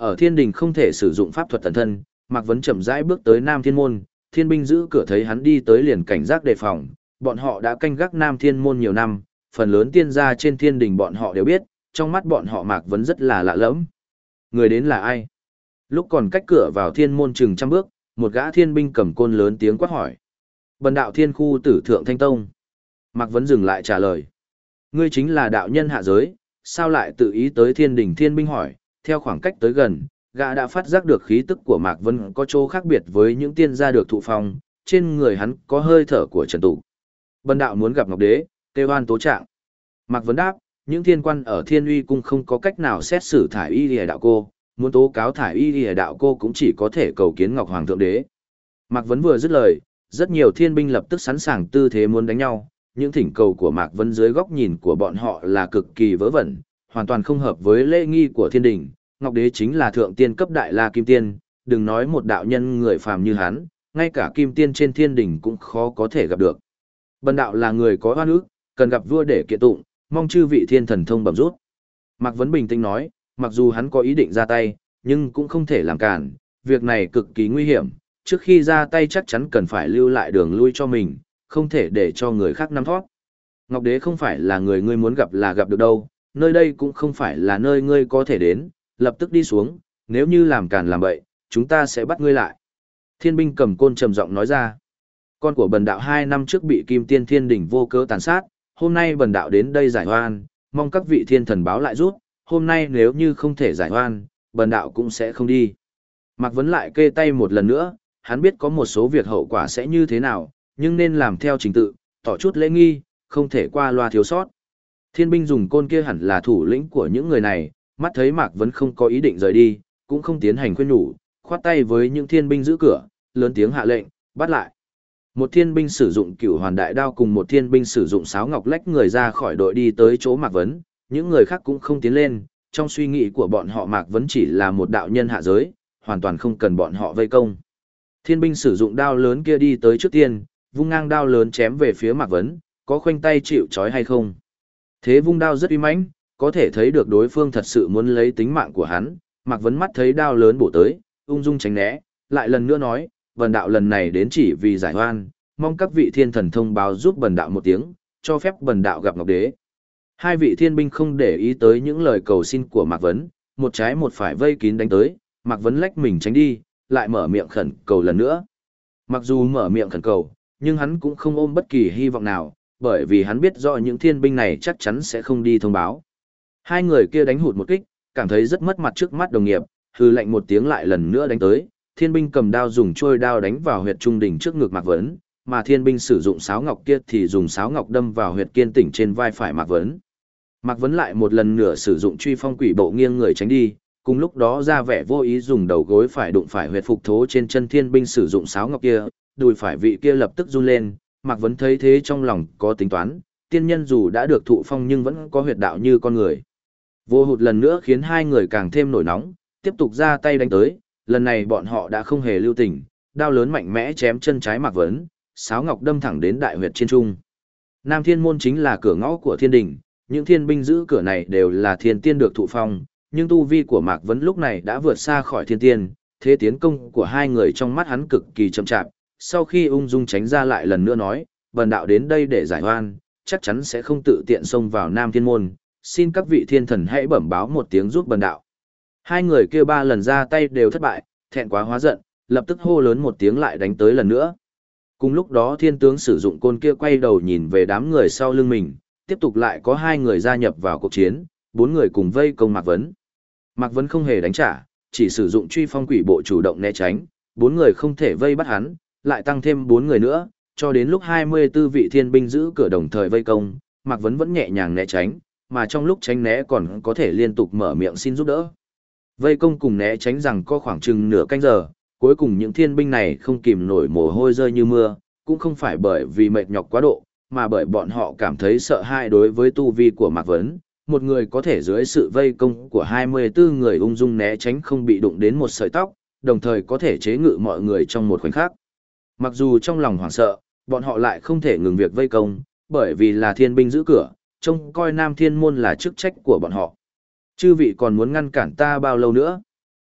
Ở thiên đình không thể sử dụng pháp thuật tần thân, Mạc Vấn chậm rãi bước tới Nam Thiên Môn, thiên binh giữ cửa thấy hắn đi tới liền cảnh giác đề phòng, bọn họ đã canh gác Nam Thiên Môn nhiều năm, phần lớn tiên gia trên thiên đình bọn họ đều biết, trong mắt bọn họ Mạc Vấn rất là lạ lẫm. Người đến là ai? Lúc còn cách cửa vào thiên môn chừng trăm bước, một gã thiên binh cầm côn lớn tiếng quát hỏi. Bần đạo thiên khu tử thượng thanh tông. Mạc Vấn dừng lại trả lời. Ngươi chính là đạo nhân hạ giới, sao lại tự ý tới thiên đình thiên binh hỏi, theo khoảng cách tới gần, gã đã phát giác được khí tức của Mạc Vân có chỗ khác biệt với những tiên gia được thụ phong, trên người hắn có hơi thở của Trần Tụ. Bần đạo muốn gặp Ngọc Đế, kêu Hoan tố trạng. Mạc Vân đáp, những thiên quan ở Thiên Uy cung không có cách nào xét xử thải y lìa đạo cô, muốn tố cáo thải y lìa đạo cô cũng chỉ có thể cầu kiến Ngọc Hoàng Thượng Đế. Mạc Vân vừa dứt lời, rất nhiều thiên binh lập tức sẵn sàng tư thế muốn đánh nhau, những thỉnh cầu của Mạc Vân dưới góc nhìn của bọn họ là cực kỳ vớ vẩn, hoàn toàn không hợp với lễ nghi của thiên đình. Ngọc Đế chính là thượng tiên cấp đại la kim tiên, đừng nói một đạo nhân người phàm như hắn, ngay cả kim tiên trên thiên đình cũng khó có thể gặp được. Bần đạo là người có oan ức, cần gặp vua để kiện tụng, mong chư vị thiên thần thông bẩm rút. Mạc Vấn bình tĩnh nói, mặc dù hắn có ý định ra tay, nhưng cũng không thể làm cản, việc này cực kỳ nguy hiểm, trước khi ra tay chắc chắn cần phải lưu lại đường lui cho mình, không thể để cho người khác nắm thoát. Ngọc Đế không phải là người ngươi muốn gặp là gặp được đâu, nơi đây cũng không phải là nơi ngươi có thể đến, lập tức đi xuống, nếu như làm càn làm bậy, chúng ta sẽ bắt ngươi lại. Thiên binh cầm côn trầm giọng nói ra. Con của bần đạo hai năm trước bị kim tiên thiên đỉnh vô cớ tàn sát, hôm nay bần đạo đến đây giải oan, mong các vị thiên thần báo lại rút, hôm nay nếu như không thể giải oan, bần đạo cũng sẽ không đi. Mạc Vấn lại kê tay một lần nữa, hắn biết có một số việc hậu quả sẽ như thế nào, nhưng nên làm theo trình tự, tỏ chút lễ nghi, không thể qua loa thiếu sót. Thiên binh dùng côn kia hẳn là thủ lĩnh của những người này, mắt thấy Mạc Vấn không có ý định rời đi, cũng không tiến hành khuyên nhủ, khoát tay với những thiên binh giữ cửa, lớn tiếng hạ lệnh, bắt lại. Một thiên binh sử dụng cửu hoàn đại đao cùng một thiên binh sử dụng sáo ngọc lách người ra khỏi đội đi tới chỗ Mạc Vấn, những người khác cũng không tiến lên, trong suy nghĩ của bọn họ Mạc Vấn chỉ là một đạo nhân hạ giới, hoàn toàn không cần bọn họ vây công. Thiên binh sử dụng đao lớn kia đi tới trước tiên, vung ngang đao lớn chém về phía Mạc Vấn, có khoanh tay chịu trói hay không. Thế vung đao rất uy mãnh, có thể thấy được đối phương thật sự muốn lấy tính mạng của hắn, Mạc Vấn mắt thấy đao lớn bổ tới, ung dung tránh né, lại lần nữa nói, bần đạo lần này đến chỉ vì giải oan, mong các vị thiên thần thông báo giúp bần đạo một tiếng, cho phép bần đạo gặp Ngọc Đế. Hai vị thiên binh không để ý tới những lời cầu xin của Mạc Vấn, một trái một phải vây kín đánh tới, Mạc Vấn lách mình tránh đi, lại mở miệng khẩn cầu lần nữa. Mặc dù mở miệng khẩn cầu, nhưng hắn cũng không ôm bất kỳ hy vọng nào, bởi vì hắn biết rõ những thiên binh này chắc chắn sẽ không đi thông báo. Hai người kia đánh hụt một kích, cảm thấy rất mất mặt trước mắt đồng nghiệp, hư lệnh một tiếng lại lần nữa đánh tới, thiên binh cầm đao dùng trôi đao đánh vào huyệt trung đỉnh trước ngực Mạc Vấn, mà thiên binh sử dụng sáo ngọc kia thì dùng sáo ngọc đâm vào huyệt kiên tỉnh trên vai phải Mạc Vấn. Mạc Vấn lại một lần nữa sử dụng truy phong quỷ bộ nghiêng người tránh đi, cùng lúc đó ra vẻ vô ý dùng đầu gối phải đụng phải huyệt phục thố trên chân thiên binh sử dụng sáo ngọc kia, đùi phải vị kia lập tức run lên, Mạc Vấn thấy thế trong lòng có tính toán, tiên nhân dù đã được thụ phong nhưng vẫn có huyệt đạo như con người. Vô hụt lần nữa khiến hai người càng thêm nổi nóng, tiếp tục ra tay đánh tới, lần này bọn họ đã không hề lưu tình, đao lớn mạnh mẽ chém chân trái Mạc Vấn, sáo ngọc đâm thẳng đến đại huyệt trên trung. Nam Thiên Môn chính là cửa ngõ của thiên đình, những thiên binh giữ cửa này đều là thiên tiên được thụ phong, nhưng tu vi của Mạc Vấn lúc này đã vượt xa khỏi thiên tiên, thế tiến công của hai người trong mắt hắn cực kỳ chậm chạp, sau khi ung dung tránh ra lại lần nữa nói, bần đạo đến đây để giải hoan, chắc chắn sẽ không tự tiện xông vào Nam Thiên Môn, xin các vị thiên thần hãy bẩm báo một tiếng giúp bần đạo. Hai người kia ba lần ra tay đều thất bại, thẹn quá hóa giận, lập tức hô lớn một tiếng lại đánh tới lần nữa. Cùng lúc đó thiên tướng sử dụng côn kia quay đầu nhìn về đám người sau lưng mình, tiếp tục lại có hai người gia nhập vào cuộc chiến, bốn người cùng vây công Mạc Vấn. Mạc Vấn không hề đánh trả, chỉ sử dụng truy phong quỷ bộ chủ động né tránh, bốn người không thể vây bắt hắn, lại tăng thêm bốn người nữa, cho đến lúc 24 vị thiên binh giữ cửa đồng thời vây công, Mạc Vấn vẫn nhẹ nhàng né tránh, mà trong lúc tránh né còn có thể liên tục mở miệng xin giúp đỡ. Vây công cùng né tránh rằng có khoảng chừng nửa canh giờ, cuối cùng những thiên binh này không kìm nổi mồ hôi rơi như mưa, cũng không phải bởi vì mệt nhọc quá độ, mà bởi bọn họ cảm thấy sợ hãi đối với tu vi của Mạc Vấn. Một người có thể dưới sự vây công của 24 người ung dung né tránh không bị đụng đến một sợi tóc, đồng thời có thể chế ngự mọi người trong một khoảnh khắc. Mặc dù trong lòng hoảng sợ, bọn họ lại không thể ngừng việc vây công, bởi vì là thiên binh giữ cửa, trông coi Nam Thiên Môn là chức trách của bọn họ. Chư vị còn muốn ngăn cản ta bao lâu nữa?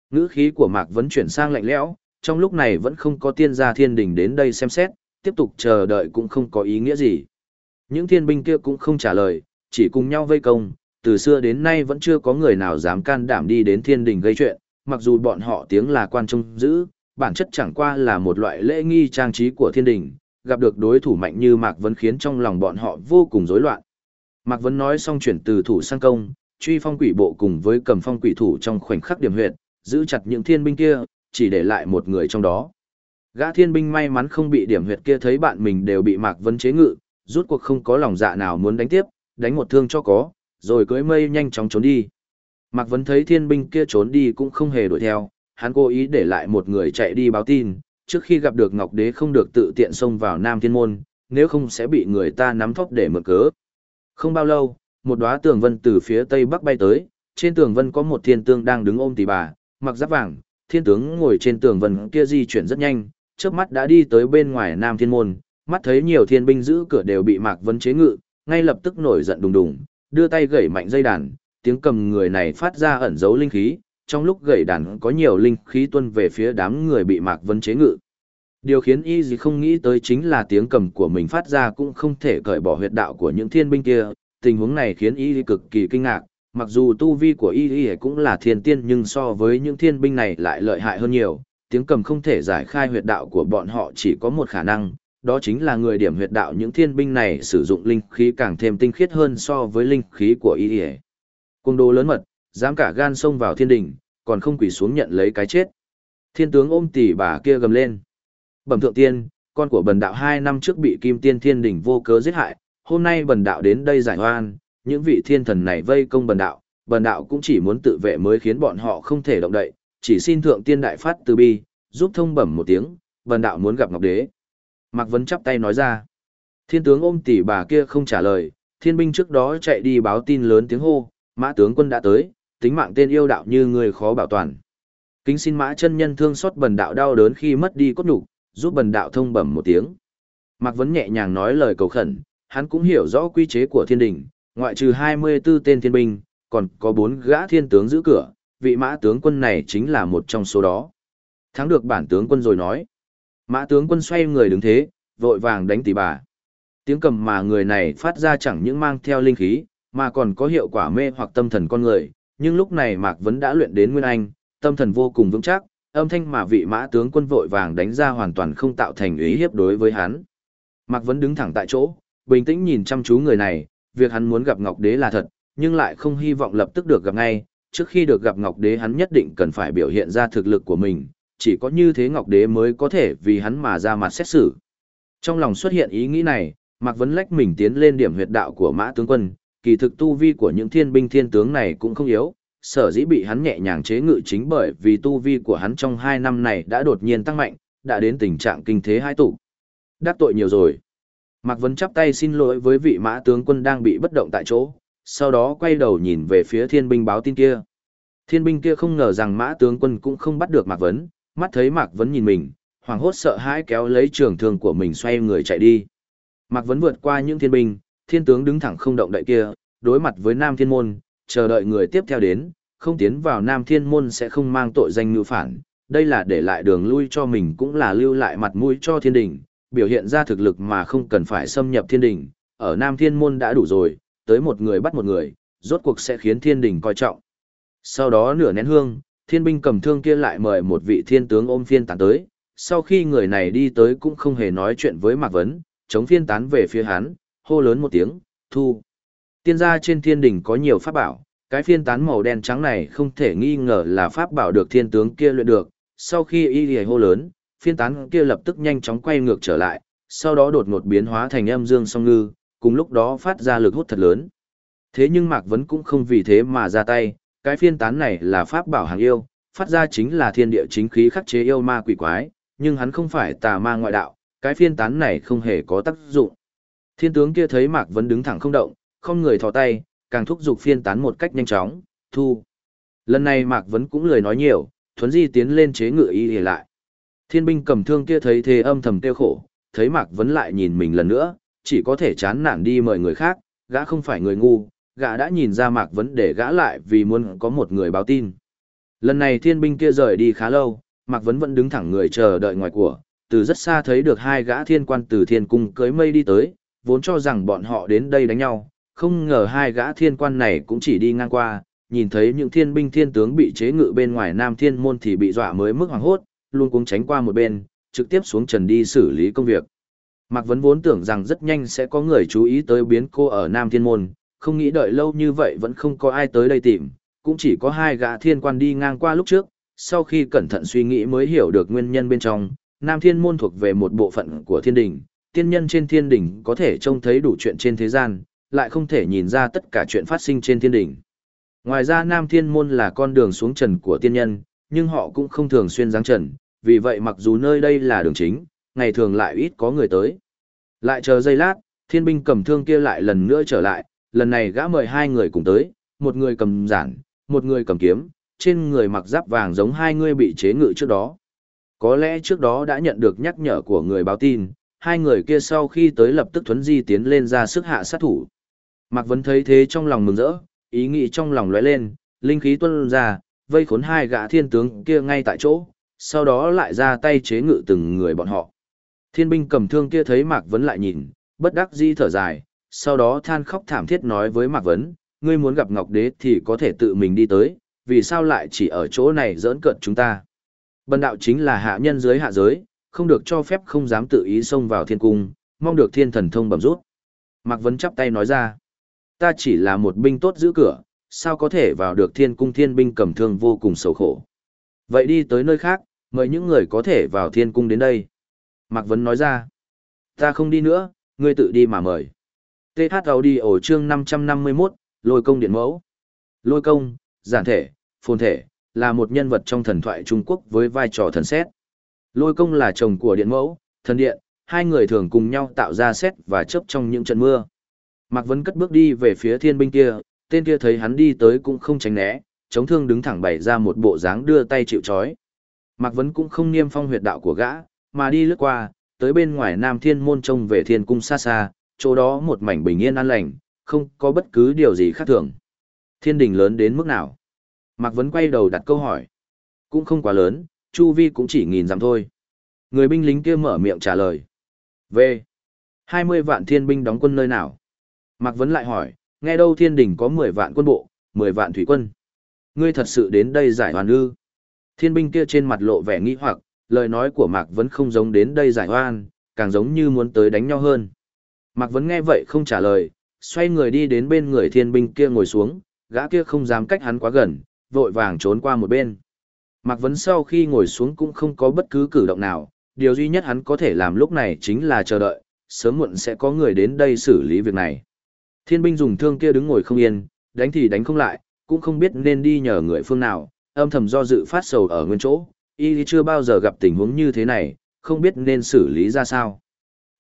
Ngữ khí của Mạc Vấn chuyển sang lạnh lẽo, trong lúc này vẫn không có tiên gia thiên đình đến đây xem xét, tiếp tục chờ đợi cũng không có ý nghĩa gì. Những thiên binh kia cũng không trả lời, chỉ cùng nhau vây công, từ xưa đến nay vẫn chưa có người nào dám can đảm đi đến thiên đình gây chuyện, mặc dù bọn họ tiếng là quan trung giữ, bản chất chẳng qua là một loại lễ nghi trang trí của thiên đình, gặp được đối thủ mạnh như Mạc Vấn khiến trong lòng bọn họ vô cùng rối loạn. Mạc Vấn nói xong chuyển từ thủ sang công, truy phong quỷ bộ cùng với cầm phong quỷ thủ trong khoảnh khắc điểm huyệt, giữ chặt những thiên binh kia, chỉ để lại một người trong đó. Gã thiên binh may mắn không bị điểm huyệt kia thấy bạn mình đều bị Mạc Vân chế ngự, rút cuộc không có lòng dạ nào muốn đánh tiếp, đánh một thương cho có, rồi cưỡi mây nhanh chóng trốn đi. Mạc Vấn thấy thiên binh kia trốn đi cũng không hề đuổi theo, hắn cố ý để lại một người chạy đi báo tin, trước khi gặp được Ngọc Đế không được tự tiện xông vào Nam Thiên Môn, nếu không sẽ bị người ta nắm thóp để mở cớ. Không bao lâu, một đóa tường vân từ phía tây bắc bay tới, trên tường vân có một thiên tương đang đứng ôm tỷ bà, mặc giáp vàng, thiên tướng ngồi trên tường vân kia di chuyển rất nhanh, trước mắt đã đi tới bên ngoài Nam Thiên Môn, mắt thấy nhiều thiên binh giữ cửa đều bị Mạc Vân chế ngự, ngay lập tức nổi giận đùng đùng, đưa tay gẩy mạnh dây đàn, tiếng cầm người này phát ra ẩn dấu linh khí, trong lúc gậy đàn có nhiều linh khí tuôn về phía đám người bị Mạc Vân chế ngự. Điều khiến y gì không nghĩ tới chính là tiếng cầm của mình phát ra cũng không thể cởi bỏ huyệt đạo của những thiên binh kia, tình huống này khiến y cực kỳ kinh ngạc, mặc dù tu vi của y y cũng là thiên tiên nhưng so với những thiên binh này lại lợi hại hơn nhiều, tiếng cầm không thể giải khai huyệt đạo của bọn họ chỉ có một khả năng, đó chính là người điểm huyệt đạo những thiên binh này sử dụng linh khí càng thêm tinh khiết hơn so với linh khí của y y. Cung đồ lớn mật, dám cả gan xông vào thiên đình, còn không quỳ xuống nhận lấy cái chết. Thiên tướng ôm tỷ bà kia gầm lên. Bẩm thượng tiên, con của bần đạo hai năm trước bị kim tiên thiên đình vô cớ giết hại, hôm nay bần đạo đến đây giải oan, những vị thiên thần này vây công bần đạo, bần đạo cũng chỉ muốn tự vệ mới khiến bọn họ không thể động đậy, chỉ xin thượng tiên đại phát từ bi, giúp thông bẩm một tiếng, bần đạo muốn gặp Ngọc Đế. Mạc Vấn chắp tay nói ra. Thiên tướng ôm tỷ bà kia không trả lời, thiên binh trước đó chạy đi báo tin lớn tiếng hô, mã tướng quân đã tới, tính mạng tên yêu đạo như người khó bảo toàn. Kính xin mã chân nhân thương xót bần đạo đau đớn khi mất đi cốt nhục, giúp bần đạo thông bẩm một tiếng. Mạc Vấn nhẹ nhàng nói lời cầu khẩn, hắn cũng hiểu rõ quy chế của thiên đình, ngoại trừ 24 tên thiên binh, còn có 4 gã thiên tướng giữ cửa, vị mã tướng quân này chính là một trong số đó. Thắng được bản tướng quân rồi nói. Mã tướng quân xoay người đứng thế, vội vàng đánh tỷ bà. Tiếng cầm mà người này phát ra chẳng những mang theo linh khí, mà còn có hiệu quả mê hoặc tâm thần con người. Nhưng lúc này Mạc Vấn đã luyện đến Nguyên Anh, tâm thần vô cùng vững chắc, âm thanh mà vị mã tướng quân vội vàng đánh ra hoàn toàn không tạo thành ý hiếp đối với hắn. Mạc Vấn đứng thẳng tại chỗ, bình tĩnh nhìn chăm chú người này, việc hắn muốn gặp Ngọc Đế là thật, nhưng lại không hy vọng lập tức được gặp ngay, trước khi được gặp Ngọc Đế hắn nhất định cần phải biểu hiện ra thực lực của mình, chỉ có như thế Ngọc Đế mới có thể vì hắn mà ra mặt xét xử. Trong lòng xuất hiện ý nghĩ này, Mạc Vấn Lách mình tiến lên điểm huyệt đạo của Mã tướng quân, kỳ thực tu vi của những thiên binh thiên tướng này cũng không yếu, sở dĩ bị hắn nhẹ nhàng chế ngự chính bởi vì tu vi của hắn trong hai năm này đã đột nhiên tăng mạnh, đã đến tình trạng kinh thế hai tụ. Đắc tội nhiều rồi. Mạc Vân chắp tay xin lỗi với vị mã tướng quân đang bị bất động tại chỗ, sau đó quay đầu nhìn về phía thiên binh báo tin kia. Thiên binh kia không ngờ rằng mã tướng quân cũng không bắt được Mạc Vấn, mắt thấy Mạc Vấn nhìn mình, hoàng hốt sợ hãi kéo lấy trường thương của mình xoay người chạy đi. Mạc Vấn vượt qua những thiên binh, thiên tướng đứng thẳng không động đậy kia, đối mặt với Nam Thiên Môn, chờ đợi người tiếp theo đến, không tiến vào Nam Thiên Môn sẽ không mang tội danh ngữ phản. Đây là để lại đường lui cho mình cũng là lưu lại mặt mũi cho thiên đình, biểu hiện ra thực lực mà không cần phải xâm nhập thiên đình, ở Nam Thiên Môn đã đủ rồi, tới một người bắt một người, rốt cuộc sẽ khiến thiên đình coi trọng. Sau đó nửa nén hương, thiên binh cầm thương kia lại mời một vị thiên tướng ôm phiên tán tới, sau khi người này đi tới cũng không hề nói chuyện với Mạc Vấn, chống phiên tán về phía hắn, hô lớn một tiếng, thu. Tiên gia trên thiên đỉnh có nhiều pháp bảo, cái phiên tán màu đen trắng này không thể nghi ngờ là pháp bảo được thiên tướng kia luyện được, sau khi y lì hô lớn, phiên tán kia lập tức nhanh chóng quay ngược trở lại, sau đó đột ngột biến hóa thành âm dương song ngư, cùng lúc đó phát ra lực hút thật lớn. Thế nhưng Mạc Vấn cũng không vì thế mà ra tay, cái phiên tán này là pháp bảo hàng yêu, phát ra chính là thiên địa chính khí khắc chế yêu ma quỷ quái, nhưng hắn không phải tà ma ngoại đạo, cái phiên tán này không hề có tác dụng. Thiên tướng kia thấy Mạc Vấn đứng thẳng không động, không người thò tay, càng thúc giục phiên tán một cách nhanh chóng, thu. Lần này Mạc Vấn cũng lời nói nhiều, thuấn di tiến lên chế ngự y hề lại. Thiên binh cầm thương kia thấy thế âm thầm tiêu khổ, thấy Mạc Vấn lại nhìn mình lần nữa, chỉ có thể chán nản đi mời người khác, gã không phải người ngu, gã đã nhìn ra Mạc Vấn để gã lại vì muốn có một người báo tin. Lần này thiên binh kia rời đi khá lâu, Mạc Vấn vẫn đứng thẳng người chờ đợi ngoài của, từ rất xa thấy được hai gã thiên quan từ thiên cung cưới mây đi tới, vốn cho rằng bọn họ đến đây đánh nhau, không ngờ hai gã thiên quan này cũng chỉ đi ngang qua, nhìn thấy những thiên binh thiên tướng bị chế ngự bên ngoài Nam Thiên Môn thì bị dọa mới mức hoàng hốt, luôn cuống tránh qua một bên, trực tiếp xuống trần đi xử lý công việc. Mạc Vấn vốn tưởng rằng rất nhanh sẽ có người chú ý tới biến cô ở Nam Thiên Môn, không nghĩ đợi lâu như vậy vẫn không có ai tới đây tìm, cũng chỉ có hai gã thiên quan đi ngang qua lúc trước, sau khi cẩn thận suy nghĩ mới hiểu được nguyên nhân bên trong, Nam Thiên Môn thuộc về một bộ phận của thiên đình, tiên nhân trên thiên đỉnh có thể trông thấy đủ chuyện trên thế gian, lại không thể nhìn ra tất cả chuyện phát sinh trên thiên đỉnh. Ngoài ra Nam Thiên Môn là con đường xuống trần của tiên nhân, nhưng họ cũng không thường xuyên giáng trần, vì vậy mặc dù nơi đây là đường chính, ngày thường lại ít có người tới. Lại chờ giây lát, thiên binh cầm thương kia lại lần nữa trở lại, lần này gã mời hai người cùng tới, một người cầm giản, một người cầm kiếm, trên người mặc giáp vàng giống hai người bị chế ngự trước đó. Có lẽ trước đó đã nhận được nhắc nhở của người báo tin, hai người kia sau khi tới lập tức thuấn di tiến lên ra sức hạ sát thủ. Mạc Vấn thấy thế trong lòng mừng rỡ, ý nghĩ trong lòng lóe lên, linh khí tuân ra, vây khốn hai gã thiên tướng kia ngay tại chỗ, sau đó lại ra tay chế ngự từng người bọn họ. Thiên binh cầm thương kia thấy Mạc Vấn lại nhìn, bất đắc di thở dài, sau đó than khóc thảm thiết nói với Mạc Vấn, ngươi muốn gặp Ngọc Đế thì có thể tự mình đi tới, vì sao lại chỉ ở chỗ này giỡn cợt chúng ta. Bần đạo chính là hạ nhân dưới hạ giới, không được cho phép không dám tự ý xông vào thiên cung, mong được thiên thần thông bẩm rút. Mạc Vấn chắp tay nói ra, ta chỉ là một binh tốt giữ cửa, sao có thể vào được thiên cung thiên binh cầm thương vô cùng xấu khổ. Vậy đi tới nơi khác, mời những người có thể vào thiên cung đến đây. Mạc Vấn nói ra, ta không đi nữa, ngươi tự đi mà mời. TH Audio chương 551, Lôi công điện mẫu. Lôi công, giản thể, phồn thể, là một nhân vật trong thần thoại Trung Quốc với vai trò thần xét. Lôi công là chồng của điện mẫu, thần điện, hai người thường cùng nhau tạo ra xét và chớp trong những trận mưa. Mạc Vấn cất bước đi về phía thiên binh kia, tên kia thấy hắn đi tới cũng không tránh né, chống thương đứng thẳng bày ra một bộ dáng đưa tay chịu chói. Mạc Vấn cũng không niêm phong huyệt đạo của gã, mà đi lướt qua, tới bên ngoài Nam Thiên môn trông về thiên cung xa xa, chỗ đó một mảnh bình yên an lành, không có bất cứ điều gì khác thường. Thiên đình lớn đến mức nào? Mạc Vấn quay đầu đặt câu hỏi. Cũng không quá lớn, chu vi cũng chỉ nghìn dặm thôi. Người binh lính kia mở miệng trả lời. V. 20 vạn thiên binh đóng quân nơi nào? Mạc Vấn lại hỏi, nghe đâu thiên đình có 10 vạn quân bộ, 10 vạn thủy quân. Ngươi thật sự đến đây giải hoàn ư? Thiên binh kia trên mặt lộ vẻ nghi hoặc, lời nói của Mạc Vấn không giống đến đây giải hoan, càng giống như muốn tới đánh nhau hơn. Mạc Vấn nghe vậy không trả lời, xoay người đi đến bên người thiên binh kia ngồi xuống, gã kia không dám cách hắn quá gần, vội vàng trốn qua một bên. Mạc Vấn sau khi ngồi xuống cũng không có bất cứ cử động nào, điều duy nhất hắn có thể làm lúc này chính là chờ đợi, sớm muộn sẽ có người đến đây xử lý việc này. Thiên binh dùng thương kia đứng ngồi không yên, đánh thì đánh không lại, cũng không biết nên đi nhờ người phương nào, âm thầm do dự phát sầu ở nguyên chỗ, y chưa bao giờ gặp tình huống như thế này, không biết nên xử lý ra sao.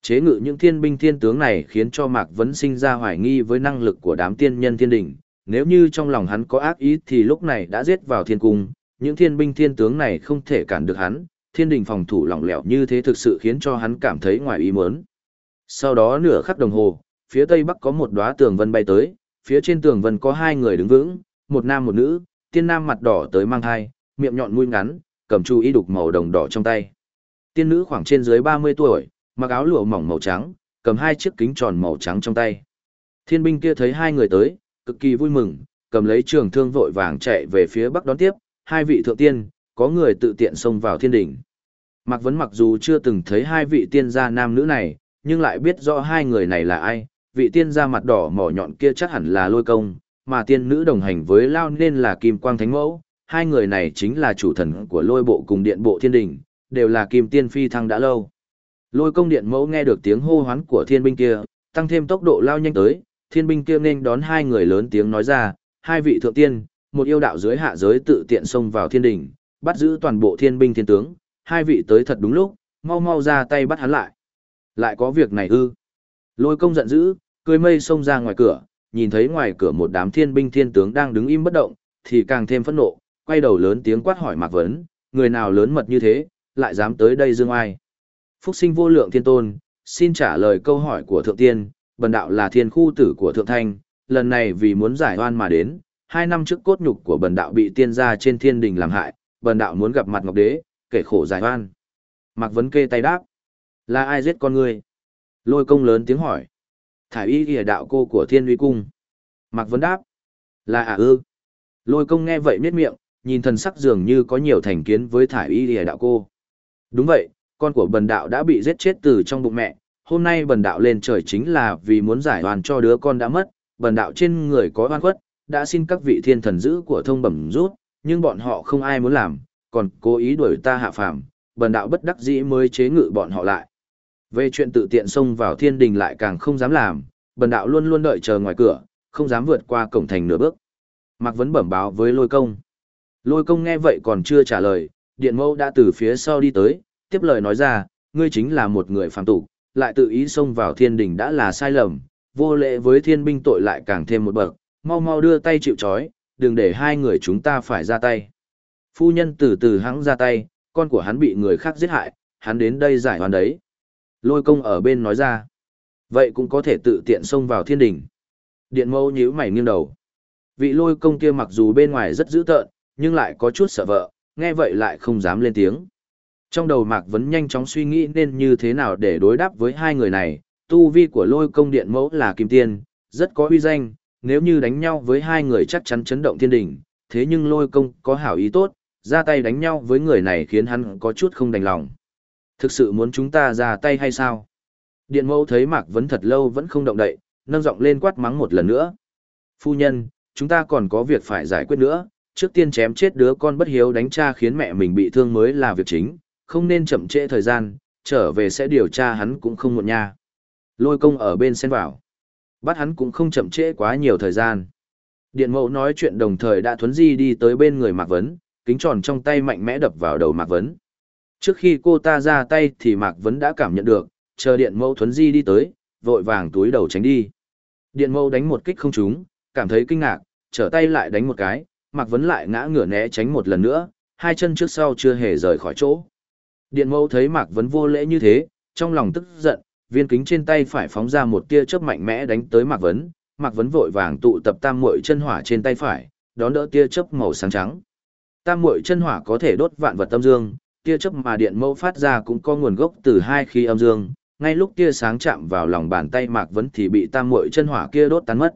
Chế ngự những thiên binh thiên tướng này khiến cho Mạc Vấn sinh ra hoài nghi với năng lực của đám tiên nhân thiên đình. Nếu như trong lòng hắn có ác ý thì lúc này đã giết vào thiên cung, những thiên binh thiên tướng này không thể cản được hắn, thiên đình phòng thủ lỏng lẻo như thế thực sự khiến cho hắn cảm thấy ngoài ý muốn. Sau đó nửa khắc đồng hồ, phía tây bắc có một đóa tường vân bay tới, phía trên tường vân có hai người đứng vững, một nam một nữ, tiên nam mặt đỏ tới mang thai, miệng nhọn mũi ngắn, cầm chu y đục màu đồng đỏ trong tay. Tiên nữ khoảng trên dưới 30 tuổi, mặc áo lụa mỏng màu trắng, cầm hai chiếc kính tròn màu trắng trong tay. Thiên binh kia thấy hai người tới, cực kỳ vui mừng, cầm lấy trường thương vội vàng chạy về phía bắc đón tiếp, hai vị thượng tiên, có người tự tiện xông vào thiên đỉnh. Mạc Vấn mặc dù chưa từng thấy hai vị tiên gia nam nữ này, nhưng lại biết rõ hai người này là ai, vị tiên gia mặt đỏ mỏ nhọn kia chắc hẳn là lôi công, mà tiên nữ đồng hành với Lao nên là Kim Quang Thánh Mẫu, hai người này chính là chủ thần của lôi bộ cùng điện bộ thiên đình, đều là Kim Tiên Phi thăng đã lâu. Lôi công điện mẫu nghe được tiếng hô hoán của thiên binh kia, tăng thêm tốc độ lao nhanh tới, thiên binh kia nên đón hai người lớn tiếng nói ra, hai vị thượng tiên, một yêu đạo dưới hạ giới tự tiện xông vào thiên đình, bắt giữ toàn bộ thiên binh thiên tướng, hai vị tới thật đúng lúc, mau mau ra tay bắt hắn lại. Lại có việc này ư. Lôi công giận dữ, cười mây xông ra ngoài cửa, nhìn thấy ngoài cửa một đám thiên binh thiên tướng đang đứng im bất động, thì càng thêm phẫn nộ, quay đầu lớn tiếng quát hỏi Mạc Vấn, người nào lớn mật như thế, lại dám tới đây dương ai. Phúc sinh vô lượng thiên tôn, xin trả lời câu hỏi của thượng tiên, bần đạo là thiên khu tử của thượng thanh, lần này vì muốn giải oan mà đến, hai năm trước cốt nhục của bần đạo bị tiên gia trên thiên đình làm hại, bần đạo muốn gặp mặt ngọc đế, kể khổ giải oan. Mạc Vấn kê tay đáp, là ai giết con người? Lôi công lớn tiếng hỏi. Thải y kìa đạo cô của thiên uy cung. Mạc Vấn đáp, là à ư. Lôi công nghe vậy miết miệng, nhìn thần sắc dường như có nhiều thành kiến với thải y kìa đạo cô. Đúng vậy, con của bần đạo đã bị giết chết từ trong bụng mẹ, hôm nay bần đạo lên trời chính là vì muốn giải oan cho đứa con đã mất, bần đạo trên người có oan khuất, đã xin các vị thiên thần giữ của thông bẩm rút, nhưng bọn họ không ai muốn làm, còn cố ý đuổi ta hạ phàm, bần đạo bất đắc dĩ mới chế ngự bọn họ lại. Về chuyện tự tiện xông vào thiên đình lại càng không dám làm, bần đạo luôn luôn đợi chờ ngoài cửa, không dám vượt qua cổng thành nửa bước. Mạc Vấn bẩm báo với lôi công. Lôi công nghe vậy còn chưa trả lời, điện mẫu đã từ phía sau đi tới, tiếp lời nói ra, ngươi chính là một người phạm tục, lại tự ý xông vào thiên đình đã là sai lầm, vô lễ với thiên binh tội lại càng thêm một bậc, mau mau đưa tay chịu trói, đừng để hai người chúng ta phải ra tay. Phu nhân từ từ hắn ra tay, con của hắn bị người khác giết hại, hắn đến đây giải hoàn đấy. Lôi công ở bên nói ra, vậy cũng có thể tự tiện xông vào thiên đình. Điện mẫu nhíu mày nghiêng đầu. Vị lôi công kia mặc dù bên ngoài rất dữ tợn, nhưng lại có chút sợ vợ, nghe vậy lại không dám lên tiếng. Trong đầu Mạc Vấn nhanh chóng suy nghĩ nên như thế nào để đối đáp với hai người này, tu vi của lôi công điện mẫu là kim tiên, rất có uy danh, nếu như đánh nhau với hai người chắc chắn chấn động thiên đình, thế nhưng lôi công có hảo ý tốt, ra tay đánh nhau với người này khiến hắn có chút không đành lòng. Thực sự muốn chúng ta ra tay hay sao? Điện mẫu thấy Mạc Vấn thật lâu vẫn không động đậy, nâng giọng lên quát mắng một lần nữa. Phu nhân, chúng ta còn có việc phải giải quyết nữa, trước tiên chém chết đứa con bất hiếu đánh cha khiến mẹ mình bị thương mới là việc chính, không nên chậm trễ thời gian, trở về sẽ điều tra hắn cũng không muộn nha. Lôi công ở bên xen vào. Bắt hắn cũng không chậm trễ quá nhiều thời gian. Điện mẫu nói chuyện đồng thời đã thuấn di đi tới bên người Mạc Vấn, kính tròn trong tay mạnh mẽ đập vào đầu Mạc Vấn. Trước khi cô ta ra tay thì Mạc Vấn đã cảm nhận được, chờ điện mẫu thuấn di đi tới, vội vàng túi đầu tránh đi. Điện mẫu đánh một kích không trúng, cảm thấy kinh ngạc, trở tay lại đánh một cái, Mạc Vấn lại ngã ngửa né tránh một lần nữa, hai chân trước sau chưa hề rời khỏi chỗ. Điện mẫu thấy Mạc Vấn vô lễ như thế, trong lòng tức giận, viên kính trên tay phải phóng ra một tia chớp mạnh mẽ đánh tới Mạc Vấn, Mạc Vấn vội vàng tụ tập tam muội chân hỏa trên tay phải, đón đỡ tia chớp màu sáng trắng. Tam muội chân hỏa có thể đốt vạn vật âm dương, tia chớp mà điện mẫu phát ra cũng có nguồn gốc từ hai khí âm dương, ngay lúc tia sáng chạm vào lòng bàn tay Mạc Vấn thì bị tam muội chân hỏa kia đốt tan mất.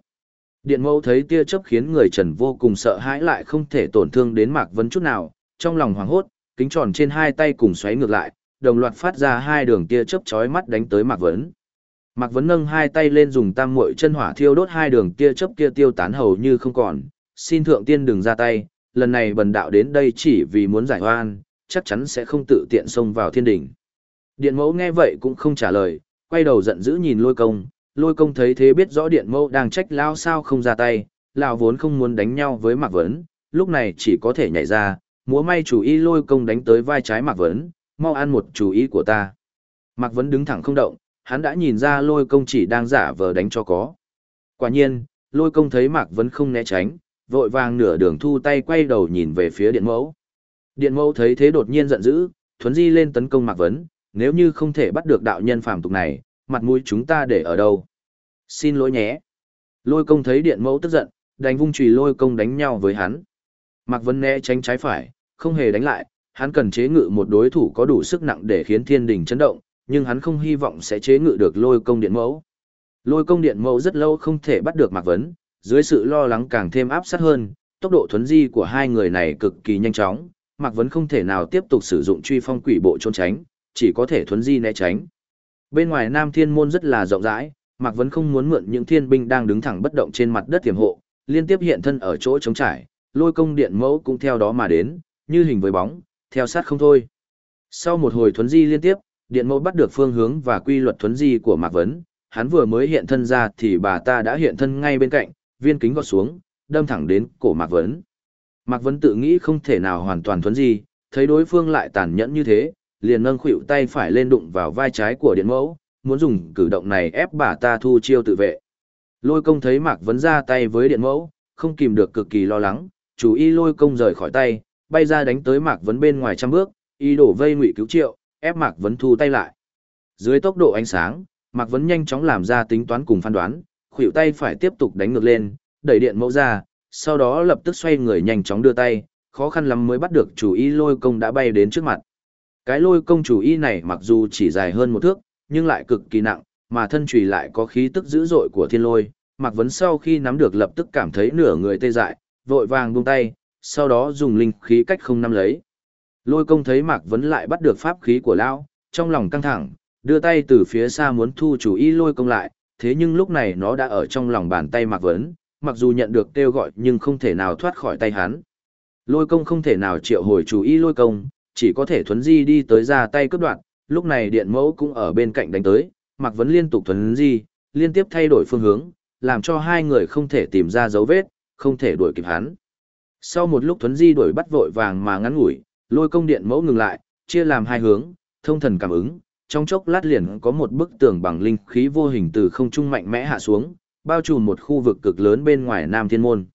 Điện mẫu thấy tia chớp khiến người Trần vô cùng sợ hãi lại không thể tổn thương đến Mạc Vấn chút nào, trong lòng hoảng hốt, kính tròn trên hai tay cùng xoáy ngược lại, đồng loạt phát ra hai đường tia chớp chói mắt đánh tới Mạc Vấn. Mạc Vấn nâng hai tay lên dùng tam muội chân hỏa thiêu đốt hai đường tia chớp kia tiêu tán hầu như không còn, xin thượng tiên đừng ra tay, lần này bần đạo đến đây chỉ vì muốn giải oan, chắc chắn sẽ không tự tiện xông vào thiên đỉnh. Điện mẫu nghe vậy cũng không trả lời, quay đầu giận dữ nhìn lôi công, lôi công thấy thế biết rõ điện mẫu đang trách lao sao không ra tay, lao vốn không muốn đánh nhau với Mạc Vấn, lúc này chỉ có thể nhảy ra, múa may chủ ý lôi công đánh tới vai trái Mạc Vấn, mau ăn một chủ ý của ta. Mạc Vấn đứng thẳng không động, hắn đã nhìn ra lôi công chỉ đang giả vờ đánh cho có. Quả nhiên, lôi công thấy Mạc Vấn không né tránh, vội vàng nửa đường thu tay quay đầu nhìn về phía điện mẫu. Điện mẫu thấy thế đột nhiên giận dữ, thuấn di lên tấn công Mạc Vấn, nếu như không thể bắt được đạo nhân phàm tục này, mặt mũi chúng ta để ở đâu? Xin lỗi nhé. Lôi công thấy điện mẫu tức giận, đánh vung chùy lôi công đánh nhau với hắn. Mạc Vấn né tránh trái phải, không hề đánh lại, hắn cần chế ngự một đối thủ có đủ sức nặng để khiến thiên đình chấn động, nhưng hắn không hy vọng sẽ chế ngự được lôi công điện mẫu. Lôi công điện mẫu rất lâu không thể bắt được Mạc Vấn, dưới sự lo lắng càng thêm áp sát hơn, tốc độ thuấn di của hai người này cực kỳ nhanh chóng, Mạc Vấn không thể nào tiếp tục sử dụng truy phong quỷ bộ trốn tránh, chỉ có thể thuấn di né tránh. Bên ngoài Nam Thiên Môn rất là rộng rãi, Mạc Vấn không muốn mượn những thiên binh đang đứng thẳng bất động trên mặt đất tiềm hộ, liên tiếp hiện thân ở chỗ trống trải, lôi công điện mẫu cũng theo đó mà đến, như hình với bóng, theo sát không thôi. Sau một hồi thuấn di liên tiếp, điện mẫu bắt được phương hướng và quy luật thuấn di của Mạc Vấn, hắn vừa mới hiện thân ra thì bà ta đã hiện thân ngay bên cạnh, viên kính gọt xuống, đâm thẳng đến cổ Mạc Vấn. Mạc Vấn tự nghĩ không thể nào hoàn toàn thuấn di, thấy đối phương lại tàn nhẫn như thế, liền nâng khuỷu tay phải lên đụng vào vai trái của điện mẫu, muốn dùng cử động này ép bà ta thu chiêu tự vệ. Lôi công thấy Mạc Vấn ra tay với điện mẫu, không kìm được cực kỳ lo lắng, chú ý lôi công rời khỏi tay, bay ra đánh tới Mạc Vấn bên ngoài trăm bước, ý đổ vây ngụy cứu triệu, ép Mạc Vấn thu tay lại. Dưới tốc độ ánh sáng, Mạc Vấn nhanh chóng làm ra tính toán cùng phán đoán, khuỷu tay phải tiếp tục đánh ngược lên, đẩy điện mẫu ra, sau đó lập tức xoay người nhanh chóng đưa tay, khó khăn lắm mới bắt được chủ y lôi công đã bay đến trước mặt. Cái lôi công chủ y này mặc dù chỉ dài hơn một thước, nhưng lại cực kỳ nặng, mà thân chùy lại có khí tức dữ dội của thiên lôi. Mạc Vấn sau khi nắm được lập tức cảm thấy nửa người tê dại, vội vàng buông tay, sau đó dùng linh khí cách không nắm lấy. Lôi công thấy Mạc Vấn lại bắt được pháp khí của lão, trong lòng căng thẳng, đưa tay từ phía xa muốn thu chủ y lôi công lại, thế nhưng lúc này nó đã ở trong lòng bàn tay Mạc Vấn, mặc dù nhận được kêu gọi nhưng không thể nào thoát khỏi tay hắn. Lôi công không thể nào triệu hồi chủ y lôi công, chỉ có thể thuấn di đi tới ra tay cướp đoạn, lúc này điện mẫu cũng ở bên cạnh đánh tới, Mạc Vấn liên tục thuấn di, liên tiếp thay đổi phương hướng, làm cho hai người không thể tìm ra dấu vết, không thể đuổi kịp hắn. Sau một lúc Thuấn Di đuổi bắt vội vàng mà ngắn ngủi, lôi công điện mẫu ngừng lại, chia làm hai hướng, thông thần cảm ứng, trong chốc lát liền có một bức tường bằng linh khí vô hình từ không trung mạnh mẽ hạ xuống, bao trùm một khu vực cực lớn bên ngoài Nam Thiên Môn.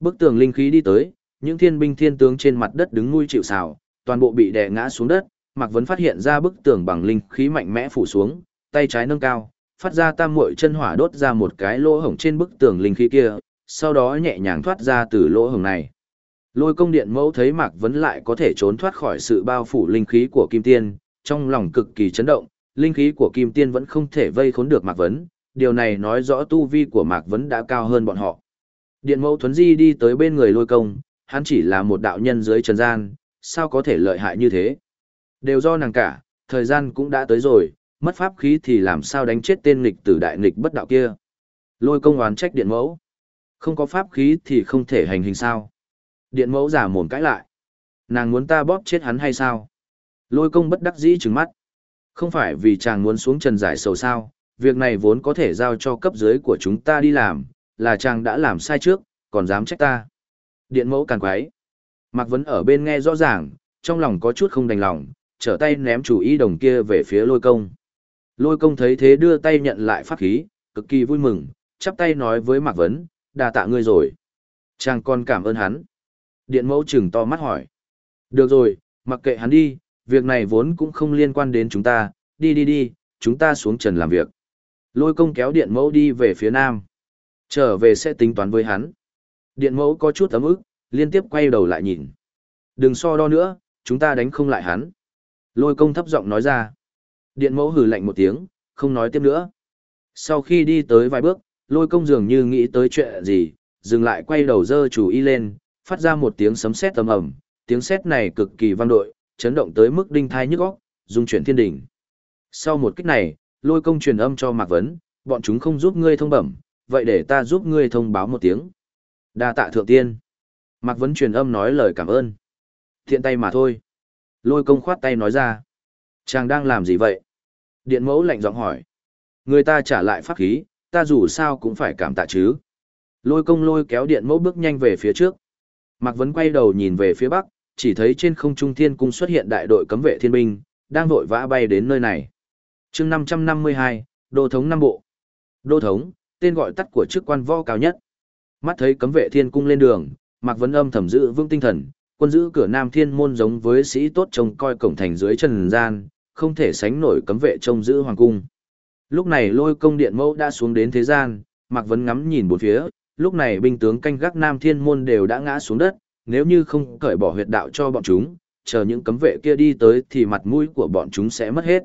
Bức tường linh khí đi tới, những thiên binh thiên tướng trên mặt đất đứng nuôi chịu sào, toàn bộ bị đè ngã xuống đất, Mạc Vấn phát hiện ra bức tường bằng linh khí mạnh mẽ phủ xuống, tay trái nâng cao, phát ra tam muội chân hỏa đốt ra một cái lỗ hổng trên bức tường linh khí kia, sau đó nhẹ nhàng thoát ra từ lỗ hổng này. Lôi công điện mẫu thấy Mạc Vấn lại có thể trốn thoát khỏi sự bao phủ linh khí của Kim Tiên, trong lòng cực kỳ chấn động, linh khí của Kim Tiên vẫn không thể vây khốn được Mạc Vấn, điều này nói rõ tu vi của Mạc Vấn đã cao hơn bọn họ. Điện mẫu Thuấn Di đi tới bên người lôi công, hắn chỉ là một đạo nhân dưới trần gian, sao có thể lợi hại như thế? Đều do nàng cả, thời gian cũng đã tới rồi, mất pháp khí thì làm sao đánh chết tên nghịch tử đại nghịch bất đạo kia. Lôi công oán trách điện mẫu. Không có pháp khí thì không thể hành hình sao. Điện mẫu giả mồm cãi lại. Nàng muốn ta bóp chết hắn hay sao? Lôi công bất đắc dĩ trừng mắt. Không phải vì chàng muốn xuống trần giải sầu sao, việc này vốn có thể giao cho cấp dưới của chúng ta đi làm, là chàng đã làm sai trước, còn dám trách ta. Điện mẫu càng quái. Mạc Vấn ở bên nghe rõ ràng, trong lòng có chút không đành lòng, trở tay ném chủ ý đồng kia về phía lôi công. Lôi công thấy thế đưa tay nhận lại pháp khí, cực kỳ vui mừng, chắp tay nói với Mạc Vấn, đà tạ ngươi rồi. Chàng còn cảm ơn hắn. Điện mẫu chừng to mắt hỏi. Được rồi, mặc kệ hắn đi, việc này vốn cũng không liên quan đến chúng ta, đi đi đi, chúng ta xuống trần làm việc. Lôi công kéo điện mẫu đi về phía nam. Trở về sẽ tính toán với hắn. Điện mẫu có chút ấm ức, liên tiếp quay đầu lại nhìn. Đừng so đo nữa, chúng ta đánh không lại hắn. Lôi công thấp giọng nói ra. Điện mẫu hừ lạnh một tiếng, không nói tiếp nữa. Sau khi đi tới vài bước, lôi công dường như nghĩ tới chuyện gì, dừng lại quay đầu dơ chủ y lên, phát ra một tiếng sấm sét tầm ầm, tiếng sét này cực kỳ vang dội, chấn động tới mức đinh thai nhức óc, dung chuyển thiên đỉnh. Sau một kích này, lôi công truyền âm cho Mạc Vấn, bọn chúng không giúp ngươi thông bẩm, vậy để ta giúp ngươi thông báo một tiếng. Đa tạ thượng tiên. Mạc Vấn truyền âm nói lời cảm ơn. Thiện tay mà thôi. Lôi công khoát tay nói ra. Chàng đang làm gì vậy? Điện mẫu lạnh giọng hỏi. Người ta trả lại pháp khí, ta dù sao cũng phải cảm tạ chứ. Lôi công lôi kéo điện mẫu bước nhanh về phía trước. Mạc Vấn quay đầu nhìn về phía bắc, chỉ thấy trên không trung thiên cung xuất hiện đại đội cấm vệ thiên binh, đang vội vã bay đến nơi này. chương 552, Đô Thống Nam Bộ. Đô Thống, tên gọi tắt của chức quan võ cao nhất. Mắt thấy cấm vệ thiên cung lên đường, Mạc Vấn âm thầm giữ vững tinh thần, quân giữ cửa Nam Thiên môn giống với sĩ tốt trông coi cổng thành dưới trần gian, không thể sánh nổi cấm vệ trông giữ hoàng cung. Lúc này lôi công điện mẫu đã xuống đến thế gian, Mạc Vấn ngắm nhìn bốn phía, lúc này binh tướng canh gác Nam Thiên môn đều đã ngã xuống đất, nếu như không cởi bỏ huyệt đạo cho bọn chúng, chờ những cấm vệ kia đi tới thì mặt mũi của bọn chúng sẽ mất hết.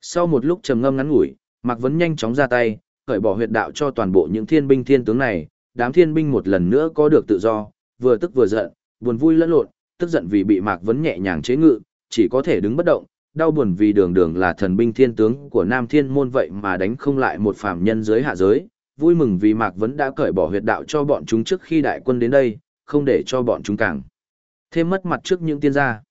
Sau một lúc trầm ngâm ngắn ngủi, Mạc Vấn nhanh chóng ra tay, cởi bỏ huyệt đạo cho toàn bộ những thiên binh thiên tướng này, đám thiên binh một lần nữa có được tự do, vừa tức vừa giận, buồn vui lẫn lộn, tức giận vì bị Mạc Vấn nhẹ nhàng chế ngự, chỉ có thể đứng bất động, đau buồn vì đường đường là thần binh thiên tướng của Nam Thiên môn vậy mà đánh không lại một phàm nhân dưới hạ giới, vui mừng vì Mạc Vấn đã cởi bỏ huyệt đạo cho bọn chúng trước khi đại quân đến đây, không để cho bọn chúng càng thêm mất mặt trước những tiên gia.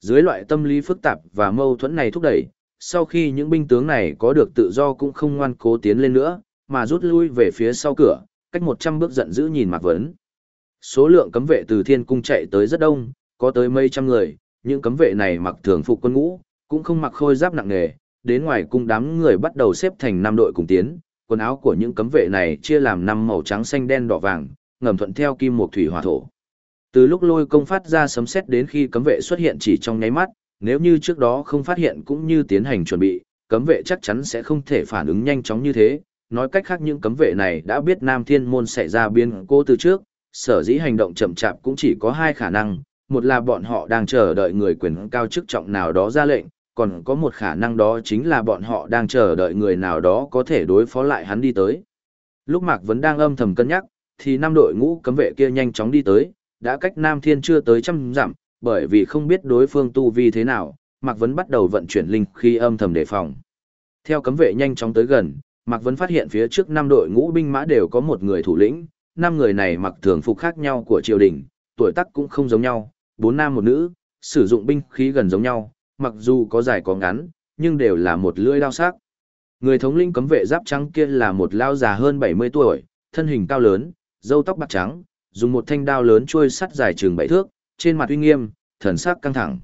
Dưới loại tâm lý phức tạp và mâu thuẫn này thúc đẩy, sau khi những binh tướng này có được tự do cũng không ngoan cố tiến lên nữa, mà rút lui về phía sau cửa, cách 100 bước giận dữ nhìn Mạc Vấn. Số lượng cấm vệ từ thiên cung chạy tới rất đông, có tới mấy trăm người, những cấm vệ này mặc thường phục quân ngũ, cũng không mặc khôi giáp nặng nề, đến ngoài cung đám người bắt đầu xếp thành năm đội cùng tiến, quần áo của những cấm vệ này chia làm năm màu trắng xanh đen đỏ vàng, ngầm thuận theo kim một thủy hỏa thổ. Từ lúc lôi công phát ra sấm xét đến khi cấm vệ xuất hiện chỉ trong nháy mắt, nếu như trước đó không phát hiện cũng như tiến hành chuẩn bị, cấm vệ chắc chắn sẽ không thể phản ứng nhanh chóng như thế. Nói cách khác những cấm vệ này đã biết Nam Thiên Môn sẽ ra biến cô từ trước, sở dĩ hành động chậm chạp cũng chỉ có hai khả năng, một là bọn họ đang chờ đợi người quyền cao chức trọng nào đó ra lệnh, còn có một khả năng đó chính là bọn họ đang chờ đợi người nào đó có thể đối phó lại hắn đi tới. Lúc Mạc Vấn đang âm thầm cân nhắc, thì năm đội ngũ cấm vệ kia nhanh chóng đi tới, đã cách Nam Thiên chưa tới trăm dặm, bởi vì không biết đối phương tu vi thế nào, Mạc Vấn bắt đầu vận chuyển linh khi âm thầm đề phòng. Theo cấm vệ nhanh chóng tới gần, Mạc Vấn phát hiện phía trước năm đội ngũ binh mã đều có một người thủ lĩnh, năm người này mặc thường phục khác nhau của triều đình, tuổi tác cũng không giống nhau, bốn nam một nữ, sử dụng binh khí gần giống nhau, mặc dù có dài có ngắn, nhưng đều là một lưỡi đao sắc. Người thống lĩnh cấm vệ giáp trắng kia là một lao già hơn 70 tuổi, thân hình cao lớn, râu tóc bạc trắng, dùng một thanh đao lớn chui sắt dài chừng bảy thước, trên mặt uy nghiêm, thần sắc căng thẳng.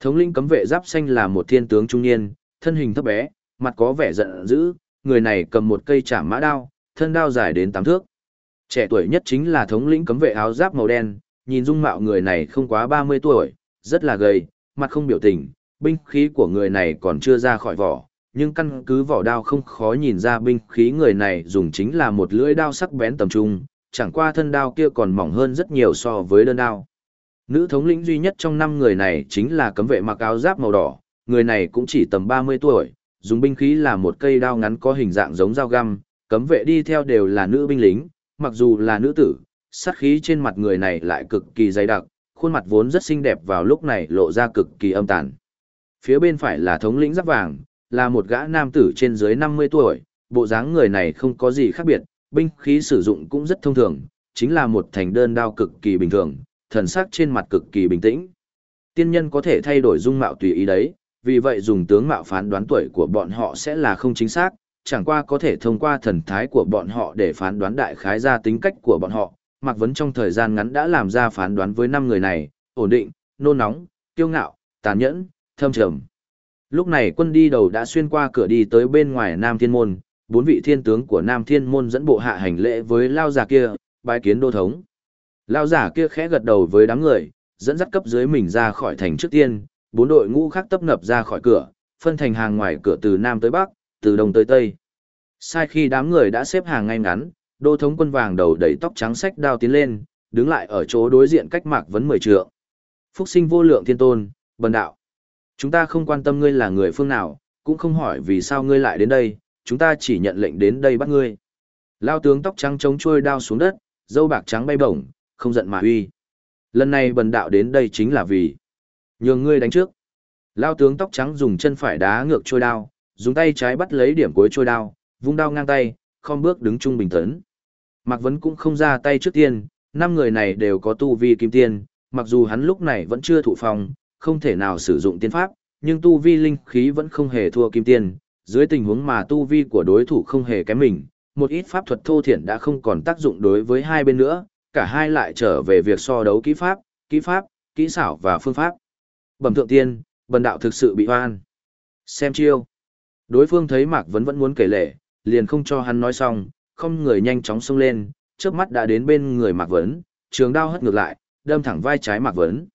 Thống lĩnh cấm vệ giáp xanh là một thiên tướng trung niên, thân hình thấp bé, mặt có vẻ giận dữ, người này cầm một cây chạm mã đao, thân đao dài đến tám thước. Trẻ tuổi nhất chính là thống lĩnh cấm vệ áo giáp màu đen, nhìn dung mạo người này không quá 30 tuổi, rất là gầy, mặt không biểu tình, binh khí của người này còn chưa ra khỏi vỏ, nhưng căn cứ vỏ đao không khó nhìn ra binh khí người này dùng chính là một lưỡi đao sắc bén tầm trung, chẳng qua thân đao kia còn mỏng hơn rất nhiều so với đơn đao. Nữ thống lĩnh duy nhất trong năm người này chính là cấm vệ mặc áo giáp màu đỏ, người này cũng chỉ tầm 30 tuổi, dùng binh khí là một cây đao ngắn có hình dạng giống dao găm, cấm vệ đi theo đều là nữ binh lính, mặc dù là nữ tử, sát khí trên mặt người này lại cực kỳ dày đặc, khuôn mặt vốn rất xinh đẹp vào lúc này lộ ra cực kỳ âm tàn. Phía bên phải là thống lĩnh giáp vàng, là một gã nam tử trên dưới 50 tuổi, bộ dáng người này không có gì khác biệt, binh khí sử dụng cũng rất thông thường, chính là một thành đơn đao cực kỳ bình thường, thần sắc trên mặt cực kỳ bình tĩnh. Tiên nhân có thể thay đổi dung mạo tùy ý đấy, vì vậy dùng tướng mạo phán đoán tuổi của bọn họ sẽ là không chính xác, chẳng qua có thể thông qua thần thái của bọn họ để phán đoán đại khái ra tính cách của bọn họ. Mạc Vấn trong thời gian ngắn đã làm ra phán đoán với năm người này, ổn định, nôn nóng, kiêu ngạo, tàn nhẫn, thâm trầm. Lúc này quân đi đầu đã xuyên qua cửa đi tới bên ngoài Nam Thiên Môn, bốn vị thiên tướng của Nam Thiên Môn dẫn bộ hạ hành lễ với lao giả kia, bái kiến đô thống. Lao giả kia khẽ gật đầu với đám người, dẫn dắt cấp dưới mình ra khỏi thành trước tiên, bốn đội ngũ khác tấp nập ra khỏi cửa, phân thành hàng ngoài cửa từ Nam tới Bắc, từ Đông tới Tây. Sai khi đám người đã xếp hàng ngay ngắn, đô thống quân vàng đầu đầy tóc trắng sách đao tiến lên, đứng lại ở chỗ đối diện cách mạc vấn mười trượng. Phúc sinh vô lượng thiên tôn, bần đạo. Chúng ta không quan tâm ngươi là người phương nào, cũng không hỏi vì sao ngươi lại đến đây, chúng ta chỉ nhận lệnh đến đây bắt ngươi. Lao tướng tóc trắng chống trôi đao xuống đất, dâu bạc trắng bay bổng, không giận mà uy. Lần này bần đạo đến đây chính là vì nhường ngươi đánh trước. Lao tướng tóc trắng dùng chân phải đá ngược trôi đao, dùng tay trái bắt lấy điểm cuối trôi đao, vung đao ngang tay, không bước đứng trung bình tấn. Mạc Vấn cũng không ra tay trước tiên, năm người này đều có tu vi kim tiên, mặc dù hắn lúc này vẫn chưa thụ phòng, không thể nào sử dụng tiên pháp, nhưng tu vi linh khí vẫn không hề thua kim tiên, dưới tình huống mà tu vi của đối thủ không hề kém mình, một ít pháp thuật thô thiển đã không còn tác dụng đối với hai bên nữa, cả hai lại trở về việc so đấu kỹ pháp, kỹ pháp, kỹ xảo và phương pháp. Bẩm thượng tiên, bần đạo thực sự bị hoan. Xem chiêu. Đối phương thấy Mạc Vấn vẫn muốn kể lệ, liền không cho hắn nói xong, không người nhanh chóng xông lên, trước mắt đã đến bên người Mạc Vấn, trường đao hất ngược lại, đâm thẳng vai trái Mạc Vấn.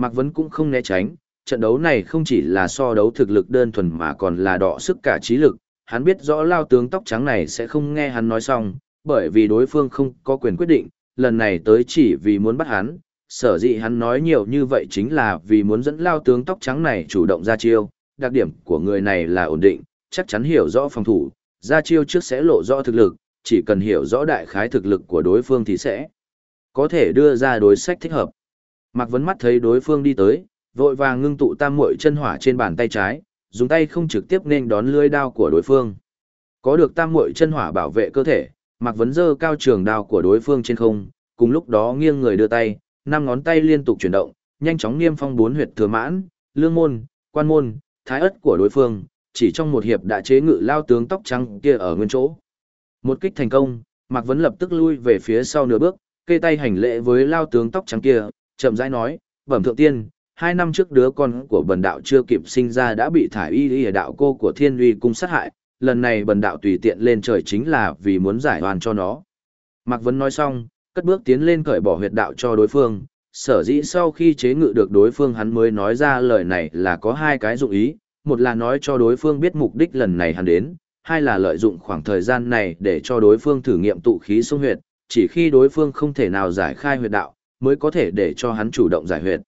Mạc Vấn cũng không né tránh, trận đấu này không chỉ là so đấu thực lực đơn thuần mà còn là đọ sức cả trí lực, hắn biết rõ lao tướng tóc trắng này sẽ không nghe hắn nói xong, bởi vì đối phương không có quyền quyết định, lần này tới chỉ vì muốn bắt hắn, sở dĩ hắn nói nhiều như vậy chính là vì muốn dẫn lao tướng tóc trắng này chủ động ra chiêu, đặc điểm của người này là ổn định, chắc chắn hiểu rõ phòng thủ, ra chiêu trước sẽ lộ rõ thực lực, chỉ cần hiểu rõ đại khái thực lực của đối phương thì sẽ có thể đưa ra đối sách thích hợp. Mạc Vấn mắt thấy đối phương đi tới, vội vàng ngưng tụ tam muội chân hỏa trên bàn tay trái, dùng tay không trực tiếp nên đón lưỡi đao của đối phương. Có được tam muội chân hỏa bảo vệ cơ thể, Mạc Vấn giơ cao trường đao của đối phương trên không, cùng lúc đó nghiêng người đưa tay, năm ngón tay liên tục chuyển động, nhanh chóng niêm phong bốn huyệt thừa mãn, lương môn, quan môn, thái ất của đối phương, chỉ trong một hiệp đã chế ngự lao tướng tóc trắng kia ở nguyên chỗ. Một kích thành công, Mạc Vấn lập tức lui về phía sau nửa bước, kê tay hành lễ với lao tướng tóc trắng kia, chậm rãi nói, bẩm thượng tiên, hai năm trước đứa con của bần đạo chưa kịp sinh ra đã bị thải y y đạo cô của thiên uy cung sát hại, lần này bần đạo tùy tiện lên trời chính là vì muốn giải oan cho nó. Mạc Vấn nói xong, cất bước tiến lên cởi bỏ huyệt đạo cho đối phương, sở dĩ sau khi chế ngự được đối phương hắn mới nói ra lời này là có hai cái dụng ý, một là nói cho đối phương biết mục đích lần này hắn đến, hai là lợi dụng khoảng thời gian này để cho đối phương thử nghiệm tụ khí xuống huyệt, chỉ khi đối phương không thể nào giải khai huyệt đạo, mới có thể để cho hắn chủ động giải huyệt.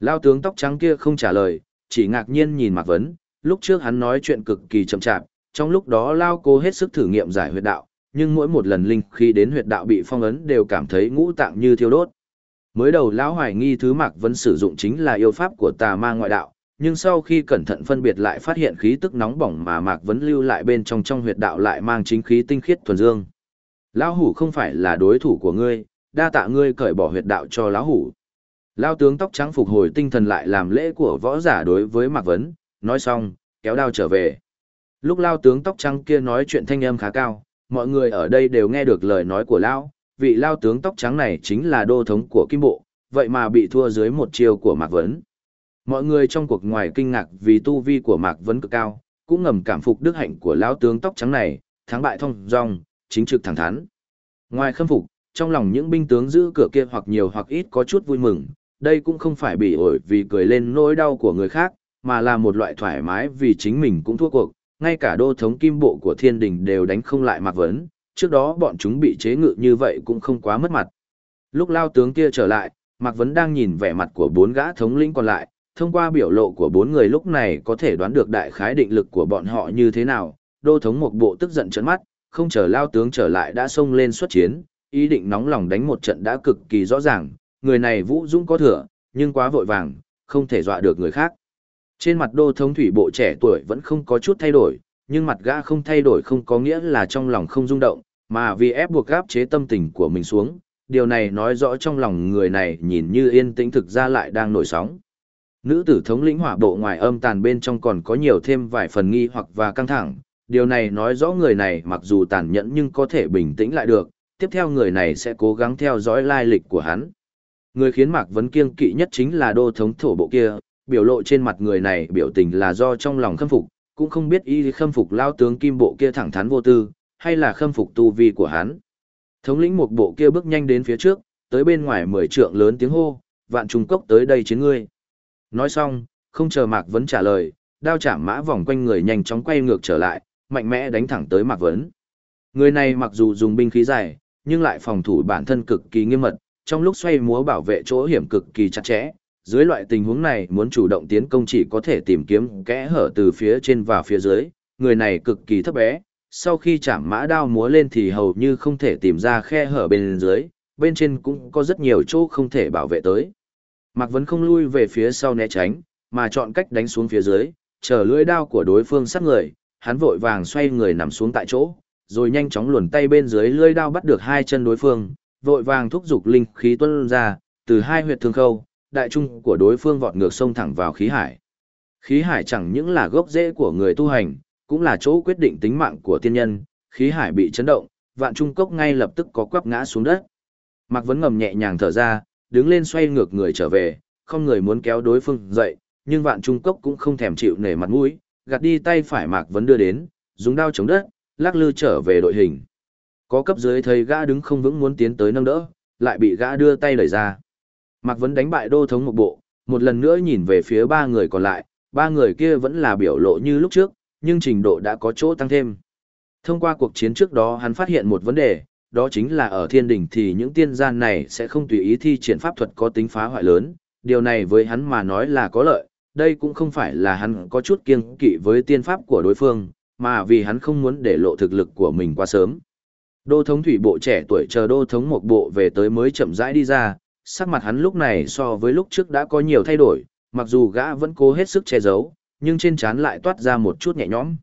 Lao tướng tóc trắng kia không trả lời, chỉ ngạc nhiên nhìn Mạc Vấn, lúc trước hắn nói chuyện cực kỳ chậm chạp, trong lúc đó Lao cố hết sức thử nghiệm giải huyệt đạo, nhưng mỗi một lần linh khi đến huyệt đạo bị phong ấn đều cảm thấy ngũ tạng như thiêu đốt. Mới đầu lão hoài nghi thứ Mạc Vấn sử dụng chính là yêu pháp của tà ma ngoại đạo, nhưng sau khi cẩn thận phân biệt lại phát hiện khí tức nóng bỏng mà Mạc Vấn lưu lại bên trong trong huyệt đạo lại mang chính khí tinh khiết thuần dương. Lão hủ không phải là đối thủ của ngươi, đa tạ ngươi cởi bỏ huyệt đạo cho lão hủ. Lão tướng tóc trắng phục hồi tinh thần lại làm lễ của võ giả đối với Mạc Vấn, nói xong, kéo đao trở về. Lúc lao tướng tóc trắng kia nói chuyện thanh âm khá cao, mọi người ở đây đều nghe được lời nói của lão, vị lao tướng tóc trắng này chính là đô thống của Kim Bộ, vậy mà bị thua dưới một chiều của Mạc Vấn. Mọi người trong cuộc ngoài kinh ngạc vì tu vi của Mạc Vấn cực cao, cũng ngầm cảm phục đức hạnh của lão tướng tóc trắng này, thắng bại thông dong, chính trực thẳng thắn. Ngoài khâm phục, trong lòng những binh tướng giữ cửa kia hoặc nhiều hoặc ít có chút vui mừng, đây cũng không phải bị ổi vì cười lên nỗi đau của người khác, mà là một loại thoải mái vì chính mình cũng thua cuộc, ngay cả đô thống kim bộ của thiên đình đều đánh không lại Mạc Vấn, trước đó bọn chúng bị chế ngự như vậy cũng không quá mất mặt. Lúc lao tướng kia trở lại, Mạc Vấn đang nhìn vẻ mặt của bốn gã thống lĩnh còn lại, thông qua biểu lộ của bốn người lúc này có thể đoán được đại khái định lực của bọn họ như thế nào, đô thống một bộ tức giận trấn mắt, không chờ lao tướng trở lại đã xông lên xuất chiến, ý định nóng lòng đánh một trận đã cực kỳ rõ ràng, người này vũ dũng có thừa, nhưng quá vội vàng, không thể dọa được người khác. Trên mặt đô thống thủy bộ trẻ tuổi vẫn không có chút thay đổi, nhưng mặt gã không thay đổi không có nghĩa là trong lòng không rung động, mà vì ép buộc gáp chế tâm tình của mình xuống, điều này nói rõ trong lòng người này nhìn như yên tĩnh thực ra lại đang nổi sóng. Nữ tử thống lĩnh hỏa bộ ngoài âm tàn bên trong còn có nhiều thêm vài phần nghi hoặc và căng thẳng, điều này nói rõ người này mặc dù tàn nhẫn nhưng có thể bình tĩnh lại được, tiếp theo người này sẽ cố gắng theo dõi lai lịch của hắn. Người khiến Mạc Vấn kiêng kỵ nhất chính là đô thống thổ bộ kia, biểu lộ trên mặt người này biểu tình là do trong lòng khâm phục, cũng không biết y khâm phục lao tướng kim bộ kia thẳng thắn vô tư, hay là khâm phục tu vi của hắn. Thống lĩnh một bộ kia bước nhanh đến phía trước, tới bên ngoài mười trượng lớn tiếng hô, vạn trung cốc tới đây chiến ngươi. Nói xong, không chờ Mạc Vấn trả lời, đao chạm mã vòng quanh người nhanh chóng quay ngược trở lại, mạnh mẽ đánh thẳng tới Mạc Vấn. Người này mặc dù dùng binh khí dài, nhưng lại phòng thủ bản thân cực kỳ nghiêm mật, trong lúc xoay múa bảo vệ chỗ hiểm cực kỳ chặt chẽ. Dưới loại tình huống này muốn chủ động tiến công chỉ có thể tìm kiếm kẽ hở từ phía trên và phía dưới, người này cực kỳ thấp bé, sau khi chạm mã đao múa lên thì hầu như không thể tìm ra khe hở bên dưới, bên trên cũng có rất nhiều chỗ không thể bảo vệ tới. Mạc Vấn không lui về phía sau né tránh, mà chọn cách đánh xuống phía dưới, chờ lưỡi đao của đối phương sát người, hắn vội vàng xoay người nằm xuống tại chỗ, rồi nhanh chóng luồn tay bên dưới lưỡi đao bắt được hai chân đối phương, vội vàng thúc giục linh khí tuôn ra, từ hai huyệt thương khâu, đại trung của đối phương vọt ngược sông thẳng vào khí hải. Khí hải chẳng những là gốc rễ của người tu hành, cũng là chỗ quyết định tính mạng của tiên nhân, khí hải bị chấn động, vạn trung cốc ngay lập tức có quắp ngã xuống đất. Mạc Vấn ngầm nhẹ nhàng thở ra, đứng lên xoay ngược người trở về, không người muốn kéo đối phương dậy, nhưng vạn trung cốc cũng không thèm chịu nể mặt mũi, gạt đi tay phải Mạc Vấn đưa đến, dùng đao chống đất, lắc lư trở về đội hình. Có cấp dưới thấy gã đứng không vững muốn tiến tới nâng đỡ, lại bị gã đưa tay đẩy ra. Mạc Vấn đánh bại đô thống một bộ, một lần nữa nhìn về phía ba người còn lại, ba người kia vẫn là biểu lộ như lúc trước, nhưng trình độ đã có chỗ tăng thêm. Thông qua cuộc chiến trước đó hắn phát hiện một vấn đề, đó chính là ở thiên đỉnh thì những tiên gian này sẽ không tùy ý thi triển pháp thuật có tính phá hoại lớn, điều này với hắn mà nói là có lợi, đây cũng không phải là hắn có chút kiêng kỵ với tiên pháp của đối phương, mà vì hắn không muốn để lộ thực lực của mình quá sớm. Đô thống thủy bộ trẻ tuổi chờ đô thống một bộ về tới mới chậm rãi đi ra, sắc mặt hắn lúc này so với lúc trước đã có nhiều thay đổi, mặc dù gã vẫn cố hết sức che giấu, nhưng trên trán lại toát ra một chút nhẹ nhõm.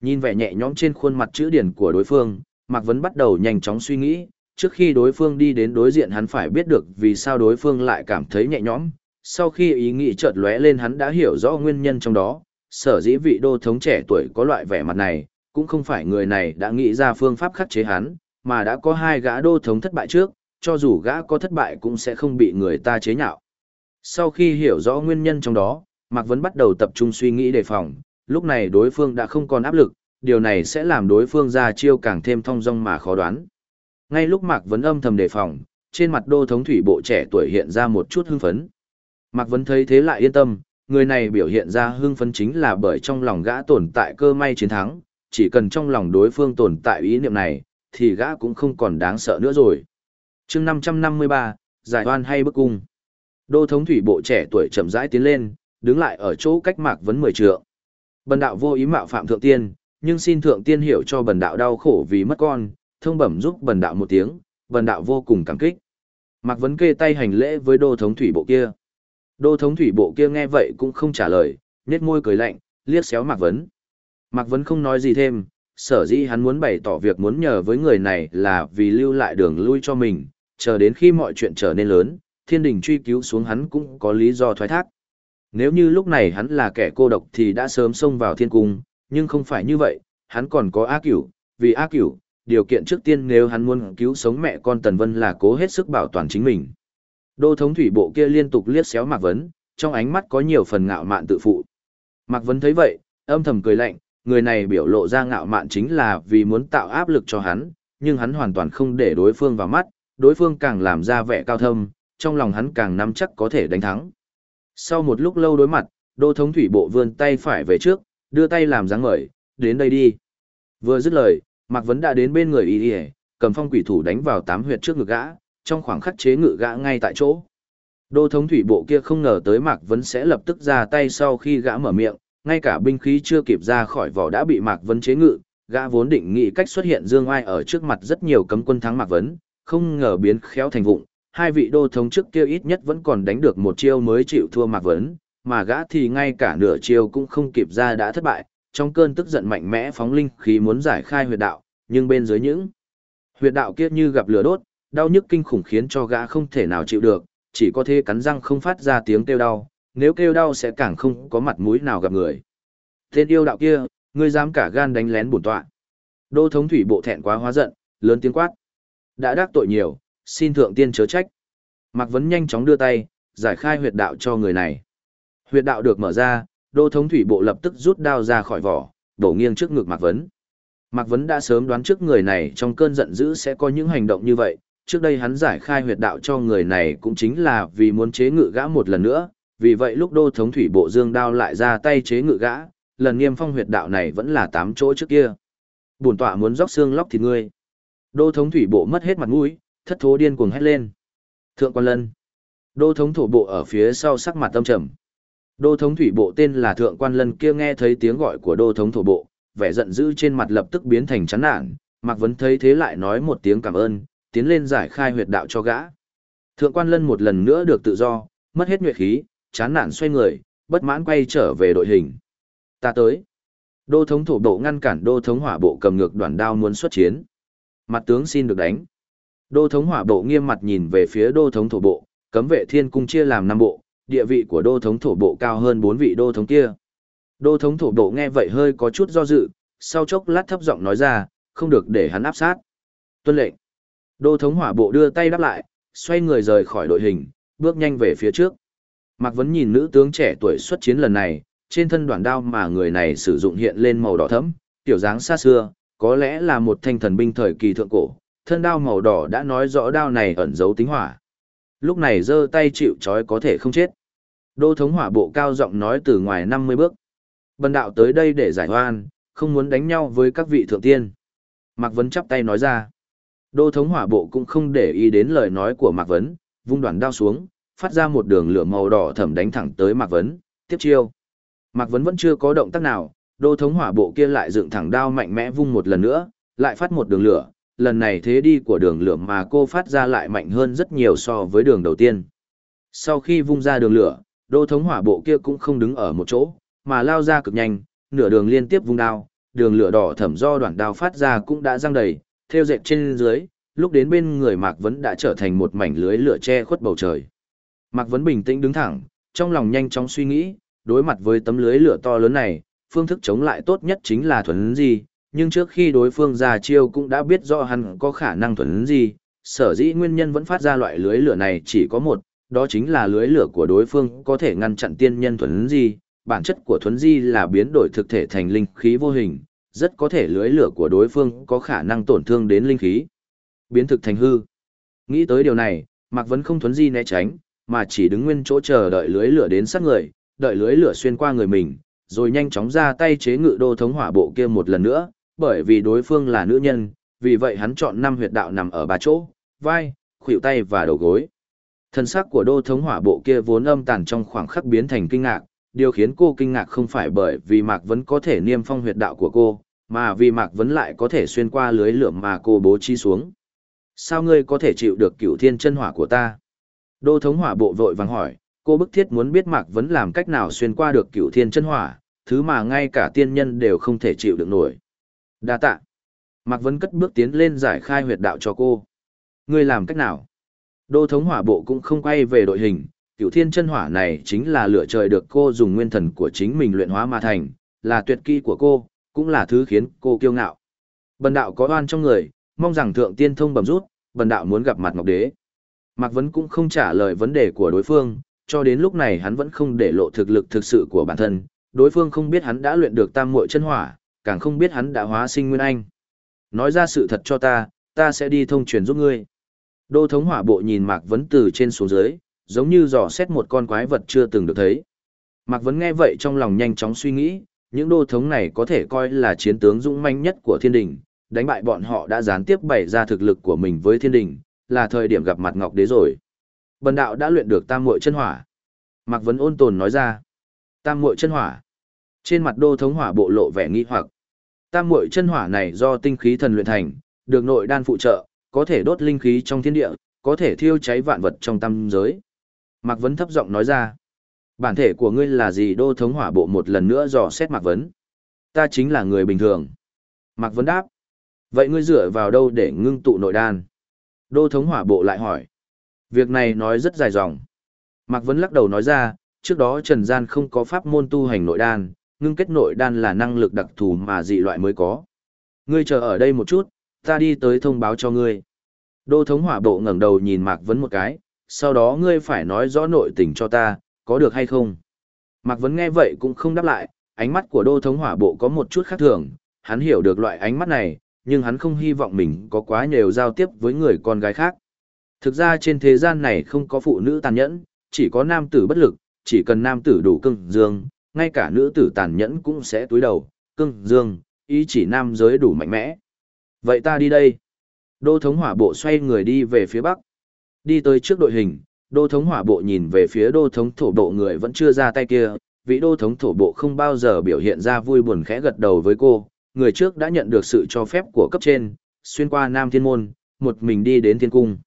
Nhìn vẻ nhẹ nhõm trên khuôn mặt chữ điển của đối phương, Mạc Vấn bắt đầu nhanh chóng suy nghĩ, trước khi đối phương đi đến đối diện hắn phải biết được vì sao đối phương lại cảm thấy nhẹ nhõm. Sau khi ý nghĩ chợt lóe lên hắn đã hiểu rõ nguyên nhân trong đó, sở dĩ vị đô thống trẻ tuổi có loại vẻ mặt này, cũng không phải người này đã nghĩ ra phương pháp khắc chế hắn, mà đã có hai gã đô thống thất bại trước, cho dù gã có thất bại cũng sẽ không bị người ta chế nhạo. Sau khi hiểu rõ nguyên nhân trong đó, Mạc Vấn bắt đầu tập trung suy nghĩ đề phòng, lúc này đối phương đã không còn áp lực, điều này sẽ làm đối phương ra chiêu càng thêm thông dong mà khó đoán. Ngay lúc Mạc Vấn âm thầm đề phòng, trên mặt đô thống thủy bộ trẻ tuổi hiện ra một chút hưng phấn. Mạc Vấn thấy thế lại yên tâm, người này biểu hiện ra hưng phấn chính là bởi trong lòng gã tồn tại cơ may chiến thắng, chỉ cần trong lòng đối phương tồn tại ý niệm này, thì gã cũng không còn đáng sợ nữa rồi. chương 553, giải oan hay bức cung. Đô thống thủy bộ trẻ tuổi chậm rãi tiến lên, đứng lại ở chỗ cách Mạc Vấn mười trượng. Bần đạo vô ý mạo phạm thượng tiên, nhưng xin thượng tiên hiểu cho bần đạo đau khổ vì mất con, thông bẩm giúp bần đạo một tiếng, bần đạo vô cùng cảm kích. Mạc Vấn kê tay hành lễ với đô thống thủy bộ kia. Đô thống thủy bộ kia nghe vậy cũng không trả lời, nhếch môi cười lạnh, liếc xéo Mạc Vấn. Mạc Vấn không nói gì thêm, sở dĩ hắn muốn bày tỏ việc muốn nhờ với người này là vì lưu lại đường lui cho mình, chờ đến khi mọi chuyện trở nên lớn, thiên đình truy cứu xuống hắn cũng có lý do thoái thác. Nếu như lúc này hắn là kẻ cô độc thì đã sớm xông vào thiên cung, nhưng không phải như vậy, hắn còn có A Cửu, vì A Cửu, điều kiện trước tiên nếu hắn muốn cứu sống mẹ con Tần Vân là cố hết sức bảo toàn chính mình. Đô thống thủy bộ kia liên tục liếc xéo Mạc Vấn, trong ánh mắt có nhiều phần ngạo mạn tự phụ. Mạc Vấn thấy vậy, âm thầm cười lạnh, người này biểu lộ ra ngạo mạn chính là vì muốn tạo áp lực cho hắn, nhưng hắn hoàn toàn không để đối phương vào mắt, đối phương càng làm ra vẻ cao thâm, trong lòng hắn càng nắm chắc có thể đánh thắng. Sau một lúc lâu đối mặt, đô thống thủy bộ vươn tay phải về trước, đưa tay làm dáng ngời, đến đây đi. Vừa dứt lời, Mạc Vấn đã đến bên người y y, cầm phong quỷ thủ đánh vào tám huyệt trước ngực gã, trong khoảng khắc chế ngự gã ngay tại chỗ. Đô thống thủy bộ kia không ngờ tới Mạc Vấn sẽ lập tức ra tay sau khi gã mở miệng, ngay cả binh khí chưa kịp ra khỏi vỏ đã bị Mạc Vấn chế ngự, gã vốn định nghĩ cách xuất hiện dương ai ở trước mặt rất nhiều cấm quân thắng Mạc Vấn, không ngờ biến khéo thành vụng, hai vị đô thống trước kia ít nhất vẫn còn đánh được một chiêu mới chịu thua Mạc Vấn, mà gã thì ngay cả nửa chiêu cũng không kịp ra đã thất bại, trong cơn tức giận mạnh mẽ phóng linh khí muốn giải khai huyệt đạo, nhưng bên dưới những huyệt đạo kia như gặp lửa đốt, đau nhức kinh khủng khiến cho gã không thể nào chịu được, chỉ có thể cắn răng không phát ra tiếng kêu đau, nếu kêu đau sẽ càng không có mặt mũi nào gặp người. Tên yêu đạo kia, ngươi dám cả gan đánh lén bổn tọa. Đô thống thủy bộ thẹn quá hóa giận, lớn tiếng quát. Đã đắc tội nhiều, xin thượng tiên chớ trách. Mạc Vấn nhanh chóng đưa tay, giải khai huyệt đạo cho người này. Huyệt đạo được mở ra, đô thống thủy bộ lập tức rút đao ra khỏi vỏ, đổ nghiêng trước ngực Mạc Vấn. Mạc Vấn đã sớm đoán trước người này trong cơn giận dữ sẽ có những hành động như vậy, trước đây hắn giải khai huyệt đạo cho người này cũng chính là vì muốn chế ngự gã một lần nữa, vì vậy lúc đô thống thủy bộ dương đao lại ra tay chế ngự gã, lần nghiêm phong huyệt đạo này vẫn là tám chỗ trước kia. Bổn tọa muốn róc xương lóc thịt ngươi. Đô thống thủy bộ mất hết mặt mũi, thất thố điên cuồng hét lên. Thượng quan lân. Đô thống thổ bộ ở phía sau sắc mặt tâm trầm. Đô thống thủy bộ tên là thượng quan lân kia nghe thấy tiếng gọi của đô thống thổ bộ, vẻ giận dữ trên mặt lập tức biến thành chán nản. Mạc Vấn thấy thế lại nói một tiếng cảm ơn, tiến lên giải khai huyệt đạo cho gã. Thượng quan lân một lần nữa được tự do, mất hết nguyệt khí, chán nản xoay người, bất mãn quay trở về đội hình. Ta tới. Đô thống thổ bộ ngăn cản đô thống hỏa bộ cầm ngược đoàn đao muốn xuất chiến. Mặt tướng xin được đánh. Đô thống hỏa bộ nghiêm mặt nhìn về phía đô thống thổ bộ, cấm vệ thiên cung chia làm năm bộ, địa vị của đô thống thổ bộ cao hơn bốn vị đô thống kia. Đô thống thổ bộ nghe vậy hơi có chút do dự, sau chốc lát thấp giọng nói ra, không được để hắn áp sát. Tuân lệnh. Đô thống hỏa bộ đưa tay đáp lại, xoay người rời khỏi đội hình, bước nhanh về phía trước. Mạc Vấn nhìn nữ tướng trẻ tuổi xuất chiến lần này, trên thân đoạn đao mà người này sử dụng hiện lên màu đỏ thẫm, tiểu dáng xa xưa, có lẽ là một thanh thần binh thời kỳ thượng cổ, thân đao màu đỏ đã nói rõ đao này ẩn giấu tính hỏa. Lúc này giơ tay chịu trói có thể không chết. Đô thống hỏa bộ cao giọng nói từ ngoài 50 bước. Bần đạo tới đây để giải oan, không muốn đánh nhau với các vị thượng tiên. Mạc Vấn chắp tay nói ra. Đô thống hỏa bộ cũng không để ý đến lời nói của Mạc Vấn, vung đoạn đao xuống, phát ra một đường lửa màu đỏ thẩm đánh thẳng tới Mạc Vấn, tiếp chiêu. Mạc Vấn vẫn chưa có động tác nào, đô thống hỏa bộ kia lại dựng thẳng đao mạnh mẽ vung một lần nữa, lại phát một đường lửa, lần này thế đi của đường lửa mà cô phát ra lại mạnh hơn rất nhiều so với đường đầu tiên. Sau khi vung ra đường lửa, đô thống hỏa bộ kia cũng không đứng ở một chỗ, mà lao ra cực nhanh, nửa đường liên tiếp vung đao, đường lửa đỏ thẩm do đoạn đao phát ra cũng đã răng đầy, theo dệt trên dưới, lúc đến bên người Mạc Vấn đã trở thành một mảnh lưới lửa che khuất bầu trời. Mạc Vấn bình tĩnh đứng thẳng, trong lòng nhanh chóng suy nghĩ, đối mặt với tấm lưới lửa to lớn này, phương thức chống lại tốt nhất chính là thuần gì, nhưng trước khi đối phương ra chiêu cũng đã biết rõ hắn có khả năng thuần gì, sở dĩ nguyên nhân vẫn phát ra loại lưới lửa này chỉ có một, đó chính là lưới lửa của đối phương có thể ngăn chặn tiên nhân thuần gì, bản chất của thuần di là biến đổi thực thể thành linh khí vô hình, rất có thể lưới lửa của đối phương có khả năng tổn thương đến linh khí, biến thực thành hư. Nghĩ tới điều này, Mạc Vấn không thuấn di né tránh, mà chỉ đứng nguyên chỗ chờ đợi lưới lửa đến sát người, đợi lưới lửa xuyên qua người mình, rồi nhanh chóng ra tay chế ngự đô thống hỏa bộ kia một lần nữa, bởi vì đối phương là nữ nhân, vì vậy hắn chọn năm huyệt đạo nằm ở ba chỗ, vai, khuỷu tay và đầu gối. Thân xác của đô thống hỏa bộ kia vốn âm tàn trong khoảng khắc biến thành kinh ngạc, điều khiến cô kinh ngạc không phải bởi vì Mạc Vấn có thể niêm phong huyệt đạo của cô, mà vì Mạc Vấn lại có thể xuyên qua lưới lượm mà cô bố trí xuống. Sao ngươi có thể chịu được cửu thiên chân hỏa của ta? Đô thống hỏa bộ vội vàng hỏi, cô bức thiết muốn biết Mạc Vấn làm cách nào xuyên qua được cửu thiên chân hỏa, thứ mà ngay cả tiên nhân đều không thể chịu được nổi. Đa tạ. Mạc Vấn cất bước tiến lên giải khai huyệt đạo cho cô. Ngươi làm cách nào? Đô thống hỏa bộ cũng không quay về đội hình, cựu thiên chân hỏa này chính là lửa trời được cô dùng nguyên thần của chính mình luyện hóa mà thành, là tuyệt kỹ của cô, cũng là thứ khiến cô kiêu ngạo. Bần đạo có oan trong người, mong rằng thượng tiên thông bẩm rút, bần đạo muốn gặp mặt Ngọc Đế. Mạc Vấn cũng không trả lời vấn đề của đối phương, cho đến lúc này hắn vẫn không để lộ thực lực thực sự của bản thân, đối phương không biết hắn đã luyện được tam muội chân hỏa, càng không biết hắn đã hóa sinh nguyên anh. Nói ra sự thật cho ta, ta sẽ đi thông truyền giúp ngươi. Đô thống hỏa bộ nhìn Mạc Vấn từ trên xuống dưới, giống như dò xét một con quái vật chưa từng được thấy. Mạc Vấn nghe vậy trong lòng nhanh chóng suy nghĩ, những đô thống này có thể coi là chiến tướng dũng manh nhất của thiên đình, đánh bại bọn họ đã gián tiếp bày ra thực lực của mình với thiên đình, là thời điểm gặp mặt Ngọc Đế rồi. Bần đạo đã luyện được tam muội chân hỏa. Mạc Vấn ôn tồn nói ra. Tam muội chân hỏa. Trên mặt đô thống hỏa bộ lộ vẻ nghi hoặc. Tam muội chân hỏa này do tinh khí thần luyện thành, được nội đan phụ trợ, có thể đốt linh khí trong thiên địa, có thể thiêu cháy vạn vật trong tam giới. Mạc Vấn thấp giọng nói ra. Bản thể của ngươi là gì đô thống hỏa bộ một lần nữa dò xét Mạc Vấn. Ta chính là người bình thường. Mạc Vấn đáp. Vậy ngươi dựa vào đâu để ngưng tụ nội đan? Đô thống hỏa bộ lại hỏi. Việc này nói rất dài dòng. Mạc Vấn lắc đầu nói ra, trước đó Trần Gian không có pháp môn tu hành nội đan, ngưng kết nội đan là năng lực đặc thù mà dị loại mới có. Ngươi chờ ở đây một chút, ta đi tới thông báo cho ngươi. Đô thống hỏa bộ ngẩng đầu nhìn Mạc Vấn một cái, sau đó ngươi phải nói rõ nội tình cho ta, có được hay không? Mạc Vấn nghe vậy cũng không đáp lại, ánh mắt của đô thống hỏa bộ có một chút khác thường, hắn hiểu được loại ánh mắt này, nhưng hắn không hy vọng mình có quá nhiều giao tiếp với người con gái khác. Thực ra trên thế gian này không có phụ nữ tàn nhẫn, chỉ có nam tử bất lực, chỉ cần nam tử đủ cưng dương, ngay cả nữ tử tàn nhẫn cũng sẽ túi đầu, cưng dương, ý chỉ nam giới đủ mạnh mẽ. Vậy ta đi đây. Đô thống hỏa bộ xoay người đi về phía bắc. Đi tới trước đội hình, đô thống hỏa bộ nhìn về phía đô thống thổ bộ người vẫn chưa ra tay kia. Vị đô thống thổ bộ không bao giờ biểu hiện ra vui buồn khẽ gật đầu với cô. Người trước đã nhận được sự cho phép của cấp trên, xuyên qua Nam Thiên Môn, một mình đi đến Thiên Cung.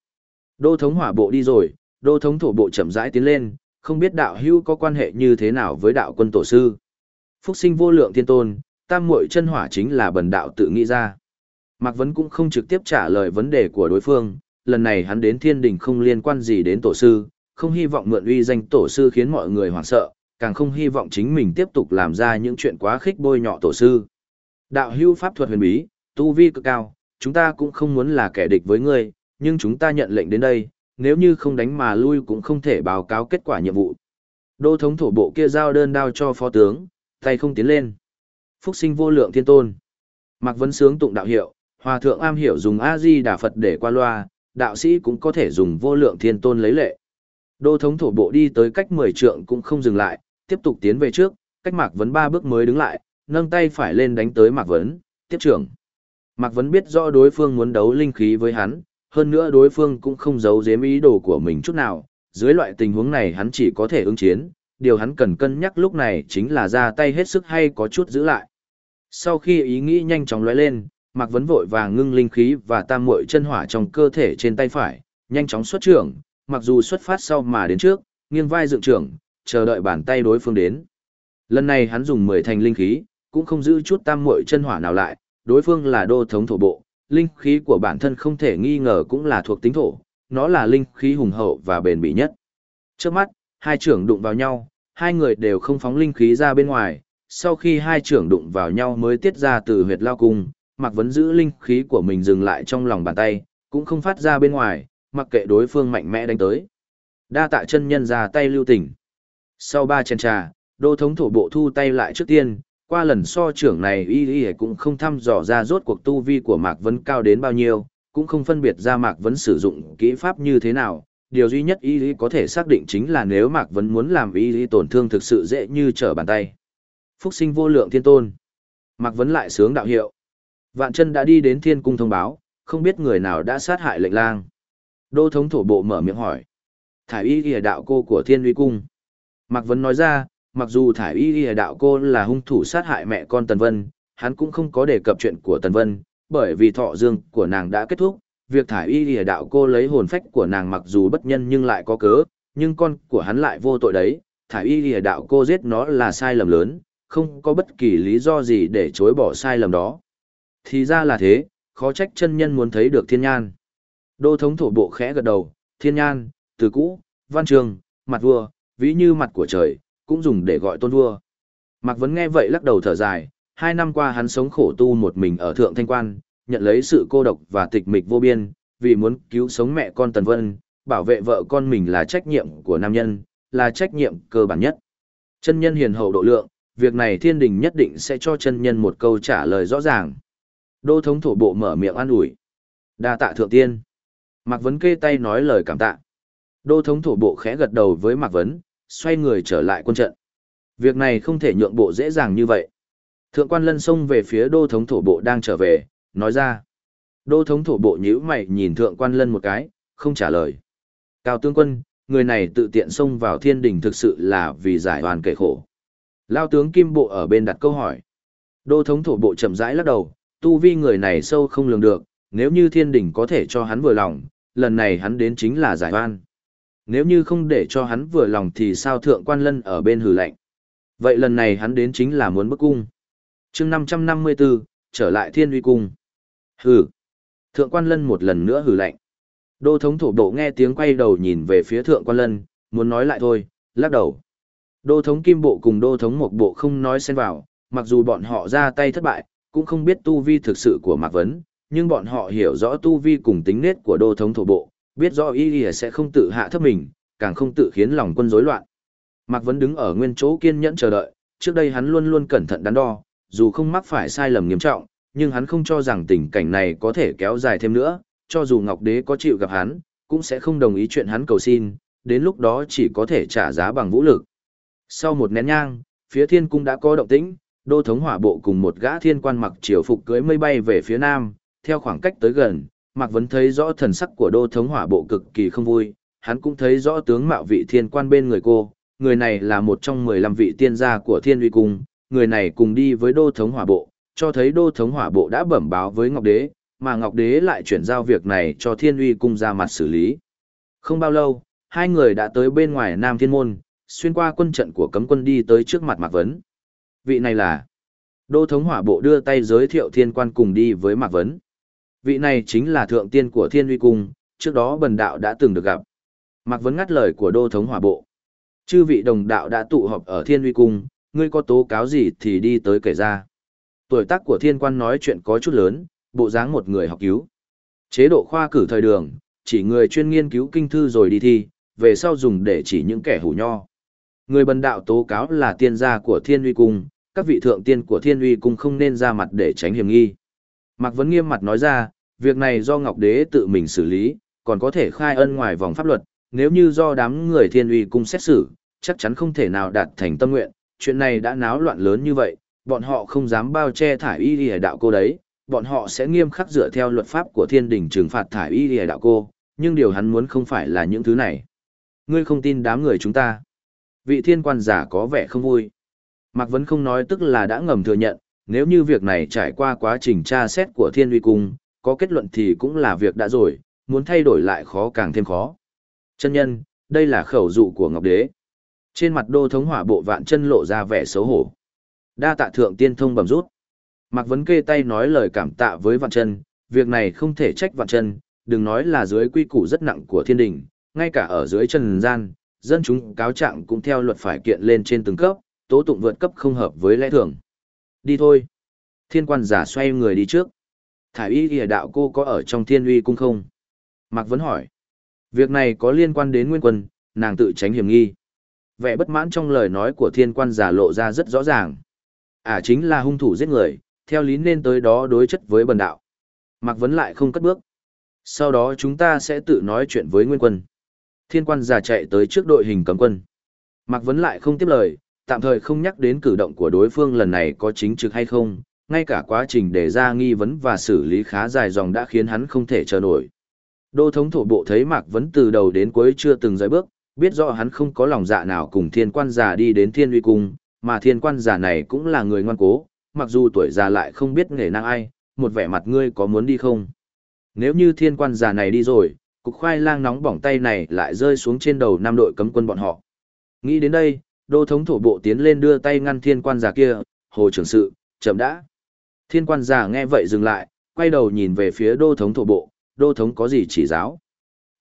Đô thống hỏa bộ đi rồi, đô thống thổ bộ chậm rãi tiến lên, không biết đạo hưu có quan hệ như thế nào với đạo quân tổ sư. Phúc sinh vô lượng thiên tôn, tam muội chân hỏa chính là bần đạo tự nghĩ ra. Mạc Vấn cũng không trực tiếp trả lời vấn đề của đối phương, lần này hắn đến thiên đình không liên quan gì đến tổ sư, không hy vọng mượn uy danh tổ sư khiến mọi người hoảng sợ, càng không hy vọng chính mình tiếp tục làm ra những chuyện quá khích bôi nhọ tổ sư. Đạo hưu pháp thuật huyền bí, tu vi cực cao, chúng ta cũng không muốn là kẻ địch với ngươi, nhưng chúng ta nhận lệnh đến đây, nếu như không đánh mà lui cũng không thể báo cáo kết quả nhiệm vụ. Đô thống thổ bộ kia giao đơn đao cho phó tướng, tay không tiến lên. Phúc sinh vô lượng thiên tôn. Mạc Vân Sướng tụng đạo hiệu, Hòa thượng am hiểu dùng A-di Đà Phật để qua loa, đạo sĩ cũng có thể dùng vô lượng thiên tôn lấy lệ. Đô thống thổ bộ đi tới cách 10 trượng cũng không dừng lại, tiếp tục tiến về trước, cách Mạc Vấn ba bước mới đứng lại, nâng tay phải lên đánh tới Mạc Vấn, tiếp trưởng. Mạc Vấn biết rõ đối phương muốn đấu linh khí với hắn, hơn nữa đối phương cũng không giấu giếm ý đồ của mình chút nào, dưới loại tình huống này hắn chỉ có thể ứng chiến, điều hắn cần cân nhắc lúc này chính là ra tay hết sức hay có chút giữ lại. Sau khi ý nghĩ nhanh chóng lóe lên, Mạc Vấn vội vàng ngưng linh khí và tam muội chân hỏa trong cơ thể trên tay phải, nhanh chóng xuất trưởng, mặc dù xuất phát sau mà đến trước, nghiêng vai dựng trưởng, chờ đợi bàn tay đối phương đến. Lần này hắn dùng 10 thành linh khí, cũng không giữ chút tam muội chân hỏa nào lại, đối phương là đô thống thổ bộ, linh khí của bản thân không thể nghi ngờ cũng là thuộc tính thổ, nó là linh khí hùng hậu và bền bỉ nhất. Trước mắt, hai trưởng đụng vào nhau, hai người đều không phóng linh khí ra bên ngoài, sau khi hai trưởng đụng vào nhau mới tiết ra từ huyệt lao cung, Mạc Vấn giữ linh khí của mình dừng lại trong lòng bàn tay, cũng không phát ra bên ngoài, mặc kệ đối phương mạnh mẽ đánh tới. Đa tạ chân nhân ra tay lưu tình. Sau ba chén trà, đô thống thổ bộ thu tay lại trước tiên, qua lần so trưởng này y y cũng không thăm dò ra rốt cuộc tu vi của Mạc Vấn cao đến bao nhiêu, cũng không phân biệt ra Mạc Vấn sử dụng kỹ pháp như thế nào. Điều duy nhất y y có thể xác định chính là nếu Mạc Vấn muốn làm y y tổn thương thực sự dễ như trở bàn tay. Phúc sinh vô lượng thiên tôn. Mạc Vấn lại sướng đạo hiệu. Vạn chân đã đi đến thiên cung thông báo, không biết người nào đã sát hại lệnh lang. Đô thống thổ bộ mở miệng hỏi. Thải y ghi đạo cô của thiên uy cung. Mạc Vấn nói ra, mặc dù thải y ghi đạo cô là hung thủ sát hại mẹ con Tần Vân, hắn cũng không có đề cập chuyện của Tần Vân, bởi vì thọ dương của nàng đã kết thúc. Việc thải y ghi đạo cô lấy hồn phách của nàng mặc dù bất nhân nhưng lại có cớ, nhưng con của hắn lại vô tội đấy. Thải y ghi đạo cô giết nó là sai lầm lớn, không có bất kỳ lý do gì để chối bỏ sai lầm đó. Thì ra là thế, khó trách chân nhân muốn thấy được thiên nhan. Đô thống thổ bộ khẽ gật đầu, thiên nhan, từ cũ, văn trường, mặt vua, ví như mặt của trời, cũng dùng để gọi tôn vua. Mạc Vấn nghe vậy lắc đầu thở dài, hai năm qua hắn sống khổ tu một mình ở Thượng Thanh Quan, nhận lấy sự cô độc và tịch mịch vô biên, vì muốn cứu sống mẹ con Tần Vân, bảo vệ vợ con mình là trách nhiệm của nam nhân, là trách nhiệm cơ bản nhất. Chân nhân hiền hậu độ lượng, việc này thiên đình nhất định sẽ cho chân nhân một câu trả lời rõ ràng. Đô thống thổ bộ mở miệng an ủi. đa tạ thượng tiên. Mạc Vấn kê tay nói lời cảm tạ. Đô thống thổ bộ khẽ gật đầu với Mạc Vấn, xoay người trở lại quân trận. Việc này không thể nhượng bộ dễ dàng như vậy. Thượng quan lân xông về phía đô thống thổ bộ đang trở về, nói ra. Đô thống thổ bộ nhíu mày nhìn thượng quan lân một cái, không trả lời. Cao tướng quân, người này tự tiện xông vào thiên đình thực sự là vì giải hoàn kể khổ. Lao tướng Kim Bộ ở bên đặt câu hỏi. Đô thống thổ bộ chậm rãi lắc đầu, tu vi người này sâu không lường được, nếu như thiên đình có thể cho hắn vừa lòng, lần này hắn đến chính là giải oan. Nếu như không để cho hắn vừa lòng thì sao thượng quan lân ở bên hử lạnh. Vậy lần này hắn đến chính là muốn bức cung. chương 554, trở lại thiên uy cung. Hử. Thượng quan lân một lần nữa hử lạnh. Đô thống thổ bộ nghe tiếng quay đầu nhìn về phía thượng quan lân, muốn nói lại thôi, lắc đầu. Đô thống kim bộ cùng đô thống một bộ không nói xen vào, mặc dù bọn họ ra tay thất bại, cũng không biết tu vi thực sự của Mạc Vấn, nhưng bọn họ hiểu rõ tu vi cùng tính nết của đô thống thổ bộ, biết rõ y nghĩa sẽ không tự hạ thấp mình, càng không tự khiến lòng quân rối loạn. Mạc Vấn đứng ở nguyên chỗ kiên nhẫn chờ đợi, trước đây hắn luôn luôn cẩn thận đắn đo, dù không mắc phải sai lầm nghiêm trọng, nhưng hắn không cho rằng tình cảnh này có thể kéo dài thêm nữa, cho dù Ngọc Đế có chịu gặp hắn, cũng sẽ không đồng ý chuyện hắn cầu xin, đến lúc đó chỉ có thể trả giá bằng vũ lực. Sau một nén nhang, phía thiên cung đã có động tĩnh, đô thống hỏa bộ cùng một gã thiên quan mặc triều phục cưới mây bay về phía nam, theo khoảng cách tới gần, Mạc Vấn thấy rõ thần sắc của đô thống hỏa bộ cực kỳ không vui, hắn cũng thấy rõ tướng mạo vị thiên quan bên người cô, người này là một trong 15 vị tiên gia của thiên uy cung, người này cùng đi với đô thống hỏa bộ, cho thấy đô thống hỏa bộ đã bẩm báo với Ngọc Đế, mà Ngọc Đế lại chuyển giao việc này cho thiên uy cung ra mặt xử lý. Không bao lâu, hai người đã tới bên ngoài Nam Thiên Môn, xuyên qua quân trận của cấm quân đi tới trước mặt Mạc Vấn. Vị này là Đô thống hỏa bộ đưa tay giới thiệu thiên quan cùng đi với Mạc Vấn. Vị này chính là thượng tiên của thiên uy cung, trước đó bần đạo đã từng được gặp. Mạc Vấn ngắt lời của đô thống hỏa bộ. Chư vị đồng đạo đã tụ họp ở thiên uy cung, ngươi có tố cáo gì thì đi tới kể ra. Tuổi tác của thiên quan nói chuyện có chút lớn, bộ dáng một người học cứu. Chế độ khoa cử thời đường, chỉ người chuyên nghiên cứu kinh thư rồi đi thi, về sau dùng để chỉ những kẻ hủ nho. Người bần đạo tố cáo là tiên gia của thiên uy cung, các vị thượng tiên của thiên uy cung không nên ra mặt để tránh hiểm nghi. Mạc Vấn nghiêm mặt nói ra, việc này do Ngọc Đế tự mình xử lý, còn có thể khai ân ngoài vòng pháp luật, nếu như do đám người thiên uy cung xét xử, chắc chắn không thể nào đạt thành tâm nguyện, chuyện này đã náo loạn lớn như vậy, bọn họ không dám bao che thải y lìa đạo cô đấy, bọn họ sẽ nghiêm khắc dựa theo luật pháp của thiên đình trừng phạt thải y lìa đạo cô, nhưng điều hắn muốn không phải là những thứ này. Ngươi không tin đám người chúng ta. Vị thiên quan giả có vẻ không vui. Mạc Vấn không nói tức là đã ngầm thừa nhận, nếu như việc này trải qua quá trình tra xét của thiên uy cung, có kết luận thì cũng là việc đã rồi, muốn thay đổi lại khó càng thêm khó. Chân nhân, đây là khẩu dụ của Ngọc Đế. Trên mặt đô thống hỏa bộ vạn chân lộ ra vẻ xấu hổ. Đa tạ thượng tiên thông bẩm rút. Mạc Vấn kê tay nói lời cảm tạ với vạn chân, việc này không thể trách vạn chân, đừng nói là dưới quy củ rất nặng của thiên đình, ngay cả ở dưới trần gian, dân chúng cáo trạng cũng theo luật phải kiện lên trên từng cấp, tố tụng vượt cấp không hợp với lẽ thường. Đi thôi. Thiên quan giả xoay người đi trước. Thải y ghi đạo cô có ở trong thiên uy cung không? Mạc Vấn hỏi. Việc này có liên quan đến nguyên quân, nàng tự tránh hiểm nghi. Vẻ bất mãn trong lời nói của thiên quan giả lộ ra rất rõ ràng. À chính là hung thủ giết người, theo lý nên tới đó đối chất với bần đạo. Mạc Vấn lại không cất bước. Sau đó chúng ta sẽ tự nói chuyện với nguyên quân. Thiên quan giả chạy tới trước đội hình cấm quân. Mạc Vấn lại không tiếp lời, tạm thời không nhắc đến cử động của đối phương lần này có chính trực hay không, ngay cả quá trình đề ra nghi vấn và xử lý khá dài dòng đã khiến hắn không thể chờ nổi. Đô thống thổ bộ thấy Mạc Vấn từ đầu đến cuối chưa từng rời bước, biết rõ hắn không có lòng dạ nào cùng thiên quan giả đi đến thiên uy cung, mà thiên quan giả này cũng là người ngoan cố, mặc dù tuổi già lại không biết nghề năng ai, một vẻ mặt ngươi có muốn đi không? Nếu như thiên quan giả này đi rồi, cục khoai lang nóng bỏng tay này lại rơi xuống trên đầu Nam đội cấm quân bọn họ. Nghĩ đến đây, đô thống thổ bộ tiến lên đưa tay ngăn thiên quan giả kia, hồ trưởng sự, chậm đã. Thiên quan giả nghe vậy dừng lại, quay đầu nhìn về phía đô thống thổ bộ, đô thống có gì chỉ giáo.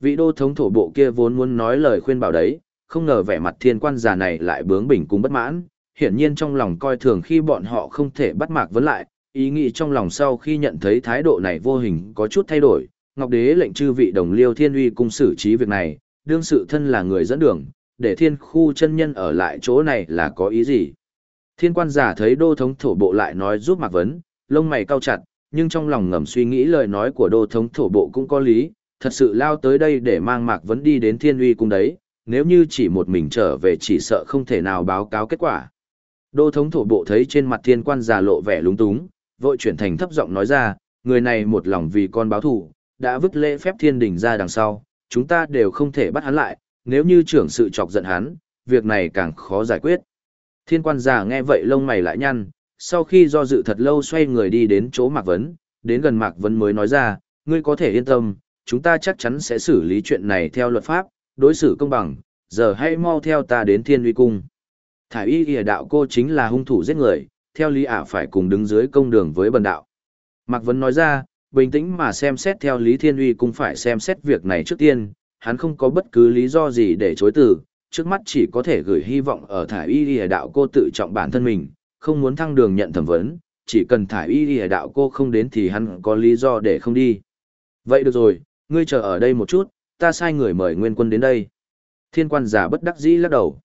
Vị đô thống thổ bộ kia vốn muốn nói lời khuyên bảo đấy, không ngờ vẻ mặt thiên quan giả này lại bướng bỉnh cùng bất mãn, hiển nhiên trong lòng coi thường khi bọn họ không thể bắt mạc vấn lại, ý nghĩ trong lòng sau khi nhận thấy thái độ này vô hình có chút thay đổi, Ngọc Đế lệnh chư vị đồng liêu thiên uy cung xử trí việc này, đương sự thân là người dẫn đường, để thiên khu chân nhân ở lại chỗ này là có ý gì? Thiên quan giả thấy đô thống thổ bộ lại nói giúp Mạc Vấn, lông mày cau chặt, nhưng trong lòng ngầm suy nghĩ lời nói của đô thống thổ bộ cũng có lý, thật sự lao tới đây để mang Mạc Vấn đi đến thiên uy cung đấy, nếu như chỉ một mình trở về chỉ sợ không thể nào báo cáo kết quả. Đô thống thổ bộ thấy trên mặt thiên quan giả lộ vẻ lúng túng, vội chuyển thành thấp giọng nói ra, người này một lòng vì con báo thù, đã vứt lễ phép thiên đình ra đằng sau, chúng ta đều không thể bắt hắn lại, nếu như trưởng sự chọc giận hắn, việc này càng khó giải quyết. Thiên quan già nghe vậy lông mày lại nhăn, sau khi do dự thật lâu xoay người đi đến chỗ Mạc Vấn, đến gần Mạc Vấn mới nói ra, ngươi có thể yên tâm, chúng ta chắc chắn sẽ xử lý chuyện này theo luật pháp, đối xử công bằng, giờ hãy mau theo ta đến thiên uy cung. Thải y ghi đạo cô chính là hung thủ giết người, theo lý ả phải cùng đứng dưới công đường với bần đạo. Mạc Vấn nói ra, bình tĩnh mà xem xét theo lý thiên uy cung phải xem xét việc này trước tiên, hắn không có bất cứ lý do gì để chối từ, trước mắt chỉ có thể gửi hy vọng ở thải y lìa đạo cô tự trọng bản thân mình, không muốn thăng đường nhận thẩm vấn, chỉ cần thải y lìa đạo cô không đến thì hắn có lý do để không đi. Vậy được rồi, ngươi chờ ở đây một chút, ta sai người mời nguyên quân đến đây. Thiên quan giả bất đắc dĩ lắc đầu.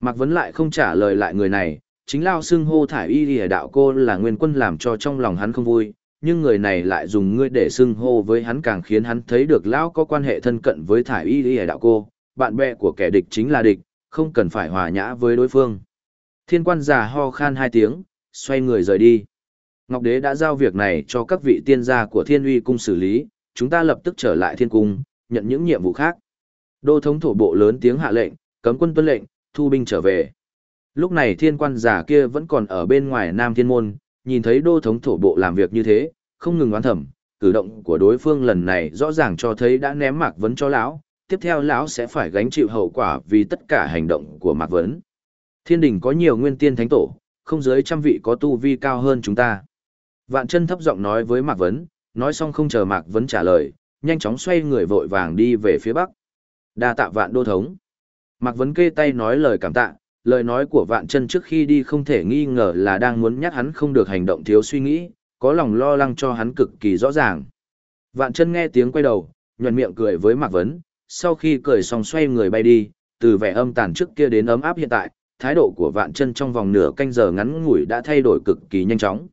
Mạc Vấn lại không trả lời lại người này, chính lao xưng hô thải y lìa đạo cô là nguyên quân làm cho trong lòng hắn không vui, nhưng người này lại dùng ngươi để xưng hô với hắn càng khiến hắn thấy được lão có quan hệ thân cận với thải y y đạo cô, bạn bè của kẻ địch chính là địch, không cần phải hòa nhã với đối phương. Thiên quan già ho khan hai tiếng, xoay người rời đi. Ngọc Đế đã giao việc này cho các vị tiên gia của thiên uy cung xử lý, chúng ta lập tức trở lại thiên cung, nhận những nhiệm vụ khác. Đô thống thổ bộ lớn tiếng hạ lệnh, cấm quân tuân lệnh, thu binh trở về. Lúc này thiên quan giả kia vẫn còn ở bên ngoài Nam Thiên Môn, nhìn thấy đô thống thổ bộ làm việc như thế, không ngừng oán thầm, cử động của đối phương lần này rõ ràng cho thấy đã ném Mạc Vấn cho lão, tiếp theo lão sẽ phải gánh chịu hậu quả vì tất cả hành động của Mạc Vấn. Thiên đình có nhiều nguyên tiên thánh tổ, không dưới trăm vị có tu vi cao hơn chúng ta. Vạn chân thấp giọng nói với Mạc Vấn, nói xong không chờ Mạc Vấn trả lời, nhanh chóng xoay người vội vàng đi về phía bắc. Đa tạ vạn đô thống. Mạc Vấn kê tay nói lời cảm tạ, lời nói của vạn chân trước khi đi không thể nghi ngờ là đang muốn nhắc hắn không được hành động thiếu suy nghĩ, có lòng lo lắng cho hắn cực kỳ rõ ràng. Vạn chân nghe tiếng quay đầu, nhuận miệng cười với Mạc Vấn, sau khi cười xong xoay người bay đi, từ vẻ âm tàn trước kia đến ấm áp hiện tại, thái độ của vạn chân trong vòng nửa canh giờ ngắn ngủi đã thay đổi cực kỳ nhanh chóng.